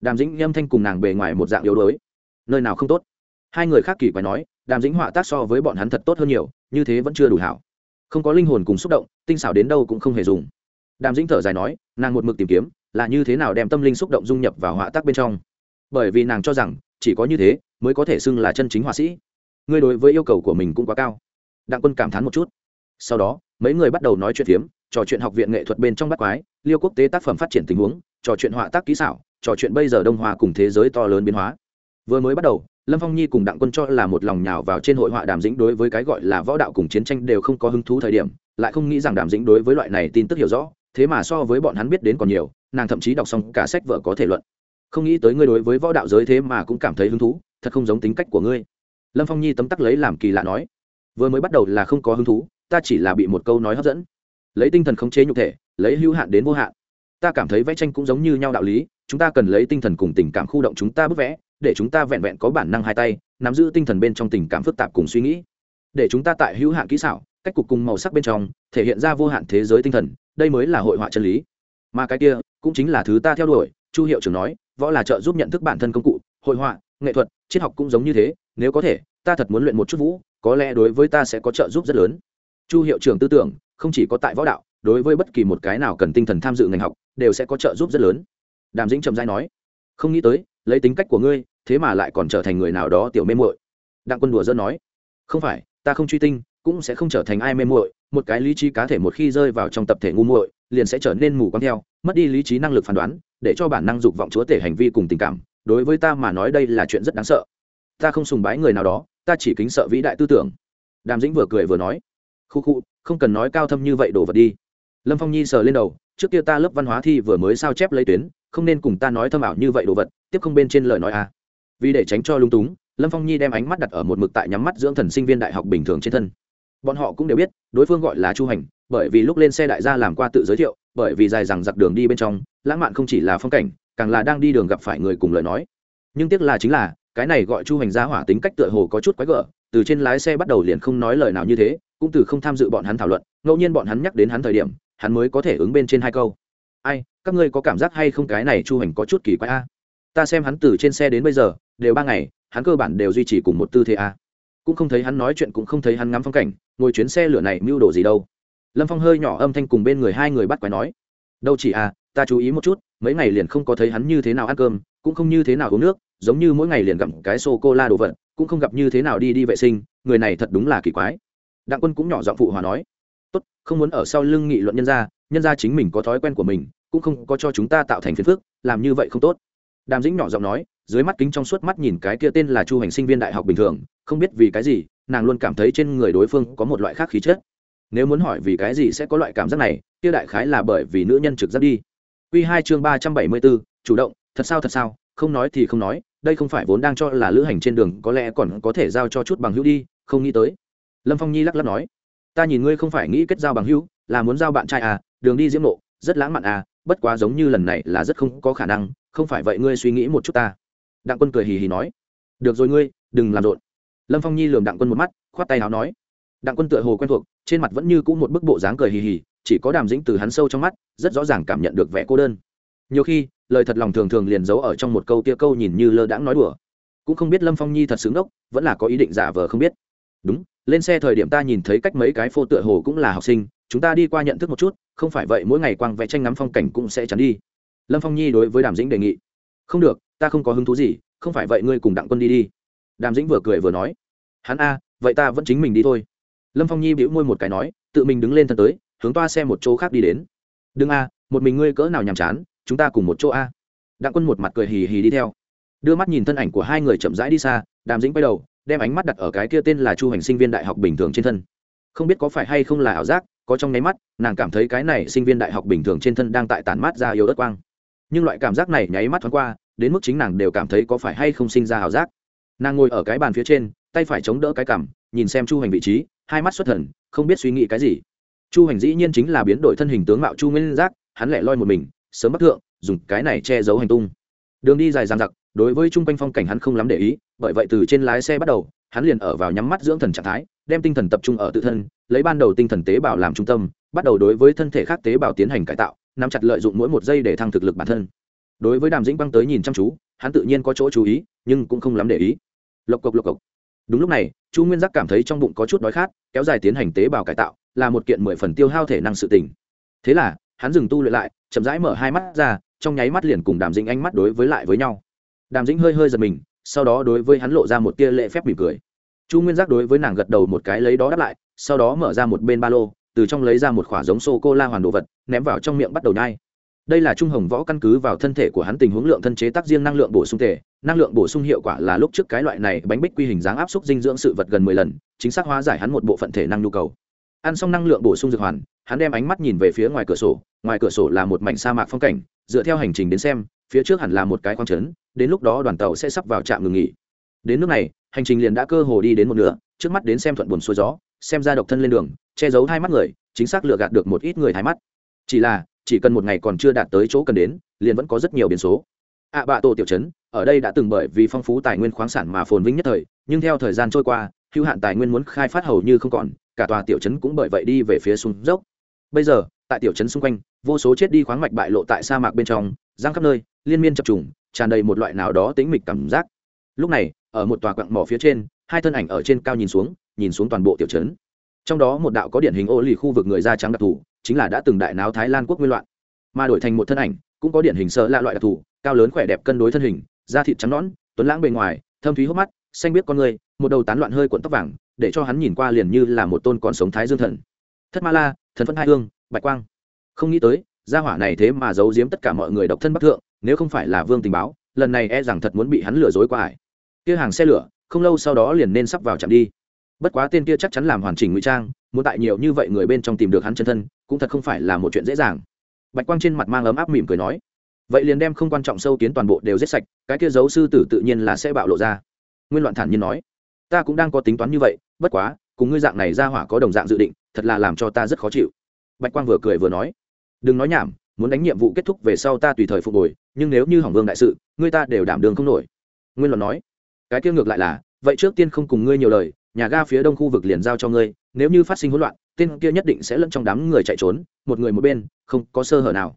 Speaker 1: Đàm dĩnh âm thanh cùng nàng bề ngoài một dạng yếu đuối. Nơi nào không tốt? Hai người khác kỳ quái nói, đàm dĩnh họa tác so với bọn hắn thật tốt hơn nhiều, như thế vẫn chưa đủ hảo. Không có linh hồn cùng xúc động, tinh xảo đến đâu cũng không hề dùng. Đàm dĩnh thở dài nói, nàng một mực tìm kiếm, là như thế nào đem tâm linh xúc động dung nhập vào họa tác bên trong? Bởi vì nàng cho rằng, chỉ có như thế, mới có thể xưng là chân chính họa sĩ. Ngươi đối với yêu cầu của mình cũng quá cao. Đặng quân cảm thán một chút. Sau đó, mấy người bắt đầu nói chuyện phiếm, trò chuyện học viện nghệ thuật bên trong bắt quái, liêu quốc tế tác phẩm phát triển tình huống trò chuyện họa tác kỹ xảo, trò chuyện bây giờ đông hòa cùng thế giới to lớn biến hóa. Vừa mới bắt đầu, lâm phong nhi cùng đặng quân cho là một lòng nhào vào trên hội họa đàm dĩnh đối với cái gọi là võ đạo cùng chiến tranh đều không có hứng thú thời điểm, lại không nghĩ rằng đàm dĩnh đối với loại này tin tức hiểu rõ, thế mà so với bọn hắn biết đến còn nhiều, nàng thậm chí đọc xong cả sách vợ có thể luận. Không nghĩ tới ngươi đối với võ đạo giới thế mà cũng cảm thấy hứng thú, thật không giống tính cách của ngươi. Lâm phong nhi tấm tắc lấy làm kỳ lạ nói. Vừa mới bắt đầu là không có hứng thú, ta chỉ là bị một câu nói hấp dẫn. Lấy tinh thần khống chế nhục thể, lấy hữu hạn đến vô hạn ta cảm thấy vẽ tranh cũng giống như nhau đạo lý, chúng ta cần lấy tinh thần cùng tình cảm khu động chúng ta bức vẽ, để chúng ta vẹn vẹn có bản năng hai tay, nắm giữ tinh thần bên trong tình cảm phức tạp cùng suy nghĩ. Để chúng ta tại hữu hạn kỹ xảo, cách cục cùng màu sắc bên trong, thể hiện ra vô hạn thế giới tinh thần, đây mới là hội họa chân lý. Mà cái kia, cũng chính là thứ ta theo đuổi, chu hiệu trưởng nói, võ là trợ giúp nhận thức bản thân công cụ, hội họa, nghệ thuật, triết học cũng giống như thế, nếu có thể, ta thật muốn luyện một chút vũ, có lẽ đối với ta sẽ có trợ giúp rất lớn. Chu hiệu trưởng tư tưởng, không chỉ có tại võ đạo đối với bất kỳ một cái nào cần tinh thần tham dự ngành học, đều sẽ có trợ giúp rất lớn. Đàm dĩnh trầm dai nói, không nghĩ tới, lấy tính cách của ngươi, thế mà lại còn trở thành người nào đó tiểu mê muội. Đặng quân đùa dân nói, không phải, ta không truy tinh, cũng sẽ không trở thành ai mê muội, một cái lý trí cá thể một khi rơi vào trong tập thể ngu muội, liền sẽ trở nên mù quáng theo, mất đi lý trí năng lực phán đoán, để cho bản năng dục vọng chúa tể hành vi cùng tình cảm. Đối với ta mà nói đây là chuyện rất đáng sợ. Ta không sùng bái người nào đó, ta chỉ kính sợ vĩ đại tư tưởng. Đàm dĩnh vừa cười vừa nói, khu khu, không cần nói cao thâm như vậy đồ vật đi lâm phong nhi sờ lên đầu, trước kia ta lớp văn hóa thi vừa mới sao chép lấy tuyến, không nên cùng ta nói thâm ảo như vậy đồ vật, tiếp không bên trên lời nói à. Vì để tránh cho lung túng, lâm phong nhi đem ánh mắt đặt ở một mực tại nhắm mắt dưỡng thần sinh viên đại học bình thường trên thân. Bọn họ cũng đều biết, đối phương gọi là chu hành, bởi vì lúc lên xe đại gia làm qua tự giới thiệu, bởi vì dài rằng giặc đường đi bên trong, lãng mạn không chỉ là phong cảnh, càng là đang đi đường gặp phải người cùng lời nói. Nhưng tiếc là chính là, cái này gọi chu hành gia hỏa tính cách tựa hồ có chút quái gở, từ trên lái xe bắt đầu liền không nói lời nào như thế, cũng từ không tham dự bọn hắn thảo luận, ngẫu nhiên bọn hắn nhắc đến hắn thời điểm hắn mới có thể ứng bên trên hai câu. Ai, các ngươi có cảm giác hay không cái này chu hành có chút kỳ quái a? Ta xem hắn từ trên xe đến bây giờ, đều ba ngày, hắn cơ bản đều duy trì cùng một tư thế a. Cũng không thấy hắn nói chuyện, cũng không thấy hắn ngắm phong cảnh, ngồi chuyến xe lửa này mưu đồ gì đâu. Lâm phong hơi nhỏ âm thanh cùng bên người hai người bắt quái nói, đâu chỉ à ta chú ý một chút, mấy ngày liền không có thấy hắn như thế nào ăn cơm, cũng không như thế nào uống nước, giống như mỗi ngày liền gặm cái sô cô la đồ vật, cũng không gặp như thế nào đi đi vệ sinh, người này thật đúng là kỳ quái. Đặng quân cũng nhỏ giọng phụ hòa nói không muốn ở sau lưng nghị luận nhân gia nhân gia chính mình có thói quen của mình, cũng không có cho chúng ta tạo thành phiền phức, làm như vậy không tốt. Đàm dĩnh nhỏ giọng nói, dưới mắt kính trong suốt mắt nhìn cái kia tên là chu hành sinh viên đại học bình thường, không biết vì cái gì, nàng luôn cảm thấy trên người đối phương có một loại khác khí chất. Nếu muốn hỏi vì cái gì sẽ có loại cảm giác này, kia đại khái là bởi vì nữ nhân trực giác đi. Quy 2 chương ba trăm bảy mươi bốn chủ động, thật sao thật sao, không nói thì không nói, đây không phải vốn đang cho là lữ hành trên đường có lẽ còn có thể giao cho chút bằng hữu đi, không nghĩ tới. Lâm phong nhi lắc lắc nói ta nhìn ngươi không phải nghĩ kết giao bằng hữu, là muốn giao bạn trai à đường đi diễm nộ, rất lãng mạn à bất quá giống như lần này là rất không có khả năng, không phải vậy ngươi suy nghĩ một chút ta. Đặng quân cười hì hì nói. Được rồi ngươi, đừng làm rộn. Lâm phong nhi lườm đặng quân một mắt, khoát tay nào nói. Đặng quân tựa hồ quen thuộc, trên mặt vẫn như c ũ một bức bộ dáng cười hì hì, chỉ có đàm dĩnh từ hắn sâu trong mắt, rất rõ ràng cảm nhận được vẻ cô đơn. Nhiều khi, lời thật lòng thường thường liền giấu ở trong một câu tia câu nhìn như lơ đãng nói đùa. Cũng không biết lâm phong nhi thật xứng ốc vẫn là có ý định giả vờ không biết. Đúng lên xe thời điểm ta nhìn thấy cách mấy cái phô tựa hồ cũng là học sinh, chúng ta đi qua nhận thức một chút, không phải vậy mỗi ngày quang vẽ tranh ngắm phong cảnh cũng sẽ chắn đi. Lâm phong nhi đối với đàm dĩnh đề nghị. Không được, ta không có hứng thú gì, không phải vậy ngươi cùng đặng quân đi đi. Đàm dĩnh vừa cười vừa nói. Hắn a, vậy ta vẫn chính mình đi thôi. Lâm phong nhi bĩu môi một cái nói, tự mình đứng lên thân tới, hướng toa xe một chỗ khác đi đến. Đừng a, một mình ngươi cỡ nào nhàm chán, chúng ta cùng một chỗ a. Đặng quân một mặt cười hì hì đi theo. Đưa mắt nhìn thân ảnh của hai người chậm rãi đi xa, đàm dĩnh quay đầu đem ánh mắt đặt ở cái kia tên là chu hành sinh viên đại học bình thường trên thân. Không biết có phải hay không là ảo giác, có trong nháy mắt, nàng cảm thấy cái này sinh viên đại học bình thường trên thân đang tại tản mát ra yếu đất quang. Nhưng loại cảm giác này nháy mắt thoáng qua, đến mức chính nàng đều cảm thấy có phải hay không sinh ra ảo giác. Nàng ngồi ở cái bàn phía trên, tay phải chống đỡ cái cằm, nhìn xem chu hành vị trí, hai mắt xuất thần, không biết suy nghĩ cái gì. Chu hành dĩ nhiên chính là biến đổi thân hình tướng mạo chu nguyên giác, hắn lẻ loi một mình, sớm bắc thượng, dùng cái này che giấu hành tung. Đường đi dài dằng dặc đối với chung quanh phong cảnh hắn không lắm để ý, bởi vậy từ trên lái xe bắt đầu, hắn liền ở vào nhắm mắt dưỡng thần trạng thái, đem tinh thần tập trung ở tự thân, lấy ban đầu tinh thần tế bào làm trung tâm, bắt đầu đối với thân thể khác tế bào tiến hành cải tạo, nắm chặt lợi dụng mỗi một giây để thăng thực lực bản thân. Đối với đàm dĩnh băng tới nhìn chăm chú, hắn tự nhiên có chỗ chú ý, nhưng cũng không lắm để ý. Lộc cộc lộc cộc. Đúng lúc này, chu nguyên giác cảm thấy trong bụng có chút đói khát, kéo dài tiến hành tế bào cải tạo, là một kiện mười phần tiêu hao thể năng sự tình. Thế là, hắn dừng tu luyện lại, chậm rãi mở hai mắt ra, trong nháy mắt liền cùng đàm dĩnh ánh mắt đối với lại với nhau đàm dĩnh hơi hơi giật mình, sau đó đối với hắn lộ ra một tia lệ phép mỉm cười. Chu nguyên giác đối với nàng gật đầu một cái lấy đó đáp lại, sau đó mở ra một bên ba lô, từ trong lấy ra một khỏa giống sô cô la hoàn đồ vật, ném vào trong miệng bắt đầu nhai. Đây là trung hồng võ căn cứ vào thân thể của hắn tình huống lượng thân chế tác riêng năng lượng bổ sung thể, năng lượng bổ sung hiệu quả là lúc trước cái loại này bánh bích quy hình dáng áp suất dinh dưỡng sự vật gần mười lần, chính xác hóa giải hắn một bộ phận thể năng nhu cầu. Ăn xong năng lượng bổ sung dược hoàn, hắn đem ánh mắt nhìn về phía ngoài cửa sổ, ngoài cửa sổ là một mảnh sa mạc phong cảnh, dựa theo hành trình đến xem phía trước hẳn là một cái khoáng trấn đến lúc đó đoàn tàu sẽ sắp vào trạm ngừng nghỉ. Đến nước này hành trình liền đã cơ hồ đi đến một nửa trước mắt đến xem thuận buồn xuôi gió xem ra độc thân lên đường che giấu hai mắt người chính xác lừa gạt được một ít người thái mắt. Chỉ là chỉ cần một ngày còn chưa đạt tới chỗ cần đến liền vẫn có rất nhiều biến số. Ạ à, bạ tổ tiểu chấn ở đây đã từng bởi vì phong phú tài nguyên khoáng sản mà phồn vinh nhất thời nhưng theo thời gian trôi qua hữu hạn tài nguyên muốn khai phát hầu như không còn cả tòa tiểu chấn cũng bởi vậy đi về phía xuống dốc. Bây giờ tại tiểu trấn xung quanh vô số chết đi khoáng mạch bại lộ tại sa mạc bên trong giang khắp nơi, liên miên chập trùng, tràn đầy một loại nào đó tính mịch cảm giác. Lúc này, ở một tòa quặng mỏ phía trên, hai thân ảnh ở trên cao nhìn xuống nhìn xuống toàn bộ tiểu trấn. Trong đó một đạo có điển hình ô lì khu vực người da trắng đặc thù, chính là đã từng đại náo thái lan quốc nguyên loạn. Mà đổi thành một thân ảnh, cũng có điển hình sợ lạ loại đặc thù, cao lớn khỏe đẹp cân đối thân hình, da thịt trắng nõn, tuấn lãng bề ngoài, thâm thúy hốc mắt, xanh biết con người, một đầu tán loạn hơi cuộn tóc vàng, để cho hắn nhìn qua liền như là một tôn còn sống thái dương thần. Thất ma la, thần phân hai hương, bạch quang. Không nghĩ tới gia hỏa này thế mà giấu giếm tất cả mọi người độc thân bắc thượng, nếu không phải là vương tình báo, lần này e rằng thật muốn bị hắn lừa dối qua ải. Kia hàng xe lửa, không lâu sau đó liền nên sắp vào chạm đi. Bất quá tên kia chắc chắn làm hoàn chỉnh ngụy trang, muốn tại nhiều như vậy người bên trong tìm được hắn chân thân, cũng thật không phải là một chuyện dễ dàng. Bạch quang trên mặt mang ấm áp mỉm cười nói, vậy liền đem không quan trọng sâu kiến toàn bộ đều giết sạch, cái kia giấu sư tử tự nhiên là sẽ bạo lộ ra. Nguyên loạn thản nhiên nói, ta cũng đang có tính toán như vậy, bất quá, cùng ngươi dạng này ra hỏa có đồng dạng dự định, thật là làm cho ta rất khó chịu. Bạch quang vừa cười vừa nói đừng nói nhảm, muốn đánh nhiệm vụ kết thúc về sau ta tùy thời phục hồi, nhưng nếu như hỏng vương đại sự, ngươi ta đều đảm đường không nổi. Nguyên luận nói. Cái kia ngược lại là, vậy trước tiên không cùng ngươi nhiều lời, nhà ga phía đông khu vực liền giao cho ngươi, nếu như phát sinh hỗn loạn, tên kia nhất định sẽ lẫn trong đám người chạy trốn, một người một bên, không có sơ hở nào.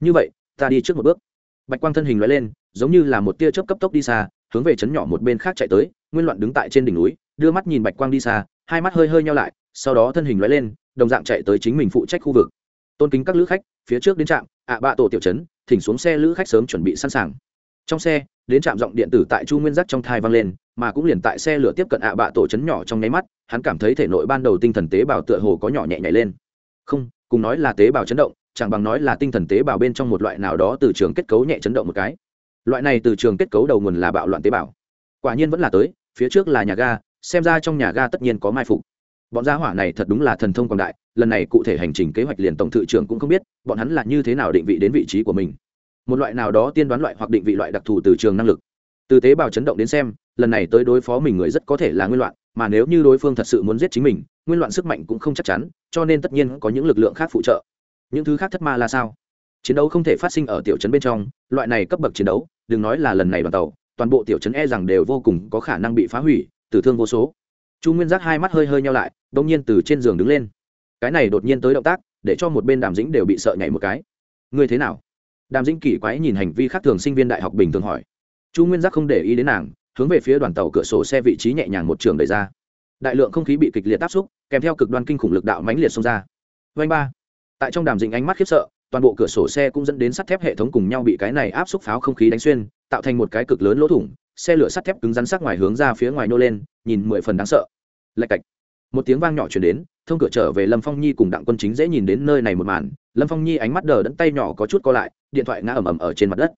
Speaker 1: Như vậy, ta đi trước một bước. Bạch quang thân hình loại lên, giống như là một tia chớp cấp tốc đi xa, hướng về chấn nhỏ một bên khác chạy tới, nguyên loạn đứng tại trên đỉnh núi, đưa mắt nhìn bạch quang đi xa, hai mắt hơi hơi nhau lại, sau đó thân hình loại lên, đồng dạng chạy tới chính mình phụ trách khu vực tôn kính các lữ khách, phía trước đến trạm, ạ bạ tổ tiểu trấn, thỉnh xuống xe lữ khách sớm chuẩn bị sẵn sàng. Trong xe, đến trạm giọng điện tử tại chu nguyên giác trong thai vang lên, mà cũng liền tại xe lửa tiếp cận ạ bạ tổ trấn nhỏ trong nháy mắt, hắn cảm thấy thể nội ban đầu tinh thần tế bào tựa hồ có nhỏ nhẹ nhảy lên. Không, cùng nói là tế bào chấn động, chẳng bằng nói là tinh thần tế bào bên trong một loại nào đó từ trường kết cấu nhẹ chấn động một cái. Loại này từ trường kết cấu đầu nguồn là bạo loạn tế bào. Quả nhiên vẫn là tới, phía trước là nhà ga, xem ra trong nhà ga tất nhiên có mai phục bọn gia hỏa này thật đúng là thần thông quảng đại, lần này cụ thể hành trình kế hoạch liền tổng thự trưởng cũng không biết, bọn hắn là như thế nào định vị đến vị trí của mình. Một loại nào đó tiên đoán loại hoặc định vị loại đặc thù từ trường năng lực. Từ tế bào chấn động đến xem, lần này tới đối phó mình người rất có thể là nguyên loạn, mà nếu như đối phương thật sự muốn giết chính mình, nguyên loạn sức mạnh cũng không chắc chắn, cho nên tất nhiên có những lực lượng khác phụ trợ. Những thứ khác thất ma là sao? Chiến đấu không thể phát sinh ở tiểu trấn bên trong, loại này cấp bậc chiến đấu, đừng nói là lần này đoàn tàu, toàn bộ tiểu trấn e rằng đều vô cùng có khả năng bị phá hủy, tử thương vô số chu nguyên giác hai mắt hơi hơi nhau lại đ ỗ n g nhiên từ trên giường đứng lên. Cái này đột nhiên tới động tác, để cho một bên đàm dĩnh đều bị sợ nhảy một cái. Ngươi thế nào? Đàm dĩnh kỳ quái nhìn hành vi khác thường sinh viên đại học bình thường hỏi. Chu nguyên giác không để ý đến nàng, hướng về phía đoàn tàu cửa sổ xe vị trí nhẹ nhàng một trường đẩy ra. Đại lượng không khí bị kịch liệt áp xúc, kèm theo cực đoan kinh khủng lực đạo mãnh liệt xông ra. Vanh ba. Tại trong đàm dĩnh ánh mắt khiếp sợ, toàn bộ cửa sổ xe cũng dẫn đến sắt thép hệ thống cùng nhau bị cái này áp xúc pháo không khí đánh xuyên, tạo thành một cái cực lớn lỗ thủng xe lửa sắt thép cứng rắn sắc ngoài hướng ra phía ngoài nô lên, nhìn mười phần đáng sợ. Lạch cạch. Một tiếng vang nhỏ chuyển đến, thông cửa trở về lâm phong nhi cùng đặng quân chính dễ nhìn đến nơi này một màn. Lâm phong nhi ánh mắt đờ đẫn tay nhỏ có chút co lại, điện thoại ngã ầm ầm ở trên mặt đất.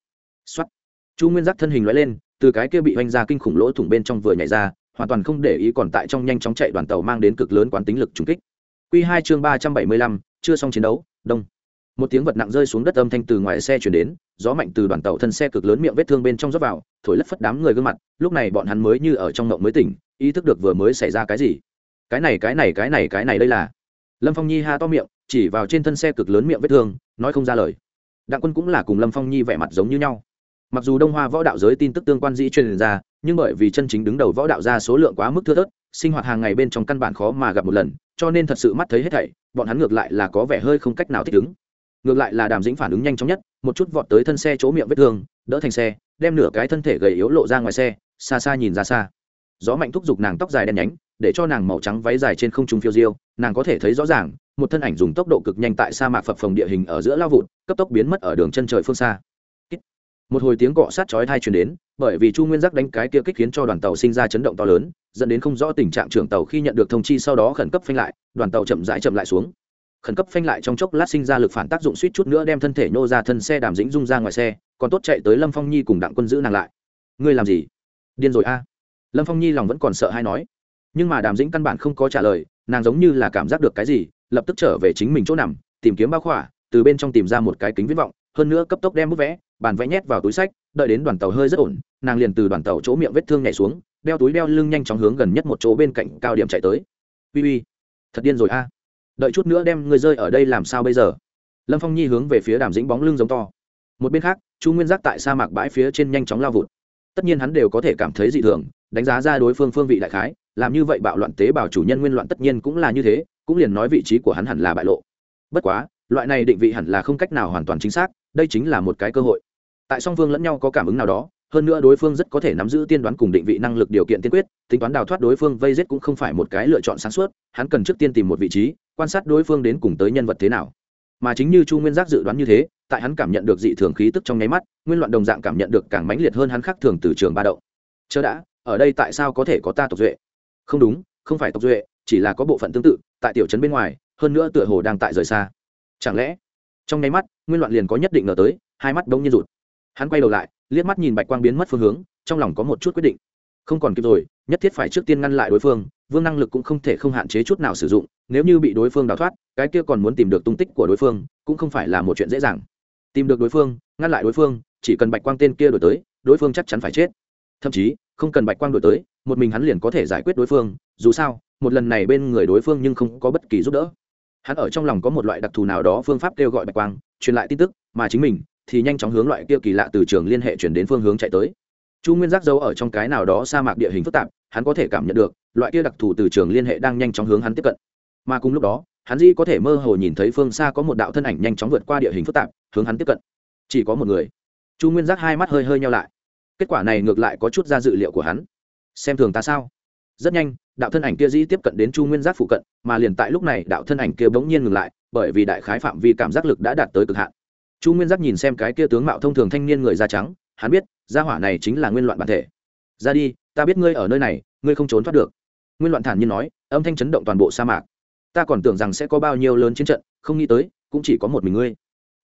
Speaker 1: X o á t chu nguyên giác thân hình loại lên, từ cái kia bị oanh ra kinh khủng lỗ thủng bên trong vừa nhảy ra, hoàn toàn không để ý còn tại trong nhanh chóng chạy đoàn tàu mang đến cực lớn quán tính lực trùng kích. Q hai chương ba trăm bảy mươi lăm, chưa xong chiến đấu, đông một tiếng vật nặng rơi xuống đất âm thanh từ ngoài xe chuyển đến, gió mạnh từ đoàn tàu thân xe cực lớn miệng vết thương bên trong rớt vào, thổi lất phất đám người gương mặt, lúc này bọn hắn mới như ở trong mộng mới tỉnh, ý thức được vừa mới xảy ra cái gì. Cái này cái này cái này cái này đây là. Lâm phong nhi ha to miệng, chỉ vào trên thân xe cực lớn miệng vết thương, nói không ra lời. Đặng quân cũng là cùng lâm phong nhi vẻ mặt giống như nhau. Mặc dù đông hoa võ đạo giới tin tức tương quan dĩ truyền ra, nhưng bởi vì chân chính đứng đầu võ đạo ra số lượng quá mức thưa thớt, sinh hoạt hàng ngày bên trong căn bản khó mà gặp một lần, cho nên thật sự mắt thấy hết thảy, bọn hắn ngược lại là có vẻ hơi không cách nào thích ứng ngược lại là đàm dĩnh phản ứng nhanh chóng nhất, một chút vọt tới thân xe chỗ miệng vết thương, đỡ thành xe, đem nửa cái thân thể gầy yếu lộ ra ngoài xe, xa xa nhìn ra xa. Gió mạnh thúc giục nàng tóc dài đen nhánh, để cho nàng màu trắng váy dài trên không trung phiêu diêu, nàng có thể thấy rõ ràng, một thân ảnh dùng tốc độ cực nhanh tại sa mạc phập phồng địa hình ở giữa lao vụt, cấp tốc biến mất ở đường chân trời phương xa. Một hồi tiếng cọ sát chói thai truyền đến, bởi vì chu nguyên giác đánh cái kia kích khiến cho đoàn tàu sinh ra chấn động to lớn, dẫn đến không rõ tình trạng trưởng tàu khi nhận được thông chi sau đó khẩn cấp phanh lại, đoàn tàu chậm rãi chậm lại xuống khẩn cấp phanh lại trong chốc lát sinh ra lực phản tác dụng suýt chút nữa đem thân thể nô ra thân xe đàm dĩnh rung ra ngoài xe, còn tốt chạy tới lâm phong nhi cùng đặng quân giữ nàng lại. Ngươi làm gì? Điên rồi a. Lâm phong nhi lòng vẫn còn sợ hay nói. Nhưng mà đàm dĩnh căn bản không có trả lời, nàng giống như là cảm giác được cái gì, lập tức trở về chính mình chỗ nằm, tìm kiếm bao khỏa, từ bên trong tìm ra một cái kính viễn vọng, hơn nữa cấp tốc đem bút vẽ, bàn vẽ nhét vào túi sách, đợi đến đoàn tàu hơi rất ổn, nàng liền từ đoàn tàu chỗ miệng vết thương nhảy xuống, đeo túi đeo lưng nhanh chóng hướng gần nhất một chỗ bên cạnh cao điểm chạy tới. Uy uy, thật điên rồi a đợi chút nữa đem ngươi rơi ở đây làm sao bây giờ? Lâm phong nhi hướng về phía đàm dĩnh bóng lưng giống to. Một bên khác, chu nguyên giác tại sa mạc bãi phía trên nhanh chóng lao vụt. Tất nhiên hắn đều có thể cảm thấy dị thường, đánh giá ra đối phương phương vị đại khái, làm như vậy bạo loạn tế bào chủ nhân nguyên loạn tất nhiên cũng là như thế, cũng liền nói vị trí của hắn hẳn là bại lộ. Bất quá, loại này định vị hẳn là không cách nào hoàn toàn chính xác, đây chính là một cái cơ hội. Tại song phương lẫn nhau có cảm ứng nào đó hơn nữa đối phương rất có thể nắm giữ tiên đoán cùng định vị năng lực điều kiện tiên quyết, tính toán đào thoát đối phương vây giết cũng không phải một cái lựa chọn sáng suốt, hắn cần trước tiên tìm một vị trí, quan sát đối phương đến cùng tới nhân vật thế nào. Mà chính như chu nguyên giác dự đoán như thế, tại hắn cảm nhận được dị thường khí tức trong nháy mắt, nguyên loạn đồng dạng cảm nhận được càng mãnh liệt hơn hắn khác thường từ trường ba đậu chớ đã, ở đây tại sao có thể có ta tộc duệ? Không đúng, không phải tộc duệ, chỉ là có bộ phận tương tự, tại tiểu trấn bên ngoài, hơn nữa tựa hồ đang tại rời xa. Chẳng lẽ, trong nháy mắt, nguyên loạn liền có nhất định ngờ tới, hai mắt đông nhiên rụt hắn quay đầu lại, liếc mắt nhìn bạch quang biến mất phương hướng, trong lòng có một chút quyết định. Không còn kịp rồi, nhất thiết phải trước tiên ngăn lại đối phương, vương năng lực cũng không thể không hạn chế chút nào sử dụng, nếu như bị đối phương đào thoát, cái kia còn muốn tìm được tung tích của đối phương, cũng không phải là một chuyện dễ dàng. Tìm được đối phương, ngăn lại đối phương, chỉ cần bạch quang tên kia đổi tới, đối phương chắc chắn phải chết. Thậm chí, không cần bạch quang đổi tới, một mình hắn liền có thể giải quyết đối phương, dù sao, một lần này bên người đối phương nhưng không có bất kỳ giúp đỡ. Hắn ở trong lòng có một loại đặc thù nào đó phương pháp kêu gọi bạch quang, truyền lại tin tức, mà chính mình thì nhanh chóng hướng loại kia kỳ lạ từ trường liên hệ chuyển đến phương hướng chạy tới. Chu nguyên giác giấu ở trong cái nào đó sa mạc địa hình phức tạp, hắn có thể cảm nhận được, loại kia đặc thù từ trường liên hệ đang nhanh chóng hướng hắn tiếp cận. Mà cùng lúc đó, hắn dĩ có thể mơ hồ nhìn thấy phương xa có một đạo thân ảnh nhanh chóng vượt qua địa hình phức tạp, hướng hắn tiếp cận. Chỉ có một người. Chu nguyên giác hai mắt hơi hơi nhau lại. Kết quả này ngược lại có chút ra dự liệu của hắn. Xem thường ta sao? Rất nhanh, đạo thân ảnh kia dĩ tiếp cận đến chu nguyên giác phụ cận, mà liền tại lúc này, đạo thân ảnh kia bỗng nhiên ngừng lại, bởi vì đại khái phạm vi cảm giác lực đã đạt tới cực hạn chu nguyên giác nhìn xem cái kia tướng mạo thông thường thanh niên người da trắng, hắn biết, gia hỏa này chính là nguyên loạn bản thể. Ra đi, ta biết ngươi ở nơi này, ngươi không trốn thoát được. Nguyên loạn thản nhiên nói, âm thanh chấn động toàn bộ sa mạc. Ta còn tưởng rằng sẽ có bao nhiêu lớn chiến trận, không nghĩ tới, cũng chỉ có một mình ngươi.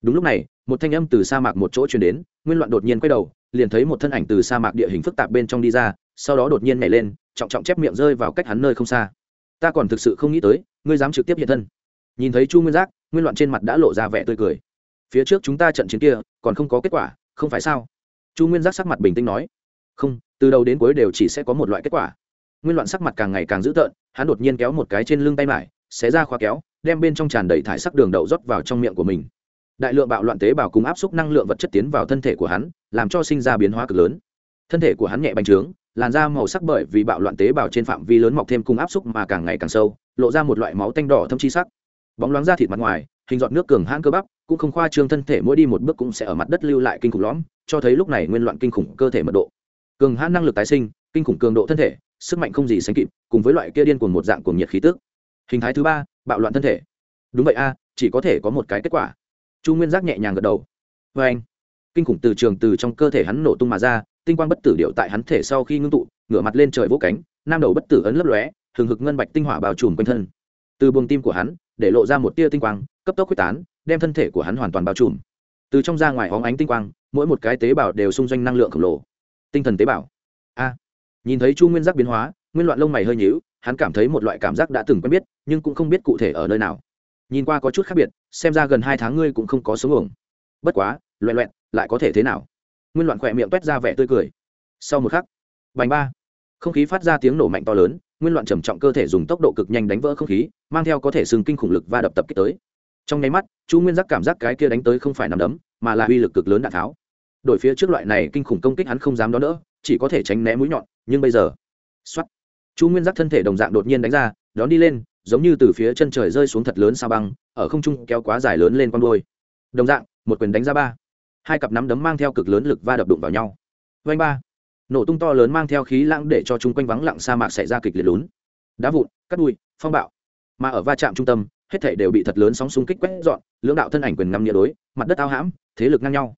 Speaker 1: Đúng lúc này, một thanh âm từ sa mạc một chỗ truyền đến, nguyên loạn đột nhiên quay đầu, liền thấy một thân ảnh từ sa mạc địa hình phức tạp bên trong đi ra, sau đó đột nhiên nhảy lên, trọng trọng chép miệng rơi vào cách hắn nơi không xa. Ta còn thực sự không nghĩ tới, ngươi dám trực tiếp hiện thân. Nhìn thấy chu nguyên giác, nguyên loạn trên mặt đã lộ ra vẻ tươi cười phía trước chúng ta trận chiến kia, còn không có kết quả, không phải sao? Chu nguyên giác sắc mặt bình tĩnh nói. Không, từ đầu đến cuối đều chỉ sẽ có một loại kết quả. Nguyên loạn sắc mặt càng ngày càng dữ tợn, hắn đột nhiên kéo một cái trên lưng tay mải xé ra khóa kéo, đem bên trong tràn đầy thải sắc đường đậu rót vào trong miệng của mình. Đại lượng bạo loạn tế bào cùng áp suất năng lượng vật chất tiến vào thân thể của hắn, làm cho sinh ra biến hóa cực lớn. Thân thể của hắn nhẹ bành trướng, làn da màu sắc bởi vì bạo loạn tế bào trên phạm vi lớn mọc thêm cùng áp suất mà càng ngày càng sâu, lộ ra một loại máu tanh đỏ thâm chi sắc. Bóng loáng da thịt mặt ngoài hình dọn nước cường hãn cơ bắp, cũng không khoa trương thân thể, mỗi đi một bước cũng sẽ ở mặt đất lưu lại kinh khủng lõm, cho thấy lúc này nguyên loạn kinh khủng cơ thể mật độ. Cường hãn năng lực tái sinh, kinh khủng cường độ thân thể, sức mạnh không gì sánh kịp, cùng với loại kia điên cuồng một dạng cuồng nhiệt khí tức. Hình thái thứ ba, bạo loạn thân thể. Đúng vậy a, chỉ có thể có một cái kết quả. Chu nguyên giác nhẹ nhàng gật đầu. Vê anh, kinh khủng từ trường từ trong cơ thể hắn nổ tung mà ra, tinh quang bất tử điệu tại hắn thể sau khi ngưng tụ, ngửa mặt lên trời vỗ cánh, nam đầu bất tử ấn lấp lóe, hừng hực ngân bạch tinh hỏa bao trùm quanh thân. Từ buồng tim của hắn, để lộ ra một tia tinh quang cấp tốc quyết tán, đem thân thể của hắn hoàn toàn bao trùm. Từ trong ra ngoài hóng ánh tinh quang, mỗi một cái tế bào đều xung doanh năng lượng khổng lồ. Tinh thần tế bào. A. Nhìn thấy chu nguyên giác biến hóa, nguyên loạn lông mày hơi nhíu, hắn cảm thấy một loại cảm giác đã từng quen biết, nhưng cũng không biết cụ thể ở nơi nào. Nhìn qua có chút khác biệt, xem ra gần hai tháng ngươi cũng không có sống ổng bất quá loẹ loẹn, lại có thể thế nào? Nguyên loạn khỏe miệng t ra vẻ tươi cười. Sau một khắc vành ba. Không khí phát ra tiếng nổ mạnh to lớn, nguyên loạn trầm trọng cơ thể dùng tốc độ cực nhanh đánh vỡ không khí, mang theo có thể sừng kinh khủng lực và đập tập kích tới trong nháy mắt, chu nguyên giác cảm giác cái kia đánh tới không phải nằm đấm, mà là uy lực cực lớn đạn tháo. Đổi phía trước loại này kinh khủng công kích hắn không dám đón đỡ, chỉ có thể tránh né mũi nhọn, nhưng bây giờ xuất chu nguyên giác thân thể đồng dạng đột nhiên đánh ra, đón đi lên, giống như từ phía chân trời rơi xuống thật lớn sao băng, ở không trung kéo quá dài lớn lên con đôi đồng dạng, một quyền đánh ra ba. Hai cặp nắm đấm mang theo cực lớn lực va đập đụng vào nhau. Vanh ba. Nổ tung to lớn mang theo khí lãng để cho chung quanh vắng lặng sa mạc xảy ra kịch liệt lún. Đá vụn, cắt đùi phong bạo. Mà ở va chạm trung tâm hết thể đều bị thật lớn sóng xung kích quét dọn, lưỡng đạo thân ảnh quyền ngâm nghĩa đối, mặt đất ao hãm, thế lực ngang nhau.